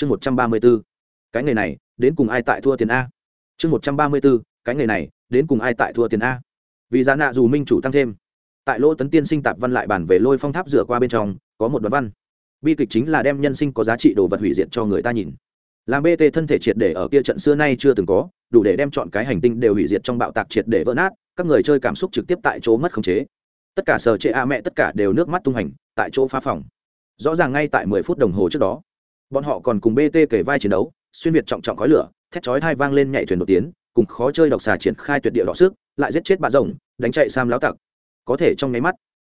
chương một trăm ba mươi b ố cái nghề này, đến cùng ai tại thua tiền a? Chương một trăm ba mươi b ố cái nghề này, đến cùng ai tại thua tiền a? Vì giá nạ dù minh chủ tăng thêm. Tại lỗ tấn tiên sinh tạp văn lại bản về lôi phong tháp rửa qua bên trong, có một đoạn văn. Bi kịch chính là đem nhân sinh có giá trị đồ vật hủy diệt cho người ta nhìn. Làm bt thân thể triệt để ở kia trận xưa nay chưa từng có, đủ để đem chọn cái hành tinh đều hủy diệt trong bạo tạc triệt để vỡ nát, các người chơi cảm xúc trực tiếp tại chỗ mất khống chế. Tất cả sở chệ a mẹ tất cả đều nước mắt tung hành, tại chỗ phá phòng. Rõ ràng ngay tại mười phút đồng hồ trước đó bọn họ còn cùng bt kể vai chiến đấu, xuyên việt trọng trọng khói lửa, thét chói thai vang lên nhảy thuyền đột tiến, cùng khó chơi độc xà triển khai tuyệt địa đỏ sức, lại giết chết bà rồng, đánh chạy sam láo tặc. Có thể trong nháy mắt,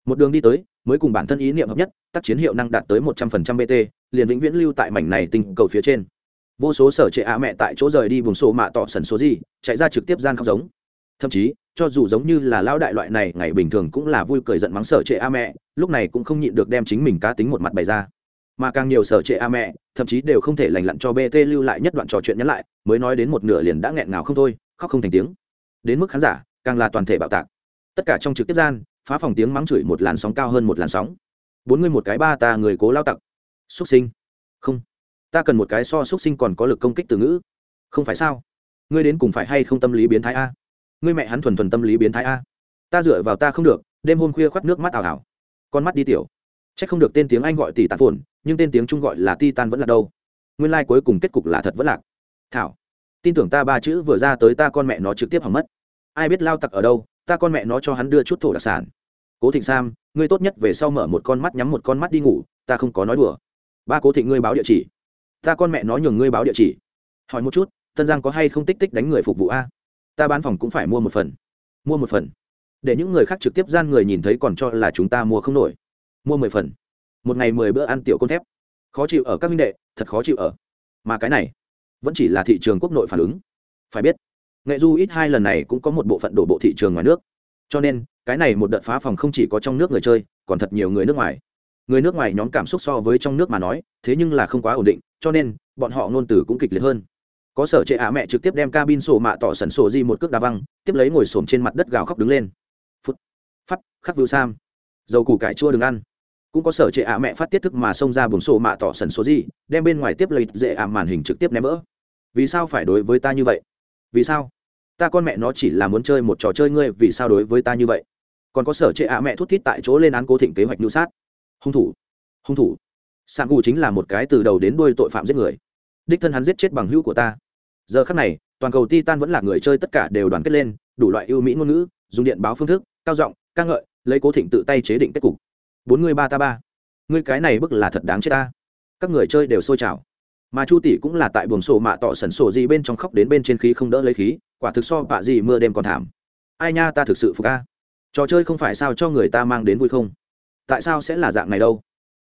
một đường đi tới, mới cùng bản thân ý niệm hợp nhất, tác chiến hiệu năng đạt tới một trăm phần trăm bt liền vĩnh viễn lưu tại mảnh này tinh cầu phía trên. Vô số sở trệ ạ mẹ tại chỗ rời đi vùng sổ mạ tỏ sần số gì, chạy ra trực tiếp gian khóc giống. Thậm chí, cho dù giống như là lao đại loại này, ngày bình thường cũng là vui cười giận mắng sở trệ a mẹ, lúc này cũng không nhịn được đem chính mình cá tính một mặt bày ra mà càng nhiều sở trệ a mẹ, thậm chí đều không thể lành lặn cho bt lưu lại nhất đoạn trò chuyện nhắn lại, mới nói đến một nửa liền đã nghẹn ngào không thôi, khóc không thành tiếng. Đến mức khán giả, càng là toàn thể bạo tạc. Tất cả trong trực tiếp gian, phá phòng tiếng mắng chửi một làn sóng cao hơn một làn sóng. Bốn người một cái ba ta người cố lao tặc. Xuất sinh. Không. Ta cần một cái so xuất sinh còn có lực công kích từ ngữ. Không phải sao? Ngươi đến cùng phải hay không tâm lý biến thái a? Ngươi mẹ hắn thuần thuần tâm lý biến thái a? Ta dựa vào ta không được, đêm hôm khuya khoắt nước mắt ảo ảo. Con mắt đi tiểu. C h ắ c không được tên tiếng anh gọi tỷ tàn phồn nhưng tên tiếng trung gọi là Titan vẫn là đâu? Nguyên lai、like、cuối cùng kết cục là thật vẫn lạc. Thảo, tin tưởng ta ba chữ vừa ra tới ta con mẹ nó trực tiếp hỏng mất. Ai biết lao tặc ở đâu, ta con mẹ nó cho hắn đưa chút thổ đặc sản. Cố thịnh sam, ngươi tốt nhất về sau mở một con mắt nhắm một con mắt đi ngủ, ta không có nói đùa. Ba cố thịnh ngươi báo địa chỉ. Ta con mẹ nó nhường ngươi báo địa chỉ. Hỏi một chút, tân giang có hay không tích tích đánh người phục vụ a? Ta bán phòng cũng phải mua một phần. Mua một phần. Để những người khác trực tiếp gian người nhìn thấy còn cho là chúng ta mua không nổi. Mua mười phần một ngày mười bữa ăn tiểu côn thép. Khó chịu ở các minh đệ, thật khó chịu ở. Mà cái này, vẫn chỉ là thị trường quốc nội phản ứng. Phải biết, nghệ du ít hai lần này cũng có một bộ phận đổ bộ thị trường ngoài nước. Cho nên, cái này một đợt phá phòng không chỉ có trong nước người chơi, còn thật nhiều người nước ngoài. Người nước ngoài nhóm cảm xúc so với trong nước mà nói, thế nhưng là không quá ổn định, cho nên, bọn họ ngôn từ cũng kịch liệt hơn. Có sở trệ ạ mẹ trực tiếp đem cabin sổ mạ tỏ sẩn sổ di một cước đá văng, tiếp lấy ngồi xổm trên mặt đất gào khóc đứng lên. Phút phát khắc vưu sam. Dầu củ cải chua đừng ăn cũng có sở trệ ạ mẹ phát tiết thức mà xông ra buồng sổ mạ tỏ sần số gì, đem bên ngoài tiếp lấy dễ ảm màn hình trực tiếp ném vỡ. Vì sao phải đối với ta như vậy? Vì sao? Ta con mẹ nó chỉ là muốn chơi một trò chơi ngươi, vì sao đối với ta như vậy? Còn có sở trệ ạ mẹ thút thít tại chỗ lên án cố thịnh kế hoạch nhu sát. Hung thủ. Hung thủ. Sạng gù chính là một cái từ đầu đến đuôi tội phạm giết người. Đích thân hắn giết chết bằng hữu của ta. Giờ khắc này, toàn cầu titan vẫn là người chơi tất cả đều đoàn kết lên, đủ loại ưu mỹ ngôn ngữ, dùng điện báo phương thức, cao giọng, ca ngợi, lấy cố thịnh tự tay chế định kết cục bốn người ba ta ba. Ngươi cái này bức là thật đáng chết ta. Các người chơi đều sôi trào. Mà chu tỷ cũng là tại buồng sổ mạ tỏ sẩn sổ gì bên trong khóc đến bên trên khí không đỡ lấy khí, quả thực so bạ gì mưa đêm còn thảm. Ai nha, ta thực sự phục a. Trò chơi không phải sao cho người ta mang đến vui không? Tại sao sẽ là dạng này đâu?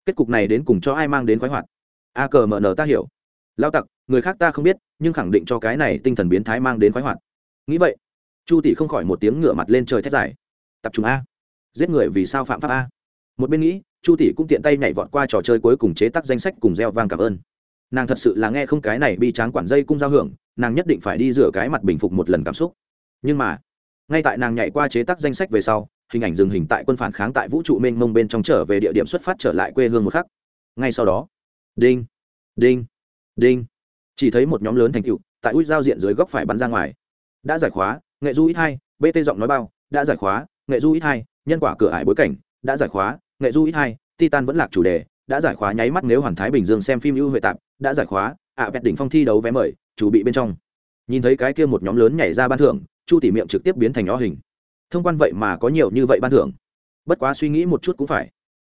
Kết cục này đến cùng cho ai mang đến khoái hoạt? A cờ mờ nờ ta hiểu. Lao tặc, người khác ta không biết, nhưng khẳng định cho cái này tinh thần biến thái mang đến khoái hoạt. Nghĩ vậy, chu tỷ không khỏi một tiếng ngửa mặt lên trời thét dài. Tập trung a. Giết người vì sao phạm pháp a? Một bên nghĩ, chu tỷ cũng tiện tay nhảy vọt qua trò chơi cuối cùng chế tác danh sách cùng gieo vang cảm ơn. Nàng thật sự là nghe không cái này bi tráng quản dây cung giao hưởng, nàng nhất định phải đi rửa cái mặt bình phục một lần cảm xúc. Nhưng mà, ngay tại nàng nhảy qua chế tác danh sách về sau, hình ảnh dừng hình tại quân phản kháng tại vũ trụ mênh mông bên trong trở về địa điểm xuất phát trở lại quê hương một khắc. Ngay sau đó, đinh đinh đinh. Chỉ thấy một nhóm lớn thành tựu tại út giao diện dưới góc phải bắn ra ngoài. Đã giải khóa, nghệ du ít hai bt giọng nói bao, đã giải khóa, nghệ du ít hai, nhân quả cửa ải bối cảnh, đã giải khóa nghệ du ít hai titan vẫn lạc chủ đề đã giải khóa nháy mắt nếu hoàn thái bình dương xem phim ưu huệ tạp đã giải khóa ạ à, đỉnh phong thi đấu vé mời chủ bị bên trong. Nhìn thấy cái kia một nhóm lớn nhảy ra ban thưởng chu tỉ miệng trực tiếp biến thành nhỏ hình. Thông quan vậy mà có nhiều như vậy ban thưởng. Bất quá suy nghĩ một chút cũng phải.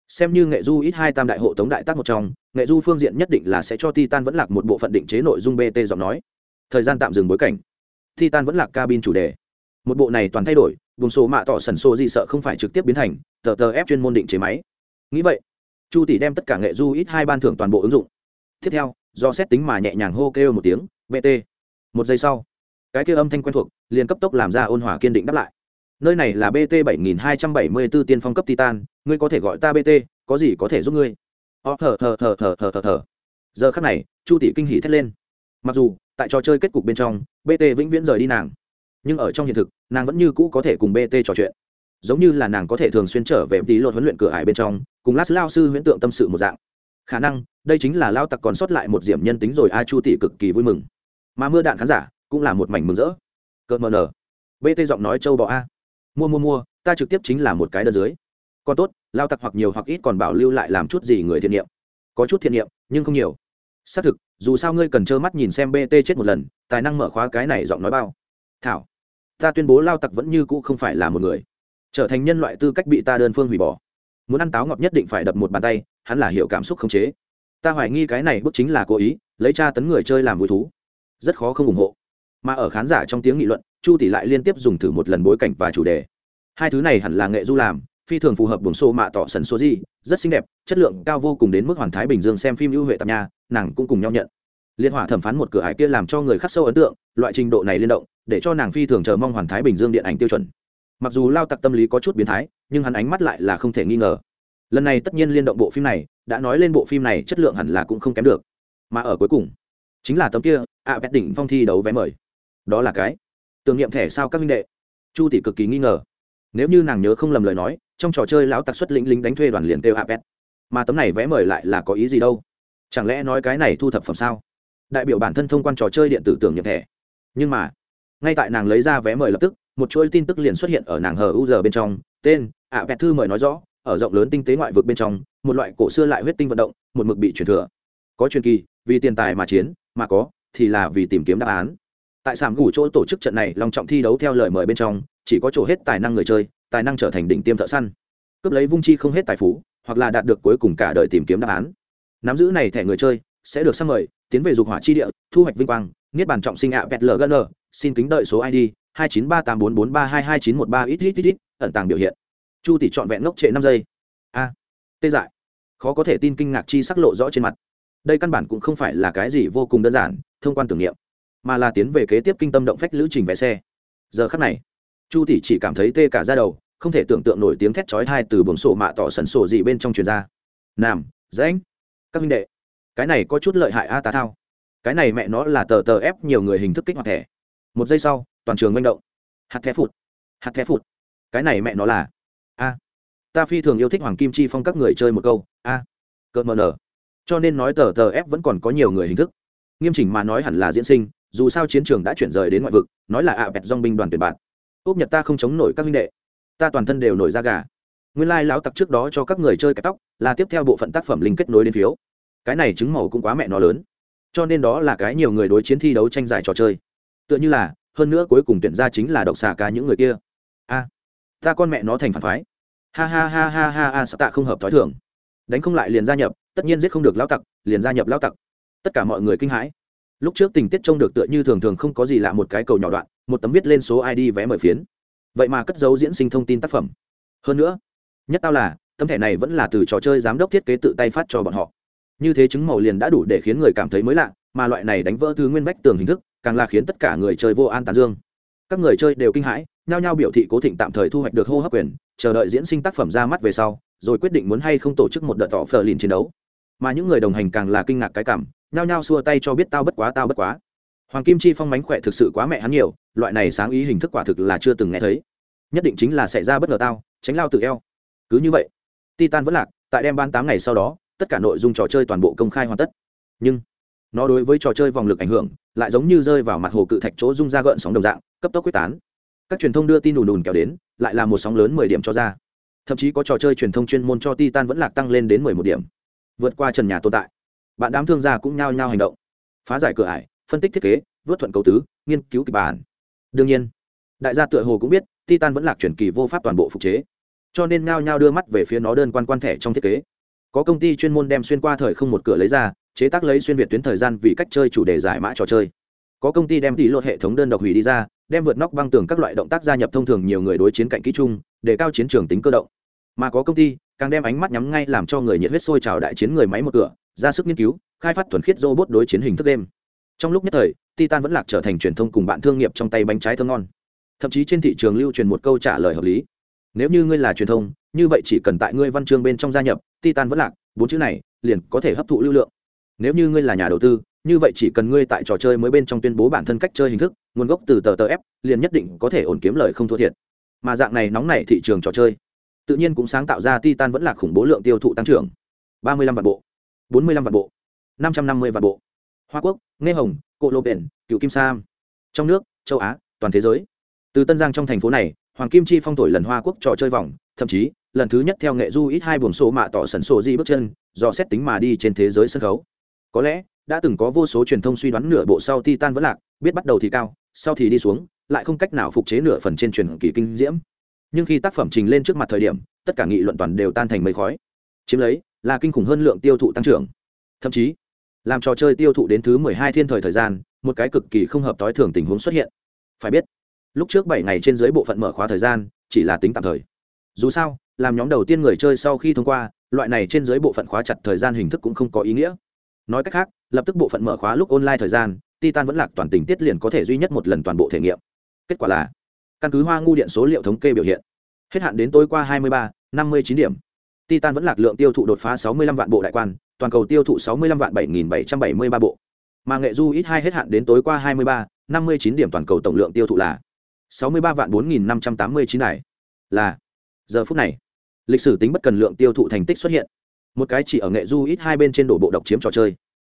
Xem như nghệ du ít hai tam đại hộ tống đại tác một trong nghệ du phương diện nhất định là sẽ cho titan vẫn lạc một bộ phận định chế nội dung bt giọng nói. Thời gian tạm dừng bối cảnh. Titan vẫn lạc cabin chủ đề. Một bộ này toàn thay đổi vùng số mạ tỏ sần sổ gì sợ không phải trực tiếp biến thành, tờ tờ ép chuyên môn định chế máy. Nghĩ vậy, chu tỷ đem tất cả nghệ du ít hai ban thưởng toàn bộ ứng dụng. Tiếp theo, do xét tính mà nhẹ nhàng hô kêu một tiếng bt một giây sau, cái kêu âm thanh quen thuộc, liền cấp tốc làm ra ôn hòa kiên định đáp lại. Nơi này là bt 7274 tiên phong cấp titan, ngươi có thể gọi ta bt có gì có thể giúp ngươi? Ó thở thở thở thở thở thở thở. Giờ khắc này, chu tỷ kinh hỉ thét lên. Mặc dù, tại trò chơi kết cục bên trong bt vĩnh viễn rời đi nàng nhưng ở trong hiện thực, nàng vẫn như cũ có thể cùng bt trò chuyện. Giống như là nàng có thể thường xuyên trở về tí lột huấn luyện cửa ải bên trong, cùng lát lao sư huyễn tượng tâm sự một dạng. Khả năng, đây chính là lao tặc còn sót lại một diệm nhân tính rồi, a chu tỷ cực kỳ vui mừng. Mà mưa đạn khán giả cũng là một mảnh mừng rỡ. Cợt mờ nở bt giọng nói châu bọ a. Mua mua mua, ta trực tiếp chính là một cái đơn dưới. Còn tốt, lao tặc hoặc nhiều hoặc ít còn bảo lưu lại làm chút gì người thiện niệm. Có chút thiện niệm, nhưng không nhiều. Xác thực, dù sao ngươi cần trơ mắt nhìn xem bt chết một lần, tài năng mở khóa cái này giọng nói bao thảo, ta tuyên bố lao tặc vẫn như cũ không phải là một người. Trở thành nhân loại tư cách bị ta đơn phương hủy bỏ. Muốn ăn táo ngọt nhất định phải đập một bàn tay, hắn là hiểu cảm xúc khống chế. Ta hoài nghi cái này bức chính là cố ý, lấy tra tấn người chơi làm vui thú. Rất khó không ủng hộ. Mà ở khán giả trong tiếng nghị luận, chu tỷ lại liên tiếp dùng thử một lần bối cảnh và chủ đề. Hai thứ này hẳn là nghệ du làm, phi thường phù hợp buồng xô mạ tỏ sần số gì, rất xinh đẹp, chất lượng cao vô cùng đến mức hoàn thái bình dương xem phim ưu huệ tạp nha, nàng cũng cùng nhau nhận liên hỏa thẩm phán một cửa hải kia làm cho người khắc sâu ấn tượng loại trình độ này liên động để cho nàng phi thường chờ mong hoàn thái bình dương điện ảnh tiêu chuẩn. Mặc dù lao tặc tâm lý có chút biến thái nhưng hắn ánh mắt lại là không thể nghi ngờ. Lần này tất nhiên liên động bộ phim này đã nói lên bộ phim này chất lượng hẳn là cũng không kém được. Mà ở cuối cùng chính là tấm kia ạ à, đỉnh phong thi đấu vé mời. Đó là cái tưởng niệm thẻ sao các minh đệ. Chu tỷ cực kỳ nghi ngờ. Nếu như nàng nhớ không lầm lời nói trong trò chơi lão tặc xuất lĩnh lính đánh thuê đoàn liền kêu ạ vẹt mà tấm này vé mời lại là có ý gì đâu? Chẳng lẽ nói cái này thu thập phẩm sao? Đại biểu bản thân thông quan trò chơi điện tử tưởng nhập thẻ. Nhưng mà, ngay tại nàng lấy ra vé mời lập tức, một chuỗi tin tức liền xuất hiện ở nàng hờ u giờ bên trong, tên ạ vẹt thư mời nói rõ, ở rộng lớn tinh tế ngoại vực bên trong, một loại cổ xưa lại huyết tinh vận động, một mực bị truyền thừa. Có truyền kỳ, vì tiền tài mà chiến, mà có thì là vì tìm kiếm đáp án. Tại sảm gủ chỗ tổ chức trận này, long trọng thi đấu theo lời mời bên trong, chỉ có chỗ hết tài năng người chơi, tài năng trở thành đỉnh tiêm thợ săn. Cướp lấy vung chi không hết tài phú, hoặc là đạt được cuối cùng cả đời tìm kiếm đáp án. Nắm giữ này thẻ người chơi sẽ được sang mời, tiến về dục hỏa chi địa, thu hoạch vinh quang. Niết bàn trọng sinh ạ pet lgn xin kính đợi số id hai chín ba tám bốn bốn ba hai hai chín một ba, ít ít ít ít ẩn tàng biểu hiện. Chu tỷ trọn vẹn ngốc trệ năm giây. A, tê dại. Khó có thể tin kinh ngạc chi sắc lộ rõ trên mặt. Đây căn bản cũng không phải là cái gì vô cùng đơn giản, thông quan tưởng niệm, mà là tiến về kế tiếp kinh tâm động phách lữ trình vé xe. Giờ khắc này, chu tỷ chỉ cảm thấy tê cả ra đầu, không thể tưởng tượng nổi tiếng thét chói tai từ buồng sổ mạ tỏ sần sổ gì bên trong truyền ra. Nam rãnh các huynh đệ cái này có chút lợi hại a tá thao. Cái này mẹ nó là tờ tờ ép nhiều người hình thức kích hoạt thẻ. Một giây sau, toàn trường manh động. Hạt thẻ phụt, hạt thẻ phụt. Cái này mẹ nó là, a, ta phi thường yêu thích hoàng kim chi phong các người chơi một câu, a, cợt mờ nở. Cho nên nói tờ tờ ép vẫn còn có nhiều người hình thức. Nghiêm chỉnh mà nói hẳn là diễn sinh, dù sao chiến trường đã chuyển rời đến ngoại vực, nói là ạ à bẹt dong binh đoàn tuyển bạn. Úc nhật ta không chống nổi các minh đệ. Ta toàn thân đều nổi ra gà. Nguyên lai lão tặc trước đó cho các người chơi cái tóc, là tiếp theo bộ phận tác phẩm linh kết nối đến phiếu cái này chứng màu cũng quá mẹ nó lớn. Cho nên đó là cái nhiều người đối chiến thi đấu tranh giải trò chơi. Tựa như là, hơn nữa cuối cùng tuyển ra chính là độc xà ca những người kia. A, ta con mẹ nó thành phản phái. Ha ha ha ha ha ha, sợ tạ không hợp t h ó i thường. Đánh không lại liền gia nhập, tất nhiên giết không được lao tặc, liền gia nhập lao tặc. Tất cả mọi người kinh hãi. Lúc trước tình tiết trông được tựa như thường thường không có gì lạ một cái cầu nhỏ đoạn, một tấm viết lên số id vé mời phiến. Vậy mà cất dấu diễn sinh thông tin tác phẩm. Hơn nữa, nhất tao là, tấm thẻ này vẫn là từ trò chơi giám đốc thiết kế tự tay phát cho bọn họ như thế chứng màu liền đã đủ để khiến người cảm thấy mới lạ, mà loại này đánh vỡ thứ nguyên vách tường hình thức, càng là khiến tất cả người chơi vô an tàn dương. Các người chơi đều kinh hãi, nhao nhao biểu thị cố thịnh tạm thời thu hoạch được hô hấp quyền, chờ đợi diễn sinh tác phẩm ra mắt về sau, rồi quyết định muốn hay không tổ chức một đợt tỏ phờ lìn chiến đấu. Mà những người đồng hành càng là kinh ngạc cái cảm, nhao nhao xua tay cho biết tao bất quá, tao bất quá. Hoàng kim chi phong mánh khỏe thực sự quá mẹ hắn nhiều, loại này sáng ý hình thức quả thực là chưa từng nghe thấy. Nhất định chính là xảy ra bất ngờ tao, tránh lao tự eo. Cứ như vậy, titan vẫn lạc, tại đem ban tám ngày sau đó tất cả nội dung trò chơi toàn bộ công khai hoàn tất. Nhưng, nó đối với trò chơi vòng lực ảnh hưởng, lại giống như rơi vào mặt hồ cự thạch chỗ rung ra gợn sóng đồng dạng, cấp tốc quyết tán. Các truyền thông đưa tin ùn ùn kéo đến, lại là một sóng lớn mười điểm cho ra. Thậm chí có trò chơi truyền thông chuyên môn cho titan vẫn lạc tăng lên đến mười một điểm. Vượt qua trần nhà tồn tại. Bạn đám thương gia cũng nhao nhao hành động. Phá giải cửa ải, phân tích thiết kế, vớt thuận cầu tứ, nghiên cứu kịch bản. Đương nhiên, đại gia tựa hồ cũng biết, titan vẫn lạc truyền kỳ vô pháp toàn bộ phục chế. Cho nên nhao nhao đưa mắt về phía nó đơn quan quan thẻ trong thiết kế có công ty chuyên môn đem xuyên qua thời không một cửa lấy ra, chế tác lấy xuyên việt tuyến thời gian vì cách chơi chủ đề giải mã trò chơi. Có công ty đem tỷ lộ hệ thống đơn độc hủy đi ra, đem vượt nóc băng tường các loại động tác gia nhập thông thường nhiều người đối chiến cạnh kỹ chung, để cao chiến trường tính cơ động. Mà có công ty, càng đem ánh mắt nhắm ngay làm cho người nhiệt huyết sôi trào đại chiến người máy một cửa, ra sức nghiên cứu, khai phát thuần khiết robot đối chiến hình thức đêm trong lúc nhất thời, titan vẫn lạc trở thành truyền thông cùng bạn thương nghiệp trong tay bánh trái thơm ngon. Thậm chí trên thị trường lưu truyền một câu trả lời hợp lý. Nếu như ngươi là truyền thông như vậy chỉ cần tại ngươi văn chương bên trong gia nhập, titan vẫn lạc, bốn chữ này liền có thể hấp thụ lưu lượng. Nếu như ngươi là nhà đầu tư, như vậy chỉ cần ngươi tại trò chơi mới bên trong tuyên bố bản thân cách chơi hình thức, nguồn gốc từ tờ tờ ép, liền nhất định có thể ổn kiếm lời không thua thiệt. Mà dạng này nóng nảy thị trường trò chơi, tự nhiên cũng sáng tạo ra titan vẫn là khủng bố lượng tiêu thụ tăng trưởng. ba mươi lăm vạn bộ, bốn mươi lăm vạn bộ, năm trăm năm mươi vạn bộ. Hoa quốc, nghe hồng cộ lô biển, cựu kim sam. Trong nước, châu á, toàn thế giới. Từ tân giang trong thành phố này, hoàng kim chi phong thổi lần hoa quốc trò chơi vòng, thậm chí lần thứ nhất theo nghệ du ít hai buồng số mạ tỏ sẩn sổ di bước chân, do xét tính mà đi trên thế giới sân khấu. Có lẽ, đã từng có vô số truyền thông suy đoán nửa bộ sau titan vẫn lạc, biết bắt đầu thì cao, sau thì đi xuống, lại không cách nào phục chế nửa phần trên truyền kỳ kinh diễm. Nhưng khi tác phẩm trình lên trước mặt thời điểm, tất cả nghị luận toàn đều tan thành mây khói. Chiếm lấy, là kinh khủng hơn lượng tiêu thụ tăng trưởng. Thậm chí, làm trò chơi tiêu thụ đến thứ mười hai thiên thời thời gian, một cái cực kỳ không hợp t ố i thường tình huống xuất hiện. Phải biết, lúc trước bảy ngày trên dưới bộ phận mở khóa thời gian, chỉ là tính tạm thời. Dù sao làm nhóm đầu tiên người chơi sau khi thông qua loại này trên dưới bộ phận khóa chặt thời gian hình thức cũng không có ý nghĩa. Nói cách khác lập tức bộ phận mở khóa lúc online thời gian titan vẫn lạc toàn tình tiết liền có thể duy nhất một lần toàn bộ thể nghiệm. Kết quả là căn cứ hoa ngu điện số liệu thống kê biểu hiện hết hạn đến tối qua 23, 59 điểm. Titan vẫn lạc lượng tiêu thụ đột phá 65 vạn bộ đại quan toàn cầu tiêu thụ 65 vạn 7773 bộ. Mà nghệ du ít hai hết hạn đến tối qua 23, 59 điểm toàn cầu tổng lượng tiêu thụ là 63 vạn 4589 này là giờ phút này lịch sử tính bất cần lượng tiêu thụ thành tích xuất hiện. Một cái chỉ ở nghệ du ít hai bên trên đổ bộ độc chiếm trò chơi.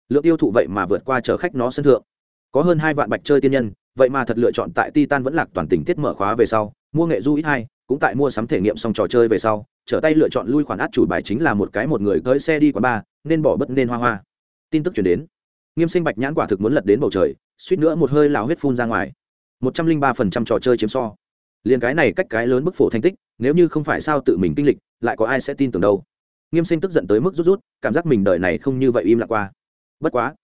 Lượng tiêu thụ vậy mà vượt qua chở khách nó sân thượng. Có hơn hai vạn bạch chơi tiên nhân, vậy mà thật lựa chọn tại titan vẫn lạc toàn tỉnh tiết mở khóa về sau, mua nghệ du ít hai, cũng tại mua sắm thể nghiệm xong trò chơi về sau, trở tay lựa chọn lui khoản át chủ bài chính là một cái một người tới xe đi quán bar, nên bỏ bất nên hoa hoa. Tin tức chuyển đến. Nghiêm sinh bạch nhãn quả thực muốn lật đến bầu trời, suýt nữa một hơi lào huyết phun ra ngoài. Một trăm linh ba phần trăm trò chơi chiếm so liền cái này cách cái lớn bức phổ thành tích, nếu như không phải sao tự mình kinh lịch, lại có ai sẽ tin tưởng đâu? Nghiêm sinh tức giận tới mức rút rút, cảm giác mình đời này không như vậy im lặng qua. Bất quá,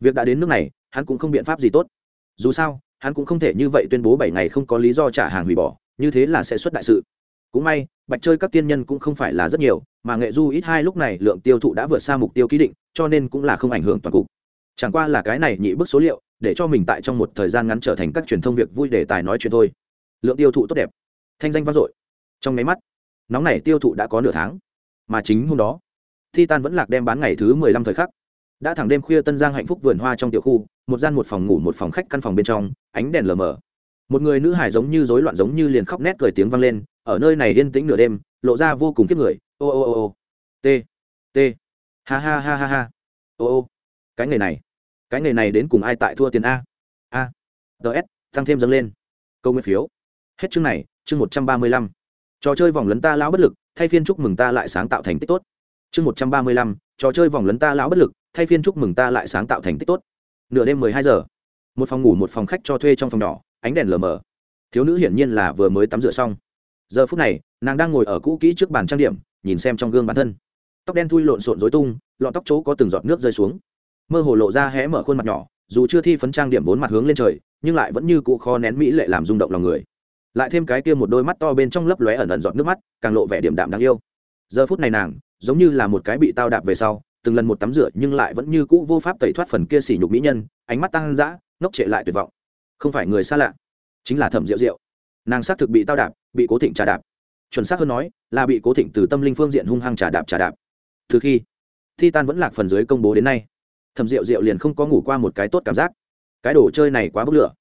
việc đã đến nước này, hắn cũng không biện pháp gì tốt. Dù sao, hắn cũng không thể như vậy tuyên bố bảy ngày không có lý do trả hàng hủy bỏ, như thế là sẽ xuất đại sự. Cũng may, bạch chơi các tiên nhân cũng không phải là rất nhiều, mà nghệ du ít hai lúc này lượng tiêu thụ đã vượt xa mục tiêu ký định, cho nên cũng là không ảnh hưởng toàn cục. Chẳng qua là cái này nhị bức số liệu, để cho mình tại trong một thời gian ngắn trở thành các truyền thông việc vui đề tài nói chuyện thôi lượng tiêu thụ tốt đẹp. Thanh danh vang dội. Trong máy mắt, nóng này tiêu thụ đã có nửa tháng. Mà chính hôm đó, titan vẫn lạc đem bán ngày thứ mười lăm thời khắc. Đã thẳng đêm khuya tân giang hạnh phúc vườn hoa trong tiểu khu, một gian một phòng ngủ một phòng khách căn phòng bên trong, ánh đèn lờ mờ. Một người nữ hải giống như rối loạn giống như liền khóc nét cười tiếng vang lên, ở nơi này yên tĩnh nửa đêm, lộ ra vô cùng kiếp người. Ô ô ô ô. T. T. Ha ha ha ha ha. Ô ô. Cái nghề này, cái nghề này đến cùng ai tại thua tiền a? A. Ts tăng thêm dâng lên. Câu nguyên phiếu hết chương này, chương một trăm ba mươi lăm. Trò chơi vòng lấn ta lão bất lực, thay phiên chúc mừng ta lại sáng tạo thành tích tốt. Chương một trăm ba mươi lăm, trò chơi vòng lấn ta lão bất lực, thay phiên chúc mừng ta lại sáng tạo thành tích tốt. Nửa đêm mười hai giờ. Một phòng ngủ một phòng khách cho thuê trong phòng nhỏ, ánh đèn lờ mờ. Thiếu nữ hiển nhiên là vừa mới tắm rửa xong. Giờ phút này, nàng đang ngồi ở cũ kỹ trước bàn trang điểm, nhìn xem trong gương bản thân. Tóc đen thui lộn xộn dối tung, lọn tóc chỗ có từng giọt nước rơi xuống. Mơ hồ lộ ra hé mở khuôn mặt nhỏ, dù chưa thi phấn trang điểm vốn mặt hướng lên trời, nhưng lại vẫn như cụ kho nén mỹ lệ làm rung động lòng người lại thêm cái kia một đôi mắt to bên trong lấp lóe ẩn ẩn giọt nước mắt, càng lộ vẻ điểm đạm đáng yêu. Giờ phút này nàng, giống như là một cái bị tao đạp về sau, từng lần một tắm rửa nhưng lại vẫn như cũ vô pháp tẩy thoát phần kia xỉ nhục mỹ nhân, ánh mắt tăng dã, ngốc trệ lại tuyệt vọng. Không phải người xa lạ, chính là thẩm diệu diệu. Nàng xác thực bị tao đạp, bị cố thịnh trà đạp. Chuẩn xác hơn nói, là bị cố thịnh từ tâm linh phương diện hung hăng trà đạp trà đạp. Từ khi thi tan vẫn lạc phần dưới công bố đến nay, thẩm diệu diệu liền không có ngủ qua một cái tốt cảm giác. Cái đồ chơi này quá bốc lửa.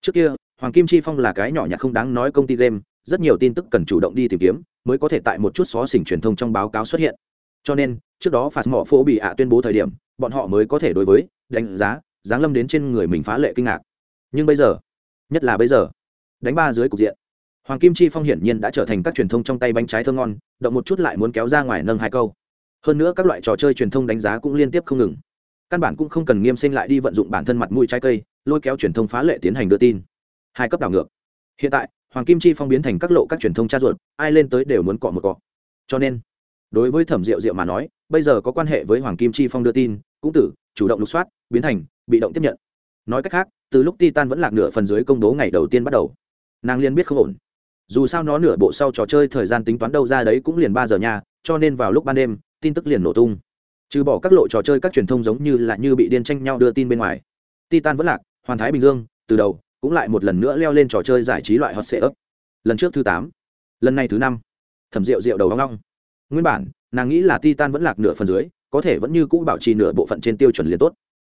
Trước kia hoàng kim chi phong là cái nhỏ nhặt không đáng nói công ty game, rất nhiều tin tức cần chủ động đi tìm kiếm, mới có thể tại một chút xó xỉnh truyền thông trong báo cáo xuất hiện. Cho nên, trước đó phạt mỏ phố bị ạ tuyên bố thời điểm, bọn họ mới có thể đối với, đánh giá, giáng lâm đến trên người mình phá lệ kinh ngạc. Nhưng bây giờ, nhất là bây giờ, đánh ba dưới cục diện, hoàng kim chi phong hiển nhiên đã trở thành các truyền thông trong tay bánh trái thơ ngon, động một chút lại muốn kéo ra ngoài nâng hai câu. Hơn nữa các loại trò chơi truyền thông đánh giá cũng liên tiếp không ngừng. Căn bản cũng không cần nghiêm sinh lại đi vận dụng bản thân mặt mũi trái cây, lôi kéo truyền thông phá lệ tiến hành đưa tin hai cấp đảo ngược. Hiện tại, hoàng kim chi phong biến thành các lộ các truyền thông tra ruột, ai lên tới đều muốn cọ một cọ. Cho nên, đối với thẩm diệu diệu mà nói, bây giờ có quan hệ với hoàng kim chi phong đưa tin, cũng tử chủ động lục soát, biến thành bị động tiếp nhận. Nói cách khác, từ lúc titan vẫn lạc nửa phần dưới công bố ngày đầu tiên bắt đầu, nàng liên biết không ổn. Dù sao nó nửa bộ sau trò chơi thời gian tính toán đâu ra đấy cũng liền ba giờ nha, cho nên vào lúc ban đêm, tin tức liền nổ tung. Trừ bỏ các lộ trò chơi các truyền thông giống như là như bị điên tranh nhau đưa tin bên ngoài. Titan vẫn lạc, hoàn thái bình dương, từ đầu cũng lại một lần nữa leo lên trò chơi giải trí loại hot sệ ấp. Lần trước thứ tám, lần này thứ năm. Thẩm rượu rượu đầu hoang long nguyên bản, nàng nghĩ là titan vẫn lạc nửa phần dưới, có thể vẫn như cũ bảo trì nửa bộ phận trên tiêu chuẩn liền tốt.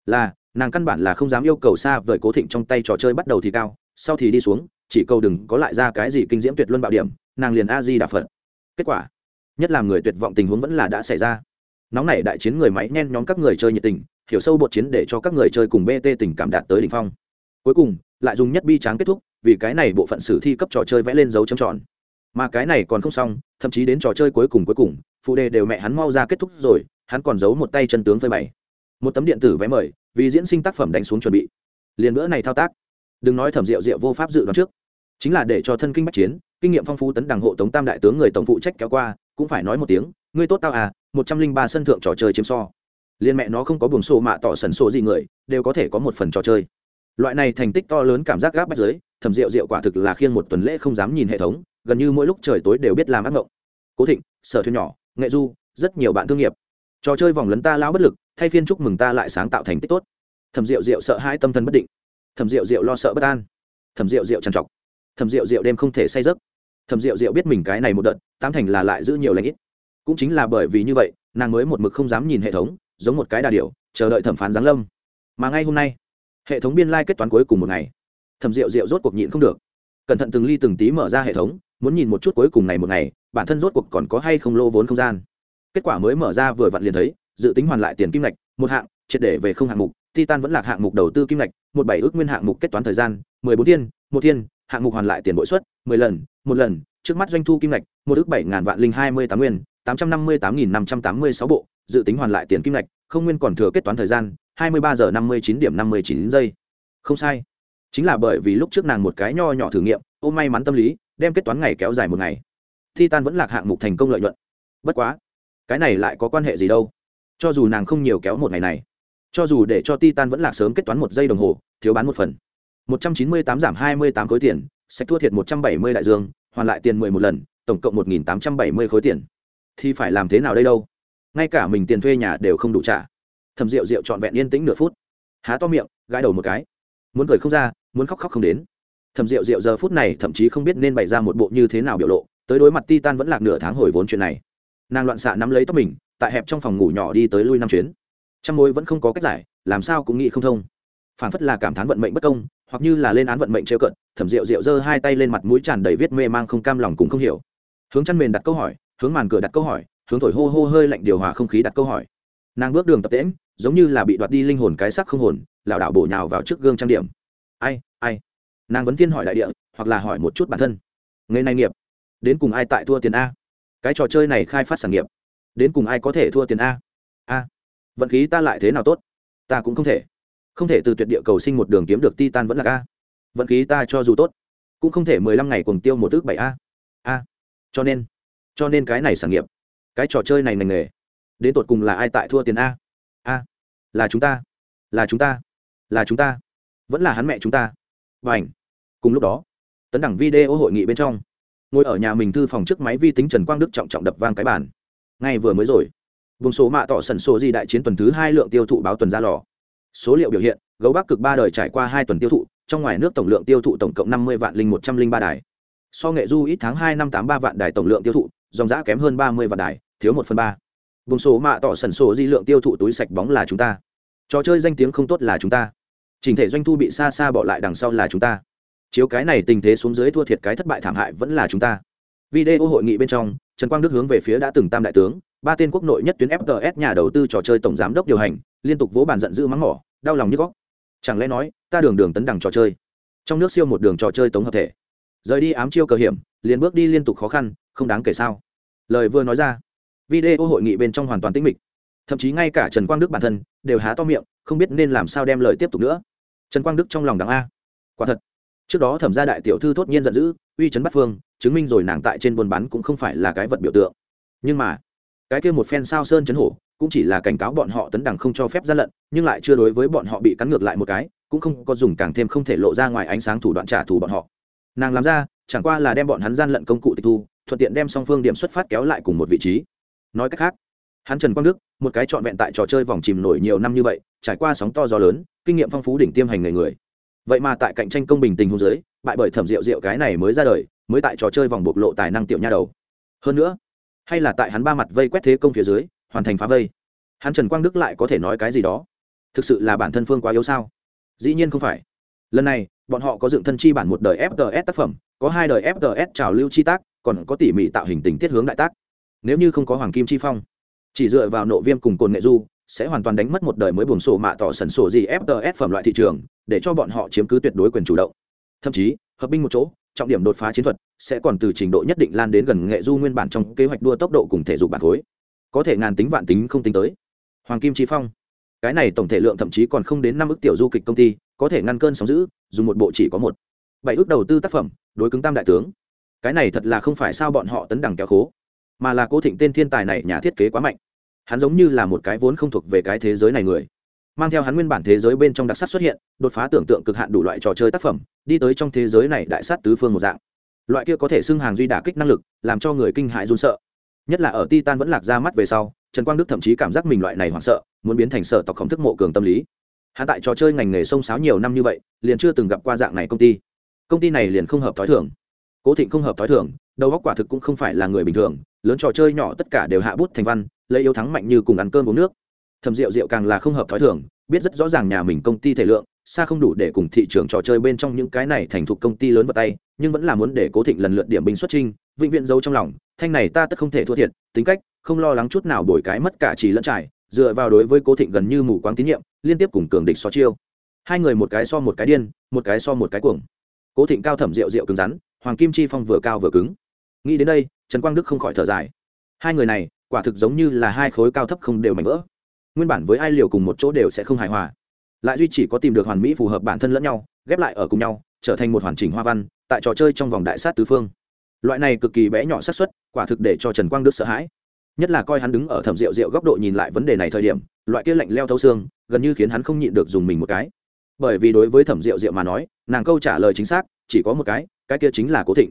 Là, nàng căn bản là không dám yêu cầu xa vời cố thịnh trong tay trò chơi bắt đầu thì cao, sau thì đi xuống, chỉ cầu đừng có lại ra cái gì kinh diễm tuyệt luân bạo điểm, nàng liền a di đà phật. Kết quả, nhất là người tuyệt vọng tình huống vẫn là đã xảy ra. Nóng này đại chiến người máy nhen nhóm các người chơi nhiệt tình, hiểu sâu bột chiến để cho các người chơi cùng bt tình cảm đạt tới đỉnh phong. Cuối cùng lại dùng nhất bi tráng kết thúc, vì cái này bộ phận sử thi cấp trò chơi vẽ lên dấu trầm tròn. Mà cái này còn không xong, thậm chí đến trò chơi cuối cùng cuối cùng, phụ đề đều mẹ hắn mau ra kết thúc rồi, hắn còn giấu một tay chân tướng phơi bày. Một tấm điện tử vé mời, vì diễn sinh tác phẩm đánh xuống chuẩn bị. Liền bữa này thao tác. Đừng nói thẩm rượu rượu vô pháp dự đoán trước. Chính là để cho thân kinh bách chiến, kinh nghiệm phong phú tấn đảng hộ tống tam đại tướng người tổng phụ trách kéo qua, cũng phải nói một tiếng, ngươi tốt tao à một trăm linh ba sân thượng trò chơi chiếm so. Liên mẹ nó không có buồng sổ mạ tỏ sần sổ gì người, đều có thể có một phần trò chơi loại này thành tích to lớn cảm giác gáp bách giới thẩm rượu rượu quả thực là khiêng một tuần lễ không dám nhìn hệ thống, gần như mỗi lúc trời tối đều biết làm ác mộng. Cố thịnh, sở thuyền nhỏ, nghệ du, rất nhiều bạn thương nghiệp. Trò chơi vòng lấn ta lao bất lực, thay phiên chúc mừng ta lại sáng tạo thành tích tốt. Thẩm rượu rượu sợ hai tâm thần bất định. Thẩm rượu rượu lo sợ bất an. Thẩm rượu rượu trằn trọc. Thẩm rượu rượu đêm không thể say giấc. Thẩm rượu rượu biết mình cái này một đợt, tám thành là lại giữ nhiều lãnh ít. Cũng chính là bởi vì như vậy, nàng mới một mực không dám nhìn hệ thống, giống một cái đà điều chờ đợi thẩm phán giáng lâm. Mà ngay hôm nay hệ thống biên lai、like、kết toán cuối cùng một ngày. Thẩm rượu rượu rốt cuộc nhịn không được. Cẩn thận từng ly từng tí mở ra hệ thống, muốn nhìn một chút cuối cùng này một ngày, bản thân rốt cuộc còn có hay không lô vốn không gian. Kết quả mới mở ra vừa vặn liền thấy, dự tính hoàn lại tiền kim ngạch, một hạng, triệt để về không hạng mục, titan vẫn là hạng mục đầu tư kim ngạch, một bảy ước nguyên hạng mục kết toán thời gian, mười bốn thiên, một thiên, hạng mục hoàn lại tiền bội suất, mười lần, một lần, trước mắt doanh thu kim ngạch, một ước bảy ngàn vạn linh hai mươi tám nguyên, tám trăm năm mươi tám nghìn năm trăm tám mươi sáu bộ, dự tính hoàn lại tiền kim ngạch, không nguyên còn thừa kết toán thời gian hai mươi ba giờ năm mươi chín điểm năm mươi chín giây. Không sai. Chính là bởi vì lúc trước nàng một cái nho nhỏ thử nghiệm ôm may mắn tâm lý, đem kết toán ngày kéo dài một ngày. Titan vẫn lạc hạng mục thành công lợi nhuận. Bất quá, cái này lại có quan hệ gì đâu? Cho dù nàng không nhiều kéo một ngày này, cho dù để cho titan vẫn lạc sớm kết toán một giây đồng hồ, thiếu bán một phần. một trăm chín mươi tám giảm hai mươi tám khối tiền sạch thua thiệt một trăm bảy mươi đại dương, hoàn lại tiền mười một lần, tổng cộng một nghìn tám trăm bảy mươi khối tiền. Thì phải làm thế nào đây đâu? Ngay cả mình tiền thuê nhà đều không đủ trả thầm rượu rượu trọn vẹn yên tĩnh nửa phút. Há to miệng, gãi đầu một cái. Muốn cười không ra, muốn khóc khóc không đến. Thầm rượu rượu giờ phút này thậm chí không biết nên bày ra một bộ như thế nào biểu lộ, tới đối mặt titan vẫn lạc nửa tháng hồi vốn chuyện này. Nàng loạn xạ nắm lấy tóc mình, tại hẹp trong phòng ngủ nhỏ đi tới lui năm chuyến. Trăm mối vẫn không có cách giải, làm sao cũng nghĩ không thông. Phản phất là cảm thán vận mệnh bất công, hoặc như là lên án vận mệnh trêu cận thẩm rượu rượu giơ hai tay lên mặt mũi tràn đầy viết mê mang không cam lòng cũng không hiểu. Hướng chăn mền đặt câu hỏi, hướng màn cửa đặt câu hỏi, hướng thổi hô hô hơi lạnh điều hòa không khí đặt câu hỏi. Nàng bước đường tập tễm giống như là bị đoạt đi linh hồn cái sắc không hồn, lảo đảo bổ nhào vào trước gương trang điểm. Ai ai? Nàng vấn thiên hỏi đại địa, hoặc là hỏi một chút bản thân. Nghề nay nghiệp, đến cùng ai tại thua tiền a? Cái trò chơi này khai phát sản nghiệp, đến cùng ai có thể thua tiền a? A, vận khí ta lại thế nào tốt? Ta cũng không thể. Không thể từ tuyệt địa cầu sinh một đường kiếm được titan vẫn là a. Vận khí ta cho dù tốt, cũng không thể mười lăm ngày cùng tiêu một ước bảy a. A, cho nên cho nên cái này sản nghiệp, cái trò chơi này ngành nghề, đến tột cùng là ai tại thua tiền a? Là chúng ta, là chúng ta, là chúng ta, vẫn là hắn mẹ chúng ta. Và ảnh, cùng lúc đó, tấn đẳng video hội nghị bên trong, ngồi ở nhà mình thư phòng trước máy vi tính trần quang đức trọng trọng đập vang cái bàn. Ngay vừa mới rồi, vùng số mạ tỏ sẩn số di đại chiến tuần thứ hai lượng tiêu thụ báo tuần ra lò. Số liệu biểu hiện, gấu bắc cực ba đời trải qua hai tuần tiêu thụ, trong ngoài nước tổng lượng tiêu thụ tổng cộng năm mươi vạn linh một trăm linh ba đài. So nghệ du ít tháng hai năm tám ba vạn đài tổng lượng tiêu thụ, dòng giã kém hơn ba mươi vạn đài, thiếu một phần ba vùng số mạ tỏ sẩn số di lượng tiêu thụ túi sạch bóng là chúng ta. Trò chơi danh tiếng không tốt là chúng ta. Trình thể doanh thu bị xa xa bỏ lại đằng sau là chúng ta. Chiếu cái này tình thế xuống dưới thua thiệt cái thất bại thảm hại vẫn là chúng ta. Video hội nghị bên trong, trần quang đức hướng về phía đã từng tam đại tướng, ba tên quốc nội nhất tuyến fts nhà đầu tư trò chơi tổng giám đốc điều hành, liên tục vỗ bàn giận dữ mắng mỏ, đau lòng như góc. Chẳng lẽ nói, ta đường đường tấn đẳng trò chơi? Trong nước siêu một đường trò chơi tổng hợp thể. Rời đi ám chiêu cờ hiểm, liền bước đi liên tục khó khăn, không đáng kể sao? Lời vừa nói ra video hội nghị bên trong hoàn toàn tĩnh mịch. Thậm chí ngay cả trần quang đức bản thân đều há to miệng, không biết nên làm sao đem lời tiếp tục nữa. Trần quang đức trong lòng đắng a. Quả thật, trước đó thẩm gia đại tiểu thư thốt nhiên giận dữ, uy chấn bắt phương, chứng minh rồi nàng tại trên buôn bán cũng không phải là cái vật biểu tượng. Nhưng mà, cái kia một phen sao sơn chấn hổ, cũng chỉ là cảnh cáo bọn họ tấn đẳng không cho phép gian lận, nhưng lại chưa đối với bọn họ bị cắn ngược lại một cái, cũng không có dùng càng thêm không thể lộ ra ngoài ánh sáng thủ đoạn trả thù bọn họ. Nàng làm ra, chẳng qua là đem bọn hắn gian lận công cụ tịch thu, thuận tiện đem song phương điểm xuất phát kéo lại cùng một vị trí nói cách khác, hắn trần quang đức, một cái trọn vẹn tại trò chơi vòng chìm nổi nhiều năm như vậy, trải qua sóng to gió lớn, kinh nghiệm phong phú đỉnh tiêm hành người người. Vậy mà tại cạnh tranh công bình tình hôn giới bại bởi thẩm rượu rượu cái này mới ra đời, mới tại trò chơi vòng bộc lộ tài năng tiểu nha đầu. Hơn nữa, hay là tại hắn ba mặt vây quét thế công phía dưới, hoàn thành phá vây. Hắn trần quang đức lại có thể nói cái gì đó? Thực sự là bản thân phương quá yếu sao? Dĩ nhiên không phải. Lần này, bọn họ có dựng thân chi bản một đời fts tác phẩm, có hai đời fts trào lưu chi tác, còn có tỉ mỉ tạo hình tình tiết hướng đại tác nếu như không có hoàng kim chi phong, chỉ dựa vào nộ viêm cùng cồn nghệ du, sẽ hoàn toàn đánh mất một đời mới buồng sổ mạ tỏ sần sổ gì fts phẩm loại thị trường, để cho bọn họ chiếm cứ tuyệt đối quyền chủ động. Thậm chí, hợp binh một chỗ, trọng điểm đột phá chiến thuật sẽ còn từ trình độ nhất định lan đến gần nghệ du nguyên bản trong kế hoạch đua tốc độ cùng thể dục bản khối. Có thể ngàn tính vạn tính không tính tới. Hoàng kim chi phong. Cái này tổng thể lượng thậm chí còn không đến năm ước tiểu du kịch công ty, có thể ngăn cơn sóng giữ dùng một bộ chỉ có một. Bảy ước đầu tư tác phẩm, đối cứng tam đại tướng. Cái này thật là không phải sao bọn họ tấn đẳng kéo khố mà là cố thịnh tên thiên tài này nhà thiết kế quá mạnh. Hắn giống như là một cái vốn không thuộc về cái thế giới này người. Mang theo hắn nguyên bản thế giới bên trong đặc sắc xuất hiện, đột phá tưởng tượng cực hạn đủ loại trò chơi tác phẩm, đi tới trong thế giới này đại sát tứ phương một dạng. Loại kia có thể xưng hàng duy đả kích năng lực, làm cho người kinh hại run sợ. Nhất là ở titan vẫn lạc ra mắt về sau, trần quang đức thậm chí cảm giác mình loại này hoảng sợ, muốn biến thành sợ tộc khổng thức mộ cường tâm lý. Hắn tại trò chơi ngành nghề sông sáo nhiều năm như vậy, liền chưa từng gặp qua dạng này công ty. Công ty này liền không hợp t h ó i thưởng cố thịnh không hợp t h ó i thưởng đầu góc quả thực cũng không phải là người bình thường, lớn trò chơi nhỏ tất cả đều hạ bút thành văn, lấy yếu thắng mạnh như cùng ăn cơm uống nước. Thầm rượu rượu càng là không hợp t h ó i thường, biết rất rõ ràng nhà mình công ty thể lượng, xa không đủ để cùng thị trường trò chơi bên trong những cái này thành thục công ty lớn vào tay, nhưng vẫn là muốn để cố thịnh lần lượt điểm binh xuất trinh vĩnh viễn giấu trong lòng, thanh này ta tất không thể thua thiệt, tính cách, không lo lắng chút nào đổi cái mất cả trí lẫn trải, dựa vào đối với cố thịnh gần như mù quáng tín nhiệm, liên tiếp cùng cường địch so chiêu. Hai người một cái so một cái điên, một cái so một cái cuồng. Cố thịnh cao thẩm rượu rượu cứng rắn, hoàng kim chi phong vừa cao vừa cứng nghĩ đến đây, trần quang đức không khỏi thở dài. Hai người này, quả thực giống như là hai khối cao thấp không đều mảnh vỡ. Nguyên bản với ai liều cùng một chỗ đều sẽ không hài hòa. Lại duy chỉ có tìm được hoàn mỹ phù hợp bản thân lẫn nhau, ghép lại ở cùng nhau, trở thành một hoàn chỉnh hoa văn, tại trò chơi trong vòng đại sát tứ phương. Loại này cực kỳ bé nhỏ xác suất, quả thực để cho trần quang đức sợ hãi. Nhất là coi hắn đứng ở thẩm rượu rượu góc độ nhìn lại vấn đề này thời điểm, loại kia lạnh leo thấu xương, gần như khiến hắn không nhịn được dùng mình một cái. Bởi vì đối với thẩm rượu rượu mà nói, nàng câu trả lời chính xác, chỉ có một cái cái kia chính là cố thịnh.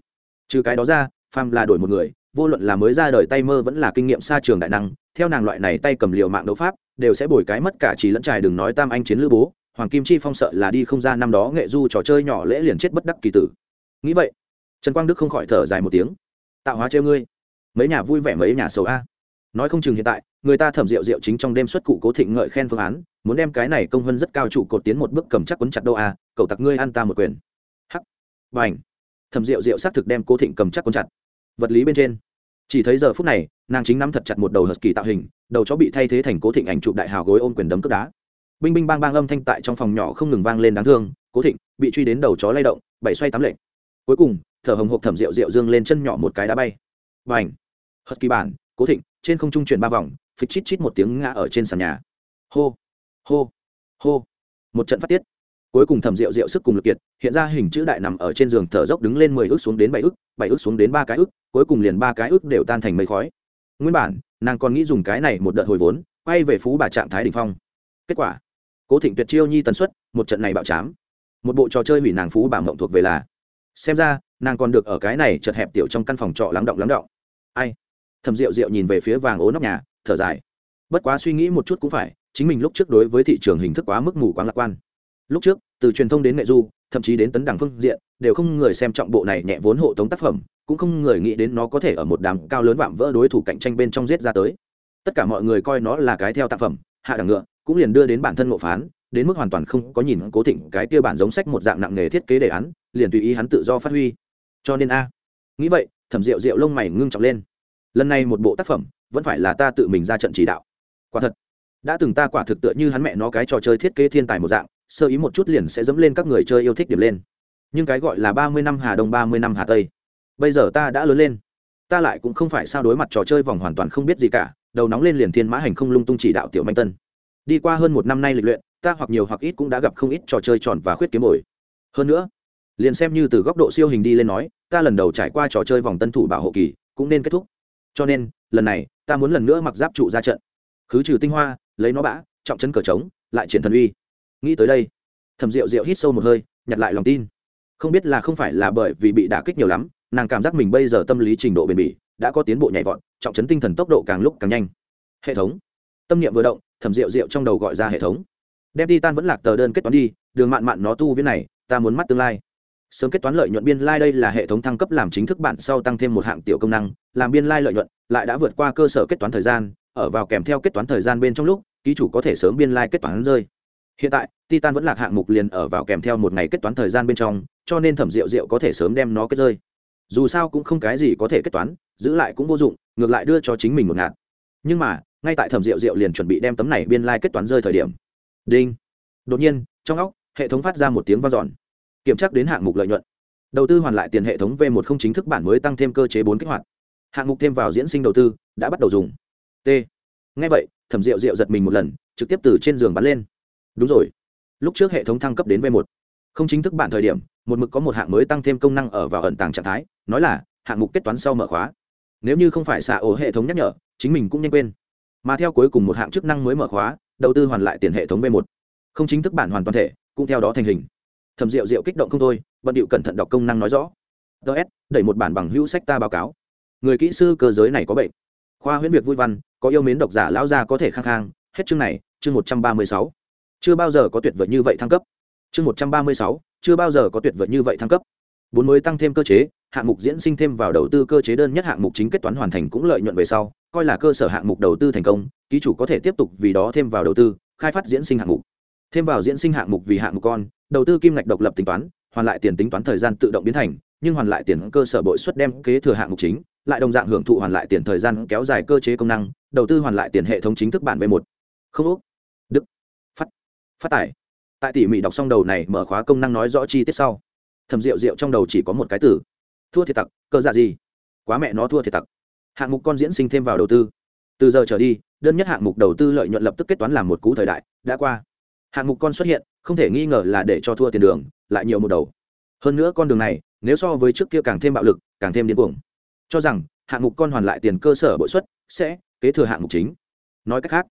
Trừ cái đó ra phàm là đổi một người, vô luận là mới ra đời tay mơ vẫn là kinh nghiệm xa trường đại năng, theo nàng loại này tay cầm liều mạng đấu pháp, đều sẽ bồi cái mất cả chỉ lẫn trài đừng nói tam anh chiến lữ bố, hoàng kim chi phong sợ là đi không ra năm đó nghệ du trò chơi nhỏ lễ liền chết bất đắc kỳ tử. Nghĩ vậy, trần quang đức không khỏi thở dài một tiếng. Tạo hóa treo ngươi. Mấy nhà vui vẻ mấy nhà sầu a. Nói không chừng hiện tại, người ta thẩm rượu rượu chính trong đêm xuất cụ cố thịnh ngợi khen phương án, muốn đem cái này công hơn rất cao trụ cột tiến một bước cầm chắc quấn chặt đâu a cậu tặc ngươi ăn ta một quyền. Hắc. Và ảnh thẩm rượu rượu xác thực đem cố thịnh cầm chắc con chặt. Vật lý bên trên, chỉ thấy giờ phút này, nàng chính nắm thật chặt một đầu hờ kỳ tạo hình, đầu chó bị thay thế thành cố thịnh ảnh chụp đại hào gối ôm quyền đấm cướp đá. Binh binh bang bang âm thanh tại trong phòng nhỏ không ngừng vang lên đáng thương, cố thịnh bị truy đến đầu chó lay động, bảy xoay tám lệnh cuối cùng, thở hồng hộc thẩm rượu rượu dương lên chân nhỏ một cái đá bay. Và ảnh hất kỳ bản, cố thịnh, trên không trung chuyển ba vòng, phịch chít chít một tiếng ngã ở trên sàn nhà. Hô! Hô! Hô! Một trận phát tiết cuối cùng thẩm rượu rượu sức cùng lực kiệt, hiện ra hình chữ đại nằm ở trên giường thở dốc đứng lên mười ước xuống đến bảy ước bảy ước xuống đến ba cái ước, cuối cùng liền ba cái ước đều tan thành mây khói. Nguyên bản, nàng còn nghĩ dùng cái này một đợt hồi vốn, quay về phú bà trạng thái đ ỉ n h phong. Kết quả, cố thịnh tuyệt chiêu nhi tần suất, một trận này bạo chám. Một bộ trò chơi hủy nàng phú bà mộng thuộc về là, xem ra, nàng còn được ở cái này chật hẹp tiểu trong căn phòng trọ lắng động lắng động. Ai? Thầm rượu rượu nhìn về phía vàng ố nóc nhà, thở dài. Bất quá suy nghĩ một chút cũng phải, chính mình lúc trước đối với thị trường hình thức quá mức mù quá lạc quan. Lúc trước từ truyền thông đến nghệ du, thậm chí đến tấn đẳng phương diện, đều không người xem trọng bộ này nhẹ vốn hộ tống tác phẩm, cũng không người nghĩ đến nó có thể ở một đám cao lớn vạm vỡ đối thủ cạnh tranh bên trong giết ra tới. Tất cả mọi người coi nó là cái theo tác phẩm, hạ đẳng ngựa, cũng liền đưa đến bản thân ngộ phán, đến mức hoàn toàn không có nhìn cố thịnh cái kia bản giống sách một dạng nặng nghề thiết kế đề án, liền tùy ý hắn tự do phát huy. Cho nên a, nghĩ vậy, thẩm rượu rượu lông mày ngưng trọng lên. Lần này một bộ tác phẩm, vẫn phải là ta tự mình ra trận chỉ đạo. Quả thật, đã từng ta quả thực tựa như hắn mẹ nó cái trò chơi thiết kế thiên tài một dạng sơ ý một chút liền sẽ dẫm lên các người chơi yêu thích điểm lên. Nhưng cái gọi là ba mươi năm hà đông, ba mươi năm hà tây, bây giờ ta đã lớn lên. Ta lại cũng không phải sao đối mặt trò chơi vòng hoàn toàn không biết gì cả, đầu nóng lên liền thiên mã hành không lung tung chỉ đạo tiểu manh tân. Đi qua hơn một năm nay lịch luyện, ta hoặc nhiều hoặc ít cũng đã gặp không ít trò chơi tròn và khuyết kiếm bồi. Hơn nữa, liền xem như từ góc độ siêu hình đi lên nói, ta lần đầu trải qua trò chơi vòng tân thủ bảo hộ kỳ cũng nên kết thúc. Cho nên, lần này, ta muốn lần nữa mặc giáp trụ ra trận. Khứ trừ tinh hoa, lấy nó bã, trọng chân cờ trống, lại triển thần uy nghĩ tới đây thầm rượu rượu hít sâu một hơi, nhặt lại lòng tin. Không biết là không phải là bởi vì bị đả kích nhiều lắm, nàng cảm giác mình bây giờ tâm lý trình độ bền bỉ, đã có tiến bộ nhảy vọt, trọng chấn tinh thần tốc độ càng lúc càng nhanh. Hệ thống. Tâm niệm vừa động thầm rượu rượu trong đầu gọi ra hệ thống. Đem đi tan vẫn lạc tờ đơn kết toán đi, đường mạn mạn nó tu viết này, ta muốn mắt tương lai. Sớm kết toán lợi nhuận biên lai đây là hệ thống thăng cấp làm chính thức bản sau tăng thêm một hạng tiểu công năng, làm biên lai lợi nhuận, lại đã vượt qua cơ sở kết toán thời gian, ở vào kèm theo kết toán thời gian bên trong lúc, ký chủ có thể sớm biên lai kết toán rơi hiện tại, titan vẫn lạc hạng mục liền ở vào kèm theo một ngày kết toán thời gian bên trong, cho nên thẩm rượu rượu có thể sớm đem nó kết rơi. Dù sao cũng không cái gì có thể kết toán, giữ lại cũng vô dụng, ngược lại đưa cho chính mình một ngạt. Nhưng mà, ngay tại thẩm rượu rượu liền chuẩn bị đem tấm này biên lai kết toán rơi thời điểm. Đinh. Đột nhiên, trong óc, hệ thống phát ra một tiếng vang dọn. Kiểm tra đến hạng mục lợi nhuận. Đầu tư hoàn lại tiền hệ thống v một không chính thức bản mới tăng thêm cơ chế bốn kích hoạt. Hạng mục thêm vào diễn sinh đầu tư, đã bắt đầu dùng. T. Ngay vậy, thẩm rượu rượu giật mình một lần, trực tiếp từ trên giường bắn lên đúng rồi. Lúc trước hệ thống thăng cấp đến v một. Không chính thức bản thời điểm, một mực có một hạng mới tăng thêm công năng ở vào ẩn tàng trạng thái, nói là, hạng mục kết toán sau mở khóa. Nếu như không phải xạ ổ hệ thống nhắc nhở, chính mình cũng nhanh quên. Mà theo cuối cùng một hạng chức năng mới mở khóa, đầu tư hoàn lại tiền hệ thống v một. Không chính thức bản hoàn toàn thể, cũng theo đó thành hình. Thầm rượu rượu kích động không thôi, bận điệu cẩn thận đọc công năng nói rõ. Ts đẩy một bản bằng hữu sách ta báo cáo. Người kỹ sư cơ giới này có bệnh. Khoa huyễn việc vui văn, có yêu mến độc giả lão gia có thể khang khang hết chương này, chương một trăm ba mươi sáu chưa bao giờ có tuyệt vời như vậy thăng cấp. Chương một trăm ba mươi sáu, chưa bao giờ có tuyệt vời như vậy thăng cấp. Bốn mới tăng thêm cơ chế, hạng mục diễn sinh thêm vào đầu tư cơ chế đơn nhất hạng mục chính kết toán hoàn thành cũng lợi nhuận về sau, coi là cơ sở hạng mục đầu tư thành công, ký chủ có thể tiếp tục vì đó thêm vào đầu tư, khai phát diễn sinh hạng mục. Thêm vào diễn sinh hạng mục vì hạng mục con, đầu tư kim ngạch độc lập tính toán, hoàn lại tiền tính toán thời gian tự động biến thành, nhưng hoàn lại tiền cơ sở bội suất đem kế thừa hạng mục chính, lại đồng dạng hưởng thụ hoàn lại tiền thời gian kéo dài cơ chế công năng, đầu tư hoàn lại tiền hệ thống chính thức bản v một. Không úc phát tải. Tại tỉ mỉ đọc xong đầu này mở khóa công năng nói rõ chi tiết sau thầm rượu rượu trong đầu chỉ có một cái từ. Thua thiệt tặc cơ dạ gì? Quá mẹ nó thua thiệt tặc. Hạng mục con diễn sinh thêm vào đầu tư. Từ giờ trở đi, đơn nhất hạng mục đầu tư lợi nhuận lập tức kết toán làm một cú thời đại, đã qua. Hạng mục con xuất hiện, không thể nghi ngờ là để cho thua tiền đường, lại nhiều một đầu. Hơn nữa con đường này, nếu so với trước kia càng thêm bạo lực, càng thêm điên cuồng. Cho rằng, hạng mục con hoàn lại tiền cơ sở bội suất sẽ kế thừa hạng mục chính. Nói cách khác,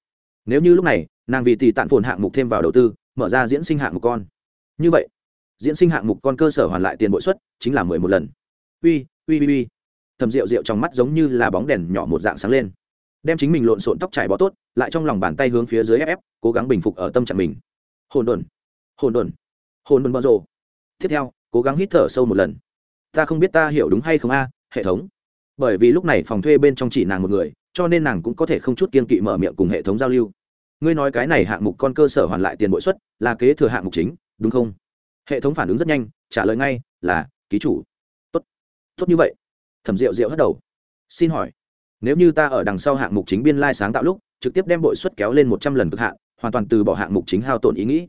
nếu như lúc này nàng vì tỷ tạn phồn hạng mục thêm vào đầu tư, mở ra diễn sinh hạng mục con. Như vậy, diễn sinh hạng mục con cơ sở hoàn lại tiền bội suất chính là mười một lần. Uy uy uy uy. Thầm rượu rượu trong mắt giống như là bóng đèn nhỏ một dạng sáng lên. Đem chính mình lộn xộn tóc trải bó tốt, lại trong lòng bàn tay hướng phía dưới ép ép, cố gắng bình phục ở tâm trạng mình. Hồn đồn hồn đồn hồn đồn bao rồ tiếp theo, cố gắng hít thở sâu một lần. Ta không biết ta hiểu đúng hay không a, hệ thống. Bởi vì lúc này phòng thuê bên trong chỉ nàng một người, cho nên nàng cũng có thể không chút kiên kỵ mở miệng cùng hệ thống giao lưu ngươi nói cái này hạng mục con cơ sở hoàn lại tiền bội suất là kế thừa hạng mục chính, đúng không? Hệ thống phản ứng rất nhanh, trả lời ngay, là, ký chủ. Tốt. Tốt như vậy. Thẩm rượu rượu hất đầu. Xin hỏi, nếu như ta ở đằng sau hạng mục chính biên lai sáng tạo lúc, trực tiếp đem bội suất kéo lên một trăm lần cực hạn, hoàn toàn từ bỏ hạng mục chính hao tổn ý nghĩ.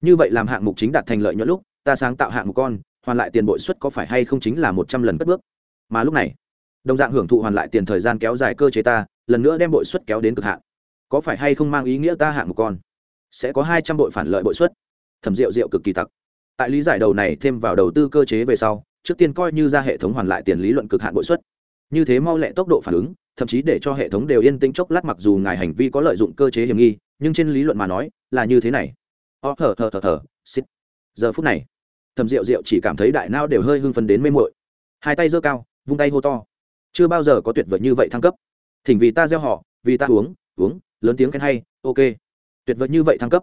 Như vậy làm hạng mục chính đạt thành lợi nhuận lúc, ta sáng tạo hạng mục con, hoàn lại tiền bội suất có phải hay không chính là một trăm lần cất bước? Mà lúc này, đồng dạng hưởng thụ hoàn lại tiền thời gian kéo dài cơ chế ta, lần nữa đem bội suất kéo đến cực hạn có phải hay không mang ý nghĩa ta hạng một con? Sẽ có hai trăm bội phản lợi bội suất. Thẩm rượu rượu cực kỳ tặc. Tại lý giải đầu này thêm vào đầu tư cơ chế về sau, trước tiên coi như ra hệ thống hoàn lại tiền lý luận cực hạn bội suất. Như thế mau lẹ tốc độ phản ứng, thậm chí để cho hệ thống đều yên tĩnh chốc lát mặc dù ngài hành vi có lợi dụng cơ chế hiểm nghi, nhưng trên lý luận mà nói, là như thế này. Ó thở thở thở thở xít giờ phút này thầm rượu rượu chỉ cảm thấy đại nao đều hơi hưng phấn đến mê mội hai tay giơ cao, vung tay hô to. Chưa bao giờ có tuyệt vời như vậy thăng cấp. Thỉnh vì ta gieo họ, vì ta uống uống lớn tiếng khen hay, ok. Tuyệt vời như vậy thăng cấp.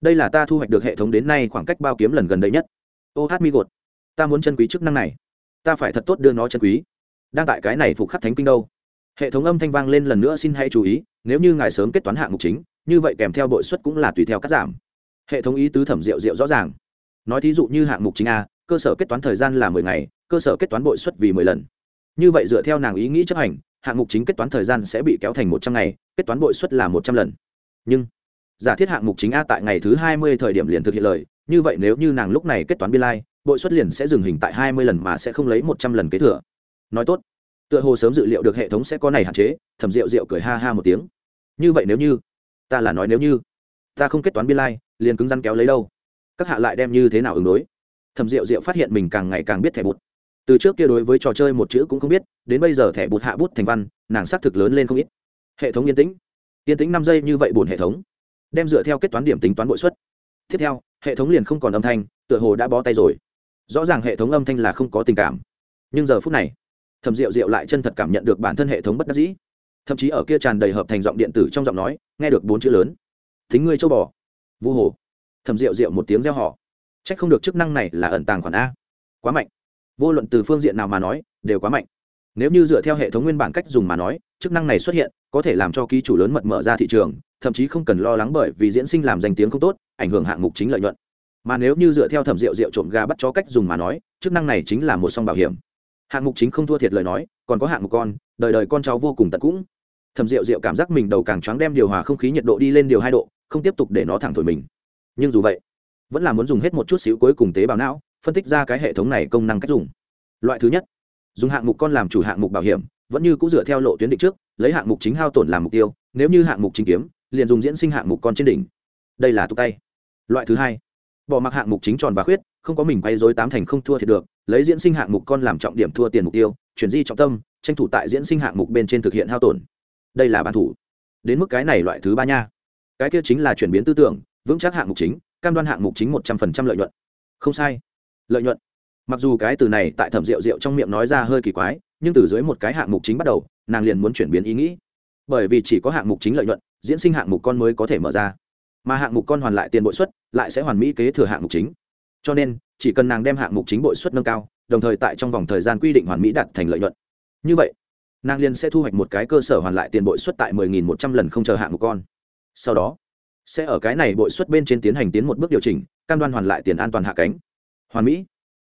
Đây là ta thu hoạch được hệ thống đến nay khoảng cách bao kiếm lần gần đây nhất. Ô hát mi gột. Ta muốn chân quý chức năng này. Ta phải thật tốt đưa nó chân quý. Đang tại cái này phục khắc thánh kinh đâu. Hệ thống âm thanh vang lên lần nữa xin hãy chú ý, nếu như ngài sớm kết toán hạng mục chính, như vậy kèm theo bội suất cũng là tùy theo cắt giảm. Hệ thống ý tứ thẩm rượu rượu rõ ràng. Nói thí dụ như hạng mục chính a, cơ sở kết toán thời gian là mười ngày, cơ sở kết toán bội suất vì mười lần. Như vậy dựa theo nàng ý nghĩ chấp hành hạng mục chính kết toán thời gian sẽ bị kéo thành một trăm ngày, kết toán bội suất là một trăm lần. Nhưng, giả thiết hạng mục chính a tại ngày thứ hai mươi thời điểm liền thực hiện lời, như vậy nếu như nàng lúc này kết toán biên lai bội suất liền sẽ dừng hình tại hai mươi lần mà sẽ không lấy một trăm lần kế thừa. Nói tốt, tựa hồ sớm dự liệu được hệ thống sẽ có này hạn chế, thẩm rượu rượu cười ha ha một tiếng. Như vậy nếu như, ta là nói nếu như, ta không kết toán biên lai liền cứng rắn kéo lấy đâu? Các hạ lại đem như thế nào ứng đối? Thẩm rượu rượu phát hiện mình càng ngày càng biết thẻ bút từ trước kia đối với trò chơi một chữ cũng không biết, đến bây giờ thẻ bút hạ bút thành văn, nàng xác thực lớn lên không ít. Hệ thống yên tĩnh. Yên tĩnh năm giây như vậy bổn hệ thống. Đem dựa theo kết toán điểm tính toán bội suất. Tiếp theo, hệ thống liền không còn âm thanh, tựa hồ đã bó tay rồi. Rõ ràng hệ thống âm thanh là không có tình cảm. Nhưng giờ phút này, thẩm rượu rượu lại chân thật cảm nhận được bản thân hệ thống bất đắc dĩ. Thậm chí ở kia tràn đầy hợp thành giọng điện tử trong giọng nói, nghe được bốn chữ lớn. Thính ngươi châu bò. Vu hồ. Thẩm rượu rượu một tiếng reo họ trách không được chức năng này là ẩn tàng khoản a. Quá mạnh vô luận từ phương diện nào mà nói, đều quá mạnh. Nếu như dựa theo hệ thống nguyên bản cách dùng mà nói, chức năng này xuất hiện, có thể làm cho ký chủ lớn mật mở ra thị trường, thậm chí không cần lo lắng bởi vì diễn sinh làm danh tiếng không tốt, ảnh hưởng hạng mục chính lợi nhuận. Mà nếu như dựa theo thẩm rượu rượu trộm gà bắt cho cách dùng mà nói, chức năng này chính là một song bảo hiểm. Hạng mục chính không thua thiệt lời nói, còn có hạng mục con, đời đời con cháu vô cùng tận cũng. Thẩm rượu rượu cảm giác mình đầu càng choáng đem điều hòa không khí nhiệt độ đi lên điều hai độ, không tiếp tục để nó thẳng thổi mình. Nhưng dù vậy, vẫn là muốn dùng hết một chút xíu cuối cùng tế bào não phân tích ra cái hệ thống này công năng cách dùng loại thứ nhất dùng hạng mục con làm chủ hạng mục bảo hiểm vẫn như cũng dựa theo lộ tuyến định trước lấy hạng mục chính hao tổn làm mục tiêu nếu như hạng mục chính kiếm liền dùng diễn sinh hạng mục con trên đỉnh đây là tục tay loại thứ hai bỏ mặc hạng mục chính tròn và khuyết không có mình quay dối tám thành không thua thì được lấy diễn sinh hạng mục con làm trọng điểm thua tiền mục tiêu chuyển di trọng tâm tranh thủ tại diễn sinh hạng mục bên trên thực hiện hao tổn đây là bản thủ đến mức cái này loại thứ ba nha cái kia chính là chuyển biến tư tưởng vững chắc hạng mục chính cam đoan hạng mục chính một trăm phần trăm lợi nhuận không sai lợi nhuận. Mặc dù cái từ này tại thẩm rượu rượu trong miệng nói ra hơi kỳ quái, nhưng từ dưới một cái hạng mục chính bắt đầu, nàng liền muốn chuyển biến ý nghĩ. Bởi vì chỉ có hạng mục chính lợi nhuận, diễn sinh hạng mục con mới có thể mở ra. Mà hạng mục con hoàn lại tiền bội suất, lại sẽ hoàn mỹ kế thừa hạng mục chính. Cho nên, chỉ cần nàng đem hạng mục chính bội suất nâng cao, đồng thời tại trong vòng thời gian quy định hoàn mỹ đạt thành lợi nhuận. Như vậy, nàng liền sẽ thu hoạch một cái cơ sở hoàn lại tiền bội suất tại 10.100 lần không chờ hạng mục con. Sau đó, sẽ ở cái này bội suất bên trên tiến hành tiến một bước điều chỉnh, cam đoan hoàn lại tiền an toàn hạ cánh hoàn mỹ.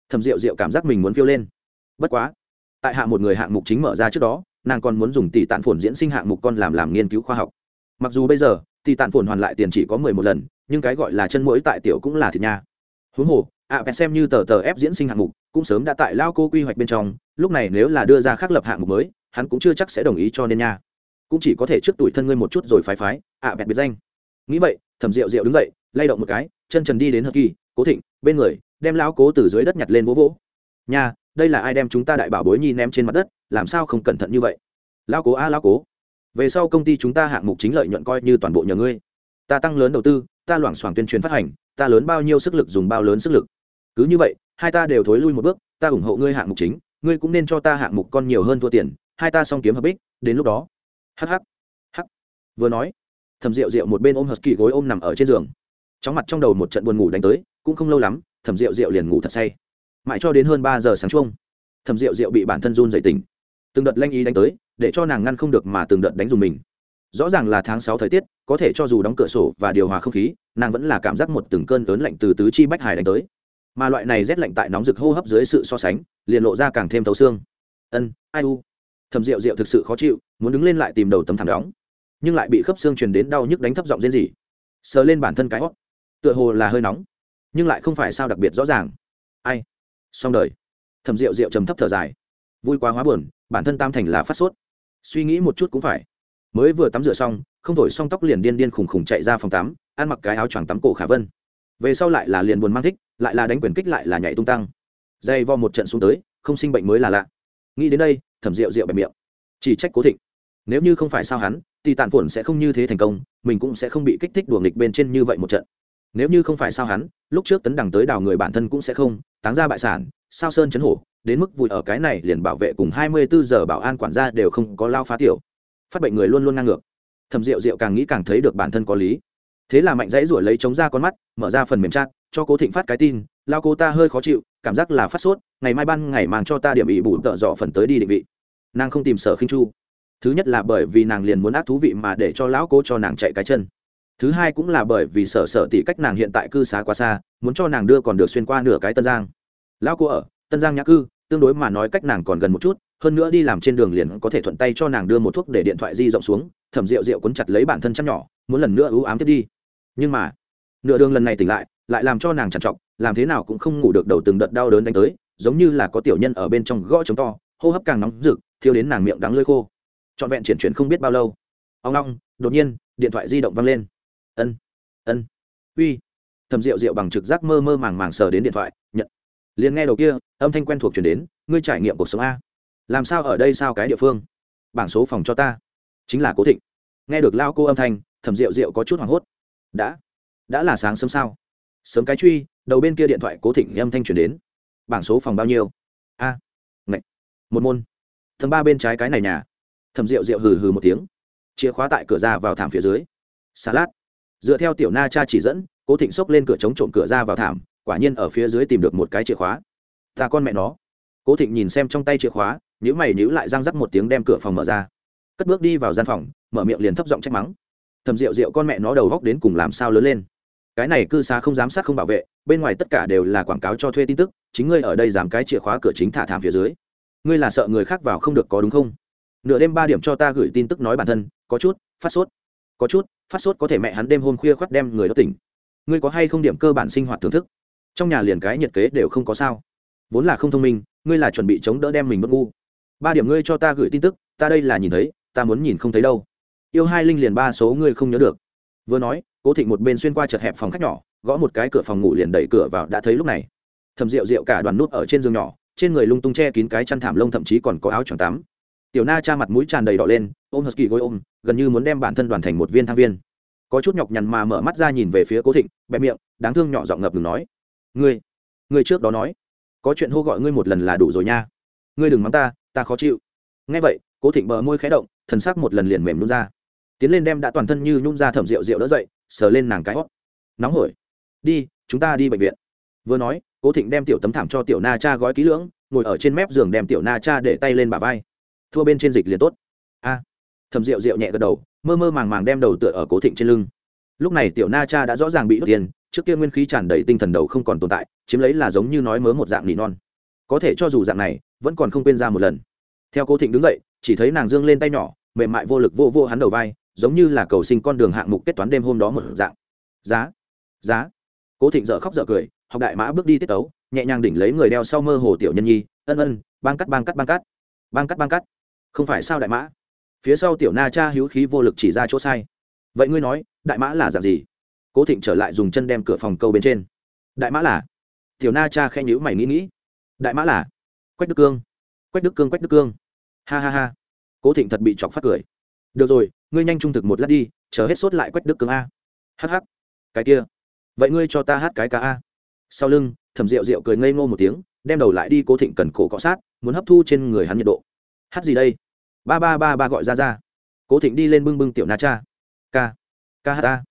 Thầm rượu rượu cảm giác mình muốn phiêu lên. Bất quá tại hạ một người hạng mục chính mở ra trước đó nàng còn muốn dùng tỷ tạn phồn diễn sinh hạng mục con làm làm nghiên cứu khoa học. Mặc dù bây giờ tỷ tạn phồn hoàn lại tiền chỉ có mười một lần nhưng cái gọi là chân mũi tại tiểu cũng là thịt nha. Huống hồ ạ à, xem như tờ tờ ép diễn sinh hạng mục cũng sớm đã tại lao cô quy hoạch bên trong lúc này nếu là đưa ra khác lập hạng mục mới hắn cũng chưa chắc sẽ đồng ý cho nên nha. Cũng chỉ có thể trước tuổi thân ngươi một chút rồi phái phái ạ à, bẹt biệt danh. Nghĩ vậy thẩm rượu rượu đứng dậy lay động một cái chân trần đi đến hờ kỳ cố thịnh bên người đem lão cố từ dưới đất nhặt lên vỗ vỗ. Nha đây là ai đem chúng ta đại bảo bối nhi ném trên mặt đất làm sao không cẩn thận như vậy? Lão cố a à, lão cố. Về sau công ty chúng ta hạng mục chính lợi nhuận coi như toàn bộ nhờ ngươi. Ta tăng lớn đầu tư ta loảng xoảng tuyên truyền phát hành ta lớn bao nhiêu sức lực dùng bao lớn sức lực. Cứ như vậy hai ta đều thối lui một bước ta ủng hộ ngươi hạng mục chính ngươi cũng nên cho ta hạng mục con nhiều hơn thua tiền hai ta xong kiếm hợp bích đến lúc đó. Hh h vừa nói thầm rượu rượu một bên ôm hờ kỳ gối ôm nằm ở trên giường. Chóng mặt trong đầu một trận buồn ngủ đánh tới cũng không lâu lắm Thẩm rượu rượu liền ngủ thật say. Mãi cho đến hơn ba giờ sáng chung thẩm rượu rượu bị bản thân run dậy tỉnh. Từng đợt lanh ý đánh tới, để cho nàng ngăn không được mà từng đợt đánh dùng mình. Rõ ràng là tháng sáu thời tiết, có thể cho dù đóng cửa sổ và điều hòa không khí, nàng vẫn là cảm giác một từng cơn lớn lạnh từ tứ chi bách hải đánh tới. Mà loại này rét lạnh tại nóng rực hô hấp dưới sự so sánh, liền lộ ra càng thêm thấu xương. Ân, ai u? Thầm rượu rượu thực sự khó chịu, muốn đứng lên lại tìm đầu tấm thảm đóng. Nhưng lại bị khớp xương truyền đến đau nhức đánh thấp giọng rên rỉ. Sờ lên bản thân cái hót. Tựa hồ là hơi nóng nhưng lại không phải sao đặc biệt rõ ràng. Ai? Xong đời. Thầm rượu rượu trầm thấp thở dài. Vui quá hóa buồn, bản thân tam thành là phát sốt. Suy nghĩ một chút cũng phải. Mới vừa tắm rửa xong, không thổi xong tóc liền điên điên khùng khùng chạy ra phòng tắm, ăn mặc cái áo choàng tắm cổ khả vân. Về sau lại là liền buồn mang thích, lại là đánh quyền kích lại là nhảy tung tăng. Dây vo một trận xuống tới, không sinh bệnh mới là lạ. Nghĩ đến đây, thẩm rượu rượu bẹp miệng. Chỉ trách cố thịnh. Nếu như không phải sao hắn thì tàn phổn sẽ không như thế thành công, mình cũng sẽ không bị kích thích đùa nghịch bên trên như vậy một trận nếu như không phải sao hắn, lúc trước tấn đằng tới đào người bản thân cũng sẽ không, táng ra bại sản, sao sơn chấn hổ, đến mức vùi ở cái này liền bảo vệ cùng hai mươi bốn giờ bảo an quản gia đều không có lao phá tiểu. Phát bệnh người luôn luôn ngang ngược. Thầm rượu rượu càng nghĩ càng thấy được bản thân có lý. Thế là mạnh dãy ruổi lấy chống ra con mắt, mở ra phần mềm chat, cho cố thịnh phát cái tin, lao cô ta hơi khó chịu, cảm giác là phát sốt, ngày mai ban ngày mang cho ta điểm ỵ bù tợ dọ phần tới đi định vị. Nàng không tìm sở khinh chu. Thứ nhất là bởi vì nàng liền muốn ác thú vị mà để cho lão cô cho nàng chạy cái chân thứ hai cũng là bởi vì sở sở tỷ cách nàng hiện tại cư xá quá xa, muốn cho nàng đưa còn được xuyên qua nửa cái tân giang. Lão cô ở, tân giang nhã cư, tương đối mà nói cách nàng còn gần một chút, hơn nữa đi làm trên đường liền có thể thuận tay cho nàng đưa một thuốc để điện thoại di rộng xuống, thẩm rượu rượu cuốn chặt lấy bản thân chăm nhỏ, muốn lần nữa ưu ám tiếp đi. Nhưng mà, nửa đường lần này tỉnh lại lại làm cho nàng trằn trọc, làm thế nào cũng không ngủ được đầu từng đợt đau đớn đánh tới, giống như là có tiểu nhân ở bên trong gõ trống to, hô hấp càng nóng rực, thiêu đến nàng miệng đắng lơi khô. Trọn vẹn chuyển chuyển không biết bao lâu. Ông long đột nhiên, điện thoại di động văng lên ân ân. Uy. Thầm rượu rượu bằng trực giác mơ mơ màng màng sờ đến điện thoại nhận. Liền nghe đầu kia âm thanh quen thuộc chuyển đến ngươi trải nghiệm cuộc sống a. Làm sao ở đây sao cái địa phương? Bảng số phòng cho ta. Chính là cố thịnh. Nghe được lao cô âm thanh thầm rượu rượu có chút hoảng hốt. Đã đã là sáng sớm sao? Sớm cái truy. Đầu bên kia điện thoại cố thịnh âm thanh chuyển đến. Bảng số phòng bao nhiêu? A. À, ngạch. Một môn. Tầng ba bên trái cái này nhà. Thầm rượu rượu hừ hừ một tiếng chìa khóa tại cửa ra vào thảm phía dưới. Xà lát dựa theo tiểu na cha chỉ dẫn, cố thịnh xốc lên cửa chống trộm cửa ra vào thảm, quả nhiên ở phía dưới tìm được một cái chìa khóa. Ta con mẹ nó. Cố thịnh nhìn xem trong tay chìa khóa nhữ mày nhữ lại răng rắc một tiếng đem cửa phòng mở ra. Cất bước đi vào gian phòng, mở miệng liền thấp giọng trách mắng. Thầm rượu rượu con mẹ nó đầu góc đến cùng làm sao lớn lên. Cái này cư xá không giám sát không bảo vệ, bên ngoài tất cả đều là quảng cáo cho thuê tin tức, chính ngươi ở đây giảm cái chìa khóa cửa chính thả thảm phía dưới. Ngươi là sợ người khác vào không được có đúng không? Nửa đêm ba điểm cho ta gửi tin tức nói bản thân, có chút, phát sốt. Có chút phát sốt có thể mẹ hắn đêm hôm khuya khoắt đem người đó tỉnh. Ngươi có hay không điểm cơ bản sinh hoạt thưởng thức? Trong nhà liền cái nhiệt kế đều không có sao. Vốn là không thông minh, ngươi là chuẩn bị chống đỡ đem mình mất ngu. Ba điểm ngươi cho ta gửi tin tức, ta đây là nhìn thấy, ta muốn nhìn không thấy đâu. Yêu hai linh liền ba số ngươi không nhớ được. Vừa nói, cố thịnh một bên xuyên qua chật hẹp phòng khách nhỏ, gõ một cái cửa phòng ngủ liền đẩy cửa vào, đã thấy lúc này. Thầm rượu rượu cả đoàn nút ở trên giường nhỏ, trên người lung tung che kín cái chăn thảm lông thậm chí còn có áo choàng tắm tiểu na cha mặt mũi tràn đầy đỏ lên, ôm hờsky gối ôm, gần như muốn đem bản thân đoàn thành một viên thang viên. Có chút nhọc nhằn mà mở mắt ra nhìn về phía cố thịnh, bẹp miệng, đáng thương nhỏ giọng ngập ngừng nói. Ngươi ngươi trước đó nói, có chuyện hô gọi ngươi một lần là đủ rồi nha. Ngươi đừng mắng ta ta khó chịu. Nghe vậy, cố thịnh bờ môi khé động, thần sắc một lần liền mềm nhún ra. Tiến lên đem đã toàn thân như nhun ra thẩm rượu rượu đỡ dậy, sờ lên nàng cái hót. Nóng hổi. Đi, chúng ta đi bệnh viện. Vừa nói, cố thịnh đem tiểu tấm thảm cho tiểu na cha gói kỹ lưỡng, ngồi ở trên mép giường đem tiểu na cha để tay lên bả vai thua bên trên dịch liền tốt. A. Thầm rượu rượu nhẹ gật đầu, mơ mơ màng màng đem đầu tựa ở cố thịnh trên lưng. Lúc này tiểu na cha đã rõ ràng bị đốt tiền, trước kia nguyên khí tràn đầy tinh thần đầu không còn tồn tại, chiếm lấy là giống như nói mớ một dạng nỉ non. Có thể cho dù dạng này, vẫn còn không quên ra một lần. Theo cố thịnh đứng dậy, chỉ thấy nàng dương lên tay nhỏ, mềm mại vô lực vô vô hắn đầu vai, giống như là cầu sinh con đường hạng mục kết toán đêm hôm đó một dạng. Giá giá. Cố thịnh dợ khóc dợ cười, học đại mã bước đi tiết tấu, nhẹ nhàng đỉnh lấy người đeo sau mơ hồ tiểu nhân nhi, ân ân, bang cắt bang cắt bang cắt. Bang cắt bang cắt không phải sao đại mã? Phía sau tiểu na cha hữu khí vô lực chỉ ra chỗ sai. Vậy ngươi nói, đại mã là dạng gì? Cố thịnh trở lại dùng chân đem cửa phòng câu bên trên. Đại mã là? Tiểu na cha khen nhữ mày nghĩ nghĩ. Đại mã là? Quách đức cương. Quách đức cương, quách đức cương. Ha ha ha. Cố thịnh thật bị chọc phát cười. Được rồi, ngươi nhanh trung thực một lát đi, chờ hết sốt lại quách đức cương a. Hh cái kia. Vậy ngươi cho ta hát cái ca a. Sau lưng, thẩm rượu rượu cười ngây ngô một tiếng, đem đầu lại đi cố thịnh cần cổ cọ sát, muốn hấp thu trên người hắn nhiệt độ hát gì đây? Ba ba ba ba gọi ra ra. Cố thịnh đi lên bưng bưng tiểu na cha. K k h ta.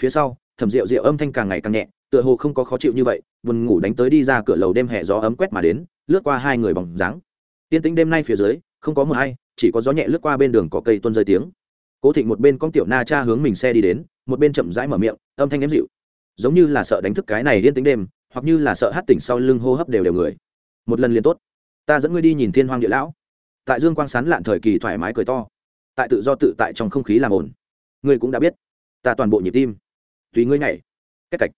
Phía sau, thẩm rượu rượu âm thanh càng ngày càng nhẹ, tựa hồ không có khó chịu như vậy, buồn ngủ đánh tới đi ra cửa lầu đêm hè gió ấm quét mà đến, lướt qua hai người bóng dáng. Tiên tĩnh đêm nay phía dưới, không có mưa hay, chỉ có gió nhẹ lướt qua bên đường có cây tuân rơi tiếng. Cố thịnh một bên con tiểu na cha hướng mình xe đi đến, một bên chậm rãi mở miệng, âm thanh ém dịu. Giống như là sợ đánh thức cái này yên tĩnh đêm, hoặc như là sợ hát tỉnh sau lưng hô hấp đều đều người. Một lần liền tốt. Ta dẫn ngươi đi nhìn thiên hoàng địa lão tại dương quang sán lạn thời kỳ thoải mái cười to. Tại tự do tự tại trong không khí làm ổn ngươi cũng đã biết. Ta toàn bộ nhịp tim. Tùy ngươi nhảy. Cách cạch.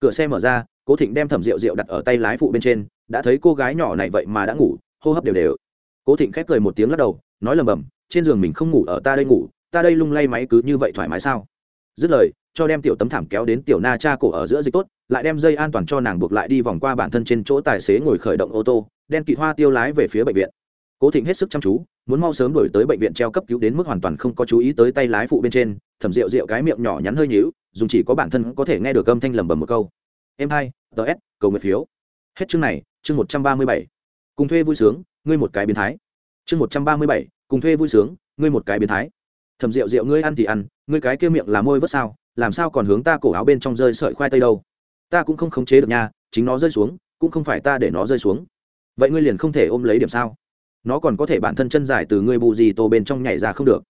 Cửa xe mở ra, cố thịnh đem thẩm rượu rượu đặt ở tay lái phụ bên trên, đã thấy cô gái nhỏ này vậy mà đã ngủ, hô hấp đều đều. Cố thịnh khép cười một tiếng lắc đầu, nói lầm bầm trên giường mình không ngủ ở ta đây ngủ, ta đây lung lay máy cứ như vậy thoải mái sao? Dứt lời, cho đem tiểu tấm thảm kéo đến tiểu na cha cổ ở giữa dịch tốt, lại đem dây an toàn cho nàng buộc lại đi vòng qua bản thân trên chỗ tài xế ngồi khởi động ô tô, đen kỵ hoa tiêu lái về phía bệnh viện cố thịnh hết sức chăm chú, muốn mau sớm đổi tới bệnh viện treo cấp cứu đến mức hoàn toàn không có chú ý tới tay lái phụ bên trên, thẩm rượu rượu cái miệng nhỏ nhắn hơi nhíu, dùng chỉ có bản thân có thể nghe được âm thanh lầm bầm một câu. Em hai ts cầu nguyện phiếu. Hết chương này, chương một trăm ba mươi bảy. Cùng thuê vui sướng, ngươi một cái biến thái. Chương một trăm ba mươi bảy, cùng thuê vui sướng, ngươi một cái biến thái. Thẩm rượu rượu ngươi ăn thì ăn, ngươi cái kia miệng là môi vớt sao, làm sao còn hướng ta cổ áo bên trong rơi sợi khoai tây đâu? Ta cũng không khống chế được nha, chính nó rơi xuống, cũng không phải ta để nó rơi xuống. Vậy ngươi liền không thể ôm lấy điểm sao? Nó còn có thể bản thân chân dài từ ngươi bù gì tô bên trong nhảy ra không được.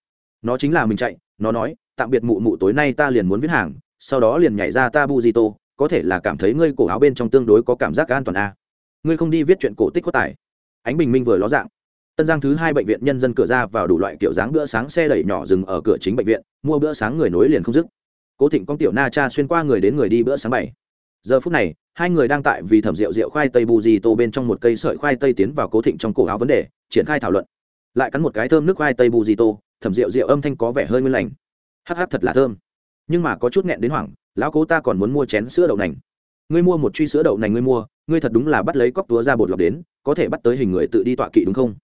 Nó chính là mình chạy, nó nói, tạm biệt mụ mụ, tối nay ta liền muốn viết hàng, sau đó liền nhảy ra ta bù gì tô có thể là cảm thấy ngươi cổ áo bên trong tương đối có cảm giác an toàn a. À. ngươi không đi viết chuyện cổ tích có tài. Ánh bình minh vừa ló dạng. Tân giang thứ hai bệnh viện nhân dân cửa ra vào đủ loại kiểu dáng bữa sáng xe đẩy nhỏ dừng ở cửa chính bệnh viện, mua bữa sáng người nối liền không dứt. Cố thịnh con tiểu na cha xuyên qua người đến người đi bữa sáng bảy. Giờ phút này hai người đang tại vì thẩm rượu rượu khoai tây bù gì tô bên trong một cây sợi khoai tây tiến vào cố thịnh trong cổ áo vấn đề, triển khai thảo luận. Lại cắn một cái thơm nước khoai tây bù gì tô, thẩm rượu rượu âm thanh có vẻ hơi nguyên lành. Hắc hắc thật là thơm. Nhưng mà có chút nghẹn đến hoảng, lão cố ta còn muốn mua chén sữa đậu nành. Ngươi mua một truy sữa đậu nành ngươi mua, ngươi thật đúng là bắt lấy cóc túa ra bột lọc đến, có thể bắt tới hình người tự đi tọa kỵ đúng không?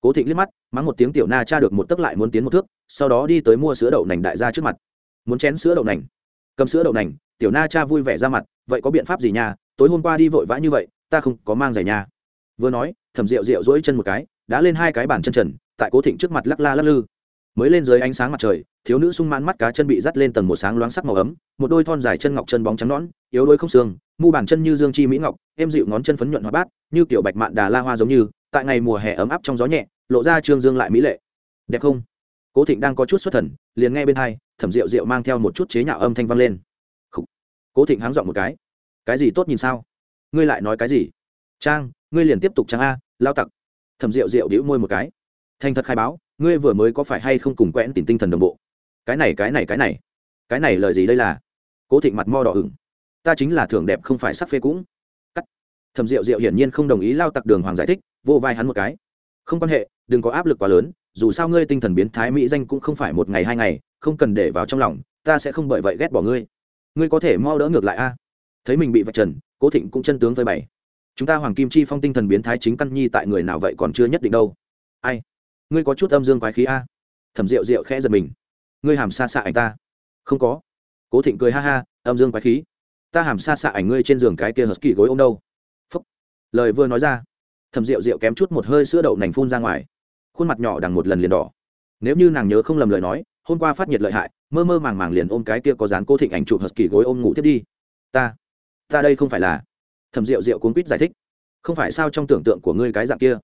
Cố thịnh liếc mắt, mắng một tiếng tiểu na cha được một tấc lại muốn tiến một thước, sau đó đi tới mua sữa đậu nành đại gia trước mặt. Muốn chén sữa đậu nành. Cầm sữa đậu nành tiểu na cha vui vẻ ra mặt, vậy có biện pháp gì nha? Tối hôm qua đi vội vã như vậy, ta không có mang giày nha. Vừa nói, thẩm rượu rượu dỗi chân một cái, đã lên hai cái bàn chân trần, tại cố thịnh trước mặt lắc la lắc lư. Mới lên dưới ánh sáng mặt trời, thiếu nữ sung mãn mắt cá chân bị dắt lên tầng một sáng loáng sắc màu ấm, một đôi thon dài chân ngọc chân bóng trắng nõn, yếu đuối không xương, mu bàn chân như dương chi mỹ ngọc, êm dịu ngón chân phấn nhuận hoa bát, như kiểu bạch mạn đà la hoa giống như, tại ngày mùa hè ấm áp trong gió nhẹ, lộ ra trương dương lại mỹ lệ. Đẹp không? Cố thịnh đang có chút xuất thần, liền nghe bên hai, thẩm rượu rượu mang theo một chút chế nhạo âm thanh vang lên cố thịnh háng dọn một cái. Cái gì tốt nhìn sao? Ngươi lại nói cái gì? Trang, ngươi liền tiếp tục trang a, lao tặc. Thẩm rượu rượu đĩu môi một cái. Thành thật khai báo, ngươi vừa mới có phải hay không cùng quẽn tìm tinh thần đồng bộ? Cái này cái này cái này. Cái này lời gì đây là? Cố thịnh mặt mo đỏ ửng. Ta chính là thường đẹp không phải sắc phê cũng. Cắt. Thẩm rượu rượu hiển nhiên không đồng ý lao tặc đường hoàng giải thích, vô vai hắn một cái. Không quan hệ, đừng có áp lực quá lớn, dù sao ngươi tinh thần biến thái mỹ danh cũng không phải một ngày hai ngày, không cần để vào trong lòng, ta sẽ không bởi vậy ghét bỏ ngươi ngươi có thể mau đỡ ngược lại a. Thấy mình bị vạch trần, cố thịnh cũng chân tướng với bày. Chúng ta hoàng kim chi phong tinh thần biến thái chính căn nhi tại người nào vậy còn chưa nhất định đâu. Ai? Ngươi có chút âm dương quái khí a? Thẩm rượu rượu khẽ giật mình. Ngươi hàm xa xạ ảnh ta. Không có. Cố thịnh cười ha ha, âm dương quái khí. Ta hàm xa xạ ảnh ngươi trên giường cái kia hờ kỳ gối ô m đâu. Phúc. Lời vừa nói ra, thẩm rượu rượu kém chút một hơi sữa đậu nành phun ra ngoài. Khuôn mặt nhỏ đằng một lần liền đỏ. Nếu như nàng nhớ không lầm lời nói hôm qua phát nhiệt lợi hại mơ mơ màng màng liền ôm cái kia có dán cố thịnh ảnh chụp hờ kỳ gối ôm ngủ tiếp đi. Ta ta đây không phải là thẩm rượu rượu cuốn quýt giải thích. Không phải sao trong tưởng tượng của ngươi cái dạng kia?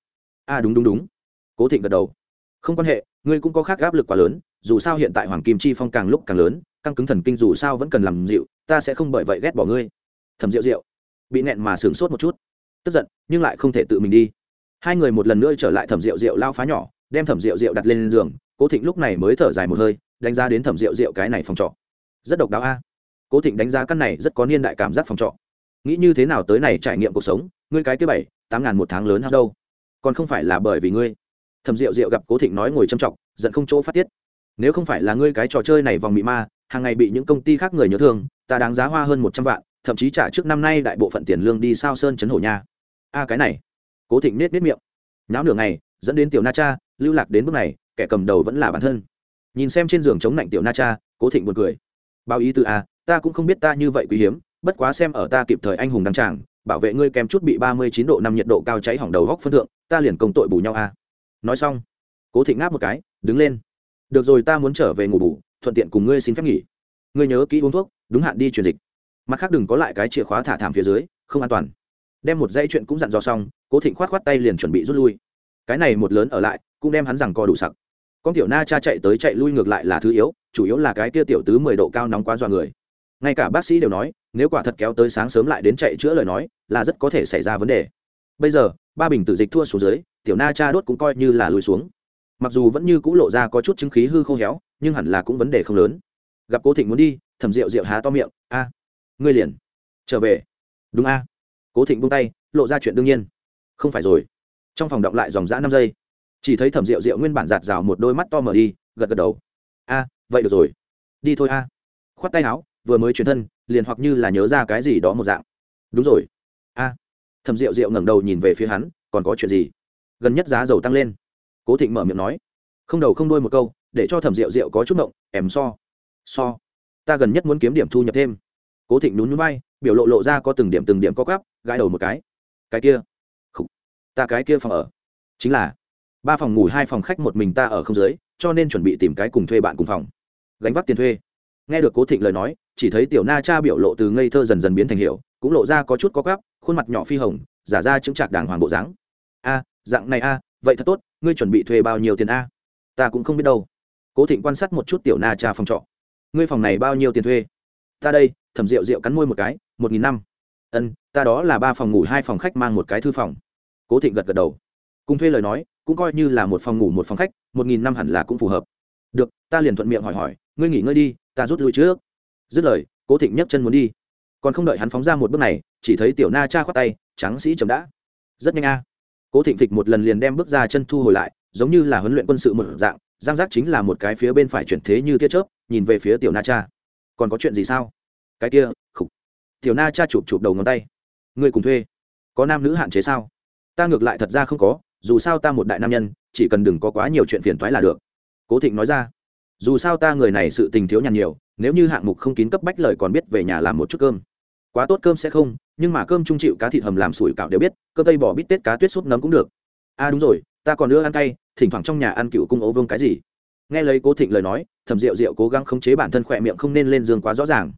A à, đúng đúng đúng. Cố thịnh gật đầu. Không quan hệ ngươi cũng có khác áp lực quá lớn dù sao hiện tại hoàng kim chi phong càng lúc càng lớn căng cứng thần kinh dù sao vẫn cần làm dịu ta sẽ không bởi vậy ghét bỏ ngươi. Thầm rượu rượu. Bị nẹn mà sửng sốt một chút. Tức giận nhưng lại không thể tự mình đi. Hai người một lần nữa trở lại thẩm rượu rượu lao phá nhỏ đem thẩm rượu rượu đặt lên giường cố thịnh lúc này mới thở dài một hơi, đánh giá đến thẩm rượu rượu cái này phòng trọ. Rất độc đáo a. Cố thịnh đánh giá căn này rất có niên đại cảm giác phòng trọ. Nghĩ như thế nào tới này trải nghiệm cuộc sống, ngươi cái thứ bảy, tám ngàn một tháng lớn hơn đâu? Còn không phải là bởi vì ngươi. Thẩm rượu rượu gặp cố thịnh nói ngồi châm trọng giận không chỗ phát tiết. Nếu không phải là ngươi cái trò chơi này vòng mị ma, hàng ngày bị những công ty khác người nhớ thương, ta đáng giá hoa hơn một trăm vạn, thậm chí trả trước năm nay đại bộ phận tiền lương đi sao sơn chấn hổ nha. A cái này. Cố thịnh nết nết miệng. Nháo nửa ngày, dẫn đến tiểu na cha, lưu lạc đến bước này kẻ cầm đầu vẫn là bản thân. Nhìn xem trên giường chống lạnh tiểu na cha, cố thịnh buồn cười. Bao ý từ a, ta cũng không biết ta như vậy quý hiếm, bất quá xem ở ta kịp thời anh hùng đăng tràng, bảo vệ ngươi kèm chút bị ba mươi chín độ năm nhiệt độ cao cháy hỏng đầu góc phân thượng, ta liền công tội bù nhau a. Nói xong, cố thịnh ngáp một cái, đứng lên. Được rồi, ta muốn trở về ngủ bù, thuận tiện cùng ngươi xin phép nghỉ. Ngươi nhớ kỹ uống thuốc, đúng hạn đi truyền dịch. Mặt khác đừng có lại cái chìa khóa thả thảm phía dưới, không an toàn. Đem một dây chuyện cũng dặn dò xong, cố thịnh khoát khoát tay liền chuẩn bị rút lui. Cái này một lớn ở lại, cũng đem hắn rằng co đủ sặc con tiểu na cha chạy tới chạy lui ngược lại là thứ yếu, chủ yếu là cái kia tiểu tứ mười độ cao nóng quá dọa người. Ngay cả bác sĩ đều nói, nếu quả thật kéo tới sáng sớm lại đến chạy chữa lời nói, là rất có thể xảy ra vấn đề. Bây giờ, ba bình tử dịch thua xuống dưới, tiểu na cha đốt cũng coi như là lùi xuống. Mặc dù vẫn như c ũ lộ ra có chút chứng khí hư khô héo, nhưng hẳn là cũng vấn đề không lớn. Gặp cố thịnh muốn đi thẩm rượu rượu há to miệng, a, ngươi liền trở về. Đúng a. Cố thịnh buông tay, lộ ra chuyện đương nhiên. Không phải rồi. Trong phòng động lại dòng dã năm giây chỉ thấy thẩm rượu rượu nguyên bản giạt rào một đôi mắt to mở đi, gật gật đầu. A, vậy được rồi. Đi thôi a. Khoát tay áo, vừa mới chuyển thân, liền hoặc như là nhớ ra cái gì đó một dạng. Đúng rồi. A. Thẩm rượu rượu ngẩng đầu nhìn về phía hắn, còn có chuyện gì? Gần nhất giá dầu tăng lên. Cố thịnh mở miệng nói. Không đầu không đuôi một câu, để cho thẩm rượu rượu có chút động ẻm so so. Ta gần nhất muốn kiếm điểm thu nhập thêm. Cố thịnh nhún nhún vai, biểu lộ lộ ra có từng điểm từng điểm có gắp gãi đầu một cái. Cái kia. Khủ. ta cái kia phòng ở. Chính là ba phòng ngủ, hai phòng khách, một mình ta ở không dưới, cho nên chuẩn bị tìm cái cùng thuê bạn cùng phòng. Gánh vác tiền thuê. Nghe được cố thịnh lời nói, chỉ thấy tiểu na cha biểu lộ từ ngây thơ dần dần biến thành hiểu, cũng lộ ra có chút có gắp khuôn mặt nhỏ phi hồng, giả ra chứng trạc đàng hoàng bộ dáng. A, dạng này a, vậy thật tốt, ngươi chuẩn bị thuê bao nhiêu tiền a? Ta cũng không biết đâu. Cố thịnh quan sát một chút tiểu na cha phòng trọ. Ngươi phòng này bao nhiêu tiền thuê? Ta đây, thẩm rượu rượu cắn môi một cái, một nghìn năm. Ân, ta đó là ba phòng ngủ, hai phòng khách, mang một cái thư phòng. Cố thịnh gật gật đầu. Cùng thuê lời nói cũng coi như là một phòng ngủ một phòng khách, một nghìn năm hẳn là cũng phù hợp. Được, ta liền thuận miệng hỏi hỏi, ngươi nghỉ ngơi đi, ta rút lui trước. Dứt lời, cố thịnh nhấc chân muốn đi. Còn không đợi hắn phóng ra một bước này, chỉ thấy tiểu na cha khoát tay trắng sĩ chấm đã. Rất nhanh a. Cố thịnh phịch một lần liền đem bước ra chân thu hồi lại, giống như là huấn luyện quân sự một dạng, giang giác chính là một cái phía bên phải chuyển thế như tia chớp, nhìn về phía tiểu na cha. Còn có chuyện gì sao? Cái kia, khục. Tiểu na cha chụp chụp đầu ngón tay. Người cùng thuê, có nam nữ hạn chế sao? Ta ngược lại thật ra không có dù sao ta một đại nam nhân, chỉ cần đừng có quá nhiều chuyện phiền toái là được. Cố thịnh nói ra. Dù sao ta người này sự tình thiếu nhàn nhiều, nếu như hạng mục không kín cấp bách lời còn biết về nhà làm một chút cơm. Quá tốt cơm sẽ không, nhưng mà cơm trung chịu cá thịt hầm làm sủi cạo đều biết cơm tây bỏ bít tết cá tuyết súp nấm cũng được. A à đúng rồi, ta còn nữa ăn cay, thỉnh thoảng trong nhà ăn cựu cung ấu vương cái gì? Nghe lấy cố thịnh lời nói thầm rượu rượu cố gắng khống chế bản thân khỏe miệng không nên lên giường quá rõ ràng.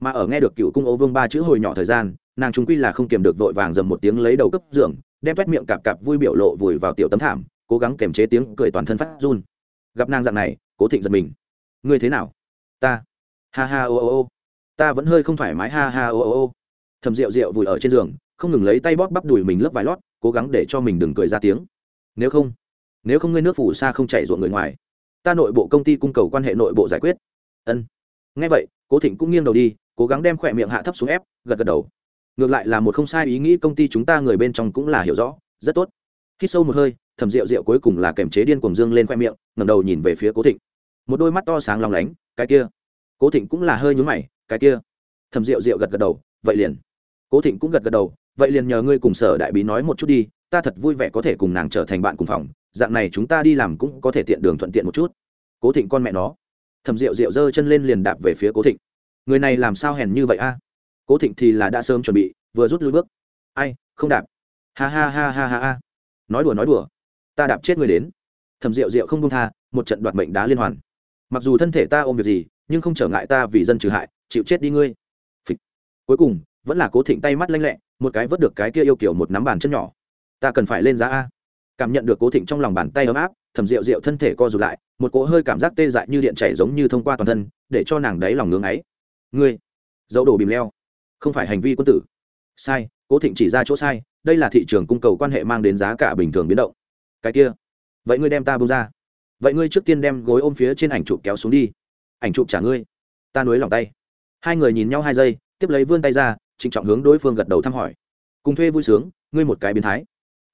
Mà ở nghe được cựu cung ấu vương ba chữ hồi nhỏ thời gian, nàng trung quy là không kiềm được vội vàng dầm một tiếng lấy đầu cấp giường đem toét miệng cạp cạp vui biểu lộ vùi vào tiểu tấm thảm, cố gắng kềm chế tiếng cười toàn thân phát run. Gặp nàng dạng này, cố thịnh giật mình. Ngươi thế nào? Ta. Ha ha ô ô ô. Ta vẫn hơi không thoải mái, ha ha ô ô ô. Thầm rượu rượu vùi ở trên giường, không ngừng lấy tay bóp bắp đùi mình lớp vải lót, cố gắng để cho mình đừng cười ra tiếng. Nếu không nếu không ngươi nước phủ xa không chảy ruộng người ngoài. Ta nội bộ công ty cung cầu quan hệ nội bộ giải quyết. Ân. Nghe vậy, cố thịnh cũng nghiêng đầu đi, cố gắng đem khỏe miệng hạ thấp xuống ép, gật gật đầu ngược lại là một không sai ý nghĩ công ty chúng ta người bên trong cũng là hiểu rõ, rất tốt. Khi sâu một hơi, thầm rượu rượu cuối cùng là kềm chế điên cuồng dương lên khoe miệng ngầm đầu nhìn về phía cố thịnh. Một đôi mắt to sáng lòng lánh, cái kia. Cố thịnh cũng là hơi nhún mày, cái kia. Thầm rượu rượu gật gật đầu, vậy liền. Cố thịnh cũng gật gật đầu, vậy liền nhờ ngươi cùng sở đại bí nói một chút đi, ta thật vui vẻ có thể cùng nàng trở thành bạn cùng phòng, dạng này chúng ta đi làm cũng có thể tiện đường thuận tiện một chút. Cố thịnh con mẹ nó. Thầm rượu rượu giơ chân lên liền đạp về phía cố thịnh. Người này làm sao hèn như vậy a? Cố thịnh thì là đã sớm chuẩn bị, vừa rút lui bước. Ai, không đạp. Ha ha ha ha ha ha. Nói đùa nói đùa. Ta đạp chết người đến. Thầm rượu rượu không công tha, một trận đoạt mệnh đá liên hoàn. Mặc dù thân thể ta ôm việc gì, nhưng không trở ngại ta vì dân trừ hại, chịu chết đi ngươi. Phịch. cuối cùng, vẫn là cố thịnh tay mắt lanh lẹ, một cái vớt được cái kia yêu kiểu một nắm bàn chân nhỏ. Ta cần phải lên giá a. Cảm nhận được cố thịnh trong lòng bàn tay ấm áp thầm rượu rượu thân thể co rụt lại, một cỗ hơi cảm giác tê dại như điện chảy giống như thông qua toàn thân, để cho nàng đáy lòng ngưng ấy ngươi Dẫu đổ bìm leo không phải hành vi quân tử. Sai, cố thịnh chỉ ra chỗ sai, đây là thị trường cung cầu quan hệ mang đến giá cả bình thường biến động. Cái kia, vậy ngươi đem ta bông ra. Vậy ngươi trước tiên đem gối ôm phía trên ảnh chụp kéo xuống đi. Ảnh chụp trả ngươi. Ta nối lòng tay. Hai người nhìn nhau hai giây, tiếp lấy vươn tay ra, trịnh trọng hướng đối phương gật đầu thăm hỏi. Cùng thuê vui sướng, ngươi một cái biến thái.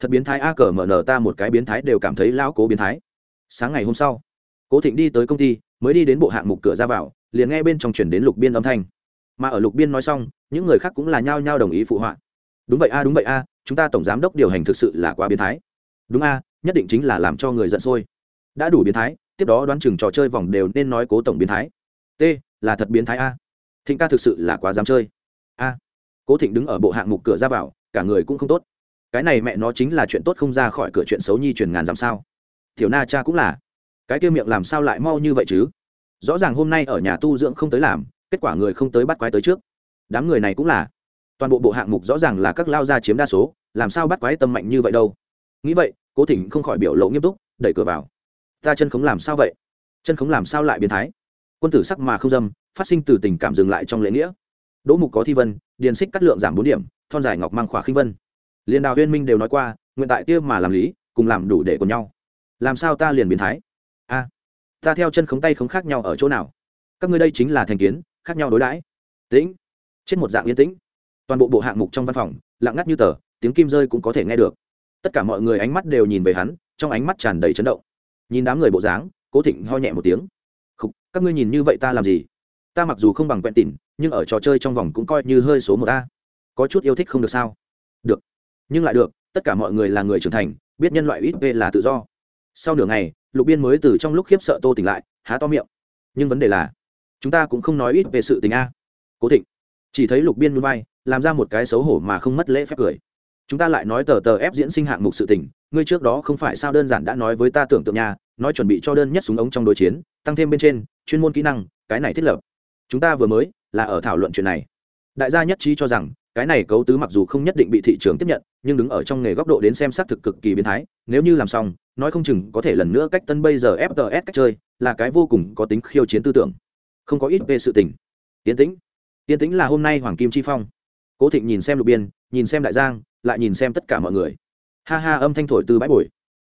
Thật biến thái a cờ mở nở ta một cái biến thái đều cảm thấy lão cố biến thái. Sáng ngày hôm sau, cố thịnh đi tới công ty, mới đi đến bộ hạng mục cửa ra vào, liền nghe bên trong chuyển đến lục biên âm thanh mà ở lục biên nói xong, những người khác cũng là nhao nhao đồng ý phụ họa. Đúng vậy a, đúng vậy a, chúng ta tổng giám đốc điều hành thực sự là quá biến thái. Đúng a, nhất định chính là làm cho người giận sôi. Đã đủ biến thái, tiếp đó đoán chừng trò chơi vòng đều nên nói cố tổng biến thái. T, là thật biến thái a. Thịnh ca thực sự là quá dám chơi. A. Cố thịnh đứng ở bộ hạng mục cửa ra vào, cả người cũng không tốt. Cái này mẹ nó chính là chuyện tốt không ra khỏi cửa chuyện xấu nhi truyền ngàn dặm sao. Thiểu na cha cũng là. Cái kia miệng làm sao lại mau như vậy chứ? Rõ ràng hôm nay ở nhà tu dưỡng không tới làm kết quả người không tới bắt quái tới trước. Đám người này cũng là. Toàn bộ bộ hạng mục rõ ràng là các lao gia chiếm đa số, làm sao bắt quái tâm mạnh như vậy đâu? Nghĩ vậy, cố thỉnh không khỏi biểu lộ nghiêm túc, đẩy cửa vào. Ta chân khống làm sao vậy? Chân khống làm sao lại biến thái? Quân tử sắc mà không dâm, phát sinh từ tình cảm dừng lại trong lễ nghĩa. Đỗ mục có thi vân, điền xích cắt lượng giảm bốn điểm, thon dài ngọc mang khỏa khinh vân. Liên đào huyên minh đều nói qua, nguyện tại tiêu mà làm lý, cùng làm đủ để cùng nhau. Làm sao ta liền biến thái? A, ta theo chân khống tay khống khác nhau ở chỗ nào? Các ngươi đây chính là thành kiến khác nhau đối đãi. Tĩnh. Chết một dạng yên tĩnh. Toàn bộ bộ hạng mục trong văn phòng lặng ngắt như tờ tiếng kim rơi cũng có thể nghe được. Tất cả mọi người ánh mắt đều nhìn về hắn trong ánh mắt tràn đầy chấn động. Nhìn đám người bộ dáng cố thịnh ho nhẹ một tiếng. Khúc, các ngươi nhìn như vậy ta làm gì? Ta mặc dù không bằng quen tỉn nhưng ở trò chơi trong vòng cũng coi như hơi số một a. Có chút yêu thích không được sao? Được. Nhưng lại được tất cả mọi người là người trưởng thành biết nhân loại ít v là tự do. Sau nửa ngày lục biên mới từ trong lúc khiếp sợ tô tỉnh lại há to miệng. Nhưng vấn đề là chúng ta cũng không nói ít về sự tình a. Cố thịnh, chỉ thấy lục biên núi vai, làm ra một cái xấu hổ mà không mất lễ phép cười. Chúng ta lại nói tờ tờ ép diễn sinh hạng mục sự tình, ngươi trước đó không phải sao đơn giản đã nói với ta tưởng tượng nhà nói chuẩn bị cho đơn nhất súng ống trong đối chiến, tăng thêm bên trên, chuyên môn kỹ năng, cái này thiết lập. Chúng ta vừa mới, là ở thảo luận chuyện này. Đại gia nhất trí cho rằng, cái này cấu tứ mặc dù không nhất định bị thị trường tiếp nhận, nhưng đứng ở trong nghề góc độ đến xem xác thực cực kỳ biến thái, nếu như làm xong, nói không chừng có thể lần nữa cách tân bây giờ fts cách chơi, là cái vô cùng có tính khiêu chiến tư tưởng không có ít về sự tình. Tiến tĩnh. Tiến tĩnh là hôm nay hoàng kim chi phong. Cố thịnh nhìn xem lục biên, nhìn xem đại giang, lại nhìn xem tất cả mọi người. Ha ha, âm thanh thổi từ bãi bồi.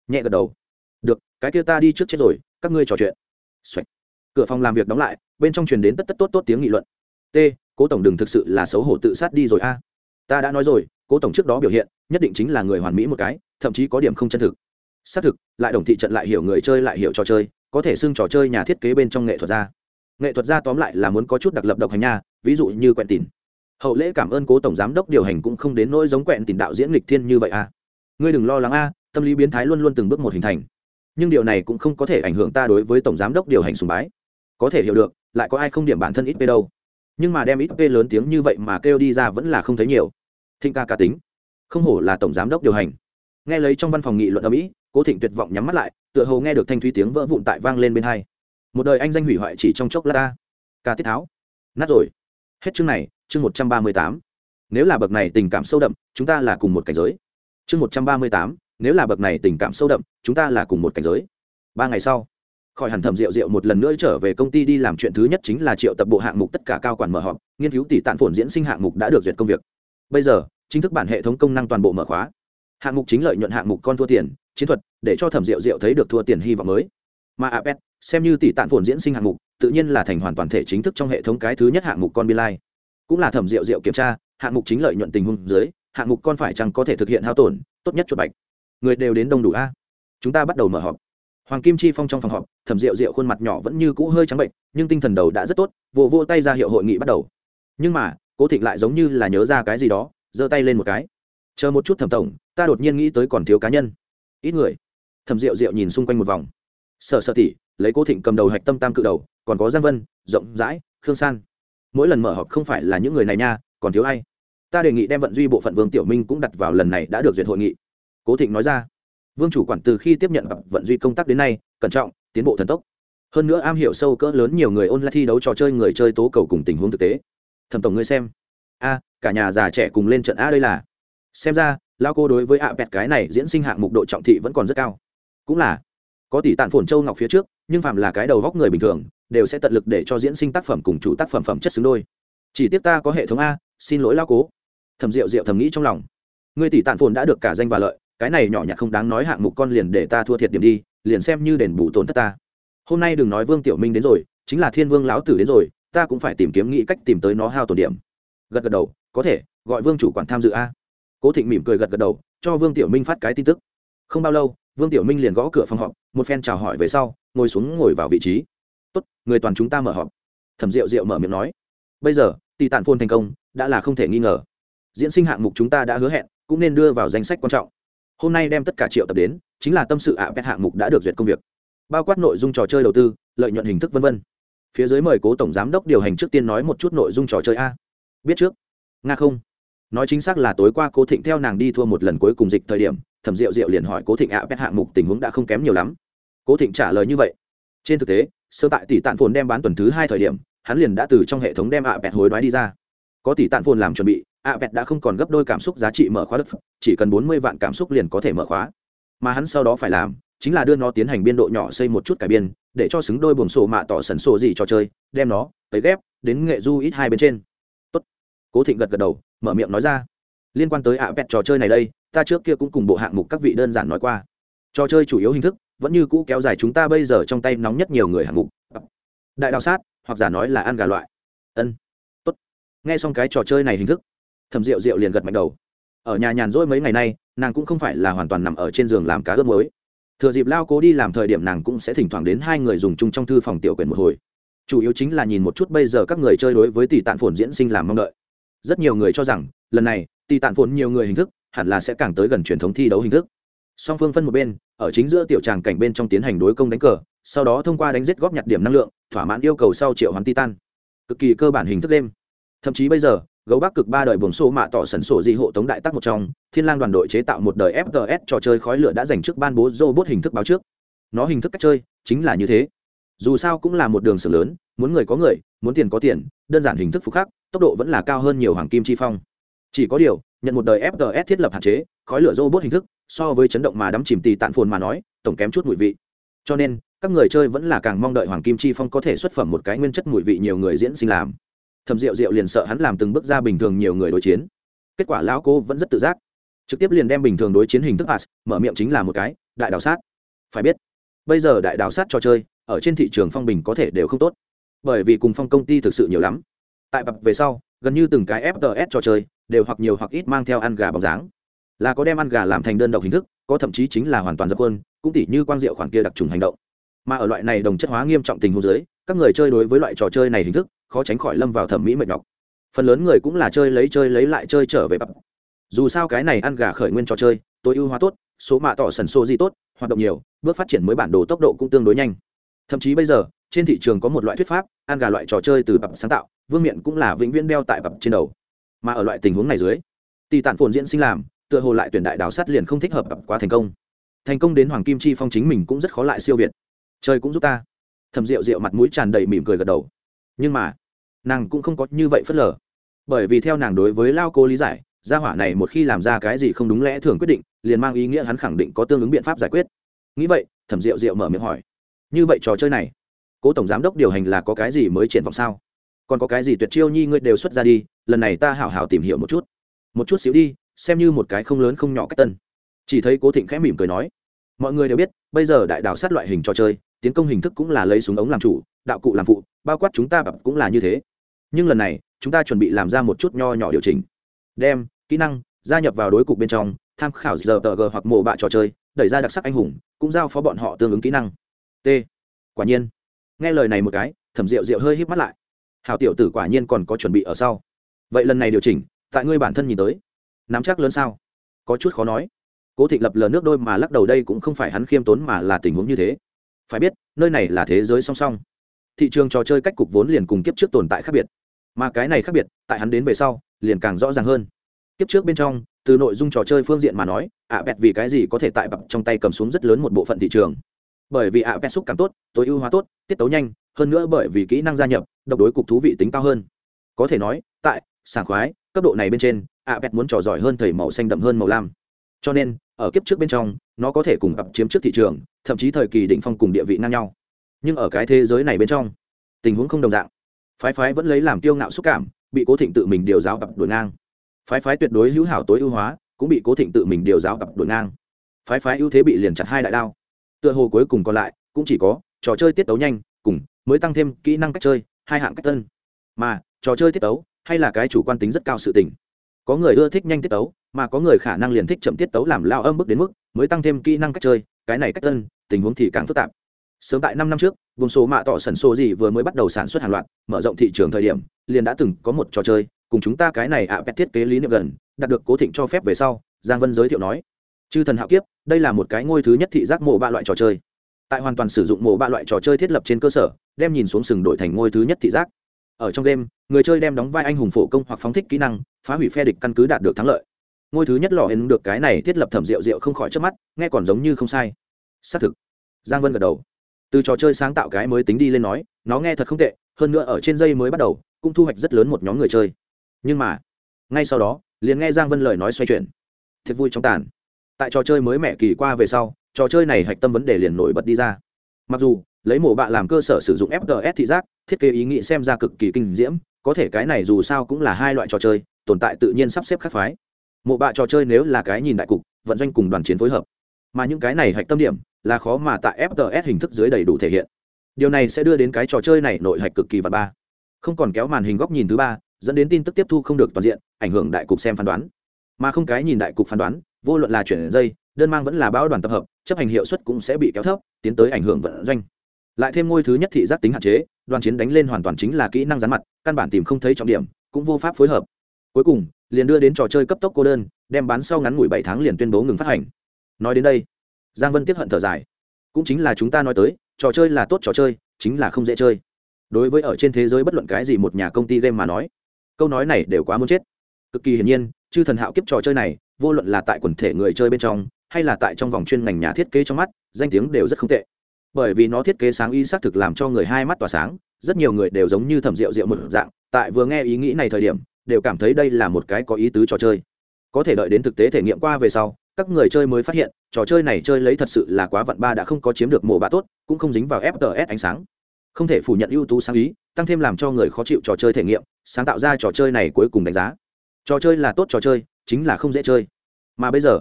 Nhẹ gật đầu. Được, cái kia ta đi trước chết rồi, các ngươi trò chuyện、Xoạch. cửa phòng làm việc đóng lại, bên trong truyền đến tất tất tốt tốt tiếng nghị luận. T, cố tổng đừng thực sự là xấu hổ tự sát đi rồi a. Ta đã nói rồi, cố tổng trước đó biểu hiện, nhất định chính là người hoàn mỹ một cái, thậm chí có điểm không chân thực. Xác thực, lại đồng thị trận lại hiểu người chơi lại hiểu trò chơi, có thể xưng trò chơi nhà thiết kế bên trong nghệ thuật ra nghệ thuật gia tóm lại là muốn có chút đặc lập độc hành nha, ví dụ như quẹn tìn hậu lễ cảm ơn cố tổng giám đốc điều hành cũng không đến nỗi giống quẹn tìn đạo diễn lịch thiên như vậy à. Ngươi đừng lo lắng a, tâm lý biến thái luôn luôn từng bước một hình thành. Nhưng điều này cũng không có thể ảnh hưởng ta đối với tổng giám đốc điều hành sùng bái. Có thể hiểu được, lại có ai không điểm bản thân ít p đâu. Nhưng mà đem ít p lớn tiếng như vậy mà kêu đi ra vẫn là không thấy nhiều. Thịnh ca cá tính. Không hổ là tổng giám đốc điều hành. Nghe lấy trong văn phòng nghị luận ở mỹ cố thịnh tuyệt vọng nhắm mắt lại, tựa hồ nghe được thanh thúy tiếng vỡ vụn tại vang lên bên hai một đời anh danh hủy hoại chỉ trong chốc lát ta. Ca tiết tháo. Nát rồi. Hết chương này, chương một trăm ba mươi tám. Nếu là bậc này tình cảm sâu đậm, chúng ta là cùng một cảnh giới. Chương một trăm ba mươi tám. Nếu là bậc này tình cảm sâu đậm, chúng ta là cùng một cảnh giới. Ba ngày sau, khỏi hẳn thẩm rượu rượu một lần nữa trở về công ty đi làm chuyện thứ nhất chính là triệu tập bộ hạng mục tất cả cao quản mở họp, nghiên cứu tỷ tạn phổn diễn sinh hạng mục đã được duyệt công việc. Bây giờ, chính thức bản hệ thống công năng toàn bộ mở khóa. Hạng mục chính lợi nhuận hạng mục con thua tiền, chiến thuật, để cho thẩm rượu rượu thấy được thua tiền hy vọng mới. Mà apet xem như tỷ tạn phồn diễn sinh hạng mục, tự nhiên là thành hoàn toàn thể chính thức trong hệ thống cái thứ nhất hạng mục con biên lai. Cũng là thẩm rượu rượu kiểm tra, hạng mục chính lợi nhuận tình huống dưới, hạng mục con phải chăng có thể thực hiện hao tổn, tốt nhất chuột bạch. Người đều đến đông đủ a. Chúng ta bắt đầu mở họp. Hoàng kim chi phong trong phòng họp, thẩm rượu rượu khuôn mặt nhỏ vẫn như cũ hơi trắng bệnh, nhưng tinh thần đầu đã rất tốt, vỗ vô tay ra hiệu hội nghị bắt đầu. Nhưng mà, cố thịnh lại giống như là nhớ ra cái gì đó, giơ tay lên một cái. Chờ một chút thẩm tổng, ta đột nhiên nghĩ tới còn thiếu cá nhân. Ít người. Thẩm rượu rượu nhìn xung quanh một vòng sợ sợ tỷ, lấy cố thịnh cầm đầu hạch tâm tam cự đầu, còn có giang vân, rộng rãi, khương san. Mỗi lần mở họp không phải là những người này nha, còn thiếu ai? Ta đề nghị đem vận duy bộ phận vương tiểu minh cũng đặt vào lần này đã được duyệt hội nghị. Cố thịnh nói ra. Vương chủ quản từ khi tiếp nhận vận duy công tác đến nay, cẩn trọng, tiến bộ thần tốc. Hơn nữa am hiểu sâu cỡ lớn nhiều người ôn lại thi đấu trò chơi người chơi tố cầu cùng tình huống thực tế. Thẩm tổng ngươi xem. A, cả nhà già trẻ cùng lên trận a đây là. Xem ra lao cô đối với ạ bẹt cái này diễn sinh hạng mục độ trọng thị vẫn còn rất cao. Cũng là có tỷ tàn phồn châu ngọc phía trước, nhưng phạm là cái đầu góc người bình thường, đều sẽ tận lực để cho diễn sinh tác phẩm cùng chủ tác phẩm phẩm chất xứng đôi. Chỉ tiếc ta có hệ thống a, xin lỗi lao cố. Thầm rượu rượu thầm nghĩ trong lòng. Người tỷ tàn phồn đã được cả danh và lợi, cái này nhỏ nhặt không đáng nói hạng mục con liền để ta thua thiệt điểm đi, liền xem như đền bù tổn thất ta. Hôm nay đừng nói vương tiểu minh đến rồi, chính là thiên vương lão tử đến rồi, ta cũng phải tìm kiếm nghĩ cách tìm tới nó hao tổn điểm. Gật gật đầu, có thể, gọi vương chủ quản tham dự a. Cố thịnh mỉm cười gật gật đầu, cho vương tiểu minh phát cái tin tức không bao lâu, vương tiểu minh liền gõ cửa phòng họp, một phen chào hỏi về sau, ngồi xuống ngồi vào vị trí. Tốt, người toàn chúng ta mở họp. Thẩm rượu rượu mở miệng nói. Bây giờ, tỷ tàn phôn thành công, đã là không thể nghi ngờ. Diễn sinh hạng mục chúng ta đã hứa hẹn, cũng nên đưa vào danh sách quan trọng. Hôm nay đem tất cả triệu tập đến, chính là tâm sự ạ à hạng mục đã được duyệt công việc. Bao quát nội dung trò chơi đầu tư, lợi nhuận hình thức v v phía dưới mời cố tổng giám đốc điều hành trước tiên nói một chút nội dung trò chơi a. Biết trước. Nga không. Nói chính xác là tối qua cố thịnh theo nàng đi thua một lần cuối cùng dịch thời điểm thẩm diệu diệu liền hỏi cố thịnh ạ pet hạng mục tình huống đã không kém nhiều lắm. Cố thịnh trả lời như vậy. Trên thực tế, sơ tại tỷ tạn phồn đem bán tuần thứ hai thời điểm, hắn liền đã từ trong hệ thống đem ạ pet hối đoái đi ra. Có tỷ tạn phồn làm chuẩn bị, ạ pet đã không còn gấp đôi cảm xúc giá trị mở khóa đất, chỉ cần bốn mươi vạn cảm xúc liền có thể mở khóa. Mà hắn sau đó phải làm, chính là đưa nó tiến hành biên độ nhỏ xây một chút cải biên, để cho xứng đôi buồng sổ mạ tỏ sần sổ gì trò chơi, đem nó tới ghép, đến nghệ du ít hai bên trên. Tốt. Cố thịnh gật gật đầu, mở miệng nói ra liên quan tới ạ à trò chơi này đây, ta trước kia cũng cùng bộ hạng mục các vị đơn giản nói qua. Trò chơi chủ yếu hình thức, vẫn như cũ kéo dài chúng ta bây giờ trong tay nóng nhất nhiều người hạng mục. Đại đào sát, hoặc giả nói là ăn gà loại. Ân, tốt. Nghe xong cái trò chơi này hình thức thầm rượu rượu liền gật mạnh đầu. Ở nhà nhàn rỗi mấy ngày nay, nàng cũng không phải là hoàn toàn nằm ở trên giường làm cá ướp mới thừa dịp lao cố đi làm thời điểm nàng cũng sẽ thỉnh thoảng đến hai người dùng chung trong thư phòng tiểu quyền một hồi. Chủ yếu chính là nhìn một chút bây giờ các người chơi đối với tỷ tạn phồn diễn sinh làm mong đợi. Rất nhiều người cho rằng, lần này tỷ tản phồn nhiều người hình thức, hẳn là sẽ càng tới gần truyền thống thi đấu hình thức. Song phương phân một bên, ở chính giữa tiểu tràng cảnh bên trong tiến hành đối công đánh cờ, sau đó thông qua đánh giết góp nhặt điểm năng lượng, thỏa mãn yêu cầu sau triệu hoán titan. Cực kỳ cơ bản hình thức đêm. Thậm chí bây giờ, gấu bắc cực ba đời buồng xô mạ tỏ sẩn sổ di hộ tống đại tác một trong, thiên lang đoàn đội chế tạo một đời fts trò chơi khói lửa đã dành trước ban bố robot hình thức báo trước. Nó hình thức cách chơi, chính là như thế. Dù sao cũng là một đường sử lớn, muốn người có người, muốn tiền có tiền, đơn giản hình thức phục khắc, tốc độ vẫn là cao hơn nhiều hoàng kim chi phong chỉ có điều, nhận một đời fts thiết lập hạn chế, khói lửa robot hình thức, so với chấn động mà đắm chìm tì tạn phồn mà nói, tổng kém chút mùi vị. Cho nên, các người chơi vẫn là càng mong đợi hoàng kim chi phong có thể xuất phẩm một cái nguyên chất mùi vị nhiều người diễn sinh làm. Thầm rượu rượu liền sợ hắn làm từng bước ra bình thường nhiều người đối chiến. Kết quả lão cô vẫn rất tự giác. Trực tiếp liền đem bình thường đối chiến hình thức pass, mở miệng chính là một cái, đại đào sát. Phải biết, bây giờ đại đào sát trò chơi, ở trên thị trường phong bình có thể đều không tốt. Bởi vì cùng phong công ty thực sự nhiều lắm. Tại bập về sau gần như từng cái fts trò chơi, đều hoặc nhiều hoặc ít mang theo ăn gà bóng dáng. Là có đem ăn gà làm thành đơn độc hình thức, có thậm chí chính là hoàn toàn dập quân cũng tỉ như quang diệu khoản kia đặc trùng hành động. Mà ở loại này đồng chất hóa nghiêm trọng tình huống dưới, các người chơi đối với loại trò chơi này hình thức, khó tránh khỏi lâm vào thẩm mỹ mệt nhọc. Phần lớn người cũng là chơi lấy chơi lấy lại chơi trở về bập dù sao cái này ăn gà khởi nguyên trò chơi, tối ưu hóa tốt, số mạ tỏ sần xô gì tốt, hoạt động nhiều, bước phát triển mới bản đồ tốc độ cũng tương đối nhanh. Thậm chí bây giờ trên thị trường có một loại thuyết pháp, ăn gà loại trò chơi từ bập sáng tạo, vương miện cũng là vĩnh viễn đeo tại bập trên đầu. Mà ở loại tình huống này dưới, tỷ tản phồn diễn sinh làm, tựa hồ lại tuyển đại đào sắt liền không thích hợp bập quá thành công. Thành công đến hoàng kim chi phong chính mình cũng rất khó lại siêu việt. Chơi cũng giúp ta. Thầm rượu rượu mặt mũi tràn đầy mỉm cười gật đầu. Nhưng mà, nàng cũng không có như vậy phớt lờ. Bởi vì theo nàng đối với lao cô lý giải, gia hỏa này một khi làm ra cái gì không đúng lẽ thường quyết định, liền mang ý nghĩa hắn khẳng định có tương ứng biện pháp giải quyết. Nghĩ vậy, thẩm rượu rượu mở miệng hỏi, như vậy trò chơi này cố tổng giám đốc điều hành là có cái gì mới triển vọng sao? Còn có cái gì tuyệt chiêu nhi ngươi đều xuất ra đi, lần này ta hảo hảo tìm hiểu một chút. Một chút xíu đi, xem như một cái không lớn không nhỏ cách tân. Chỉ thấy cố thịnh khẽ mỉm cười nói, mọi người đều biết, bây giờ đại đạo sát loại hình trò chơi, tiến công hình thức cũng là lấy súng ống làm chủ, đạo cụ làm phụ, bao quát chúng ta bập cũng là như thế. Nhưng lần này, chúng ta chuẩn bị làm ra một chút nho nhỏ điều chỉnh. Đem, kỹ năng, gia nhập vào đối cục bên trong, tham khảo giờ tờ g hoặc mổ bạ trò chơi, đẩy ra đặc sắc anh hùng, cũng giao phó bọn họ tương ứng kỹ năng. T. Quả nhiên nghe lời này một cái, thẩm rượu rượu hơi híp mắt lại. Hào tiểu tử quả nhiên còn có chuẩn bị ở sau. Vậy lần này điều chỉnh, tại ngươi bản thân nhìn tới, nắm chắc lớn sao? Có chút khó nói. Cố thịnh lập lờ nước đôi mà lắc đầu đây cũng không phải hắn khiêm tốn mà là tình huống như thế. Phải biết, nơi này là thế giới song song. Thị trường trò chơi cách cục vốn liền cùng kiếp trước tồn tại khác biệt. Mà cái này khác biệt, tại hắn đến về sau, liền càng rõ ràng hơn. Kiếp trước bên trong, từ nội dung trò chơi phương diện mà nói, ạ bẹt vì cái gì có thể tại bập trong tay cầm xuống rất lớn một bộ phận thị trường bởi vì ạ, pet xúc cảm tốt, tối ưu hóa tốt, tiết tấu nhanh, hơn nữa bởi vì kỹ năng gia nhập, độc đối cục thú vị tính cao hơn. Có thể nói, tại sảng khoái, cấp độ này bên trên, ạ, pet muốn trò giỏi hơn thầy màu xanh đậm hơn màu lam. Cho nên, ở kiếp trước bên trong, nó có thể cùng ập chiếm trước thị trường, thậm chí thời kỳ định phong cùng địa vị ngang nhau. Nhưng ở cái thế giới này bên trong, tình huống không đồng dạng. Phái phái vẫn lấy làm tiêu ngạo xúc cảm, bị cố thịnh tự mình điều giáo ập đổi ngang. Phái phái tuyệt đối hữu hảo tối ưu hóa, cũng bị cố thịnh tự mình điều giáo ập đổi ngang. Phái phái ưu thế bị liền chặt hai đại đao tựa hồ cuối cùng còn lại cũng chỉ có trò chơi tiết tấu nhanh cùng mới tăng thêm kỹ năng cách chơi, hai hạng cách tân mà, trò chơi tiết tấu hay là cái chủ quan tính rất cao sự tình. Có người ưa thích nhanh tiết tấu, mà có người khả năng liền thích chậm tiết tấu làm lao âm bước đến mức mới tăng thêm kỹ năng cách chơi, cái này cách tân tình huống thì càng phức tạp. Sớm tại năm năm trước, vùng số mạ tỏ sần số gì vừa mới bắt đầu sản xuất hàng loạt, mở rộng thị trường thời điểm, liền đã từng có một trò chơi, cùng chúng ta cái này ạ à thiết kế lý niệm gần, đạt được cố thịnh cho phép về sau, giang vân giới thiệu nói chư thần hạo kiếp, đây là một cái ngôi thứ nhất thị giác mộ ba loại trò chơi. Tại hoàn toàn sử dụng mộ ba loại trò chơi thiết lập trên cơ sở, đem nhìn xuống sừng đổi thành ngôi thứ nhất thị giác. Ở trong đêm người chơi đem đóng vai anh hùng phổ công hoặc phóng thích kỹ năng, phá hủy phe địch căn cứ đạt được thắng lợi. Ngôi thứ nhất lò hến được cái này thiết lập thẩm rượu rượu không khỏi trước mắt, nghe còn giống như không sai. Xác thực. Giang vân gật đầu. Từ trò chơi sáng tạo cái mới tính đi lên nói, nó nghe thật không tệ, hơn nữa ở trên dây mới bắt đầu, cũng thu hoạch rất lớn một nhóm người chơi. Nhưng mà, ngay sau đó, liền nghe giang vân lời nói xoay chuyển. Thiệt vui trong tàn tại trò chơi mới mẹ kỳ qua về sau, trò chơi này hạch tâm vấn đề liền nổi bật đi ra. Mặc dù, lấy mổ bạ làm cơ sở sử dụng fts thị giác, thiết kế ý nghĩ xem ra cực kỳ kinh diễm, có thể cái này dù sao cũng là hai loại trò chơi, tồn tại tự nhiên sắp xếp khác phái. Mộ bạ trò chơi nếu là cái nhìn đại cục, vận doanh cùng đoàn chiến phối hợp, mà những cái này hạch tâm điểm là khó mà tại fts hình thức dưới đầy đủ thể hiện. Điều này sẽ đưa đến cái trò chơi này nội hạch cực kỳ vật ba. Không còn kéo màn hình góc nhìn thứ ba, dẫn đến tin tức tiếp thu không được toàn diện, ảnh hưởng đại cục xem phán đoán. Mà không cái nhìn đại cục phán đoán vô luận là chuyển dây, đơn mang vẫn là báo đoàn tập hợp, chấp hành hiệu suất cũng sẽ bị kéo thấp, tiến tới ảnh hưởng vận doanh. Lại thêm ngôi thứ nhất thị giác tính hạn chế, đoàn chiến đánh lên hoàn toàn chính là kỹ năng rán mặt, căn bản tìm không thấy trọng điểm, cũng vô pháp phối hợp. Cuối cùng, liền đưa đến trò chơi cấp tốc cô đơn, đem bán sau ngắn ngủi bảy tháng liền tuyên bố ngừng phát hành. Nói đến đây, giang vân tiếp hận thở dài. Cũng chính là chúng ta nói tới, trò chơi là tốt trò chơi, chính là không dễ chơi. Đối với ở trên thế giới bất luận cái gì một nhà công ty game mà nói, câu nói này đều quá muốn chết. Cực kỳ hiển nhiên, chư thần hạo kiếp trò chơi này vô luận là tại quần thể người chơi bên trong, hay là tại trong vòng chuyên ngành nhà thiết kế trong mắt, danh tiếng đều rất không tệ. Bởi vì nó thiết kế sáng ý xác thực làm cho người hai mắt tỏa sáng, rất nhiều người đều giống như thẩm rượu rượu một dạng, tại vừa nghe ý nghĩ này thời điểm, đều cảm thấy đây là một cái có ý tứ trò chơi. Có thể đợi đến thực tế thể nghiệm qua về sau, các người chơi mới phát hiện, trò chơi này chơi lấy thật sự là quá vận ba đã không có chiếm được mổ bạ tốt, cũng không dính vào fts ánh sáng. Không thể phủ nhận ưu tú sáng ý, tăng thêm làm cho người khó chịu trò chơi thể nghiệm, sáng tạo ra trò chơi này cuối cùng đánh giá. Trò chơi là tốt trò chơi chính là không dễ chơi. Mà bây giờ,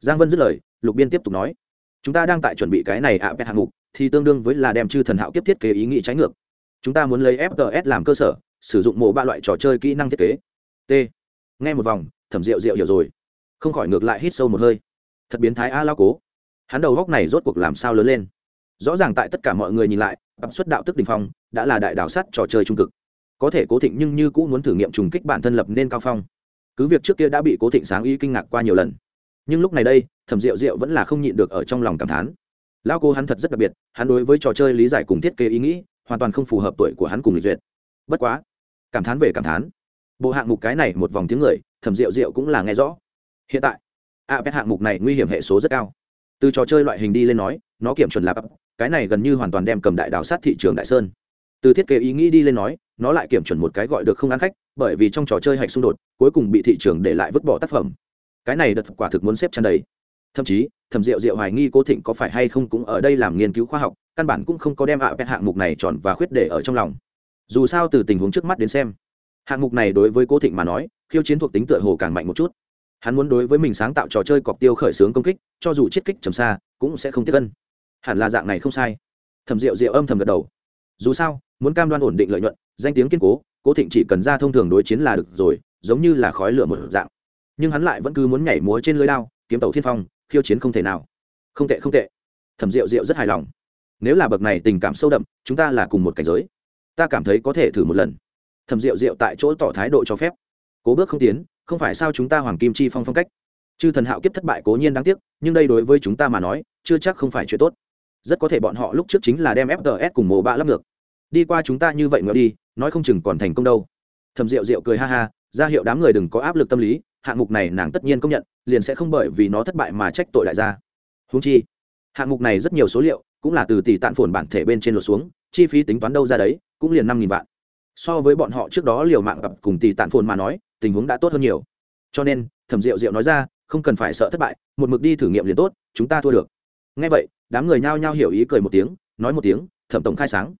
giang vân dứt lời, lục biên tiếp tục nói, chúng ta đang tại chuẩn bị cái này ạ à hạng mục, thì tương đương với là đem chư thần hạo kiếp thiết kế ý nghĩ trái ngược. Chúng ta muốn lấy fts làm cơ sở, sử dụng mộ ba loại trò chơi kỹ năng thiết kế. T. Nghe một vòng, thẩm rượu rượu hiểu rồi. Không khỏi ngược lại hít sâu một hơi. Thật biến thái a lao cố. Hắn đầu góc này rốt cuộc làm sao lớn lên? Rõ ràng tại tất cả mọi người nhìn lại, áp xuất đạo tức đình phong, đã là đại đảo sắt trò chơi trung cực. Có thể cố thịnh nhưng như cũng muốn thử nghiệm trùng kích bản thân lập nên cao phong cứ việc trước kia đã bị cố thịnh sáng ý kinh ngạc qua nhiều lần, nhưng lúc này đây, thẩm rượu rượu vẫn là không nhịn được ở trong lòng cảm thán. Lao cô hắn thật rất đặc biệt, hắn đối với trò chơi lý giải cùng thiết kế ý nghĩ, hoàn toàn không phù hợp tuổi của hắn cùng lịch duyệt. Bất quá, cảm thán về cảm thán. Bộ hạng mục cái này một vòng tiếng người, thẩm rượu rượu cũng là nghe rõ. Hiện tại, a pet hạng mục này nguy hiểm hệ số rất cao. Từ trò chơi loại hình đi lên nói, nó kiểm chuẩn là cái này gần như hoàn toàn đem cầm đại đào sát thị trường đại sơn. Từ thiết kế ý nghĩ đi lên nói nó lại kiểm chuẩn một cái gọi được không ăn khách, bởi vì trong trò chơi hạch xung đột, cuối cùng bị thị trường để lại vứt bỏ tác phẩm. Cái này đợt quả thực muốn xếp chăn đầy. Thậm chí, thẩm diệu diệu hoài nghi cố thịnh có phải hay không cũng ở đây làm nghiên cứu khoa học, căn bản cũng không có đem ạ pet hạng mục này tròn và khuyết để ở trong lòng. Dù sao từ tình huống trước mắt đến xem, hạng mục này đối với cố thịnh mà nói, khiêu chiến thuộc tính tựa hồ càng mạnh một chút. Hắn muốn đối với mình sáng tạo trò chơi cọc tiêu khởi xướng công kích, cho dù chiết kích trầm xa, cũng sẽ không tiếp cân hẳn là dạng này không sai. Thẩm rượu rượu âm thầm gật đầu. Dù sao muốn cam đoan ổn định lợi nhuận, danh tiếng kiên cố cố thịnh chỉ cần ra thông thường đối chiến là được rồi, giống như là khói lửa một dạng. Nhưng hắn lại vẫn cứ muốn nhảy múa trên lưới đao, kiếm tàu thiên phong, khiêu chiến không thể nào. Không tệ không tệ. Thẩm rượu rượu rất hài lòng. Nếu là bậc này tình cảm sâu đậm, chúng ta là cùng một cảnh giới. Ta cảm thấy có thể thử một lần. Thẩm rượu rượu tại chỗ tỏ thái độ cho phép. Cố bước không tiến, không phải sao chúng ta hoàng kim chi phong phong cách. Chư thần hạo kiếp thất bại cố nhiên đáng tiếc, nhưng đây đối với chúng ta mà nói, chưa chắc không phải chuyện tốt. Rất có thể bọn họ lúc trước chính là đem fts cùng mồ bạ lắp ngược đi qua chúng ta như vậy ngựa đi, nói không chừng còn thành công đâu. Thầm rượu rượu cười ha ha, ra hiệu đám người đừng có áp lực tâm lý, hạng mục này nàng tất nhiên công nhận, liền sẽ không bởi vì nó thất bại mà trách tội đại gia. Húng chi, hạng mục này rất nhiều số liệu cũng là từ tỷ tạn phồn bản thể bên trên lột xuống, chi phí tính toán đâu ra đấy, cũng liền năm nghìn vạn. So với bọn họ trước đó liều mạng gặp cùng tỷ tạn phồn mà nói, tình huống đã tốt hơn nhiều. Cho nên, thẩm rượu rượu nói ra, không cần phải sợ thất bại, một mực đi thử nghiệm liền tốt, chúng ta thua được. Ngay vậy, đám người nhao nhao hiểu ý cười một tiếng, nói một tiếng, thẩm tổng khai sáng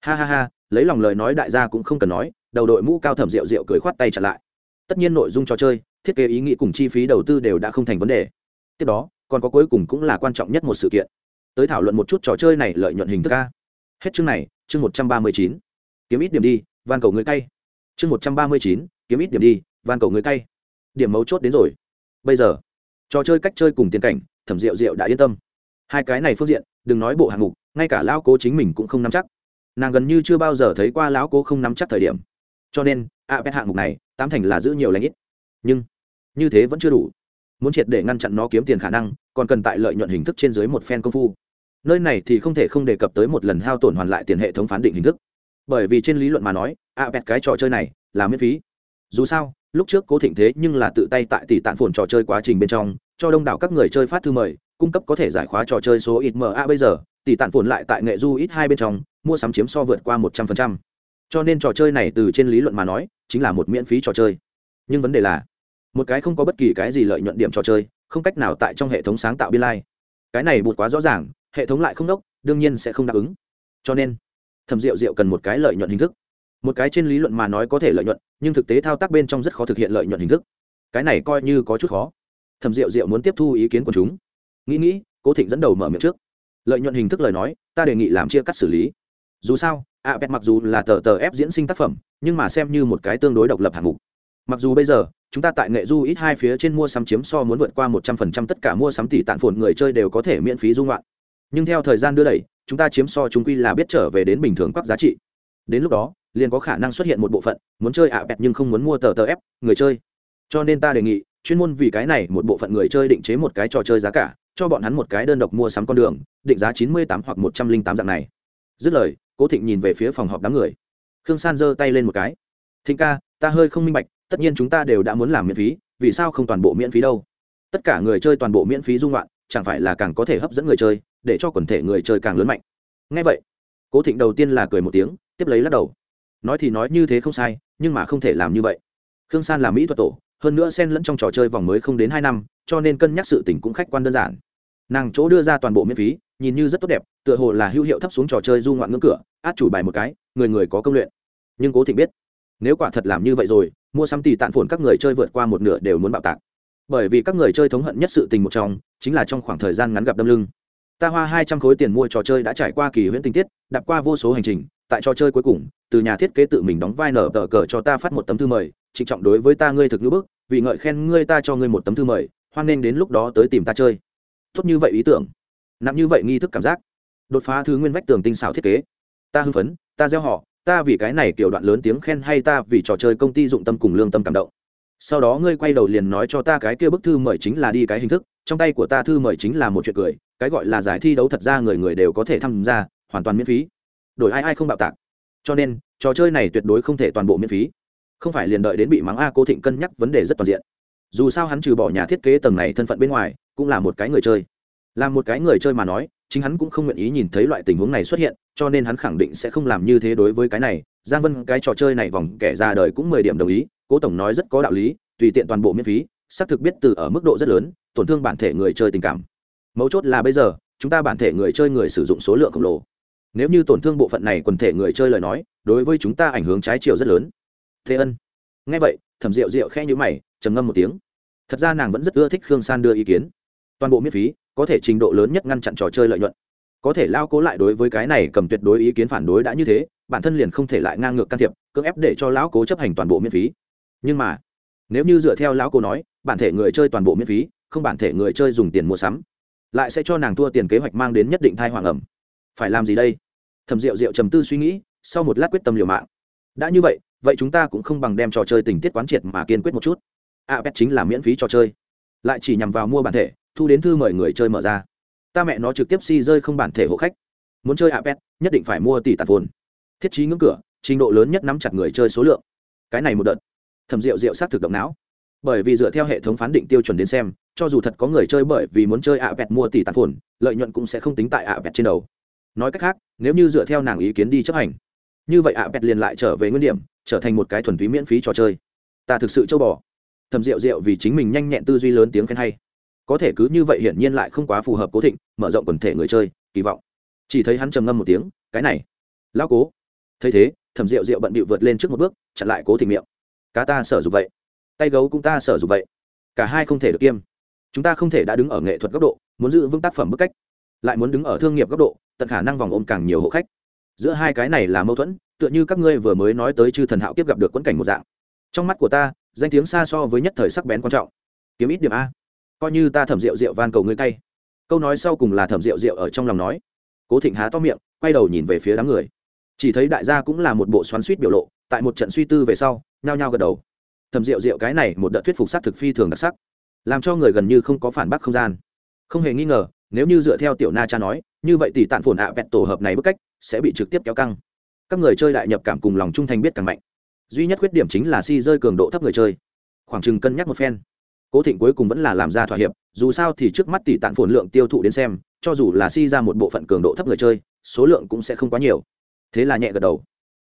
ha ha ha, lấy lòng lời nói đại gia cũng không cần nói, đầu đội mũ cao thẩm rượu rượu cười khoát tay trả lại. Tất nhiên nội dung trò chơi, thiết kế ý nghĩ cùng chi phí đầu tư đều đã không thành vấn đề. Tiếp đó, còn có cuối cùng cũng là quan trọng nhất một sự kiện. Tới thảo luận một chút trò chơi này lợi nhuận hình thức a. Hết chương này, chương một trăm ba mươi chín. Kiếm ít điểm đi, van cầu người cay. Chương một trăm ba mươi chín, kiếm ít điểm đi, van cầu người cay. Điểm mấu chốt đến rồi. Bây giờ, trò chơi cách chơi cùng tiền cảnh, thẩm rượu rượu đã yên tâm. Hai cái này phương diện, đừng nói bộ hạng mục, ngay cả lão cố chính mình cũng không nắm chắc nàng gần như chưa bao giờ thấy qua lão cố không nắm chắc thời điểm. Cho nên a pet hạng mục này, tám thành là giữ nhiều lãnh ít. Nhưng, như thế vẫn chưa đủ. Muốn triệt để ngăn chặn nó kiếm tiền khả năng, còn cần tại lợi nhuận hình thức trên dưới một phen công phu. Nơi này thì không thể không đề cập tới một lần hao tổn hoàn lại tiền hệ thống phán định hình thức. Bởi vì trên lý luận mà nói a pet cái trò chơi này là miễn phí. Dù sao, lúc trước cố thịnh thế nhưng là tự tay tại tỷ tạn phồn trò chơi quá trình bên trong, cho đông đảo các người chơi phát thư mời, cung cấp có thể giải khóa trò chơi số ít ma bây giờ, tỷ tạn phồn lại tại nghệ du ít hai bên trong mua sắm chiếm so vượt qua một trăm phần trăm. Cho nên trò chơi này từ trên lý luận mà nói, chính là một miễn phí trò chơi. Nhưng vấn đề là, một cái không có bất kỳ cái gì lợi nhuận điểm trò chơi, không cách nào tại trong hệ thống sáng tạo biên lai. Cái này bụt quá rõ ràng, hệ thống lại không đốc, đương nhiên sẽ không đáp ứng. Cho nên, thẩm rượu rượu cần một cái lợi nhuận hình thức. Một cái trên lý luận mà nói có thể lợi nhuận, nhưng thực tế thao tác bên trong rất khó thực hiện lợi nhuận hình thức. Cái này coi như có chút khó. Thẩm rượu rượu muốn tiếp thu ý kiến của chúng. Nghĩ nghĩ, cố thịnh dẫn đầu mở miệng trước. Lợi nhuận hình thức lời nói, ta đề nghị làm chia cắt xử lý dù sao a pet mặc dù là tờ tờ ép diễn sinh tác phẩm, nhưng mà xem như một cái tương đối độc lập hạng mục. Mặc dù bây giờ, chúng ta tại nghệ du ít hai phía trên mua sắm chiếm so muốn vượt qua một trăm phần trăm tất cả mua sắm tỷ tạn phồn người chơi đều có thể miễn phí dung loạn. Nhưng theo thời gian đưa đẩy, chúng ta chiếm so chúng quy là biết trở về đến bình thường các giá trị. Đến lúc đó, liền có khả năng xuất hiện một bộ phận muốn chơi ạ bẹt nhưng không muốn mua tờ tờ ép, người chơi. Cho nên ta đề nghị, chuyên môn vì cái này một bộ phận người chơi định chế một cái trò chơi giá cả, cho bọn hắn một cái đơn độc mua sắm con đường, định giá chín mươi tám hoặc một trăm linh tám dạng này dứt lời, cố thịnh nhìn về phía phòng họp đám người. Khương san giơ tay lên một cái. Thịnh ca, ta hơi không minh bạch, tất nhiên chúng ta đều đã muốn làm miễn phí, vì sao không toàn bộ miễn phí đâu? Tất cả người chơi toàn bộ miễn phí dung loạn, chẳng phải là càng có thể hấp dẫn người chơi, để cho quần thể người chơi càng lớn mạnh? Ngay vậy, cố thịnh đầu tiên là cười một tiếng, tiếp lấy lắc đầu. Nói thì nói như thế không sai, nhưng mà không thể làm như vậy. Khương san là mỹ thuật tổ, hơn nữa xen lẫn trong trò chơi vòng mới không đến hai năm, cho nên cân nhắc sự tình cũng khách quan đơn giản nàng chỗ đưa ra toàn bộ miễn phí, nhìn như rất tốt đẹp, tựa hồ là hữu hiệu thấp xuống trò chơi du ngoạn ngưỡng cửa, át chủ bài một cái, người người có công luyện. Nhưng cố thịnh biết, nếu quả thật làm như vậy rồi, mua sắm tỷ tạn phồn các người chơi vượt qua một nửa đều muốn bạo tạc. Bởi vì các người chơi thống hận nhất sự tình một trong, chính là trong khoảng thời gian ngắn gặp đâm lưng. Ta hoa hai trăm khối tiền mua trò chơi đã trải qua kỳ huyễn tình tiết, đạp qua vô số hành trình, tại trò chơi cuối cùng, từ nhà thiết kế tự mình đóng vai nở tờ cờ cho ta phát một tấm thư mời, trịnh trọng đối với ta ngươi thực ngữ bức, vì ngợi khen ngươi ta cho ngươi một tấm thư mời, hoan nên đến lúc đó tới tìm ta chơi tốt như vậy ý tưởng. Nặng như vậy nghi thức cảm giác. Đột phá thứ nguyên vách tường tinh xảo thiết kế. Ta hưng phấn, ta gieo họ, ta vì cái này kiểu đoạn lớn tiếng khen hay ta vì trò chơi công ty dụng tâm cùng lương tâm cảm động. Sau đó ngươi quay đầu liền nói cho ta cái kia bức thư mời chính là đi cái hình thức, trong tay của ta thư mời chính là một chuyện cười, cái gọi là giải thi đấu thật ra người người đều có thể tham gia, hoàn toàn miễn phí. Đổi ai ai không bạo tạc. Cho nên, trò chơi này tuyệt đối không thể toàn bộ miễn phí. Không phải liền đợi đến bị mắng a cô thịnh cân nhắc vấn đề rất toàn diện. Dù sao hắn trừ bỏ nhà thiết kế tầng này thân phận bên ngoài cũng là một cái người chơi. Là một cái người chơi mà nói, chính hắn cũng không nguyện ý nhìn thấy loại tình huống này xuất hiện, cho nên hắn khẳng định sẽ không làm như thế đối với cái này. Giang vân, cái trò chơi này vòng kẻ ra đời cũng mười điểm đồng ý, cố tổng nói rất có đạo lý, tùy tiện toàn bộ miễn phí, xác thực biết từ ở mức độ rất lớn, tổn thương bản thể người chơi tình cảm. Mấu chốt là bây giờ, chúng ta bản thể người chơi người sử dụng số lượng khổng lồ. Nếu như tổn thương bộ phận này quần thể người chơi lời nói, đối với chúng ta ảnh hưởng trái chiều rất lớn. Thế ân. Ngay vậy, thẩm rượu rượu khẽ nhữ mày, trầm ngâm một tiếng. Thật ra nàng vẫn rất ưa thích khương san đưa ý kiến toàn bộ miễn phí, có thể trình độ lớn nhất ngăn chặn trò chơi lợi nhuận. Có thể lao cố lại đối với cái này cầm tuyệt đối ý kiến phản đối đã như thế, bản thân liền không thể lại ngang ngược can thiệp, cưỡng ép để cho lão cố chấp hành toàn bộ miễn phí. Nhưng mà, nếu như dựa theo lão cố nói, bản thể người chơi toàn bộ miễn phí, không bản thể người chơi dùng tiền mua sắm, lại sẽ cho nàng thua tiền kế hoạch mang đến nhất định thai hoàng ẩm. Phải làm gì đây? Thầm rượu rượu trầm tư suy nghĩ, sau một lát quyết tâm liều mạng. Đã như vậy vậy chúng ta cũng không bằng đem trò chơi tình tiết quán triệt mà kiên quyết một chút. A pet chính là miễn phí trò chơi, lại chỉ nhằm vào mua bản thể thu đến thư mời người chơi mở ra. Ta mẹ nó trực tiếp si rơi không bản thể hộ khách. Muốn chơi a nhất định phải mua tỷ tạt vốn thiết trí ngưỡng cửa, trình độ lớn nhất nắm chặt người chơi số lượng. Cái này một đợt. Thầm rượu rượu xác thực động não. Bởi vì dựa theo hệ thống phán định tiêu chuẩn đến xem, cho dù thật có người chơi bởi vì muốn chơi ạ vẹt mua tỷ tàn phồn lợi nhuận cũng sẽ không tính tại ạ vẹt trên đầu. Nói cách khác, nếu như dựa theo nàng ý kiến đi chấp hành, như vậy ạ vẹt liền lại trở về nguyên điểm, trở thành một cái thuần túy miễn phí trò chơi. Ta thực sự châu bò. Thầm rượu rượu vì chính mình nhanh nhẹn tư duy lớn tiếng khen hay có thể cứ như vậy hiển nhiên lại không quá phù hợp cố thịnh, mở rộng quần thể người chơi, kỳ vọng. Chỉ thấy hắn trầm ngâm một tiếng, cái này lao cố. Thấy thế, thẩm rượu rượu bận bịu vượt lên trước một bước, chặn lại cố thịnh miệng. Cá ta sở dục vậy. Tay gấu cũng ta sở dục vậy. Cả hai không thể được kiêm. Chúng ta không thể đã đứng ở nghệ thuật góc độ, muốn giữ vững tác phẩm bức cách. Lại muốn đứng ở thương nghiệp góc độ, tận khả năng vòng ôm càng nhiều hộ khách. Giữa hai cái này là mâu thuẫn, tựa như các ngươi vừa mới nói tới chư thần hạo kiếp gặp được quẫn cảnh một dạng. Trong mắt của ta, danh tiếng xa so với nhất thời sắc bén quan trọng. Kiếm ít điểm a coi như ta thẩm rượu rượu van cầu ngươi cay. Câu nói sau cùng là thẩm rượu rượu ở trong lòng nói. Cố thịnh há to miệng, quay đầu nhìn về phía đám người. Chỉ thấy đại gia cũng là một bộ xoắn suýt biểu lộ, tại một trận suy tư về sau, nhao nhao gật đầu. Thẩm rượu rượu cái này một đợt thuyết phục s á t thực phi thường đặc sắc, làm cho người gần như không có phản bác không gian. Không hề nghi ngờ, nếu như dựa theo tiểu na cha nói, như vậy tỷ tạn phổn ạ à vẹn tổ hợp này bức cách sẽ bị trực tiếp kéo căng. Các người chơi đại nhập cảm cùng lòng trung thành biết càng mạnh. Duy nhất khuyết điểm chính là si rơi cường độ thấp người chơi. Khoảng chừng cân nhắc một phen cố thịnh cuối cùng vẫn là làm ra thỏa hiệp, dù sao thì trước mắt tỷ tạng phồn lượng tiêu thụ đến xem, cho dù là si ra một bộ phận cường độ thấp người chơi, số lượng cũng sẽ không quá nhiều. Thế là nhẹ gật đầu.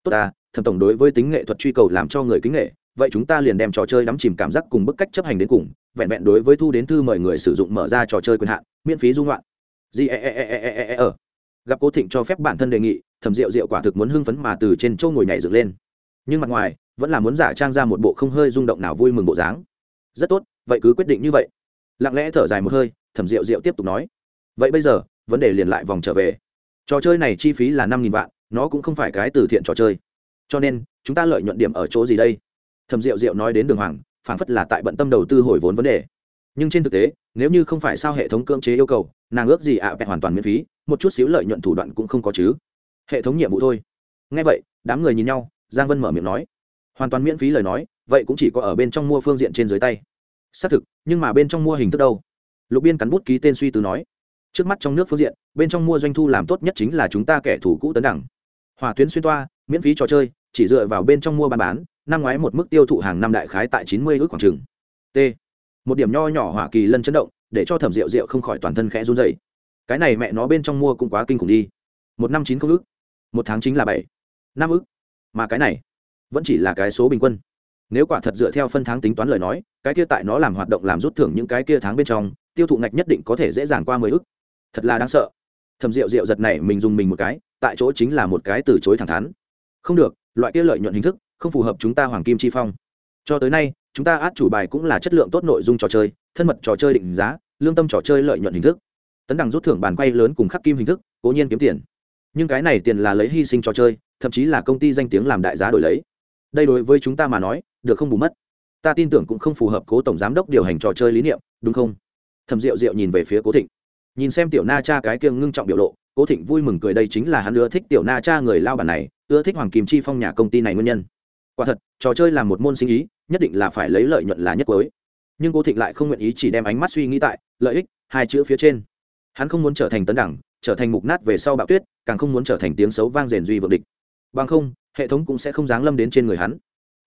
Tốt ta, thẩm tổng đối với tính nghệ thuật truy cầu làm cho người kính nghệ, vậy chúng ta liền đem trò chơi đắm chìm cảm giác cùng bức cách chấp hành đến cùng, vẹn vẹn đối với thu đến thư mời người sử dụng mở ra trò chơi quyền hạn, miễn phí dung loạn. Gì e e, e e e e e e e. Gặp cố thịnh cho phép bản thân đề nghị, thẩm rượu rượu quả thực muốn hưng phấn mà từ trên châu ngồi nhảy dựng lên. Nhưng mặt ngoài, vẫn là muốn giả trang ra một bộ không hơi rung động nào vui mừng bộ dáng. Rất tốt vậy cứ quyết định như vậy. Lặng lẽ thở dài một hơi, thẩm rượu rượu tiếp tục nói. Vậy bây giờ, vấn đề liền lại vòng trở về. Trò chơi này chi phí là năm nghìn vạn, nó cũng không phải cái từ thiện trò chơi. Cho nên, chúng ta lợi nhuận điểm ở chỗ gì đây? Thầm rượu rượu nói đến đường hoàng phản phất là tại bận tâm đầu tư hồi vốn vấn đề. Nhưng trên thực tế, nếu như không phải sao hệ thống cưỡng chế yêu cầu, nàng ước gì ạ à hoàn toàn miễn phí, một chút xíu lợi nhuận thủ đoạn cũng không có chứ. Hệ thống nhiệm vụ thôi. Ngay vậy, đám người nhìn nhau, giang vân mở miệng nói. Hoàn toàn miễn phí lời nói, vậy cũng chỉ có ở bên trong mua phương diện trên dưới tay xác thực, nhưng mà bên trong mua hình thức đâu? Lục biên cắn bút ký tên suy tư nói. Trước mắt trong nước phương diện, bên trong mua doanh thu làm tốt nhất chính là chúng ta kẻ thủ cũ tấn đẳng. Hòa tuyến xuyên toa, miễn phí trò chơi, chỉ dựa vào bên trong mua bán bán, năm ngoái một mức tiêu thụ hàng năm đại khái tại chín mươi ước khoảng trừng t. Một điểm nho nhỏ hỏa kỳ lân chấn động, để cho thẩm rượu rượu không khỏi toàn thân khẽ run dày cái này mẹ nó bên trong mua cũng quá kinh khủng đi. Một năm chín không ước, một tháng chính là bảy, năm ước. Mà cái này, vẫn chỉ là cái số bình quân nếu quả thật dựa theo phân tháng tính toán lời nói, cái kia tại nó làm hoạt động làm rút thưởng những cái kia tháng bên trong, tiêu thụ ngạch nhất định có thể dễ dàng qua mười ước thật là đáng sợ. Thầm rượu rượu giật này mình dùng mình một cái, tại chỗ chính là một cái từ chối thẳng thắn. Không được, loại kia lợi nhuận hình thức, không phù hợp chúng ta hoàng kim chi phong. Cho tới nay, chúng ta át chủ bài cũng là chất lượng tốt nội dung trò chơi, thân mật trò chơi định giá, lương tâm trò chơi lợi nhuận hình thức. Tấn đằng rút thưởng bàn quay lớn cùng khắc kim hình thức, cố nhiên kiếm tiền. Nhưng cái này tiền là lấy hy sinh trò chơi, thậm chí là công ty danh tiếng làm đại giá đổi lấy đây đối với chúng ta mà nói, được không bù mất. Ta tin tưởng cũng không phù hợp cố tổng giám đốc điều hành trò chơi lý niệm, đúng không? Thầm rượu rượu nhìn về phía cố thịnh. Nhìn xem tiểu na cha cái kiêng ngưng trọng biểu lộ, cố thịnh vui mừng cười đây chính là hắn ưa thích tiểu na cha người lao bản này, ưa thích hoàng kim chi phong nhà công ty này nguyên nhân. Quả thật, trò chơi là một môn sinh ý, nhất định là phải lấy lợi nhuận là nhất cuối nhưng cố thịnh lại không nguyện ý chỉ đem ánh mắt suy nghĩ tại lợi ích hai chữ phía trên. Hắn không muốn trở thành tấn đẳng, trở thành mục nát về sau bạo tuyết, càng không muốn trở thành tiếng xấu vang rền duy vượng địch. Bằng không hệ thống cũng sẽ không giáng lâm đến trên người hắn.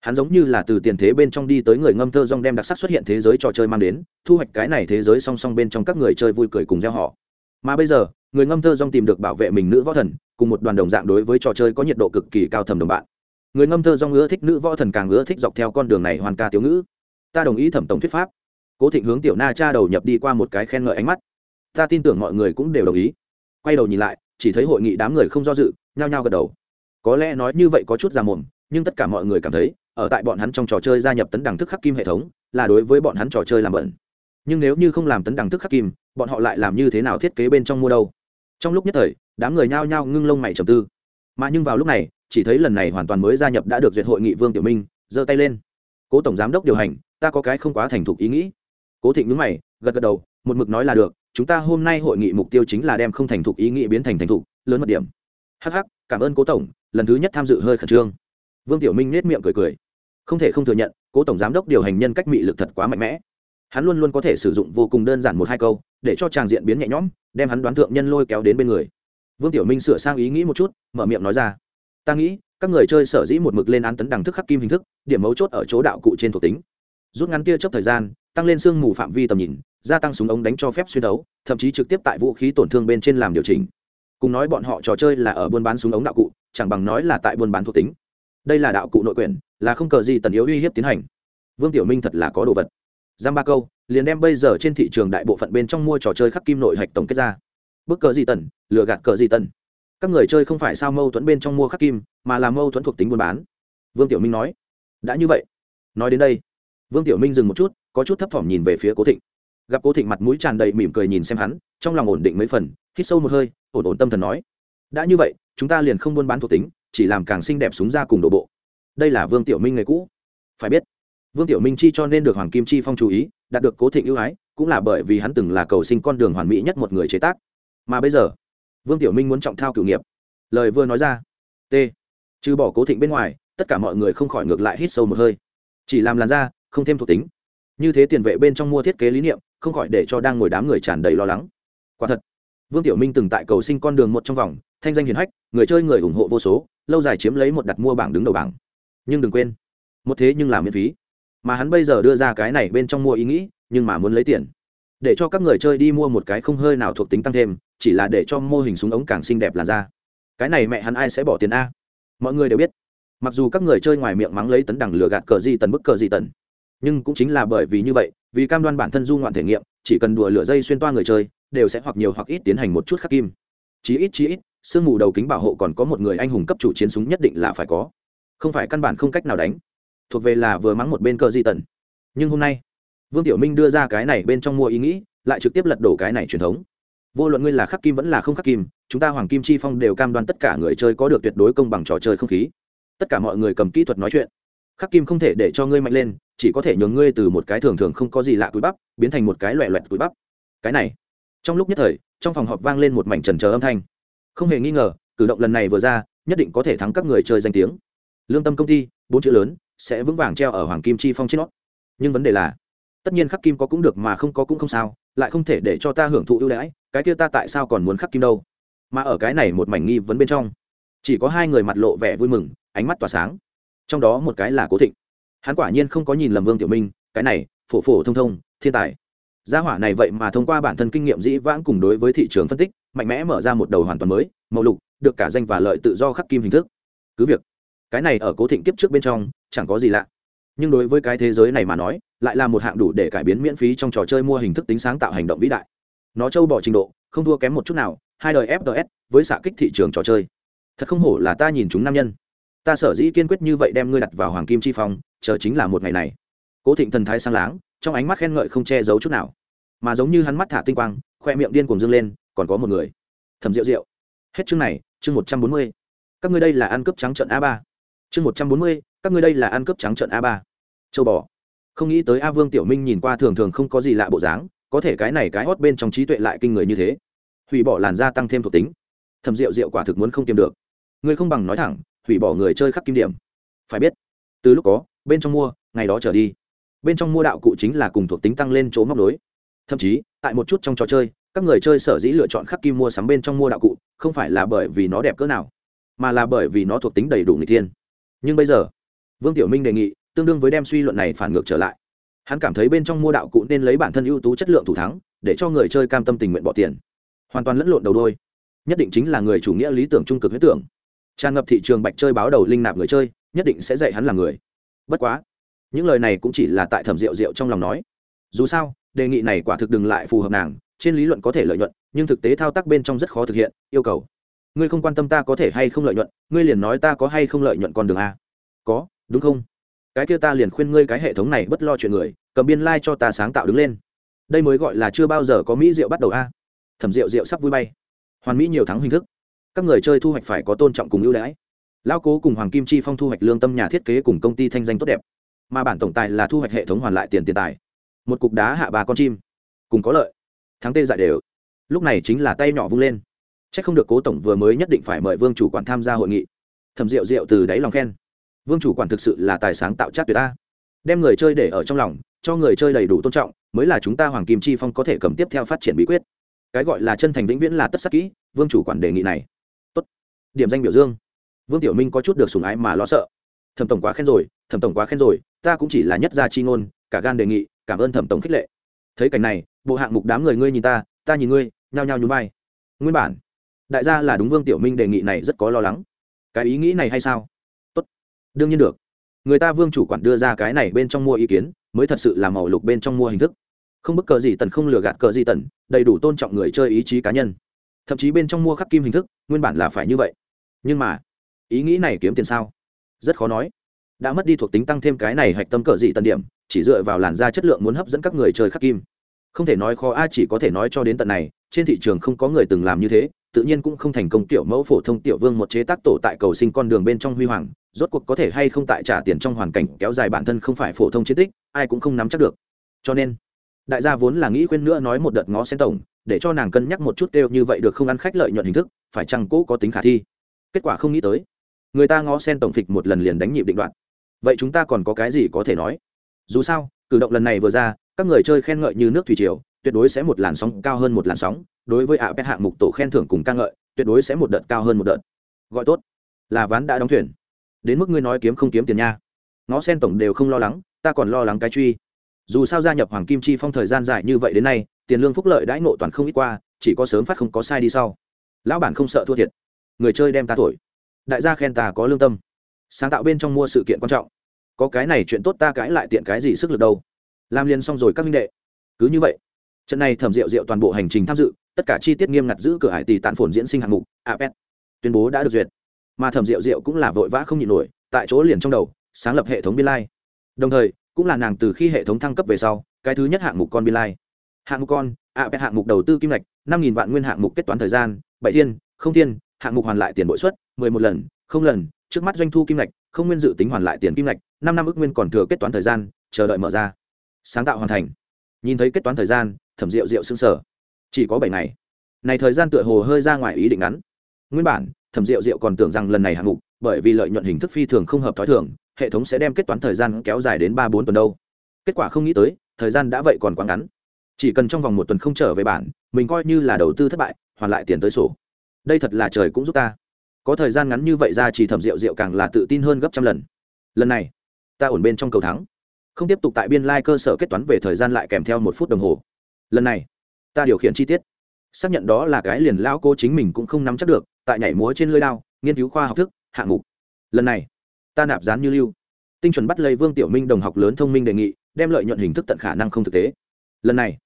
Hắn giống như là từ tiền thế bên trong đi tới người ngâm thơ dong đem đặc sắc xuất hiện thế giới trò chơi mang đến, thu hoạch cái này thế giới song song bên trong các người chơi vui cười cùng gieo họ. Mà bây giờ, người ngâm thơ dong tìm được bảo vệ mình nữ võ thần, cùng một đoàn đồng dạng đối với trò chơi có nhiệt độ cực kỳ cao thầm đồng bạn. Người ngâm thơ dong ưa thích nữ võ thần càng ưa thích dọc theo con đường này hoàn ca tiểu ngữ. Ta đồng ý thẩm tổng thuyết pháp. Cố thịnh hướng tiểu na cha đầu nhập đi qua một cái khen ngợi ánh mắt. Ta tin tưởng mọi người cũng đều đồng ý. Quay đầu nhìn lại, chỉ thấy hội nghị đám người không do dự, nhao nhao gật đầu có lẽ nói như vậy có chút ra mồm, nhưng tất cả mọi người cảm thấy, ở tại bọn hắn trong trò chơi gia nhập tấn đẳng thức khắc kim hệ thống, là đối với bọn hắn trò chơi làm bẩn. Nhưng nếu như không làm tấn đẳng thức khắc kim, bọn họ lại làm như thế nào thiết kế bên trong mua đâu? Trong lúc nhất thời, đám người nhao nhao ngưng lông mày trầm tư. Mà nhưng vào lúc này, chỉ thấy lần này hoàn toàn mới gia nhập đã được duyệt hội nghị vương tiểu minh, giơ tay lên. Cố tổng giám đốc điều hành, ta có cái không quá thành thục ý nghĩ. Cố thịnh nhúng mày, gật gật đầu, một mực nói là được, chúng ta hôm nay hội nghị mục tiêu chính là đem không thành thục ý nghĩ biến thành thành thục, lớn mật điểm. Hh cảm ơn cố tổng lần thứ nhất tham dự hơi khẩn trương. Vương tiểu minh nết miệng cười cười. Không thể không thừa nhận, cố tổng giám đốc điều hành nhân cách mị lực thật quá mạnh mẽ. Hắn luôn luôn có thể sử dụng vô cùng đơn giản một hai câu, để cho tràng diện biến nhẹ nhõm, đem hắn đoán thượng nhân lôi kéo đến bên người. Vương tiểu minh sửa sang ý nghĩ một chút, mở miệng nói ra. Ta nghĩ, các người chơi sở dĩ một mực lên án tấn đẳng thức khắc kim hình thức, điểm mấu chốt ở chỗ đạo cụ trên thuộc tính. Rút ngắn tia chấp thời gian, tăng lên sương mù phạm vi tầm nhìn, gia tăng súng ống đánh cho phép xuyên đấu, thậm chí trực tiếp tại vũ khí tổn thương bên trên làm điều chỉnh cùng nói bọn họ trò chơi là ở buôn bán súng ống đạo cụ, chẳng bằng nói là tại buôn bán thuộc tính. Đây là đạo cụ nội quyền là không cờ gì tần yếu uy hiếp tiến hành. Vương tiểu minh thật là có đồ vật. Giam ba câu, liền đem bây giờ trên thị trường đại bộ phận bên trong mua trò chơi khắc kim nội hạch tổng kết ra. Bức cờ gì tần, lừa gạt cờ gì tần. Các người chơi không phải sao mâu thuẫn bên trong mua khắc kim, mà là mâu thuẫn thuộc tính buôn bán. Vương tiểu minh nói, đã như vậy. Nói đến đây, vương tiểu minh dừng một chút, có chút thấp thỏm nhìn về phía cố thịnh. Gặp cố thịnh mặt mũi tràn đầy mỉm cười nhìn xem hắn, trong lòng ổn định mấy phần, hít sâu một hơi ổn ổn tâm thần nói, đã như vậy, chúng ta liền không buôn bán thuộc tính, chỉ làm càng xinh đẹp súng ra cùng đổ bộ. Đây là vương tiểu minh người cũ. Phải biết, vương tiểu minh chi cho nên được hoàng kim chi phong chú ý, đạt được cố thịnh ưu ái, cũng là bởi vì hắn từng là cầu sinh con đường hoàn mỹ nhất một người chế tác. Mà bây giờ, vương tiểu minh muốn trọng thao cựu nghiệp. Lời vừa nói ra, t, trừ bỏ cố thịnh bên ngoài, tất cả mọi người không khỏi ngược lại hít sâu một hơi. Chỉ làm làn da, không thêm thuộc tính. Như thế tiền vệ bên trong mua thiết kế lý niệm, không khỏi để cho đang ngồi đám người tràn đầy lo lắng. Quả thật vương tiểu minh từng tại cầu sinh con đường một trong vòng, thanh danh hiển hách, người chơi người ủng hộ vô số, lâu dài chiếm lấy một đặt mua bảng đứng đầu bảng. Nhưng đừng quên, một thế nhưng là miễn phí. Mà hắn bây giờ đưa ra cái này bên trong mua ý nghĩ, nhưng mà muốn lấy tiền. Để cho các người chơi đi mua một cái không hơi nào thuộc tính tăng thêm, chỉ là để cho mô hình súng ống càng xinh đẹp là ra cái này mẹ hắn ai sẽ bỏ tiền a? Mọi người đều biết. Mặc dù các người chơi ngoài miệng mắng lấy tấn đẳng lừa gạt cờ gì tần bức cờ gì tần. Nhưng cũng chính là bởi vì như vậy, vì cam đoan bản thân du ngoạn thể nghiệm, chỉ cần đùa lửa dây xuyên toa người chơi đều sẽ hoặc nhiều hoặc ít tiến hành một chút khắc kim. Chí ít chí ít, sương mù đầu kính bảo hộ còn có một người anh hùng cấp chủ chiến súng nhất định là phải có. Không phải căn bản không cách nào đánh. Thuộc về là vừa mắng một bên cờ di tần. Nhưng hôm nay, vương tiểu minh đưa ra cái này bên trong mua ý nghĩ, lại trực tiếp lật đổ cái này truyền thống. Vô luận ngươi là khắc kim vẫn là không khắc kim, chúng ta hoàng kim chi phong đều cam đoan tất cả người chơi có được tuyệt đối công bằng trò chơi không khí. Tất cả mọi người cầm kỹ thuật nói chuyện. Khắc kim không thể để cho ngươi mạnh lên, chỉ có thể nhường ngươi từ một cái thường thường không có gì lạ túi bắp, biến thành một cái loẹ loẹt túi bắp. Cái này trong lúc nhất thời, trong phòng họp vang lên một mảnh trần trờ âm thanh. Không hề nghi ngờ, cử động lần này vừa ra, nhất định có thể thắng các người chơi danh tiếng. Lương tâm công ty, bốn chữ lớn, sẽ vững vàng treo ở hoàng kim chi phong trên nó. Nhưng vấn đề là, tất nhiên khắc kim có cũng được mà không có cũng không sao, lại không thể để cho ta hưởng thụ ưu đãi, cái kia ta tại sao còn muốn khắc kim đâu? Mà ở cái này một mảnh nghi vấn bên trong, chỉ có hai người mặt lộ vẻ vui mừng, ánh mắt tỏa sáng. Trong đó một cái là cố thịnh. Hắn quả nhiên không có nhìn lầm vương tiểu minh, cái này, phổ phổ thông thông, thiên tài gia hỏa này vậy mà thông qua bản thân kinh nghiệm dĩ vãng cùng đối với thị trường phân tích, mạnh mẽ mở ra một đầu hoàn toàn mới, màu lục, được cả danh và lợi tự do khắc kim hình thức. Cứ việc, cái này ở cố thịnh kiếp trước bên trong, chẳng có gì lạ. Nhưng đối với cái thế giới này mà nói, lại là một hạng đủ để cải biến miễn phí trong trò chơi mua hình thức tính sáng tạo hành động vĩ đại. Nó trâu bỏ trình độ, không thua kém một chút nào, hai đời fts với xạ kích thị trường trò chơi. Thật không hổ là ta nhìn chúng nam nhân. Ta sở dĩ kiên quyết như vậy đem ngươi đặt vào hoàng kim chi phong, chờ chính là một ngày này. Cố thịnh thần thái sang láng trong ánh mắt khen ngợi không che giấu chút nào. Mà giống như hắn mắt thả tinh quang, khoe miệng điên cuồng dâng lên, còn có một người. Thầm rượu rượu hết chương này, chương một trăm bốn mươi. Các ngươi đây là ăn cướp trắng trận a ba. Chương một trăm bốn mươi, các ngươi đây là ăn cướp trắng trận a ba. Châu bò. Không nghĩ tới a vương tiểu minh nhìn qua thường thường không có gì lạ bộ dáng, có thể cái này cái hót bên trong trí tuệ lại kinh người như thế. Hủy bỏ làn da tăng thêm thuộc tính. Thầm rượu rượu quả thực muốn không kiềm được. Ngươi không bằng nói thẳng, hủy bỏ người chơi khắc kim điểm. Phải biết, từ lúc có, bên trong mua, ngày đó trở đi bên trong mua đạo cụ chính là cùng thuộc tính tăng lên chỗ móc đối thậm chí, tại một chút trong trò chơi, các người chơi sở dĩ lựa chọn khắc kim mua sắm bên trong mua đạo cụ, không phải là bởi vì nó đẹp cỡ nào, mà là bởi vì nó thuộc tính đầy đủ người thiên. Nhưng bây giờ, vương tiểu minh đề nghị, tương đương với đem suy luận này phản ngược trở lại. Hắn cảm thấy bên trong mua đạo cụ nên lấy bản thân ưu tú chất lượng thủ thắng, để cho người chơi cam tâm tình nguyện bỏ tiền. Hoàn toàn lẫn lộn đầu đôi. Nhất định chính là người chủ nghĩa lý tưởng trung cực huyết tưởng. Tràn ngập thị trường bạch chơi báo đầu linh nạp người chơi, nhất định sẽ dạy hắn là người. Bất quá những lời này cũng chỉ là tại thẩm rượu rượu trong lòng nói. Dù sao, đề nghị này quả thực đừng lại phù hợp nàng, trên lý luận có thể lợi nhuận, nhưng thực tế thao tác bên trong rất khó thực hiện, yêu cầu. Ngươi không quan tâm ta có thể hay không lợi nhuận, ngươi liền nói ta có hay không lợi nhuận con đường a. Có, đúng không? Cái kia ta liền khuyên ngươi cái hệ thống này bất lo chuyện người, cầm biên lai、like、cho ta sáng tạo đứng lên. Đây mới gọi là chưa bao giờ có mỹ rượu bắt đầu a. Thẩm rượu rượu sắp vui bay. Hoàn mỹ nhiều thắng hình thức. Các người chơi thu hoạch phải có tôn trọng cùng ưu đãi. Lao cố cùng hoàng kim chi phong thu hoạch lương tâm nhà thiết kế cùng công ty thanh danh tốt đẹp mà bản tổng tài là thu hoạch hệ thống hoàn lại tiền tiền tài. Một cục đá hạ ba con chim. Cùng có lợi. Thắng tê dại đều. Lúc này chính là tay nhỏ vung lên. C h ắ c không được cố tổng vừa mới nhất định phải mời vương chủ quản tham gia hội nghị. Thầm rượu rượu từ đáy lòng khen. Vương chủ quản thực sự là tài sáng tạo chát tuyệt ta. Đem người chơi để ở trong lòng, cho người chơi đầy đủ tôn trọng, mới là chúng ta hoàng kim chi phong có thể cầm tiếp theo phát triển bí quyết. Cái gọi là chân thành vĩnh viễn là tất sắc kỹ, vương chủ quản đề nghị này. Tốt. điểm danh biểu dương. Vương tiểu minh có chút được sùng ái mà lo sợ. Thẩm tổng quá khen rồi, thẩm tổng quá khen rồi ta cũng chỉ là nhất gia chi ngôn, cả gan đề nghị, cảm ơn thẩm tổng khích lệ. Thấy cảnh này, bộ hạng mục đám người ngươi nhìn ta ta nhìn ngươi, nhao nhao nhún vai. Nguyên bản, đại gia là đúng vương tiểu minh đề nghị này rất có lo lắng. Cái ý nghĩ này hay sao? Tốt, đương nhiên được. Người ta vương chủ quản đưa ra cái này bên trong mua ý kiến, mới thật sự là màu lục bên trong mua hình thức. Không bức cờ gì tần không lừa gạt cờ gì tần, đầy đủ tôn trọng người chơi ý chí cá nhân. Thậm chí bên trong mua khắc kim hình thức, nguyên bản là phải như vậy. Nhưng mà, ý nghĩ này kiếm tiền sao? Rất khó nói đã mất đi thuộc tính tăng thêm cái này hạch tâm cờ dị tần điểm, chỉ dựa vào làn da chất lượng muốn hấp dẫn các người chơi khắc kim. Không thể nói khó, a, chỉ có thể nói cho đến tận này, trên thị trường không có người từng làm như thế, tự nhiên cũng không thành công tiểu mẫu phổ thông tiểu vương một chế tác tổ tại cầu sinh con đường bên trong huy hoàng, rốt cuộc có thể hay không tại trả tiền trong hoàn cảnh kéo dài bản thân không phải phổ thông chiến tích, ai cũng không nắm chắc được. Cho nên, đại gia vốn là nghĩ khuyên nữa nói một đợt ngó sen tổng, để cho nàng cân nhắc một chút kêu như vậy được không ăn khách lợi nhuận hình thức, phải chăng cũ có tính khả thi. Kết quả không nghĩ tới, người ta ngó sen tổng phịch một lần liền đánh nhịp định đoạn vậy chúng ta còn có cái gì có thể nói? Dù sao, cử động lần này vừa ra, các người chơi khen ngợi như nước thủy triều, tuyệt đối sẽ một làn sóng cao hơn một làn sóng, đối với ạ pet hạng mục tổ khen thưởng cùng ca ngợi, tuyệt đối sẽ một đợt cao hơn một đợt. Gọi tốt. Là ván đã đóng thuyền. Đến mức ngươi nói kiếm không kiếm tiền nha. Ngó sen tổng đều không lo lắng, ta còn lo lắng cái truy. Dù sao gia nhập hoàng kim chi phong thời gian dài như vậy đến nay, tiền lương phúc lợi đãi ngộ toàn không ít qua, chỉ có sớm phát không có sai đi sau. Lão bản không sợ thua thiệt. Người chơi đem ta thổi. Đại gia khen ta có lương tâm sáng tạo bên trong mua sự kiện quan trọng. Có cái này chuyện tốt ta cãi lại tiện cái gì sức lực đâu. Làm liền xong rồi các minh đệ. Cứ như vậy, trận này thẩm rượu rượu toàn bộ hành trình tham dự, tất cả chi tiết nghiêm ngặt giữ cửa hải tỷ tạn phồn diễn sinh hạng mục apet tuyên bố đã được duyệt. Mà thẩm rượu rượu cũng là vội vã không nhịn nổi, tại chỗ liền trong đầu, sáng lập hệ thống biên lai. Đồng thời, cũng là nàng từ khi hệ thống thăng cấp về sau, cái thứ nhất hạng mục con biên lai. Hạng mục con apet hạng mục đầu tư kim ngạch, năm nghìn vạn nguyên hạng mục kết toán thời gian, bảy thiên, không thiên, hạng mục hoàn lại tiền bội suất, mười một lần, không lần trước mắt doanh thu kim ngạch, không nguyên dự tính hoàn lại tiền kim ngạch, năm năm ước nguyên còn thừa kết toán thời gian, chờ đợi mở ra. Sáng tạo hoàn thành. Nhìn thấy kết toán thời gian, thẩm rượu rượu xương sở chỉ có bảy ngày. Này thời gian tựa hồ hơi ra ngoài ý định ngắn. Nguyên bản, thẩm rượu rượu còn tưởng rằng lần này hạng mục, bởi vì lợi nhuận hình thức phi thường không hợp t h ó i thường, hệ thống sẽ đem kết toán thời gian kéo dài đến ba bốn tuần đâu. Kết quả không nghĩ tới, thời gian đã vậy còn quá ngắn. Chỉ cần trong vòng một tuần không trở về bản, mình coi như là đầu tư thất bại, hoàn lại tiền tới sổ. Đây thật là trời cũng giúp ta có thời gian ngắn như vậy ra chỉ thẩm rượu rượu càng là tự tin hơn gấp trăm lần. Lần này, ta ổn bên trong cầu thắng. Không tiếp tục tại biên lai cơ sở kết toán về thời gian lại kèm theo một phút đồng hồ. Lần này, ta điều khiển chi tiết. Xác nhận đó là cái liền lao cô chính mình cũng không nắm chắc được, tại nhảy múa trên lưới đao, nghiên cứu khoa học thức, hạng mục. Lần này, ta nạp dán như lưu. Tinh chuẩn bắt lấy vương tiểu minh đồng học lớn thông minh đề nghị, đem lợi nhuận hình thức tận khả năng không thực tế. Lần này,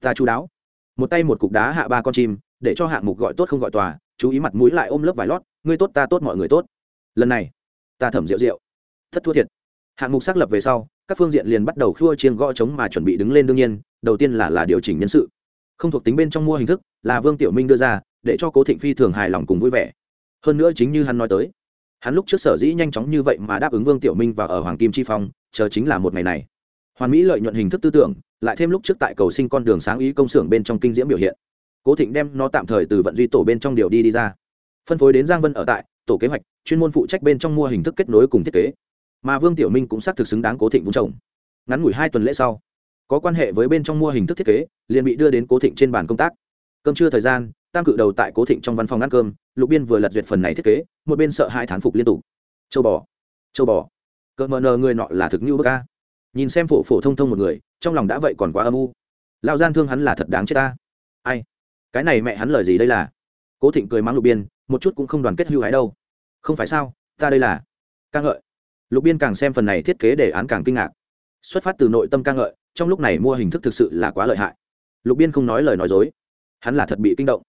ta chú đáo. Một tay một cục đá hạ ba con chim, để cho hạng mục gọi tốt không gọi tòa, chú ý mặt mũi lại ôm lớp vải lót ngươi tốt ta tốt mọi người tốt. Lần này, ta thẩm rượu rượu. Thất thua thiệt. Hạng mục xác lập về sau, các phương diện liền bắt đầu khua chiên gõ trống mà chuẩn bị đứng lên đương nhiên, đầu tiên là là điều chỉnh nhân sự. Không thuộc tính bên trong mua hình thức, là vương tiểu minh đưa ra, để cho cố thịnh phi thường hài lòng cùng vui vẻ. Hơn nữa chính như hắn nói tới, hắn lúc trước sở dĩ nhanh chóng như vậy mà đáp ứng vương tiểu minh và ở hoàng kim chi phong, chờ chính là một ngày này. Hoàn mỹ lợi nhuận hình thức tư tưởng, lại thêm lúc trước tại cầu sinh con đường sáng ý công xưởng bên trong kinh diễm biểu hiện. Cố thịnh đem nó tạm thời từ vận duy tổ bên trong điều đi đi ra phân phối đến giang vân ở tại, tổ kế hoạch, chuyên môn phụ trách bên trong mua hình thức kết nối cùng thiết kế. Mà vương tiểu minh cũng xác thực xứng đáng cố thịnh vung trồng ngắn ngủi hai tuần lễ sau, có quan hệ với bên trong mua hình thức thiết kế, liền bị đưa đến cố thịnh trên bàn công tác. Cơm trưa thời gian, tam cự đầu tại cố thịnh trong văn phòng ăn cơm, lục biên vừa lật duyệt phần này thiết kế, một bên sợ hai thán phục liên tục. Châu bò châu bò. Cỡ mờ nờ người nọ là thực như bơ ca nhìn xem phổ phổ thông thông một người, trong lòng đã vậy còn quá âm u. Lao gian thương hắn là thật đáng chết ta. Ai? Cái này mẹ hắn lời gì đây là? Cố thịnh cười mắng lục biên, một chút cũng không đoàn kết hưu hái đâu. Không phải sao, ta đây là ca ngợi. Lục biên càng xem phần này thiết kế đề án càng kinh ngạc. Xuất phát từ nội tâm ca ngợi, trong lúc này mua hình thức thực sự là quá lợi hại. Lục biên không nói lời nói dối. Hắn là thật bị kinh động.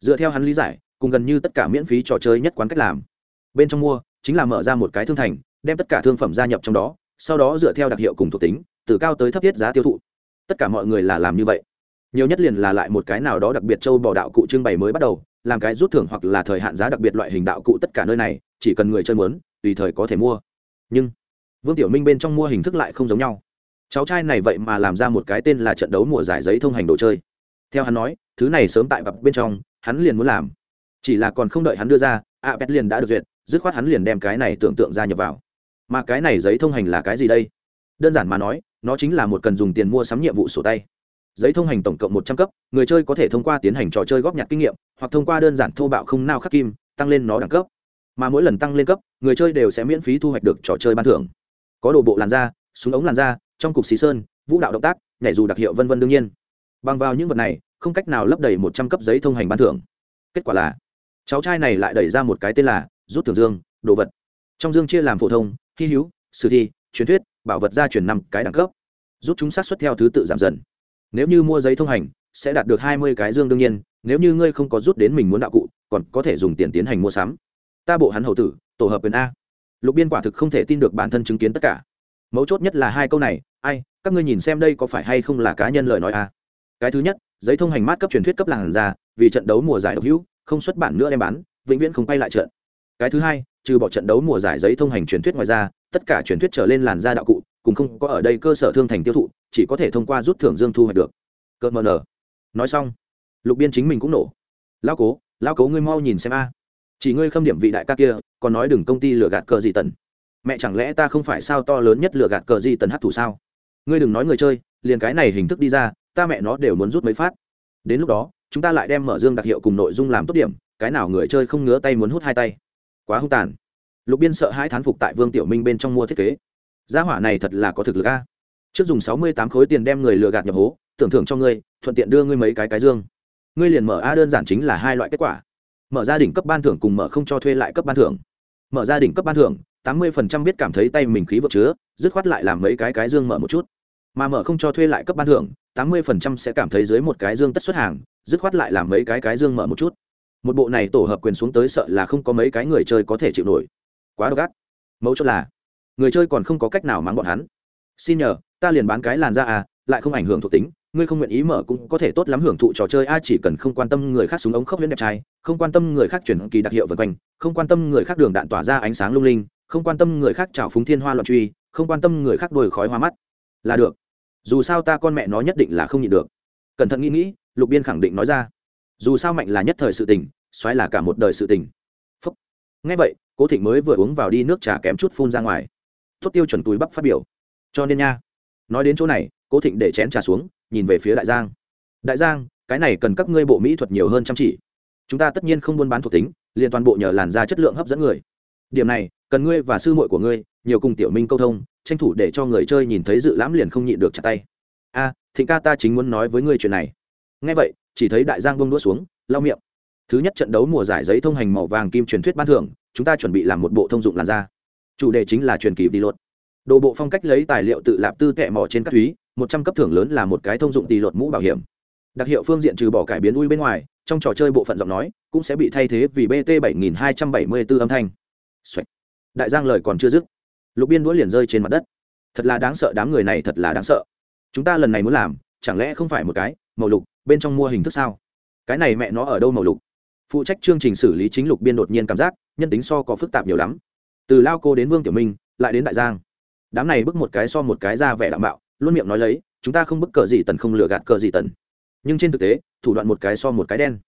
Dựa theo hắn lý giải, cùng gần như tất cả miễn phí trò chơi nhất quán cách làm. Bên trong mua, chính là mở ra một cái thương thành, đem tất cả thương phẩm gia nhập trong đó, sau đó dựa theo đặc hiệu cùng thuộc tính, từ cao tới thấp thiết giá tiêu thụ. Tất cả mọi người là làm như vậy. Nhiều nhất liền là lại một cái nào đó đặc biệt châu bỏ đạo cụ trưng bày mới bắt đầu làm cái rút thưởng hoặc là thời hạn giá đặc biệt loại hình đạo cụ tất cả nơi này, chỉ cần người chơi muốn, tùy thời có thể mua. Nhưng, vương tiểu minh bên trong mua hình thức lại không giống nhau. Cháu trai này vậy mà làm ra một cái tên là trận đấu mùa giải giấy thông hành đồ chơi. Theo hắn nói, thứ này sớm tại bập bên trong, hắn liền muốn làm. Chỉ là còn không đợi hắn đưa ra a pet liền đã được duyệt, dứt khoát hắn liền đem cái này tưởng tượng ra nhập vào. Mà cái này giấy thông hành là cái gì đây? Đơn giản mà nói, nó chính là một cần dùng tiền mua sắm nhiệm vụ sổ tay giấy thông hành tổng cộng một trăm cấp, người chơi có thể thông qua tiến hành trò chơi góp nhặt kinh nghiệm, hoặc thông qua đơn giản thô bạo không nao khắc kim, tăng lên nó đẳng cấp. Mà mỗi lần tăng lên cấp, người chơi đều sẽ miễn phí thu hoạch được trò chơi ban thưởng. Có đồ bộ làn da, súng ống làn da, trong cục xí sơn, vũ đạo động tác, nhảy dù đặc hiệu vân vân đương nhiên. Bằng vào những vật này, không cách nào lấp đầy một trăm cấp giấy thông hành ban thưởng. Kết quả là, cháu trai này lại đẩy ra một cái tên là rút thưởng dương, đồ vật. Trong dương chia làm phổ thông, hy hữu, sử thi, truyền thuyết, bảo vật gia truyền năm cái đẳng cấp. Rút chúng sát xuất theo thứ tự giảm dần nếu như mua giấy thông hành, sẽ đạt được hai mươi cái dương đương nhiên, nếu như ngươi không có rút đến mình muốn đạo cụ, còn có thể dùng tiền tiến hành mua sắm. Ta bộ hắn hầu tử, tổ hợp quyền a. Lục biên quả thực không thể tin được bản thân chứng kiến tất cả. Mấu chốt nhất là hai câu này, ai, các ngươi nhìn xem đây có phải hay không là cá nhân lời nói a? Cái thứ nhất, giấy thông hành mát cấp truyền thuyết cấp làng ra vì trận đấu mùa giải độc hữu, không xuất bản nữa đem bán, vĩnh viễn không quay lại trận. Cái thứ hai, trừ bỏ trận đấu mùa giải giấy thông hành truyền thuyết ngoài ra, tất cả truyền thuyết trở lên làn da đạo cụ cũng không có ở đây cơ sở thương thành tiêu thụ, chỉ có thể thông qua rút thưởng dương thu hoạch được. Cợt mờ nở nói xong, lục biên chính mình cũng nổ. Lao cố lao cố ngươi mau nhìn xem a. Chỉ ngươi khâm điểm vị đại ca kia, còn nói đừng công ty lừa gạt cờ gì tần. Mẹ chẳng lẽ ta không phải sao to lớn nhất lừa gạt cờ gì tần hát thủ sao? Ngươi đừng nói người chơi, liền cái này hình thức đi ra, ta mẹ nó đều muốn rút mấy phát. Đến lúc đó, chúng ta lại đem mở dương đặc hiệu cùng nội dung làm tốt điểm, cái nào người chơi không ngứa tay muốn hút hai tay. Quá hung tàn. Lục biên sợ hai thán phục tại vương tiểu minh bên trong mua thiết kế gia hỏa này thật là có thực lực a. Trước dùng sáu mươi tám khối tiền đem người lừa gạt nhập hố, tưởng thưởng cho ngươi, thuận tiện đưa ngươi mấy cái cái dương. Ngươi liền mở a đơn giản chính là hai loại kết quả. Mở gia đình cấp ban thưởng cùng mở không cho thuê lại cấp ban thưởng. Mở gia đình cấp ban thưởng, tám mươi phần trăm biết cảm thấy tay mình khí vật chứa, dứt khoát lại làm mấy cái cái dương mở một chút. Mà mở không cho thuê lại cấp ban thưởng, tám mươi phần trăm sẽ cảm thấy dưới một cái dương tất xuất hàng, dứt khoát lại làm mấy cái cái dương mở một chút. Một bộ này tổ hợp quyền xuống tới sợ là không có mấy cái người chơi có thể chịu nổi. Quá độc ác. Mẫu chốt là người chơi còn không có cách nào mắng bọn hắn. Xin nhờ, ta liền bán cái làn ra à lại không ảnh hưởng thuộc tính, ngươi không nguyện ý mở cũng có thể tốt lắm hưởng thụ trò chơi, a, chỉ cần không quan tâm người khác súng ống khốc huyễn đẹp trai, không quan tâm người khác chuyển kỳ đặc hiệu vân quanh, không quan tâm người khác đường đạn tỏa ra ánh sáng lung linh, không quan tâm người khác trào phúng thiên hoa loạn truy, không quan tâm người khác đồi khói hoa mắt, là được. Dù sao ta con mẹ nó nhất định là không nhịn được. Cẩn thận nghĩ nghĩ, lục biên khẳng định nói ra. Dù sao mạnh là nhất thời sự tình xoáy là cả một đời sự tình. Phúc. Ngay vậy, cố thịnh mới vừa uống vào đi nước trà kém chút phun ra ngoài tốt tiêu chuẩn túi bắp phát biểu. Cho nên nha. Nói đến chỗ này, cố thịnh để chén trà xuống, nhìn về phía đại giang. Đại giang, cái này cần các ngươi bộ mỹ thuật nhiều hơn chăm chỉ. Chúng ta tất nhiên không buôn bán thuộc tính, liền toàn bộ nhờ làn da chất lượng hấp dẫn người. Điểm này, cần ngươi và sư muội của ngươi, nhiều cùng tiểu minh câu thông, tranh thủ để cho người chơi nhìn thấy dự lãm liền không nhịn được chặt tay. A, thịnh ca ta chính muốn nói với ngươi chuyện này. Ngay vậy, chỉ thấy đại giang bông đũa xuống, lau miệng. Thứ nhất trận đấu mùa giải giấy thông hành màu vàng kim truyền thuyết ban thưởng, chúng ta chuẩn bị làm một bộ thông dụng làn da chủ đề chính là truyền kỳ đi luật đồ bộ phong cách lấy tài liệu tự lạp tư tệ mỏ trên các thúy một trăm cấp thưởng lớn là một cái thông dụng tỷ luật mũ bảo hiểm. Đặc hiệu phương diện trừ bỏ cải biến ui bên ngoài, trong trò chơi bộ phận giọng nói, cũng sẽ bị thay thế vì bt bảy nghìn hai trăm bảy mươi bốn âm thanh. Đại giang lời còn chưa dứt. Lục biên đũa liền rơi trên mặt đất. Thật là đáng sợ, đám người này thật là đáng sợ. Chúng ta lần này muốn làm, chẳng lẽ không phải một cái màu lục, bên trong mua hình thức sao? Cái này mẹ nó ở đâu màu lục? Phụ trách chương trình xử lý chính lục biên đột nhiên cảm giác, nhân tính so có phức tạp nhiều lắm từ lao cô đến vương tiểu minh, lại đến đại giang. Đám này bức một cái so một cái ra vẻ đảm bảo luôn miệng nói lấy, chúng ta không bức cờ gì tần không lừa gạt cờ gì tần. Nhưng trên thực tế, thủ đoạn một cái so một cái đen.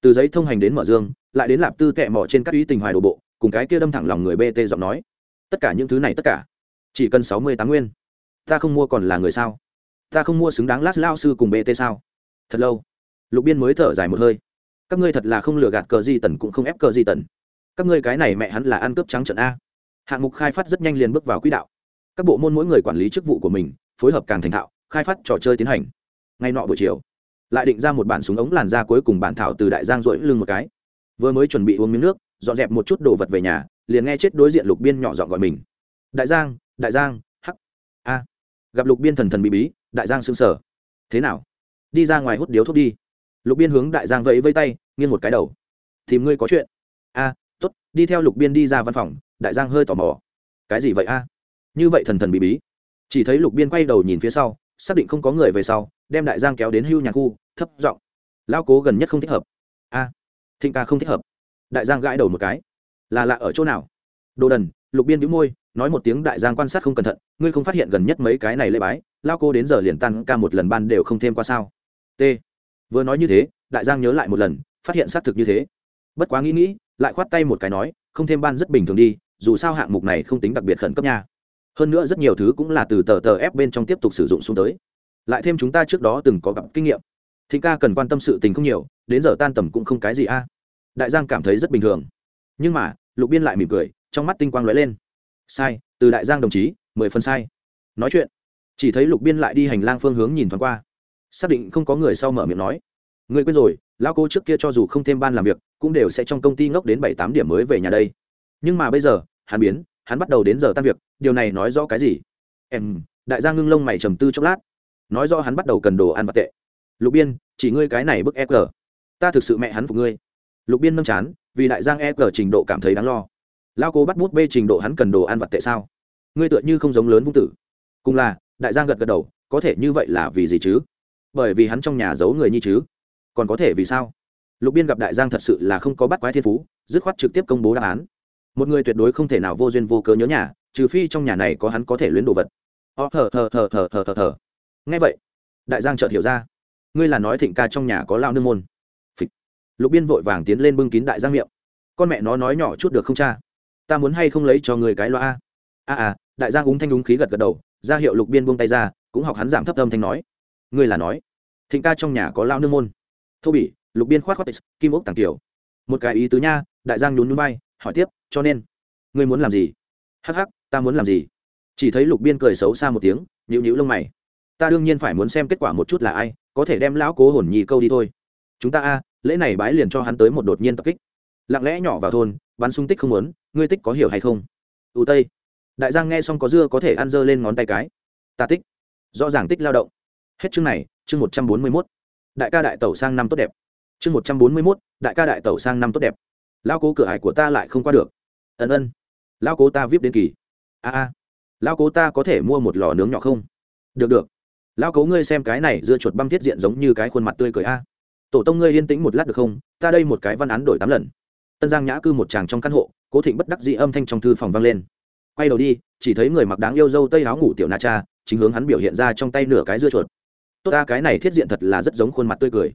Từ giấy thông hành đến mở dương, lại đến lạp tư tẹ mỏ trên các ý tình hoài đồ bộ, cùng cái kia đâm thẳng lòng người bt giọng nói, tất cả những thứ này tất cả, chỉ cần sáu mươi tám nguyên. Ta không mua còn là người sao? Ta không mua xứng đáng lát lao sư cùng bt sao? Thật lâu, lục biên mới thở dài một hơi. Các ngươi thật là không lừa gạt cờ di tần cũng không ép cờ di tần. Các ngươi cái này mẹ hắn là ăn cướp trắng trận a hạng mục khai phát rất nhanh liền bước vào quỹ đạo. Các bộ môn mỗi người quản lý chức vụ của mình phối hợp càng thành thạo khai phát trò chơi tiến hành. Ngay nọ buổi chiều lại định ra một bản súng ống làn da cuối cùng bản thảo từ đại giang rỗi lưng một cái. Vừa mới chuẩn bị uống miếng nước dọn dẹp một chút đồ vật về nhà liền nghe chết đối diện lục biên nhỏ dọn gọi mình. Đại giang đại giang hắc. A. Gặp lục biên thần thần bí bí đại giang sững sở, thế nào? Đi ra ngoài hút điếu thuốc đi. Lục biên hướng đại giang vẫy vây tay nghiêng một cái đầu. Tìm ngươi có chuyện. A t ố t đi theo lục biên đi ra văn phòng đại giang hơi tò mò. Cái gì vậy a? Như vậy thần thần bí bí. Chỉ thấy lục biên quay đầu nhìn phía sau, xác định không có người về sau, đem đại giang kéo đến hưu nhà khu, thấp giọng. Lao cố gần nhất không thích hợp. A, thịnh ca không thích hợp. Đại giang gãi đầu một cái. Là lạ ở chỗ nào? Đồ đần, lục biên đĩu môi, nói một tiếng đại giang quan sát không cẩn thận, ngươi không phát hiện gần nhất mấy cái này lễ bái lao cô đến giờ liền tan ca một lần ban đều không thêm qua sao? T. Vừa nói như thế, đại giang nhớ lại một lần, phát hiện xác thực như thế. Bất quá nghĩ nghĩ, lại khoát tay một cái nói, không thêm ban rất bình thường đi dù sao hạng mục này không tính đặc biệt khẩn cấp nha. Hơn nữa rất nhiều thứ cũng là từ tờ tờ ép bên trong tiếp tục sử dụng xuống tới. Lại thêm chúng ta trước đó từng có gặp kinh nghiệm. Thịnh ca cần quan tâm sự tình không nhiều, đến giờ tan tầm cũng không cái gì a. Đại giang cảm thấy rất bình thường. Nhưng mà, lục biên lại mỉm cười, trong mắt tinh quang lóe lên. Sai, từ đại giang đồng chí, mười phần sai. Nói chuyện. Chỉ thấy lục biên lại đi hành lang phương hướng nhìn thoáng qua. Xác định không có người sau mở miệng nói. Người quên rồi lao cô trước kia cho dù không thêm ban làm việc, cũng đều sẽ trong công ty ngốc đến bảy tám điểm mới về nhà đây. Nhưng mà bây giờ hắn biến, hắn bắt đầu đến giờ tan việc, điều này nói rõ cái gì? Em, đại gia ngưng lông mày trầm tư chốc lát. Nói rõ hắn bắt đầu cần đồ ăn vật tệ. Lục biên, chỉ ngươi cái này bức e g. Ta thực sự mẹ hắn phục ngươi. Lục biên nâng chán, vì đại giang e g trình độ cảm thấy đáng lo. Lao cố bắt bút bê trình độ hắn cần đồ ăn vật tệ sao? Ngươi tựa như không giống lớn vung tử. Cùng là, đại giang gật gật đầu, có thể như vậy là vì gì chứ? Bởi vì hắn trong nhà giấu người nhi chứ. Còn có thể vì sao? Lục biên gặp đại giang thật sự là không có bắt quái thiên phú, dứt khoát trực tiếp công bố đáp án một người tuyệt đối không thể nào vô duyên vô cớ nhớ nhà, trừ phi trong nhà này có hắn có thể luyến đồ vật. Ó thờ thờ thờ thờ thờ thờ thờ. Ngay vậy, đại giang chợt hiểu ra, ngươi là nói thịnh ca trong nhà có lao nương môn. Phịch. lục biên vội vàng tiến lên bưng kín đại giang miệng. Con mẹ nó nói nhỏ chút được không cha? Ta muốn hay không lấy cho người cái loa? A a, đại giang úng thanh úng khí gật gật đầu, ra hiệu lục biên buông tay ra, cũng học hắn giảm thấp âm thanh nói. Ngươi là nói, thịnh ca trong nhà có lao nương môn. Thô bỉ, lục biên khoát khoát kim ốc tàng tiểu. Một cái ý tứ nha, đại giang nhún núi bay hỏi tiếp, cho nên, ngươi muốn làm gì? Hắc hắc, ta muốn làm gì? Chỉ thấy lục biên cười xấu xa một tiếng nhịu nhịu lông mày. Ta đương nhiên phải muốn xem kết quả một chút là ai, có thể đem lão cố hồn nhì câu đi thôi. Chúng ta a, lễ này bái liền cho hắn tới một đột nhiên tập kích. Lặng lẽ nhỏ vào thôn, bắn sung tích không muốn, ngươi tích có hiểu hay không? Ưu tây. Đại giang nghe xong có dưa có thể ăn dơ lên ngón tay cái. Ta tích. Rõ ràng tích lao động. Hết chương này, chương một trăm bốn mươi mốt. Đại ca đại tẩu sang năm tốt đẹp. Chương một trăm bốn mươi mốt, đại ca đại tẩu sang năm tốt đẹp lao cố cửa hải của ta lại không qua được. Ân ân. Lao cố ta vip đến kỳ. A a. Lao cố ta có thể mua một lò nướng nhỏ không? Được được. Lao cố ngươi xem cái này dưa chuột băng thiết diện giống như cái khuôn mặt tươi cười a. Tổ tông ngươi yên tĩnh một lát được không? Ta đây một cái văn án đổi tám lần. Tân giang nhã cư một chàng trong căn hộ, cố thịnh bất đắc dị âm thanh trong thư phòng vang lên. Quay đầu đi, chỉ thấy người mặc đáng yêu dâu tây áo ngủ tiểu na cha, chính hướng hắn biểu hiện ra trong tay nửa cái dưa chuột. Tốt ta, cái này thiết diện thật là rất giống khuôn mặt tươi cười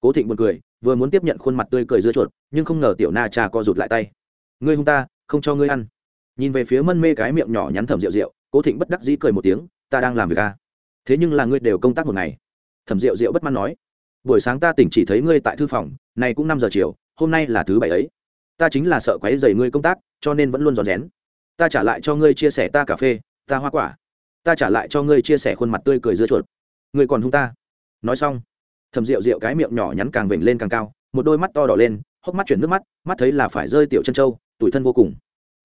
cố thịnh buồn cười, vừa muốn tiếp nhận khuôn mặt tươi cười dưa chuột, nhưng không ngờ tiểu na cha co rụt lại tay. Ngươi hung ta, không cho ngươi ăn. Nhìn về phía mân mê cái miệng nhỏ nhắn thẩm rượu rượu cố thịnh bất đắc dĩ cười một tiếng, ta đang làm việc à. thế nhưng là ngươi đều công tác một ngày. Thẩm rượu rượu bất mãn nói, buổi sáng ta tỉnh chỉ thấy ngươi tại thư phòng này cũng năm giờ chiều, hôm nay là thứ bảy ấy. Ta chính là sợ quấy dày ngươi công tác, cho nên vẫn luôn rón rén. Ta trả lại cho ngươi chia sẻ ta cà phê, ta hoa quả. Ta trả lại cho ngươi chia sẻ khuôn mặt tươi cười dưa chuột. Ngươi còn hung ta. Nói xong thầm rượu rượu cái miệng nhỏ nhắn càng vểnh lên càng cao, một đôi mắt to đỏ lên, hốc mắt chuyển nước mắt mắt thấy là phải rơi tiểu chân trâu tủi thân vô cùng.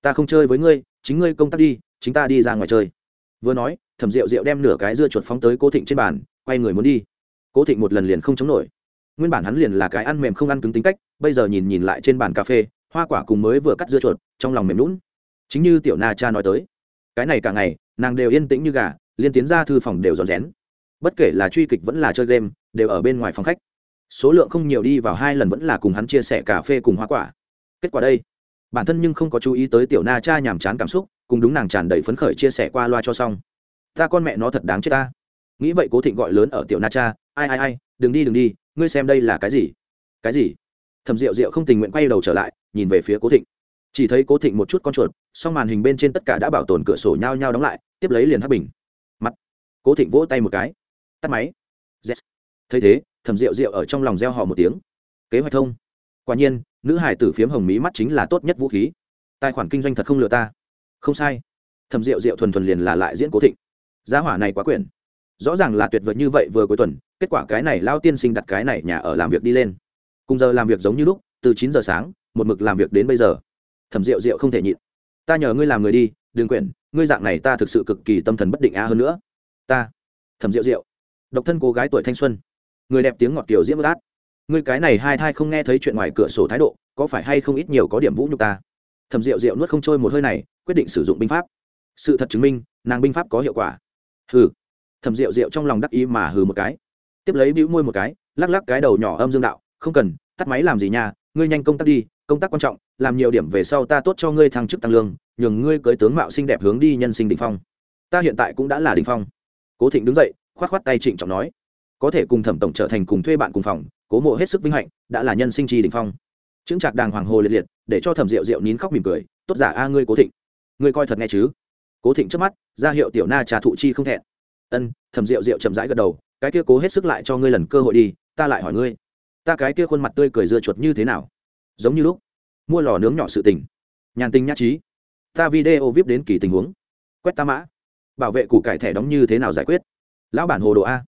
Ta không chơi với ngươi, chính ngươi công tác đi, chính ta đi ra ngoài chơi. Vừa nói thẩm rượu rượu đem nửa cái dưa chuột phóng tới cố thịnh trên bàn, quay người muốn đi. Cố thịnh một lần liền không chống nổi. Nguyên bản hắn liền là cái ăn mềm không ăn cứng tính cách, bây giờ nhìn nhìn lại trên bàn cà phê, hoa quả cùng mới vừa cắt dưa chuột, trong lòng mềm lún chính như tiểu na cha nói tới, cái này cả ngày, nàng đều yên tĩnh như gà, liên tiến ra thư phòng đều rón rén. Bất kể là truy kịch vẫn là chơi game đều ở bên ngoài phòng khách. Số lượng không nhiều đi vào hai lần vẫn là cùng hắn chia sẻ cà phê cùng hoa quả. Kết quả đây, bản thân nhưng không có chú ý tới tiểu na cha nhàm chán cảm xúc, cùng đúng nàng tràn đầy phấn khởi chia sẻ qua loa cho xong. Ta con mẹ nó thật đáng chết ta. Nghĩ vậy cố thịnh gọi lớn ở tiểu na cha, ai ai ai, đừng đi đừng đi, ngươi xem đây là cái gì? Cái gì? Thầm rượu rượu không tình nguyện quay đầu trở lại, nhìn về phía cố thịnh. Chỉ thấy cố thịnh một chút con chuột, song màn hình bên trên tất cả đã bảo tồn cửa sổ nhao nhao đóng lại, tiếp lấy liền hấp bình. Mặt, cố thịnh vỗ tay một cái. Tắt máy. Yes thấy thế, thầm rượu rượu ở trong lòng gieo họ một tiếng. Kế hoạch thông. Quả nhiên, nữ hải tử phiếm hồng mí mắt chính là tốt nhất vũ khí. Tài khoản kinh doanh thật không lừa ta. Không sai. Thầm rượu rượu thuần thuần liền là lại diễn cố thịnh. Giá hỏa này quá quyển. Rõ ràng là tuyệt vời như vậy vừa cuối tuần, kết quả cái này lao tiên sinh đặt cái này nhà ở làm việc đi lên. Cùng giờ làm việc giống như lúc, từ chín giờ sáng, một mực làm việc đến bây giờ. Thẩm rượu rượu không thể nhịn. Ta nhờ ngươi làm người đi, đừng quyển, ngươi dạng này ta thực sự cực kỳ tâm thần bất định á hơn nữa. Ta. Thẩm rượu rượu. Độc thân cô gái tuổi thanh xuân người đẹp tiếng ngọt kiểu diễm bất người ngươi cái này hai thai không nghe thấy chuyện ngoài cửa sổ thái độ, có phải hay không ít nhiều có điểm vũ nhục ta? Thẩm rượu rượu nuốt không trôi một hơi này, quyết định sử dụng binh pháp. Sự thật chứng minh, nàng binh pháp có hiệu quả. Hừ. Thẩm rượu rượu trong lòng đắc ý mà hừ một cái. Tiếp lấy bĩu môi một cái, lắc lắc cái đầu nhỏ âm dương đạo, không cần, tắt máy làm gì nha, ngươi nhanh công tác đi, công tác quan trọng, làm nhiều điểm về sau ta tốt cho ngươi thăng chức tăng lương, nhường ngươi cưới tướng mạo xinh đẹp hướng đi nhân sinh đ ỉ n h phong. Ta hiện tại cũng đã là đ ỉ n h phong. Cố thịnh đứng dậy k h o á t k h o á t tay trịnh trọng nói có thể cùng thẩm tổng trở thành cùng thuê bạn cùng phòng, cố mộ hết sức vinh hạnh, đã là nhân sinh tri đình phong. Chứng trạc đàng hoàng hồ liệt liệt, để cho thẩm rượu rượu nín khóc mỉm cười, tốt giả a ngươi cố thịnh, ngươi coi thật nghe chứ? Cố thịnh trước mắt, ra hiệu tiểu na trà thụ chi không thẹn. Ân, thẩm rượu rượu chậm rãi gật đầu, cái kia cố hết sức lại cho ngươi lần cơ hội đi, ta lại hỏi ngươi, ta cái kia khuôn mặt tươi cười dưa chuột như thế nào? Giống như lúc, mua lò nướng nhỏ sự tình. Nhàn tình nhã trí, ta video vip đến kỳ tình huống. Quét ta mã, bảo vệ củ cải thẻ đóng như thế nào giải quyết? Lão bản hồ đồ a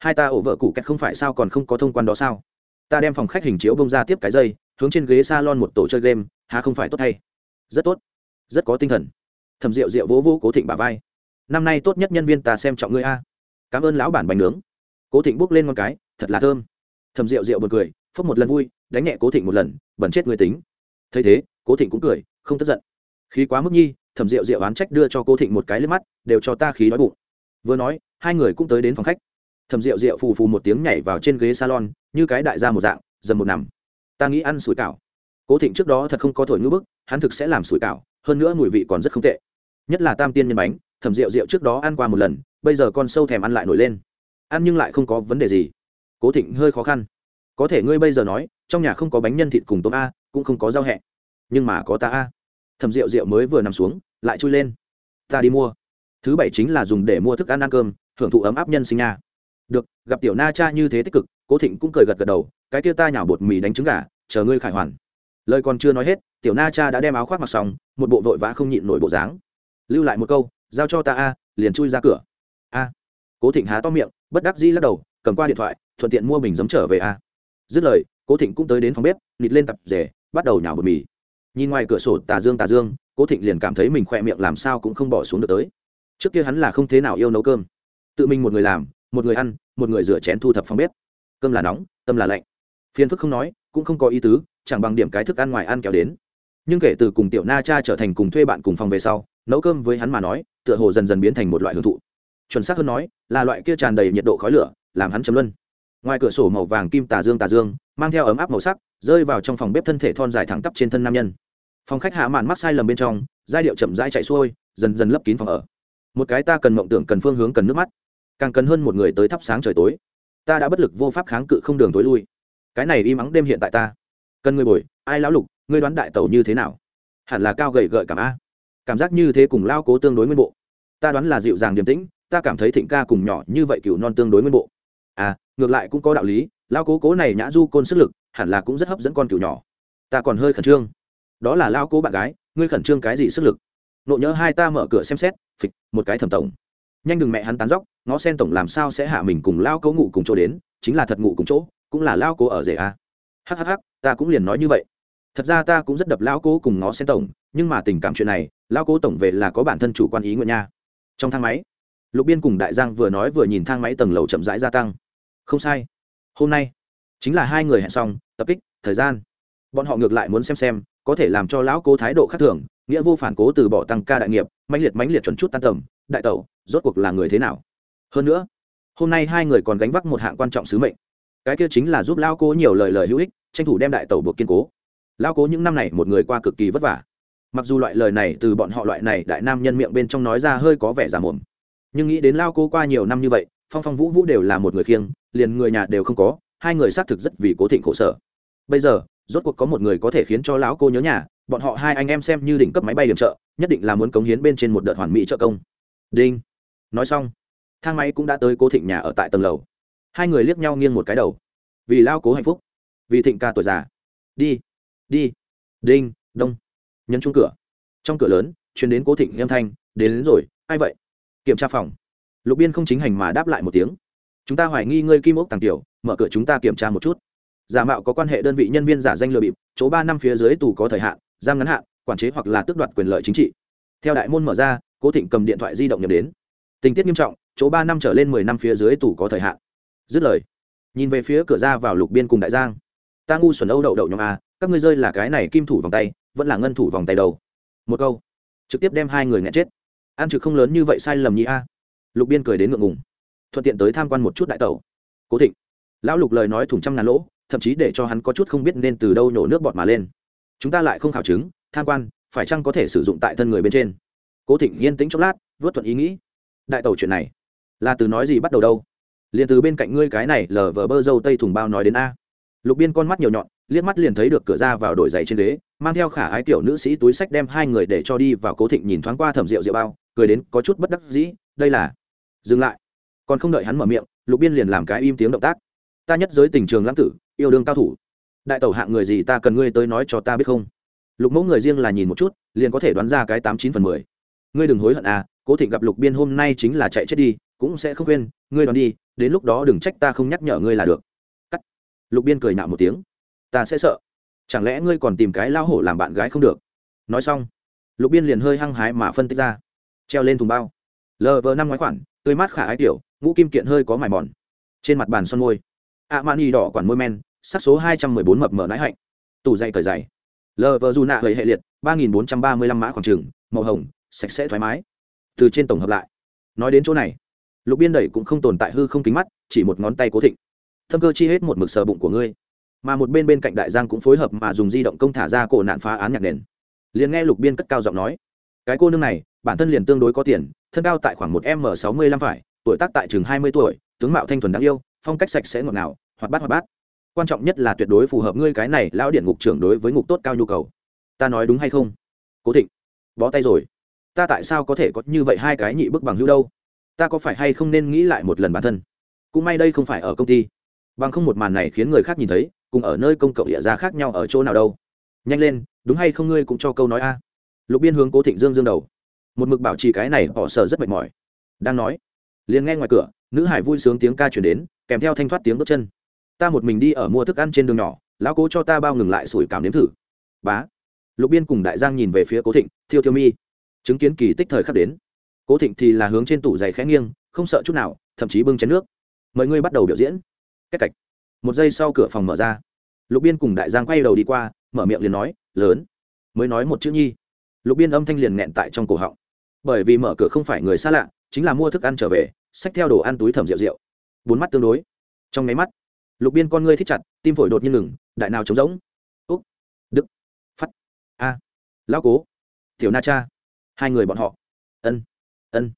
hai ta ổ vợ cụ kẹt không phải sao còn không có thông quan đó sao? Ta đem phòng khách hình chiếu bông ra tiếp cái dây, hướng trên ghế s a lon một tổ chơi game hà không phải tốt hay rất tốt. Rất có tinh thần. Thầm rượu rượu vỗ vỗ cố thịnh bà vai. Năm nay tốt nhất nhân viên ta xem trọng ngươi a. Cảm ơn lão bản bánh nướng. Cố thịnh bốc lên con cái, thật là thơm. Thầm rượu rượu bật cười, phốc một lần vui, đánh nhẹ cố thịnh một lần, bẩn chết người tính. Thấy thế, cố thịnh cũng cười, không tức giận. Khí quá mức nhi thầm rượu rượu oán trách đưa cho cố thịnh một cái lên mắt, đều cho ta khí đói bụng. Vừa nói, hai người cũng tới đến phòng khách thầm rượu rượu phù phù một tiếng nhảy vào trên ghế salon, như cái đại gia một dạng, dầm một nằm. Ta nghĩ ăn sủi cảo. Cố thịnh trước đó thật không có thổi ngữ bức, hắn thực sẽ làm sủi cảo, hơn nữa mùi vị còn rất không tệ. Nhất là tam tiên nhân bánh, thầm rượu rượu trước đó ăn qua một lần, bây giờ con sâu thèm ăn lại nổi lên. Ăn nhưng lại không có vấn đề gì. Cố thịnh hơi khó khăn. Có thể ngươi bây giờ nói, trong nhà không có bánh nhân thịt cùng tôm a, cũng không có rau hẹ. Nhưng mà có ta a. Thầm rượu rượu mới vừa nằm xuống, lại chui lên. Ta đi mua. Thứ bảy chính là dùng để mua thức ăn ăn cơm, hưởng thụ ấm áp nhân sinh nha được, gặp tiểu na cha như thế tích cực, cố thịnh cũng cười gật gật đầu, cái kia ta nhảo bột mì đánh trứng gà, chờ ngươi khải hoàn. Lời còn chưa nói hết, tiểu na cha đã đem áo khoác mặc xong, một bộ vội vã không nhịn nổi bộ dáng. Lưu lại một câu, giao cho ta a, liền chui ra cửa. A. Cố thịnh há to miệng, bất đắc dĩ lắc đầu, cầm qua điện thoại, thuận tiện mua bình giấm trở về a. Dứt lời, cố thịnh cũng tới đến phòng bếp, nịt lên tập rể, bắt đầu nhào bột mì. Nhìn ngoài cửa sổ tà dương tà dương, cố thịnh liền cảm thấy mình khỏe miệng làm sao cũng không bỏ xuống được tới. Trước kia hắn là không thế nào yêu nấu cơm. Tự mình một người làm một người ăn, một người rửa chén thu thập phòng bếp. Cơm là nóng, tâm là lạnh. Phiền phức không nói, cũng không có ý tứ, chẳng bằng điểm cái thức ăn ngoài ăn kéo đến. Nhưng kể từ cùng tiểu na cha trở thành cùng thuê bạn cùng phòng về sau, nấu cơm với hắn mà nói, tựa hồ dần dần biến thành một loại hưởng thụ. Chuẩn xác hơn nói, là loại kia tràn đầy nhiệt độ khói lửa, làm hắn chấm luân. Ngoài cửa sổ màu vàng kim tà dương tà dương, mang theo ấm áp màu sắc, rơi vào trong phòng bếp thân thể thon dài thẳng tắp trên thân nam nhân. Phòng khách hạ màn mắc sai lầm bên trong, giai điệu chậm rãi chạy xuôi, dần dần lấp kín phòng ở. Một cái ta cần mộng tưởng cần phương hướng cần nước mắt càng cần hơn một người tới thắp sáng trời tối. Ta đã bất lực vô pháp kháng cự không đường tối lui. Cái này im ắng đêm hiện tại ta. Cần người bồi, ai lão lục, ngươi đoán đại tẩu như thế nào? Hẳn là cao gầy gợi cảm a. Cảm giác như thế cùng lao cố tương đối nguyên bộ. Ta đoán là dịu dàng điềm tĩnh, ta cảm thấy thịnh ca cùng nhỏ như vậy cựu non tương đối nguyên bộ. À ngược lại cũng có đạo lý, lao cố cố này nhã du côn sức lực, hẳn là cũng rất hấp dẫn con cựu nhỏ. Ta còn hơi khẩn trương. Đó là lao cố bạn gái, ngươi khẩn trương cái gì sức lực? Nộ nhớ hai ta mở cửa xem xét, phịch, một cái thẩm tổng. Nhanh đừng mẹ hắn tán dóc ngó sen tổng làm sao sẽ hạ mình cùng lao cố ngủ cùng chỗ đến, chính là thật ngủ cùng chỗ, cũng là lao cố ở rể a. À. hhh ta cũng liền nói như vậy. Thật ra ta cũng rất đập lao cố cùng ngó sen tổng, nhưng mà tình cảm chuyện này, lao cố tổng về là có bản thân chủ quan ý nguyện nha. Trong thang máy, lục biên cùng đại giang vừa nói vừa nhìn thang máy tầng lầu chậm rãi gia tăng. Không sai. Hôm nay, chính là hai người hẹn xong, tập kích, thời gian. Bọn họ ngược lại muốn xem xem, có thể làm cho lão cố thái độ khác thường, nghĩa vô phản cố từ bỏ tăng ca đại nghiệp, mãnh liệt mãnh liệt chuẩn chút tan tầm, đại tẩu, rốt cuộc là người thế nào? Hơn nữa, hôm nay hai người còn gánh vác một hạng quan trọng sứ mệnh. Cái kia chính là giúp lao cố nhiều lời lời hữu ích, tranh thủ đem đại tàu buộc kiên cố. Lao cố những năm này một người qua cực kỳ vất vả. Mặc dù loại lời này từ bọn họ loại này đại nam nhân miệng bên trong nói ra hơi có vẻ giả mồm. Nhưng nghĩ đến lao cố qua nhiều năm như vậy, phong phong vũ vũ đều là một người khiêng, liền người nhà đều không có, hai người xác thực rất vì cố thịnh khổ sở. Bây giờ, rốt cuộc có một người có thể khiến cho lão cô nhớ nhà, bọn họ hai anh em xem như đỉnh cấp máy bay điểm trợ, nhất định là muốn cống hiến bên trên một đợt hoàn mỹ trợ công. Đinh. Nói xong thang máy cũng đã tới cố thịnh nhà ở tại tầng lầu. Hai người liếc nhau nghiêng một cái đầu. Vì lao cố hạnh phúc vì thịnh ca tuổi già. Đi đi. Đinh đông. Nhấn chung cửa. Trong cửa lớn chuyến đến cố thịnh âm thanh đến, đến rồi ai vậy? Kiểm tra phòng. Lục biên không chính hành mà đáp lại một tiếng. Chúng ta hoài nghi ngươi kim ốc tàng tiểu mở cửa chúng ta kiểm tra một chút. Giả mạo có quan hệ đơn vị nhân viên giả danh lừa bịp chỗ ba năm phía dưới tù có thời hạn giam ngắn hạn quản chế hoặc là tước đoạt quyền lợi chính trị. Theo đại môn mở ra cố thịnh cầm điện thoại di động nhập đến. Tình tiết nghiêm trọng chỗ ba năm trở lên mười năm phía dưới tù có thời hạn. Dứt lời, nhìn về phía cửa ra vào lục biên cùng đại giang. Ta ngu xuẩn âu đậu đậu nhóm a, các ngươi rơi là cái này kim thủ vòng tay, vẫn là ngân thủ vòng tay đầu một câu, trực tiếp đem hai người nghẹn chết. An trực không lớn như vậy sai lầm nhị a. Lục biên cười đến ngượng ngùng. Thuận tiện tới tham quan một chút đại tẩu. Cố thịnh, lão lục lời nói thủng trăm ngàn lỗ, thậm chí để cho hắn có chút không biết nên từ đâu nhổ nước bọt mà lên. Chúng ta lại không khảo chứng, tham quan, phải chăng có thể sử dụng tại thân người bên trên? Cố thịnh yên tĩnh chốc lát, vớt thuận ý nghĩ. Đại tẩu chuyện này là từ nói gì bắt đầu đâu? Liền từ bên cạnh ngươi cái này lờ vờ bơ dâu tây thùng bao nói đến a. Lục biên con mắt nhiều nhọn, liếc mắt liền thấy được cửa ra vào đổi giày trên ghế, mang theo khả ái kiểu nữ sĩ túi sách đem hai người để cho đi vào cố thịnh nhìn thoáng qua thẩm rượu rượu bao, cười đến có chút bất đắc dĩ, đây là dừng lại. Còn không đợi hắn mở miệng, lục biên liền làm cái im tiếng động tác. Ta nhất giới tình trường lãng tử, yêu đương cao thủ. Đại tẩu hạng người gì ta cần ngươi tới nói cho ta biết không? Lục mẫu người riêng là nhìn một chút, liền có thể đoán ra cái tám chín phần mười. Ngươi đừng hối hận à cố thịnh gặp lục biên hôm nay chính là chạy chết đi cũng sẽ không quên ngươi đoán đi, đến lúc đó đừng trách ta không nhắc nhở ngươi là được. Cắt. Lục biên cười nạo một tiếng. Ta sẽ sợ. Chẳng lẽ ngươi còn tìm cái lao hổ làm bạn gái không được? Nói xong, lục biên liền hơi hăng hái mà phân tích ra. Treo lên thùng bao. Lờ vờ năm ngoái khoản, tươi mát khả ái tiểu, ngũ kim kiện hơi có mài mòn. Trên mặt bàn son môi. Ạ mani đỏ quản môi men, sắc số hai trăm mười bốn mập mờ nái hạnh. Tủ dày cởi dày. Lờ vờ dù nạ hơi hệ liệt, ba nghìn bốn trăm ba mươi lăm mã khoảng trừng màu hồng, sạch sẽ thoải mái. Từ trên tổng hợp lại. Nói đến chỗ này lục biên đẩy cũng không tồn tại hư không kính mắt, chỉ một ngón tay cố thịnh. Thâm cơ chi hết một mực sờ bụng của ngươi. Mà một bên bên cạnh đại giang cũng phối hợp mà dùng di động công thả ra cổ nạn phá án nhạc nền. Liền nghe lục biên cất cao giọng nói, cái cô nương này, bản thân liền tương đối có tiền, thân cao tại khoảng một m sáu mươi lăm phải, tuổi tác tại chừng hai mươi tuổi, tướng mạo thanh thuần đáng yêu, phong cách sạch sẽ ngọt ngào, hoạt bát hoạt bát. Quan trọng nhất là tuyệt đối phù hợp ngươi cái này lão điện ngục trưởng đối với ngục tốt cao nhu cầu. Ta nói đúng hay không? Cố thịnh, bó tay rồi. Ta tại sao có thể có như vậy hai cái nhị bức bằng hữu đâu? Ta có phải hay không nên nghĩ lại một lần bản thân? Cũng may đây không phải ở công ty. Bằng không một màn này khiến người khác nhìn thấy, cùng ở nơi công cộng địa ra khác nhau ở chỗ nào đâu. Nhanh lên, đúng hay không ngươi cũng cho câu nói a. Lục biên hướng cố thịnh dương dương đầu. Một mực bảo trì cái này, họ sợ rất mệt mỏi. Đang nói, liền nghe ngoài cửa, nữ hải vui sướng tiếng ca chuyển đến, kèm theo thanh thoát tiếng bước chân. Ta một mình đi ở mua thức ăn trên đường nhỏ, lão cố cho ta bao ngừng lại sủi cảm nếm thử. Bá. Lục biên cùng đại giang nhìn về phía cố thịnh, thiêu thiêu mi. Chứng kiến kỳ tích thời khắc đến cố thịnh thì là hướng trên tủ giày khẽ nghiêng, không sợ chút nào, thậm chí bưng chén nước. Mời ngươi bắt đầu biểu diễn. Cách cạch. Một giây sau cửa phòng mở ra. Lục biên cùng đại giang quay đầu đi qua, mở miệng liền nói, lớn. Mới nói một chữ nhi. Lục biên âm thanh liền nghẹn tại trong cổ họng. Bởi vì mở cửa không phải người xa lạ, chính là mua thức ăn trở về, xách theo đồ ăn túi thẩm rượu rượu. Bốn mắt tương đối. Trong máy mắt, lục biên con ngươi thích chặt, tim phổi đột nhiên ngừng, đại nào trống rỗng. Úc. Đức. Phát a. À. lão cố. Tiểu na cha. Hai người bọn họ. Ân ân.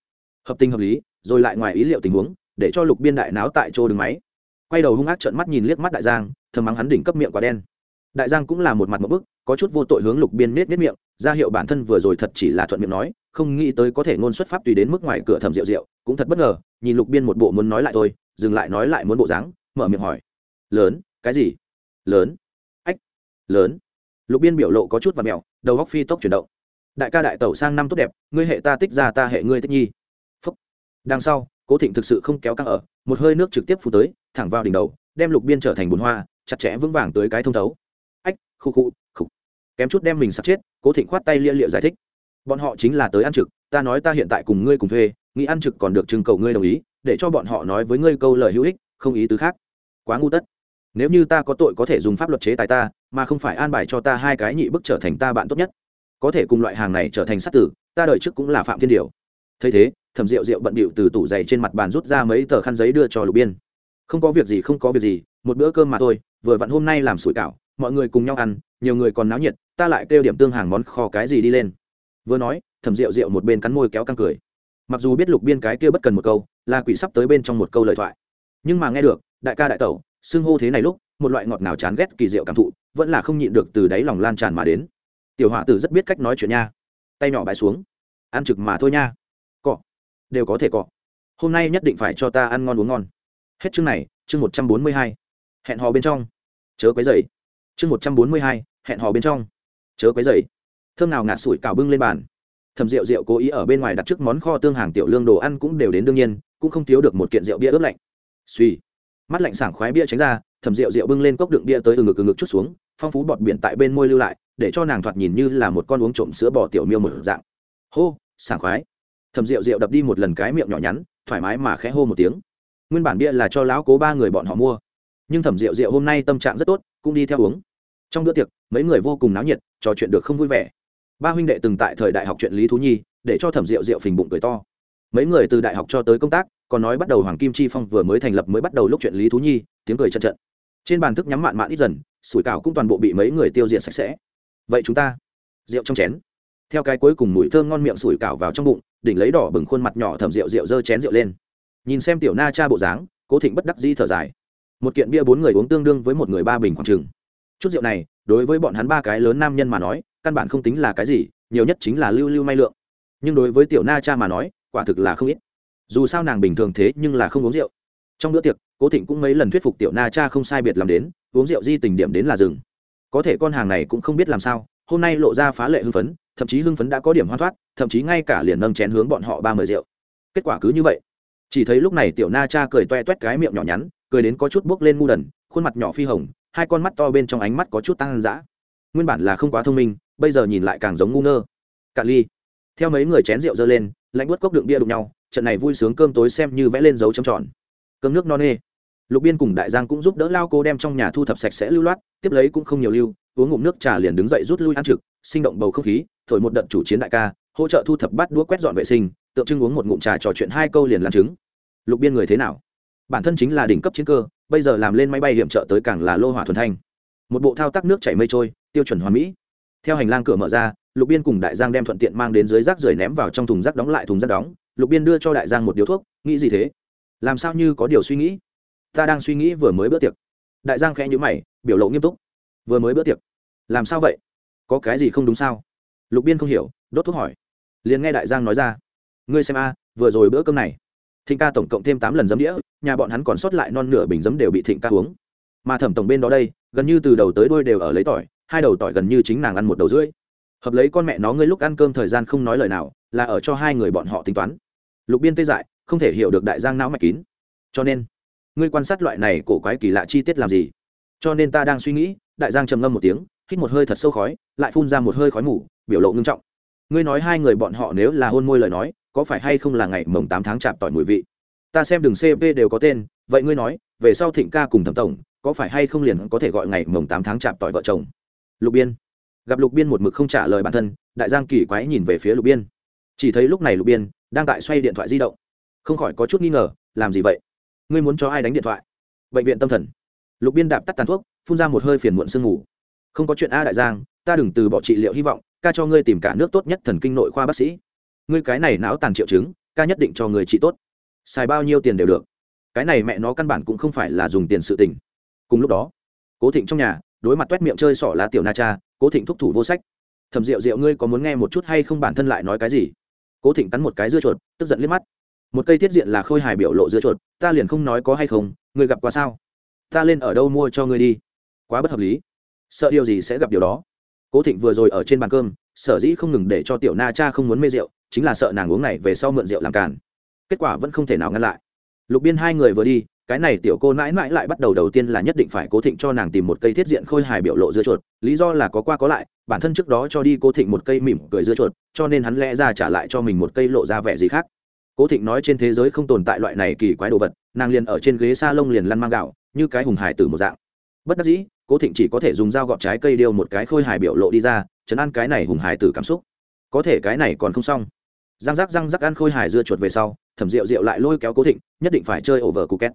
Hợp tình hợp lý, rồi lại ngoài ý liệu tình huống, để cho lục biên đại náo tại chỗ đứng máy. Quay đầu hung ác trợn mắt nhìn liếc mắt đại giang, thầm mắng hắn đỉnh cấp miệng quả đen. Đại giang cũng là một mặt một bức, có chút vô tội hướng lục biên nết nết miệng, ra hiệu bản thân vừa rồi thật chỉ là thuận miệng nói, không nghĩ tới có thể ngôn xuất pháp tùy đến mức ngoài cửa thầm rượu rượu, cũng thật bất ngờ, nhìn lục biên một bộ muốn nói lại thôi, dừng lại nói lại muốn bộ dáng, mở miệng hỏi. Lớn, cái gì? Lớn. Ách, lớn. Lục biên biểu lộ có chút và mẹo, đầu góc phi tốc chuyển động đại ca đại tẩu sang năm tốt đẹp, ngươi hệ ta tích ra ta hệ ngươi tích nhi. Phúc. Đằng sau, cố thịnh thực sự không kéo căng ở, một hơi nước trực tiếp phù tới, thẳng vào đỉnh đầu, đem lục biên trở thành bùn hoa, chặt chẽ vững vàng tới cái thông thấu. Ách, khu khu, khục. Kém chút đem mình sắp chết, cố thịnh khoát tay lia lịa giải thích. Bọn họ chính là tới ăn trực, ta nói ta hiện tại cùng ngươi cùng thuê, nghĩ ăn trực còn được trưng cầu ngươi đồng ý, để cho bọn họ nói với ngươi câu lời hữu ích, không ý tứ khác. Quá ngu tất. Nếu như ta có tội có thể dùng pháp luật chế tài ta, mà không phải an bài cho ta hai cái nhị bức trở thành ta bạn tốt nhất có thể cùng loại hàng này trở thành sát tử, ta đợi trước cũng là phạm thiên điều. Thấy thế, thẩm rượu rượu bận bịu từ tủ giày trên mặt bàn rút ra mấy tờ khăn giấy đưa cho lục biên. Không có việc gì, không có việc gì, một bữa cơm mà thôi, vừa vặn hôm nay làm sủi cảo, mọi người cùng nhau ăn, nhiều người còn náo nhiệt, ta lại kêu điểm tương hàng món kho cái gì đi lên. Vừa nói, thẩm rượu rượu một bên cắn môi kéo căng cười. Mặc dù biết lục biên cái kia bất cần một câu, là quỷ sắp tới bên trong một câu lời thoại. Nhưng mà nghe được, đại ca đại tẩu, xưng hô thế này lúc, một loại ngọt nào chán ghét kỳ diệu cảm thụ, vẫn là không nhịn được từ đáy lòng lan tràn mà đến tiểu họa tử rất biết cách nói chuyện nha. Tay nhỏ bãi xuống. Ăn trực mà thôi nha. Cọ. Đều có thể cọ. Hôm nay nhất định phải cho ta ăn ngon uống ngon. Hết chương này, chương một trăm bốn mươi hai. Hẹn hò bên trong. Chớ quấy dày chương một trăm bốn mươi hai, hẹn hò bên trong. Chớ quấy dày thơm nào ngạt sủi cào bưng lên bàn. Thầm rượu rượu cố ý ở bên ngoài đặt trước món kho tương hàng tiểu lương đồ ăn cũng đều đến đương nhiên, cũng không thiếu được một kiện rượu bia ướp lạnh. Suy mắt lạnh sảng khoái bia tránh ra, thầm rượu rượu bưng lên cốc đựng bia tới từ ngực ừ ngực chút xuống, phong phú bọt biển tại bên môi lưu lại để cho nàng thoạt nhìn như là một con uống trộm sữa bò tiểu miêu một dạng. Hô, sảng khoái. Thầm rượu rượu đập đi một lần cái miệng nhỏ nhắn, thoải mái mà khẽ hô một tiếng. Nguyên bản bia là cho lão cố ba người bọn họ mua, nhưng thẩm rượu rượu hôm nay tâm trạng rất tốt, cũng đi theo uống. Trong bữa tiệc, mấy người vô cùng náo nhiệt, trò chuyện được không vui vẻ. Ba huynh đệ từng tại thời đại học chuyện lý thú nhi, để cho thẩm rượu rượu phình bụng cười to. Mấy người từ đại học cho tới công tác, còn nói bắt đầu hoàng kim chi phong vừa mới thành lập mới bắt đầu lúc chuyện lý thú nhi, tiếng cười chật trận trên bàn thức nhắm mạn mạn ít dần, sủi cảo cũng toàn bộ bị mấy người tiêu diệt sạch sẽ vậy chúng ta rượu trong chén. Theo cái cuối cùng mùi thơm ngon miệng sủi cảo vào trong bụng, đỉnh lấy đỏ bừng khuôn mặt nhỏ thầm rượu rượu dơ chén rượu lên. Nhìn xem tiểu na cha bộ dáng, cố thịnh bất đắc di thở dài. Một kiện bia bốn người uống tương đương với một người ba bình khoảng trừng chút rượu này, đối với bọn hắn ba cái lớn nam nhân mà nói, căn bản không tính là cái gì, nhiều nhất chính là lưu lưu may lượng. Nhưng đối với tiểu na cha mà nói, quả thực là không ít. Dù sao nàng bình thường thế nhưng là không uống rượu. Trong bữa tiệc, cố thịnh cũng mấy lần thuyết phục tiểu na cha không sai biệt làm đến, uống rượu di tình điểm đến là rừng có thể con hàng này cũng không biết làm sao, hôm nay lộ ra phá lệ hưng phấn, thậm chí hưng phấn đã có điểm hoan thoát, thậm chí ngay cả liền nâng chén hướng bọn họ ba mươi rượu. Kết quả cứ như vậy. Chỉ thấy lúc này tiểu na cha cười toe toét cái miệng nhỏ nhắn, cười đến có chút buốc lên ngu đần, khuôn mặt nhỏ phi hồng, hai con mắt to bên trong ánh mắt có chút tăng dã. Nguyên bản là không quá thông minh, bây giờ nhìn lại càng giống ngu ngơ. Cạn ly. Theo mấy người chén rượu dơ lên, lạnh bớt cốc đựng bia đụng nhau, trận này vui sướng cơm tối xem như vẽ lên dấu trầm tròn. Cơm nước no nê lục biên cùng đại giang cũng giúp đỡ lao cô đem trong nhà thu thập sạch sẽ lưu loát, tiếp lấy cũng không nhiều lưu, uống ngụm nước trà liền đứng dậy rút lui ăn trực, sinh động bầu không khí, thổi một đợt chủ chiến đại ca, hỗ trợ thu thập bát đũa quét dọn vệ sinh, tượng trưng uống một ngụm trà trò chuyện hai câu liền làm chứng. Lục biên người thế nào? Bản thân chính là đỉnh cấp chiến cơ, bây giờ làm lên máy bay hiểm trợ tới cảng là lô hỏa thuần thanh. Một bộ thao tác nước chảy mây trôi, tiêu chuẩn hoàn mỹ. Theo hành lang cửa mở ra, lục biên cùng đại giang đem thuận tiện mang đến dưới rác rưởi ném vào trong thùng rác đóng lại thùng rác đóng. Lục biên đưa cho đại giang một điếu thuốc, nghĩ gì thế? Làm sao như có điều suy nghĩ? Ta đang suy nghĩ vừa mới bữa tiệc. Đại giang khẽ nhữ mày, biểu lộ nghiêm túc. Vừa mới bữa tiệc? Làm sao vậy? Có cái gì không đúng sao? Lục biên không hiểu, đốt thuốc hỏi. Liền nghe đại giang nói ra. Ngươi xem a, vừa rồi bữa cơm này, thịnh ca tổng cộng thêm tám lần giấm đĩa, nhà bọn hắn còn sót lại non nửa bình giấm đều bị thịnh ca uống. Mà thẩm tổng bên đó đây, gần như từ đầu tới đôi đều ở lấy tỏi, hai đầu tỏi gần như chính nàng ăn một đầu rưỡi. Hợp lấy con mẹ nó ngươi lúc ăn cơm thời gian không nói lời nào, là ở cho hai người bọn họ tính toán. Lục biên tê dại, không thể hiểu được đại giang não mạch kín. Cho nên ngươi quan sát loại này cổ quái kỳ lạ chi tiết làm gì? Cho nên ta đang suy nghĩ, đại giang trầm ngâm một tiếng, hít một hơi thật sâu khói, lại phun ra một hơi khói mủ biểu lộ ngưng trọng. Ngươi nói hai người bọn họ nếu là hôn môi lời nói, có phải hay không là ngày mồng tám tháng chạp tỏi mùi vị? Ta xem đường cp đều có tên, vậy ngươi nói, về sau thịnh ca cùng thẩm tổng, có phải hay không liền có thể gọi ngày mồng tám tháng chạp tỏi vợ chồng? Lục biên. Gặp lục biên một mực không trả lời bản thân, đại giang kỳ quái nhìn về phía lục biên. Chỉ thấy lúc này lục biên đang tại xoay điện thoại di động. Không khỏi có chút nghi ngờ, làm gì vậy? Ngươi muốn cho ai đánh điện thoại? Bệnh viện tâm thần. Lục biên đạp tắt tàn thuốc, phun ra một hơi phiền muộn sương ngủ không có chuyện a đại giang, ta đừng từ bỏ trị liệu hy vọng, ca cho ngươi tìm cả nước tốt nhất thần kinh nội khoa bác sĩ. Ngươi cái này não tàn triệu chứng, ca nhất định cho người trị tốt. Xài bao nhiêu tiền đều được. Cái này mẹ nó căn bản cũng không phải là dùng tiền sự tình. Cùng lúc đó, cố thịnh trong nhà, đối mặt t u é t miệng chơi sỏ lá tiểu na cha, cố thịnh thúc thủ vô sách. Thầm rượu rượu ngươi có muốn nghe một chút hay không? Bản thân lại nói cái gì? Cố thịnh cắn một cái dưa chuột, tức giận liếc mắt một cây tiết diện là khôi hài biểu lộ dưa chuột, ta liền không nói có hay không ngươi gặp quá sao? Ta lên ở đâu mua cho ngươi đi? Quá bất hợp lý. Sợ điều gì sẽ gặp điều đó? Cố thịnh vừa rồi ở trên bàn cơm, sở dĩ không ngừng để cho tiểu na cha không muốn mê rượu, chính là sợ nàng uống này về sau mượn rượu làm càn. Kết quả vẫn không thể nào ngăn lại. Lục biên hai người vừa đi, cái này tiểu cô mãi mãi lại bắt đầu đầu tiên là nhất định phải cố thịnh cho nàng tìm một cây thiết diện khôi hài biểu lộ dưa chuột, lý do là có qua có lại, bản thân trước đó cho đi cố thịnh một cây mỉm cười dưa chuột, cho nên hắn lẽ ra trả lại cho mình một cây lộ ra vẻ gì khác cố thịnh nói trên thế giới không tồn tại loại này kỳ quái đồ vật, nàng liền ở trên ghế s a lông liền lăn mang gạo, như cái hùng hải từ một dạng. Bất đắc dĩ, cố thịnh chỉ có thể dùng dao gọt trái cây điêu một cái khôi hài biểu lộ đi ra, chấn ăn cái này hùng hải từ cảm xúc. Có thể cái này còn không xong. Răng rắc răng rắc ăn khôi hài dưa chuột về sau, thẩm rượu rượu lại lôi kéo cố thịnh, nhất định phải chơi ổ vờ cụ két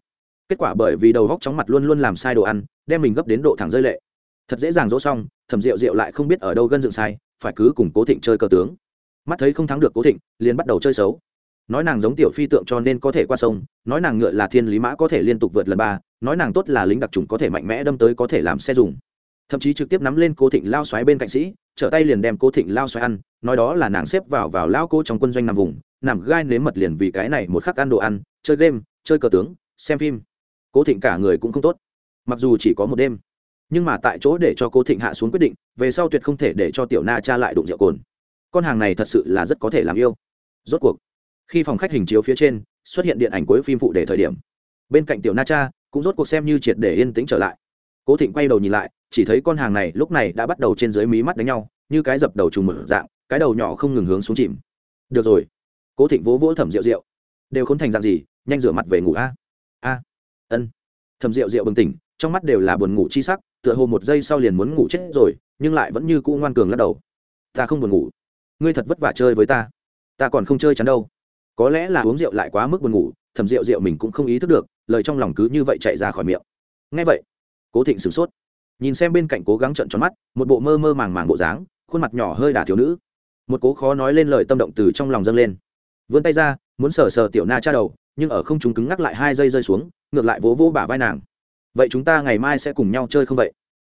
kết quả bởi vì đầu góc chóng mặt luôn luôn làm sai đồ ăn, đem mình gấp đến độ thẳng rơi lệ. Thật dễ dàng dỗ xong, thẩm rượu rượu lại không biết ở đâu gân dựng sai, phải cứ cùng cố thịnh chơi cờ tướng. Mắt thấy không thắng được cố thịnh, liền bắt đầu chơi xấu nói nàng giống tiểu phi tượng cho nên có thể qua sông, nói nàng ngựa là thiên lý mã có thể liên tục vượt lần ba, nói nàng tốt là lính đặc trùng có thể mạnh mẽ đâm tới có thể làm xe dùng. Thậm chí trực tiếp nắm lên cố thịnh lao xoáy bên cạnh sĩ, trở tay liền đem cố thịnh lao xoáy ăn, nói đó là nàng xếp vào vào lao cô trong quân doanh nằm vùng, nằm gai nếm mật liền vì cái này một khắc ăn đồ ăn, chơi game, chơi cờ tướng, xem phim. Cố thịnh cả người cũng không tốt. Mặc dù chỉ có một đêm, nhưng mà tại chỗ để cho cố thịnh hạ xuống quyết định, về sau tuyệt không thể để cho tiểu na cha lại đụng rượu cồn. Con hàng này thật sự là rất có thể làm yêu. Rốt cuộc khi phòng khách hình chiếu phía trên, xuất hiện điện ảnh cuối phim phụ để thời điểm. Bên cạnh tiểu na cha, cũng rốt cuộc xem như triệt để yên tĩnh trở lại. Cố thịnh quay đầu nhìn lại, chỉ thấy con hàng này lúc này đã bắt đầu trên dưới mí mắt đánh nhau, như cái dập đầu trùng mở dạng, cái đầu nhỏ không ngừng hướng xuống chìm. Được rồi. Cố thịnh vỗ vỗ thẩm rượu rượu đều khốn thành dạng gì, nhanh rửa mặt về ngủ a. A. Ân. Thẩm rượu rượu bừng tỉnh, trong mắt đều là buồn ngủ chi sắc, tựa hồ một giây sau liền muốn ngủ chết rồi, nhưng lại vẫn như cũ ngoan cường lắc đầu. Ta không buồn ngủ. Ngươi thật vất vả chơi với ta. Ta còn không chơi chắn đâu có lẽ là uống rượu lại quá mức buồn ngủ, thầm rượu rượu mình cũng không ý thức được, lời trong lòng cứ như vậy chạy ra khỏi miệng. Ngay vậy, cố thịnh sửng sốt, nhìn xem bên cạnh cố gắng trận tròn mắt, một bộ mơ mơ màng màng bộ dáng, khuôn mặt nhỏ hơi đà thiếu nữ. Một cố khó nói lên lời tâm động từ trong lòng dâng lên. Vươn tay ra, muốn sờ sờ tiểu na cha đầu, nhưng ở không chúng cứng ngắc lại hai giây rơi xuống, ngược lại vỗ vỗ bả vai nàng. Vậy chúng ta ngày mai sẽ cùng nhau chơi không vậy?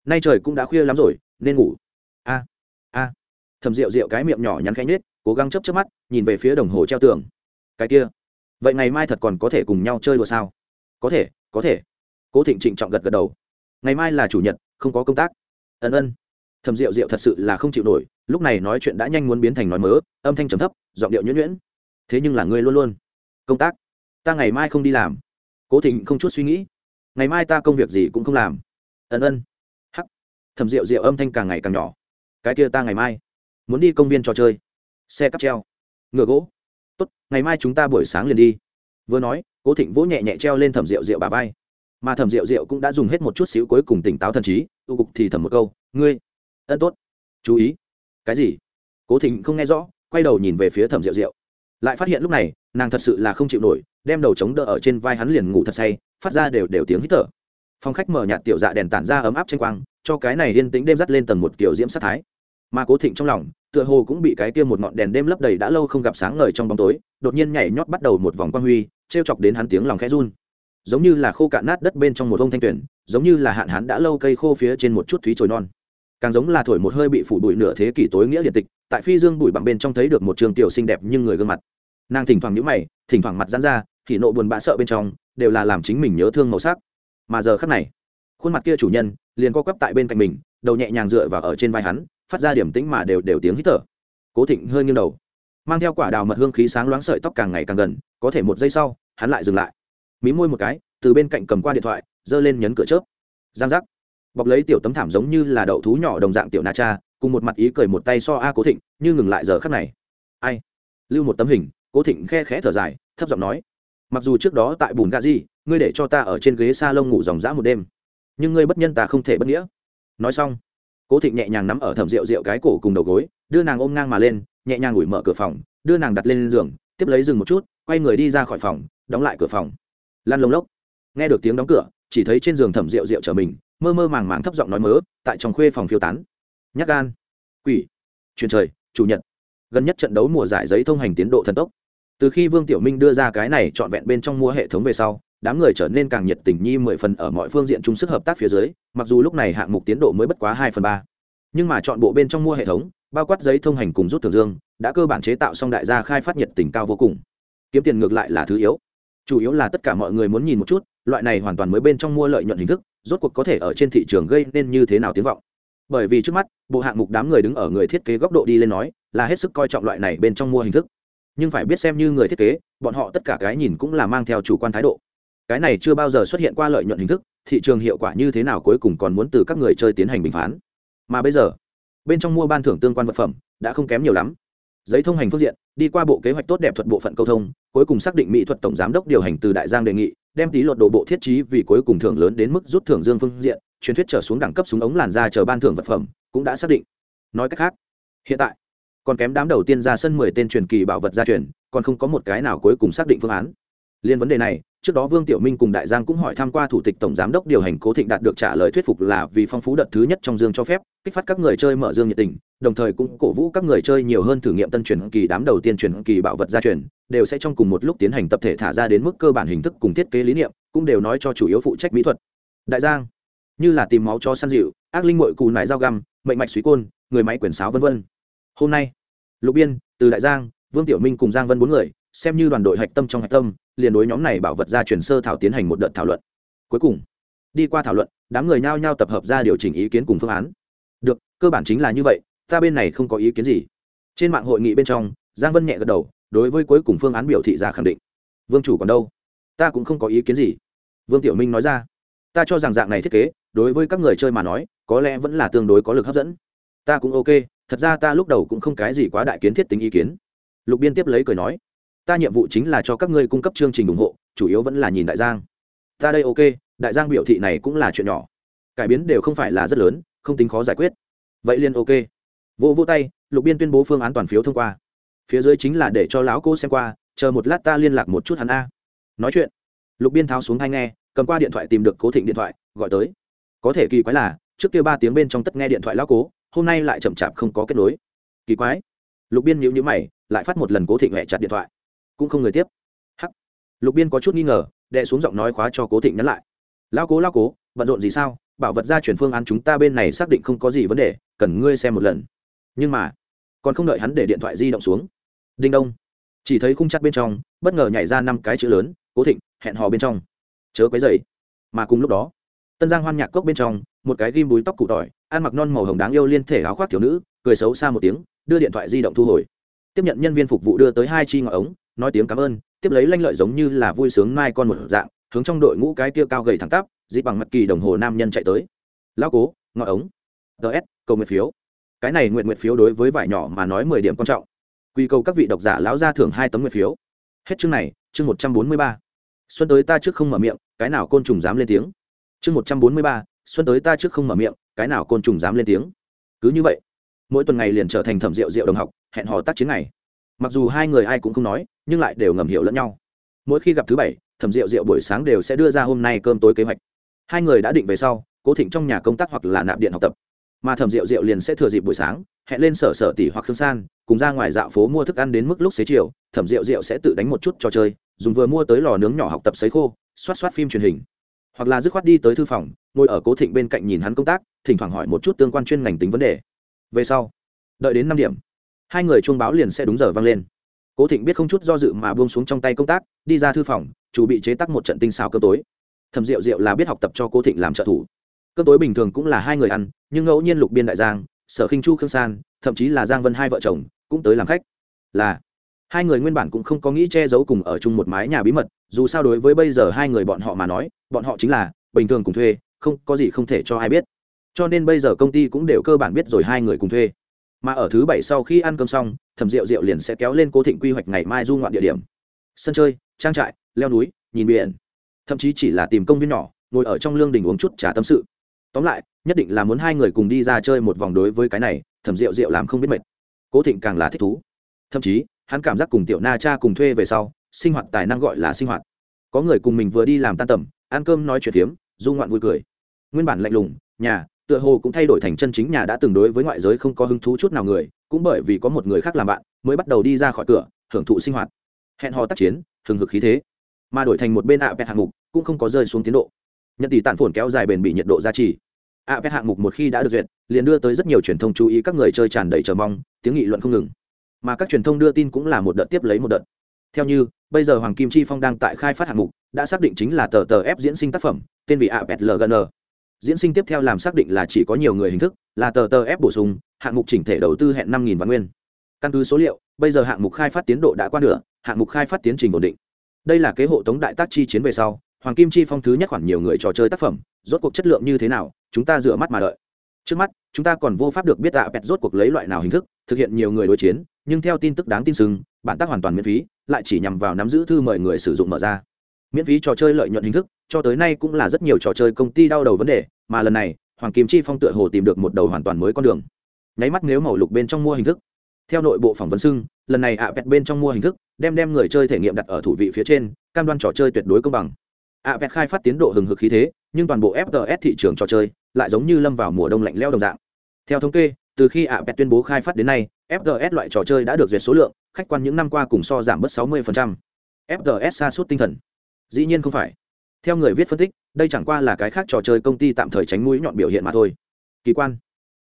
Nay trời cũng đã khuya lắm rồi, nên ngủ. A a. Thầm rượu rượu cái miệng nhỏ nhắn khẽ nết cố gắng chấp chấp mắt, nhìn về phía đồng hồ treo tường cái kia. Vậy ngày mai thật còn có thể cùng nhau chơi đùa sao? Có thể có thể. Cố thịnh trịnh trọng gật gật đầu. Ngày mai là chủ nhật, không có công tác. Ân ân. Thầm rượu rượu thật sự là không chịu nổi, lúc này nói chuyện đã nhanh muốn biến thành nói mớ, âm thanh trầm thấp, giọng điệu nhuyễn nhuyễn. Thế nhưng là ngươi luôn luôn. Công tác. Ta ngày mai không đi làm. Cố thịnh không chút suy nghĩ. Ngày mai ta công việc gì cũng không làm. Ân ân. Hắc. Thầm rượu rượu âm thanh càng ngày càng nhỏ. Cái kia ta ngày mai muốn đi công viên trò chơi. Xe cắp treo. Ngựa gỗ tốt, ngày mai chúng ta buổi sáng liền đi. Vừa nói, cố thịnh vỗ nhẹ nhẹ treo lên thẩm rượu rượu bà vai. Mà thẩm rượu rượu cũng đã dùng hết một chút xíu cuối cùng tỉnh táo thần trí tu cục thì thầm một câu, ngươi, ân tốt, chú ý. Cái gì? Cố thịnh không nghe rõ, quay đầu nhìn về phía thẩm rượu rượu. Lại phát hiện lúc này, nàng thật sự là không chịu nổi, đem đầu chống đỡ ở trên vai hắn liền ngủ thật say, phát ra đều đều tiếng hít thở. Phong khách mở nhạt tiểu dạ đèn tản ra ấm áp tranh quang, cho cái này yên tĩnh đêm dắt lên tầng một kiểu diễm sát thái mà cố thịnh trong lòng, tựa hồ cũng bị cái kia một ngọn đèn đêm lấp đầy đã lâu không gặp sáng ngời trong bóng tối, đột nhiên nhảy nhót bắt đầu một vòng quang huy t r e o chọc đến hắn tiếng lòng khẽ run. Giống như là khô cạn nát đất bên trong một ông thanh tuyển, giống như là hạn hán đã lâu cây khô phía trên một chút thúy trồi non. Càng giống là thổi một hơi bị phủ bụi nửa thế kỷ tối nghĩa điện tịch, tại phi dương bụi bằng bên trong thấy được một trường tiểu xinh đẹp nhưng người gương mặt. Nàng thỉnh thoảng nhũ mày, thỉnh thoảng mặt dán ra, thì nộ buồn bã sợ bên trong, đều là làm chính mình nhớ thương màu sắc. Mà giờ khắc này, khuôn mặt kia chủ nhân, liền co quắp tại bên cạnh mình, đầu nhẹ nhàng dựa vào ở trên vai hắn phát ra điểm tĩnh mà đều đều tiếng hít thở. Cố thịnh hơi nghiêng đầu, mang theo quả đào mật hương khí sáng loáng sợi tóc càng ngày càng gần, có thể một giây sau, hắn lại dừng lại. Mí môi một cái, từ bên cạnh cầm qua điện thoại, giơ lên nhấn cửa chớp. Giang giác. Bọc lấy tiểu tấm thảm giống như là đậu thú nhỏ đồng dạng tiểu na cha, cùng một mặt ý cười một tay so a cố thịnh, như ngừng lại giờ khắc này. Ai? Lưu một tấm hình, cố thịnh khe khẽ thở dài, thấp giọng nói. Mặc dù trước đó tại bùn gà ngươi để cho ta ở trên ghế s a lông ngủ dòng dã một đêm, nhưng ngươi bất nhân ta không thể bất nghĩa. Nói xong cố thịnh nhẹ nhàng nắm ở thẩm rượu rượu cái cổ cùng đầu gối, đưa nàng ôm ngang mà lên, nhẹ nhàng ủi mở cửa phòng, đưa nàng đặt lên giường, tiếp lấy dừng một chút, quay người đi ra khỏi phòng, đóng lại cửa phòng. Lan lông lốc. Nghe được tiếng đóng cửa, chỉ thấy trên giường thẩm rượu rượu trở mình, mơ mơ màng màng thấp giọng nói mớ, tại trong khuê phòng phiêu tán. Nhắc gan. Quỷ. Truyền trời, chủ nhật. Gần nhất trận đấu mùa giải giấy thông hành tiến độ thần tốc. Từ khi vương tiểu minh đưa ra cái này trọn vẹn bên trong mua hệ thống về sau đám người trở nên càng nhiệt tình nhi mười phần ở mọi phương diện chung sức hợp tác phía dưới, mặc dù lúc này hạng mục tiến độ mới bất quá hai phần ba. Nhưng mà chọn bộ bên trong mua hệ thống, bao quát giấy thông hành cùng rút thường dương, đã cơ bản chế tạo xong đại gia khai phát nhiệt tình cao vô cùng. Kiếm tiền ngược lại là thứ yếu. Chủ yếu là tất cả mọi người muốn nhìn một chút, loại này hoàn toàn mới bên trong mua lợi nhuận hình thức, rốt cuộc có thể ở trên thị trường gây nên như thế nào tiếng vọng. Bởi vì trước mắt, bộ hạng mục đám người đứng ở người thiết kế góc độ đi lên nói, là hết sức coi trọng loại này bên trong mua hình thức. Nhưng phải biết xem như người thiết kế, bọn họ tất cả cái nhìn cũng là mang theo chủ quan thái độ cái này chưa bao giờ xuất hiện qua lợi nhuận hình thức, thị trường hiệu quả như thế nào cuối cùng còn muốn từ các người chơi tiến hành bình phán. Mà bây giờ, bên trong mua ban thưởng tương quan vật phẩm đã không kém nhiều lắm. Giấy thông hành phương diện, đi qua bộ kế hoạch tốt đẹp thuật bộ phận câu thông, cuối cùng xác định mỹ thuật tổng giám đốc điều hành từ đại giang đề nghị, đem tí luật đồ bộ thiết trí vì cuối cùng thưởng lớn đến mức rút thưởng dương phương diện, truyền thuyết trở xuống đẳng cấp súng ống làn ra chờ ban thưởng vật phẩm cũng đã xác định. Nói cách khác, hiện tại, còn kém đám đầu tiên ra sân mười tên truyền kỳ bảo vật gia truyền, còn không có một cái nào cuối cùng xác định phương án. Liên vấn đề này trước đó vương tiểu minh cùng đại giang cũng hỏi tham q u a thủ tịch tổng giám đốc điều hành cố thịnh đạt được trả lời thuyết phục là vì phong phú đợt thứ nhất trong dương cho phép, kích phát các người chơi mở dương nhiệt tình, đồng thời cũng cổ vũ các người chơi nhiều hơn thử nghiệm tân truyền kỳ đám đầu tiên truyền kỳ bảo vật gia truyền, đều sẽ trong cùng một lúc tiến hành tập thể thả ra đến mức cơ bản hình thức cùng thiết kế lý niệm, cũng đều nói cho chủ yếu phụ trách mỹ thuật. Đại giang, như là tìm máu cho săn dịu, ác linh mội cù nải dao găm, mệnh mạch suý côn, người máy quyển sáo v v hôm nay, lục biên, từ đại giang, vương tiểu minh cùng giang vân bốn người, xem như đoàn đội hạch tâm trong hạch tâm liền đối nhóm này bảo vật ra truyền sơ thảo tiến hành một đợt thảo luận. Cuối cùng, đi qua thảo luận, đám người nhao nhao tập hợp ra điều chỉnh ý kiến cùng phương án. Được, cơ bản chính là như vậy, ta bên này không có ý kiến gì. Trên mạng hội nghị bên trong, giang vân nhẹ gật đầu, đối với cuối cùng phương án biểu thị ra khẳng định. Vương chủ còn đâu? Ta cũng không có ý kiến gì. Vương tiểu minh nói ra. Ta cho rằng dạng này thiết kế, đối với các người chơi mà nói, có lẽ vẫn là tương đối có lực hấp dẫn. Ta cũng ok, thật ra ta lúc đầu cũng không cái gì quá đại kiến thiết tính ý kiến. Lục biên tiếp lấy cười nói ta nhiệm vụ chính là cho các ngươi cung cấp chương trình ủng hộ, chủ yếu vẫn là nhìn đại giang. Ta đây ok, đại giang biểu thị này cũng là chuyện nhỏ. Cải biến đều không phải là rất lớn, không tính khó giải quyết. Vậy liền ok. Vô vô tay, lục biên tuyên bố phương án toàn phiếu thông qua. Phía dưới chính là để cho lão cô xem qua, chờ một lát ta liên lạc một chút hắn a. Nói chuyện. Lục biên tháo xuống hay nghe, cầm qua điện thoại tìm được cố thịnh điện thoại, gọi tới. Có thể kỳ quái là, trước kia ba tiếng bên trong tất nghe điện thoại lão cố, hôm nay lại chậm chạp không có kết nối. Kỳ quái. Lục biên nhữ nhữ mày, lại phát một lần cố thịnh mẹ chặt điện thoại cũng không người tiếp. Hắc. Lục biên có chút nghi ngờ đệ xuống giọng nói khóa cho cố thịnh nhắn lại. Lao cố lao cố, bận rộn gì sao? Bảo vật ra chuyển phương án chúng ta bên này xác định không có gì vấn đề, cần ngươi xem một lần. Nhưng mà, còn không đợi hắn để điện thoại di động xuống. Đinh đông. Chỉ thấy khung chắt bên trong, bất ngờ nhảy ra năm cái chữ lớn, cố thịnh, hẹn hò bên trong. Chớ quấy dày mà cùng lúc đó, tân giang hoan nhạc cốc bên trong, một cái ghim búi tóc cụ tỏi, ăn mặc non màu hồng đáng yêu liên thể áo khoác thiếu nữ, cười xấu xa một tiếng, đưa điện thoại di động thu hồi. Tiếp nhận nhân viên phục vụ đưa tới hai chi ngọn ống nói tiếng cảm ơn, tiếp lấy lanh lợi giống như là vui sướng mai con một dạng, hướng trong đội ngũ cái kia cao gầy thẳng tắp dịp bằng mặt kỳ đồng hồ nam nhân chạy tới. Lao cố, ngọn ống. Ts cầu nguyện phiếu. Cái này nguyện nguyện phiếu đối với vải nhỏ mà nói mười điểm quan trọng. Quy cầu các vị độc giả lão ra thưởng hai tấm nguyện phiếu. Hết chương này, chương một trăm bốn mươi ba. Xuân tới ta trước không mở miệng, cái nào côn trùng dám lên tiếng? Chương một trăm bốn mươi ba, xuân tới ta trước không mở miệng, cái nào côn trùng dám lên tiếng? Cứ như vậy, mỗi tuần ngày liền trở thành thẩm rượu rượu đồng học, hẹn hò tác chiến này mặc dù hai người ai cũng không nói, nhưng lại đều ngầm hiểu lẫn nhau. Mỗi khi gặp thứ bảy, thẩm rượu rượu buổi sáng đều sẽ đưa ra hôm nay cơm tối kế hoạch. Hai người đã định về sau, cố thịnh trong nhà công tác hoặc là nạp điện học tập. Mà thẩm rượu rượu liền sẽ thừa dịp buổi sáng, hẹn lên sở sở tỷ hoặc khương san, cùng ra ngoài dạo phố mua thức ăn đến mức lúc xế chiều, thẩm rượu rượu sẽ tự đánh một chút trò chơi, dùng vừa mua tới lò nướng nhỏ học tập sấy khô xoát xoát phim truyền hình. Hoặc là dứt khoát đi tới thư phòng, ngồi ở cố thịnh bên cạnh nhìn hắn công tác, thỉnh thoảng hỏi một chút tương quan chuyên ngành tính vấn đề. Về sau, đợi đến năm điểm hai người chuông báo liền sẽ đúng giờ vang lên. Cố thịnh biết không chút do dự mà buông xuống trong tay công tác, đi ra thư phòng, chủ bị chế tắc một trận tinh xào cơm tối. Thẩm rượu rượu là biết học tập cho cố thịnh làm trợ thủ. Cơm tối bình thường cũng là hai người ăn, nhưng ngẫu nhiên lục biên đại giang, sở khinh chu khương san, thậm chí là giang vân hai vợ chồng, cũng tới làm khách. Là, hai người nguyên bản cũng không có nghĩ che giấu cùng ở chung một mái nhà bí mật, dù sao đối với bây giờ hai người bọn họ mà nói, bọn họ chính là bình thường cùng thuê, không có gì không thể cho ai biết. Cho nên bây giờ công ty cũng đều cơ bản biết rồi hai người cùng thuê mà ở thứ bảy sau khi ăn cơm xong, thẩm rượu rượu liền sẽ kéo lên cố thịnh quy hoạch ngày mai du ngoạn địa điểm. Sân chơi, trang trại, leo núi, nhìn biển. Thậm chí chỉ là tìm công viên nhỏ, ngồi ở trong lương đình uống chút trà tâm sự. Tóm lại, nhất định là muốn hai người cùng đi ra chơi một vòng đối với cái này, thẩm rượu rượu làm không biết mệt. Cố thịnh càng là thích thú. Thậm chí, hắn cảm giác cùng tiểu na cha cùng thuê về sau, sinh hoạt tài năng gọi là sinh hoạt. Có người cùng mình vừa đi làm tan tầm, ăn cơm nói chuyện phiếm, du ngoạn vui cười. Nguyên bản lạnh lùng, nhà tựa hồ cũng thay đổi thành chân chính nhà đã từng đối với ngoại giới không có hứng thú chút nào người, cũng bởi vì có một người khác làm bạn, mới bắt đầu đi ra khỏi cửa, hưởng thụ sinh hoạt. Hẹn hò tác chiến, hừng hực khí thế. Mà đổi thành một bên ạ à hạng mục, cũng không có rơi xuống tiến độ. Nhận tỷ tản phồn kéo dài bền bị nhiệt độ gia trì. ạ à hạng mục một khi đã được duyệt, liền đưa tới rất nhiều truyền thông chú ý các người chơi tràn đầy chờ mong, tiếng nghị luận không ngừng. Mà các truyền thông đưa tin cũng là một đợt tiếp lấy một đợt. Theo như, bây giờ hoàng kim chi phong đang tại khai phát hạng mục, đã xác định chính là tờ tờ ép diễn sinh tác phẩm, tên vị ạ pet lgn diễn sinh tiếp theo làm xác định là chỉ có nhiều người hình thức, là tờ tờ ép bổ sung, hạng mục chỉnh thể đầu tư hẹn năm vạn nguyên. Căn cứ số liệu, bây giờ hạng mục khai phát tiến độ đã qua nửa, hạng mục khai phát tiến trình ổn định. Đây là kế hộ tống đại tác chi chiến về sau, hoàng kim chi phong thứ nhất khoản nhiều người trò chơi tác phẩm, rốt cuộc chất lượng như thế nào, chúng ta dựa mắt mà đợi. Trước mắt, chúng ta còn vô pháp được biết tạ pet rốt cuộc lấy loại nào hình thức, thực hiện nhiều người đối chiến, nhưng theo tin tức đáng tin sừng, bản tác hoàn toàn miễn phí, lại chỉ nhằm vào nắm giữ thư mời người sử dụng mở ra miễn phí trò chơi lợi nhuận hình thức, cho tới nay cũng là rất nhiều trò chơi công ty đau đầu vấn đề, mà lần này, hoàng kim chi phong tựa hồ tìm được một đầu hoàn toàn mới con đường. Nháy mắt nếu màu lục bên trong mua hình thức. Theo nội bộ phỏng vấn xưng, lần này ạ vẹt bên trong mua hình thức, đem đem người chơi thể nghiệm đặt ở thủ vị phía trên, cam đoan trò chơi tuyệt đối công bằng. ạ vẹt khai phát tiến độ hừng hực khí thế, nhưng toàn bộ fts thị trường trò chơi lại giống như lâm vào mùa đông lạnh leo đồng dạng. Theo thống kê, từ khi ạ vẹt tuyên bố khai phát đến nay fts loại trò chơi đã được duyệt số lượng, khách quan những năm qua cùng so giảm bớt 60%. fts xa suốt tinh thần dĩ nhiên không phải. Theo người viết phân tích, đây chẳng qua là cái khác trò chơi công ty tạm thời tránh mũi nhọn biểu hiện mà thôi. Kỳ quan.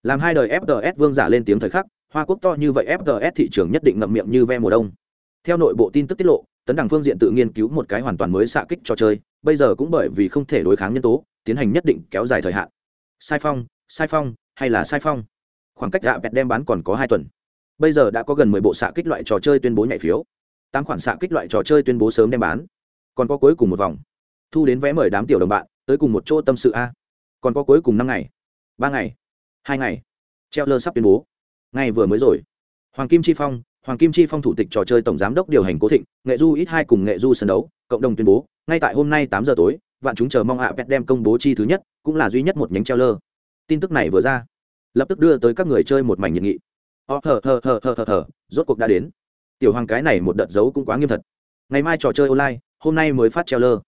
Làm hai đời fts vương giả lên tiếng thời khắc, hoa quốc to như vậy fts thị trường nhất định ngậm miệng như ve mùa đông. Theo nội bộ tin tức tiết lộ, tấn đẳng phương diện tự nghiên cứu một cái hoàn toàn mới xạ kích trò chơi, bây giờ cũng bởi vì không thể đối kháng nhân tố, tiến hành nhất định kéo dài thời hạn. Sai phong sai phong, hay là sai phong? Khoảng cách gạ vẹt đem bán còn có hai tuần. Bây giờ đã có gần mười bộ xạ kích loại trò chơi tuyên bố nhảy phiếu. Tám khoản xạ kích loại trò chơi tuyên bố sớm đem bán còn có cuối cùng một vòng. Thu đến vé mời đám tiểu đồng bạn, tới cùng một chỗ tâm sự a. Còn có cuối cùng năm ngày, ba ngày, hai ngày. Treo lơ sắp tuyên bố. Ngày vừa mới rồi. Hoàng kim chi phong, hoàng kim chi phong thủ tịch trò chơi tổng giám đốc điều hành cố thịnh, nghệ du ít hai cùng nghệ du sân đấu, cộng đồng tuyên bố, ngay tại hôm nay tám giờ tối, vạn chúng chờ mong ạ pet đem công bố chi thứ nhất, cũng là duy nhất một nhánh treo lơ. Tin tức này vừa ra, lập tức đưa tới các người chơi một mảnh nhiệt nghị. Ờ, Ó thờ thờ thờ thờ thờ thờ rốt cuộc đã đến. Tiểu hoàng cái này một đợt dấu cũng quá nghiêm thật. Ngày mai trò chơi online hôm nay mới phát treo lơ.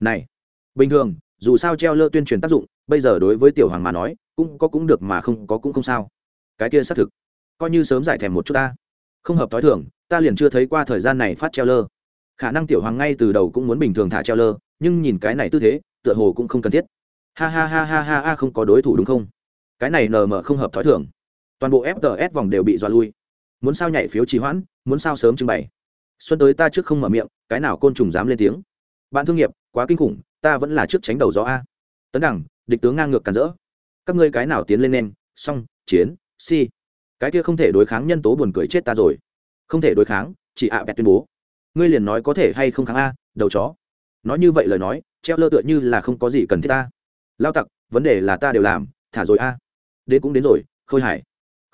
Này, bình thường, dù sao treo lơ tuyên truyền tác dụng, bây giờ đối với tiểu hoàng mà nói, cũng có cũng được mà không có cũng không sao. Cái kia xác thực, coi như sớm giải thèm một chút ta. Không hợp t h i thường, ta liền chưa thấy qua thời gian này phát treo lơ. Khả năng tiểu hoàng ngay từ đầu cũng muốn bình thường thả treo lơ, nhưng nhìn cái này tư thế, tựa hồ cũng không cần thiết. Ha ha ha ha ha ha, không có đối thủ đúng không? Cái này nờ mờ không hợp t h ó i thường. Toàn bộ fts vòng đều bị dọa lui. Muốn sao nhảy phiếu trì hoãn, muốn sao sớm trưng bày xuân tới ta trước không mở miệng, cái nào côn trùng dám lên tiếng? Bạn thương nghiệp, quá kinh khủng, ta vẫn là trước tránh đầu gió a. Tấn đẳng, địch tướng ngang ngược càn rỡ. Các ngươi cái nào tiến lên nên? Song, chiến, si. Cái kia không thể đối kháng nhân tố buồn cười chết ta rồi. Không thể đối kháng, chỉ ạ bẹt tuyên bố. Ngươi liền nói có thể hay không kháng a, đầu chó. Nói như vậy lời nói, treo lơ tựa như là không có gì cần thiết ta. Lao tặc, vấn đề là ta đều làm, thả rồi a. Đến cũng đến rồi, khôi hải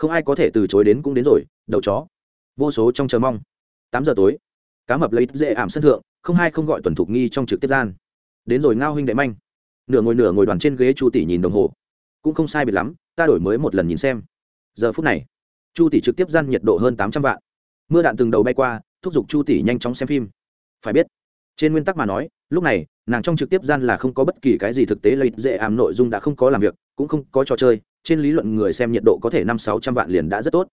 không ai có thể từ chối đến cũng đến rồi, đầu chó. Vô số trong chờ mong tám giờ tối, cá mập lấy dễ ảm sân thượng, không hai không gọi tuần thục nghi trong trực tiếp gian. Đến rồi ngao huynh đệ manh. Nửa ngồi nửa ngồi đoàn trên ghế chu tỷ nhìn đồng hồ. Cũng không sai biệt lắm, ta đổi mới một lần nhìn xem. Giờ phút này, chu tỷ trực tiếp gian nhiệt độ hơn tám trăm vạn. Mưa đạn từng đầu bay qua, thúc giục chu tỷ nhanh chóng xem phim. Phải biết, trên nguyên tắc mà nói, lúc này, nàng trong trực tiếp gian là không có bất kỳ cái gì thực tế lợi dễ ảm nội dung đã không có làm việc, cũng không có trò chơi, trên lý luận người xem nhiệt độ có thể năm sáu trăm vạn liền đã rất tốt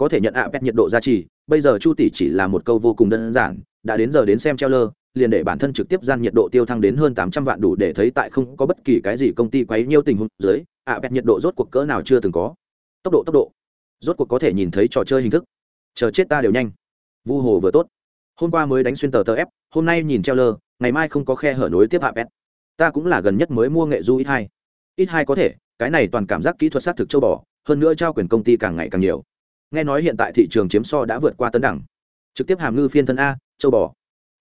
có thể nhận ạ à nhiệt độ giá trị bây giờ chu tỷ chỉ là một câu vô cùng đơn giản, đã đến giờ đến xem treo lơ, liền để bản thân trực tiếp gian nhiệt độ tiêu thăng đến hơn tám trăm vạn đủ để thấy tại không có bất kỳ cái gì công ty quấy nhiêu tình huống dưới, ạ à nhiệt độ rốt cuộc cỡ nào chưa từng có. Tốc độ tốc độ. Rốt cuộc có thể nhìn thấy trò chơi hình thức. Chờ chết ta đều nhanh. Vu hồ vừa tốt. Hôm qua mới đánh xuyên tờ tờ ép, hôm nay nhìn treo lơ, ngày mai không có khe hở nối tiếp hạ pet ta cũng là gần nhất mới mua nghệ du ít hai. Ít hai có thể, cái này toàn cảm giác kỹ thuật xác thực châu bò, hơn nữa trao quyền công ty càng ngày càng nhiều nghe nói hiện tại thị trường chiếm so đã vượt qua tấn đẳng. Trực tiếp hàm ngư phiên thân a, châu bò.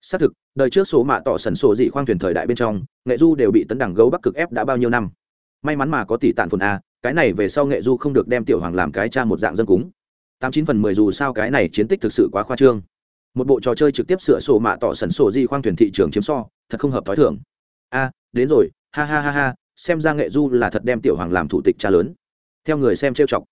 Xác thực, đời trước số mạ tỏ sần sổ dị khoang thuyền thời đại bên trong, nghệ du đều bị tấn đẳng gấu bắc cực ép đã bao nhiêu năm. May mắn mà có tỷ tản phồn a, cái này về sau nghệ du không được đem tiểu hoàng làm cái cha một dạng dân cúng. Tám chín phần mười dù sao cái này chiến tích thực sự quá khoa trương. Một bộ trò chơi trực tiếp sửa sổ mạ tỏ sần sổ di khoang thuyền thị trường chiếm so, thật không hợp t h ó i thưởng a, đến rồi, ha ha ha ha, xem ra nghệ du là thật đem tiểu hoàng làm thủ tịch cha lớn. Theo người xem trêu chọc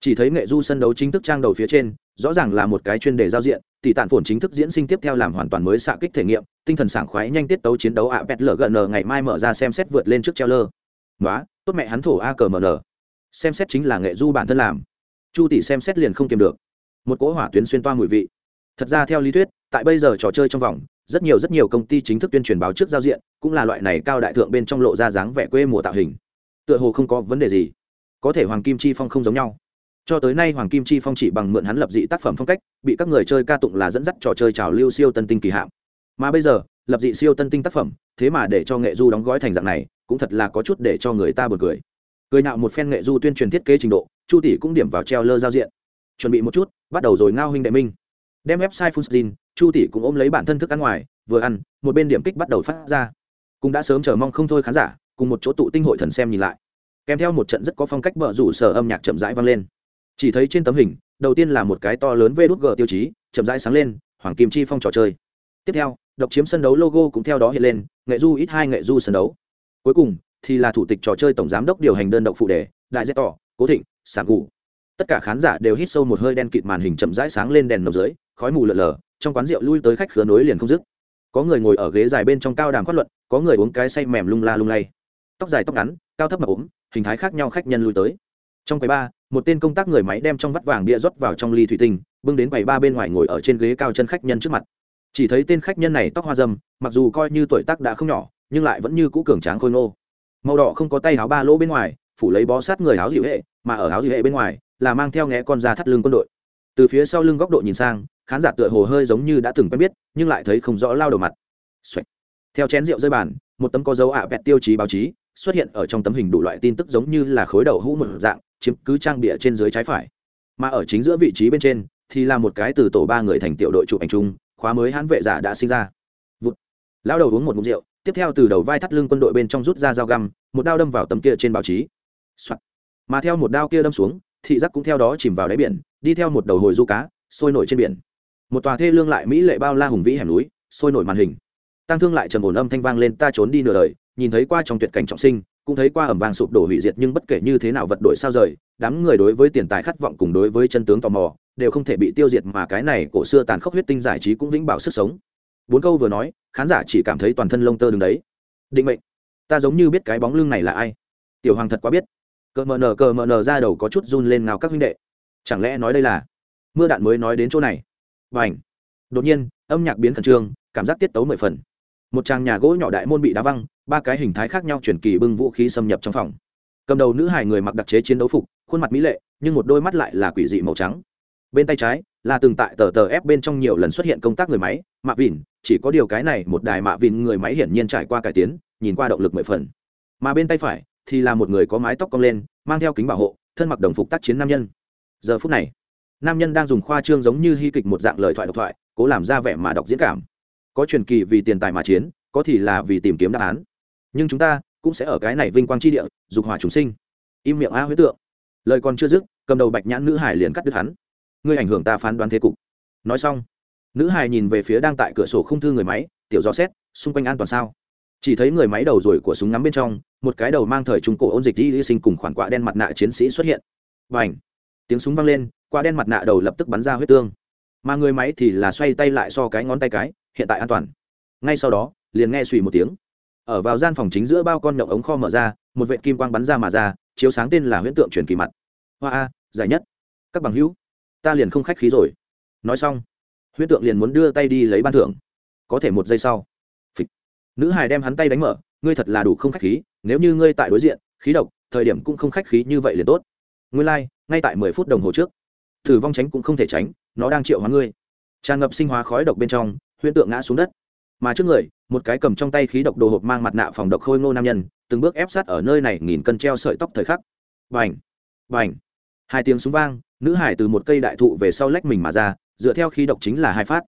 chỉ thấy nghệ du sân đấu chính thức trang đầu phía trên, rõ ràng là một cái chuyên đề giao diện, tỷ tản phồn chính thức diễn sinh tiếp theo làm hoàn toàn mới xạ kích thể nghiệm, tinh thần sảng khoái nhanh tiết tấu chiến đấu ạ pet lờ gần ngày mai mở ra xem xét vượt lên trước treo lơ nói tốt mẹ hắn thổ a cờ mn xem xét chính là nghệ du bản thân làm. Chu tỷ xem xét liền không kiềm được. Một cỗ hỏa tuyến xuyên toa mùi vị. Thật ra theo lý thuyết, tại bây giờ trò chơi trong vòng, rất nhiều rất nhiều công ty chính thức tuyên truyền báo trước giao diện, cũng là loại này cao đại thượng bên trong lộ ra dáng vẻ quê mùa tạo hình. Tựa hồ không có vấn đề gì. Có thể hoàng kim chi phong không giống nhau cho tới nay hoàng kim chi phong chỉ bằng mượn hắn lập dị tác phẩm phong cách, bị các người chơi ca tụng là dẫn dắt trò chơi trào lưu siêu tân tinh kỳ hạm. Mà bây giờ, lập dị siêu tân tinh tác phẩm, thế mà để cho nghệ du đóng gói thành dạng này, cũng thật là có chút để cho người ta bật cười. Cười nạo một phen nghệ du tuyên truyền thiết kế trình độ, chu tỷ cũng điểm vào treo lơ giao diện. Chuẩn bị một chút, bắt đầu rồi ngao huynh đệ minh. Đem website funstin chu tỷ cũng ôm lấy bản thân thức ăn ngoài, vừa ăn, một bên điểm kích bắt đầu phát ra. Cũng đã sớm chờ mong không thôi khán giả, cùng một chỗ tụ tinh hội thần xem nhìn lại. Kèm theo một trận rất có phong cách bờ rủ sở âm nhạc chậm rãi vang lên chỉ thấy trên tấm hình, đầu tiên là một cái to lớn vê đút g tiêu chí, chậm rãi sáng lên, hoàng kim chi phong trò chơi. Tiếp theo, độc chiếm sân đấu logo cũng theo đó hiện lên, nghệ du ít hai nghệ du sân đấu. Cuối cùng, thì là thủ tịch trò chơi tổng giám đốc điều hành đơn độc phụ đề, đại dép tỏ, cố thịnh, sảng gù. Tất cả khán giả đều hít sâu một hơi đen kịt màn hình chậm rãi sáng lên đèn nồng dưới, khói mù lợn lờ, trong quán rượu lui tới khách khứa nối liền không dứt. Có người ngồi ở ghế dài bên trong cao đàm phát luận, có người uống cái say mềm lung la lung lay. Tóc dài tóc ngắn, cao thấp mà ốm, hình thái khác nhau khách nhân lui tới trong quầy ba, một tên công tác người máy đem trong vắt vàng bia rót vào trong ly thủy tinh, bưng đến quầy ba bên ngoài ngồi ở trên ghế cao chân khách nhân trước mặt. Chỉ thấy tên khách nhân này tóc hoa dâm, mặc dù coi như tuổi tác đã không nhỏ, nhưng lại vẫn như cũ cường tráng khôi ngô. Màu đỏ không có tay áo ba lỗ bên ngoài, phủ lấy bó sát người áo dịu hệ, mà ở áo dịu hệ bên ngoài là mang theo nghe con da thắt lưng quân đội. Từ phía sau lưng góc độ nhìn sang, khán giả tựa hồ hơi giống như đã từng quen biết, nhưng lại thấy không rõ lao đầu mặt、Xoạch. theo chén rượu rơi bàn, một tấm có dấu ạ vẹt tiêu chí báo chí, xuất hiện ở trong tấm hình đủ loại tin tức giống như là khối đầu hũ một dạng chiếm cứ trang bịa trên dưới trái phải. Mà ở chính giữa vị trí bên trên, thì là một cái từ tổ ba người thành tiểu đội chụp ảnh chung, khóa mới hãn vệ giả đã sinh ra. Vụt. Lao đầu uống một mục rượu, tiếp theo từ đầu vai thắt lưng quân đội bên trong rút ra dao găm, một đao đâm vào tấm kia trên báo chí、Soạn. mà theo một đao kia đâm xuống, thị giác cũng theo đó chìm vào đáy biển, đi theo một đầu hồi du cá, sôi nổi trên biển. Một tòa thê lương lại mỹ lệ bao la hùng vĩ hẻm núi, sôi nổi màn hình. Tăng thương lại trầm ổn âm thanh vang lên, ta trốn đi nửa đời, nhìn thấy qua trong tuyệt cảnh trọng sinh cũng thấy qua ẩm vàng sụp đổ hủy diệt nhưng bất kể như thế nào vật đổi sao rời, đám người đối với tiền tài khát vọng cùng đối với chân tướng tò mò, đều không thể bị tiêu diệt mà cái này cổ xưa tàn khốc huyết tinh giải trí cũng vĩnh bảo sức sống. Bốn câu vừa nói, khán giả chỉ cảm thấy toàn thân lông tơ đứng đấy. Định mệnh. Ta giống như biết cái bóng lưng này là ai. Tiểu hoàng thật quá biết. Cờ mờ nờ, cờ mờ nờ ra đầu có chút run lên nào các huynh đệ. Chẳng lẽ nói đây là? Mưa đạn mới nói đến chỗ này. Và ảnh đột nhiên, âm nhạc biến khẩn trương, cảm giác tiết tấu mười phần một tràng nhà gỗ nhỏ đại môn bị đá văng, ba cái hình thái khác nhau chuyển kỳ bưng vũ khí xâm nhập trong phòng. Cầm đầu nữ hải người mặc đặc chế chiến đấu phục, khuôn mặt mỹ lệ, nhưng một đôi mắt lại là quỷ dị màu trắng. Bên tay trái là từng tại tờ tờ ép bên trong nhiều lần xuất hiện công tác người máy, mạ vìn chỉ có điều cái này một đài mạ vìn người máy hiển nhiên trải qua cải tiến, nhìn qua động lực mười phần. Mà bên tay phải thì là một người có mái tóc cong lên, mang theo kính bảo hộ, thân mặc đồng phục tác chiến nam nhân. Giờ phút này, nam nhân đang dùng khoa trương giống như hy kịch một dạng lời thoại độc thoại, cố làm ra vẻ mà đọc diễn cảm có truyền kỳ vì tiền tài mà chiến, có thì là vì tìm kiếm đáp án. Nhưng chúng ta cũng sẽ ở cái này vinh quang tri địa, dục hỏa chúng sinh. Im miệng a huyết tượng. Lời còn chưa dứt, cầm đầu bạch nhãn nữ hải liền cắt đứt hắn. Ngươi ảnh hưởng ta phán đoán thế cục. Nói xong, nữ hải nhìn về phía đang tại cửa sổ không thư người máy, tiểu do xét, xung quanh an toàn sao? Chỉ thấy người máy đầu rồi của súng ngắm bên trong, một cái đầu mang thời trung cổ ôn dịch đi sinh cùng khoản quạ đen mặt nạ chiến sĩ xuất hiện. Và ảnh tiếng súng vang lên, quả đen mặt nạ đầu lập tức bắn ra huyết tương. Mà người máy thì là xoay tay lại so cái ngón tay cái hiện tại an toàn. Ngay sau đó liền nghe suy một tiếng. Ở vào gian phòng chính giữa bao con nhộng ống kho mở ra một vệ kim quang bắn ra mà ra chiếu sáng tên là huyễn tượng truyền kỳ mặt. Hoa a giải nhất. Các bằng hữu ta liền không khách khí rồi. Nói xong huyễn tượng liền muốn đưa tay đi lấy ban thưởng. Có thể một giây sau Phịch. nữ hài đem hắn tay đánh mở ngươi thật là đủ không khách khí nếu như ngươi tại đối diện khí độc thời điểm cũng không khách khí như vậy liền tốt. Ngươi lai、like, ngay tại mười phút đồng hồ trước thử vong tránh cũng không thể tránh nó đang triệu hóa ngươi. Tràn ngập sinh hóa khói độc bên trong huyễn tượng ngã xuống đất. Mà trước người, một cái cầm trong tay khí độc đồ hộp mang mặt nạ phòng độc khôi ngô nam nhân, từng bước ép sát ở nơi này nghìn cân treo sợi tóc thời khắc. Vành vành hai tiếng súng vang, nữ hải từ một cây đại thụ về sau lách mình mà ra, dựa theo khí độc chính là hai phát.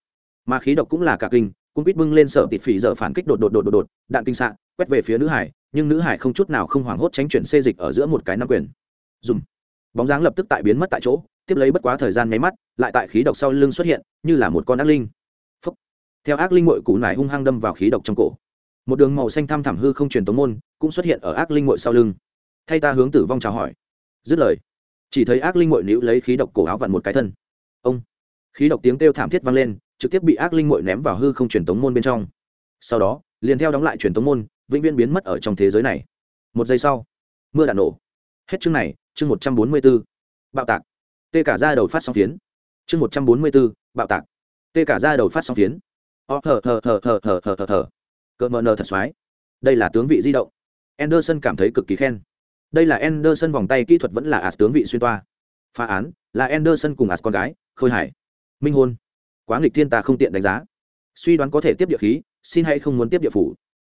Mà khí độc cũng là cả kinh cũng biết bưng lên sợ tịt phỉ dở phản kích đột đột đột đột đột, đạn kinh xạ, quét về phía nữ hải, nhưng nữ hải không chút nào không hoảng hốt tránh chuyển xê dịch ở giữa một cái nam quyền. Dùng bóng dáng lập tức tại biến mất tại chỗ, tiếp lấy bất quá thời gian nháy mắt, lại tại khí độc sau lưng xuất hiện, như là một con ác linh theo ác linh mội cụ nải hung hăng đâm vào khí độc trong cổ. Một đường màu xanh thăm thẳm hư không truyền tống môn cũng xuất hiện ở ác linh mội sau lưng. Thay ta hướng tử vong chào hỏi. Dứt lời, chỉ thấy ác linh mội níu lấy khí độc cổ áo vặn một cái thân. Ông! Khí độc tiếng kêu thảm thiết vang lên, trực tiếp bị ác linh mội ném vào hư không truyền tống môn bên trong. Sau đó, liền theo đóng lại truyền tống môn, vĩnh viễn biến mất ở trong thế giới này. Một giây sau, mưa đạn nổ. Hết chương này, chương một trăm bốn mươi b ố bạo tạc. Tê cả ra đầu phát sóng phiến. Chương một trăm bốn mươi b ố bạo tạc. Tê cả ra đầu phát sóng phiến ó, thở thở thở thở thở thở thở thở. Cỡ mờ nờ thật xoái. Đây là tướng vị di động. Anderson cảm thấy cực kỳ khen. Đây là anderson vòng tay kỹ thuật vẫn là as tướng vị xuyên toa. Phá án, là anderson cùng as con gái, khôi hải. Minh hôn. Quá nghịch thiên ta không tiện đánh giá. Suy đoán có thể tiếp địa khí, xin hãy không muốn tiếp địa phủ.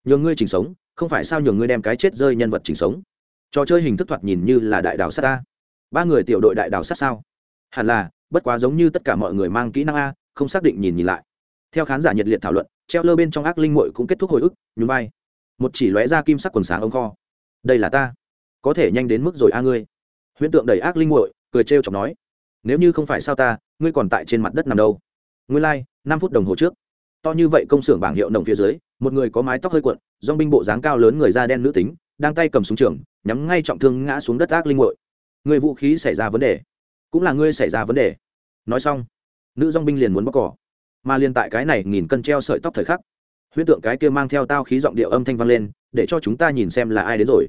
Nhường ngươi chỉnh sống, không phải sao nhường ngươi đem cái chết rơi nhân vật chỉnh sống. Trò chơi hình thức thoạt nhìn như là đại đảo sát ta. Ba người tiểu đội đại đảo sát sao? Hẳn là, bất quá giống như tất cả mọi người mang kỹ năng a, không xác định nhìn nhìn lại theo khán giả nhiệt liệt thảo luận treo lơ bên trong ác linh mội cũng kết thúc hồi ức nhún vai. Một chỉ lóe ra kim sắc quần sáng ống kho. Đây là ta. Có thể nhanh đến mức rồi a ngươi. Huyễn tượng đầy ác linh mội cười trêu chọc nói. Nếu như không phải sao ta ngươi còn tại trên mặt đất nằm đâu? Ngươi lai、like, năm phút đồng hồ trước. To như vậy công xưởng bảng hiệu nồng phía dưới một người có mái tóc hơi cuộn dong binh bộ dáng cao lớn người da đen nữ tính đang tay cầm súng trường nhắm ngay trọng thương ngã xuống đất ác linh mội người vũ khí xảy ra vấn đề. Cũng là ngươi xảy ra vấn đề. Nói xong nữ dong binh liền muốn bóc cỏ mà liên tại cái này nghìn cân treo sợi tóc thời khắc, huyễn tượng cái kia mang theo tao khí giọng điệu âm thanh vang lên, để cho chúng ta nhìn xem là ai đến rồi.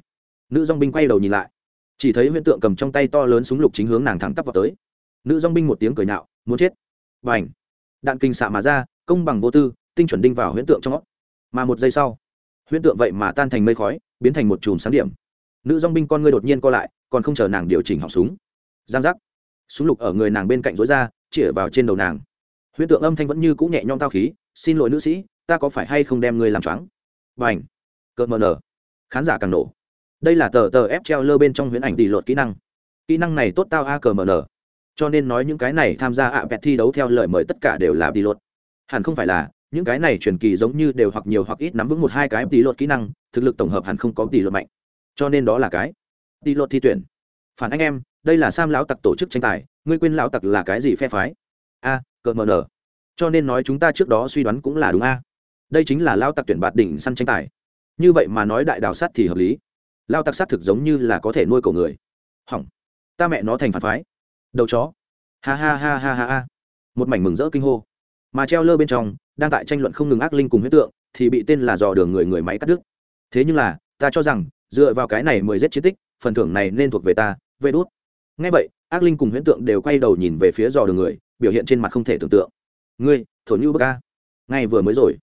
Nữ dong binh quay đầu nhìn lại, chỉ thấy huyễn tượng cầm trong tay to lớn súng lục chính hướng nàng thẳng tắp vào tới. Nữ dong binh một tiếng cười nhạo, muốn chết. Và ảnh đạn kinh xạ mà ra, công bằng vô tư, tinh chuẩn đinh vào huyễn tượng trong óc. Mà một giây sau, huyễn tượng vậy mà tan thành mây khói, biến thành một chùm sáng điểm. Nữ dong binh con ngươi đột nhiên co lại, còn không chờ nàng điều chỉnh họng súng. Giang giác! Súng lục ở người nàng bên cạnh rối ra, chĩa vào trên đầu nàng huyễn tượng âm thanh vẫn như cũ nhẹ nhõm tao khí, xin lỗi nữ sĩ, ta có phải hay không đem ngươi làm choáng? Và ảnh cợt mờ nở. Khán giả càng nổ. Đây là tờ tờ ép treo lơ bên trong huyễn ảnh tỷ lột kỹ năng. Kỹ năng này tốt tao a, cờ mờ nở. Cho nên nói những cái này tham gia ạ vẹt thi đấu theo lời mời tất cả đều là tỷ lột. Hẳn không phải là, những cái này truyền kỳ giống như đều hoặc nhiều hoặc ít nắm vững một hai cái tỷ lột kỹ năng, thực lực tổng hợp hẳn không có tỷ lột mạnh. Cho nên đó là cái tỷ lột thi tuyển. Phản anh em, đây là sam lão tặc tổ chức tranh tài, ngươi quên lão tặc là cái gì phe phái? A cờ mờ nở cho nên nói chúng ta trước đó suy đoán cũng là đúng a. Đây chính là lao tặc tuyển bạt đỉnh săn tranh tài. Như vậy mà nói đại đào sắt thì hợp lý. Lao tặc sát thực giống như là có thể nuôi cổ người. Hỏng. Ta mẹ nó thành phản phái. Đầu chó. Ha ha ha ha ha ha. Một mảnh mừng rỡ kinh hô. Mà treo lơ bên trong, đang tại tranh luận không ngừng ác linh cùng huyết tượng, thì bị tên là dò đường người người máy cắt đứt. Thế nhưng là, ta cho rằng, dựa vào cái này mười giết chiến tích, phần thưởng này nên thuộc về ta, vê đốt ngay vậy, ác linh cùng huyễn tượng đều quay đầu nhìn về phía dò đường người biểu hiện trên mặt không thể tưởng tượng. Ngươi, thổ như bức ca ngay vừa mới rồi.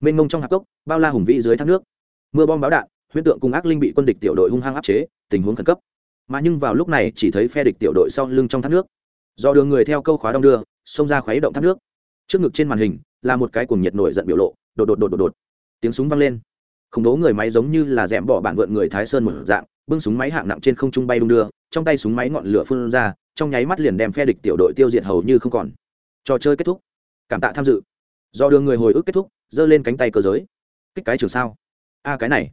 Mênh mông trong hạp cốc, bao la hùng vĩ dưới thác nước. Mưa bom báo đạn, huyễn tượng cùng ác linh bị quân địch tiểu đội hung hăng áp chế, tình huống khẩn cấp. Mà nhưng vào lúc này, chỉ thấy phe địch tiểu đội sau lưng trong thác nước. Do đường người theo câu khóa đong đưa, xông ra khuấy động thác nước. Trước ngực trên màn hình, là một cái cuồng nhiệt nổi giận biểu lộ, đột đột đột đột đột. Tiếng súng vang lên. Khủng bố người máy giống như là rẽm bỏ bản vượn người thái sơn một dạng, bưng súng máy hạng nặng trên không trung bay đung đưa, trong tay súng máy ngọn lửa phun ra trong nháy mắt liền đem phe địch tiểu đội tiêu diệt hầu như không còn. Trò chơi kết thúc. Cảm tạ tham dự. Do đường người hồi ức kết thúc, giơ lên cánh tay cơ giới. Kích cái trường sao. A, cái này.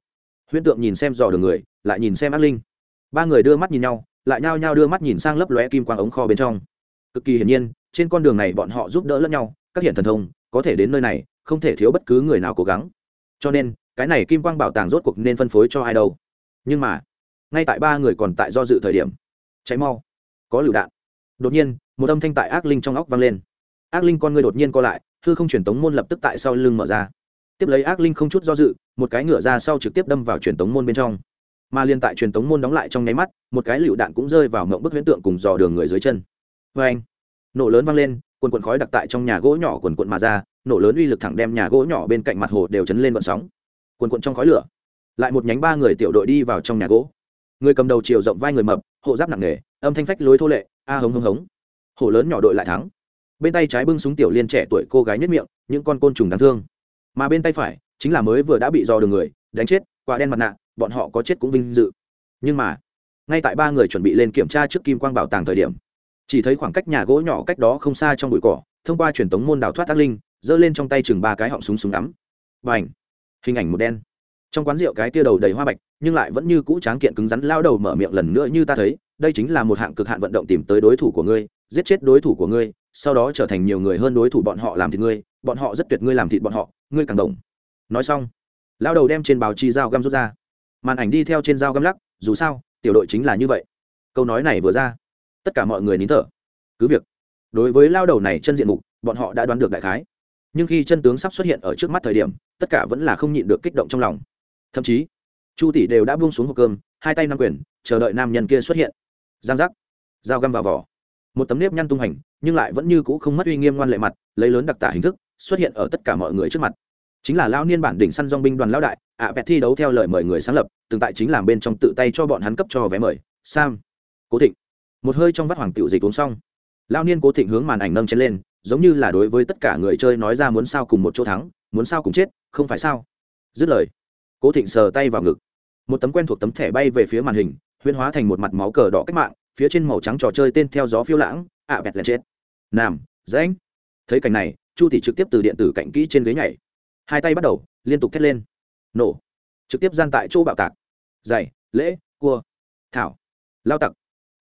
Huyễn tượng nhìn xem dò đường người, lại nhìn xem ác linh. Ba người đưa mắt nhìn nhau, lại nhao nhao đưa mắt nhìn sang lấp lóe kim quang ống kho bên trong. Cực kỳ hiển nhiên, trên con đường này bọn họ giúp đỡ lẫn nhau, các hiện thần thông, có thể đến nơi này, không thể thiếu bất cứ người nào cố gắng. Cho nên, cái này kim quang bảo tàng rốt cuộc nên phân phối cho ai đâu. Nhưng mà, ngay tại ba người còn tại do dự thời điểm, cháy mau có lựu đạn. Đột nhiên, một âm thanh tại ác linh trong óc vang lên. Ác linh con người đột nhiên co lại, hư không truyền tống môn lập tức tại sau lưng mở ra. Tiếp lấy ác linh không chút do dự, một cái ngựa ra sau trực tiếp đâm vào truyền tống môn bên trong. Mà liên tại truyền tống môn đóng lại trong nháy mắt, một cái lựu đạn cũng rơi vào mộng bức huyễn tượng cùng dò đường người dưới chân. Vê anh, nổ lớn vang lên, quần quần khói đặc tại trong nhà gỗ nhỏ quần quận mà ra, nổ lớn uy lực thẳng đem nhà gỗ nhỏ bên cạnh mặt hồ đều chấn lên vận sóng. Quần quận trong khói lửa, lại một nhánh ba người tiểu đội đi vào trong nhà gỗ. Người cầm đầu chiều rộng vai người mập, hộ giáp nặng nề âm thanh phách lối thô lệ, a hống hống hống. Hổ lớn nhỏ đội lại thắng. Bên tay trái bưng súng tiểu liên trẻ tuổi cô gái nhất miệng, những con côn trùng đáng thương. Mà bên tay phải, chính là mới vừa đã bị dò đường người, đánh chết, quả đen mặt nạ, bọn họ có chết cũng vinh dự. Nhưng mà, ngay tại ba người chuẩn bị lên kiểm tra trước kim quang bảo tàng thời điểm, chỉ thấy khoảng cách nhà gỗ nhỏ cách đó không xa trong bụi cỏ, thông qua truyền thống môn đào thoát tác linh, giơ lên trong tay chừng ba cái họng súng súng ngắm. Và ảnh hình ảnh một đen. Trong quán rượu cái tia đầu đầy hoa bạch, nhưng lại vẫn như cũ tráng kiện cứng rắn, lao đầu mở miệng lần nữa như ta thấy đây chính là một hạng cực hạn vận động tìm tới đối thủ của ngươi, giết chết đối thủ của ngươi, sau đó trở thành nhiều người hơn đối thủ bọn họ làm thịt ngươi, bọn họ rất tuyệt ngươi làm thịt bọn họ, ngươi càng đồng nói xong lao đầu đem trên báo chi dao găm rút ra. Màn ảnh đi theo trên dao găm lắc, dù sao, tiểu đội chính là như vậy. Câu nói này vừa ra, tất cả mọi người nín thở. Cứ việc, đối với lao đầu này chân diện mục, bọn họ đã đoán được đại khái. Nhưng khi chân tướng sắp xuất hiện ở trước mắt thời điểm, tất cả vẫn là không nhịn được kích động trong lòng. Thậm chí, chu tỷ đều đã buông xuống hộp cơm, hai tay nắm quyền, chờ đợi nam nhân kia xuất hiện giang giác. Dao găm vào vỏ. Một tấm nếp nhăn tung hành nhưng lại vẫn như cũ không mất uy nghiêm ngoan lệ mặt lấy lớn đặc tả hình thức xuất hiện ở tất cả mọi người trước mặt. Chính là lao niên bản đỉnh săn dong binh đoàn lao đại ạ à, vẹt thi đấu theo lời mời người sáng lập từng tại chính làm bên trong tự tay cho bọn hắn cấp cho vé mời. Sam. Cố thịnh. Một hơi trong vắt hoàng tiểu dịch uống xong. Lao niên cố thịnh hướng màn ảnh nâng chân lên giống như là đối với tất cả người chơi nói ra muốn sao cùng một chỗ thắng muốn sao cùng chết không phải sao. Dứt lời cố thịnh sờ tay vào ngực. Một tấm quen thuộc tấm thẻ bay về phía màn hình huyên hóa thành một mặt máu cờ đỏ cách mạng phía trên màu trắng trò chơi tên theo gió phiêu lãng ạ à, bẹt lẹt chết. Nam rãnh. Thấy cảnh này chu tỷ trực tiếp từ điện tử cạnh kỹ trên ghế nhảy. Hai tay bắt đầu liên tục thét lên. Nổ. Trực tiếp gian tại chỗ bạo tạc. Dày lễ cua. Thảo. Lao tặc.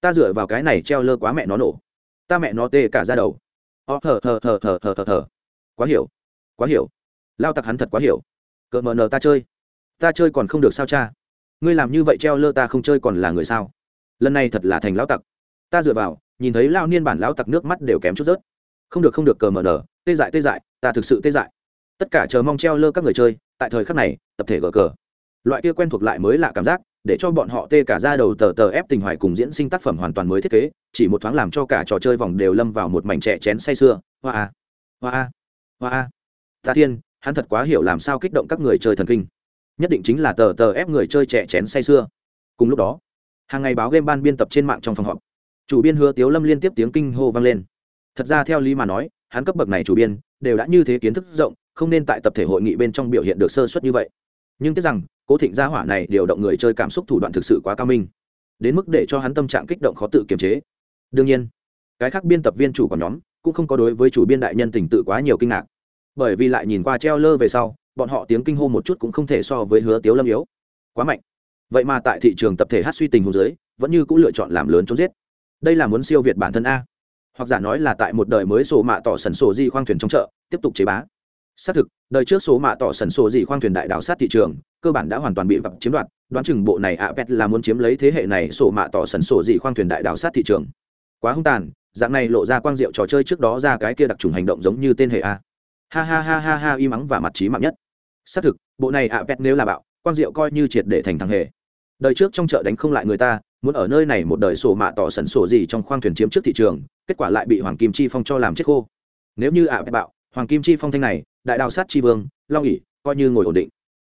Ta dựa vào cái này treo lơ quá mẹ nó nổ. Ta mẹ nó tê cả ra đầu. Ờ, Ó thở thở thở thở thở thở thở quá hiểu. Quá hiểu. Lao tặc hắn thật quá hiểu. Cợt mờ nờ ta chơi. Ta chơi còn không được sao cha? Ngươi làm như vậy treo lơ ta không chơi còn là người sao? Lần này thật là thành lão tặc. Ta dựa vào, nhìn thấy lao niên bản lão tặc nước mắt đều kém chút rớt. Không được không được, cờ mờ nở, tê dại tê dại, ta thực sự tê dại. Tất cả chờ mong treo lơ các người chơi, tại thời khắc này, tập thể gờ cờ. Loại kia quen thuộc lại mới lạ cảm giác, để cho bọn họ tê cả ra đầu tờ tờ ép tình hoài cùng diễn sinh tác phẩm hoàn toàn mới thiết kế, chỉ một thoáng làm cho cả trò chơi vòng đều lâm vào một mảnh trẻ chén say sưa. Hoa a hoa a hoa a. Ta thiên, hắn thật quá hiểu làm sao kích động các người chơi thần kinh nhất định chính là tờ tờ ép người chơi trẻ chén say sưa. Cùng lúc đó, hàng ngày báo game ban biên tập trên mạng trong phòng họp, chủ biên hứa tiếu lâm liên tiếp tiếng kinh hô vang lên. Thật ra theo lý mà nói, hắn cấp bậc này chủ biên đều đã như thế kiến thức rộng, không nên tại tập thể hội nghị bên trong biểu hiện được sơ suất như vậy. Nhưng tiếc rằng, cố thịnh gia hỏa này điều động người chơi cảm xúc thủ đoạn thực sự quá cao minh, đến mức để cho hắn tâm trạng kích động khó tự kiềm chế. Đương nhiên, cái khác biên tập viên chủ của nhóm cũng không có đối với chủ biên đại nhân tình tự quá nhiều kinh ngạc, bởi vì lại nhìn qua treo lơ về sau bọn họ tiếng kinh hô một chút cũng không thể so với hứa tiếu lâm yếu. Quá mạnh. Vậy mà tại thị trường tập thể hát suy tình hồ dưới, vẫn như cũng lựa chọn làm lớn trốn giết. Đây là muốn siêu việt bản thân a. Hoặc giả nói là tại một đời mới sổ mạ tỏ sần sổ di khoang thuyền trong chợ, tiếp tục chế bá. Xác thực, đời trước số mạ tỏ sần sổ di khoang thuyền đại đảo sát thị trường, cơ bản đã hoàn toàn bị vập chiếm đoạt, đoán chừng bộ này ạ pet là muốn chiếm lấy thế hệ này sổ mạ tỏ sần sổ di khoang thuyền đại đảo sát thị trường. Quá hung tàn, dạng này lộ ra quang diệu trò chơi trước đó ra cái kia đặc trùng hành động giống như tên hệ a. Ha ha ha ha ha y mắng và mặt trí mạng nhất xác thực, bộ này ạ pet nếu là bạo, quang diệu coi như triệt để thành thằng hề. Đời trước trong chợ đánh không lại người ta, muốn ở nơi này một đời sổ mạ tỏ sẩn sổ gì trong khoang thuyền chiếm trước thị trường, kết quả lại bị hoàng kim chi phong cho làm chết khô. Nếu như ạ à bạo, hoàng kim chi phong thanh này, đại đào sát chi vương, long ỉ coi như ngồi ổn định.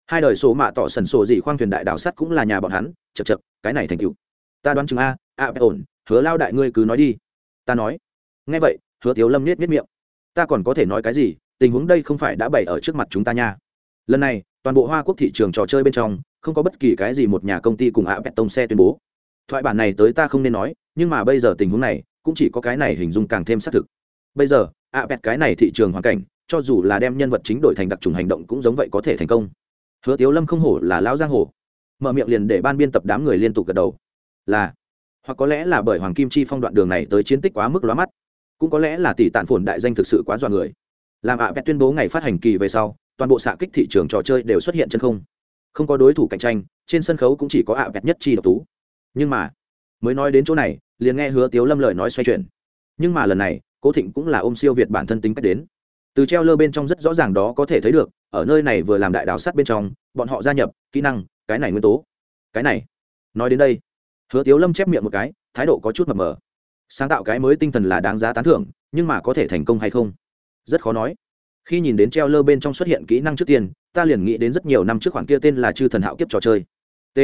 Hai đời sổ mạ tỏ sẩn sổ gì khoang thuyền đại đào sát cũng là nhà bọn hắn, chật chật, cái này thành cựu ta đoán chừng a, ạ ổn, hứa lao đại ngươi cứ nói đi. Ta nói. Nghe vậy, hứa thiếu lâm nết nết miệng. Ta còn có thể nói cái gì, tình huống đây không phải đã bày ở trước mặt chúng ta nha lần này, toàn bộ hoa quốc thị trường trò chơi bên trong, không có bất kỳ cái gì một nhà công ty cùng ạ vẹt tông xe tuyên bố. Thoại bản này tới ta không nên nói, nhưng mà bây giờ tình huống này, cũng chỉ có cái này hình dung càng thêm xác thực. Bây giờ, ạ vẹt cái này thị trường hoàn cảnh, cho dù là đem nhân vật chính đổi thành đặc trùng hành động cũng giống vậy có thể thành công. Hứa tiếu lâm không hổ là lão giang hổ mở miệng liền để ban biên tập đám người liên tục gật đầu. Là. Hoặc có lẽ là bởi hoàng kim chi phong đoạn đường này tới chiến tích quá mức lóa mắt. Cũng có lẽ là tỷ tản phồn đại danh thực sự quá dọa người. Làm ạ vẹt tuyên bố ngày phát hành kỳ về sau toàn bộ xạ kích thị trường trò chơi đều xuất hiện chân không. Không có đối thủ cạnh tranh, trên sân khấu cũng chỉ có ạ vẹt nhất chi độc tú. Nhưng mà, mới nói đến chỗ này, liền nghe hứa tiếu lâm lời nói xoay chuyển. Nhưng mà lần này, cố thịnh cũng là ôm siêu việt bản thân tính cách đến. Từ treo lơ bên trong rất rõ ràng đó có thể thấy được, ở nơi này vừa làm đại đào sắt bên trong, bọn họ gia nhập, kỹ năng, cái này nguyên tố. Cái này. Nói đến đây, hứa tiếu lâm chép miệng một cái, thái độ có chút mập mờ. Sáng tạo cái mới tinh thần là đáng giá tán thưởng, nhưng mà có thể thành công hay không? Rất khó nói khi nhìn đến treo lơ bên trong xuất hiện kỹ năng trước tiên, ta liền nghĩ đến rất nhiều năm trước khoản kia tên là chư thần hạo kiếp trò chơi. T.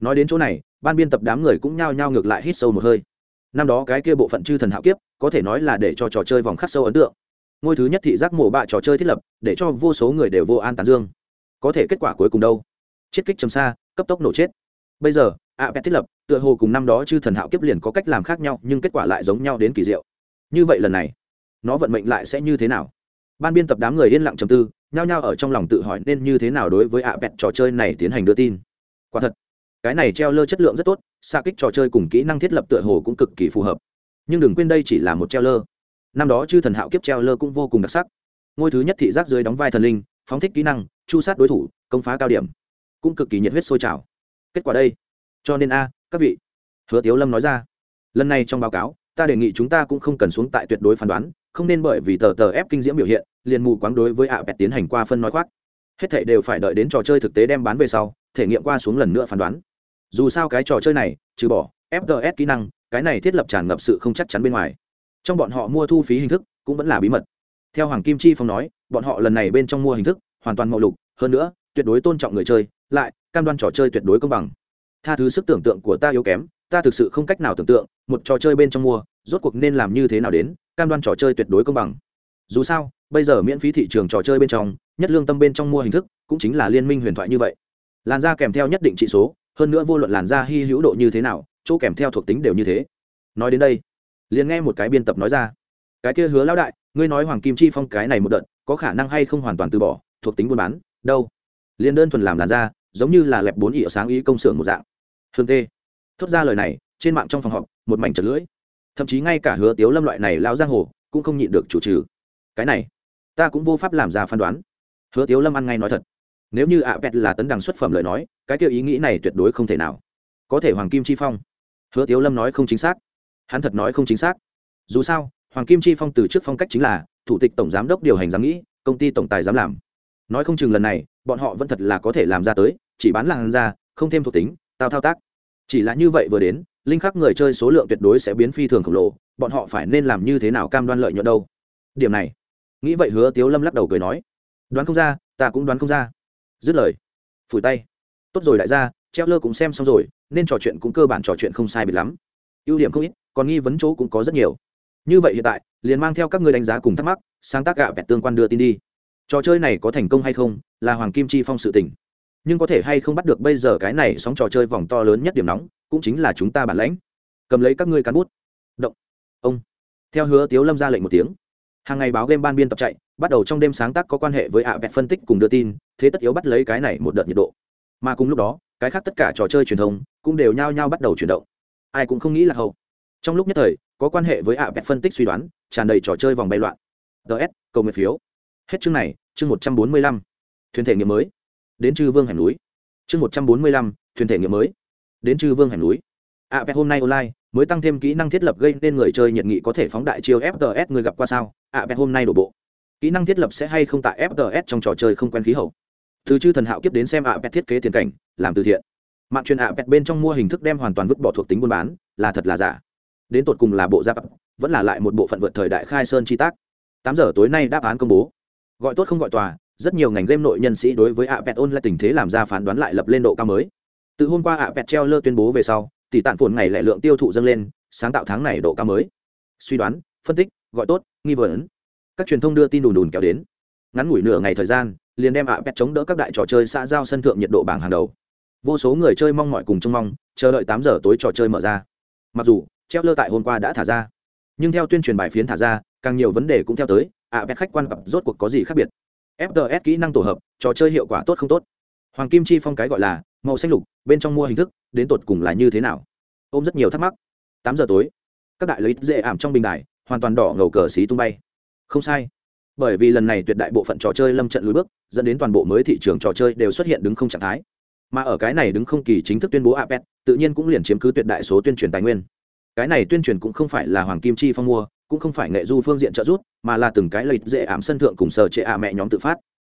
Nói đến chỗ này, ban biên tập đám người cũng nhao nhao ngược lại hít sâu một hơi. Năm đó cái kia bộ phận chư thần hạo kiếp, có thể nói là để cho trò chơi vòng khắc sâu ấn tượng. Ngôi thứ nhất thị giác mổ bạ trò chơi thiết lập, để cho vô số người đều vô an tán dương. Có thể kết quả cuối cùng đâu? Chiết kích chầm xa, cấp tốc nổ chết. Bây giờ a pet thiết lập, tựa hồ cùng năm đó chư thần hạo kiếp liền có cách làm khác nhau, nhưng kết quả lại giống nhau đến kỳ diệu. Như vậy lần này, nó vận mệnh lại sẽ như thế nào? Ban biên tập đám người yên lặng trầm tư, nhao nhao ở trong lòng tự hỏi nên như thế nào đối với ạ bẹt trò chơi này tiến hành đưa tin. Quả thật, cái này treo lơ chất lượng rất tốt xa kích trò chơi cùng kỹ năng thiết lập tựa hồ cũng cực kỳ phù hợp. Nhưng đừng quên đây chỉ là một treo lơ. Năm đó chư thần hạo kiếp treo lơ cũng vô cùng đặc sắc. Ngôi thứ nhất thị giác dưới đóng vai thần linh, phóng thích kỹ năng, chu sát đối thủ, công phá cao điểm. Cũng cực kỳ nhiệt huyết sôi trào. Kết quả đây. Cho nên a, các vị, hứa tiếu lâm nói ra. Lần này trong báo cáo, ta đề nghị chúng ta cũng không cần xuống tại tuyệt đối phán đoán, không nên bởi vì tờ tờ ép kinh diễm biểu hiện liền mù quáng đối với ạ bẹt tiến hành qua phân nói khoác. Hết thệ đều phải đợi đến trò chơi thực tế đem bán về sau, thể nghiệm qua xuống lần nữa phán đoán. Dù sao cái trò chơi này, trừ bỏ fts kỹ năng, cái này thiết lập tràn ngập sự không chắc chắn bên ngoài. Trong bọn họ mua thu phí hình thức cũng vẫn là bí mật. Theo hoàng kim chi phong nói, bọn họ lần này bên trong mua hình thức hoàn toàn mậu lục, hơn nữa, tuyệt đối tôn trọng người chơi, lại cam đoan trò chơi tuyệt đối công bằng. Tha thứ sức tưởng tượng của ta yếu kém, ta thực sự không cách nào tưởng tượng, một trò chơi bên trong mua, rốt cuộc nên làm như thế nào đến, cam đoan trò chơi tuyệt đối công bằng. Dù sao bây giờ miễn phí thị trường trò chơi bên trong, nhất lương tâm bên trong mua hình thức cũng chính là liên minh huyền thoại như vậy. Làn da kèm theo nhất định trị số, hơn nữa vô luận làn da hy hữu độ như thế nào, chỗ kèm theo thuộc tính đều như thế. Nói đến đây, liền nghe một cái biên tập nói ra. Cái kia hứa lão đại, ngươi nói hoàng kim chi phong cái này một đợt, có khả năng hay không hoàn toàn từ bỏ, thuộc tính buôn bán, đâu? Liền đơn thuần làm làn da, giống như là lẹp bốn ỉa sáng ý công xưởng một dạng. Hương tê. Thốt ra lời này, trên mạng trong phòng họp, một mảnh trật lưỡi. Thậm chí ngay cả hứa tiếu lâm loại này lao giang hồ cũng không nhịn được chủ trừ. Cái này ta cũng vô pháp làm ra phán đoán. Hứa tiếu lâm ăn ngay nói thật. Nếu như ạ pet là tấn đằng xuất phẩm lời nói, cái kiểu ý nghĩ này tuyệt đối không thể nào. Có thể hoàng kim chi phong. Hứa tiếu lâm nói không chính xác. Hắn thật nói không chính xác. Dù sao, hoàng kim chi phong từ trước phong cách chính là thủ tịch tổng giám đốc điều hành giám nghĩ, công ty tổng tài dám làm. Nói không chừng lần này, bọn họ vẫn thật là có thể làm ra tới, chỉ bán làng ra, không thêm thuộc tính, tao thao tác. Chỉ là như vậy vừa đến, linh khắc người chơi số lượng tuyệt đối sẽ biến phi thường khổng lồ, bọn họ phải nên làm như thế nào cam đoan lợi nhuận đâu? Điểm này nghĩ vậy hứa tiếu lâm lắc đầu cười nói, đoán không ra, ta cũng đoán không ra. Dứt lời, phủi tay. Tốt rồi đại gia, treo lơ cũng xem xong rồi, nên trò chuyện cũng cơ bản trò chuyện không sai biệt lắm. Ưu điểm không ít, còn nghi vấn chỗ cũng có rất nhiều. Như vậy hiện tại, liền mang theo các người đánh giá cùng thắc mắc, sáng tác gạ vẹt tương quan đưa tin đi. Trò chơi này có thành công hay không, là hoàng kim chi phong sự tỉnh nhưng có thể hay không bắt được bây giờ cái này sóng trò chơi vòng to lớn nhất điểm nóng, cũng chính là chúng ta bản lãnh. Cầm lấy các ngươi cán bút. Động. Ông. Theo hứa tiếu lâm ra lệnh một tiếng hàng ngày báo game ban biên tập chạy, bắt đầu trong đêm sáng tác có quan hệ với ạ vẹt phân tích cùng đưa tin, thế tất yếu bắt lấy cái này một đợt nhiệt độ. Mà cùng lúc đó, cái khác tất cả trò chơi truyền thông cũng đều nhao nhao bắt đầu chuyển động. Ai cũng không nghĩ là hậu. Trong lúc nhất thời, có quan hệ với ạ vẹt phân tích suy đoán, tràn đầy trò chơi vòng bay loạn. Ts cầu nguyện phiếu. Hết chương này, chương một trăm bốn mươi lăm. Thuyền thể nghiệm mới. Đến chư vương hẻm núi. Chương một trăm bốn mươi lăm, thuyền thể nghiệm mới. Đến chư vương hẻm núi. ạ vẹt hôm nay online, mới tăng thêm kỹ năng thiết lập gây nên người chơi nhiệt nghị có thể phóng đại chiêu fts người gặp qua sao? Ạ vẹt hôm nay đổ bộ. Kỹ năng thiết lập sẽ hay không tại fts trong trò chơi không quen khí hậu? Từ chư thần hạo kiếp đến xem ạ pet thiết kế tiền cảnh, làm từ thiện. Mạng truyền ạ pet bên trong mua hình thức đem hoàn toàn vứt bỏ thuộc tính buôn bán, là thật là giả. Đến tột cùng là bộ giáp, vẫn là lại một bộ phận vượt thời đại khai sơn chi tác. Tám giờ tối nay đáp án công bố. Gọi tốt không gọi tòa, rất nhiều ngành game nội nhân sĩ đối với ạ pet ôn lại tình thế làm ra phán đoán lại lập lên độ cao mới. Từ hôm qua ạ pet treo lơ tuyên bố về sau, tỷ tạn phồn ngày lẻ lượng tiêu thụ dâng lên, sáng tạo tháng này độ cao mới. Suy đoán, phân tích gọi tốt, nghi vấn. Các truyền thông đưa tin đùn đùn kéo đến. Ngắn ngủi nửa ngày thời gian, liền đem ạ pet chống đỡ các đại trò chơi xã giao sân thượng nhiệt độ bảng hàng đầu. Vô số người chơi mong mọi cùng trông mong, chờ đợi tám giờ tối trò chơi mở ra. Mặc dù treo lơ tại hôm qua đã thả ra, nhưng theo tuyên truyền bài phiến thả ra, càng nhiều vấn đề cũng theo tới, ạ pet khách quan gặp rốt cuộc có gì khác biệt. Fts kỹ năng tổ hợp, trò chơi hiệu quả tốt không tốt? Hoàng kim chi phong cái gọi là màu xanh lục, bên trong mua hình thức, đến tột cùng là như thế nào? Ôm rất nhiều thắc mắc. Tám giờ tối, các đại lợi dễ ảm trong bình đài hoàn toàn đỏ ngầu cờ xí tung bay. Không sai. Bởi vì lần này tuyệt đại bộ phận trò chơi lâm trận lùi bước, dẫn đến toàn bộ mới thị trường trò chơi đều xuất hiện đứng không trạng thái. Mà ở cái này đứng không kỳ chính thức tuyên bố apec tự nhiên cũng liền chiếm cứ tuyệt đại số tuyên truyền tài nguyên. Cái này tuyên truyền cũng không phải là hoàng kim chi phong mua, cũng không phải nghệ du phương diện trợ giúp, mà là từng cái lợi dễ ảm sân thượng cùng sở trệ ạ mẹ nhóm tự phát.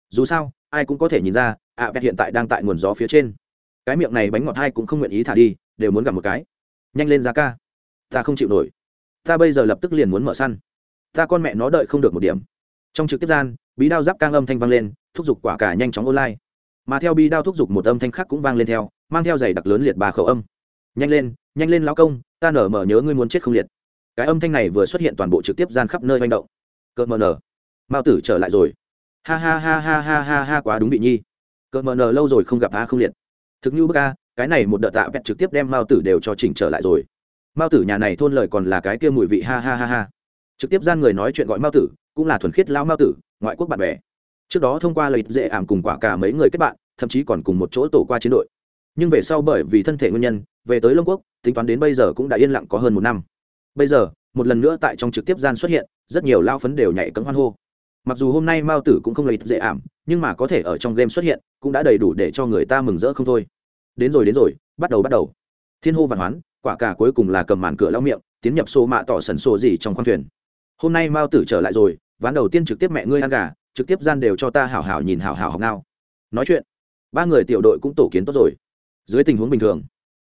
Dù sao, ai cũng có thể nhìn ra apec hiện tại đang tại nguồn gió phía trên. Cái miệng này bánh ngọt hai cũng không nguyện ý thả đi, đều muốn gặp một cái. Nhanh lên ra ca. Ta không chịu nổi ta bây giờ lập tức liền muốn mở săn. Ta con mẹ nó đợi không được một điểm. Trong trực tiếp gian, bí đao giáp cang âm thanh vang lên, thúc giục quả cả nhanh chóng online. Mà theo bí đao thúc giục một âm thanh khác cũng vang lên theo, mang theo giày đặc lớn liệt bà khẩu âm. Nhanh lên nhanh lên lão công, ta nở mở nhớ ngươi muốn chết không liệt. Cái âm thanh này vừa xuất hiện toàn bộ trực tiếp gian khắp nơi manh động. Cợt mờ nở. Mao tử trở lại rồi. Ha ha ha ha ha ha ha quá đúng vị nhi. Cợt mờ nở lâu rồi không gặp a không liệt. Thực như bức a, cái này một đợt tạ vẹt trực tiếp đem mao tử đều cho chỉnh trở lại rồi mao tử nhà này thôn lời còn là cái kia mùi vị, ha ha ha ha. Trực tiếp gian người nói chuyện gọi mao tử, cũng là thuần khiết lao mao tử, ngoại quốc bạn bè. Trước đó thông qua lợi dễ ảm cùng quả cả mấy người kết bạn, thậm chí còn cùng một chỗ tổ qua chiến đội. Nhưng về sau bởi vì thân thể nguyên nhân, về tới lông quốc, tính toán đến bây giờ cũng đã yên lặng có hơn một năm. Bây giờ, một lần nữa tại trong trực tiếp gian xuất hiện, rất nhiều lao phấn đều nhảy cấm hoan hô. Mặc dù hôm nay mao tử cũng không lợi dễ ảm, nhưng mà có thể ở trong game xuất hiện, cũng đã đầy đủ để cho người ta mừng rỡ không thôi. Đến rồi đến rồi, bắt đầu bắt đầu thiên hô văn hoán, quả cả cuối cùng là cầm màn cửa lau miệng, tiến nhập xô mạ tỏ sần sổ gì trong khoang thuyền. Hôm nay mao tử trở lại rồi, ván đầu tiên trực tiếp mẹ ngươi ăn gà, trực tiếp gian đều cho ta hảo hảo nhìn hảo hảo học ngao. nói chuyện, ba người tiểu đội cũng tổ kiến tốt rồi. Dưới tình huống bình thường,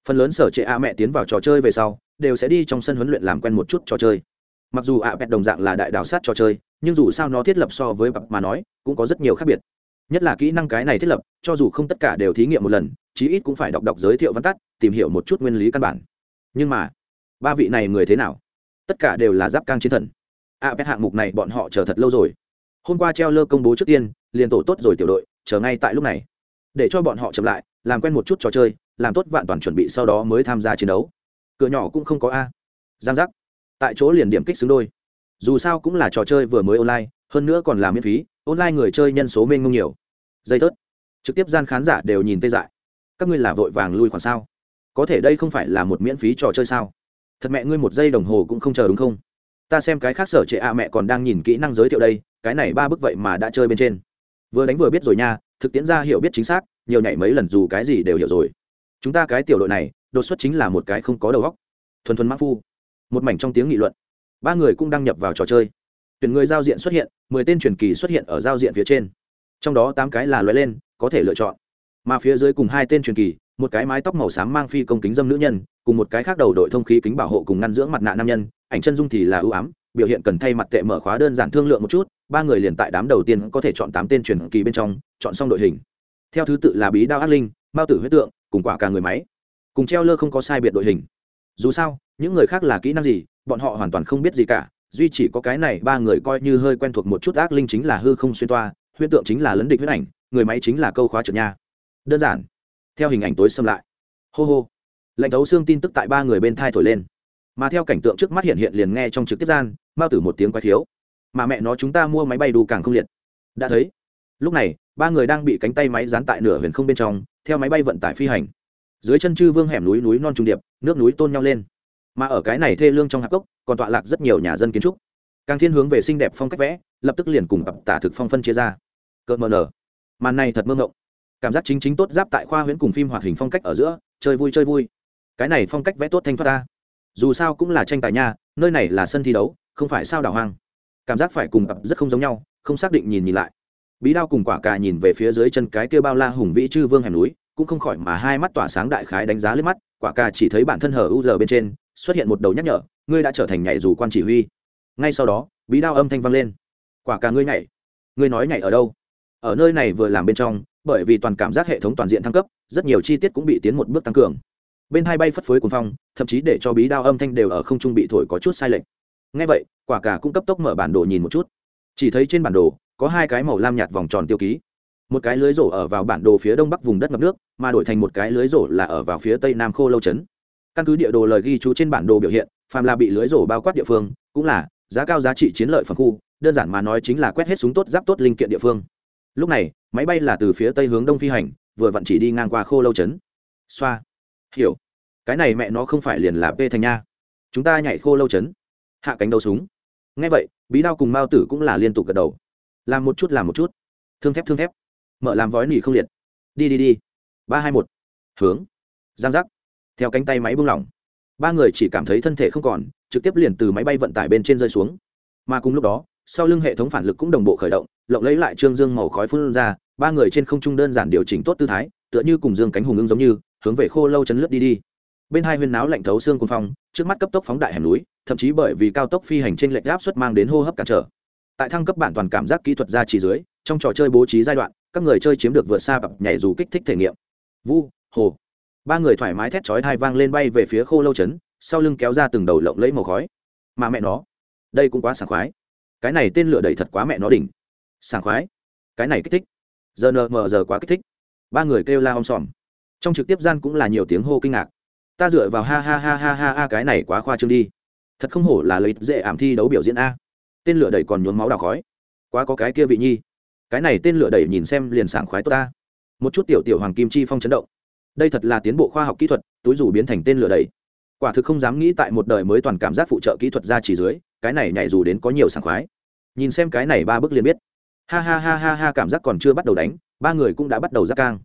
phần lớn sở trệ a mẹ tiến vào trò chơi về sau, đều sẽ đi trong sân huấn luyện làm quen một chút trò chơi. Mặc dù ạ à đồng dạng là đại đào sát trò chơi, nhưng dù sao nó thiết lập so với bậc mà nói, cũng có rất nhiều khác biệt. Nhất là kỹ năng cái này thiết lập, cho dù không tất cả đều thí nghiệm một lần chí ít cũng phải đọc đọc giới thiệu văn tắt, tìm hiểu một chút nguyên lý căn bản. Nhưng mà, ba vị này người thế nào? Tất cả đều là giáp cang chiến thần. A pet hạng mục này bọn họ chờ thật lâu rồi. Hôm qua treo lơ công bố trước tiên, liền tổ tốt rồi tiểu đội, chờ ngay tại lúc này. Để cho bọn họ chậm lại, làm quen một chút trò chơi, làm tốt vạn toàn chuẩn bị sau đó mới tham gia chiến đấu. Cửa nhỏ cũng không có a. Giang giác. Tại chỗ liền điểm kích xứng đôi. Dù sao cũng là trò chơi vừa mới online, hơn nữa còn là miễn phí, online người chơi nhân số mênh mông nhiều. Dây tớt trực tiếp gian khán giả đều nhìn tê dại các ngươi là vội vàng lui khoản sao? Có thể đây không phải là một miễn phí trò chơi sao? Thật mẹ ngươi một giây đồng hồ cũng không chờ đúng không? Ta xem cái khác sở trệ a mẹ còn đang nhìn kỹ năng giới thiệu đây, cái này ba bức vậy mà đã chơi bên trên. Vừa đánh vừa biết rồi nha, thực tiễn ra hiểu biết chính xác, nhiều nhảy mấy lần dù cái gì đều hiểu rồi. Chúng ta cái tiểu đội này, đột xuất chính là một cái không có đầu góc thuần thuần mắc phu. Một mảnh trong tiếng nghị luận. Ba người cũng đăng nhập vào trò chơi. Tuyển người giao diện xuất hiện, mười tên truyền kỳ xuất hiện ở giao diện phía trên. Trong đó tám cái là loại lên, có thể lựa chọn mà phía dưới cùng hai tên truyền kỳ, một cái mái tóc màu xám mang phi công kính dâm nữ nhân, cùng một cái khác đầu đội thông khí kính bảo hộ cùng ngăn dưỡng mặt nạ nam nhân, ảnh chân dung thì là ưu ám, biểu hiện cần thay mặt tệ mở khóa đơn giản thương lượng một chút, ba người liền tại đám đầu tiên có thể chọn tám tên truyền kỳ bên trong, chọn xong đội hình. Theo thứ tự là bí đao ác linh, mao tử huyết tượng, cùng quả cả người máy. Cùng treo lơ không có sai biệt đội hình. Dù sao, những người khác là kỹ năng gì, bọn họ hoàn toàn không biết gì cả, duy chỉ có cái này ba người coi như hơi quen thuộc một chút ác linh chính là hư không xuyên toa, huyết tượng chính là lấn địch huyết ảnh, người máy chính là câu khóa trượt nha đơn giản. Theo hình ảnh tối xâm lại. Hô hô. Lệnh thấu xương tin tức tại ba người bên thai thổi lên. Mà theo cảnh tượng trước mắt hiện hiện liền nghe trong trực tiếp gian, mao tử một tiếng quái thiếu mà mẹ nó chúng ta mua máy bay đủ càng không liệt. Đã thấy. Lúc này, ba người đang bị cánh tay máy dán tại nửa huyền không bên trong, theo máy bay vận tải phi hành. Dưới chân chư vương hẻm núi núi non trung điệp, nước núi tôn nhau lên. Mà ở cái này thê lương trong hạp cốc, còn tọa lạc rất nhiều nhà dân kiến trúc. Càng thiên hướng về xinh đẹp phong cách vẽ, lập tức liền cùng tập tả thực phong phân chia ra. Cợt mờ nở. Màn này thật mơ ngộng cảm giác chính chính tốt giáp tại khoa huyễn cùng phim hoạt hình phong cách ở giữa, chơi vui chơi vui. Cái này phong cách vẽ tốt thanh thoát ta. Dù sao cũng là tranh tài nha, nơi này là sân thi đấu, không phải sao đảo hoang. Cảm giác phải cùng ập rất không giống nhau, không xác định nhìn nhìn lại. Bí đao cùng quả cà nhìn về phía dưới chân cái kia bao la hùng vĩ chư vương hẻm núi, cũng không khỏi mà hai mắt tỏa sáng đại khái đánh giá lên mắt, quả cà chỉ thấy bản thân hở u giờ bên trên, xuất hiện một đầu nhắc nhở, ngươi đã trở thành nhảy dù quan chỉ huy. Ngay sau đó, bí đao âm thanh vang lên. Quả cà ngươi nhảy, ngươi nói nhảy ở đâu? Ở nơi này vừa làm bên trong bởi vì toàn cảm giác hệ thống toàn diện thăng cấp, rất nhiều chi tiết cũng bị tiến một bước tăng cường. Bên hai bay phất phới cuồng phong, thậm chí để cho bí đao âm thanh đều ở không trung bị thổi có chút sai lệch. Ngay vậy, quả cả cũng cấp tốc mở bản đồ nhìn một chút. Chỉ thấy trên bản đồ, có hai cái màu lam nhạt vòng tròn tiêu ký. Một cái lưới rổ ở vào bản đồ phía đông bắc vùng đất ngập nước, mà đổi thành một cái lưới rổ là ở vào phía tây nam khô lâu trấn. Căn cứ địa đồ lời ghi chú trên bản đồ biểu hiện, phàm là bị lưới rổ bao quát địa phương, cũng là giá cao giá trị chiến lợi phần khu, đơn giản mà nói chính là quét hết súng tốt giáp tốt linh kiện địa phương. Lúc này máy bay là từ phía tây hướng đông phi hành, vừa vặn chỉ đi ngang qua khô lâu trấn. Xoa. Hiểu. Cái này mẹ nó không phải liền là p thành nha chúng ta nhảy khô lâu trấn. Hạ cánh đầu súng. Ngay vậy, bí đao cùng mao tử cũng là liên tục gật đầu. Làm một chút, làm một chút. Thương thép thương thép. Mở làm vói nỉ không liệt. Đi đi đi. Ba hai một. Hướng. Giang giác. Theo cánh tay máy buông lỏng. Ba người chỉ cảm thấy thân thể không còn, trực tiếp liền từ máy bay vận tải bên trên rơi xuống. Mà cùng lúc đó sau lưng hệ thống phản lực cũng đồng bộ khởi động, lộng lấy lại trương dương màu khói phun ra, ba người trên không trung đơn giản điều chỉnh tốt tư thái, tựa như cùng dương cánh hùng ưng giống như, hướng về khô lâu chấn lướt đi đi. Bên hai huyên náo lạnh thấu xương cuồng phong, trước mắt cấp tốc phóng đại hẻm núi, thậm chí bởi vì cao tốc phi hành trên lệch áp suất mang đến hô hấp cản trở. Tại thăng cấp bản toàn cảm giác kỹ thuật ra chỉ dưới, trong trò chơi bố trí giai đoạn, các người chơi chiếm được vượt xa bập nhảy dù kích thích thể nghiệm. Vu, hồ. Ba người thoải mái thét chói thai vang lên bay về phía khô lâu chấn, sau lưng kéo ra từng đầu lộng lấy màu khói. Mà mẹ nó, đây cũng quá sảng khoái cái này tên lửa đẩy thật quá mẹ nó đỉnh. Sảng khoái. Cái này kích thích. Giờ nờ mờ giờ quá kích thích. Ba người kêu la om sòm. Trong trực tiếp gian cũng là nhiều tiếng hô kinh ngạc. Ta dựa vào ha ha ha ha ha ha cái này quá khoa trương đi. Thật không hổ là lợi dễ ảm thi đấu biểu diễn a. Tên lửa đẩy còn nhuốm máu đào khói. Quá có cái kia vị nhi. Cái này tên lửa đẩy nhìn xem liền sảng khoái tốt ta. Một chút tiểu tiểu hoàng kim chi phong chấn động. Đây thật là tiến bộ khoa học kỹ thuật, túi rủ biến thành tên lửa đẩy. Quả thực không dám nghĩ tại một đời mới toàn cảm giác phụ trợ kỹ thuật ra chỉ dưới cái này nhảy dù đến có nhiều sảng khoái. Nhìn xem cái này ba bước liền biết. Ha ha ha ha ha, cảm giác còn chưa bắt đầu đánh, ba người cũng đã bắt đầu giác cang.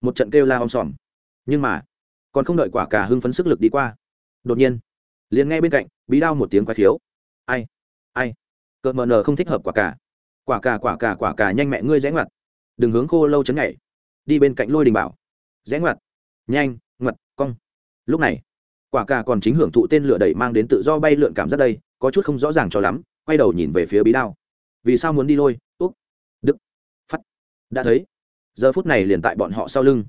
Một trận kêu la om sòm. Nhưng mà, còn không đợi quả cà hưng phấn sức lực đi qua. Đột nhiên, liền nghe bên cạnh, bí đao một tiếng quái thiếu ai ai? Cợt mờ nờ không thích hợp quả cà. Quả cà quả cà quả cà nhanh mẹ ngươi rẽ ngoặt. Đừng hướng khô lâu chấn nhảy. Đi bên cạnh lôi đình bảo. Rẽ ngoặt. Nhanh, ngoặt, cong. Lúc này, quả cà còn chính hưởng thụ tên lửa đẩy mang đến tự do bay lượn cảm giác đây có chút không rõ ràng cho lắm, quay đầu nhìn về phía bí đao. Vì sao muốn đi lôi? Úc. Đức. Phắt đã thấy. Giờ phút này liền tại bọn họ sau lưng.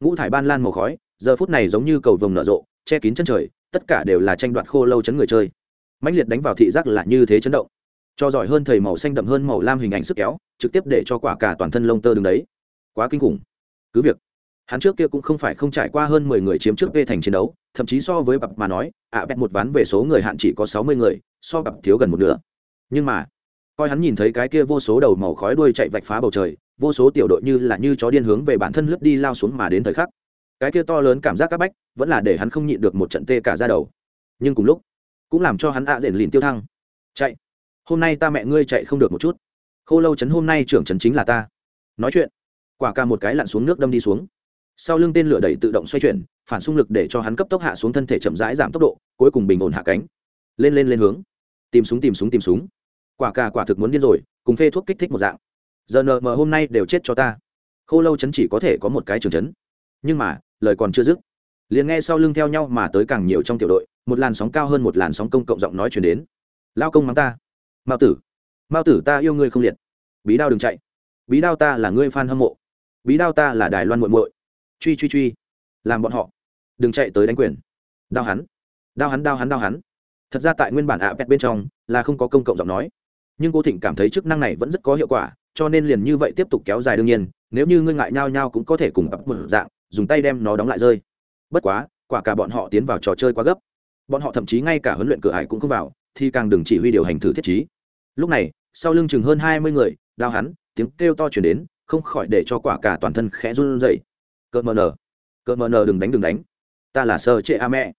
Ngũ thải ban lan màu khói, giờ phút này giống như cầu vồng nở rộ, che kín chân trời, tất cả đều là tranh đoạt khô lâu chấn người chơi. Mãnh liệt đánh vào thị giác là như thế chấn động. Cho giỏi hơn thầy màu xanh đậm hơn màu lam hình ảnh sức kéo, trực tiếp để cho quả cả toàn thân lông tơ đứng đấy. Quá kinh khủng. Cứ việc hắn trước kia cũng không phải không trải qua hơn mười người chiếm trước vê thành chiến đấu thậm chí so với bập mà nói ạ à, bẹt một ván về số người hạn chỉ có sáu mươi người so bập thiếu gần một nửa. Nhưng mà coi hắn nhìn thấy cái kia vô số đầu màu khói đuôi chạy vạch phá bầu trời vô số tiểu đội như là như chó điên hướng về bản thân lướt đi lao xuống mà đến thời khắc. Cái kia to lớn cảm giác c áp bách vẫn là để hắn không nhịn được một trận tê cả ra đầu. Nhưng cùng lúc cũng làm cho hắn ạ à rền lìn tiêu thăng. Chạy. Hôm nay ta mẹ ngươi chạy không được một chút. Khô lâu chấn hôm nay trưởng chấn chính là ta. Nói chuyện. Quả ca một cái lặn xuống nước đâm đi xuống sau lưng tên lửa đẩy tự động xoay chuyển, phản xung lực để cho hắn cấp tốc hạ xuống thân thể chậm rãi giảm tốc độ, cuối cùng bình ổn hạ cánh. Lên lên lên hướng. Tìm súng tìm súng tìm súng. Quả cà quả thực muốn điên rồi, cùng phê thuốc kích thích một dạng. Giờ nờ mờ hôm nay đều chết cho ta. Khô lâu chấn chỉ có thể có một cái trường chấn. Nhưng mà, lời còn chưa dứt. Liền nghe sau lưng theo nhau mà tới càng nhiều trong tiểu đội, một làn sóng cao hơn một làn sóng công cộng giọng nói chuyển đến. Lao công mắng ta. Mao tử. Mao tử ta yêu ngươi không liệt. Bí đao đừng chạy. Bí đao ta là ngươi f a n hâm mộ. Bí đao ta là đài loan muội muội truy truy truy. Làm bọn họ. Đừng chạy tới đánh quyền. Đao hắn. Đao hắn đao hắn đao hắn. Thật ra tại nguyên bản ạ pet bên trong là không có công cộng giọng nói. Nhưng cô thịnh cảm thấy chức năng này vẫn rất có hiệu quả, cho nên liền như vậy tiếp tục kéo dài đương nhiên, nếu như ngươi ngại nhau nhau cũng có thể cùng ập một dạng, dùng tay đem nó đóng lại rơi. Bất quá, quả cả bọn họ tiến vào trò chơi quá gấp. Bọn họ thậm chí ngay cả huấn luyện cửa hải cũng không vào, thì càng đừng chỉ huy điều hành thử thiết trí. Lúc này, sau lưng chừng hơn hai mươi người, đao hắn, tiếng kêu to chuyển đến, không khỏi để cho quả cả toàn thân khẽ run rẩy cờ mờ nờ. Cờ mờ nờ đừng đánh đừng đánh. Ta là sơ chệ a mẹ.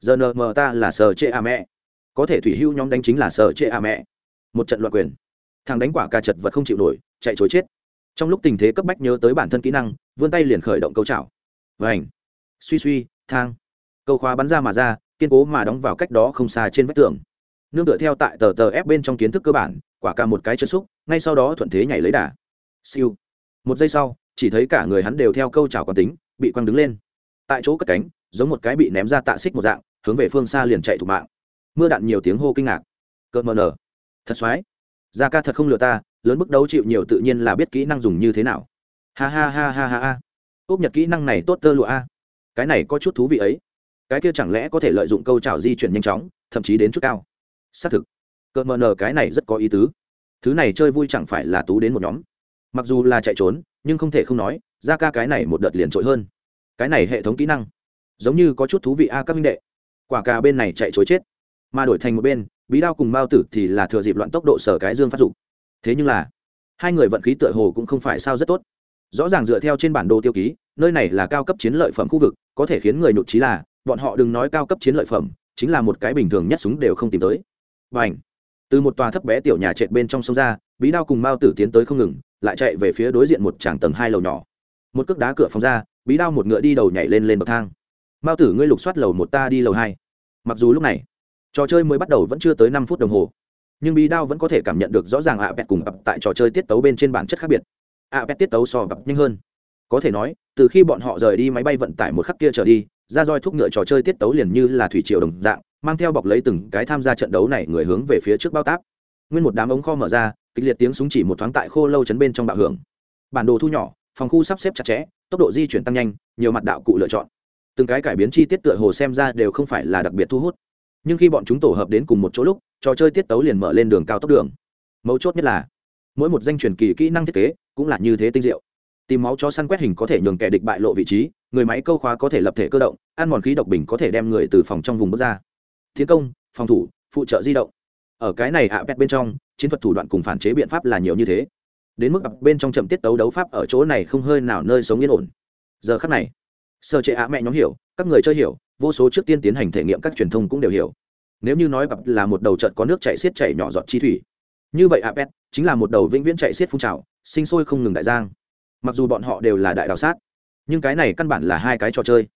Giờ nờ mờ ta là sơ chệ a mẹ. Có thể thủy hưu nhóm đánh chính là sơ chệ a mẹ. Một trận loạn quyền. Thằng đánh quả cà chật vật không chịu nổi, chạy chối chết. Trong lúc tình thế cấp bách nhớ tới bản thân kỹ năng, vươn tay liền khởi động câu chảo. Vảnh suy suy, thang. Câu khóa bắn ra mà ra, kiên cố mà đóng vào cách đó không xa trên vách tường. Nương tựa theo tại tờ tờ ép bên trong kiến thức cơ bản, quả ca một cái chân xúc, ngay sau đó thuận thế nhảy lấy đà. Siêu. Một giây sau chỉ thấy cả người hắn đều theo câu chào quán tính, bị quăng đứng lên. Tại chỗ cất cánh, giống một cái bị ném ra tạ xích một dạng, hướng về phương xa liền chạy thủ mạng. Mưa đạn nhiều tiếng hô kinh ngạc. Cợt mờ nở. Thật xoái. Gia ca thật không lừa ta, lớn bức đấu chịu nhiều tự nhiên là biết kỹ năng dùng như thế nào. Ha ha ha ha ha ha. Úp nhật kỹ năng này tốt tơ lụa a. Cái này có chút thú vị ấy. Cái kia chẳng lẽ có thể lợi dụng câu trào di chuyển nhanh chóng, thậm chí đến chút cao? Xác thực. Cợt mờ nở cái này rất có ý tứ. Thứ này chơi vui chẳng phải là tú đến một nhóm. Mặc dù là chạy trốn nhưng không thể không nói ra ca cái này một đợt liền trội hơn. Cái này hệ thống kỹ năng, giống như có chút thú vị a các minh đệ. Quả cà bên này chạy chối chết, mà đổi thành một bên, bí đao cùng mao tử thì là thừa dịp loạn tốc độ sở cái dương phát dụng thế nhưng là, hai người vận khí tựa hồ cũng không phải sao rất tốt. Rõ ràng dựa theo trên bản đồ tiêu ký, nơi này là cao cấp chiến lợi phẩm khu vực, có thể khiến người nhụt trí là, bọn họ đừng nói cao cấp chiến lợi phẩm, chính là một cái bình thường nhất súng đều không tìm tới. Và từ một tòa thấp bé tiểu nhà trệt bên trong sông ra bí đao cùng mao tử tiến tới không ngừng, lại chạy về phía đối diện một tràng tầng hai lầu nhỏ. Một cước đá cửa phòng ra, bí đao một ngựa đi đầu nhảy lên lên bậc thang. Mao tử, ngươi lục soát lầu một ta đi lầu hai. Mặc dù lúc này, trò chơi mới bắt đầu vẫn chưa tới năm phút đồng hồ, nhưng bí đao vẫn có thể cảm nhận được rõ ràng ạ à cùng ập tại trò chơi tiết tấu bên trên bản chất khác biệt. ạ à tiết tấu so ập nhanh hơn. Có thể nói, từ khi bọn họ rời đi máy bay vận tải một khắc kia trở đi, ra roi thúc ngựa trò chơi tiết tấu liền như là thủy triều đồng dạng, mang theo bọc lấy từng cái tham gia trận đấu này người hướng về phía trước bao tác nguyên một đám ống kho mở ra kịch liệt tiếng súng chỉ một thoáng tại khô lâu chấn bên trong bạo hưởng. Bản đồ thu nhỏ, phòng khu sắp xếp chặt chẽ, tốc độ di chuyển tăng nhanh, nhiều mặt đạo cụ lựa chọn. Từng cái cải biến chi tiết tựa hồ xem ra đều không phải là đặc biệt thu hút. Nhưng khi bọn chúng tổ hợp đến cùng một chỗ lúc, trò chơi tiết tấu liền mở lên đường cao tốc đường. Mấu chốt nhất là, mỗi một danh truyền kỳ kỹ năng thiết kế cũng là như thế tinh diệu. Tìm máu cho săn quét hình có thể nhường kẻ địch bại lộ vị trí, người máy câu khóa có thể lập thể cơ động, ăn mòn khí độc bình có thể đem người từ phòng trong vùng bước ra. Tiến công, phòng thủ, phụ trợ di động. Ở cái này ạ à bên trong chiến thuật thủ đoạn cùng phản chế biện pháp là nhiều như thế. Đến mức bên trong chậm tiết tấu đấu pháp ở chỗ này không hơi nào nơi sống yên ổn. Giờ khắc này, sơ chế ạ mẹ nhóm hiểu, các người chơi hiểu, vô số trước tiên tiến hành thể nghiệm các truyền thông cũng đều hiểu. Nếu như nói bập là một đầu trận có nước chạy xiết chảy nhỏ giọt chi thủy, như vậy apet chính là một đầu vĩnh viễn chạy xiết phun trào, sinh sôi không ngừng đại giang. Mặc dù bọn họ đều là đại đào sát, nhưng cái này căn bản là hai cái trò chơi.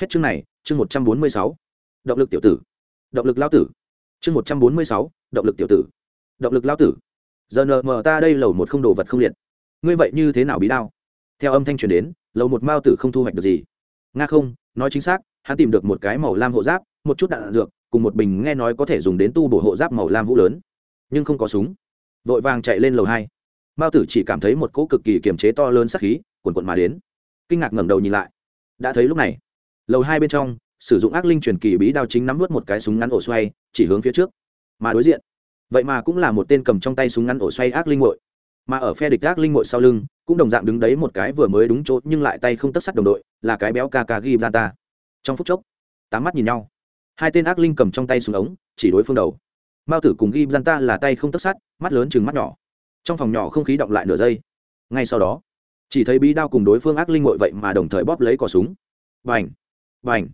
Hết chương này, chương một trăm bốn mươi sáu. Động lực tiểu tử. Động lực lao tử. Chương một trăm bốn mươi sáu, động lực tiểu tử động lực lao tử. Giờ nờ mờ ta đây lầu một không đồ vật không liệt. Ngươi vậy như thế nào bí đao? Theo âm thanh truyền đến, lầu một mao tử không thu hoạch được gì. Nga không, nói chính xác, hắn tìm được một cái màu lam hộ giáp, một chút đạn dược, cùng một bình nghe nói có thể dùng đến tu bổ hộ giáp màu lam vũ lớn. Nhưng không có súng. Vội vàng chạy lên lầu hai. Mao tử chỉ cảm thấy một cỗ cực kỳ kiềm chế to lớn sắc khí quần quận mà đến. Kinh ngạc ngẩng đầu nhìn lại. Đã thấy lúc này, lầu hai bên trong, sử dụng ác linh truyền kỳ bí đao chính nắm vớt một cái súng ngắn ổ xoay, chỉ hướng phía trước. Mà đối diện vậy mà cũng là một tên cầm trong tay súng ngắn ổ xoay ác linh mội mà ở phe địch ác linh mội sau lưng, cũng đồng dạng đứng đấy một cái vừa mới đúng chỗ, nhưng lại tay không tất sắt đồng đội, là cái béo ca ca ghi ra ta trong phút chốc, tám mắt nhìn nhau. Hai tên ác linh cầm trong tay súng ống, chỉ đối phương đầu. Mao tử cùng ghi gian ta là tay không tất sát mắt lớn chừng mắt nhỏ. Trong phòng nhỏ không khí động lại nửa giây. Ngay sau đó, chỉ thấy bí đao cùng đối phương ác linh ngội vậy mà đồng thời bóp lấy cỏ súng. Bành! Bành!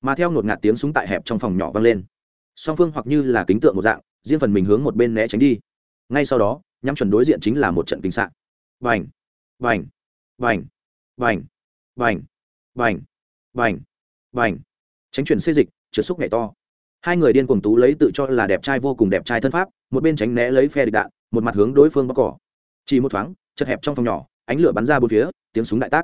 Mà theo ngột ngạt tiếng súng tại hẹp trong phòng nhỏ vang lên. Song phương hoặc như là kính tượng một dạng riêng phần mình hướng một bên né tránh đi. Ngay sau đó, nhắm chuẩn đối diện chính là một trận kinh sạn. Vành vành vành vành vành vành vành vành tránh chuyển xê dịch, trượt xúc nhảy to. Hai người điên cuồng tú lấy tự cho là đẹp trai vô cùng đẹp trai thân pháp, một bên tránh né lấy phe địch đạn, một mặt hướng đối phương bóc cỏ. Chỉ một thoáng, chật hẹp trong phòng nhỏ, ánh lửa bắn ra bốn phía, tiếng súng đại tác.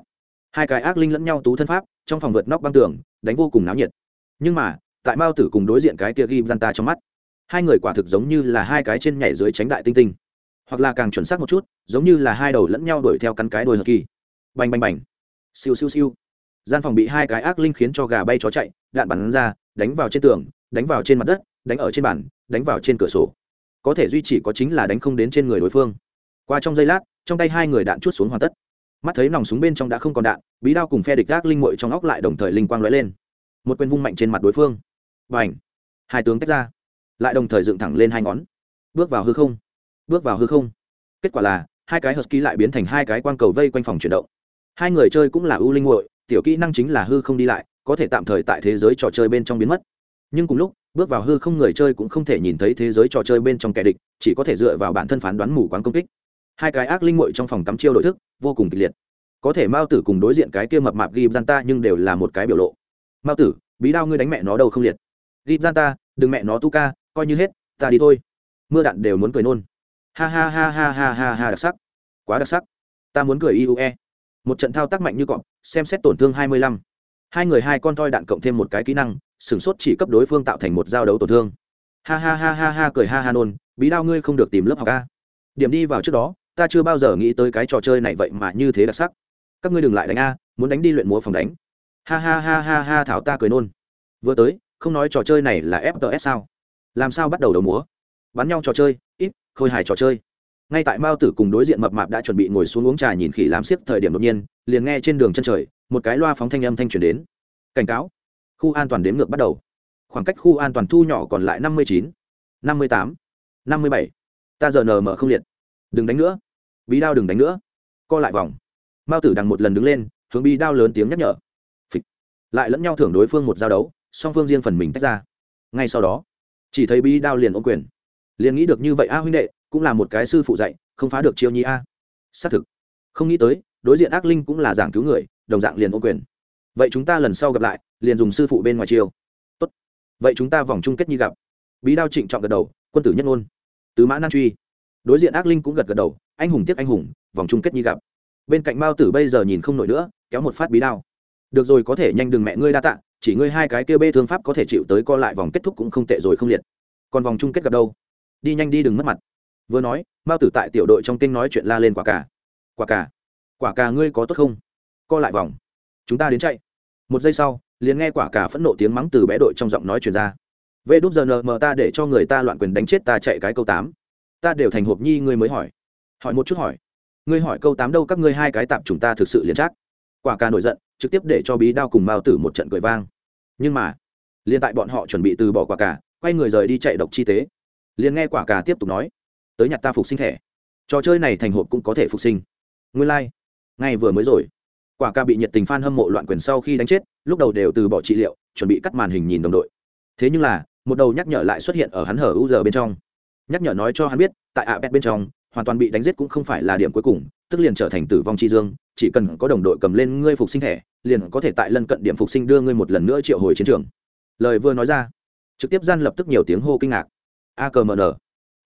Hai cái ác linh lẫn nhau tú thân pháp, trong phòng vượt nóc băng tường, đánh vô cùng náo nhiệt. Nhưng mà, tại mao tử cùng đối diện cái kia ghim gian ta trong mắt hai người quả thực giống như là hai cái trên nhảy dưới tránh đại tinh tinh. Hoặc là càng chuẩn xác một chút, giống như là hai đầu lẫn nhau đuổi theo cắn cái đôi hợp kỳ. Bành bành bành. Siêu siêu siêu. Gian phòng bị hai cái ác linh khiến cho gà bay chó chạy, đạn bắn ra, đánh vào trên tường, đánh vào trên mặt đất, đánh ở trên bàn, đánh vào trên cửa sổ. Có thể duy trì có chính là đánh không đến trên người đối phương. Qua trong giây lát, trong tay hai người đạn chút xuống hoàn tất. Mắt thấy nòng súng bên trong đã không còn đạn, bí đao cùng phe địch gác linh mội trong óc lại đồng thời linh quang lóe lên. Một quyền vung mạnh trên mặt đối phương. Và ảnh hai tướng tách ra lại đồng thời dựng thẳng lên hai ngón. Bước vào hư không. Bước vào hư không. Kết quả là, hai cái husky lại biến thành hai cái quang cầu vây quanh phòng chuyển động. Hai người chơi cũng là ưu linh muội, tiểu kỹ năng chính là hư không đi lại, có thể tạm thời tại thế giới trò chơi bên trong biến mất. Nhưng cùng lúc, bước vào hư không người chơi cũng không thể nhìn thấy thế giới trò chơi bên trong kẻ địch, chỉ có thể dựa vào bản thân phán đoán mù quáng công kích. Hai cái ác linh muội trong phòng tắm chiêu đội thức, vô cùng kịch liệt. Có thể mao tử cùng đối diện cái kia mập mạp ghi gian ta nhưng đều là một cái biểu lộ. Mao tử, bí đao ngươi đánh mẹ nó đâu không liệt. Ghi gian ta đừng mẹ nó tu ca coi như hết, ta đi thôi. Mưa đạn đều muốn cười nôn. Ha ha ha ha ha ha ha, đặc sắc. Quá đặc sắc. Ta muốn cười iue một trận thao tác mạnh như cọp, xem xét tổn thương hai mươi lăm. Hai người hai con toi đạn cộng thêm một cái kỹ năng, sửng sốt chỉ cấp đối phương tạo thành một giao đấu tổn thương. Ha ha ha ha ha, cười ha ha nôn, bí đao ngươi không được tìm lớp học a. Điểm đi vào trước đó, ta chưa bao giờ nghĩ tới cái trò chơi này vậy mà như thế đặc sắc. Các ngươi đừng lại đánh a, muốn đánh đi luyện múa phòng đánh. Ha ha ha ha ha, thảo ta cười nôn. Vừa tới, không nói trò chơi này là fts sao? Làm sao bắt đầu đầu múa? Bắn nhau trò chơi, ít, khôi hài trò chơi. Ngay tại mao tử cùng đối diện mập mạp đã chuẩn bị ngồi xuống uống trà nhìn khỉ làm xiếc thời điểm đột nhiên, liền nghe trên đường chân trời, một cái loa phóng thanh âm thanh truyền đến. Cảnh cáo. Khu an toàn đếm ngược bắt đầu. Khoảng cách khu an toàn thu nhỏ còn lại năm mươi chín, năm mươi tám, năm mươi bảy. Ta giờ nờ mở không liệt. Đừng đánh nữa. Bí đao đừng đánh nữa. Co lại vòng. Mao tử đằng một lần đứng lên, hướng bí đao lớn tiếng nhắc nhở. Phịch. lại lẫn nhau thưởng đối phương một giao đấu, song phương riêng phần mình tách ra. Ngay sau đó chỉ thấy bí đao liền ôm quyền. Liền nghĩ được như vậy, a huynh đệ, cũng là một cái sư phụ dạy, không phá được chiêu nhi a. Xác thực. Không nghĩ tới, đối diện ác linh cũng là giảng cứu người, đồng dạng liền ôm quyền. Vậy chúng ta lần sau gặp lại, liền dùng sư phụ bên ngoài chiêu. Tốt. Vậy chúng ta vòng chung kết nhi gặp. Bí đao trịnh trọng gật đầu, quân tử nhất ngôn. Tứ mã nan truy. Đối diện ác linh cũng gật gật đầu, anh hùng tiếc anh hùng, vòng chung kết nhi gặp. Bên cạnh mao tử bây giờ nhìn không nổi nữa, kéo một phát bí đao. Được rồi, có thể nhanh đừng mẹ ngươi đa tạ chỉ ngươi hai cái kia bê thương pháp có thể chịu tới co lại vòng kết thúc cũng không tệ rồi không liệt. Còn vòng chung kết gặp đâu? Đi nhanh đi đừng mất mặt. Vừa nói mao tử tại tiểu đội trong kinh nói chuyện la lên quả cả, quả cả, quả cả ngươi có tốt không? Co lại vòng. Chúng ta đến chạy. Một giây sau liền nghe quả cả phẫn nộ tiếng mắng từ bé đội trong giọng nói chuyển ra. Vê đúp giờ nờ mờ ta để cho người ta loạn quyền đánh chết ta chạy cái câu tám. Ta đều thành hộp nhi ngươi mới hỏi. Hỏi một chút hỏi. Ngươi hỏi câu tám đâu các ngươi hai cái tạm chúng ta thực sự liền chắc. Quả cả nổi giận trực tiếp để cho bí đao cùng mao tử một trận cười vang nhưng mà, liền tại bọn họ chuẩn bị từ bỏ quả cà, quay người rời đi chạy độc chi tế. Liền nghe quả cà tiếp tục nói, tới nhặt ta phục sinh thẻ. Trò chơi này thành hộp cũng có thể phục sinh. Nguyên lai、like. ngay vừa mới rồi, quả ca bị nhiệt tình f a n hâm mộ loạn quyền sau khi đánh chết, lúc đầu đều từ bỏ trị liệu, chuẩn bị cắt màn hình nhìn đồng đội. Thế nhưng là, một đầu nhắc nhở lại xuất hiện ở hắn hở u giờ bên trong. Nhắc nhở nói cho hắn biết, tại ạ bét bên trong, hoàn toàn bị đánh giết cũng không phải là điểm cuối cùng, tức liền trở thành tử vong tri dương, chỉ cần có đồng đội cầm lên ngươi phục sinh thẻ liền có thể tại lân cận điểm phục sinh đưa ngươi một lần nữa triệu hồi chiến trường. Lời vừa nói ra, trực tiếp gian lập tức nhiều tiếng hô kinh ngạc. A cờ mờ nở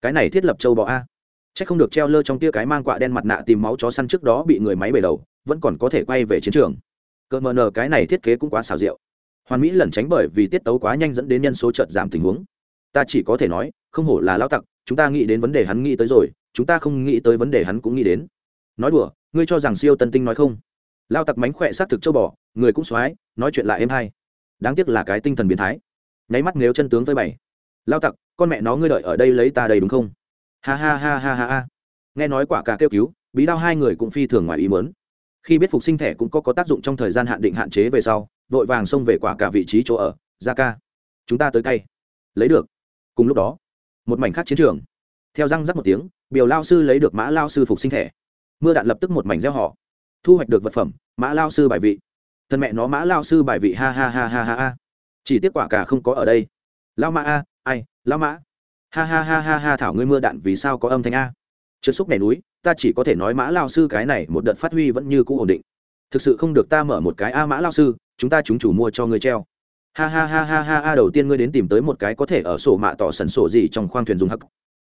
cái này thiết lập châu bò a. C h ắ c không được treo lơ trong tia cái mang quạ đen mặt nạ tìm máu chó săn trước đó bị người máy bể đầu, vẫn còn có thể quay về chiến trường. Cờ mờ nờ, cái này thiết kế cũng quá xào rượu hoàn mỹ lẩn tránh bởi vì tiết tấu quá nhanh dẫn đến nhân số chợt giảm tình huống. Ta chỉ có thể nói, không hổ là lao tặc, chúng ta nghĩ đến vấn đề hắn nghĩ tới rồi, chúng ta không nghĩ tới vấn đề hắn cũng nghĩ đến. Nói đùa, ngươi cho rằng siêu tân tinh nói không? Lao tặc mánh khỏe xác thực châu bò, người cũng x nói chuyện lại êm hay. Đáng tiếc là cái tinh thần biến thái. Nháy mắt nếu chân tướng với bảy lao tặc, con mẹ nó ngươi đợi ở đây lấy ta đây đúng không? Ha ha ha ha ha ha. Nghe nói quả cà kêu cứu, bí đao hai người cũng phi thường ngoài ý mớn khi biết phục sinh thẻ cũng có có tác dụng trong thời gian hạn định hạn chế về sau, vội vàng xông về quả cả vị trí chỗ ở ra ca, chúng ta tới cay. Lấy được. Cùng lúc đó, một mảnh khác chiến trường. Theo răng rắc một tiếng, biểu lao sư lấy được mã lao sư phục sinh thẻ. Mưa đạn lập tức một mảnh gieo họ thu hoạch được vật phẩm mã lao sư bài vị thân mẹ nó mã lao sư bài vị ha ha ha ha ha ha chỉ tiếc quả cả không có ở đây lao mã a ai lao mã ha ha ha ha ha thảo ngươi mưa đạn vì sao có âm thanh a trượt xúc nẻ núi ta chỉ có thể nói mã lao sư cái này một đợt phát huy vẫn như cũ ổn định thực sự không được ta mở một cái a mã lao sư chúng ta chúng chủ mua cho ngươi treo ha ha ha ha ha ha đầu tiên ngươi đến tìm tới một cái có thể ở sổ mạ tỏ sần sổ gì trong khoang thuyền dùng hắc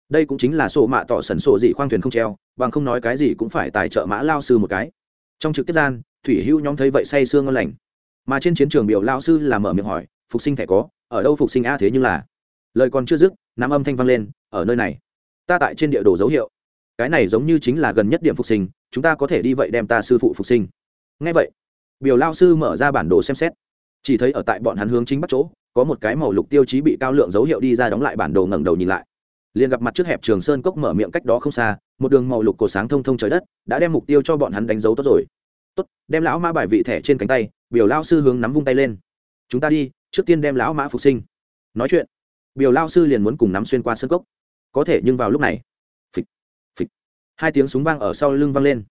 đây cũng chính là sổ mạ tỏ sần sổ gì khoang thuyền không treo bằng không nói cái gì cũng phải tài trợ mã lao sư một cái trong trực tiếp gian, thủy hữu nhóm thấy vậy say sương ngon lành. Mà trên chiến trường biểu lao sư là mở miệng hỏi, phục sinh thẻ có, ở đâu phục sinh a thế nhưng là? Lời còn chưa dứt nam âm thanh vang lên, ở nơi này. Ta tại trên địa đồ dấu hiệu. Cái này giống như chính là gần nhất điểm phục sinh, chúng ta có thể đi vậy đem ta sư phụ phục sinh. Ngay vậy, biểu lao sư mở ra bản đồ xem xét. Chỉ thấy ở tại bọn hắn hướng chính bắt chỗ, có một cái màu lục tiêu chí bị cao lượng dấu hiệu đi ra đóng lại bản đồ ngẩng đầu nhìn lại. Liền gặp mặt trước hẹp trường sơn cốc mở miệng cách đó không xa một đường màu lục cổ sáng thông thông trời đất, đã đem mục tiêu cho bọn hắn đánh dấu tốt rồi. Tốt, đem lão mã bài vị thẻ trên cánh tay, biểu lao sư hướng nắm vung tay lên. Chúng ta đi, trước tiên đem lão mã phục sinh. Nói chuyện, biểu lao sư liền muốn cùng nắm xuyên qua sân cốc. Có thể nhưng vào lúc này, phịch phịch, hai tiếng súng vang ở sau lưng vang lên.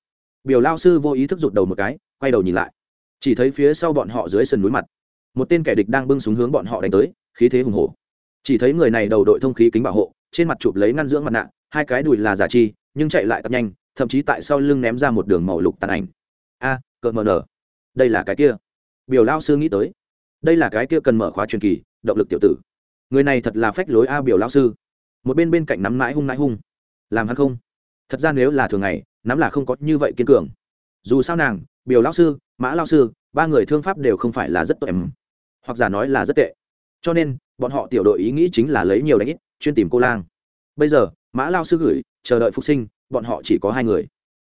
Biểu lao sư vô ý thức rụt đầu một cái, quay đầu nhìn lại. Chỉ thấy phía sau bọn họ dưới sườn núi mặt, một tên kẻ địch đang bưng súng hướng bọn họ đánh tới, khí thế hùng hổ. Chỉ thấy người này đầu đội thông khí kính bảo hộ, trên mặt chụp lấy ngăn dưỡng mặt nạ, hai cái đùi là giả chi nhưng chạy lại tập nhanh, thậm chí tại sau lưng ném ra một đường màu lục tàn ảnh. A, cờ mờ nở đây là cái kia. Biểu lao sư nghĩ tới. Đây là cái kia cần mở khóa truyền kỳ, động lực tiểu tử. Người này thật là phách lối a biểu lao sư. Một bên bên cạnh nắm mãi hung mãi hung. Làm hắn không? Thật ra nếu là thường ngày, nắm là không có như vậy kiên cường. Dù sao nàng, biểu lao sư, mã lao sư, ba người thương pháp đều không phải là rất tốt hoặc giả nói là rất tệ. Cho nên, bọn họ tiểu đội ý nghĩ chính là lấy nhiều đánh ít, chuyên tìm cô lang. Bây giờ, mã lao sư gửi chờ đợi phục sinh, bọn họ chỉ có hai người.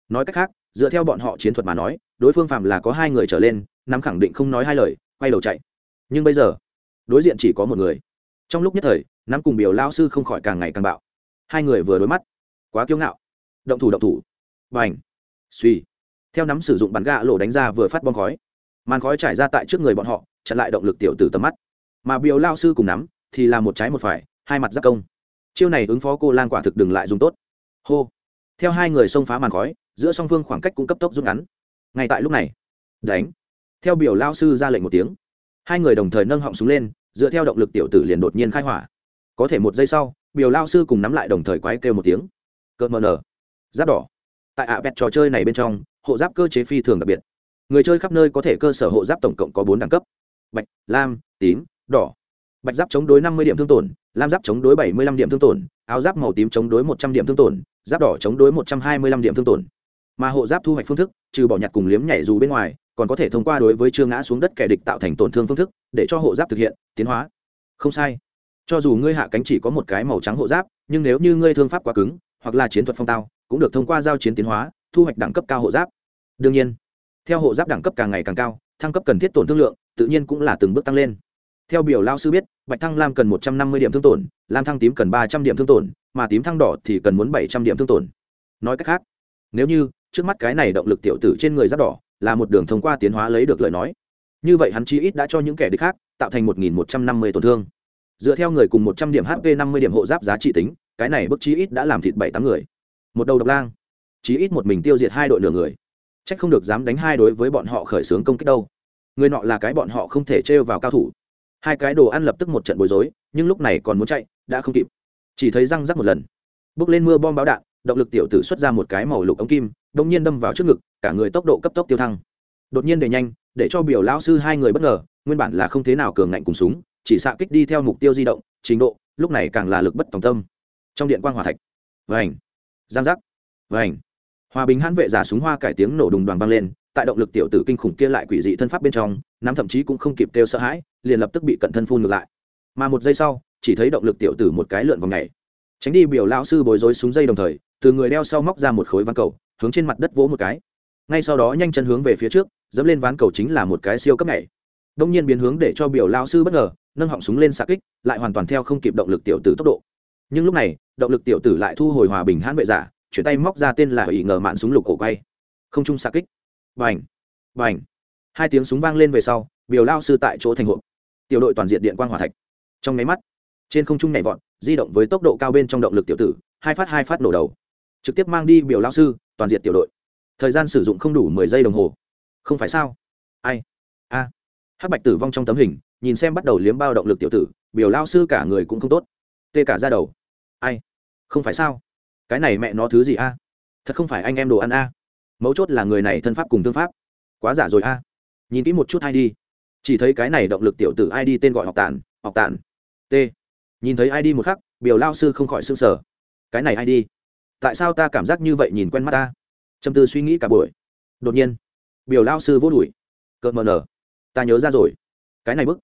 Nói cách khác, dựa theo bọn họ chiến thuật mà nói, đối phương phạm là có hai người trở lên, nắm khẳng định không nói hai lời, quay đầu chạy. Nhưng bây giờ, đối diện chỉ có một người. Trong lúc nhất thời, nắm cùng biểu lao sư không khỏi càng ngày càng bạo. Hai người vừa đối mắt, quá kiêu ngạo. Động thủ động thủ. B à n h suy theo nắm sử dụng bắn gạ lộ đánh ra vừa phát bom khói. Màn khói trải ra tại trước người bọn họ, chặn lại động lực tiểu từ tầm mắt. Mà biểu lao sư cùng nắm, thì là một trái một phải, hai mặt giáp công. Chiêu này ứng phó cô lan quả thực đừng lại dùng tốt hô. Theo hai người xông phá màn khói, giữa song phương khoảng cách cũng cấp tốc rút ngắn. Ngay tại lúc này, đánh. Theo biểu lao sư ra lệnh một tiếng, hai người đồng thời nâng họng súng lên, dựa theo động lực tiểu tử liền đột nhiên khai hỏa. Có thể một giây sau, biểu lao sư cùng nắm lại đồng thời quái kêu một tiếng. Cợt mờ nở giáp đỏ. Tại ạ bẹt trò chơi này bên trong, hộ giáp cơ chế phi thường đặc biệt. Người chơi khắp nơi có thể cơ sở hộ giáp tổng cộng có bốn đẳng cấp. Bạch, lam, tím, đỏ bạch giáp chống đối năm mươi điểm thương tổn, lam giáp chống đối bảy mươi lăm điểm thương tổn, áo giáp màu tím chống đối một trăm điểm thương tổn, giáp đỏ chống đối một trăm hai mươi lăm điểm thương tổn. Mà hộ giáp thu hoạch phương thức, trừ bỏ nhặt cùng liếm nhảy dù bên ngoài, còn có thể thông qua đối với chưa ngã xuống đất kẻ địch tạo thành tổn thương phương thức, để cho hộ giáp thực hiện, tiến hóa. Không sai. Cho dù ngươi hạ cánh chỉ có một cái màu trắng hộ giáp, nhưng nếu như ngươi thương pháp quá cứng, hoặc là chiến thuật phong tao, cũng được thông qua giao chiến tiến hóa, thu hoạch đẳng cấp cao hộ giáp. Đương nhiên, theo hộ giáp đẳng cấp càng ngày càng cao, thăng cấp cần thiết tổn thương lượng, tự nhiên cũng là từng bước tăng lên theo biểu lao sư biết, bạch thăng lam cần một trăm năm mươi điểm thương tổn, lam thăng tím cần ba trăm điểm thương tổn, mà tím thăng đỏ thì cần muốn bảy trăm điểm thương tổn. Nói cách khác, nếu như trước mắt cái này động lực tiểu tử trên người giáp đỏ là một đường thông qua tiến hóa lấy được lời nói, như vậy hắn chí ít đã cho những kẻ địch khác tạo thành một nghìn một trăm năm mươi tổn thương. Dựa theo người cùng một trăm điểm hp năm mươi điểm hộ giáp giá trị tính, cái này bức chí ít đã làm thịt bảy tám người. Một đầu độc lang, chí ít một mình tiêu diệt hai đội nửa người. Trách không được dám đánh hai đối với bọn họ khởi xướng công kích đâu. Người nọ là cái bọn họ không thể trêu vào cao thủ hai cái đồ ăn lập tức một trận bối rối, nhưng lúc này còn muốn chạy, đã không kịp. Chỉ thấy răng rắc một lần. Bước lên mưa bom báo đạn, động lực tiểu tử xuất ra một cái màu lục ống kim đông nhiên đâm vào trước ngực, cả người tốc độ cấp tốc tiêu thăng. Đột nhiên để nhanh, để cho biểu lão sư hai người bất ngờ, nguyên bản là không thế nào cường ngạnh cùng súng, chỉ xạ kích đi theo mục tiêu di động, trình độ, lúc này càng là lực bất tòng tâm. Trong điện quang hòa thạch. Vành. Giang giác vành. Hòa bình hãn vệ giả súng hoa cải tiếng nổ đùng đoàn vang lên, tại động lực tiểu tử kinh khủng kia lại quỷ dị thân pháp bên trong, nắm thậm chí cũng không kịp kêu sợ hãi liền lập tức bị cận thân phun ngược lại. Mà một giây sau, chỉ thấy động lực tiểu tử một cái lượn vào nhảy. Tránh đi biểu lão sư bối rối súng dây đồng thời, từ người đeo sau móc ra một khối ván cầu, hướng trên mặt đất vỗ một cái. Ngay sau đó nhanh chân hướng về phía trước, dẫm lên ván cầu chính là một cái siêu cấp nhảy. Đông nhiên biến hướng để cho biểu lão sư bất ngờ, nâng họng súng lên xạ kích, lại hoàn toàn theo không kịp động lực tiểu tử tốc độ. Nhưng lúc này, động lực tiểu tử lại thu hồi hòa bình hãn vệ giả, chuyển tay móc ra tên là ỷ ngờ mạn súng lục cổ quay. Không trung xạ kích. Vành vành hai tiếng súng vang lên về sau, biểu lao sư tại chỗ thành hộp tiểu đội toàn diện điện quang hỏa thạch. Trong máy mắt, trên không trung nhảy vọt, di động với tốc độ cao bên trong động lực tiểu tử, hai phát hai phát nổ đầu. Trực tiếp mang đi biểu lao sư, toàn diện tiểu đội. Thời gian sử dụng không đủ mười giây đồng hồ. Không phải sao? Ai? A. À. hắc bạch tử vong trong tấm hình, nhìn xem bắt đầu liếm bao động lực tiểu tử, biểu lao sư cả người cũng không tốt. Tê cả ra đầu. Ai? Không phải sao? Cái này mẹ nó thứ gì a? Thật không phải anh em đồ ăn a. Mấu chốt là người này thân pháp cùng tương pháp. Quá giả rồi a. Nhìn kỹ một chút hay đi chỉ thấy cái này động lực tiểu tử ai đi tên gọi học tản học tản. T. Nhìn thấy ai đi một khắc, biểu lao sư không khỏi s ư n g sở cái này ai đi? Tại sao ta cảm giác như vậy nhìn quen mắt ta? Trầm tư suy nghĩ cả buổi. Đột nhiên, biểu lao sư vô đùi cợt mờ nở. Ta nhớ ra rồi. Cái này bức,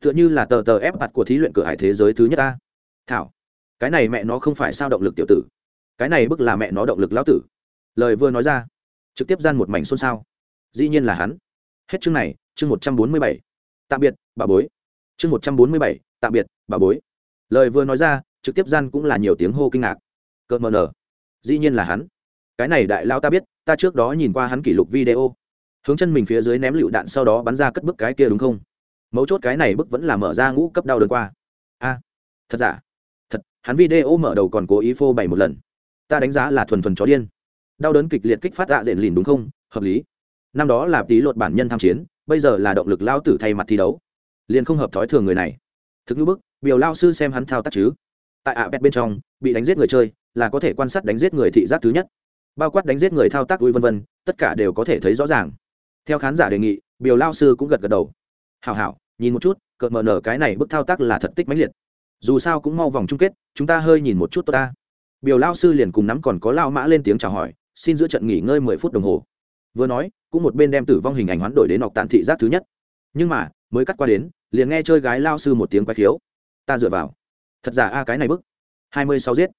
tựa như là tờ tờ ép mặt của thí luyện cửa hải thế giới thứ nhất ta. Thảo, cái này mẹ nó không phải sao động lực tiểu tử. Cái này bức là mẹ nó động lực lão tử. Lời vừa nói ra, trực tiếp gian một mảnh xôn xao. Dĩ nhiên là hắn hết chương này, chương một trăm bốn mươi bảy. Tạm biệt, bà bối. Chương một trăm bốn mươi bảy, tạm biệt, bà bối. Lời vừa nói ra, trực tiếp gian cũng là nhiều tiếng hô kinh ngạc. Cợt mờ nở dĩ nhiên là hắn. Cái này đại lao ta biết, ta trước đó nhìn qua hắn kỷ lục video. Hướng chân mình phía dưới ném lựu đạn sau đó bắn ra cất bức cái kia đúng không? Mấu chốt cái này bức vẫn là mở ra ngũ cấp đau đớn qua. A, thật giả? Thật, hắn video mở đầu còn cố ý phô bày một lần. Ta đánh giá là thuần thuần chó điên. Đau đớn kịch liệt kích phát dạ dện lìn đúng không? Hợp lý năm đó là tí lột bản nhân tham chiến, bây giờ là động lực lao tử thay mặt thi đấu. Liền không hợp thói thường người này. Thực như bức, biểu lao sư xem hắn thao tác chứ. Tại ạ bét bên trong, bị đánh giết người chơi là có thể quan sát đánh giết người thị giác thứ nhất. Bao quát đánh giết người thao tác vui vân vân, tất cả đều có thể thấy rõ ràng. Theo khán giả đề nghị, biểu lao sư cũng gật gật đầu. Hào hảo, nhìn một chút, cợt mở nở cái này bức thao tác là thật tích mãnh liệt. Dù sao cũng mau vòng chung kết, chúng ta hơi nhìn một chút tốt ta. Biểu lao sư liền cùng nắm còn có lao mã lên tiếng chào hỏi, xin giữa trận nghỉ ngơi mười phút đồng hồ vừa nói, cũng một bên đem tử vong hình ảnh hoán đổi đến ọc tàn thị giác thứ nhất. Nhưng mà, mới cắt qua đến, liền nghe chơi gái lao sư một tiếng quay khiếu. Ta dựa vào. Thật giả a, cái này bức. Hai mươi sáu giết.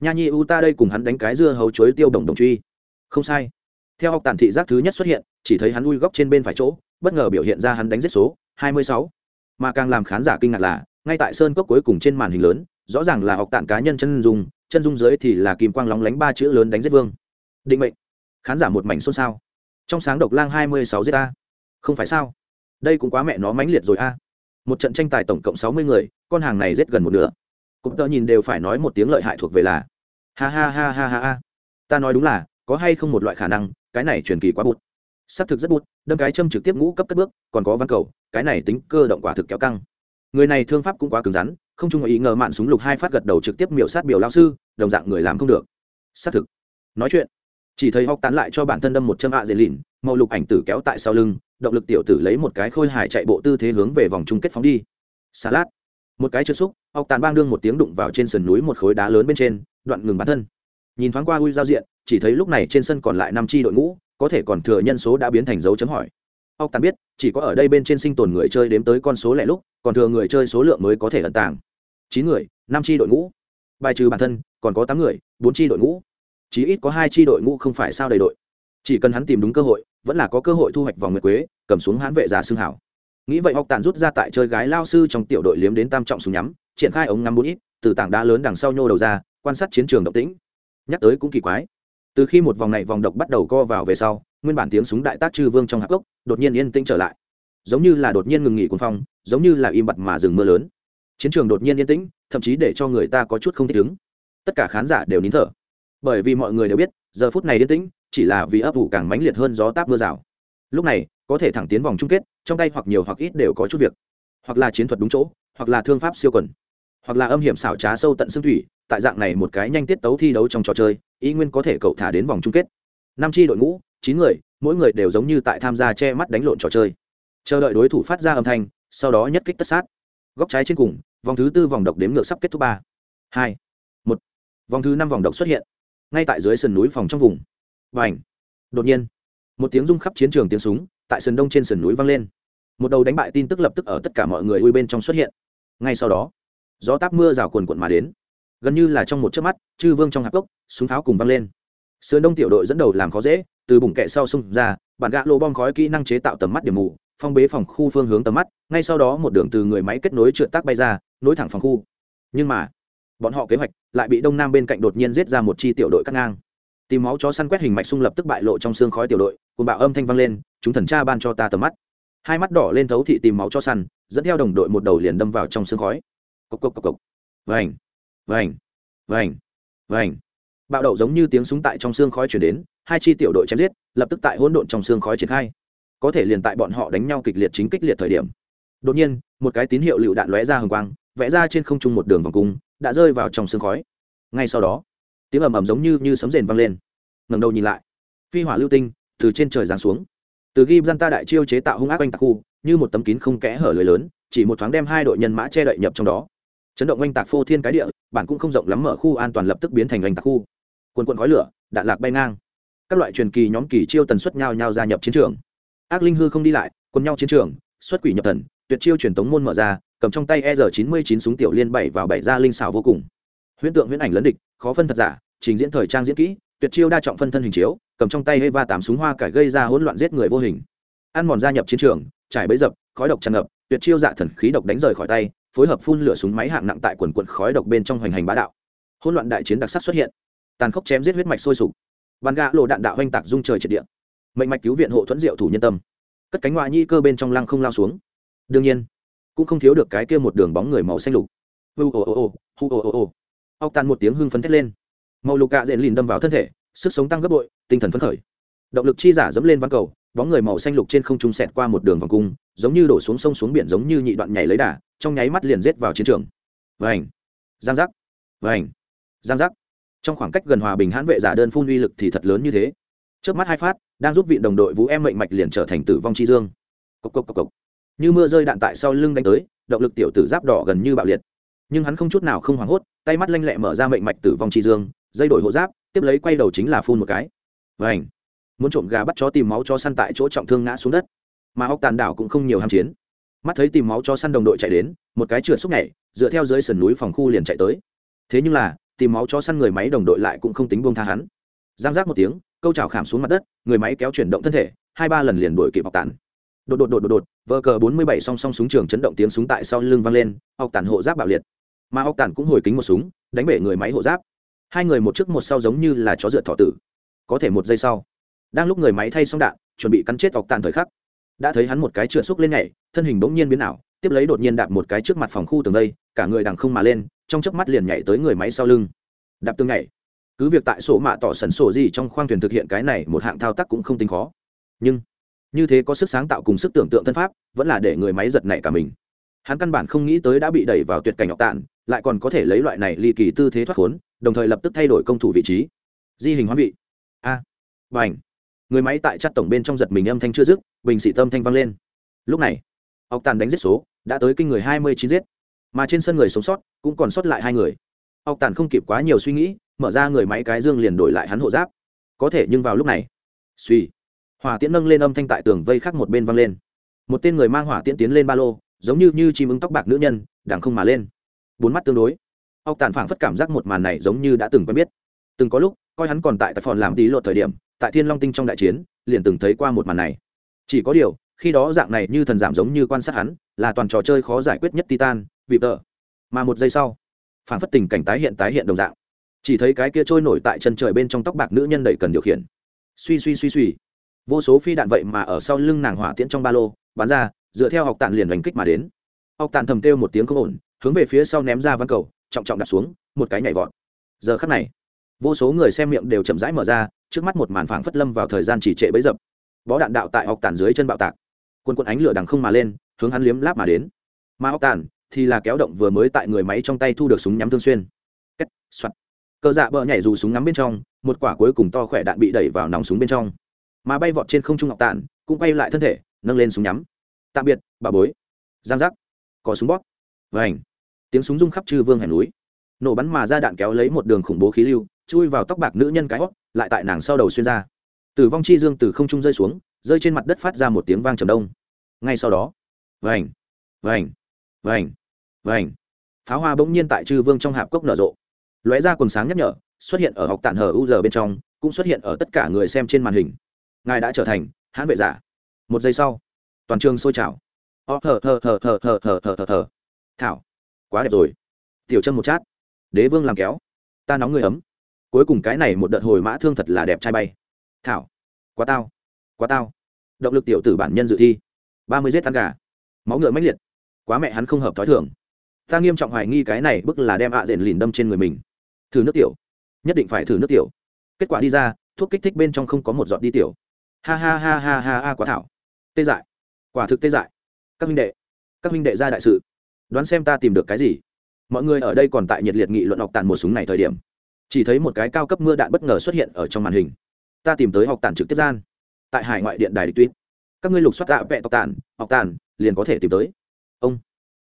Nha nhi u ta đây cùng hắn đánh cái dưa hấu chuối tiêu đồng đồng truy. Không sai. Theo học tàn thị giác thứ nhất xuất hiện, chỉ thấy hắn ui góc trên bên phải chỗ, bất ngờ biểu hiện ra hắn đánh giết số hai mươi sáu. Mà càng làm khán giả kinh ngạc là, ngay tại sơn cốc cuối cùng trên màn hình lớn, rõ ràng là học tàn cá nhân chân dung chân dung dưới thì là kim quang lóng lánh ba chữ lớn đánh giết vương. Định mệnh. Khán giả một mảnh xôn xao trong sáng độc lang hai mươi sáu giết a. Không phải sao? Đây cũng quá mẹ nó mãnh liệt rồi a. Một trận tranh tài tổng cộng sáu mươi người, con hàng này giết gần một nửa. Cũng tớ nhìn đều phải nói một tiếng lợi hại thuộc về là, ha ha ha ha ha ha. Ta nói đúng là, có hay không một loại khả năng, cái này truyền kỳ quá bụt. Xác thực rất bụt, đâm cái châm trực tiếp ngũ cấp cất bước, còn có văn cầu, cái này tính cơ động quả thực kéo căng. Người này thương pháp cũng quá cứng rắn, không chung ý ngờ mạn súng lục hai phát gật đầu trực tiếp miểu sát biểu lao sư, đồng dạng người làm không được. Xác thực. Nói chuyện chỉ thấy hóc tán lại cho bản thân đâm một châm ạ dễ lìn, màu lục ảnh tử kéo tại sau lưng, động lực tiểu tử lấy một cái khôi hài chạy bộ tư thế hướng về vòng chung kết phóng đi. Xà lát một cái chưa xúc ọc tàn bang đương một tiếng đụng vào trên sườn núi một khối đá lớn bên trên, đoạn ngừng bản thân. Nhìn thoáng qua ui giao diện, chỉ thấy lúc này trên sân còn lại năm tri đội ngũ, có thể còn thừa nhân số đã biến thành dấu chấm hỏi. Ọc tàn biết, chỉ có ở đây bên trên sinh tồn người chơi đếm tới con số lẻ lúc, còn thừa người chơi số lượng mới có thể ẩn tàng. Chín người, năm tri đội ngũ. Bài trừ bản thân, còn có tám người, bốn tri đội ngũ chí ít có hai tri đội ngũ không phải sao đầy đội. Chỉ cần hắn tìm đúng cơ hội, vẫn là có cơ hội thu hoạch vòng nguyệt quế, cầm xuống hãn vệ giá xương hảo. Nghĩ vậy học tàn rút ra tại chơi gái lao sư trong tiểu đội liếm đến tam trọng súng nhắm, triển khai ống ngắm bốn ít, từ tảng đá lớn đằng sau nhô đầu ra, quan sát chiến trường động tĩnh. Nhắc tới cũng kỳ quái. Từ khi một vòng này vòng độc bắt đầu co vào về sau, nguyên bản tiếng súng đại tác chư vương trong hạc gốc đột nhiên yên tĩnh trở lại. Giống như là đột nhiên ngừng nghỉ cuồng phong, giống như là im bặt mà dừng mưa lớn. Chiến trường đột nhiên yên tĩnh, thậm chí để cho người ta có chút không thích ứng. Tất cả khán giả đều nín thở bởi vì mọi người đều biết, giờ phút này yên tĩnh, chỉ là vì ấp ủ càng mãnh liệt hơn gió táp mưa rào. Lúc này, có thể thẳng tiến vòng chung kết, trong tay hoặc nhiều hoặc ít đều có chút việc. Hoặc là chiến thuật đúng chỗ, hoặc là thương pháp siêu quần. Hoặc là âm hiểm xảo trá sâu tận xương thủy, tại dạng này một cái nhanh tiết tấu thi đấu trong trò chơi, ý nguyên có thể cậu thả đến vòng chung kết. Năm tri đội ngũ, chín người, mỗi người đều giống như tại tham gia che mắt đánh lộn trò chơi. Chờ đợi đối thủ phát ra âm thanh, sau đó nhất kích tất sát. Góc trái trên cùng, vòng thứ tư vòng độc đếm ngược sắp kết thúc ba. Hai. Một. Vòng thứ năm vòng độc xuất hiện ngay tại dưới sườn núi phòng trong vùng. Và ảnh đột nhiên, một tiếng rung khắp chiến trường tiếng súng tại sườn đông trên sườn núi vang lên. Một đầu đánh bại tin tức lập tức ở tất cả mọi người ui bên trong xuất hiện. Ngay sau đó, gió táp mưa rào cuồn cuộn mà đến. Gần như là trong một chớp mắt, chư vương trong hạp cốc, súng pháo cùng vang lên. Sườn đông tiểu đội dẫn đầu làm khó dễ, từ bùng kẹ sau xung ra, bản gã lô bom khói kỹ năng chế tạo tầm mắt điểm mù, phong bế phòng khu phương hướng tầm mắt, ngay sau đó một đường từ người máy kết nối trượt tác bay ra, nối thẳng phòng khu. Nhưng mà bọn họ kế hoạch lại bị đông nam bên cạnh đột nhiên giết ra một chi tiểu đội cắt ngang. Tìm máu chó săn quét hình mạch sung lập tức bại lộ trong xương khói tiểu đội cùng bạo âm thanh vang lên, chúng thần cha ban cho ta tầm mắt. Hai mắt đỏ lên thấu thị tìm máu cho săn, dẫn theo đồng đội một đầu liền đâm vào trong xương khói. Cộc cộc cộc cộc. Vành vành vành vành. Bạo đậu giống như tiếng súng tại trong xương khói chuyển đến, hai chi tiểu đội chém giết, lập tức tại hỗn độn trong xương khói triển khai. Có thể liền tại bọn họ đánh nhau kịch liệt chính kích liệt thời điểm. Đột nhiên, một cái tín hiệu lựu đạn lóe ra hồng quang, vẽ ra trên không trung một đường vòng cung đã rơi vào trong xương khói. Ngay sau đó, tiếng ầm ầm giống như như sấm rền vang lên. Ngẩng đầu nhìn lại, phi hỏa lưu tinh từ trên trời giáng xuống. Từ ghi gian ta đại chiêu chế tạo hung ác oanh tạc khu, như một tấm kín không kẽ hở lưới lớn, chỉ một thoáng đem hai đội nhân mã che đậy nhập trong đó. Chấn động oanh tạc phô thiên cái địa, bản cũng không rộng lắm mở khu an toàn lập tức biến thành oanh tạc khu. Quần quần khói lửa, đạn lạc bay ngang. Các loại truyền kỳ nhóm kỳ chiêu tần suất nhau nhau gia nhập chiến trường. Ác linh hư không đi lại quân nhau chiến trường, xuất quỷ nhập thần, tuyệt chiêu truyền tống môn mở ra cầm trong tay e r 99 súng tiểu liên bảy vào bảy ra linh xảo vô cùng. Huyễn tượng huyễn ảnh lấn địch, khó phân thật giả, trình diễn thời trang diễn kỹ, tuyệt chiêu đa trọng phân thân hình chiếu, cầm trong tay Eva tám súng hoa cải gây ra hỗn loạn giết người vô hình. Ăn mòn gia nhập chiến trường, trải bẫy dập, khói độc tràn ngập, tuyệt chiêu dạ thần khí độc đánh rời khỏi tay, phối hợp phun lửa súng máy hạng nặng tại quần quần khói độc bên trong hoành hành bá đạo. Hỗn loạn đại chiến đặc sắc xuất hiện. Tàn khốc chém giết huyết mạch sôi sục. Bàn gạ lộ đạn đạo hoành tạc dung trời triệt địa. Mệnh mạch cứu viện hộ thuẫn diệu thủ nhân tâm. Cất cánh ngoại nhi cơ bên trong lăng không lao xuống. Đương nhiên cũng không thiếu được cái kia một đường bóng người màu xanh lục. Hu ồ ồ ồ, hu ồ ồ ồ. Ọc tàn một tiếng hưng phấn thét lên. Màu lục cạ dện lìn đâm vào thân thể, sức sống tăng gấp bội, tinh thần phấn khởi. Động lực chi giả dẫm lên văn cầu, bóng người màu xanh lục trên không trung sẹt qua một đường vòng cung, giống như đổ xuống sông xuống biển giống như nhị đoạn nhảy lấy đà, trong nháy mắt liền rết vào chiến trường. Vành! Giang giác! Vành! Giang giác! Trong khoảng cách gần hòa bình hãn vệ giả đơn phun uy lực thì thật lớn như thế. Trước mắt hai phát, đang giúp viện đồng đội vũ em mệnh mạch liền trở thành tử vong chi dương. Cộc cộc cộc cộc như mưa rơi đạn tại sau lưng đánh tới, động lực tiểu tử giáp đỏ gần như bạo liệt. Nhưng hắn không chút nào không hoảng hốt, tay mắt lanh lẹ mở ra mệnh mạch tử vong chi dương, dây đổi hộ giáp, tiếp lấy quay đầu chính là phun một cái. Vảnh muốn trộm gà bắt chó tìm máu cho săn tại chỗ trọng thương ngã xuống đất. Mà ốc tàn đảo cũng không nhiều ham chiến. Mắt thấy tìm máu cho săn đồng đội chạy đến, một cái trượt xúc nhảy, dựa theo dưới sườn núi phòng khu liền chạy tới. Thế nhưng là, tìm máu cho săn người máy đồng đội lại cũng không tính buông tha hắn. Giang giác một tiếng, câu chảo khảm xuống mặt đất, người máy kéo chuyển động thân thể, hai ba lần liền đuổi kịp học tàn đột đột đột đột đột vờ cờ bốn mươi bảy song song súng trường chấn động tiếng súng tại sau lưng vang lên ọc tản hộ giáp bạo liệt. Mà ọc tản cũng hồi kính một súng đánh bể người máy hộ giáp. Hai người một trước một sau giống như là chó dựa thọ tử. Có thể một giây sau đang lúc người máy thay xong đạn chuẩn bị cắn chết ọc tản thời khắc đã thấy hắn một cái trượt xúc lên nhảy thân hình bỗng nhiên biến ảo tiếp lấy đột nhiên đạp một cái trước mặt phòng khu tường đây, cả người đằng không mà lên trong chớp mắt liền nhảy tới người máy sau lưng. Đạp tường nhảy. Cứ việc tại sổ mạ tỏ sẩn sổ gì trong khoang thuyền thực hiện cái này một hạng thao tác cũng không tính khó. Nhưng như thế có sức sáng tạo cùng sức tưởng tượng thân pháp vẫn là để người máy giật nảy cả mình. Hắn căn bản không nghĩ tới đã bị đẩy vào tuyệt cảnh ngọc tản lại còn có thể lấy loại này ly kỳ tư thế thoát khốn đồng thời lập tức thay đổi công thủ vị trí. Di hình hóa vị. A. À, ảnh người máy tại chắt tổng bên trong giật mình âm thanh chưa dứt bình xị tâm thanh vang lên. Lúc này ọc tàn đánh giết số đã tới kinh người hai mươi chín giết. Mà trên sân người sống sót cũng còn sót lại hai người. Ọc tàn không kịp quá nhiều suy nghĩ mở ra người máy cái dương liền đổi lại hắn hộ giáp. Có thể nhưng vào lúc này suy hỏa tiễn nâng lên âm thanh tại tường vây khác một bên vang lên. Một tên người mang hỏa tiễn tiến lên ba lô, giống như như chim ứng tóc bạc nữ nhân đảng không mà lên. Bốn mắt tương đối. Ốc tàn phảng phất cảm giác một màn này giống như đã từng quen biết. Từng có lúc, coi hắn còn tại tại phòn làm tí lột thời điểm, tại thiên long tinh trong đại chiến, liền từng thấy qua một màn này. Chỉ có điều, khi đó dạng này như thần giảm giống như quan sát hắn, là toàn trò chơi khó giải quyết nhất titan vì tợ mà một giây sau phản phất tình cảnh tái hiện tái hiện đồng dạng. Chỉ thấy cái kia trôi nổi tại chân trời bên trong tóc bạc nữ nhân đẩy cần điều khiển. Suy suy suy suy vô số phi đạn vậy mà ở sau lưng nàng hỏa tiễn trong ba lô bắn ra dựa theo học tàn liền đánh kích mà đến. Học tàn thầm kêu một tiếng không ổn hướng về phía sau ném ra văn cầu trọng trọng đặt xuống một cái nhảy vọt. Giờ khắc này vô số người xem miệng đều chậm rãi mở ra trước mắt một màn phảng phất lâm vào thời gian chỉ trệ bấy dập. Bó đạn đạo tại học tàn dưới chân bạo tạc. Quân quân ánh lửa đằng không mà lên hướng hắn liếm láp mà đến. Mà học tàn thì là kéo động vừa mới tại người máy trong tay thu được súng nhắm thương xuyên. Kết, soạt. cờ dạ bờ nhảy dù súng ngắm bên trong một quả cuối cùng to khỏe đạn bị đẩy vào nòng súng bên trong mà bay vọt trên không trung ngọc tàn cũng quay lại thân thể, nâng lên súng nhắm. Tạm biệt, bà bối. Giang giác. Có súng bóp. Vảnh tiếng súng rung khắp chư vương hẻm núi. Nổ bắn mà ra đạn kéo lấy một đường khủng bố khí lưu, chui vào tóc bạc nữ nhân cái hót, lại tại nàng sau đầu xuyên ra. Tử vong chi dương từ không trung rơi xuống, rơi trên mặt đất phát ra một tiếng vang trầm đông. Ngay sau đó vảnh vảnh vảnh vảnh pháo hoa bỗng nhiên tại chư vương trong hạp cốc nở rộ. Lóe ra quần sáng nhắc nhở, xuất hiện ở học tản hở u giờ bên trong, cũng xuất hiện ở tất cả người xem trên màn hình ngài đã trở thành hãn vệ giả. Một giây sau, toàn trường sôi trào. Ó thờ thờ thờ thờ thờ thờ thờ thờ thờ. Thảo, quá đẹp rồi. Tiểu chân một chát. Đế vương làm kéo. Ta nóng người ấm. Cuối cùng cái này một đợt hồi mã thương thật là đẹp trai bay. Thảo, quá tao quá tao. Động lực tiểu tử bản nhân dự thi. Ba mươi giết ăn gà. Máu ngựa mãnh liệt. Quá mẹ hắn không hợp t h ó i thường. Ta nghiêm trọng hoài nghi cái này bức là đem ạ à rền lìn đâm trên người mình. Thử nước tiểu. Nhất định phải thử nước tiểu. Kết quả đi ra, thuốc kích thích bên trong không có một giọt đi tiểu ha ha ha ha ha ha quá thảo. Tê dại. Quả thực tê dại. Các minh đệ, các minh đệ ra đại sự. Đoán xem ta tìm được cái gì. Mọi người ở đây còn tại nhiệt liệt nghị luận học tàn một súng này thời điểm. Chỉ thấy một cái cao cấp mưa đạn bất ngờ xuất hiện ở trong màn hình. Ta tìm tới học tàn trực tiếp gian. Tại hải ngoại điện đài địch tuyết. Các ngươi lục soát tạ vẹ học tàn học tàn, liền có thể tìm tới. Ông,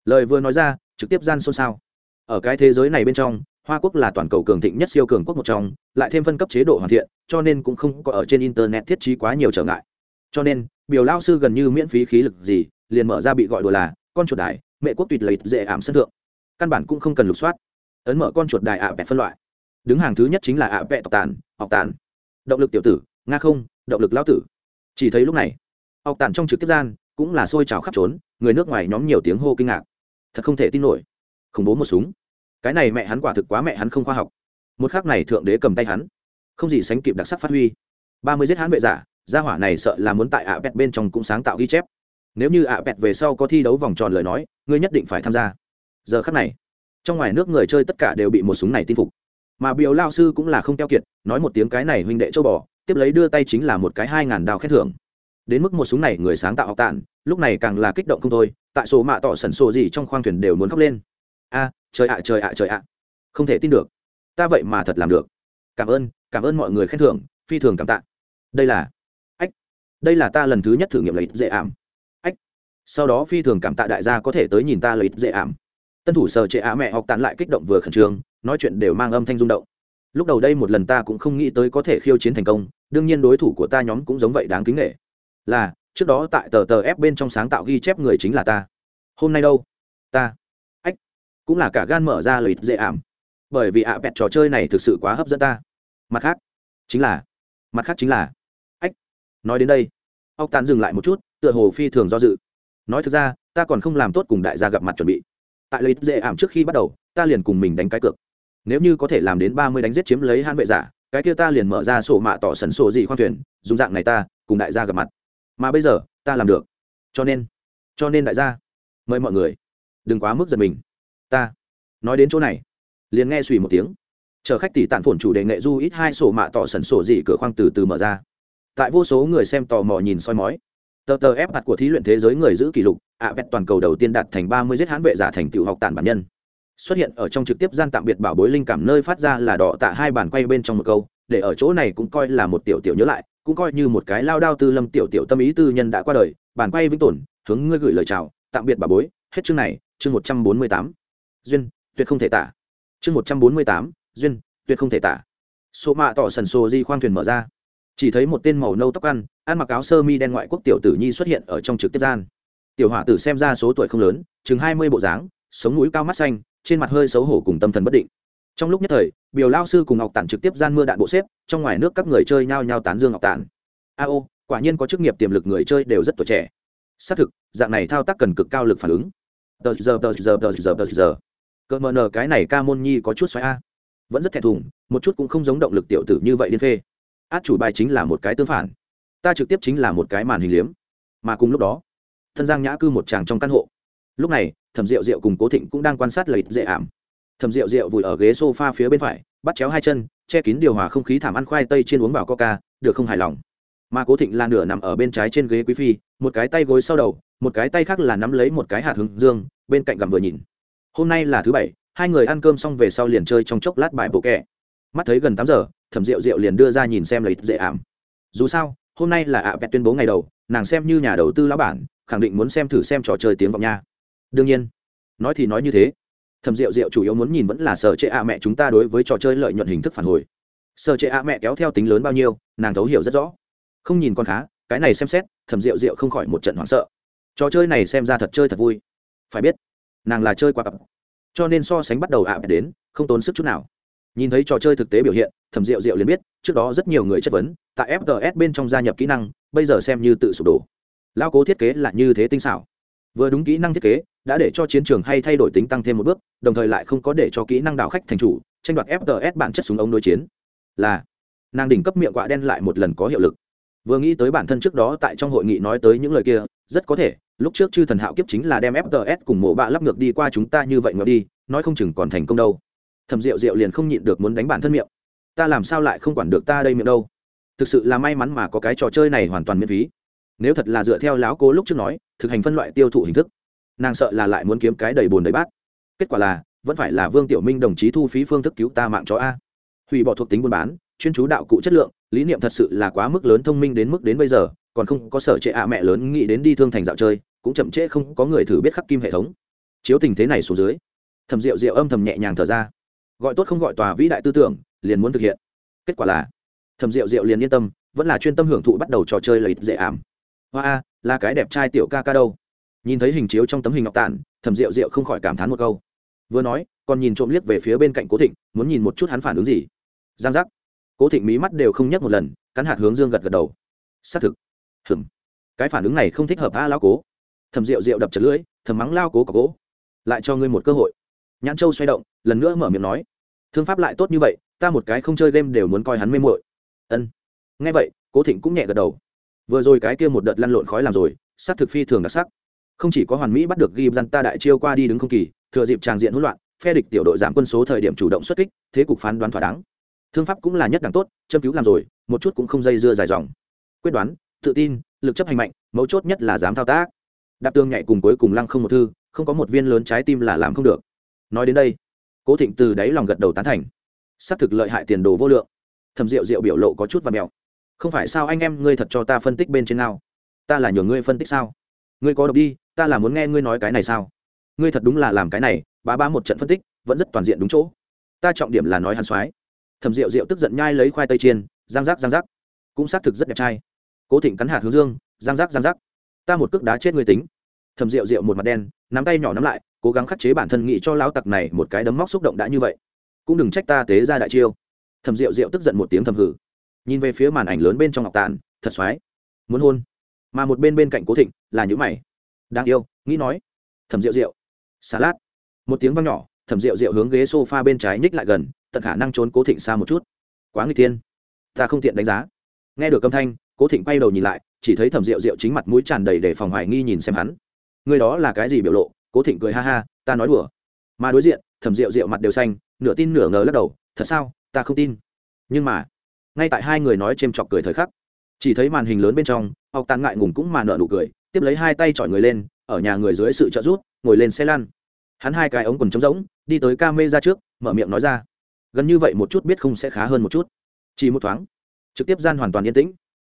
lời vừa nói ra, trực tiếp gian xôn xao. Ở cái thế giới này bên trong hoa quốc là toàn cầu cường thịnh nhất siêu cường quốc một trong, lại thêm phân cấp chế độ hoàn thiện, cho nên cũng không có ở trên internet thiết trí quá nhiều trở ngại. Cho nên, biểu lao sư gần như miễn phí khí lực gì, liền mở ra bị gọi đùa là, con chuột đài, mẹ quốc tuyệt lợi dễ ảm sân thượng. Căn bản cũng không cần lục soát. Ấn mở con chuột đài ạ vẹt phân loại. Đứng hàng thứ nhất chính là ạ vẹt tộc tàn, học tàn. Động lực tiểu tử, nga không, động lực lao tử. Chỉ thấy lúc này, học tàn trong trực tiếp gian, cũng là xôi trào khắp trốn, người nước ngoài nhóm nhiều tiếng hô kinh ngạc. Thật không thể tin nổi. Khủng bố một súng cái này mẹ hắn quả thực quá mẹ hắn không khoa học. Một khác này thượng đế cầm tay hắn, không gì sánh kịp đặc sắc phát huy. Ba mươi giết hắn vệ giả, gia hỏa này sợ là muốn tại ạ pet bên trong cũng sáng tạo ghi chép. Nếu như ạ pet về sau có thi đấu vòng tròn lời nói, ngươi nhất định phải tham gia. Giờ khắc này, trong ngoài nước người chơi tất cả đều bị một súng này tin phục. Mà biểu lao sư cũng là không keo kiệt, nói một tiếng cái này huynh đệ châu bò, tiếp lấy đưa tay chính là một cái hai ngàn đào khen thưởng. Đến mức một súng này người sáng tạo học tản lúc này càng là kích động không thôi, tại số mạ tỏ sẩn sổ gì trong khoang thuyền đều muốn khóc lên. A trời ạ trời ạ trời ạ. Không thể tin được. Ta vậy mà thật làm được. Cảm ơn cảm ơn mọi người khen thưởng, phi thường cảm tạ. Đây là, ách, đây là ta lần thứ nhất thử nghiệm lấy dễ ảm. Ách, sau đó phi thường cảm tạ đại gia có thể tới nhìn ta lấy dễ ảm. Tân thủ sở trệ ạ mẹ học tàn lại kích động vừa khẩn trương, nói chuyện đều mang âm thanh rung động. Lúc đầu đây một lần ta cũng không nghĩ tới có thể khiêu chiến thành công, đương nhiên đối thủ của ta nhóm cũng giống vậy đáng kính nghệ là, trước đó tại tờ tờ ép bên trong sáng tạo ghi chép người chính là ta. Hôm nay đâu? Ta cũng là cả gan mở ra lợi dễ ảm. Bởi vì ạ à trò chơi này thực sự quá hấp dẫn ta. Mặt khác, chính là, mặt khác chính là, ách, nói đến đây, ốc tàn dừng lại một chút, tựa hồ phi thường do dự. Nói thực ra, ta còn không làm tốt cùng đại gia gặp mặt chuẩn bị. Tại lợi dễ ảm trước khi bắt đầu, ta liền cùng mình đánh cái cược. Nếu như có thể làm đến ba mươi đánh giết chiếm lấy han vệ giả, cái kia ta liền mở ra sổ mạ tỏ sần sổ gì khoan thuyền, dùng dạng này ta, cùng đại gia gặp mặt. Mà bây giờ, ta làm được. Cho nên cho nên đại gia, mời mọi người, đừng quá mức giật mình ta. Nói đến chỗ này, liền nghe suy một tiếng. Chờ khách tỷ tản phồn chủ đề nghệ du ít hai sổ mạ tỏ sẩn sổ dị cửa khoang từ từ mở ra. Tại vô số người xem tò mò nhìn soi mói. Tờ tờ ép mặt của thí luyện thế giới người giữ kỷ lục, ạ à toàn cầu đầu tiên đạt thành ba mươi giết hãn vệ giả thành tựu học tản bản nhân. Xuất hiện ở trong trực tiếp gian tạm biệt bảo bối linh cảm nơi phát ra là đỏ tạ hai bản quay bên trong một câu, để ở chỗ này cũng coi là một tiểu tiểu nhớ lại, cũng coi như một cái lao đao tư lâm tiểu tiểu tâm ý tư nhân đã qua đời bản quay vĩnh tồn, hướng ngươi gửi lời chào, tạm biệt bà bối, hết chương này, chương một trăm bốn mươi tám duyên, tuyệt không thể tả. Chương một trăm bốn mươi tám, duyên, tuyệt không thể tả. Số mạ tỏ sần sô di khoang thuyền mở ra. Chỉ thấy một tên màu nâu tóc ăn ăn mặc áo sơ mi đen ngoại quốc tiểu tử nhi xuất hiện ở trong trực tiếp gian. Tiểu hỏa tử xem ra số tuổi không lớn, chừng hai mươi bộ dáng, sống mũi cao mắt xanh, trên mặt hơi xấu hổ cùng tâm thần bất định. Trong lúc nhất thời, biểu lao sư cùng ngọc tản trực tiếp gian mưa đạn bộ xếp, trong ngoài nước các người chơi nhao nhao tán dương ngọc tản. A ô, quả nhiên có chức nghiệp tiềm lực người chơi đều rất tuổi trẻ. Xác thực, dạng này thao tác cần cực cao lực phản ứng. Tờ giờ tờ giờ tờ giờ tờ giờ cỡ mờ nờ, cái này ca môn nhi có chút xoáy a. Vẫn rất thẹn thùng, một chút cũng không giống động lực tiểu tử như vậy điên phê. Át chủ bài chính là một cái tương phản. Ta trực tiếp chính là một cái màn hình liếm. Mà cùng lúc đó, thân giang nhã cư một chàng trong căn hộ. Lúc này, thẩm rượu rượu cùng cố thịnh cũng đang quan sát lợi dễ ảm. Thẩm rượu rượu vùi ở ghế s o f a phía bên phải, bắt chéo hai chân, che kín điều hòa không khí thảm ăn khoai tây trên uống vào coca, được không hài lòng. Mà cố thịnh là nửa nằm ở bên trái trên ghế quý phi, một cái tay gối sau đầu, một cái tay khác là nắm lấy một cái hạt hướng dương, bên cạnh gầm vừa nhìn hôm nay là thứ bảy, hai người ăn cơm xong về sau liền chơi trong chốc lát bài bộ kẹ. Mắt thấy gần tám giờ, thẩm rượu rượu liền đưa ra nhìn xem lấy dễ ảm. Dù sao, hôm nay là ạ vẹt tuyên bố ngày đầu, nàng xem như nhà đầu tư lão bản, khẳng định muốn xem thử xem trò chơi tiếng vọng nha. Đương nhiên, nói thì nói như thế. Thẩm rượu rượu chủ yếu muốn nhìn vẫn là sở chế ạ mẹ chúng ta đối với trò chơi lợi nhuận hình thức phản hồi. Sở chế ạ mẹ kéo theo tính lớn bao nhiêu, nàng thấu hiểu rất rõ. Không nhìn con khá, cái này xem xét, Thẩm rượu rượu không khỏi một trận hoảng sợ. Trò chơi này xem ra thật chơi thật vui. Phải biết nàng là chơi qua cặp. Cho nên so sánh bắt đầu ạ à đến, không tốn sức chút nào. Nhìn thấy trò chơi thực tế biểu hiện thầm rượu rượu liền biết, trước đó rất nhiều người chất vấn, tại fts bên trong gia nhập kỹ năng, bây giờ xem như tự sụp đổ. Lao cố thiết kế là như thế tinh xảo. Vừa đúng kỹ năng thiết kế, đã để cho chiến trường hay thay đổi tính tăng thêm một bước, đồng thời lại không có để cho kỹ năng đảo khách thành chủ, tranh đoạt fts bản chất súng ống đối chiến. Là, nàng đỉnh cấp miệng quạ đen lại một lần có hiệu lực vừa nghĩ tới bản thân trước đó tại trong hội nghị nói tới những lời kia, rất có thể, lúc trước chư thần hạo kiếp chính là đem fts cùng mộ bạ lắp ngược đi qua chúng ta như vậy ngược đi, nói không chừng còn thành công đâu. Thầm rượu rượu liền không nhịn được muốn đánh bản thân miệng. Ta làm sao lại không quản được ta đây miệng đâu? Thực sự là may mắn mà có cái trò chơi này hoàn toàn miễn phí. Nếu thật là dựa theo láo cố lúc trước nói, thực hành phân loại tiêu thụ hình thức, nàng sợ là lại muốn kiếm cái đầy bồn đầy bát. Kết quả là, vẫn phải là vương tiểu minh đồng chí thu phí phương thức cứu ta mạng cho a. Hủy bỏ thuộc tính buôn bán chuyên chú đạo cụ chất lượng, lý niệm thật sự là quá mức lớn thông minh đến mức đến bây giờ, còn không có sở trệ ạ mẹ lớn nghĩ đến đi thương thành dạo chơi, cũng chậm trễ không có người thử biết khắc kim hệ thống. Chiếu tình thế này xuống dưới, thầm rượu rượu âm thầm nhẹ nhàng thở ra. Gọi tốt không gọi tòa vĩ đại tư tưởng, liền muốn thực hiện. Kết quả là, thầm rượu rượu liền yên tâm, vẫn là chuyên tâm hưởng thụ bắt đầu trò chơi lợi dễ ảm. Hoa a, là cái đẹp trai tiểu ca ca đâu. Nhìn thấy hình chiếu trong tấm hình ngọc tản, thầm rượu rượu không khỏi cảm thán một câu. Vừa nói, còn nhìn trộm liếc về phía bên cạnh cố thịnh, muốn nhìn một chút hắn phản ứng gì. Giang giác cố thịnh mí mắt đều không nhấc một lần, cắn hạt hướng dương gật gật đầu. Xác thực. Hừm. Cái phản ứng này không thích hợp a lao cố. Thầm rượu rượu đập chật lưỡi, thầm mắng lao cố cọc cố lại cho ngươi một cơ hội. Nhãn châu xoay động, lần nữa mở miệng nói. Thương pháp lại tốt như vậy, ta một cái không chơi game đều muốn coi hắn mê muội. Ân. Nghe vậy, cố thịnh cũng nhẹ gật đầu. Vừa rồi cái kia một đợt lăn lộn khói làm rồi sắc thực phi thường đặc sắc. Không chỉ có hoàn mỹ bắt được ghi dân ta đại chiêu qua đi đứng không kỳ, thừa dịp tràng diện hỗn loạn, phe địch tiểu đội giảm quân số thời điểm chủ động xuất kích, thế cục phán đoán thỏa đáng thương pháp cũng là nhất đẳng tốt, châm cứu làm rồi, một chút cũng không dây dưa dài dòng. Quyết đoán, tự tin, lực chấp hành mạnh, mấu chốt nhất là dám thao tác. Đạp tương nhạy cùng cuối cùng lăng không một thư, không có một viên lớn trái tim là làm không được. Nói đến đây, cố thịnh từ đáy lòng gật đầu tán thành. Xác thực lợi hại tiền đồ vô lượng. Thầm rượu rượu biểu lộ có chút và mèo. Không phải sao anh em ngươi thật cho ta phân tích bên trên nào? Ta là nhường ngươi phân tích sao? Ngươi có độc đi, ta là muốn nghe ngươi nói cái này sao? Ngươi thật đúng là làm cái này, bá bá một trận phân tích, vẫn rất toàn diện đúng chỗ. Ta trọng điểm là nói hàn soái thầm rượu rượu tức giận nhai lấy khoai tây chiên giang rác giang rác. Cũng xác thực rất đẹp trai. Cố thịnh cắn hạt hướng dương giang giác giang giác ta một cước đá chết người tính. Thầm rượu rượu một mặt đen, nắm tay nhỏ nắm lại, cố gắng khắc chế bản thân nghĩ cho lão tặc này một cái đấm móc xúc động đã như vậy. Cũng đừng trách ta tế ra đại chiêu. Thầm rượu rượu tức giận một tiếng thầm hử. Nhìn về phía màn ảnh lớn bên trong ngọc tàn, thật xoái. Muốn hôn. Mà một bên bên cạnh cố thịnh là những mày. Đang yêu, nghĩ nói. Thầm rượu rượu. Xà lát. Một tiếng vang nhỏ, thầm rượu rượu hướng ghế s o f a bên trái ních lại gần tận khả năng trốn cố thịnh xa một chút. Quá người tiên ta không tiện đánh giá. Nghe được âm thanh, cố thịnh quay đầu nhìn lại, chỉ thấy thẩm rượu rượu chính mặt mũi tràn đầy để phòng hoài nghi nhìn xem hắn. Người đó là cái gì biểu lộ? Cố thịnh cười ha ha, ta nói đùa. Mà đối diện, thẩm rượu rượu mặt đều xanh, nửa tin nửa ngờ lắc đầu, thật sao? Ta không tin. Nhưng mà, ngay tại hai người nói c h ê m chọc cười thời khắc, chỉ thấy màn hình lớn bên trong học tàn ngại ngùng cũng mà nợ nụ cười, tiếp lấy hai tay chọi người lên, ở nhà người dưới sự trợ giúp, ngồi lên xe lăn. Hắn hai cái ống quần trống rỗng, đi tới ca mê ra trước, mở miệng nói ra gần như vậy một chút biết không sẽ khá hơn một chút. Chỉ một thoáng, trực tiếp gian hoàn toàn yên tĩnh,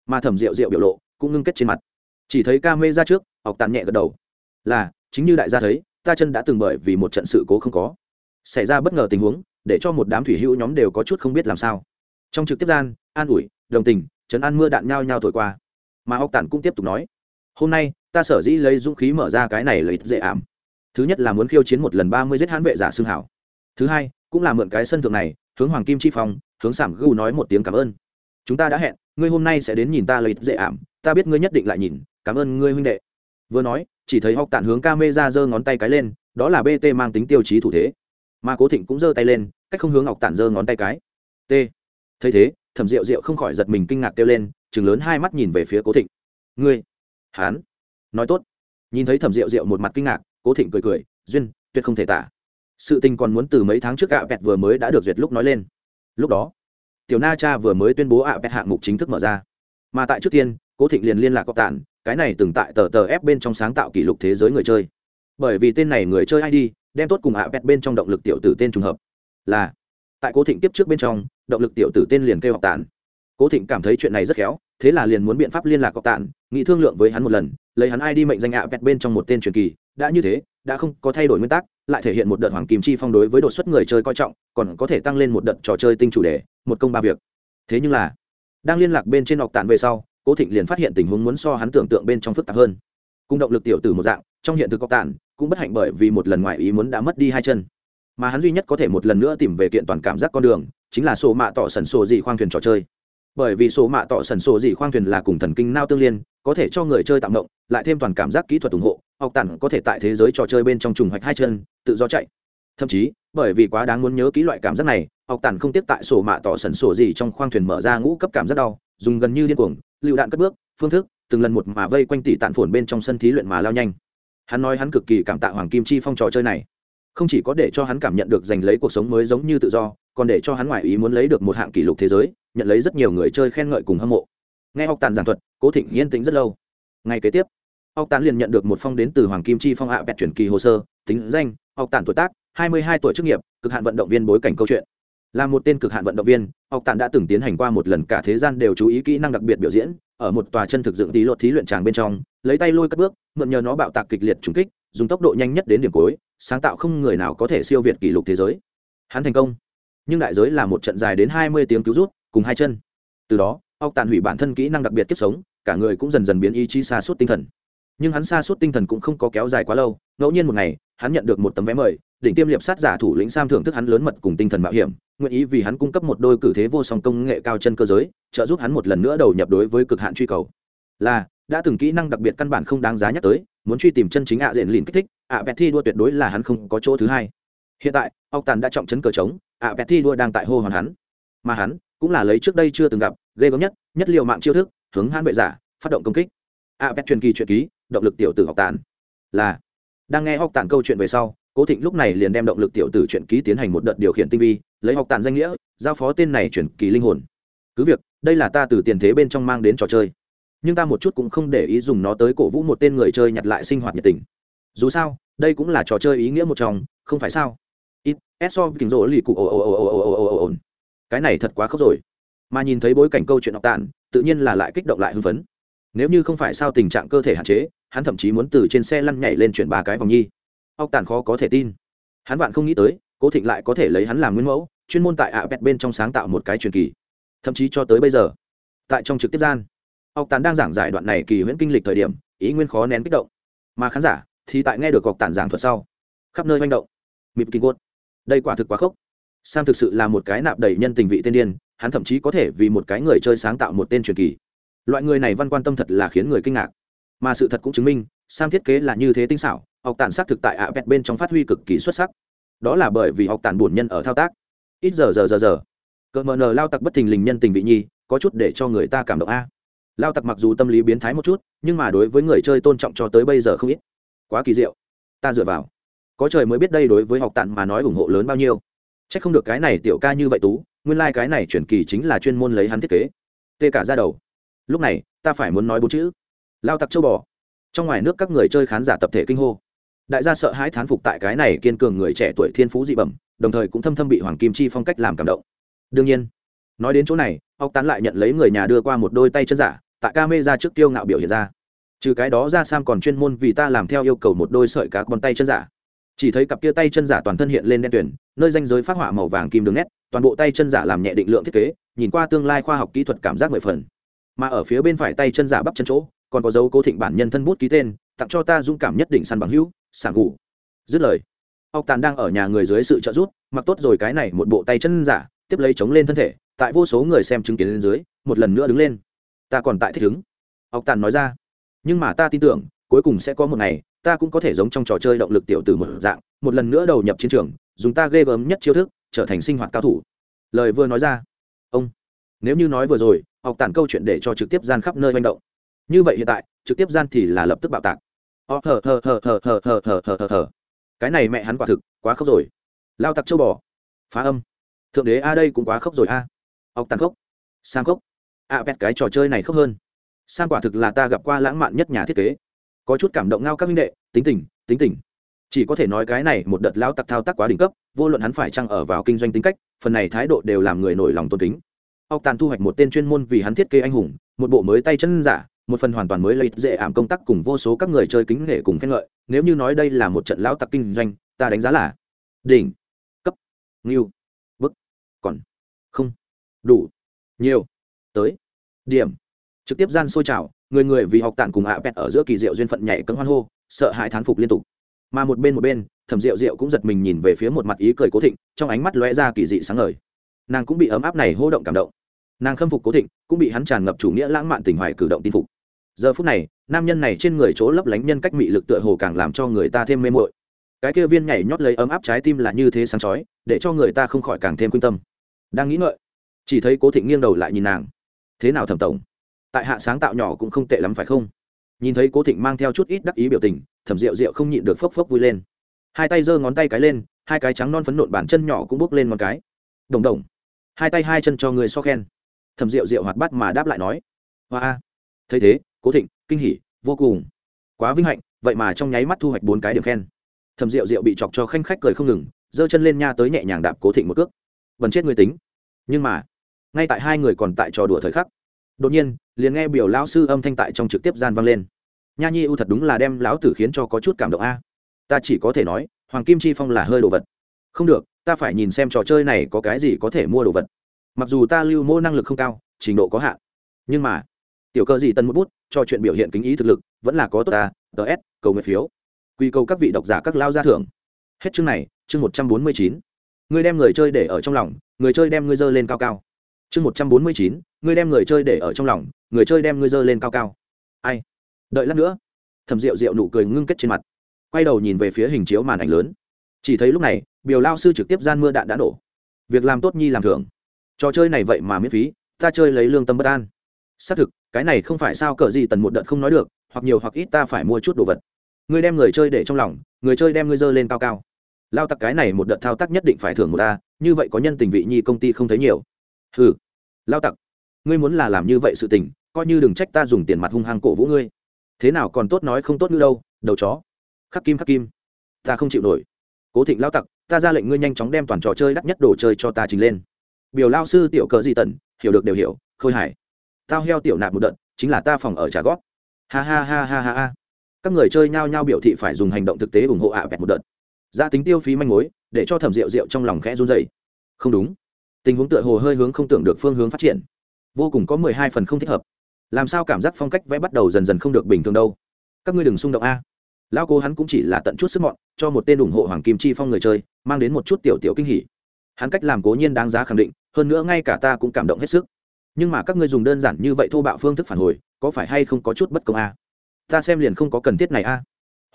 mà thẩm rượu rượu biểu lộ cũng ngưng kết trên mặt. Chỉ thấy ca mê ra trước học tàn nhẹ gật đầu. Là, chính như đại gia thấy, ta chân đã từng bởi vì một trận sự cố không có. Xảy ra bất ngờ tình huống, để cho một đám thủy hữu nhóm đều có chút không biết làm sao. Trong trực tiếp gian, an ủi, đồng tình, trấn an mưa đạn nhao nhao thổi qua. Mà học tản cũng tiếp tục nói, hôm nay, ta sở dĩ lấy dũng khí mở ra cái này lấy dễ ảm. Thứ nhất là muốn khiêu chiến một lần ba mươi giết hãn vệ giả xương hảo thứ hai, cũng là mượn cái sân thượng này, hướng hoàng kim chi phong, hướng sảm gu nói một tiếng cảm ơn. Chúng ta đã hẹn, ngươi hôm nay sẽ đến nhìn ta lấy dễ ảm, ta biết ngươi nhất định lại nhìn, cảm ơn ngươi huynh đệ. Vừa nói, chỉ thấy học tản hướng ca mê ra giơ ngón tay cái lên, đó là bt mang tính tiêu chí thủ thế. Mà cố thịnh cũng giơ tay lên, cách không hướng học tản giơ ngón tay cái. T. Thấy thế, thẩm rượu rượu không khỏi giật mình kinh ngạc kêu lên chừng lớn hai mắt nhìn về phía cố thịnh. Ngươi? Hán? Nói tốt. Nhìn thấy thẩm rượu rượu một mặt kinh ngạc, cố thịnh cười cười, duyên, tuyệt không thể tả sự tình còn muốn từ mấy tháng trước ạ vẹt vừa mới đã được duyệt lúc nói lên. Lúc đó, tiểu na cha vừa mới tuyên bố ạ vẹt hạng mục chính thức mở ra. Mà tại trước tiên, cố thịnh liền liên lạc có tản, cái này từng tại tờ tờ ép bên trong sáng tạo kỷ lục thế giới người chơi. Bởi vì tên này người chơi id đem tốt cùng ạ vẹt bên trong động lực tiểu tử tên trùng hợp. Là, tại cố thịnh tiếp trước bên trong, động lực tiểu tử tên liền kêu học tản. Cố thịnh cảm thấy chuyện này rất khéo, thế là liền muốn biện pháp liên lạc học tản, nghĩ thương lượng với hắn một lần, lấy hắn id mệnh danh ạ vẹt bên trong một tên truyền kỳ, đã như thế, đã không có thay đổi nguyên tắc lại thể hiện một đợt hoàng kim chi phong đối với đột xuất người chơi coi trọng, còn có thể tăng lên một đợt trò chơi tinh chủ đề, một công ba việc. Thế nhưng là, đang liên lạc bên trên học tản về sau, cố thịnh liền phát hiện tình huống muốn so hắn tưởng tượng bên trong phức tạp hơn. Cùng động lực tiểu tử một dạng, trong hiện thực học tản cũng bất hạnh bởi vì một lần ngoại ý muốn đã mất đi hai chân. Mà hắn duy nhất có thể một lần nữa tìm về kiện toàn cảm giác con đường, chính là số mạ tỏ sần sổ dị khoang thuyền trò chơi. Bởi vì số mạ tỏ sần sổ dị khoang thuyền là cùng thần kinh nao tương liên, có thể cho người chơi tạm động lại thêm toàn cảm giác kỹ thuật ủng hộ học tản có thể tại thế giới trò chơi bên trong trùng hoạch hai chân, tự do chạy. Thậm chí, bởi vì quá đáng muốn nhớ kỹ loại cảm giác này, học tản không tiếp tại sổ mạ tỏ sẩn sổ gì trong khoang thuyền mở ra ngũ cấp cảm giác đau, dùng gần như điên cuồng, lựu đạn cất bước, phương thức, từng lần một mà vây quanh tỷ tạn phồn bên trong sân thí luyện mà lao nhanh. Hắn nói hắn cực kỳ cảm tạ hoàng kim chi phong trò chơi này. Không chỉ có để cho hắn cảm nhận được giành lấy cuộc sống mới giống như tự do, còn để cho hắn ngoại ý muốn lấy được một hạng kỷ lục thế giới, nhận lấy rất nhiều người chơi khen ngợi cùng hâm mộ. Nghe học tàn giảng thuật, cố thịnh yên tĩnh rất lâu. Ngay kế tiếp học tàn liền nhận được một phong đến từ hoàng kim chi phong hạ bẹt chuyển kỳ hồ sơ, tính danh học tàn tuổi tác, hai mươi hai tuổi chức nghiệp, cực hạn vận động viên bối cảnh câu chuyện. Là một tên cực hạn vận động viên học tàn đã từng tiến hành qua một lần cả thế gian đều chú ý kỹ năng đặc biệt biểu diễn, ở một tòa chân thực dựng tí lột thí luyện tràng bên trong, lấy tay lôi cất bước, mượn nhờ nó bạo tạc kịch liệt trúng kích, dùng tốc độ nhanh nhất đến điểm cuối, sáng tạo không người nào có thể siêu việt kỷ lục thế giới. Hắn thành công. Nhưng đại giới là một trận dài đến hai mươi tiếng cứu rút, cùng hai chân. Từ đó, ốc tàn hủy bản thân kỹ năng đặc biệt kiếp sống, cả người cũng dần dần biến ý chí xa suốt tinh thần nhưng hắn xa suốt tinh thần cũng không có kéo dài quá lâu, ngẫu nhiên một ngày, hắn nhận được một tấm vé mời, đỉnh tiêm liệp sát giả thủ lĩnh sam thưởng thức hắn lớn mật cùng tinh thần mạo hiểm, nguyện ý vì hắn cung cấp một đôi cử thế vô song công nghệ cao chân cơ giới, trợ giúp hắn một lần nữa đầu nhập đối với cực hạn truy cầu. Là, đã từng kỹ năng đặc biệt căn bản không đáng giá nhắc tới, muốn truy tìm chân chính ạ diện lìn kích thích, ạ bẹt thi đua tuyệt đối là hắn không có chỗ thứ hai. Hiện tại, ốc tàn đã trọng chấn cờ trống, ạ bẹt thi đua đang tại hô hoàn hắn. Mà hắn, cũng là lấy trước đây chưa từng gặp, ghê gớm nhất nhất liệu mạng chiêu thức, hướng hắn vệ giả, phát động công kích. Ạ bẹt truyền kỳ truyện ký động lực tiểu tử học tàn là đang nghe học tàn câu chuyện về sau cố thịnh lúc này liền đem động lực tiểu tử truyện ký tiến hành một đợt điều khiển tinh vi lấy học tàn danh nghĩa giao phó tên này chuyển kỳ linh hồn cứ việc đây là ta từ tiền thế bên trong mang đến trò chơi nhưng ta một chút cũng không để ý dùng nó tới cổ vũ một tên người chơi nhặt lại sinh hoạt nhiệt tình dù sao đây cũng là trò chơi ý nghĩa một trong không phải sao ít s so kính rỗ lì cụ ồ ồ ồ ồ ồ ồ ồ ồ cái này thật quá khóc rồi mà nhìn thấy bối cảnh câu chuyện học tàn tự nhiên là lại kích động lại hưng phấn nếu như không phải sao tình trạng cơ thể hạn chế, hắn thậm chí muốn từ trên xe lăn nhảy lên chuyển ba cái vòng nhi. Ốc tàn khó có thể tin. Hắn vạn không nghĩ tới, cố thịnh lại có thể lấy hắn làm nguyên mẫu, chuyên môn tại ạ bẹt bên trong sáng tạo một cái truyền kỳ. Thậm chí cho tới bây giờ, tại trong trực tiếp gian, ốc tàn đang giảng giải đoạn này kỳ huyễn kinh lịch thời điểm, ý nguyên khó nén kích động. Mà khán giả thì tại nghe được ốc tàn giảng thuật sau, khắp nơi manh động. Mịp kinh cốt. Đây quả thực quá khốc. Sam thực sự là một cái nạp đầy nhân tình vị tên điên hắn thậm chí có thể vì một cái người chơi sáng tạo một tên truyền kỳ loại người này văn quan tâm thật là khiến người kinh ngạc. Mà sự thật cũng chứng minh, sam thiết kế là như thế tinh xảo, học tản xác thực tại ạ vẹt bên trong phát huy cực kỳ xuất sắc. Đó là bởi vì học tản bổn nhân ở thao tác. Ít giờ giờ giờ giờ. Cỡ mờ nờ lao tặc bất thình lình nhân tình vị nhi, có chút để cho người ta cảm động a. Lao tặc mặc dù tâm lý biến thái một chút, nhưng mà đối với người chơi tôn trọng cho tới bây giờ không ít. Quá kỳ diệu. Ta dựa vào. Có trời mới biết đây đối với học tản mà nói ủng hộ lớn bao nhiêu. C h ắ c không được cái này tiểu ca như vậy tú, nguyên lai、like、cái này chuyển kỳ chính là chuyên môn lấy hắn thiết kế. Tê cả ra đầu lúc này, ta phải muốn nói bốn chữ. Lao tặc châu bò. Trong ngoài nước các người chơi khán giả tập thể kinh hô. Đại gia sợ hãi thán phục tại cái này kiên cường người trẻ tuổi thiên phú dị bẩm, đồng thời cũng thâm thâm bị hoàng kim chi phong cách làm cảm động. Đương nhiên, nói đến chỗ này, ốc tán lại nhận lấy người nhà đưa qua một đôi tay chân giả, tại ca mê ra trước tiêu ngạo biểu hiện ra. Trừ cái đó ra sam còn chuyên môn vì ta làm theo yêu cầu một đôi sợi cá con tay chân giả. Chỉ thấy cặp kia tay chân giả toàn thân hiện lên đen tuyển nơi danh giới phát họa màu vàng kim đường nét, toàn bộ tay chân giả làm nhẹ định lượng thiết kế, nhìn qua tương lai khoa học kỹ thuật cảm giác mười phần mà ở phía bên phải tay chân giả bắp chân chỗ, còn có dấu cố thịnh bản nhân thân bút ký tên, tặng cho ta dũng cảm nhất định săn bằng hữu sảng ngủ dứt lời, ốc tàn đang ở nhà người dưới sự trợ giúp, mặc tốt rồi cái này một bộ tay chân giả, tiếp lấy chống lên thân thể, tại vô số người xem chứng kiến lên dưới, một lần nữa đứng lên. Ta còn tại thích ứng. Ốc tàn nói ra, nhưng mà ta tin tưởng, cuối cùng sẽ có một ngày, ta cũng có thể giống trong trò chơi động lực tiểu từ một dạng, một lần nữa đầu nhập chiến trường, dùng ta ghê gớm nhất chiêu thức, trở thành sinh hoạt cao thủ. Lời vừa nói ra, ông, nếu như nói vừa rồi học tản câu chuyện để cho trực tiếp gian khắp nơi manh động. Như vậy hiện tại trực tiếp gian thì là lập tức bạo tạc. Ờ, Ó thờ thờ thờ thờ thờ thờ thờ thờ thờ thờ cái này mẹ hắn quả thực quá khóc rồi. Lao tặc châu bò. Phá âm. Thượng đế a đây cũng quá khóc rồi a. Ọc tàn khóc sang khóc a à, cái trò chơi này khóc hơn. Sang quả thực là ta gặp qua lãng mạn nhất nhà thiết kế. Có chút cảm động ngao các minh đệ tính tình tính tình. Chỉ có thể nói cái này một đợt lao tặc thao tác quá đỉnh cấp vô luận hắn phải chăng ở vào kinh doanh tính cách phần này thái độ đều làm người nổi lòng tôn kính ốc tàn thu hoạch một tên chuyên môn vì hắn thiết kế anh hùng, một bộ mới tay chân giả, một phần hoàn toàn mới lấy dễ ảm công tác cùng vô số các người chơi kính nể cùng khen ngợi. Nếu như nói đây là một trận lão tặc kinh doanh, ta đánh giá là đỉnh, cấp nghiêu bức, còn không đủ, nhiều, tới, điểm. Trực tiếp gian sôi trào, người người vì học tản cùng ạ pẹt ở giữa kỳ diệu duyên phận nhảy cấm hoan hô, sợ hãi thán phục liên tục. Mà một bên một bên, thẩm diệu diệu cũng giật mình nhìn về phía một mặt ý cười cố thịnh, trong ánh mắt lóe ra kỳ dị sáng ngời nàng cũng bị ấm áp này hô động cảm động. Nàng khâm phục cố thịnh, cũng bị hắn tràn ngập chủ nghĩa lãng mạn tình hoài cử động tin phục. Giờ phút này, nam nhân này trên người chỗ lấp lánh nhân cách mị lực tựa hồ càng làm cho người ta thêm mê mội cái kia viên nhảy nhót lấy ấm áp trái tim là như thế sáng chói, để cho người ta không khỏi càng thêm quyên tâm. Đang nghĩ ngợi, chỉ thấy cố thịnh nghiêng đầu lại nhìn nàng. Thế nào thẩm tổng? Tại hạ sáng tạo nhỏ cũng không tệ lắm phải không? Nhìn thấy cố thịnh mang theo chút ít đắc ý biểu tình, thẩm rượu rượu không nhịn được phốc phốc vui lên. Hai tay giơ ngón tay cái lên, hai cái trắng non phấn nộn bàn chân nhỏ cũng bước lên một cái. Đồng đồng hai tay hai chân cho người so khen. Thầm rượu rượu hoạt bát mà đáp lại nói. Hoa a. Thấy thế, cố thịnh, kinh hỉ, vô cùng. Quá vinh hạnh, vậy mà trong nháy mắt thu hoạch bốn cái điểm khen. Thầm rượu rượu bị chọc cho khanh khách cười không ngừng, giơ chân lên nha tới nhẹ nhàng đạp cố thịnh một cước. Vần chết người tính. Nhưng mà, ngay tại hai người còn tại trò đùa thời khắc, đột nhiên, liền nghe biểu lão sư âm thanh tại trong trực tiếp gian vang lên. Nha nhi ưu thật đúng là đem lão tử khiến cho có chút cảm động a. Ta chỉ có thể nói, hoàng kim chi phong là hơi đồ vật. Không được ta phải nhìn xem trò chơi này có cái gì có thể mua đồ vật. Mặc dù ta lưu mô năng lực không cao, trình độ có hạn, nhưng mà, tiểu cơ gì tân một bút, cho chuyện biểu hiện kính ý thực lực, vẫn là có tốt ta ts cầu nguyện phiếu. Quy cầu các vị độc giả các lao gia thưởng. Hết chương này, chương một trăm bốn mươi chín. Ngươi đem người chơi để ở trong lòng, người chơi đem ngươi dơ lên cao cao. Chương một trăm bốn mươi chín, ngươi đem người chơi để ở trong lòng, người chơi đem ngươi dơ lên cao cao. Ai? Đợi lát nữa. Thầm rượu rượu nụ cười ngưng kết trên mặt. Quay đầu nhìn về phía hình chiếu màn ảnh lớn chỉ thấy lúc này, biểu lao sư trực tiếp gian mưa đạn đã nổ việc làm tốt nhi làm thưởng. Trò chơi này vậy mà miễn phí, ta chơi lấy lương tâm bất an. Xác thực, cái này không phải sao cỡ gì tần một đợt không nói được, hoặc nhiều hoặc ít ta phải mua chút đồ vật. Ngươi đem người chơi để trong lòng, người chơi đem ngươi dơ lên cao cao. Lao tặc cái này một đợt thao tác nhất định phải thưởng một ta, như vậy có nhân tình vị nhi công ty không thấy nhiều. Ừ lao tặc, ngươi muốn là làm như vậy sự tình, coi như đừng trách ta dùng tiền mặt hung hăng cổ vũ ngươi. Thế nào còn tốt nói không tốt như đâu, đầu chó. Khắc kim khắc kim. Ta không chịu nổi cố thịnh lao tặc, ta ra lệnh ngươi nhanh chóng đem toàn trò chơi đắt nhất đồ chơi cho ta trình lên. Biểu lao sư tiểu cờ di tần hiểu được đều hiểu, khôi hải tao heo tiểu nạp một đợt, chính là ta phòng ở trả góp. Ha ha ha ha ha ha. Các người chơi nhao nhao biểu thị phải dùng hành động thực tế ủng hộ ạ à một đợt. Gia tính tiêu phí manh mối, để cho thẩm rượu rượu trong lòng khẽ run dày không đúng. Tình huống tựa hồ hơi hướng không tưởng được phương hướng phát triển. Vô cùng có mười hai phần không thích hợp. Làm sao cảm giác phong cách vẽ bắt đầu dần dần không được bình thường đâu. Các ngươi đừng xung động a lão cố hắn cũng chỉ là tận chút sức mọn, cho một tên ủng hộ hoàng kim chi phong người chơi, mang đến một chút tiểu tiểu kinh hỉ. Hắn cách làm cố nhiên đáng giá khẳng định, hơn nữa ngay cả ta cũng cảm động hết sức. Nhưng mà các ngươi dùng đơn giản như vậy thô bạo phương thức phản hồi, có phải hay không có chút bất công a? Ta xem liền không có cần thiết này a.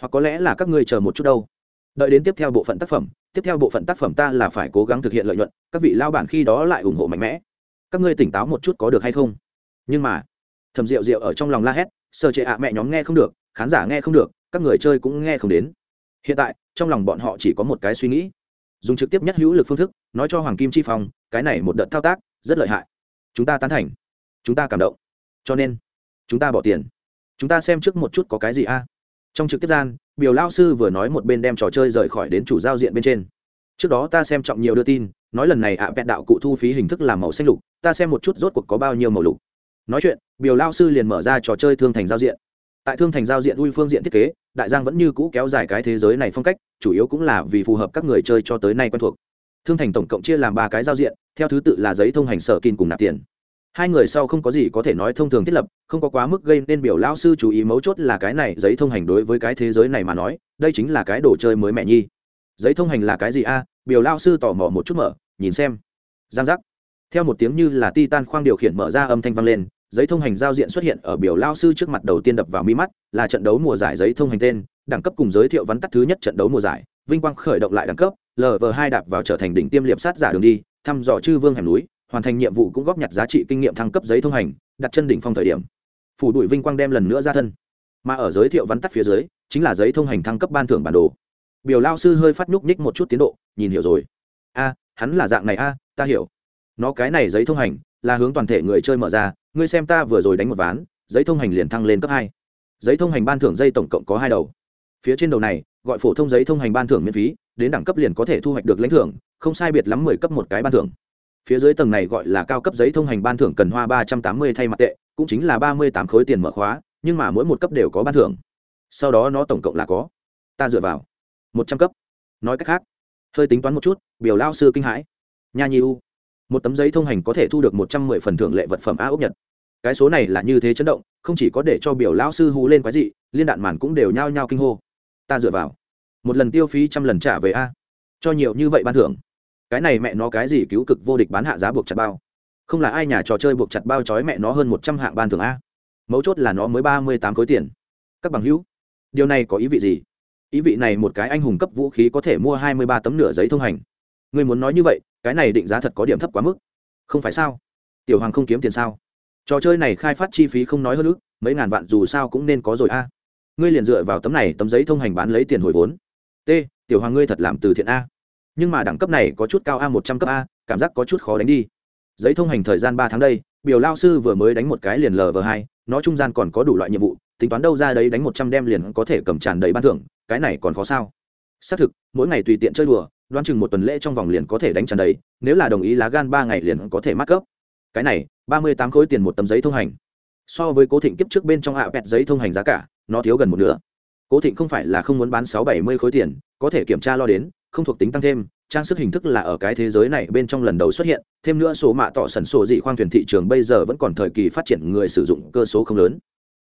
Hoặc có lẽ là các ngươi chờ một chút đâu. Đợi đến tiếp theo bộ phận tác phẩm, tiếp theo bộ phận tác phẩm ta là phải cố gắng thực hiện lợi nhuận, các vị lao bản khi đó lại ủng hộ mạnh mẽ. Các ngươi tỉnh táo một chút có được hay không? Nhưng mà thầm rượu rượu ở trong lòng la hét sợ chế ạ, mẹ nhóm nghe không được, khán giả nghe không được các người chơi cũng nghe không đến. Hiện tại, trong lòng bọn họ chỉ có một cái suy nghĩ. Dùng trực tiếp nhất hữu lực phương thức, nói cho hoàng kim chi phong, cái này một đợt thao tác, rất lợi hại. Chúng ta tán thành. Chúng ta cảm động. Cho nên, chúng ta bỏ tiền. Chúng ta xem trước một chút có cái gì a. Trong trực tiếp gian, biểu lao sư vừa nói một bên đem trò chơi rời khỏi đến chủ giao diện bên trên. Trước đó ta xem trọng nhiều đưa tin, nói lần này ạ à vẹn đạo cụ thu phí hình thức làm màu xanh lục, ta xem một chút rốt cuộc có bao nhiêu màu lục. Nói chuyện, biểu lao sư liền mở ra trò chơi thương thành giao diện. Tại thương thành giao diện ui phương diện thiết kế đại giang vẫn như cũ kéo dài cái thế giới này phong cách, chủ yếu cũng là vì phù hợp các người chơi cho tới nay quen thuộc. Thương thành tổng cộng chia làm ba cái giao diện, theo thứ tự là giấy thông hành sở kin cùng nạp tiền. Hai người sau không có gì có thể nói thông thường thiết lập, không có quá mức gây nên biểu lao sư chú ý mấu chốt là cái này giấy thông hành đối với cái thế giới này mà nói, đây chính là cái đồ chơi mới mẹ nhi. Giấy thông hành là cái gì a? Biểu lao sư tò mò một chút mở, nhìn xem. Giang giác. Theo một tiếng như là ti tan khoang điều khiển mở ra âm thanh vang lên giấy thông hành giao diện xuất hiện ở biểu lao sư trước mặt đầu tiên đập vào mi mắt, là trận đấu mùa giải giấy thông hành tên, đẳng cấp cùng giới thiệu vắn tắt thứ nhất trận đấu mùa giải. Vinh quang khởi động lại đẳng cấp lv hai đạp vào trở thành đỉnh tiêm liệp sát giả đường đi, thăm dò chư vương hẻm núi, hoàn thành nhiệm vụ cũng góp nhặt giá trị kinh nghiệm thăng cấp giấy thông hành, đặt chân đỉnh phong thời điểm. Phủ đuổi vinh quang đem lần nữa ra thân. Mà ở giới thiệu vắn tắt phía dưới, chính là giấy thông hành thăng cấp ban thưởng bản đồ. Biểu lao sư hơi phát nhúc ních một chút tiến độ, nhìn hiểu rồi. A, hắn là dạng này a, ta hiểu. Nó cái này giấy thông hành, là hướng toàn thể người chơi mở ra ngươi xem ta vừa rồi đánh một ván, giấy thông hành liền thăng lên cấp hai. Giấy thông hành ban thưởng dây tổng cộng có hai đầu. Phía trên đầu này, gọi phổ thông giấy thông hành ban thưởng miễn phí, đến đẳng cấp liền có thể thu hoạch được lãnh thưởng, không sai biệt lắm mười cấp một cái ban thưởng. Phía dưới tầng này gọi là cao cấp giấy thông hành ban thưởng cần hoa ba trăm tám mươi thay mặt tệ, cũng chính là ba mươi tám khối tiền mở khóa, nhưng mà mỗi một cấp đều có ban thưởng. Sau đó nó tổng cộng là có. Ta dựa vào. một trăm cấp. Nói cách khác, hơi tính toán một chút, biểu lao sư kinh hãi. Nha nhi u một tấm giấy thông hành có thể thu được một trăm mười phần thưởng lệ vật phẩm a ốc nhật. Cái số này là như thế chấn động, không chỉ có để cho biểu lão sư hú lên quái dị, liên đạn màn cũng đều nhao nhao kinh hô. Ta dựa vào. Một lần tiêu phí trăm lần trả về a. Cho nhiều như vậy ban thưởng. Cái này mẹ nó cái gì cứu cực vô địch bán hạ giá buộc chặt bao. Không là ai nhà trò chơi buộc chặt bao trói mẹ nó hơn một trăm hạng ban thưởng a. Mấu chốt là nó mới ba mươi tám khối tiền. Các bằng hữu, điều này có ý vị gì? Ý vị này một cái anh hùng cấp vũ khí có thể mua hai mươi ba tấm nửa giấy thông hành. Ngươi muốn nói như vậy, cái này định giá thật có điểm thấp quá mức. Không phải sao? Tiểu hoàng không kiếm tiền sao? Trò chơi này khai phát chi phí không nói hơn nữa mấy ngàn vạn dù sao cũng nên có rồi a. Ngươi liền dựa vào tấm này, tấm giấy thông hành bán lấy tiền hồi vốn. T, tiểu hoàng ngươi thật làm từ thiện a. Nhưng mà đẳng cấp này có chút cao a, một trăm cấp a, cảm giác có chút khó đánh đi. Giấy thông hành thời gian ba tháng đây, biểu lao sư vừa mới đánh một cái liền lv hai, nó trung gian còn có đủ loại nhiệm vụ, tính toán đâu ra đấy đánh một trăm đem liền có thể cầm tràn đầy ban thưởng, cái này còn khó sao? Xác thực, mỗi ngày tùy tiện chơi đùa đoán chừng một tuần lễ trong vòng liền có thể đánh tràn đầy, nếu là đồng ý lá gan ba ngày liền có thể mắc cấp cái này, ba mươi tám khối tiền một tấm giấy thông hành. So với cố thịnh kiếp trước bên trong hạ bẹt giấy thông hành giá cả, nó thiếu gần một nửa. Cố thịnh không phải là không muốn bán sáu bảy mươi khối tiền, có thể kiểm tra lo đến, không thuộc tính tăng thêm, trang sức hình thức là ở cái thế giới này bên trong lần đầu xuất hiện, thêm nữa số mạ tỏ sần sổ dị khoang thuyền thị trường bây giờ vẫn còn thời kỳ phát triển người sử dụng cơ số không lớn.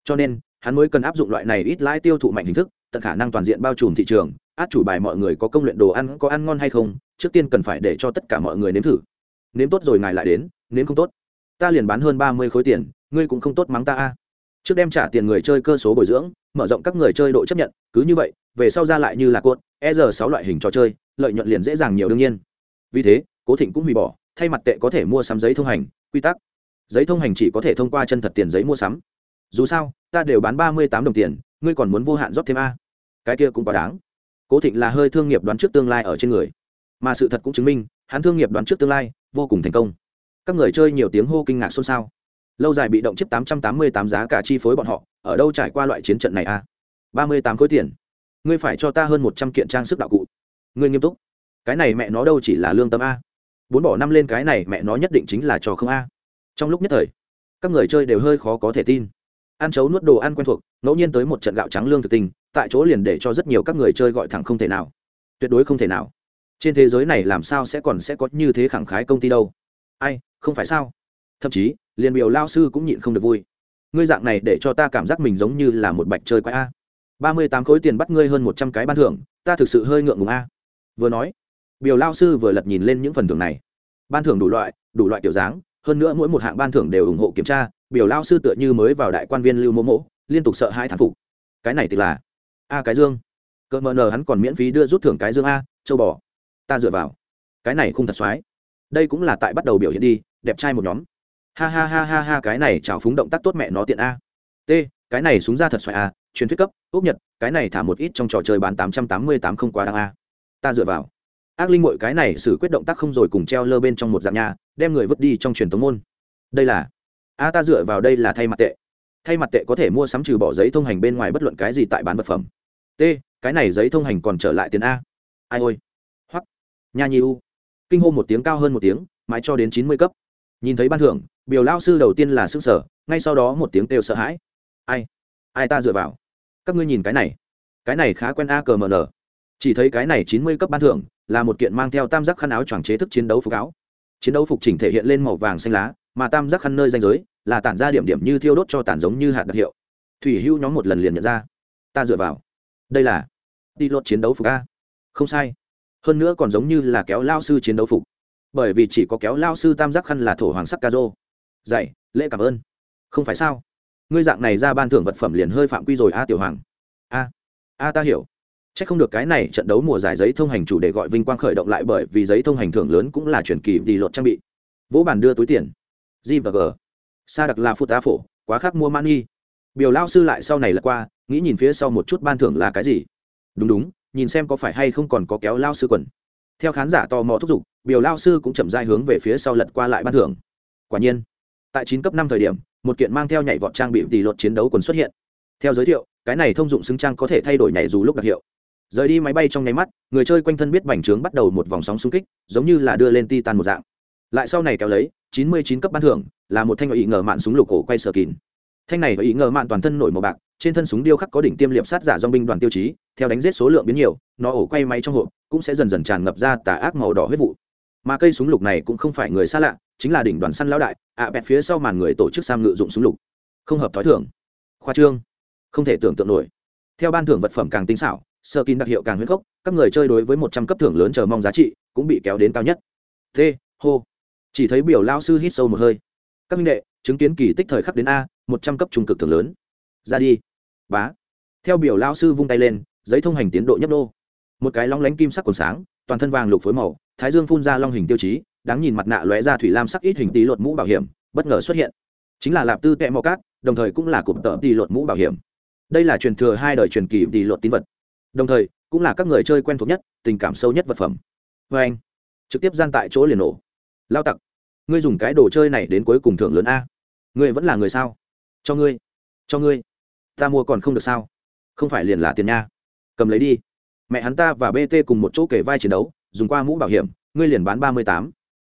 Cho nên, hắn mới cần áp dụng loại này ít lãi tiêu thụ mạnh hình thức, tận khả năng toàn diện bao trùm thị trường át chủ bài mọi người có công luyện đồ ăn, có ăn ngon hay không, trước tiên cần phải để cho tất cả mọi người nếm thử. Nếm tốt rồi ngài lại đến, nếm không tốt. Ta liền bán hơn ba mươi khối tiền, ngươi cũng không tốt mắng ta a. Trước đem trả tiền người chơi cơ số bồi dưỡng, mở rộng các người chơi độ chấp nhận, cứ như vậy, về sau ra lại như là cốt e r sáu loại hình trò chơi, lợi nhuận liền dễ dàng nhiều đương nhiên. Vì thế, cố thịnh cũng hủy bỏ, thay mặt tệ có thể mua sắm giấy thông hành, quy tắc. Giấy thông hành chỉ có thể thông qua chân thật tiền giấy mua sắm. Dù sao, ta đều bán ba mươi tám đồng tiền, ngươi còn muốn vô hạn rót thêm a? Cái kia cũng quá đáng cố thịnh là hơi thương nghiệp đoán trước tương lai ở trên người mà sự thật cũng chứng minh hắn thương nghiệp đoán trước tương lai vô cùng thành công các người chơi nhiều tiếng hô kinh ngạc xôn xao lâu dài bị động chiếc tám trăm tám mươi tám giá cả chi phối bọn họ ở đâu trải qua loại chiến trận này a ba mươi tám khối tiền. Ngươi phải cho ta hơn một trăm kiện trang sức đạo cụ. Ngươi nghiêm túc. Cái này mẹ nó đâu chỉ là lương tâm a. Bốn bỏ năm lên cái này mẹ nó nhất định chính là trò không a. Trong lúc nhất thời, các người chơi đều hơi khó có thể tin. Ăn chấu nuốt đồ ăn quen thuộc, ngẫu nhiên tới một trận gạo trắng lương thực tình tại chỗ liền để cho rất nhiều các người chơi gọi thẳng không thể nào. Tuyệt đối không thể nào. Trên thế giới này làm sao sẽ còn sẽ có như thế khẳng khái công ty đâu? Ai, không phải sao? Thậm chí, liền biểu lao sư cũng nhịn không được vui. Ngươi dạng này để cho ta cảm giác mình giống như là một bạch chơi quái a. Ba mươi tám khối tiền bắt ngươi hơn một trăm cái ban thưởng, ta thực sự hơi ngượng ngùng a. Vừa nói, biểu lao sư vừa lật nhìn lên những phần thưởng này. Ban thưởng đủ loại đủ loại kiểu dáng, hơn nữa mỗi một hạng ban thưởng đều ủng hộ kiểm tra, biểu lao sư tựa như mới vào đại quan viên lưu mô mỗ, liên tục sợ hai thản phục. Cái này thì là a cái dương. Cỡ mờ nờ hắn còn miễn phí đưa rút thưởng cái dương a, châu bò. Ta dựa vào. Cái này không thật xoái. Đây cũng là tại bắt đầu biểu hiện đi, đẹp trai một nhóm. Ha ha ha ha ha, cái này chào phúng động tác tốt mẹ nó tiện a. T, cái này súng ra thật xoài a, truyền thuyết cấp, ốc nhật, cái này thả một ít trong trò chơi bán tám trăm tám mươi tám không quá đáng a. Ta dựa vào. Ác linh mội cái này xử quyết động tác không rồi cùng treo lơ bên trong một dạng nhà đem người vứt đi trong truyền tống môn. Đây là a, ta dựa vào đây là thay mặt tệ thay mặt tệ có thể mua sắm trừ bỏ giấy thông hành bên ngoài bất luận cái gì tại bán vật phẩm. T, cái này giấy thông hành còn trở lại tiền a. Ai ôi. Hoặc nha nhi u. Kinh hô một tiếng cao hơn một tiếng, mãi cho đến chín mươi cấp. Nhìn thấy ban thưởng, biểu lao sư đầu tiên là s ư n g sở ngay sau đó một tiếng kêu sợ hãi. Ai? Ai ta dựa vào? Các ngươi nhìn cái này. Cái này khá quen a cờ mờ nờ chỉ thấy cái này chín mươi cấp ban thưởng là một kiện mang theo tam giác khăn áo choàng chế thức chiến đấu phục áo. Chiến đấu phục chỉnh thể hiện lên màu vàng xanh lá, mà tam giác khăn nơi danh giới là tản ra điểm điểm như thiêu đốt cho tản giống như hạt đặc hiệu. Thủy hưu nhóm một lần liền nhận ra. Ta dựa vào. Đây là đi lột chiến đấu phục a. Không sai. Hơn nữa còn giống như là kéo lao sư chiến đấu phục. Bởi vì chỉ có kéo lao sư tam giác khăn là thổ hoàng sắc ca rô. Dạy, lễ cảm ơn. Không phải sao? Ngươi dạng này ra ban thưởng vật phẩm liền hơi phạm quy rồi a tiểu hoàng. A a ta hiểu. C h ắ c không được cái này trận đấu mùa giải giấy thông hành chủ đề gọi vinh quang khởi động lại bởi vì giấy thông hành thưởng lớn cũng là chuyển kỳ đi lột trang bị. Vỗ bàn đưa túi tiền. G và g sa đặc là phút tá phổ, quá khác mua man nghi. Biểu lao sư lại sau này là qua, nghĩ nhìn phía sau một chút ban thưởng là cái gì. Đúng đúng, nhìn xem có phải hay không còn có kéo lao sư quần. Theo khán giả tò mò thúc giục, biểu lao sư cũng chậm dai hướng về phía sau lật qua lại ban thưởng. Quả nhiên, tại chín cấp năm thời điểm, một kiện mang theo nhảy vọt trang bị tỷ luật chiến đấu quần xuất hiện. Theo giới thiệu, cái này thông dụng xứng trang có thể thay đổi nhảy dù lúc đặc hiệu. Rời đi máy bay trong nháy mắt, người chơi quanh thân biết bành trướng bắt đầu một vòng sóng xung kích, giống như là đưa lên titan một dạng. Lại sau này kéo lấy, chín mươi chín cấp ban thưởng là một thanh ý ngờ mạn súng lục cổ quay sở kín thanh này ý ngờ mạn toàn thân nổi màu bạc, trên thân súng điêu khắc có đỉnh tiêm liệp sát giả dong binh đoàn tiêu chí, theo đánh giết số lượng biến nhiều, nó ổ quay máy trong hộp cũng sẽ dần dần tràn ngập ra tà ác màu đỏ huyết vụ. Mà cây súng lục này cũng không phải người xa lạ, chính là đỉnh đoàn săn lão đại, ạ bẹt phía sau màn người tổ chức sam ngự dụng súng lục. Không hợp thói thưởng khoa trương. Không thể tưởng tượng nổi. Theo ban thưởng vật phẩm càng tinh xảo sơ kín đặc hiệu càng huyết gốc, các người chơi đối với một trăm cấp thưởng lớn chờ mong giá trị cũng bị kéo đến cao nhất. T hô chỉ thấy biểu lao sư hít sâu một hơi các minh đệ, chứng kiến kỳ tích thời khắc đến a, một trăm cấp trung cực thưởng lớn. Ra đi. Bá. Theo biểu lao sư vung tay lên, giấy thông hành tiến độ nhấp đô một cái long lánh kim sắc còn sáng, toàn thân vàng lục phối màu, thái dương phun ra long hình tiêu chí, đáng nhìn mặt nạ lóe ra thủy lam sắc ít hình tí lột mũ bảo hiểm, bất ngờ xuất hiện. Chính là lạp tư tẹ mò cát, đồng thời cũng là cụm tợ tỷ lột mũ bảo hiểm. Đây là truyền thừa hai đời truyền kỳ tỷ lột tín vật. Đồng thời, cũng là các người chơi quen thuộc nhất, tình cảm sâu nhất vật phẩm. Vê anh trực tiếp gian tại chỗ liền nổ. Lao tặc ngươi dùng cái đồ chơi này đến cuối cùng thưởng lớn a. Ngươi vẫn là người sao? Cho ngươi. Cho ngươi. Ta mua còn không được sao? Không phải liền là tiền nha. Cầm lấy đi. Mẹ hắn ta và bt cùng một chỗ kể vai chiến đấu, dùng qua mũ bảo hiểm, ngươi liền bán ba mươi tám.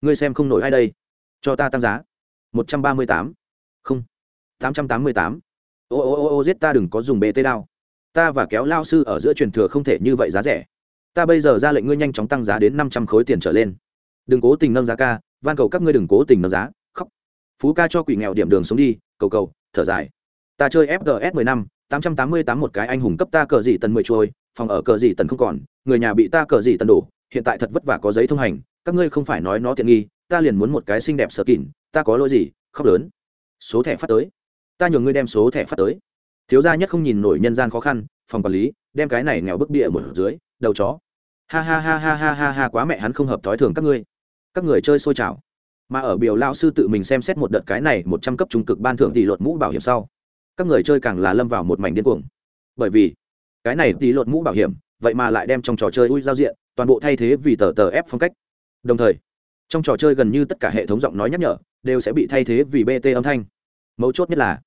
Ngươi xem không nổi ai đây. Cho ta tăng giá. một trăm ba mươi tám. Không. tám trăm tám mươi tám. Ô ô ô ô, giết ta đừng có dùng bt đao. Ta và kéo lao sư ở giữa truyền thừa không thể như vậy giá rẻ. Ta bây giờ ra lệnh ngươi nhanh chóng tăng giá đến năm trăm khối tiền trở lên. Đừng cố tình nâng giá ca van cầu các ngươi đừng cố tình nâng giá, khóc. Phú ca cho quỷ nghèo điểm đường xuống đi, cầu cầu, thở dài. Ta chơi fgs mười năm, tám trăm tám mươi tám một cái anh hùng cấp ta cờ gì tần mười trôi, phòng ở cờ gì tần không còn, người nhà bị ta cờ gì tần đổ, hiện tại thật vất vả có giấy thông hành, các ngươi không phải nói nó tiện nghi, ta liền muốn một cái xinh đẹp sở kỉn ta có lỗi gì, khóc lớn. Số thẻ phát tới. Ta nhường ngươi đem số thẻ phát tới. Thiếu gia nhất không nhìn nổi nhân gian khó khăn, phòng quản lý, đem cái này nghèo bức địa một dưới, đầu chó. Ha ha ha ha ha ha ha, quá mẹ hắn không hợp thói thường các ngươi các người chơi xôi trào. Mà ở biểu lao sư tự mình xem xét một đợt cái này một trăm cấp trung cực ban thưởng tỷ luật mũ bảo hiểm sau, các người chơi càng là lâm vào một mảnh điên cuồng. Bởi vì, cái này tỷ luật mũ bảo hiểm, vậy mà lại đem trong trò chơi ui giao diện, toàn bộ thay thế vì tờ tờ ép phong cách. Đồng thời, trong trò chơi gần như tất cả hệ thống giọng nói nhắc nhở đều sẽ bị thay thế vì bt âm thanh. Mấu chốt nhất là,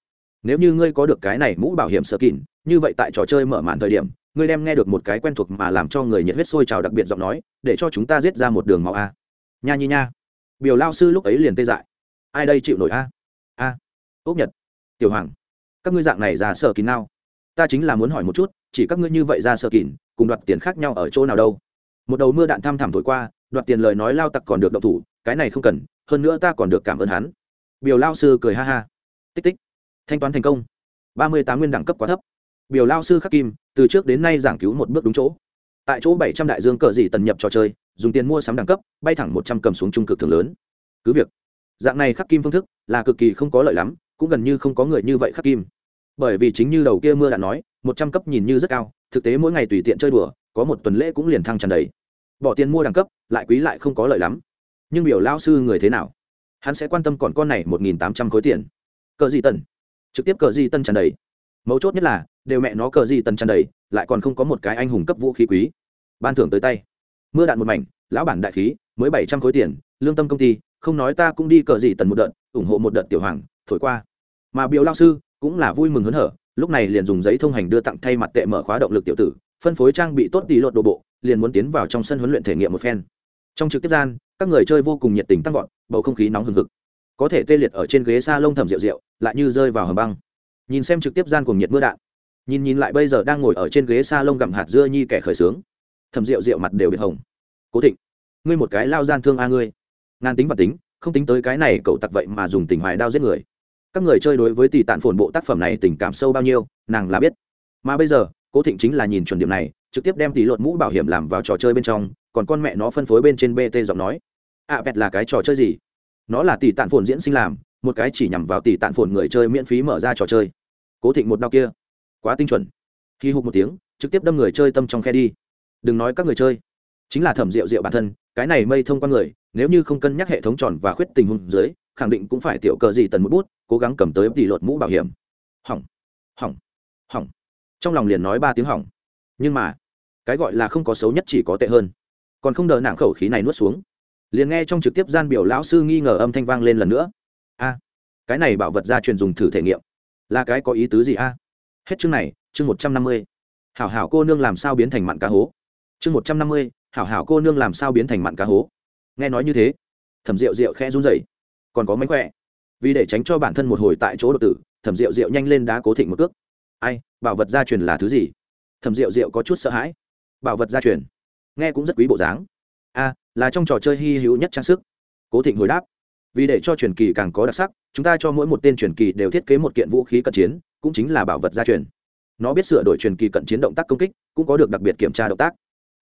nếu như ngươi có được cái này mũ bảo hiểm sơ kín như vậy tại trò chơi mở màn thời điểm, ngươi đem nghe được một cái quen thuộc mà làm cho người nhiệt huyết sôi trào đặc biệt giọng nói, để cho chúng ta giết ra một đường màu a nha nhi nha. Biểu lao sư lúc ấy liền tê dại. Ai đây chịu nổi a? A. Ốc nhật. Tiểu hoàng. Các ngươi dạng này ra sở kín nào? Ta chính là muốn hỏi một chút, chỉ các ngươi như vậy ra sở kín cùng đoạt tiền khác nhau ở chỗ nào đâu? Một đầu mưa đạn thăm thẳm thổi qua, đoạt tiền lời nói lao tặc còn được động thủ, cái này không cần, hơn nữa ta còn được cảm ơn hắn. Biểu lao sư cười ha ha. Tích tích. Thanh toán thành công. Ba mươi tám nguyên đẳng cấp quá thấp. Biểu lao sư khắc kim, từ trước đến nay giảng cứu một bước đúng chỗ tại chỗ bảy trăm đại dương cờ gì tần nhập trò chơi, dùng tiền mua sắm đẳng cấp, bay thẳng một trăm cầm xuống trung cực thường lớn. Cứ việc, dạng này khắc kim phương thức là cực kỳ không có lợi lắm, cũng gần như không có người như vậy khắc kim. Bởi vì chính như đầu kia mưa đã nói, một trăm cấp nhìn như rất cao, thực tế mỗi ngày tùy tiện chơi đùa, có một tuần lễ cũng liền thăng tràn đầy. Bỏ tiền mua đẳng cấp, lại quý lại không có lợi lắm. Nhưng biểu lao sư người thế nào? Hắn sẽ quan tâm còn con này một nghìn tám trăm khối tiền. Cờ gì tần? Trực tiếp cờ gì tân tràn đầy mấu chốt nhất là, đều mẹ nó cờ gì tần tràn đầy, lại còn không có một cái anh hùng cấp vũ khí quý. Ban thưởng tới tay. Mưa đạn một mảnh, lão bản đại khí, mới bảy trăm khối tiền, lương tâm công ty, không nói ta cũng đi cờ gì tần một đợt, ủng hộ một đợt tiểu hoàng, thổi qua. Mà biểu lao sư cũng là vui mừng hớn hở, lúc này liền dùng giấy thông hành đưa tặng thay mặt tệ mở khóa động lực tiểu tử, phân phối trang bị tốt tỷ lột đồ bộ, liền muốn tiến vào trong sân huấn luyện thể nghiệm một phen. Trong trực tiếp gian, các người chơi vô cùng nhiệt tình tăng vọt, bầu không khí nóng hừng hực. Có thể tê liệt ở trên ghế s a lông thầm rượu rượu, lại như rơi vào hầm băng nhìn xem trực tiếp gian cuồng nhiệt mưa đạn. Nhìn nhìn lại bây giờ đang ngồi ở trên ghế s a lông gặm hạt dưa nhi kẻ khởi sướng. Thầm rượu rượu mặt đều biệt hồng. Cố thịnh ngươi một cái lao gian thương a ngươi. Ngàn tính và tính không tính tới cái này cậu tặc vậy mà dùng tình hoài đao giết người. Các người chơi đối với tỷ tạn phồn bộ tác phẩm này tình cảm sâu bao nhiêu nàng là biết. Mà bây giờ cố thịnh chính là nhìn chuẩn điểm này trực tiếp đem tỷ luật mũ bảo hiểm làm vào trò chơi bên trong còn con mẹ nó phân phối bên trên bt giọng nói. Ạ à, pẹt là cái trò chơi gì? Nó là tỷ tạn phồn diễn sinh làm một cái chỉ nhằm vào tỷ tạn phồn người chơi miễn phí mở ra trò chơi cố thịnh một đau kia. Quá tinh chuẩn. Khi hụt một tiếng, trực tiếp đâm người chơi tâm trong khe đi. Đừng nói các người chơi, chính là thẩm rượu rượu bản thân, cái này mây thông qua người, nếu như không cân nhắc hệ thống tròn và khuyết tình huống dưới, khẳng định cũng phải tiểu cờ gì tần một bút, cố gắng cầm tới tỷ lột mũ bảo hiểm. Hỏng hỏng hỏng. Trong lòng liền nói ba tiếng hỏng. Nhưng mà, cái gọi là không có xấu nhất chỉ có tệ hơn. Còn không đợi nặng khẩu khí này nuốt xuống. Liền nghe trong trực tiếp gian biểu lão sư nghi ngờ âm thanh vang lên lần nữa. A, cái này bảo vật ra truyền dùng thử thể nghiệm là cái có ý tứ gì a? Hết chương này, chương một trăm năm mươi. Hảo hảo cô nương làm sao biến thành mặn cá hố? Chương một trăm năm mươi, hảo hảo cô nương làm sao biến thành mặn cá hố? Nghe nói như thế, thẩm rượu rượu khẽ run rẩy. Còn có mánh khỏe. Vì để tránh cho bản thân một hồi tại chỗ độc tử, thẩm rượu rượu nhanh lên đá cố thịnh một cước. Ai, bảo vật gia truyền là thứ gì? Thẩm rượu rượu có chút sợ hãi. Bảo vật gia truyền. Nghe cũng rất quý bộ dáng. A, là trong trò chơi hy hữu nhất trang sức. Cố thịnh hồi đáp vì để cho truyền kỳ càng có đặc sắc, chúng ta cho mỗi một tên truyền kỳ đều thiết kế một kiện vũ khí cận chiến, cũng chính là bảo vật gia truyền. Nó biết sửa đổi truyền kỳ cận chiến động tác công kích, cũng có được đặc biệt kiểm tra động tác.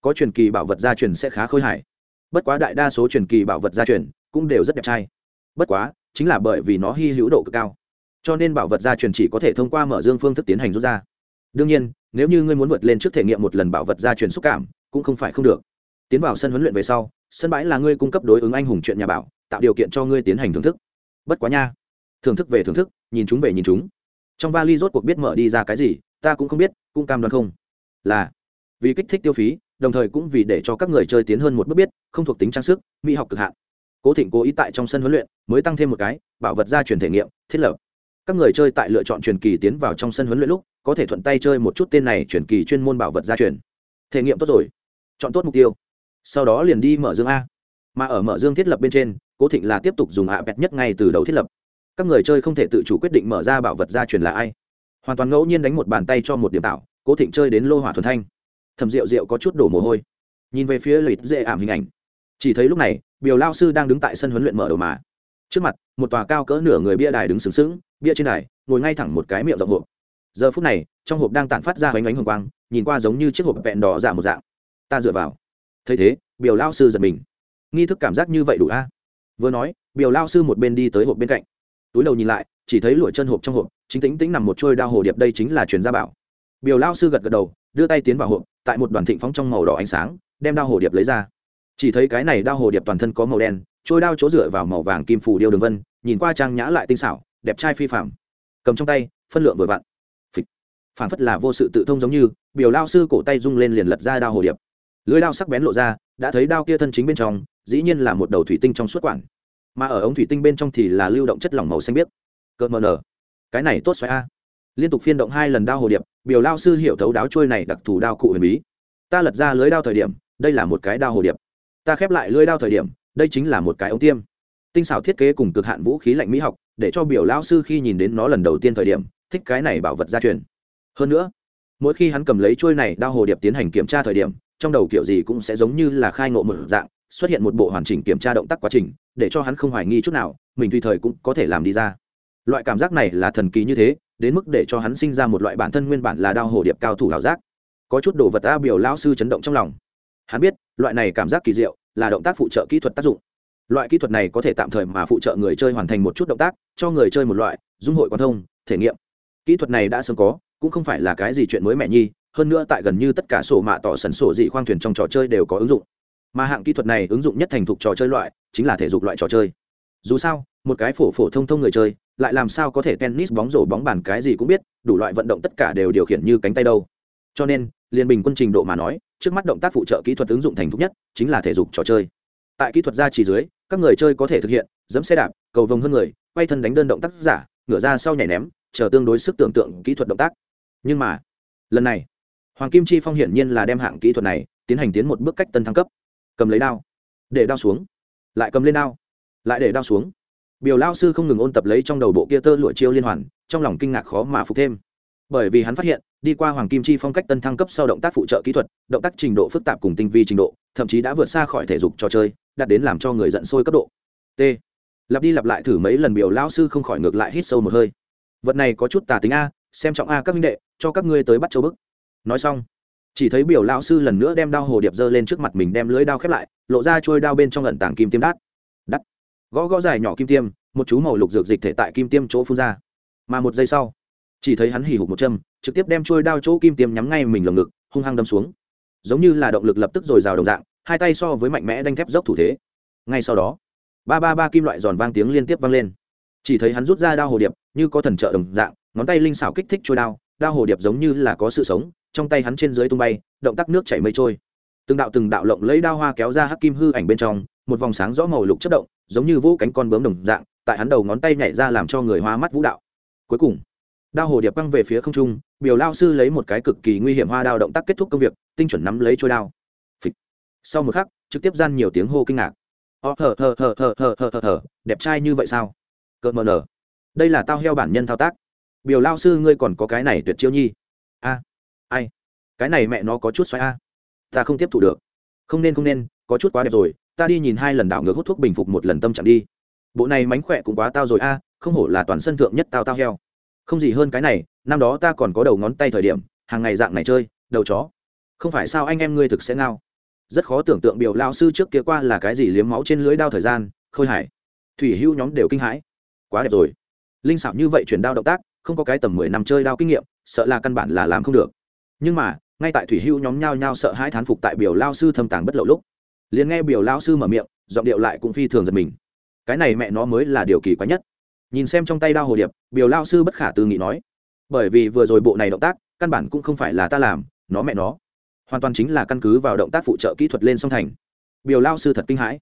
Có truyền kỳ bảo vật gia truyền sẽ khá khôi hài. Bất quá đại đa số truyền kỳ bảo vật gia truyền cũng đều rất đẹp trai. Bất quá, chính là bởi vì nó hy hữu độ cực cao, cho nên bảo vật gia truyền chỉ có thể thông qua mở dương phương thức tiến hành rút ra. Đương nhiên, nếu như ngươi muốn vượt lên trước thể nghiệm một lần bảo vật gia truyền xúc cảm, cũng không phải không được. Tiến vào sân huấn luyện về sau, sân bãi là ngươi cung cấp đối ứng anh hùng chuyện nhà bảo tạo điều kiện cho ngươi tiến hành thưởng thức. Bất quá nha. Thưởng thức về thưởng thức, nhìn chúng về nhìn chúng. Trong vali rốt cuộc biết mở đi ra cái gì, ta cũng không biết, cũng cam đoan không. Là, vì kích thích tiêu phí, đồng thời cũng vì để cho các người chơi tiến hơn một bước biết, không thuộc tính trang sức, mỹ học cực hạn. Cố thịnh cố ý tại trong sân huấn luyện, mới tăng thêm một cái, bảo vật gia truyền thể nghiệm, thiết lập. Các người chơi tại lựa chọn truyền kỳ tiến vào trong sân huấn luyện lúc, có thể thuận tay chơi một chút tên này truyền kỳ chuyên môn bảo vật gia truyền. Thể nghiệm tốt rồi. Chọn tốt mục tiêu. Sau đó liền đi mở dương a. Mà ở mở dương thiết lập bên trên cố thịnh là tiếp tục dùng ạ bẹt nhất ngay từ đầu thiết lập. Các người chơi không thể tự chủ quyết định mở ra bảo vật gia truyền là ai. Hoàn toàn ngẫu nhiên đánh một bàn tay cho một điểm tạo, cố thịnh chơi đến lô hỏa thuần thanh. Thầm rượu rượu có chút đổ mồ hôi. Nhìn về phía lịch dễ ảm hình ảnh, chỉ thấy lúc này, biểu lao sư đang đứng tại sân huấn luyện mở đầu mà. Trước mặt, một tòa cao cỡ nửa người bia đài đứng sừng sững, bia trên đài, ngồi ngay thẳng một cái miệng rộng hộp. Giờ phút này, trong hộp đang tản phát ra bánh bánh hồng quang, nhìn qua giống như chiếc hộp vẹn đỏ giả một dạng. Ta dựa vào. Thấy thế, biểu lao sư giật mình. Nghi thức cảm giác như vậy đủ a? Vừa nói, biểu lao sư một bên đi tới hộp bên cạnh. Túi đầu nhìn lại, chỉ thấy lụa chân hộp trong hộp, chính tính tính nằm một trôi đao hồ điệp đây chính là truyền gia bảo. Biểu lao sư gật gật đầu, đưa tay tiến vào hộp, tại một đoàn thịnh phóng trong màu đỏ ánh sáng, đem đao hồ điệp lấy ra. Chỉ thấy cái này đao hồ điệp toàn thân có màu đen trôi đao chỗ dựa vào màu vàng kim phủ điêu đường vân, nhìn qua trang nhã lại tinh xảo, đẹp trai phi phạm cầm trong tay, phân lượng vừa vặn. Phịch. Phản phất là vô sự tự thông giống như, biểu lao sư cổ tay rung lên liền lật ra đao hồ điệp. Lưới đao sắc bén lộ ra, đã thấy đao kia thân chính bên trong dĩ nhiên là một đầu thủy tinh trong suốt quản. Mà ở ống thủy tinh bên trong thì là lưu động chất lỏng màu xanh biếc. Cợt mờ nở. Cái này tốt xoáy a. Liên tục phiên động hai lần đao hồ điệp, biểu lao sư hiểu thấu đáo trôi này đặc thù đao cụ huyền bí. Ta lật ra lưới đao thời điểm, đây là một cái đao hồ điệp. Ta khép lại lưới đao thời điểm, đây chính là một cái ống tiêm. Tinh xảo thiết kế cùng cực hạn vũ khí lạnh mỹ học, để cho biểu lao sư khi nhìn đến nó lần đầu tiên thời điểm, thích cái này bảo vật gia truyền. Hơn nữa, mỗi khi hắn cầm lấy trôi này đao hồ điệp tiến hành kiểm tra thời điểm, trong đầu kiểu gì cũng sẽ giống như là khai ngộ một dạng xuất hiện một bộ hoàn chỉnh kiểm tra động tác quá trình, để cho hắn không hoài nghi chút nào, mình tùy thời cũng có thể làm đi ra. Loại cảm giác này là thần kỳ như thế, đến mức để cho hắn sinh ra một loại bản thân nguyên bản là đao hồ điệp cao thủ ảo giác. Có chút đồ vật a biểu lao sư chấn động trong lòng. Hắn biết, loại này cảm giác kỳ diệu, là động tác phụ trợ kỹ thuật tác dụng. Loại kỹ thuật này có thể tạm thời mà phụ trợ người chơi hoàn thành một chút động tác, cho người chơi một loại, dung hội quan thông, thể nghiệm. Kỹ thuật này đã sớm có, cũng không phải là cái gì chuyện mới mẻ nhi, hơn nữa tại gần như tất cả sổ mạ tỏ sần sổ dị khoang thuyền trong trò chơi đều có ứng dụng mà hạng kỹ thuật này ứng dụng nhất thành thục trò chơi loại, chính là thể dục loại trò chơi. Dù sao, một cái phổ phổ thông thông người chơi, lại làm sao có thể tennis bóng rổ bóng bàn cái gì cũng biết, đủ loại vận động tất cả đều điều khiển như cánh tay đâu. Cho nên, liên bình quân trình độ mà nói, trước mắt động tác phụ trợ kỹ thuật ứng dụng thành thục nhất, chính là thể dục trò chơi. Tại kỹ thuật gia trì dưới, các người chơi có thể thực hiện dẫm xe đạp, cầu vồng hơn người, quay thân đánh đơn động tác giả, ngửa ra sau nhảy ném, chờ tương đối sức tưởng tượng kỹ thuật động tác. Nhưng mà, lần này, hoàng kim chi phong hiển nhiên là đem hạng kỹ thuật này tiến hành tiến một bước cách tân thăng cấp cầm lấy đao, để đao xuống, lại cầm lên đao, lại để đao xuống. Biểu lao sư không ngừng ôn tập lấy trong đầu bộ kia tơ lụa chiêu liên hoàn, trong lòng kinh ngạc khó mà phục thêm. Bởi vì hắn phát hiện, đi qua hoàng kim chi phong cách tân thăng cấp sau động tác phụ trợ kỹ thuật, động tác trình độ phức tạp cùng tinh vi trình độ, thậm chí đã vượt xa khỏi thể dục trò chơi, đạt đến làm cho người giận sôi cấp độ. T. Lặp đi lặp lại thử mấy lần biểu lao sư không khỏi ngược lại hít sâu một hơi. Vật này có chút tà tính a, xem trọng a các minh đệ, cho các ngươi tới bắt châu bức. Nói xong chỉ thấy biểu lão sư lần nữa đem đao hồ điệp giơ lên trước mặt mình đem lưới đao khép lại, lộ ra trôi đao bên trong lần tảng kim tiêm đắt đắt. Gõ gõ dài nhỏ kim tiêm, một chú màu lục dược dịch thể tại kim tiêm chỗ phun ra. Mà một giây sau, chỉ thấy hắn hỉ hục một châm, trực tiếp đem trôi đao chỗ kim tiêm nhắm ngay mình lồng ngực, hung hăng đâm xuống. Giống như là động lực lập tức dồi dào đồng dạng, hai tay so với mạnh mẽ đanh thép dốc thủ thế. Ngay sau đó, ba ba ba kim loại giòn vang tiếng liên tiếp vang lên. Chỉ thấy hắn rút ra đao hồ điệp, như có thần trợ đồng dạng, ngón tay linh xảo kích thích trôi đao đao hồ điệp giống như là có sự sống trong tay hắn trên dưới tung bay, động tác nước chảy mây trôi. Từng đạo từng đạo lộng lấy đao hoa kéo ra hắc kim hư ảnh bên trong, một vòng sáng rõ màu lục chất động, giống như vũ cánh con bướm đồng dạng, tại hắn đầu ngón tay nhảy ra làm cho người hoa mắt vũ đạo. Cuối cùng, đao hồ điệp băng về phía không trung, biểu lao sư lấy một cái cực kỳ nguy hiểm hoa đao động tác kết thúc công việc, tinh chuẩn nắm lấy trôi đao. Phịch. sau một khắc, trực tiếp gian nhiều tiếng hô kinh ngạc. Ó thở thở thở thở thở thở thở thờ đẹp trai như vậy sao? Cợt mờ nở. Đây là tao heo bản nhân thao tác. Biểu lao sư ngươi còn có cái này tuyệt chiêu nhi ai? Cái này mẹ nó có chút xoáy a. Ta không tiếp thu được. Không nên không nên, có chút quá đẹp rồi. Ta đi nhìn hai lần đảo ngược hút thuốc bình phục một lần tâm trạng đi. Bộ này mánh khỏe cũng quá tao rồi a, không hổ là toàn sân thượng nhất tao tao heo. Không gì hơn cái này, năm đó ta còn có đầu ngón tay thời điểm, hàng ngày dạng này chơi, đầu chó. Không phải sao anh em ngươi thực sẽ ngao. Rất khó tưởng tượng biểu lao sư trước kia qua là cái gì liếm máu trên lưới đao thời gian, khôi hải thủy hưu nhóm đều kinh hãi. Quá đẹp rồi. Linh xảo như vậy chuyển đao động tác, không có cái tầm mười năm chơi đao kinh nghiệm, sợ là căn bản là làm không được nhưng mà, ngay tại thủy hưu nhóm nhao nhao sợ hai thán phục tại biểu lao sư thâm tàng bất lậu lúc, liền nghe biểu lao sư mở miệng, giọng điệu lại cũng phi thường giật mình. Cái này mẹ nó mới là điều kỳ quái nhất. Nhìn xem trong tay đao hồ điệp, biểu lao sư bất khả tư nghị nói, bởi vì vừa rồi bộ này động tác, căn bản cũng không phải là ta làm, nó mẹ nó. Hoàn toàn chính là căn cứ vào động tác phụ trợ kỹ thuật lên song thành. Biểu lao sư thật kinh hãi.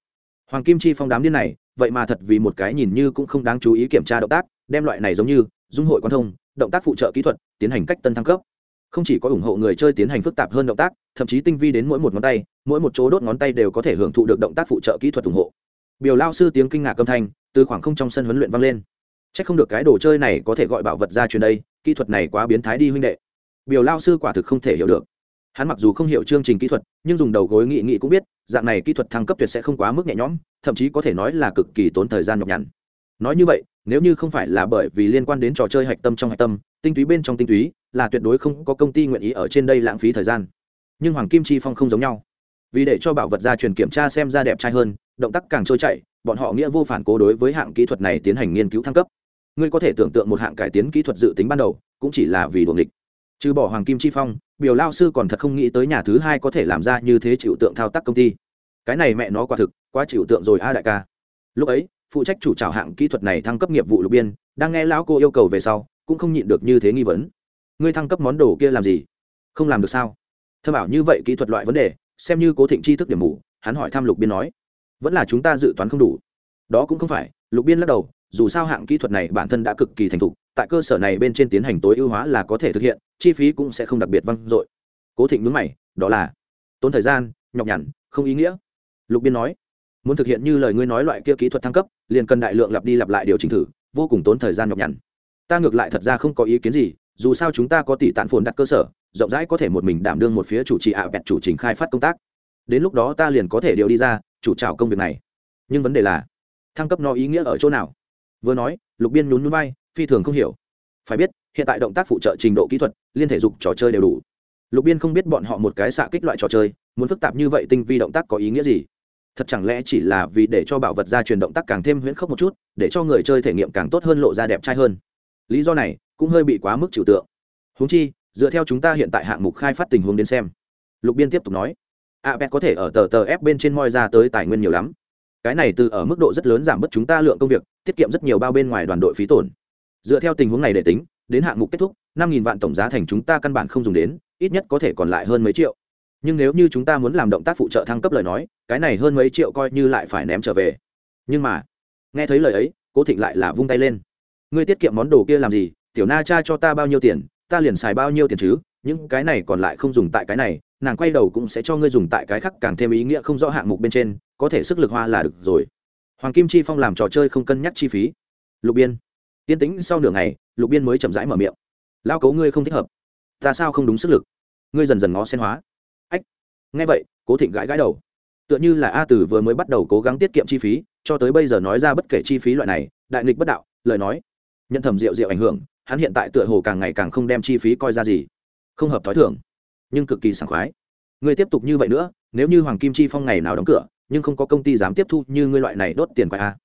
Hoàng kim chi phong đám điên này, vậy mà thật vì một cái nhìn như cũng không đáng chú ý kiểm tra động tác, đem loại này giống như, dung hội quan thông, động tác phụ trợ kỹ thuật, tiến hành cách tân thăng cấp không chỉ có ủng hộ người chơi tiến hành phức tạp hơn động tác, thậm chí tinh vi đến mỗi một ngón tay, mỗi một chỗ đốt ngón tay đều có thể hưởng thụ được động tác phụ trợ kỹ thuật ủng hộ. Biểu lao sư tiếng kinh ngạc âm thanh, từ khoảng không trong sân huấn luyện vang lên. C h ắ c không được cái đồ chơi này có thể gọi bảo vật ra truyền đây, kỹ thuật này quá biến thái đi huynh đệ. Biểu lao sư quả thực không thể hiểu được. Hắn mặc dù không hiểu chương trình kỹ thuật, nhưng dùng đầu gối nghị nghị cũng biết, dạng này kỹ thuật thăng cấp tuyệt sẽ không quá mức nhẹ nhõm, thậm chí có thể nói là cực kỳ tốn thời gian nhọc nhằn. Nói như vậy, nếu như không phải là bởi vì liên quan đến trò chơi hạch tâm trong hạch tâm tinh túy bên trong tinh túy là tuyệt đối không có công ty nguyện ý ở trên đây lãng phí thời gian. Nhưng hoàng kim chi phong không giống nhau. Vì để cho bảo vật gia truyền kiểm tra xem ra đẹp trai hơn, động tác càng trôi chảy, bọn họ nghĩa vô phản cố đối với hạng kỹ thuật này tiến hành nghiên cứu thăng cấp. Ngươi có thể tưởng tượng một hạng cải tiến kỹ thuật dự tính ban đầu, cũng chỉ là vì đuồng địch trừ bỏ hoàng kim chi phong, biểu lao sư còn thật không nghĩ tới nhà thứ hai có thể làm ra như thế chịu tượng thao tác công ty. Cái này mẹ nó quả thực, quá chịu tượng rồi a đại ca. Lúc ấy, phụ trách chủ trào hạng kỹ thuật này thăng cấp nghiệp vụ lục biên, đang nghe lão cô yêu cầu về sau cũng không nhịn được như thế nghi vấn. Ngươi thăng cấp món đồ kia làm gì? Không làm được sao? Thơ bảo như vậy kỹ thuật loại vấn đề, xem như cố thịnh tri thức điểm mù, hắn hỏi thăm lục biên nói. Vẫn là chúng ta dự toán không đủ. Đó cũng không phải, lục biên lắc đầu, dù sao hạng kỹ thuật này bản thân đã cực kỳ thành thục, tại cơ sở này bên trên tiến hành tối ưu hóa là có thể thực hiện, chi phí cũng sẽ không đặc biệt văng dội. Cố thịnh mướn mày, đó là tốn thời gian, nhọc nhằn, không ý nghĩa. Lục biên nói, muốn thực hiện như lời ngươi nói loại kia kỹ thuật thăng cấp, liền cần đại lượng lặp đi lặp lại điều chỉnh thử, vô cùng tốn thời gian nhọc nhằn ta ngược lại thật ra không có ý kiến gì, dù sao chúng ta có tỷ tạn phồn đặt cơ sở, rộng rãi có thể một mình đảm đương một phía chủ trì ạ à vẹt chủ trình khai phát công tác. Đến lúc đó ta liền có thể điều đi ra, chủ trào công việc này. Nhưng vấn đề là, thăng cấp nó ý nghĩa ở chỗ nào? Vừa nói, lục biên nhún nhún vai, phi thường không hiểu. Phải biết, hiện tại động tác phụ trợ trình độ kỹ thuật, liên thể dục trò chơi đều đủ. Lục biên không biết bọn họ một cái xạ kích loại trò chơi, muốn phức tạp như vậy tinh vi động tác có ý nghĩa gì? Thật chẳng lẽ chỉ là vì để cho bảo vật gia truyền động tác càng thêm huyễn khốc một chút, để cho người chơi thể nghiệm càng tốt hơn lộ ra đẹp trai hơn? Lý do này cũng hơi bị quá mức chịu tượng. Húng chi, dựa theo chúng ta hiện tại hạng mục khai phát tình huống đến xem. Lục biên tiếp tục nói apec có thể ở tờ tờ ép bên trên moi ra tới tài nguyên nhiều lắm. Cái này từ ở mức độ rất lớn giảm bớt chúng ta lượng công việc, tiết kiệm rất nhiều bao bên ngoài đoàn đội phí tổn. Dựa theo tình huống này để tính, đến hạng mục kết thúc, năm nghìn vạn tổng giá thành chúng ta căn bản không dùng đến, ít nhất có thể còn lại hơn mấy triệu. Nhưng nếu như chúng ta muốn làm động tác phụ trợ thăng cấp lời nói, cái này hơn mấy triệu coi như lại phải ném trở về. Nhưng mà, nghe thấy lời ấy, cố thịnh lại là vung tay lên ngươi tiết kiệm món đồ kia làm gì, tiểu na cha cho ta bao nhiêu tiền, ta liền xài bao nhiêu tiền chứ, những cái này còn lại không dùng tại cái này, nàng quay đầu cũng sẽ cho ngươi dùng tại cái khác, càng thêm ý nghĩa không rõ hạng mục bên trên, có thể sức lực hoa là được rồi. Hoàng kim chi phong làm trò chơi không cân nhắc chi phí. Lục biên. Yên tĩnh sau nửa ngày, lục biên mới chậm rãi mở miệng. Lao cấu ngươi không thích hợp. Ta sao không đúng sức lực? Ngươi dần dần ngó sen hóa. Ách. Nghe vậy, cố thịnh gãi gãi đầu. Tựa như là a tử vừa mới bắt đầu cố gắng tiết kiệm chi phí, cho tới bây giờ nói ra bất kể chi phí loại này, đại nghịch bất đạo, lời nói nhận thầm rượu rượu ảnh hưởng, hắn hiện tại tựa hồ càng ngày càng không đem chi phí coi ra gì. Không hợp t h ó i thưởng nhưng cực kỳ sảng khoái. Ngươi tiếp tục như vậy nữa, nếu như hoàng kim chi phong ngày nào đóng cửa, nhưng không có công ty dám tiếp thu như ngươi loại này đốt tiền quái a.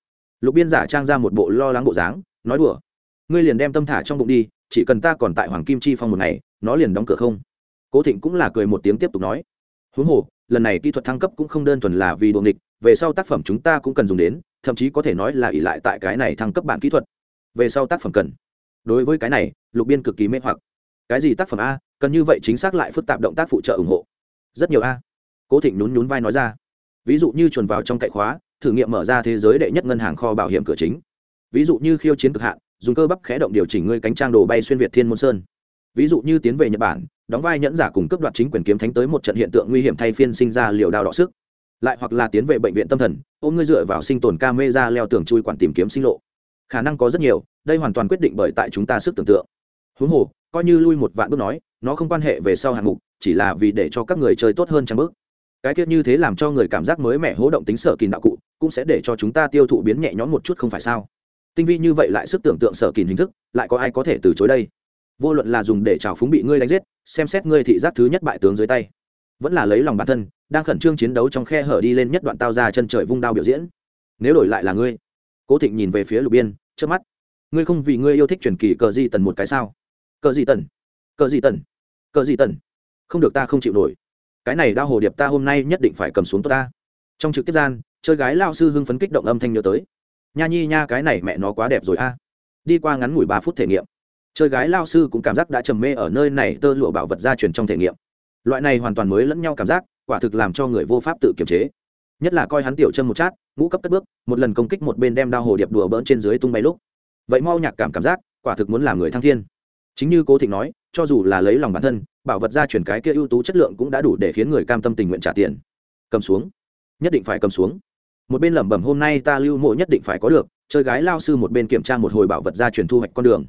Lục biên giả trang ra một bộ lo lắng bộ dáng, nói đùa. Ngươi liền đem tâm thả trong bụng đi, chỉ cần ta còn tại hoàng kim chi phong một ngày, nó liền đóng cửa không? Cố thịnh cũng là cười một tiếng tiếp tục nói. Huống hồ, lần này kỹ thuật thăng cấp cũng không đơn thuần là vì đuồng địch về sau tác phẩm chúng ta cũng cần dùng đến, thậm chí có thể nói là ỉ lại tại cái này thăng cấp bản kỹ thuật về sau tác phẩm cần. Đối với cái này, lục biên cực kỳ mê hoặc. Cái gì tác phẩm a, cần như vậy chính xác lại phức tạp động tác phụ trợ ủng hộ. Rất nhiều a. Cố thịnh nhún nhún vai nói ra. Ví dụ như chuồn vào trong cậy khóa, thử nghiệm mở ra thế giới đệ nhất ngân hàng kho bảo hiểm cửa chính. Ví dụ như khiêu chiến cực hạn, dùng cơ bắp khẽ động điều chỉnh ngươi cánh trang đồ bay xuyên việt thiên môn sơn. Ví dụ như tiến về nhật bản, đóng vai nhẫn giả cùng cấp đoạt chính quyền kiếm thánh tới một trận hiện tượng nguy hiểm thay phiên sinh ra liều đao đỏ sức. Lại hoặc là tiến về bệnh viện tâm thần, ôm ngươi dựa vào sinh tồn ca mê ra leo tường chui quản tìm kiếm sinh lộ khả năng có rất nhiều, đây hoàn toàn quyết định bởi tại chúng ta sức tưởng tượng. Huống hồ, coi như lui một vạn bước nói, nó không quan hệ về sau hạng mục, chỉ là vì để cho các người chơi tốt hơn trăm bước. Cái tiết như thế làm cho người cảm giác mới mẻ hố động tính sở kỳ đạo cụ, cũng sẽ để cho chúng ta tiêu thụ biến nhẹ nhõm một chút không phải sao? Tinh vi như vậy lại sức tưởng tượng sở kỳ hình thức, lại có ai có thể từ chối đây? Vô luận là dùng để trào phúng bị ngươi đánh giết, xem xét ngươi thị giác thứ nhất bại tướng dưới tay. Vẫn là lấy lòng bản thân, đang khẩn trương chiến đấu trong khe hở đi lên nhất đoạn tao ra chân trời vung đao biểu diễn. Nếu đổi lại là ngươi cố thịnh nhìn về phía lục biên trước mắt. Ngươi không vì ngươi yêu thích truyền kỳ cờ di tần một cái sao? Cờ di tần? Cờ di tần? Cờ di tần? Không được ta không chịu nổi. Cái này đao hồ điệp ta hôm nay nhất định phải cầm xuống tốt ta. Trong trực tiếp gian, chơi gái lao sư hưng phấn kích động âm thanh nhớ tới. Nha nhi nha, cái này mẹ nó quá đẹp rồi a. Đi qua ngắn ngủi ba phút thể nghiệm, chơi gái lao sư cũng cảm giác đã trầm mê ở nơi này tơ lụa bảo vật gia truyền trong thể nghiệm. Loại này hoàn toàn mới lẫn nhau cảm giác, quả thực làm cho người vô pháp tự kiềm chế. Nhất là coi hắn tiểu chân một chát ngũ cấp cất bước, một lần công kích một bên đem đao hồ điệp đùa bỡn trên dưới tung bay lúc. Vậy mau nhạc cảm cảm giác, quả thực muốn làm người thăng thiên. Chính như cố thịnh nói, cho dù là lấy lòng bản thân, bảo vật gia truyền cái kia ưu tú chất lượng cũng đã đủ để khiến người cam tâm tình nguyện trả tiền. Cầm xuống. Nhất định phải cầm xuống. Một bên lẩm bẩm hôm nay ta lưu mộ nhất định phải có được, chơi gái lao sư một bên kiểm tra một hồi bảo vật gia truyền thu hoạch con đường.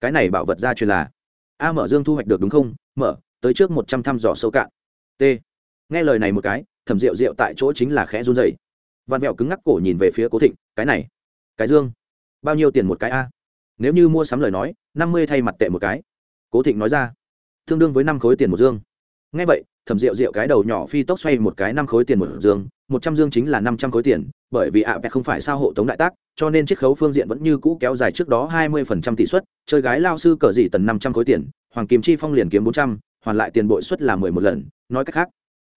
Cái này bảo vật gia truyền là a mở dương thu hoạch được đúng không? Mở, tới trước một trăm thăm dò sâu cạn. T. Nghe lời này một cái, thẩm rượu rượu tại chỗ chính là khẽ run dày văn vẹo cứng ngắc cổ nhìn về phía cố thịnh, cái này, cái dương, bao nhiêu tiền một cái a? Nếu như mua sắm lời nói, năm mươi thay mặt tệ một cái. Cố thịnh nói ra, tương đương với năm khối tiền một dương. Ngay vậy, thẩm rượu rượu cái đầu nhỏ phi tốc xoay một cái năm khối tiền một dương, một trăm dương chính là năm trăm khối tiền, bởi vì ạ à không phải sao hộ tống đại tác, cho nên chiết khấu phương diện vẫn như cũ kéo dài trước đó hai mươi phần trăm tỷ suất, chơi gái lao sư cờ dị tần năm trăm khối tiền, hoàng kim chi phong liền kiếm bốn trăm, hoàn lại tiền bội suất là mười một lần, nói cách khác,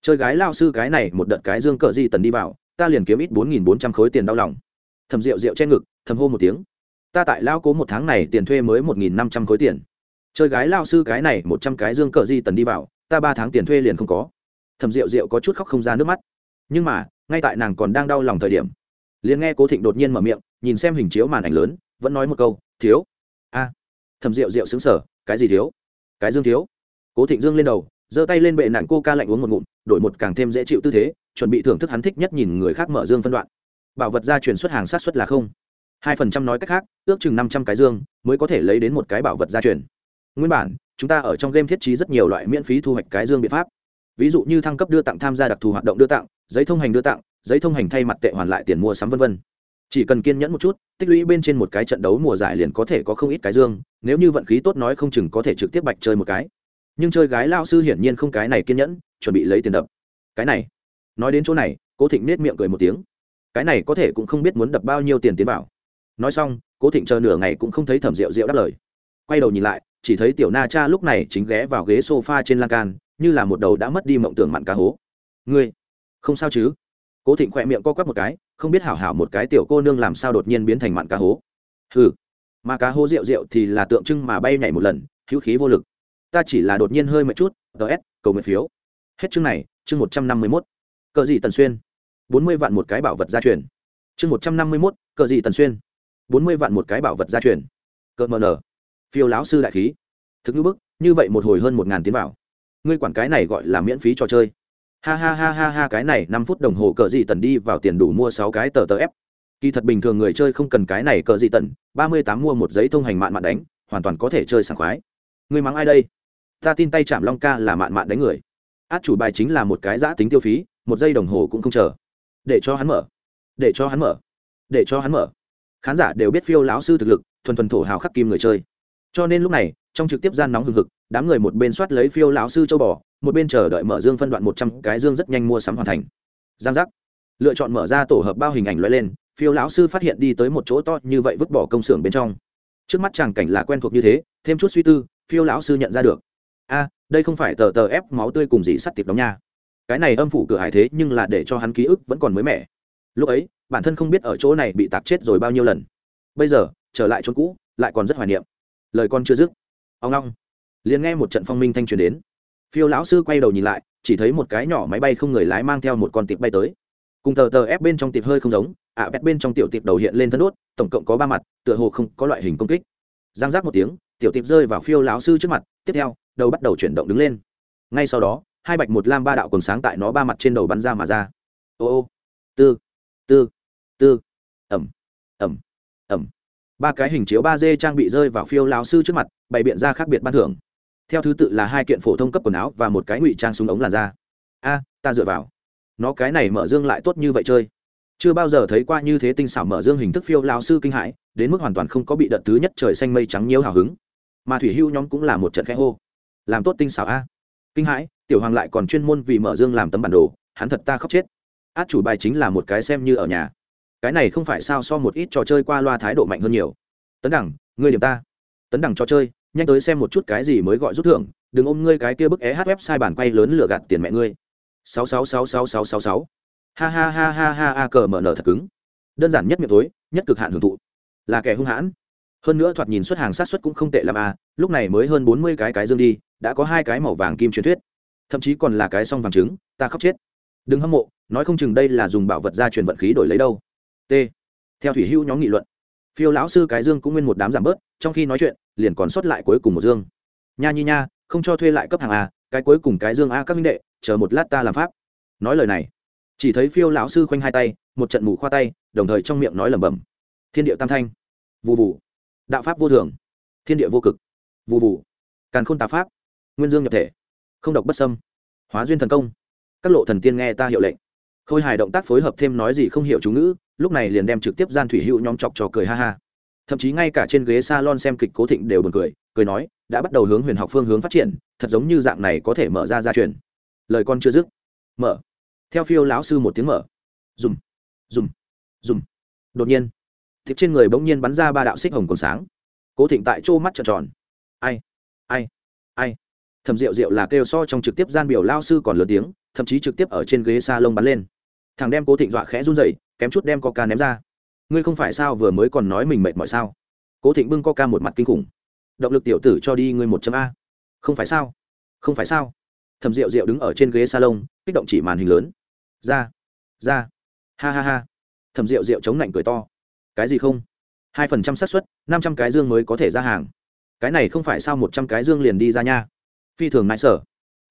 chơi gái lao sư cái này một đợt cái dương cờ dị tần đi vào ta liền kiếm ít bốn nghìn bốn trăm khối tiền đau lòng. Thầm rượu rượu che ngực thầm hô một tiếng. Ta tại lao cố một tháng này tiền thuê mới một nghìn năm trăm khối tiền. Chơi gái lao sư cái này một trăm cái dương cờ di tần đi vào ta ba tháng tiền thuê liền không có. Thầm rượu rượu có chút khóc không ra nước mắt. Nhưng mà ngay tại nàng còn đang đau lòng thời điểm liền nghe cố thịnh đột nhiên mở miệng nhìn xem hình chiếu màn ảnh lớn vẫn nói một câu thiếu. A. À, thầm rượu rượu xứng sở cái gì thiếu? Cái dương thiếu. Cố thịnh dương lên đầu giơ tay lên bệ nạn cô ca lạnh uống một ngụm đổi một càng thêm dễ chịu tư thế chuẩn bị thưởng thức hắn thích nhất nhìn người khác mở dương phân đoạn. Bảo vật gia truyền xuất hàng sát xuất là không. Hai phần trăm nói cách khác, ước chừng năm trăm cái dương mới có thể lấy đến một cái bảo vật gia truyền. Nguyên bản, chúng ta ở trong game thiết trí rất nhiều loại miễn phí thu hoạch cái dương biện pháp. Ví dụ như thăng cấp đưa tặng, tham gia đặc thù hoạt động đưa tặng, giấy thông hành đưa tặng, giấy thông hành thay mặt tệ hoàn lại tiền mua sắm vân vân. Chỉ cần kiên nhẫn một chút, tích lũy bên trên một cái trận đấu mùa giải liền có thể có không ít cái dương, nếu như vận khí tốt nói không chừng có thể trực tiếp bạch chơi một cái. Nhưng chơi gái lao sư hiển nhiên không cái này kiên nhẫn, chuẩn bị lấy tiền đập. Cái này nói đến chỗ này, cố thịnh nết miệng cười một tiếng. Cái này có thể cũng không biết muốn đập bao nhiêu tiền tiến vào. Nói xong, cố thịnh chờ nửa ngày cũng không thấy thẩm rượu rượu đáp lời. Quay đầu nhìn lại, chỉ thấy tiểu na cha lúc này chính ghé vào ghế s o f a trên lan can, như là một đầu đã mất đi mộng tưởng mặn cá hố. Ngươi, không sao chứ? Cố thịnh khỏe miệng co quắp một cái, không biết hảo hảo một cái tiểu cô nương làm sao đột nhiên biến thành mặn cá hố. Ừ mà cá hố rượu rượu thì là tượng trưng mà bay nhảy một lần, hữu khí vô lực. Ta chỉ là đột nhiên hơi một chút ts cầu nguyện phiếu. Hết chương này, chương một trăm năm mươi mốt cờ gì tần xuyên. bốn mươi vạn một cái bảo vật gia truyền. Chương một trăm năm mươi mốt cờ gì tần xuyên. bốn mươi vạn một cái bảo vật gia truyền. Cờ mờ nở phiêu lão sư đại khí. Thực như bức như vậy một hồi hơn một ngàn tiến vào, ngươi quản cái này gọi là miễn phí trò chơi. Ha ha ha ha ha cái này năm phút đồng hồ cờ gì tần đi vào tiền đủ mua sáu cái tờ tờ ép. Kỳ thật bình thường người chơi không cần cái này cờ gì tần ba mươi tám mua một giấy thông hành mạn mạn đánh hoàn toàn có thể chơi sảng khoái. Ngươi mắng ai đây? Ta tin tay chạm long ca là mạn mạn đánh người. Át chủ bài chính là một cái giã tính tiêu phí một giây đồng hồ cũng không chờ. Để cho hắn mở. Để cho hắn mở. Để cho hắn mở. Khán giả đều biết phiêu lão sư thực lực, thuần thuần thổ hào khắc kim người chơi. Cho nên lúc này, trong trực tiếp gian nóng hừng hực, đám người một bên soát lấy phiêu lão sư châu bò, một bên chờ đợi mở dương phân đoạn một trăm cái dương rất nhanh mua sắm hoàn thành. Giang giác. Lựa chọn mở ra tổ hợp bao hình ảnh loại lên, phiêu lão sư phát hiện đi tới một chỗ to như vậy vứt bỏ công xưởng bên trong. Trước mắt chàng cảnh là quen thuộc như thế, thêm chút suy tư, phiêu lão sư nhận ra được. A, đây không phải tờ tờ ép máu tươi cùng dị sắt tiệp đóng nha cái này âm phủ cửa hải thế nhưng là để cho hắn ký ức vẫn còn mới mẻ. Lúc ấy bản thân không biết ở chỗ này bị tạc chết rồi bao nhiêu lần. Bây giờ trở lại chỗ cũ lại còn rất hoài niệm. Lời con chưa dứt. Ông long liền nghe một trận phong minh thanh truyền đến. Phiêu lão sư quay đầu nhìn lại chỉ thấy một cái nhỏ máy bay không người lái mang theo một con tiệp bay tới. Cùng tờ tờ ép bên trong tiệp hơi không giống ạ à, bét bên trong tiểu tiệp đầu hiện lên thân đốt tổng cộng có ba mặt tựa hồ không có loại hình công kích. Giang giác một tiếng tiểu tiệp rơi vào phiêu lão sư trước mặt tiếp theo đầu bắt đầu chuyển động đứng lên. Ngay sau đó hai bạch một lam ba đạo còn sáng tại nó ba mặt trên đầu bắn ra mà ra. Ô ô, tư tư tư, ẩm ẩm ẩm. Ba cái hình chiếu ba d trang bị rơi vào phiêu lão sư trước mặt, bày biện ra khác biệt ban thưởng. Theo thứ tự là hai kiện phổ thông cấp quần áo và một cái ngụy trang súng ống làn da. A, ta dựa vào. Nó cái này mở dương lại tốt như vậy chơi. Chưa bao giờ thấy qua như thế tinh xảo mở dương hình thức phiêu lão sư kinh hãi, đến mức hoàn toàn không có bị đợt thứ nhất trời xanh mây trắng nhiều hào hứng. Mà thủy hưu nhóm cũng là một trận khẽ hô. Làm tốt tinh xảo a. Kinh hãi tiểu hoàng lại còn chuyên môn vì mở dương làm tấm bản đồ, hắn thật ta khóc chết. Át chủ bài chính là một cái xem như ở nhà. Cái này không phải sao so một ít trò chơi qua loa thái độ mạnh hơn nhiều. Tấn đẳng, ngươi điểm ta. Tấn đẳng trò chơi, nhanh tới xem một chút cái gì mới gọi rút thưởng, đừng ôm ngươi cái kia bức é hát sai bản quay lớn lừa gạt tiền mẹ ngươi. Sáu sáu sáu sáu sáu sáu sáu. Ha ha ha ha ha ha, cờ mở nở thật cứng. Đơn giản nhất miệng tối, nhất cực hạn hưởng thụ. Là kẻ hung hãn. Hơn nữa thoạt nhìn xuất hàng sát xuất cũng không tệ l à lúc này mới hơn bốn mươi cái cái dương đi, đã có hai cái màu vàng kim truyền thuyết thậm chí còn là cái song vàng trứng, ta khóc chết. Đừng hâm mộ, nói không chừng đây là dùng bảo vật ra truyền vận khí đổi lấy đâu. T. Theo thủy hữu nhóm nghị luận, phiêu lão sư cái dương cũng nguyên một đám giảm bớt, trong khi nói chuyện, liền còn sót lại cuối cùng một dương. Nha nhi nha, không cho thuê lại cấp hàng a, cái cuối cùng cái dương a các minh đệ, chờ một lát ta làm pháp. Nói lời này, chỉ thấy phiêu lão sư khoanh hai tay, một trận mù khoa tay, đồng thời trong miệng nói lẩm bẩm. Thiên địa tam thanh vụ vụ đạo pháp vô thường, thiên địa vô cực vụ vụ càn khôn tà pháp, nguyên dương nhập thể không độc bất sâm hóa duyên thần công. Các lộ thần tiên nghe ta hiệu lệnh. Khôi hài động tác phối hợp thêm nói gì không hiểu chú ngữ, lúc này liền đem trực tiếp gian thủy hữu nhóm chọc trò cười ha ha. Thậm chí ngay cả trên ghế salon xem kịch cố thịnh đều buồn cười cười nói, đã bắt đầu hướng huyền học phương hướng phát triển, thật giống như dạng này có thể mở ra gia truyền. Lời con chưa dứt. Mở. Theo phiêu lão sư một tiếng mở. Dùm. Dùm. Dùm. Đột nhiên thiệp trên người bỗng nhiên bắn ra ba đạo xích hồng còn sáng. Cố thịnh tại chỗ mắt trợn tròn. Ai? Ai? Ai? Thầm rượu rượu là kêu so trong trực tiếp gian biểu lao sư còn lớn tiếng, thậm chí trực tiếp ở trên ghế s a lông bắn lên. Thằng đem cố thịnh dọa khẽ run dậy kém chút đem coca ném ra. Ngươi không phải sao vừa mới còn nói mình mệt mỏi sao? Cố thịnh bưng coca một mặt kinh khủng. Động lực tiểu tử cho đi ngươi một a. Không phải sao? Không phải sao? Thầm rượu rượu đứng ở trên ghế salon, kích động chỉ màn hình lớn. Ra. Ra. Ha ha ha. Thầm rượu rượu chống lạnh cười to. Cái gì không? Hai phần trăm xác suất, năm trăm cái dương mới có thể ra hàng. Cái này không phải sao một trăm cái dương liền đi ra nha phi thường nại sở.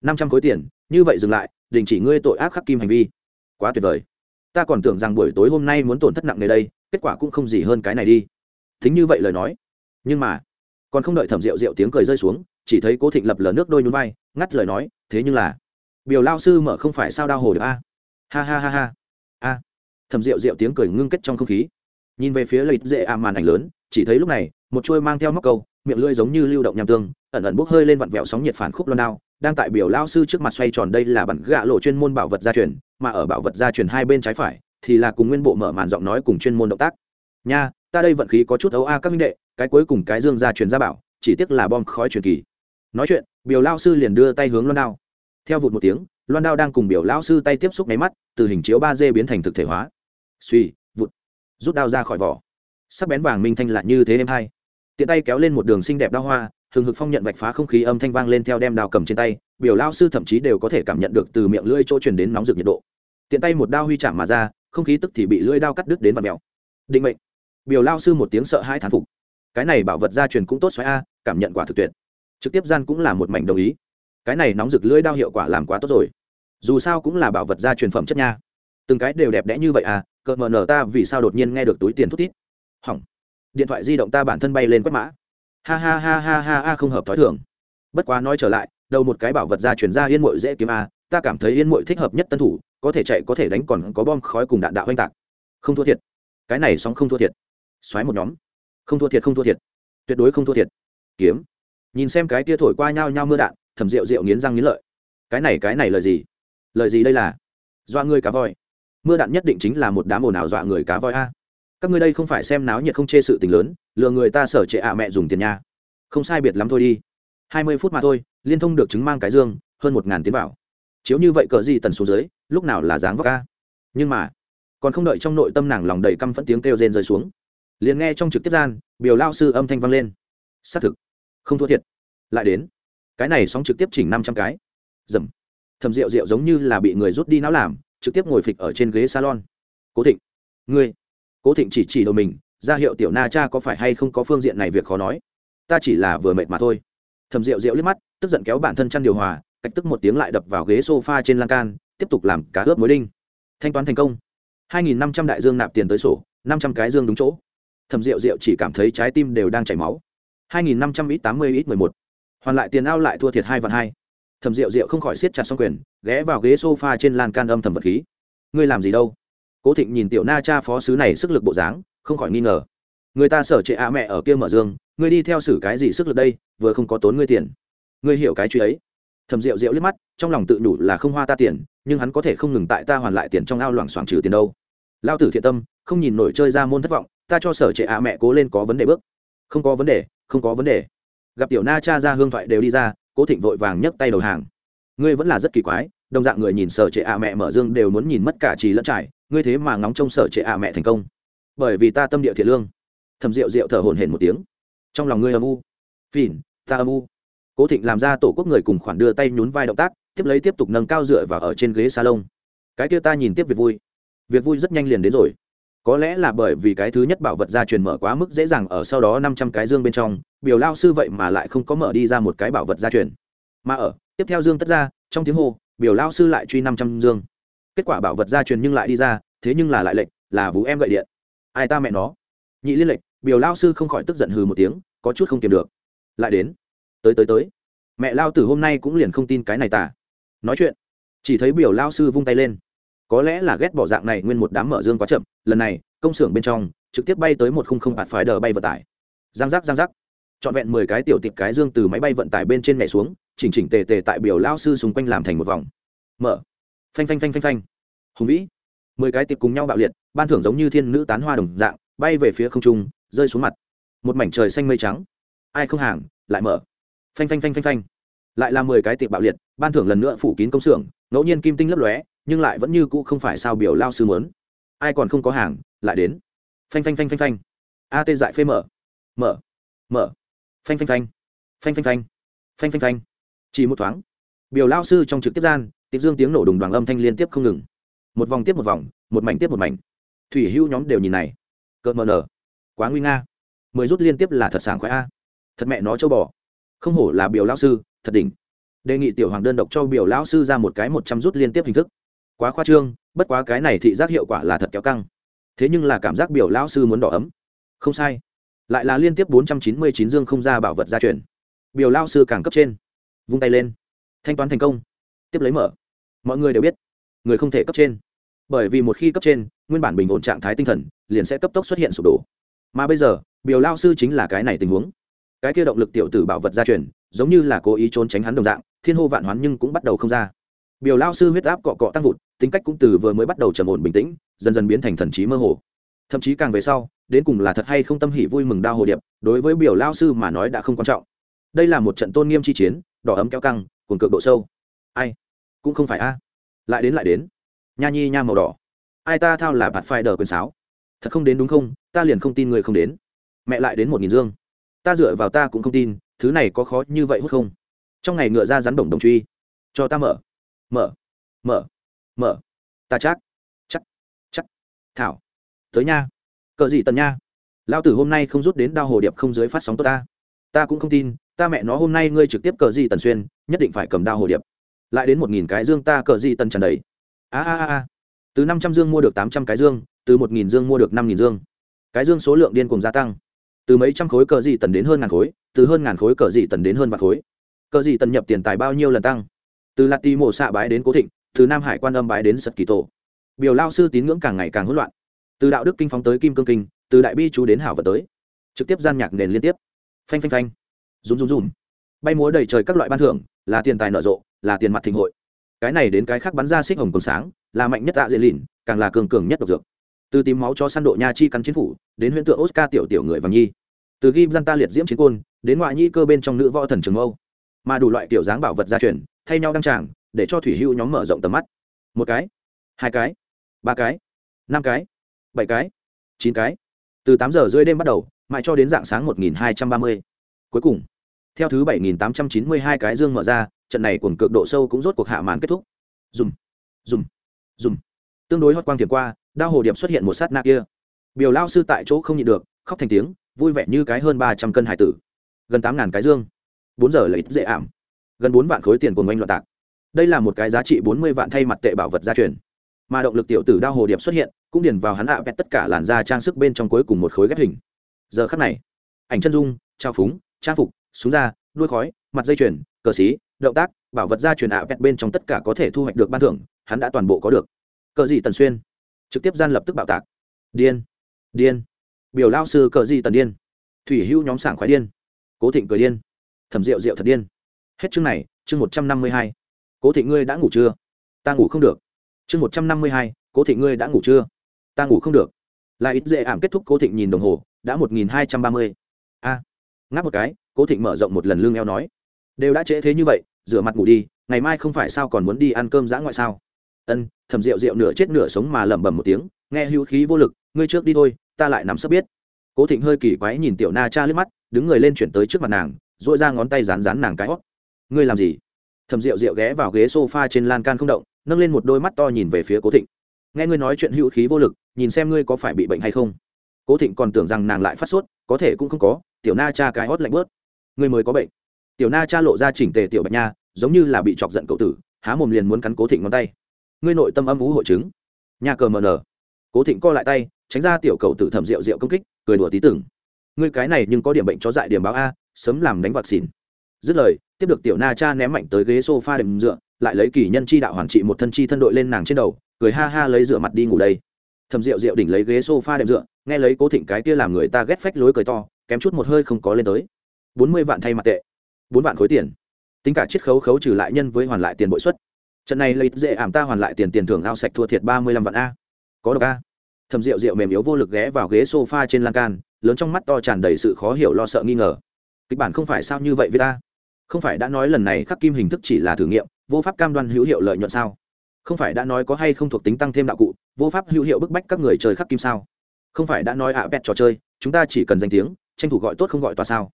Năm trăm khối tiền, như vậy dừng lại, đình chỉ ngươi tội ác khắc kim hành vi. Quá tuyệt vời. Ta còn tưởng rằng buổi tối hôm nay muốn tổn thất nặng nề đây, kết quả cũng không gì hơn cái này đi. Thính như vậy lời nói. Nhưng mà, còn không đợi thẩm rượu rượu tiếng cười rơi xuống, chỉ thấy cố thịnh lập lờ nước đôi nhún vai, ngắt lời nói, thế nhưng là, biểu lao sư mở không phải sao đau hồ được a? Ha ha ha ha. A. Thầm rượu rượu tiếng cười ngưng kết trong không khí. Nhìn về phía lợi dễ à màn ảnh lớn, chỉ thấy lúc này, một chuôi mang theo móc câu miệng lưỡi giống như lưu động nham tương, ẩn ẩn bốc hơi lên vặn vẹo sóng nhiệt phản khúc loan đao, đang tại biểu lao sư trước mặt xoay tròn đây là bản gạ lộ chuyên môn bảo vật gia truyền, mà ở bảo vật gia truyền hai bên trái phải thì là cùng nguyên bộ mở màn giọng nói cùng chuyên môn động tác. Nha, ta đây vận khí có chút ấu a các minh đệ, cái cuối cùng cái dương gia truyền gia bảo, chỉ tiếc là bom khói truyền kỳ. Nói chuyện, biểu lao sư liền đưa tay hướng loan đao. Theo vụt một tiếng loan đao đang cùng biểu lao sư tay tiếp xúc máy mắt, từ hình chiếu ba d biến thành thực thể hóa. Suy vụt, rút đao ra khỏi vỏ. Sắc bén vàng minh thanh lại như thế em hai tiện tay kéo lên một đường xinh đẹp đao hoa thường hực phong nhận vạch phá không khí âm thanh vang lên theo đem đao cầm trên tay, biểu lao sư thậm chí đều có thể cảm nhận được từ miệng lưỡi chỗ truyền đến nóng rực nhiệt độ. Tiện tay một đao huy chạm mà ra, không khí tức thì bị lưỡi đao cắt đứt đến và mèo. Định mệnh. Biểu lao sư một tiếng sợ hai thán phục. Cái này bảo vật gia truyền cũng tốt xoáy a, cảm nhận quả thực tuyệt. Trực tiếp gian cũng là một mảnh đồng ý. Cái này nóng rực lưỡi đao hiệu quả làm quá tốt rồi. Dù sao cũng là bảo vật gia truyền phẩm chất nha. Từng cái đều đẹp đẽ như vậy à cợt mờ nở ta vì sao đột nhiên nghe được túi tiền thút thít. Hỏng điện thoại di động ta bản thân bay lên quét mã. Ha ha ha ha ha ha, không hợp t h ó i thưởng bất quá nói trở lại, đầu một cái bảo vật ra chuyển ra yên mội dễ kiếm a, ta cảm thấy yên mội thích hợp nhất tân thủ, có thể chạy có thể đánh còn có bom khói cùng đạn đạo oanh tạc. Không thua thiệt. Cái này sóng không thua thiệt. Xoáy một nhóm. Không thua thiệt, không thua thiệt. Tuyệt đối không thua thiệt. Kiếm. Nhìn xem cái tia thổi qua nhau nhau mưa đạn, thầm rượu rượu nghiến răng nghiến lợi. Cái này cái này lời gì? Lời gì đây là? Dọa người cá voi. Mưa đạn nhất định chính là một đám ồn ào dọa người cá voi a các ngươi đây không phải xem náo nhiệt không chê sự tình lớn, lừa người ta sở trệ ạ mẹ dùng tiền nha. Không sai biệt lắm thôi đi. Hai mươi phút mà thôi, liên thông được chứng mang cái dương, hơn một ngàn tiến vào. Chiếu như vậy cỡ gì tần xuống dưới, lúc nào là dáng vóc ca nhưng mà, còn không đợi trong nội tâm nàng lòng đầy căm phẫn tiếng kêu rên rơi xuống. Liền nghe trong trực tiếp gian, biểu lao sư âm thanh vang lên. Xác thực, không thua thiệt. Lại đến, cái này sóng trực tiếp chỉnh năm trăm cái. Dầm. Thầm rượu rượu giống như là bị người rút đi não làm, trực tiếp ngồi phịch ở trên ghế salon. Cố thịnh, ngươi cố thịnh chỉ chỉ đầu mình, ra hiệu tiểu na cha có phải hay không có phương diện này việc khó nói. Ta chỉ là vừa mệt mà thôi. Thầm rượu rượu liếc mắt, tức giận kéo bản thân chăn điều hòa, cách tức một tiếng lại đập vào ghế sofa trên lan can, tiếp tục làm cá ướp mối đinh. Thanh toán thành công. Hai nghìn năm trăm đại dương nạp tiền tới sổ, năm trăm cái dương đúng chỗ. Thầm rượu rượu chỉ cảm thấy trái tim đều đang chảy máu. Hai nghìn năm trăm ít tám mươi, ít mười một. Hoàn lại tiền ao lại thua thiệt hai vạn hai. Thầm rượu rượu không khỏi siết chặt xong quyền, ghé vào ghế sofa trên lan can âm thầm vật khí. Ngươi làm gì đâu? Cố thịnh nhìn tiểu na cha phó sứ này sức lực bộ dáng, không khỏi nghi ngờ. Người ta sở trệ ạ mẹ ở kia mở dương ngươi đi theo xử cái gì sức lực đây, vừa không có tốn ngươi tiền. Ngươi hiểu cái chuyện ấy. Thầm rượu rượu liếc mắt, trong lòng tự đủ là không hoa ta tiền, nhưng hắn có thể không ngừng tại ta hoàn lại tiền trong ao loảng xoảng trừ tiền đâu. Lao tử thiện tâm, không nhìn nổi chơi ra môn thất vọng, ta cho sở trệ ạ mẹ cố lên có vấn đề bước. Không có vấn đề, không có vấn đề. Gặp tiểu na cha ra hương thoại đều đi ra, cố thịnh vội vàng nhấc tay đầu hàng ngươi vẫn là rất kỳ quái, đồng dạng người nhìn sở trệ ạ mẹ mở dương đều muốn nhìn mất cả trì lẫn trải, ngươi thế mà ngóng trông sở trệ ạ mẹ thành công. Bởi vì ta tâm địa thiện lương. Thầm rượu rượu thở hồn hển một tiếng. Trong lòng ngươi âm u. Phìn, ta âm u. Cố thịnh làm ra tổ quốc người cùng khoản đưa tay nhún vai động tác, tiếp lấy tiếp tục nâng cao dựa và ở trên ghế salon. Cái kia ta nhìn tiếp việc vui. Việc vui rất nhanh liền đến rồi. Có lẽ là bởi vì cái thứ nhất bảo vật gia truyền mở quá mức dễ dàng ở sau đó năm trăm cái dương bên trong, biểu lao sư vậy mà lại không có mở đi ra một cái bảo vật gia truyền. Mà ở tiếp theo dương tất ra trong tiếng hô, biểu lao sư lại truy năm trăm dương. Kết quả bảo vật gia truyền nhưng lại đi ra, thế nhưng là lại lệnh là vũ em gậy điện. Ai ta mẹ nó? Nhị liên lệnh biểu lao sư không khỏi tức giận hừ một tiếng, có chút không kiềm được. Lại đến. Tới tới tới. Mẹ lao tử hôm nay cũng liền không tin cái này tả. Nói chuyện. Chỉ thấy biểu lao sư vung tay lên. Có lẽ là ghét bỏ dạng này nguyên một đám mở dương quá chậm, lần này, công xưởng bên trong, trực tiếp bay tới một khung không bạt phái đờ bay vận tải. Giang giác giang giác. Trọn vẹn mười cái tiểu tịp cái dương từ máy bay vận tải bên trên mẹ xuống chỉnh chỉnh tề tề tại biểu lao sư xung quanh làm thành một vòng. Mở. Phanh phanh phanh phanh phanh. Hùng vĩ. Mười cái tiệp cùng nhau bạo liệt, ban thưởng giống như thiên nữ tán hoa đồng dạng, bay về phía không trung, rơi xuống mặt. Một mảnh trời xanh mây trắng. Ai không hàng, lại mở. Phanh phanh phanh phanh phanh. Lại là mười cái tiệp bạo liệt, ban thưởng lần nữa phủ kín công xưởng, ngẫu nhiên kim tinh lấp lóe, nhưng lại vẫn như cũ không phải sao biểu lao sư mớn ai còn không có hàng, lại đến. Phanh phanh phanh phanh phanh. A tê dại phê mở. Mở. Mở. Phanh phanh phanh. Phanh phanh phanh. Phanh phanh phanh chỉ một thoáng. Biểu lao sư trong trực tiếp gian tiếp dương tiếng nổ đùng đoàn âm thanh liên tiếp không ngừng. Một vòng tiếp một vòng, một mảnh tiếp một mảnh. Thủy hưu nhóm đều nhìn này. Cợt mờ nở. Quá nguy nga. Mười rút liên tiếp là thật sảng khoái a. Thật mẹ nó châu bò. Không hổ là biểu lao sư, thật đỉnh. Đề nghị tiểu hoàng đơn độc cho biểu lão sư ra một cái một trăm rút liên tiếp hình thức. Quá khoa trương, bất quá cái này thị giác hiệu quả là thật kéo căng. Thế nhưng là cảm giác biểu lão sư muốn đỏ ấm. Không sai. Lại là liên tiếp bốn trăm chín mươi chín dương không ra bảo vật gia truyền. Biểu lao sư càng cấp trên vung tay lên. Thanh toán thành công. Tiếp lấy mở. Mọi người đều biết, người không thể cấp trên. Bởi vì một khi cấp trên, nguyên bản bình ổn trạng thái tinh thần, liền sẽ cấp tốc xuất hiện sụp đổ. Mà bây giờ, biểu lao sư chính là cái này tình huống. Cái kia động lực tiểu tử bảo vật gia truyền, giống như là cố ý trốn tránh hắn đồng dạng, thiên hô vạn hoán nhưng cũng bắt đầu không ra. Biểu lao sư huyết áp cọ cọ tăng vụt, tính cách cũng từ vừa mới bắt đầu trầm ổn bình tĩnh, dần dần biến thành thần trí mơ hồ. Thậm chí càng về sau, đến cùng là thật hay không tâm hỉ vui mừng đau hồ điệp, đối với biểu lao sư mà nói đã không quan trọng. Đây là một trận tôn nghiêm chi chiến đỏ ấm kéo căng, cuồng cực độ sâu. Ai? Cũng không phải a. Lại đến lại đến. Nha nhi nha màu đỏ. Ai ta thao là bạt phai đờ quyền sáo. Thật không đến đúng không? Ta liền không tin người không đến. Mẹ lại đến một nghìn dương. Ta dựa vào ta cũng không tin, thứ này có khó như vậy hút không? Trong ngày ngựa ra rắn bổng đồng truy. Cho ta mở. Mở. Mở. Mở. Ta chắc. Chắc. Chắc. Thảo. Tới nha. Cờ gì tần nha? Lao tử hôm nay không rút đến đao hồ điệp không dưới phát sóng tốt ta. Ta cũng không tin ta mẹ nó hôm nay ngươi trực tiếp cờ gì tần xuyên, nhất định phải cầm đao hồ điệp. Lại đến một nghìn cái dương ta cờ gì tần tràn đầy. A a a từ năm trăm dương mua được tám trăm cái dương, từ một nghìn dương mua được năm nghìn dương. Cái dương số lượng điên cùng gia tăng. Từ mấy trăm khối cờ gì tần đến hơn ngàn khối, từ hơn ngàn khối cờ gì tần đến hơn vạn khối. Cờ gì tần nhập tiền tài bao nhiêu lần tăng? Từ lạt tì mộ xạ bái đến cố thịnh, từ nam hải quan âm bái đến sật kỳ tổ. Biểu lao sư tín ngưỡng càng ngày càng hỗn loạn. Từ đạo đức kinh phóng tới kim cương kinh, từ đại bi chú đến hảo vật tới. Trực tiếp gian nhạc nền liên tiếp. Phanh phanh phanh rúm rúm rúm. Bay múa đầy trời các loại ban thưởng, là tiền tài nở rộ, là tiền mặt thịnh hội. Cái này đến cái khác bắn ra xích hồng còn sáng, là mạnh nhất tạ dễ lìn, càng là cường cường nhất độc dược. Từ tìm máu cho săn độ nha chi cắn chiến phủ, đến huyễn tượng oscar tiểu tiểu người vàng nhi. Từ ghim dân ta liệt diễm chiến côn, đến ngoại nhi cơ bên trong nữ võ thần trường âu mà đủ loại kiểu dáng bảo vật gia truyền, thay nhau đăng tràng, để cho thủy hữu nhóm mở rộng tầm mắt. Một cái, hai cái, ba cái, năm cái, bảy cái, chín cái. Từ tám giờ rưỡi đêm bắt đầu, mãi cho đến dạng sáng một nghìn hai trăm ba mươi. Cuối cùng theo thứ bảy nghìn tám trăm chín mươi hai cái dương mở ra, trận này cuồng cực độ sâu cũng rốt cuộc hạ màn kết thúc. Dùm dùm dùm. Tương đối hót quang thiền qua, đao hồ điệp xuất hiện một sát na kia. Biểu lao sư tại chỗ không nhịn được, khóc thành tiếng, vui vẻ như cái hơn ba trăm cân hải tử. Gần tám ngàn cái dương. Bốn giờ lấy dễ ảm. Gần bốn vạn khối tiền của ngoanh loạn tạc. Đây là một cái giá trị bốn mươi vạn thay mặt tệ bảo vật gia truyền. Mà động lực tiểu tử đao hồ điệp xuất hiện, cũng điền vào hắn ạ à tất cả làn da trang sức bên trong cuối cùng một khối ghép hình. Giờ khắc này, ảnh chân dung trao phúng trang phục súng ra, đuôi khói mặt dây chuyền cờ xí động tác bảo vật gia truyền ạ à bên trong tất cả có thể thu hoạch được ban thưởng hắn đã toàn bộ có được. Cờ gì tần xuyên? Trực tiếp gian lập tức bạo tạc. Điên. Điên. Biểu lao sư cờ gì tần điên. Thủy hữu nhóm sảng khoái điên. Cố thịnh cười điên. Thẩm rượu rượu thật điên. Hết chương này chương một trăm năm mươi hai. Cố thịnh ngươi đã ngủ chưa? Ta ngủ không được. Chương một trăm năm mươi hai cố thịnh ngươi đã ngủ chưa? Ta ngủ không được. Là ít dễ ảm kết thúc cố thịnh nhìn đồng hồ đã một nghìn hai trăm ba mươi. A. Ngáp một cái cố thịnh mở rộng một lần lương eo nói, đều đã trễ thế như vậy, rửa mặt ngủ đi, ngày mai không phải sao còn muốn đi ăn cơm giã ngoại sao? Ân, thầm rượu rượu nửa chết nửa sống mà lẩm bẩm một tiếng, nghe hữu khí vô lực, ngươi trước đi thôi, ta lại nắm sắp biết. Cố thịnh hơi kỳ quái nhìn tiểu na cha lướt mắt, đứng người lên chuyển tới trước mặt nàng dội ra ngón tay rán rán nàng cái hót. Ngươi làm gì? Thầm rượu rượu ghé vào ghế s o f a trên lan can không động, nâng lên một đôi mắt to nhìn về phía cố thịnh. Nghe ngươi nói chuyện hữu khí vô lực, nhìn xem ngươi có phải bị bệnh hay không? Cố thịnh còn tưởng rằng nàng lại phát sốt, có thể cũng không có, tiểu na cha cái hót lạnh bớt ngươi mới có bệnh. Tiểu na cha lộ ra chỉnh tề tiểu bạch nha, giống như là bị chọc giận cậu tử, há mồm liền muốn cắn cố thịnh ngón tay. Ngươi nội tâm âm ú hội chứng. Nhà cờ mờ nở cố thịnh co lại tay, tránh ra tiểu cậu tử thẩm rượu rượu công kích, cười đùa tí tưởng ngươi cái này nhưng có điểm bệnh chó dại điểm báo a, sớm làm đánh vạc xỉn. Dứt lời, tiếp được tiểu na cha ném mạnh tới ghế sofa đệm dựa, lại lấy kỳ nhân chi đạo hoàn trị một thân chi thân đội lên nàng trên đầu, cười ha ha lấy rửa mặt đi ngủ đây. Thầm rượu rượu đỉnh lấy ghế sofa đệm dựa, nghe lấy cố thịnh cái kia làm người ta ghét phách lối cười to, kém chút một hơi không có lên tới bốn mươi vạn thay mặt tệ, bốn vạn khối tiền. Tính cả chiết khấu khấu trừ lại nhân với hoàn lại tiền bội suất trận này lấy dễ ảm ta hoàn lại tiền tiền thưởng ao sạch thua thiệt ba mươi lăm vạn a. Có độc a. Thầm rượu rượu mềm yếu vô lực ghé vào ghế sofa trên lan can, lớn trong mắt to tràn đầy sự khó hiểu lo sợ nghi ngờ. Kịch bản không phải sao như vậy với ta? Không phải đã nói lần này khắc kim hình thức chỉ là thử nghiệm, vô pháp cam đoan hữu hiệu lợi nhuận sao? Không phải đã nói có hay không thuộc tính tăng thêm đạo cụ, vô pháp hữu hiệu bức bách các người chơi khắc kim sao? Không phải đã nói ạ à bẹt trò chơi, chúng ta chỉ cần danh tiếng, tranh thủ gọi tốt không gọi tòa sao?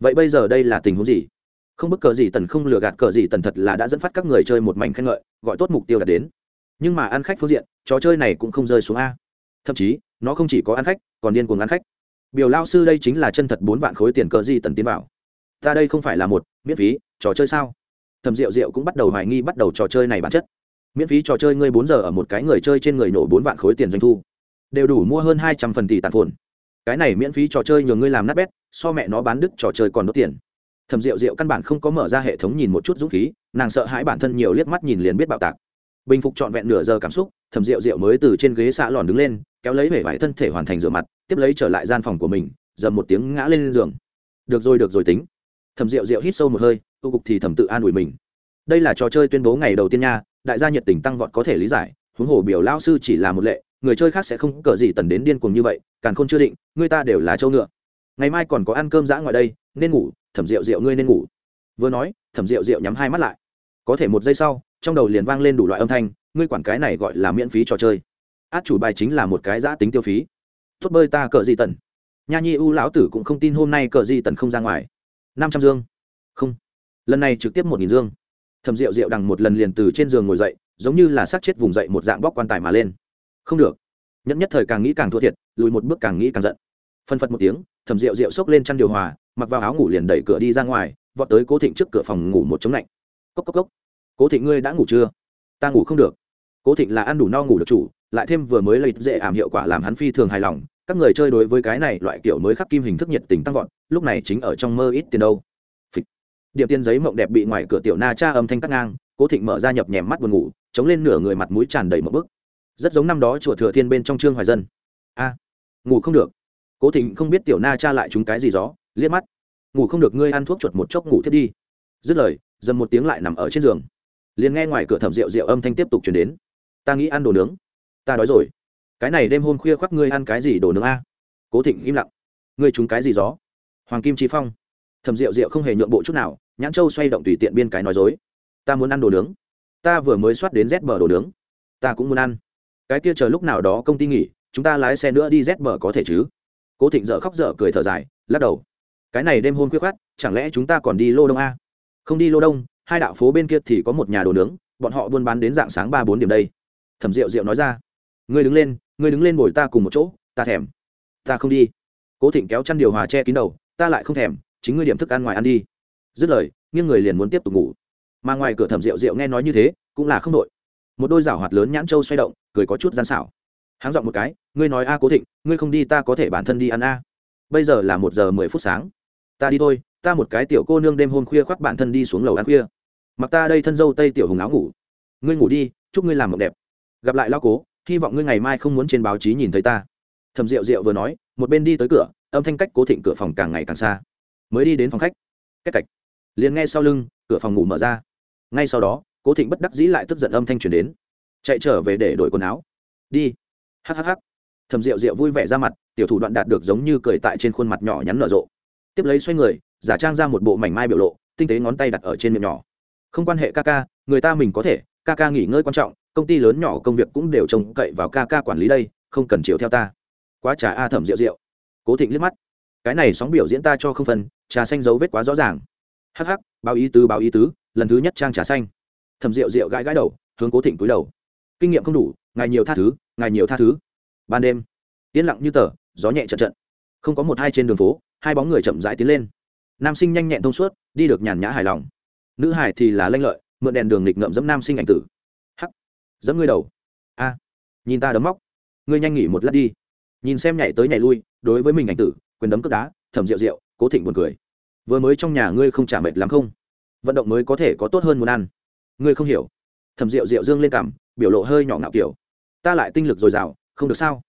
Vậy bây giờ đây là tình huống gì? Không bức cờ gì tần không lừa gạt cờ gì tần thật là đã dẫn phát các người chơi một mảnh khen ngợi, gọi tốt mục tiêu đạt đến. Nhưng mà ăn khách phương diện, trò chơi này cũng không rơi xuống a. Thậm chí, nó không chỉ có ăn khách, còn điên cuồng ăn khách. Biểu lao sư đây chính là chân thật bốn vạn khối tiền cờ gì tần tiến vào. Ta đây không phải là một, miễn phí, trò chơi sao? Thầm rượu rượu cũng bắt đầu hoài nghi bắt đầu trò chơi này bản chất. Miễn phí trò chơi ngươi bốn giờ ở một cái người chơi trên người nổ bốn vạn khối tiền doanh thu. Đều đủ mua hơn hai trăm phần tỷ tàn phồn cái này miễn phí trò chơi nhường ngươi làm nát bét, so mẹ nó bán đứt trò chơi còn đốt tiền. Thầm rượu rượu căn bản không có mở ra hệ thống nhìn một chút dũng khí, nàng sợ hãi bản thân nhiều liếc mắt nhìn liền biết bạo tạc. Bình phục trọn vẹn nửa giờ cảm xúc, thẩm rượu rượu mới từ trên ghế xạ lòn đứng lên, kéo lấy vẻ vải thân thể hoàn thành rửa mặt, tiếp lấy trở lại gian phòng của mình, dầm một tiếng ngã lên giường. Được rồi được rồi, tính. Thẩm rượu rượu hít sâu một hơi tu cục thì thẩm tự an ủi mình. Đây là trò chơi tuyên bố ngày đầu tiên nha, đại gia nhiệt tình tăng vọt có thể lý giải, huống hồ biểu lao sư chỉ là một lệ người chơi khác sẽ không cờ gì tần đến điên cuồng như vậy càng không chưa định, người ta đều là châu ngựa. Ngày mai còn có ăn cơm dã ngoài đây, nên ngủ, thẩm rượu rượu ngươi nên ngủ. Vừa nói, thẩm rượu rượu nhắm hai mắt lại. Có thể một giây sau, trong đầu liền vang lên đủ loại âm thanh, ngươi quản cái này gọi là miễn phí trò chơi. Át chủ bài chính là một cái giã tính tiêu phí. Tốt bơi ta cờ gì tần. Nha nhi u lão tử cũng không tin hôm nay cờ gì tần không ra ngoài. Năm trăm dương. Không. Lần này trực tiếp một nghìn dương. Thầm rượu rượu đằng một lần liền từ trên giường ngồi dậy, giống như là sát chết vùng dậy một dạng bóc quan tài mà lên không được. Nhẫn nhất thời càng nghĩ càng thua thiệt, lùi một bước càng nghĩ càng giận. Phân phật một tiếng, thầm rượu rượu xốc lên chăn điều hòa, mặc vào áo ngủ liền đẩy cửa đi ra ngoài, vọt tới cố thịnh trước cửa phòng ngủ một chống lạnh. Cốc cốc cốc. Cố thịnh ngươi đã ngủ chưa? Ta ngủ không được. Cố thịnh là ăn đủ no ngủ được chủ, lại thêm vừa mới lấy dễ ảm hiệu quả làm hắn phi thường hài lòng, các người chơi đối với cái này loại kiểu mới khắc kim hình thức nhiệt tình tăng vọt, lúc này chính ở trong mơ ít tiền đâu. Phịch. điểm tiên giấy mộng đẹp bị ngoài cửa tiểu na cha âm thanh cắt ngang, cố thịnh mở ra nhập nhèm mắt buồn ngủ, chống lên nửa người mặt mũi tràn đầy một bức rất giống năm đó chùa thừa thiên bên trong trương hoài dân. A, ngủ không được. Cố thịnh không biết tiểu na cha lại trúng cái gì gió, liếc mắt. Ngủ không được, ngươi ăn thuốc chuột một chốc ngủ thiết đi. Dứt lời, dầm một tiếng lại nằm ở trên giường. Liền nghe ngoài cửa thẩm rượu rượu âm thanh tiếp tục chuyển đến. Ta nghĩ ăn đồ nướng. Ta đói rồi. Cái này đêm hôm khuya khoác ngươi ăn cái gì đồ nướng a? Cố thịnh im lặng. Ngươi trúng cái gì gió? Hoàng kim trí phong. Thẩm rượu rượu không hề nhượng bộ chút nào, nhãn châu xoay động tùy tiện biên cái nói dối. Ta muốn ăn đồ nướng. Ta vừa mới soát đến rét bờ đồ nướng. Ta cũng muốn ăn cái kia chờ lúc nào đó công ty nghỉ, chúng ta lái xe nữa đi rét bờ có thể chứ? Cố thịnh dở khóc dở cười thở dài, lắc đầu. Cái này đêm hôm khuyết khát chẳng lẽ chúng ta còn đi lô đông a? Không đi lô đông, hai đạo phố bên kia thì có một nhà đồ nướng, bọn họ buôn bán đến dạng sáng ba bốn điểm đây. Thẩm rượu rượu nói ra. Ngươi đứng lên, ngươi đứng lên bồi ta cùng một chỗ, ta thèm. Ta không đi. Cố thịnh kéo chăn điều hòa che kín đầu, ta lại không thèm, chính ngươi điểm thức ăn ngoài ăn đi. Dứt lời, nghiêng người liền muốn tiếp tục ngủ. Mà ngoài cửa thẩm rượu rượu nghe nói như thế, cũng là không đội một đôi rảo hoạt lớn nhãn châu xoay động, cười có chút gian xảo. Háng dọn một cái, ngươi nói a cố thịnh, ngươi không đi ta có thể bản thân đi ăn a. Bây giờ là một giờ mười phút sáng. Ta đi thôi, ta một cái tiểu cô nương đêm hôm khuya khoác bản thân đi xuống lầu ăn khuya. Mặc ta đây thân dâu tây tiểu hùng áo ngủ. Ngươi ngủ đi, chúc ngươi làm mộng đẹp. Gặp lại lao cố, hy vọng ngươi ngày mai không muốn trên báo chí nhìn thấy ta. Thầm rượu rượu vừa nói, một bên đi tới cửa, âm thanh cách cố thịnh cửa phòng càng ngày càng xa. Mới đi đến phòng khách. Cách cạch liền nghe sau lưng, cửa phòng ngủ mở ra. Ngay sau đó cố thịnh bất đắc dĩ lại tức giận âm thanh truyền đến. Chạy trở về để đổi quần áo. Đi. Hhh thầm rượu rượu vui vẻ ra mặt tiểu thủ đoạn đạt được giống như cười tại trên khuôn mặt nhỏ nhắn nở rộ. Tiếp lấy xoay người giả trang ra một bộ mảnh mai biểu lộ tinh tế ngón tay đặt ở trên miệng nhỏ. Không quan hệ ca ca người ta mình có thể ca ca nghỉ ngơi quan trọng công ty lớn nhỏ công việc cũng đều trông cậy vào ca ca quản lý đây không cần chiều theo ta. Quá trà a thẩm rượu rượu cố thịnh liếc mắt. Cái này sóng biểu diễn ta cho không phần, trà xanh dấu vết quá rõ ràng. Hắc hắc báo ý tứ báo ý tứ lần thứ nhất trang trà xanh thẩm rượu rượu gãi gãi đầu, hướng cố thịnh cúi đầu. Kinh nghiệm không đủ, ngài nhiều tha thứ, ngài nhiều tha thứ. Ban đêm, yên lặng như tờ, gió nhẹ trận trận không có một hai trên đường phố, hai bóng người chậm rãi tiến lên. Nam sinh nhanh nhẹn thông suốt, đi được nhàn nhã hài lòng. Nữ hải thì là lanh lợi, mượn đèn đường nghịch ngợm dẫm nam sinh ảnh tử. Hắc, dẫm ngươi đầu. A, nhìn ta đấm móc. Ngươi nhanh nghỉ một lát đi. Nhìn xem nhảy tới nhảy lui, đối với mình ảnh tử, quyền đấm cướp đá thẩm rượu rượu, cố thịnh buồn cười. Vừa mới trong nhà ngươi không trả mệt lắm không? Vận động mới có thể có tốt hơn muốn ăn ngươi không hiểu. Thẩm rượu rượu dương lên cảm, biểu lộ hơi nhỏ ngạo kiểu. Ta lại tinh lực dồi dào, không được sao?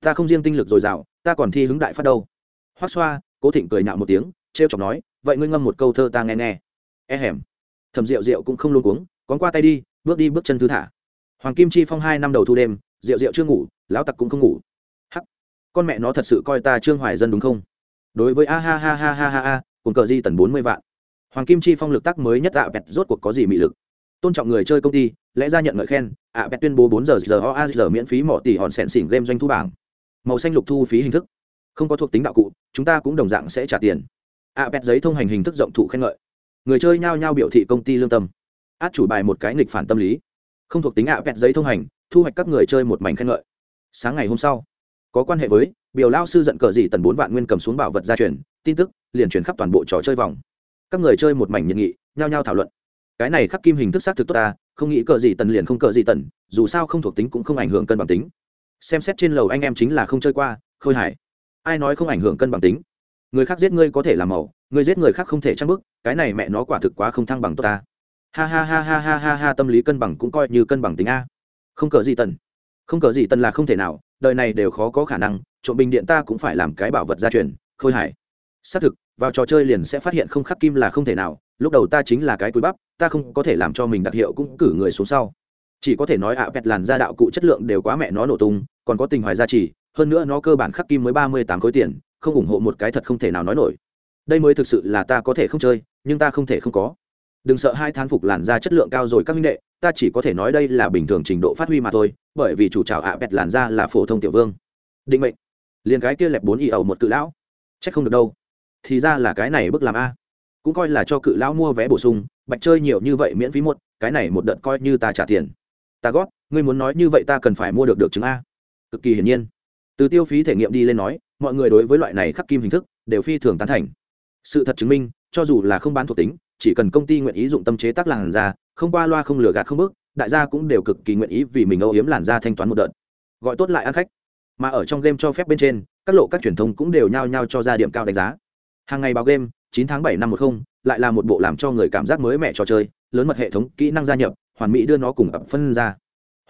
Ta không riêng tinh lực dồi dào, ta còn thi hứng đại phát đâu. Hoác xoa, cố thịnh cười nạo một tiếng, trêu chọc nói, vậy ngươi ngâm một câu thơ ta nghe nghe. E hẻm thầm rượu rượu cũng không luôn cuống, con qua tay đi, bước đi bước chân thư thả. Hoàng kim chi phong hai năm đầu thu đêm rượu rượu chưa ngủ, lão tặc cũng không ngủ. Hắc. Con mẹ nó thật sự coi ta trương hoài dân đúng không? Đối với a ha ha ha ha ha ha, cùng cờ di tần bốn mươi vạn. Hoàng kim chi phong lực tác mới nhất tạo bẹt, rốt cuộc có gì mị lực? Tôn trọng người chơi công ty, lẽ ra nhận ngợi khen, ạ bẹt tuyên bố bốn giờ giờ hoa giờ miễn phí mỏ tỷ hòn sẹn xỉn game doanh thu bảng. Màu xanh lục thu phí hình thức. Không có thuộc tính đạo cụ, chúng ta cũng đồng dạng sẽ trả tiền. ạ bẹt giấy thông hành hình thức rộng thụ khen ngợi. Người chơi nhao nhao biểu thị công ty lương tâm. Át chủ bài một cái nghịch phản tâm lý. Không thuộc tính ạ bẹt giấy thông hành, thu hoạch các người chơi một mảnh khen ngợi. Sáng ngày hôm sau, có quan hệ với biểu lao sư giận cờ gì tần bốn vạn nguyên cầm xuống bảo vật gia truyền, tin tức, liền truyền khắp toàn bộ trò chơi vòng. Các người chơi một mảnh nhiệt nghị, nhao nhao thảo luận cái này khắc kim hình thức xác thực tốt ta, không nghĩ cờ gì tần liền không cờ gì tần, dù sao không thuộc tính cũng không ảnh hưởng cân bằng tính. Xem xét trên lầu anh em chính là không chơi qua, khôi hải ai nói không ảnh hưởng cân bằng tính? Người khác giết ngươi có thể làm màu, người giết người khác không thể trang bức cái này mẹ nó quả thực quá không thăng bằng tốt ta. Ha ha ha ha ha ha ha, tâm lý cân bằng cũng coi như cân bằng tính a. Không cờ gì tần. Không cờ gì tần là không thể nào, đời này đều khó có khả năng, trộm bình điện ta cũng phải làm cái bảo vật gia truyền, khôi hải xác thực, vào trò chơi liền sẽ phát hiện không khắc kim là không thể nào lúc đầu ta chính là cái túi bắp ta không có thể làm cho mình đặc hiệu cũng cử người xuống sau. Chỉ có thể nói ạ à, pẹt làn da đạo cụ chất lượng đều quá mẹ nó nổ tung còn có tình hoài gia trì hơn nữa nó cơ bản khắc kim mới ba mươi tám khối tiền không ủng hộ một cái thật không thể nào nói nổi. Đây mới thực sự là ta có thể không chơi nhưng ta không thể không có. Đừng sợ hai thán phục làn da chất lượng cao rồi các minh đệ ta chỉ có thể nói đây là bình thường trình độ phát huy mà thôi bởi vì chủ trào ạ à bẹt làn da là phổ thông tiểu vương. Định mệnh. Liền cái kia lẹp bốn y ẩu một cự lão. C h ắ c không được đâu. Thì ra là cái này bức làm a cũng coi là cho cự lão mua vé bổ sung, bạch chơi nhiều như vậy miễn phí một, cái này một đợt coi như ta trả tiền. Ta gót, ngươi muốn nói như vậy ta cần phải mua được được chứng a. Cực kỳ hiển nhiên. Từ tiêu phí thể nghiệm đi lên nói, mọi người đối với loại này khắc kim hình thức đều phi thường tán thành. Sự thật chứng minh, cho dù là không bán thuộc tính, chỉ cần công ty nguyện ý dụng tâm chế tác làn da, không qua loa không lừa gạt không bước đại gia cũng đều cực kỳ nguyện ý vì mình âu yếm làn da thanh toán một đợt. Gọi tốt lại ăn khách. Mà ở trong game cho phép bên trên, các lộ các truyền thông cũng đều nhao nhao cho ra điểm cao đánh giá. Hàng ngày báo game 9 tháng 7 năm 10 lại là một bộ làm cho người cảm giác mới mẻ trò chơi lớn mật hệ thống kỹ năng gia nhập hoàn mỹ đưa nó cùng ập phân ra.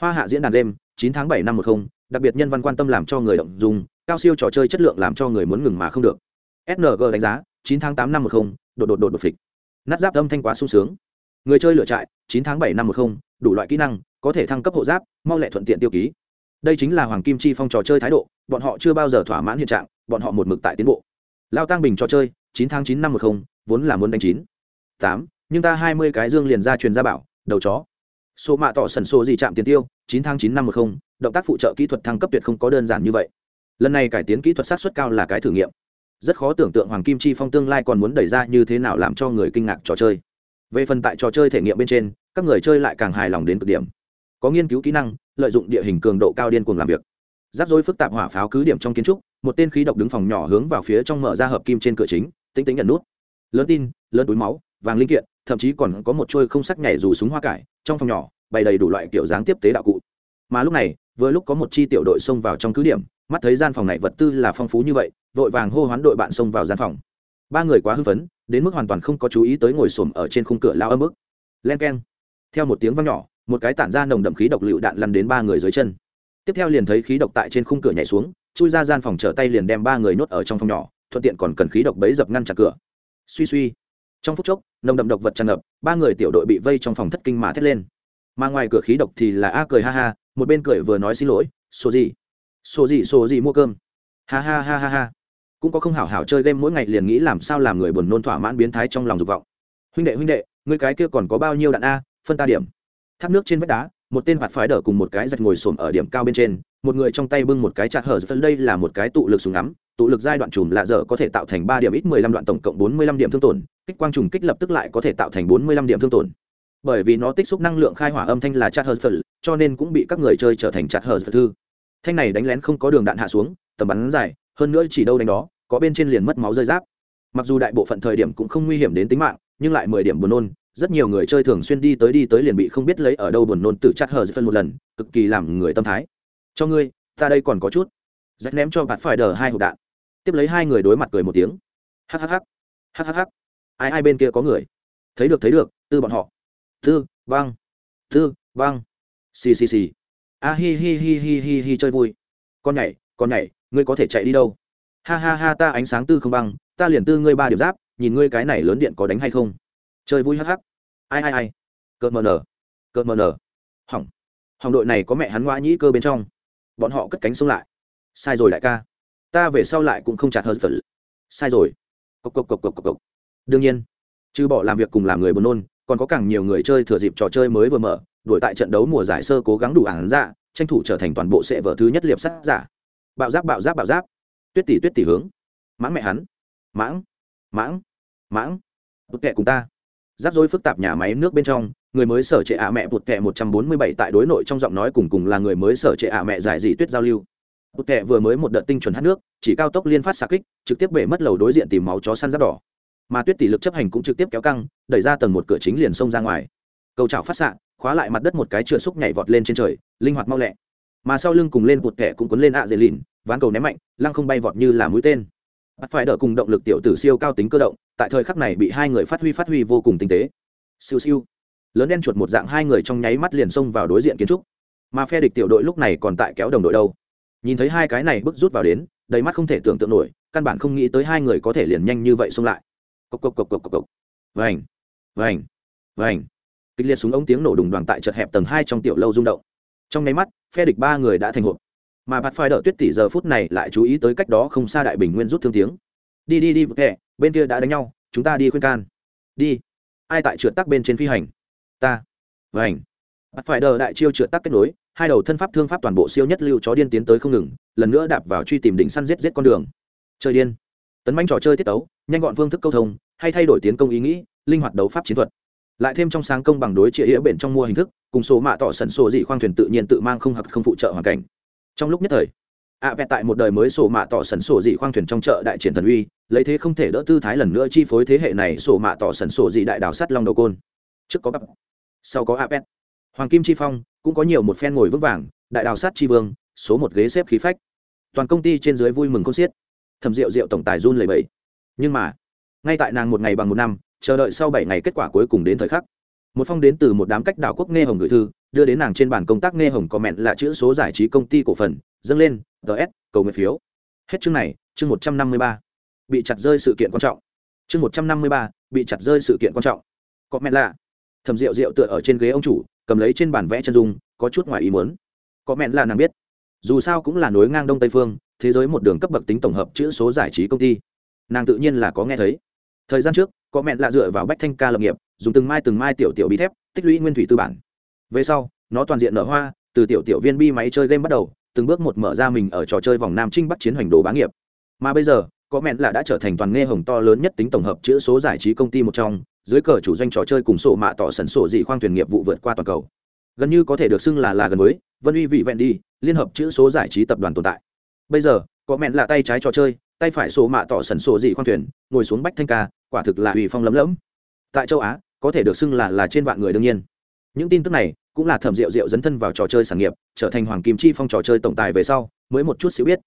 Hoa hạ diễn đàn đêm, 9 tháng 7 năm 10 đặc biệt nhân văn quan tâm làm cho người động dung, cao siêu trò chơi chất lượng làm cho người muốn ngừng mà không được. Sng đánh giá 9 tháng 8 năm 10 đột đột đột đột phịch. Nát giáp âm thanh quá sung sướng. Người chơi lựa trại 9 tháng 7 năm 10 đủ loại kỹ năng có thể thăng cấp hộ giáp mau lẹ thuận tiện tiêu ký. Đây chính là hoàng kim chi phong trò chơi thái độ bọn họ chưa bao giờ thỏa mãn hiện trạng bọn họ một mực tại tiến bộ. Lao tăng bình trò chơi 9 tháng 9 năm 10 vốn là muốn đánh chín. Tám, nhưng ta hai mươi cái dương liền ra truyền ra bảo, đầu chó. Số mạ tỏ sần số gì chạm tiền tiêu 9 tháng 9 năm 10 động tác phụ trợ kỹ thuật thăng cấp tuyệt không có đơn giản như vậy. Lần này cải tiến kỹ thuật sát xuất cao là cái thử nghiệm. Rất khó tưởng tượng hoàng kim chi phong tương lai còn muốn đẩy ra như thế nào làm cho người kinh ngạc trò chơi. Về phần tại trò chơi thể nghiệm bên trên, các người chơi lại càng hài lòng đến cực điểm. Có nghiên cứu kỹ năng, lợi dụng địa hình cường độ cao điên cuồng làm việc. Rắc rối phức tạp hỏa pháo cứ điểm trong kiến trúc, một tên khí độc đứng phòng nhỏ hướng vào phía trong mở ra hợp kim trên cửa chính tính tính nhận nút. Lớn tin, lớn túi máu, vàng linh kiện, thậm chí còn có một trôi không sắc nhảy dù súng hoa cải, trong phòng nhỏ, bày đầy đủ loại kiểu dáng tiếp tế đạo cụ. Mà lúc này, vừa lúc có một chi tiểu đội xông vào trong cứ điểm, mắt thấy gian phòng này vật tư là phong phú như vậy, vội vàng hô hoán đội bạn xông vào gian phòng. Ba người quá hưng phấn, đến mức hoàn toàn không có chú ý tới ngồi xổm ở trên khung cửa lao âm ức len keng. Theo một tiếng văng nhỏ, một cái tản ra nồng đậm khí độc lựu đạn lăn đến ba người dưới chân. Tiếp theo liền thấy khí độc tại trên khung cửa nhảy xuống, chui ra gian phòng trở tay liền đem ba người nhốt ở trong phòng nhỏ thuận tiện còn cần khí độc bấy dập ngăn chặt cửa. Suy suy. Trong phút chốc, nồng đậm độc vật tràn ngập, ba người tiểu đội bị vây trong phòng thất kinh mà thét lên. Mà ngoài cửa khí độc thì là a cười ha ha, một bên cười vừa nói xin lỗi sổ gì sổ gì sổ gì mua cơm. Ha ha ha ha ha. Cũng có không hảo hảo chơi game mỗi ngày liền nghĩ làm sao làm người buồn nôn thỏa mãn biến thái trong lòng dục vọng. Huynh đệ huynh đệ người cái kia còn có bao nhiêu đạn a? Phân ta điểm. Thác nước trên vách đá, một tên vạt phái đỡ cùng một cái giật ngồi xổm ở điểm cao bên trên một người trong tay bưng một cái chặt hở phân đây là một cái tụ lực súng ngắm, tụ lực giai đoạn chùm lạ dở có thể tạo thành ba điểm ít mười lăm đoạn tổng cộng bốn mươi lăm điểm thương tổn, kích quang trùng kích lập tức lại có thể tạo thành bốn mươi lăm điểm thương tổn. Bởi vì nó tích xúc năng lượng khai hỏa âm thanh là chặt hở phân cho nên cũng bị các người chơi trở thành chặt hở dẫn thư. Thanh này đánh lén không có đường đạn hạ xuống, tầm bắn dài, hơn nữa chỉ đâu đánh đó, có bên trên liền mất máu rơi giáp mặc dù đại bộ phận thời điểm cũng không nguy hiểm đến tính mạng, nhưng lại mười điểm buồn nôn, rất nhiều người chơi thường xuyên đi tới đi tới liền bị không biết lấy ở đâu buồn nôn tự chặt hờ phân một lần, cực kỳ làm người tâm thái cho ngươi, ta đây còn có chút. Rách ném cho bạn phải đờ hai hộp đạn. Tiếp lấy hai người đối mặt cười một tiếng. Hhh hhh ai ai bên kia có người? Thấy được thấy được, tư bọn họ. Tư băng tư băng xì xì xì. A hi hi hi hi hi hi chơi vui. Con nhảy con nhảy, ngươi có thể chạy đi đâu? Ha ha ha, ta ánh sáng tư không băng, ta liền tư ngươi ba điểm giáp, nhìn ngươi cái này lớn điện có đánh hay không? Chơi vui hắc hắc. Ai ai ai. Cợt mờ nở. Cợt mờ nở. Hỏng. Hỏng đội này có mẹ hắn ngoã nhĩ cơ bên trong bọn họ cất cánh xông lại. Sai rồi đại ca. Ta về sau lại cũng không chặt hơn phần sai rồi. Cộc cộc cộc cộc cộc cộc. Đương nhiên, trừ bỏ làm việc cùng làm người buồn nôn, còn có càng nhiều người chơi thừa dịp trò chơi mới vừa mở, đuổi tại trận đấu mùa giải sơ cố gắng đủ ảng dạ tranh thủ trở thành toàn bộ sệ vở thứ nhất liệp sắt giả. Bạo giáp bạo giáp bạo giáp. Tuyết tỷ tuyết tỷ hướng. Mãng mẹ hắn. Mãng mãng mãng. Bụt kệ cùng ta. Rắc rối phức tạp nhà máy nước bên trong người mới sở trệ ạ mẹ bụt kẹ một trăm bốn mươi bảy tại đối nội trong giọng nói cùng cùng là người mới sở trệ ạ mẹ giải dị tuyết giao lưu. Bụt kẹ vừa mới một đợt tinh chuẩn hát nước, chỉ cao tốc liên phát xạ kích, trực tiếp bể mất lầu đối diện tìm máu chó săn giáp đỏ. Mà tuyết tỷ lực chấp hành cũng trực tiếp kéo căng, đẩy ra tầng một cửa chính liền xông ra ngoài. Cầu chảo phát xạ, khóa lại mặt đất một cái chừa xúc nhảy vọt lên trên trời, linh hoạt mau lẹ. Mà sau lưng cùng lên bụt kẹ cũng cuốn lên ạ dễ lìn, ván cầu ném mạnh, lăng không bay vọt như là mũi tên. Bắt phải đỡ cùng động lực tiểu tử siêu cao tính cơ động, tại thời khắc này bị hai người phát huy phát huy vô cùng tinh tế. Siêu siêu lớn đen chuột một dạng hai người trong nháy mắt liền xông vào đối diện kiến trúc. Mà phe địch tiểu đội lúc này còn tại kéo đồng đội đâu. Nhìn thấy hai cái này bước rút vào đến, đầy mắt không thể tưởng tượng nổi, căn bản không nghĩ tới hai người có thể liền nhanh như vậy xông lại. Cộc cộc cộc cộc cộc cộc. Vành vành vành. Kịch liệt súng ống tiếng nổ đùng đoàn tại chật hẹp tầng hai trong tiểu lâu rung động. Trong nháy mắt, phe địch ba người đã thành hộp. Mà bạt phai đỡ tuyết tỷ giờ phút này lại chú ý tới cách đó không xa đại bình nguyên rút thương tiếng. Đi đi đi, kệ, bên kia đã đánh nhau, chúng ta đi khuyên can. Đi. Ai tại trượt tắc bên trên phi hành? Ta. Vảnh bắt phải đờ đại chiêu trượt tắc kết nối, hai đầu thân pháp thương pháp toàn bộ siêu nhất lưu chó điên tiến tới không ngừng, lần nữa đạp vào truy tìm đỉnh săn giết giết con đường. Chơi điên. Tấn manh trò chơi tiết tấu, nhanh gọn phương thức câu thông, hay thay đổi tiến công ý nghĩ, linh hoạt đấu pháp chiến thuật. Lại thêm trong sáng công bằng đối trị nghĩa bền trong mua hình thức, cùng số mạ tỏ sẩn sổ dị khoang thuyền tự nhiên tự mang không hặc không phụ trợ hoàn cảnh. Trong lúc nhất thời, ạ vẹn tại một đời mới sổ mạ tỏ sẩn sổ dị khoang thuyền trong chợ đại triển thần uy, lấy thế không thể đỡ tư thái lần nữa chi phối thế hệ này sổ mạ tỏ sẩn sổ dị đại đào sắt long đầu côn. Trước có bắp sau có ạ hoàng kim chi phong cũng có nhiều một phen ngồi vững vàng, đại đào sát chi vương, số một ghế xếp khí phách. Toàn công ty trên dưới vui mừng con xiết. Thầm rượu rượu tổng tài run lầy bẫy nhưng mà, ngay tại nàng một ngày bằng một năm, chờ đợi sau bảy ngày kết quả cuối cùng đến thời khắc, một phong đến từ một đám cách đảo quốc nghe hồng gửi thư, đưa đến nàng trên bản công tác nghe hồng có mẹn là chữ số giải trí công ty cổ phần, dâng lên ts cầu nguyện phiếu. Hết chương này, chương một trăm năm mươi ba. Bị chặt rơi sự kiện quan trọng. Chương một trăm năm mươi ba, bị chặt rơi sự kiện quan trọng. Có mẹn lạ thầm rượu rượu tựa ở trên ghế ông chủ, cầm lấy trên bản vẽ chân dung, có chút ngoài ý muốn. Comment là nàng biết. Dù sao cũng là nối ngang đông tây phương, thế giới một đường cấp bậc tính tổng hợp chữ số giải trí công ty. Nàng tự nhiên là có nghe thấy. Thời gian trước, có mẹn là dựa vào bách thanh ca lập nghiệp, dùng từng mai từng mai tiểu tiểu bí thép, tích lũy nguyên thủy tư bản. Về sau, nó toàn diện nở hoa, từ tiểu tiểu viên bi máy chơi game bắt đầu, từng bước một mở ra mình ở trò chơi vòng nam trinh bắt chiến hoành đồ bá nghiệp. Mà bây giờ có mẹn là đã trở thành toàn nghe hồng to lớn nhất tính tổng hợp chữ số giải trí công ty một trong, dưới cờ chủ doanh trò chơi cùng sổ mạ tỏ sẩn sổ dị khoang thuyền nghiệp vụ vượt qua toàn cầu. Gần như có thể được xưng là là gần với vân uy vị vẹn đi, liên hợp chữ số giải trí tập đoàn tồn tại. Bây giờ, có mẹn là tay trái trò chơi, tay phải sổ mạ tỏ sẩn sổ dị khoang thuyền, ngồi xuống bách thanh ca, quả thực là uy phong lấm lẫm. Tại châu á, có thể được xưng là là trên vạn người đương nhiên. Những tin tức này cũng là thẩm rượu rượu dấn thân vào trò chơi sản nghiệp, trở thành hoàng kim chi phong trò chơi tổng tài về sau, mới một chút xíu biết.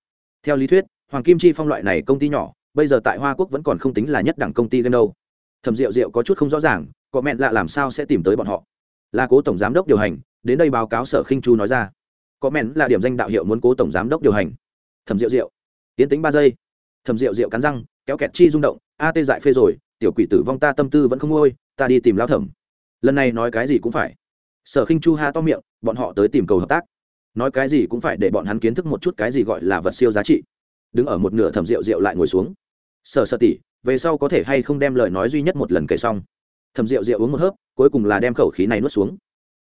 Theo lý thuyết hoàng kim chi phong loại này công ty nhỏ, bây giờ tại hoa quốc vẫn còn không tính là nhất đẳng công ty game đâu. Thẩm rượu rượu có chút không rõ ràng, có mẹn lạ làm sao sẽ tìm tới bọn họ? Là cố tổng giám đốc điều hành, đến đây báo cáo sở khinh chu nói ra. Có mẹn là điểm danh đạo hiệu muốn cố tổng giám đốc điều hành. Thẩm rượu rượu tiến tính ba giây. Thẩm rượu rượu cắn răng, kéo kẹt chi rung động, a tê dại phê rồi, tiểu quỷ tử vong ta tâm tư vẫn không ngôi ta đi tìm lao thẩm. Lần này nói cái gì cũng phải. Sở khinh chu ha to miệng, bọn họ tới tìm cầu hợp tác. Nói cái gì cũng phải để bọn hắn kiến thức một chút cái gì gọi là vật siêu giá trị đứng ở một nửa thẩm rượu rượu lại ngồi xuống. Sở sợ tỉ, về sau có thể hay không đem lời nói duy nhất một lần kể xong. Thẩm rượu rượu uống một hớp, cuối cùng là đem khẩu khí này nuốt xuống.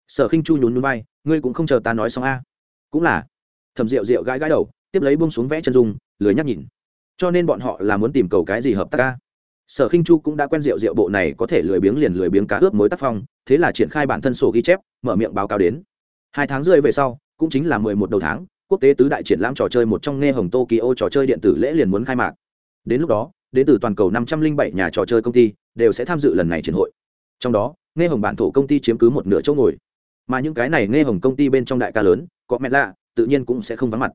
Sở khinh chu nhún núi bay ngươi cũng không chờ ta nói xong a. Cũng là. Thẩm rượu rượu gãi gãi đầu, tiếp lấy bông xuống vẽ chân dung, lười nhắc nhìn. Cho nên bọn họ là muốn tìm cầu cái gì hợp tác ca sở khinh chu cũng đã quen rượu rượu bộ này có thể lười biếng liền lười biếng cá ướp mối tác phong, thế là triển khai bản thân sổ ghi chép, mở miệng báo cáo đến. Hai tháng rưỡi về sau, cũng chính là mười một đầu tháng quốc tế tứ đại triển lãm trò chơi một trong nghe hồng tokyo trò chơi điện tử lễ liền muốn khai mạc đến lúc đó đến từ toàn cầu năm trăm linh bảy nhà trò chơi công ty đều sẽ tham dự lần này triển hội trong đó nghe hồng bản thổ công ty chiếm cứ một nửa chỗ ngồi mà những cái này nghe hồng công ty bên trong đại ca lớn có mẹ lạ tự nhiên cũng sẽ không vắng mặt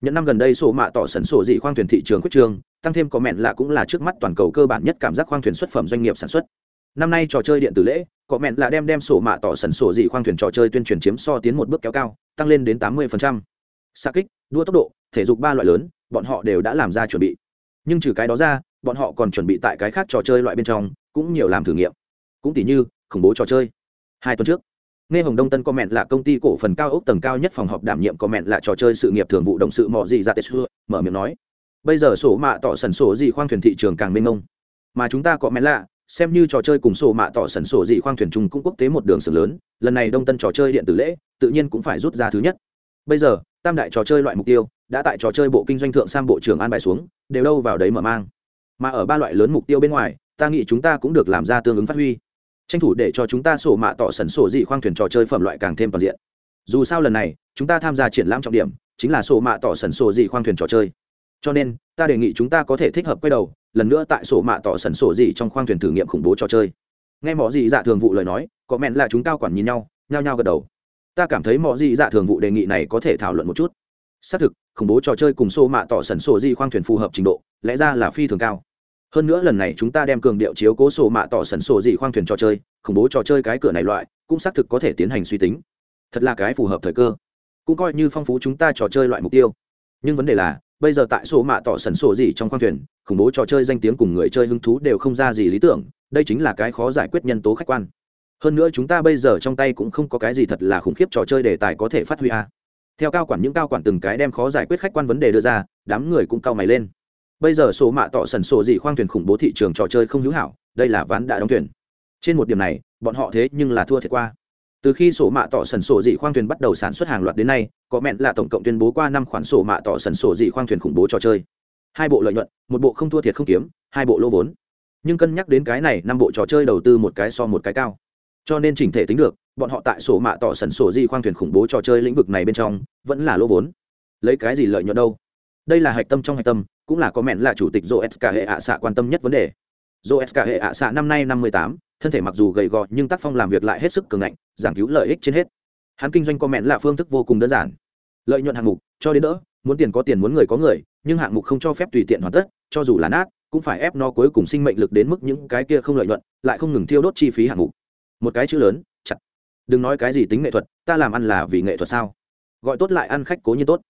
những năm gần đây sổ mạ tỏ sẩn sổ dị khoang thuyền thị trường quyết trường tăng thêm có mẹn lạ cũng là trước mắt toàn cầu cơ bản nhất cảm giác khoang thuyền xuất phẩm doanh nghiệp sản xuất năm nay trò chơi điện tử lễ có mẹn là đem đem sổ mạ tỏ sẩn sổ dị khoang thuyền trò chơi tuyên truyền chiếm so tiến một bước kéo cao tăng lên đến tám mươi xa kích, đua tốc độ, thể dục ba loại lớn, bọn họ đều đã làm ra chuẩn bị. Nhưng trừ cái đó ra, bọn họ còn chuẩn bị tại cái khác trò chơi loại bên trong, cũng nhiều làm thử nghiệm. Cũng tỉ như, khủng bố trò chơi. Hai tuần trước, nghe hồng đông tân comment là công ty cổ phần cao ốc tầng cao nhất phòng họp đảm nhiệm comment là trò chơi sự nghiệp thường vụ động sự mò gì ra tết xưa mở miệng nói. Bây giờ sổ mạ tỏ sần sổ gì khoang thuyền thị trường càng mênh mông. Mà chúng ta có mẹ lạ xem như trò chơi cùng sổ mạ tỏ sần sổ gì khoang thuyền trung cũng quốc tế một đường sừng lớn, lần này đông tân trò chơi điện tử lễ, tự nhiên cũng phải rút ra thứ nhất. Bây giờ tam đại trò chơi loại mục tiêu đã tại trò chơi bộ kinh doanh thượng sang bộ trưởng an bài xuống, đều đâu vào đấy mở mang. Mà ở ba loại lớn mục tiêu bên ngoài, ta nghĩ chúng ta cũng được làm ra tương ứng phát huy. Tranh thủ để cho chúng ta sổ mạ tỏ sẩn sổ dị khoang thuyền trò chơi phẩm loại càng thêm toàn diện. Dù sao lần này, chúng ta tham gia triển lãm trọng điểm chính là sổ mạ tỏ sẩn sổ dị khoang thuyền trò chơi. Cho nên, ta đề nghị chúng ta có thể thích hợp quay đầu, lần nữa tại sổ mạ tỏ sẩn sổ dị trong khoang thuyền thử nghiệm khủng bố trò chơi. Nghe mỏ dị dạ thường vụ lời nói, có mẹn là chúng cao quản nhìn nhau, nhao nhao gật đầu ta cảm thấy mọi gì dạ thường vụ đề nghị này có thể thảo luận một chút. Xác thực, khủng bố trò chơi cùng xô mạ tỏ sần sổ di khoang thuyền phù hợp trình độ, lẽ ra là phi thường cao. Hơn nữa lần này chúng ta đem cường điệu chiếu cố sổ mạ tỏ sần sổ dị khoang thuyền trò chơi, khủng bố trò chơi cái cửa này loại, cũng xác thực có thể tiến hành suy tính. Thật là cái phù hợp thời cơ. Cũng coi như phong phú chúng ta trò chơi loại mục tiêu. Nhưng vấn đề là, bây giờ tại sổ mạ tỏ sần sổ gì trong khoang thuyền, khủng bố trò chơi danh tiếng cùng người chơi hứng thú đều không ra gì lý tưởng, đây chính là cái khó giải quyết nhân tố khách quan hơn nữa chúng ta bây giờ trong tay cũng không có cái gì thật là khủng khiếp trò chơi đề tài có thể phát huy a. Theo cao quản những cao quản từng cái đem khó giải quyết khách quan vấn đề đưa ra, đám người cũng cao mày lên. Bây giờ số mạ tỏ sần sổ gì khoang thuyền khủng bố thị trường trò chơi không hữu hảo, đây là ván đã đóng thuyền. Trên một điểm này, bọn họ thế nhưng là thua thiệt qua. Từ khi sổ mạ tỏ sần sổ dị khoang thuyền bắt đầu sản xuất hàng loạt đến nay, có mẹn là tổng cộng tuyên bố qua năm khoản sổ mạ tỏ sần sổ dị khoang thuyền khủng bố trò chơi. Hai bộ lợi nhuận, một bộ không thua thiệt không kiếm, hai bộ lỗ vốn. Nhưng cân nhắc đến cái này, năm bộ trò chơi đầu tư một cái so một cái cao cho nên chỉnh thể tính được, bọn họ tại sổ mạ tỏ sần sổ di khoang thuyền khủng bố trò chơi lĩnh vực này bên trong, vẫn là lỗ vốn. Lấy cái gì lợi nhuận đâu? Đây là hạch tâm trong hạch tâm, cũng là có mẹn là chủ tịch joe s hệ ạ xạ quan tâm nhất vấn đề. Joe s hệ ạ xạ năm nay năm mươi tám, thân thể mặc dù gầy gò nhưng tác phong làm việc lại hết sức cường ngạnh, giảng cứu lợi ích trên hết. Hắn kinh doanh có mẹn là phương thức vô cùng đơn giản. Lợi nhuận hạng mục, cho đến đỡ, muốn tiền có tiền muốn người có người, nhưng hạng mục không cho phép tùy tiện hoàn tất, cho dù là nát, cũng phải ép nó cuối cùng sinh mệnh lực đến mức những cái kia không lợi nhuận, lại không ngừng thiêu đốt chi phí hạng mục một cái chữ lớn, chặt. Đừng nói cái gì tính nghệ thuật, ta làm ăn là vì nghệ thuật sao? Gọi tốt lại ăn khách cố nhiên tốt.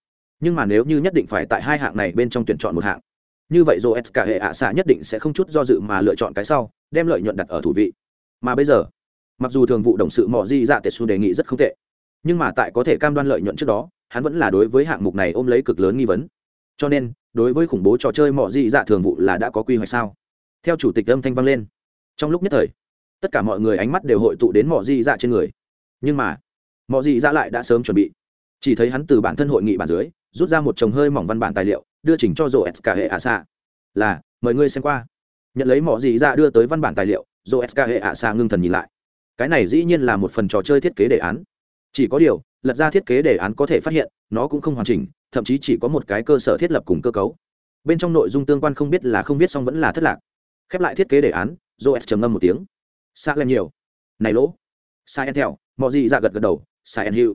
Nhưng mà nếu như nhất định phải tại hai hạng này bên trong tuyển chọn một hạng, như vậy rồi s cả hệ ạ xạ nhất định sẽ không chút do dự mà lựa chọn cái sau, đem lợi nhuận đặt ở thủ vị. Mà bây giờ, mặc dù thường vụ đồng sự mỏ di dạ tệ xu đề nghị rất không tệ, nhưng mà tại có thể cam đoan lợi nhuận trước đó, hắn vẫn là đối với hạng mục này ôm lấy cực lớn nghi vấn. Cho nên, đối với khủng bố trò chơi mỏ di dạ thường vụ là đã có quy hoạch sao? Theo chủ tịch âm thanh vang lên. Trong lúc nhất thời tất cả mọi người ánh mắt đều hội tụ đến mỏ di dạ trên người. Nhưng mà mỏ di dạ lại đã sớm chuẩn bị. Chỉ thấy hắn từ bản thân hội nghị bản dưới, rút ra một chồng hơi mỏng văn bản tài liệu, đưa chỉnh cho rổ s cả hệ ạ xạ là, mời ngươi xem qua. Nhận lấy mỏ di dạ đưa tới văn bản tài liệu rổ s cả hệ ạ xạ ngưng thần nhìn lại. Cái này dĩ nhiên là một phần trò chơi thiết kế đề án. Chỉ có điều, lật ra thiết kế đề án có thể phát hiện, nó cũng không hoàn chỉnh, thậm chí chỉ có một cái cơ sở thiết lập cùng cơ cấu. Bên trong nội dung tương quan không biết là không biết xong vẫn là thất lạc. Khép lại thiết kế đề án joes trầm ngâm một tiếng xa lên nhiều. Này lỗ. Sai en theo mọi gì dạ gật gật đầu sai en hữu.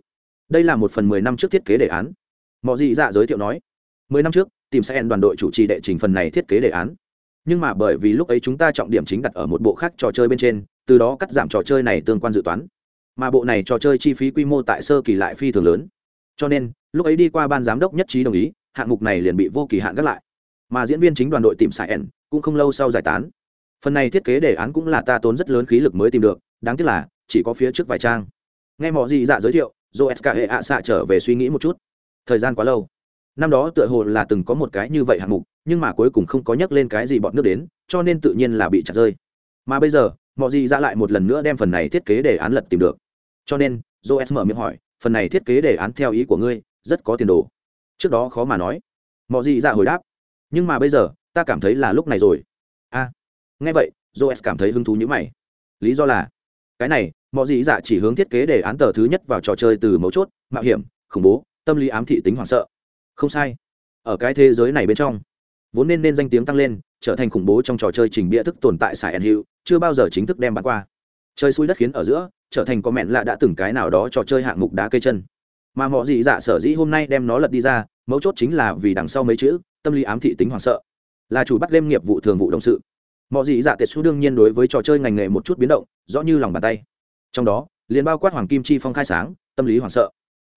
Đây là một phần mười năm trước thiết kế đề án. Mọi gì dạ giới thiệu nói, mười năm trước, tìm sai en đoàn đội chủ trì đệ trình phần này thiết kế đề án. Nhưng mà bởi vì lúc ấy chúng ta trọng điểm chính đặt ở một bộ khác trò chơi bên trên, từ đó cắt giảm trò chơi này tương quan dự toán. Mà bộ này trò chơi chi phí quy mô tại sơ kỳ lại phi thường lớn. Cho nên, lúc ấy đi qua ban giám đốc nhất trí đồng ý, hạng mục này liền bị vô kỳ hạn gác lại. Mà diễn viên chính đoàn đội tìm sài en cũng không lâu sau giải tán phần này thiết kế đề án cũng là ta tốn rất lớn khí lực mới tìm được, đáng tiếc là, chỉ có phía trước vài trang. Nghe mọi gì dạ giới thiệu dô sk hệ ạ xạ trở về suy nghĩ một chút. Thời gian quá lâu. Năm đó tựa hồ là từng có một cái như vậy hạng mục, nhưng mà cuối cùng không có nhắc lên cái gì bọn nước đến, cho nên tự nhiên là bị chặt rơi. Mà bây giờ, mọi gì Dạ lại một lần nữa đem phần này thiết kế đề án lật tìm được. Cho nên joes mở miệng hỏi, phần này thiết kế đề án theo ý của ngươi, rất có tiền đồ. Trước đó khó mà nói. Mọi gì Dạ hồi đáp, nhưng mà bây giờ, ta cảm thấy là lúc này rồi ngay nghe vậy joes cảm thấy hứng thú như mày. Lý do là, cái này, mọi gì dạ chỉ hướng thiết kế đề án tờ thứ nhất vào trò chơi từ mấu chốt, mạo hiểm, khủng bố, tâm lý ám thị tính hoảng sợ. Không sai. Ở cái thế giới này bên trong, vốn nên nên danh tiếng tăng lên, trở thành khủng bố trong trò chơi trình bịa thức tồn tại sài ẩn hiệu chưa bao giờ chính thức đem bán qua. Chơi xui đất khiến ở giữa, trở thành có mẹn lạ đã từng cái nào đó trò chơi hạng mục đá cây chân. Mà mọi gì dạ sở dĩ hôm nay đem nó lật đi ra, mấu chốt chính là vì đằng sau mấy chữ, tâm lý ám thị tính hoảng sợ. Là chủ bắt game nghiệp vụ thường vụ đồng sự mọi gì dạ tệ xu đương nhiên đối với trò chơi ngành nghề một chút biến động, rõ như lòng bàn tay. Trong đó, liền bao quát hoàng kim chi phong khai sáng, tâm lý hoảng sợ.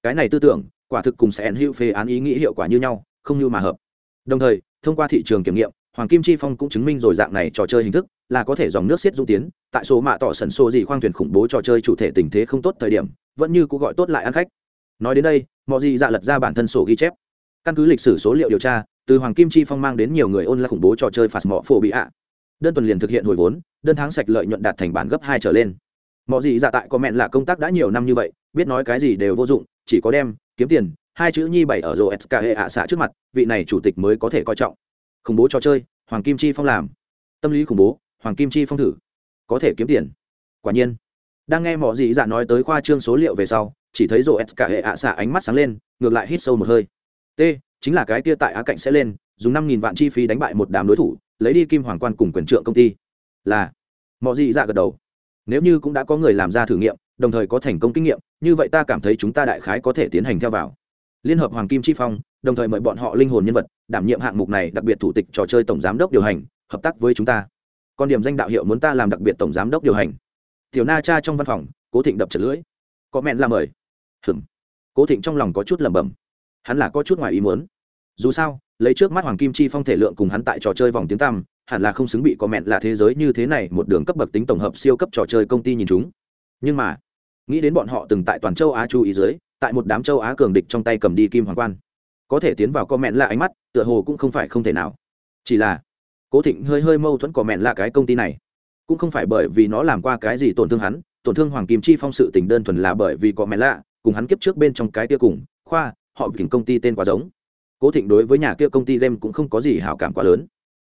Cái này tư tưởng, quả thực cùng sẽ ẩn hữu phê án ý nghĩ hiệu quả như nhau, không như mà hợp. Đồng thời, thông qua thị trường kiểm nghiệm, hoàng kim chi phong cũng chứng minh rồi dạng này trò chơi hình thức là có thể dòng nước xiết dung tiến, tại số mạ tỏ sần xô gì khoang thuyền khủng bố trò chơi chủ thể tình thế không tốt thời điểm, vẫn như cũng gọi tốt lại ăn khách. Nói đến đây mọi gì dạ lật ra bản thân sổ ghi chép. Căn cứ lịch sử số liệu điều tra, từ hoàng kim chi phong mang đến nhiều người ôn lại khủng bố trò chơi phạt mỏ phổ bị ạ đơn tuần liền thực hiện hồi vốn, đơn tháng sạch lợi nhuận đạt thành bản gấp hai trở lên. Mọi gì dạ tại có mẹn là công tác đã nhiều năm như vậy, biết nói cái gì đều vô dụng, chỉ có đem, kiếm tiền, hai chữ nhi bảy ở rô sk hệ ạ xạ trước mặt, vị này chủ tịch mới có thể coi trọng. Khủng bố trò chơi, hoàng kim chi phong làm. Tâm lý khủng bố, hoàng kim chi phong thử. Có thể kiếm tiền. Quả nhiên. Đang nghe mọi gì dạ nói tới khoa trương số liệu về sau, chỉ thấy rô s cả hệ ạ xạ ánh mắt sáng lên, ngược lại hít sâu một hơi. T, chính là cái kia tại á cạnh sẽ lên, dùng năm nghìn vạn chi phí đánh bại một đám đối thủ lấy đi kim hoàng quan cùng quyền trượng công ty. Là mọi gì dạ gật đầu. Nếu như cũng đã có người làm ra thử nghiệm, đồng thời có thành công kinh nghiệm, như vậy ta cảm thấy chúng ta đại khái có thể tiến hành theo vào. Liên hợp hoàng kim chi phong, đồng thời mời bọn họ linh hồn nhân vật, đảm nhiệm hạng mục này, đặc biệt thủ tịch trò chơi tổng giám đốc điều hành, hợp tác với chúng ta. Còn điểm danh đạo hiệu muốn ta làm đặc biệt tổng giám đốc điều hành. Tiểu na cha trong văn phòng, cố thịnh đập chật lưỡi. Có mẹn làm mời. Hừm cố thịnh trong lòng có chút lẩm bẩm. Hắn là có chút ngoài ý muốn. Dù sao lấy trước mắt hoàng kim chi phong thể lượng cùng hắn tại trò chơi vòng tiếng tăm, hẳn là không xứng bị có mẹn là thế giới như thế này một đường cấp bậc tính tổng hợp siêu cấp trò chơi công ty nhìn chúng. Nhưng mà, nghĩ đến bọn họ từng tại toàn châu á chú ý dưới, tại một đám châu á cường địch trong tay cầm đi kim hoàng quan, có thể tiến vào có mẹn là ánh mắt, tựa hồ cũng không phải không thể nào. Chỉ là, cố thịnh hơi hơi mâu thuẫn có mẹn là cái công ty này. Cũng không phải bởi vì nó làm qua cái gì tổn thương hắn, tổn thương hoàng kim chi phong sự tình đơn thuần là bởi vì có mẹn lạ cùng hắn kiếp trước bên trong cái tia cùng, khoa, họ kỉnh công ty tên quá giống cố thịnh đối với nhà kia công ty game cũng không có gì hảo cảm quá lớn.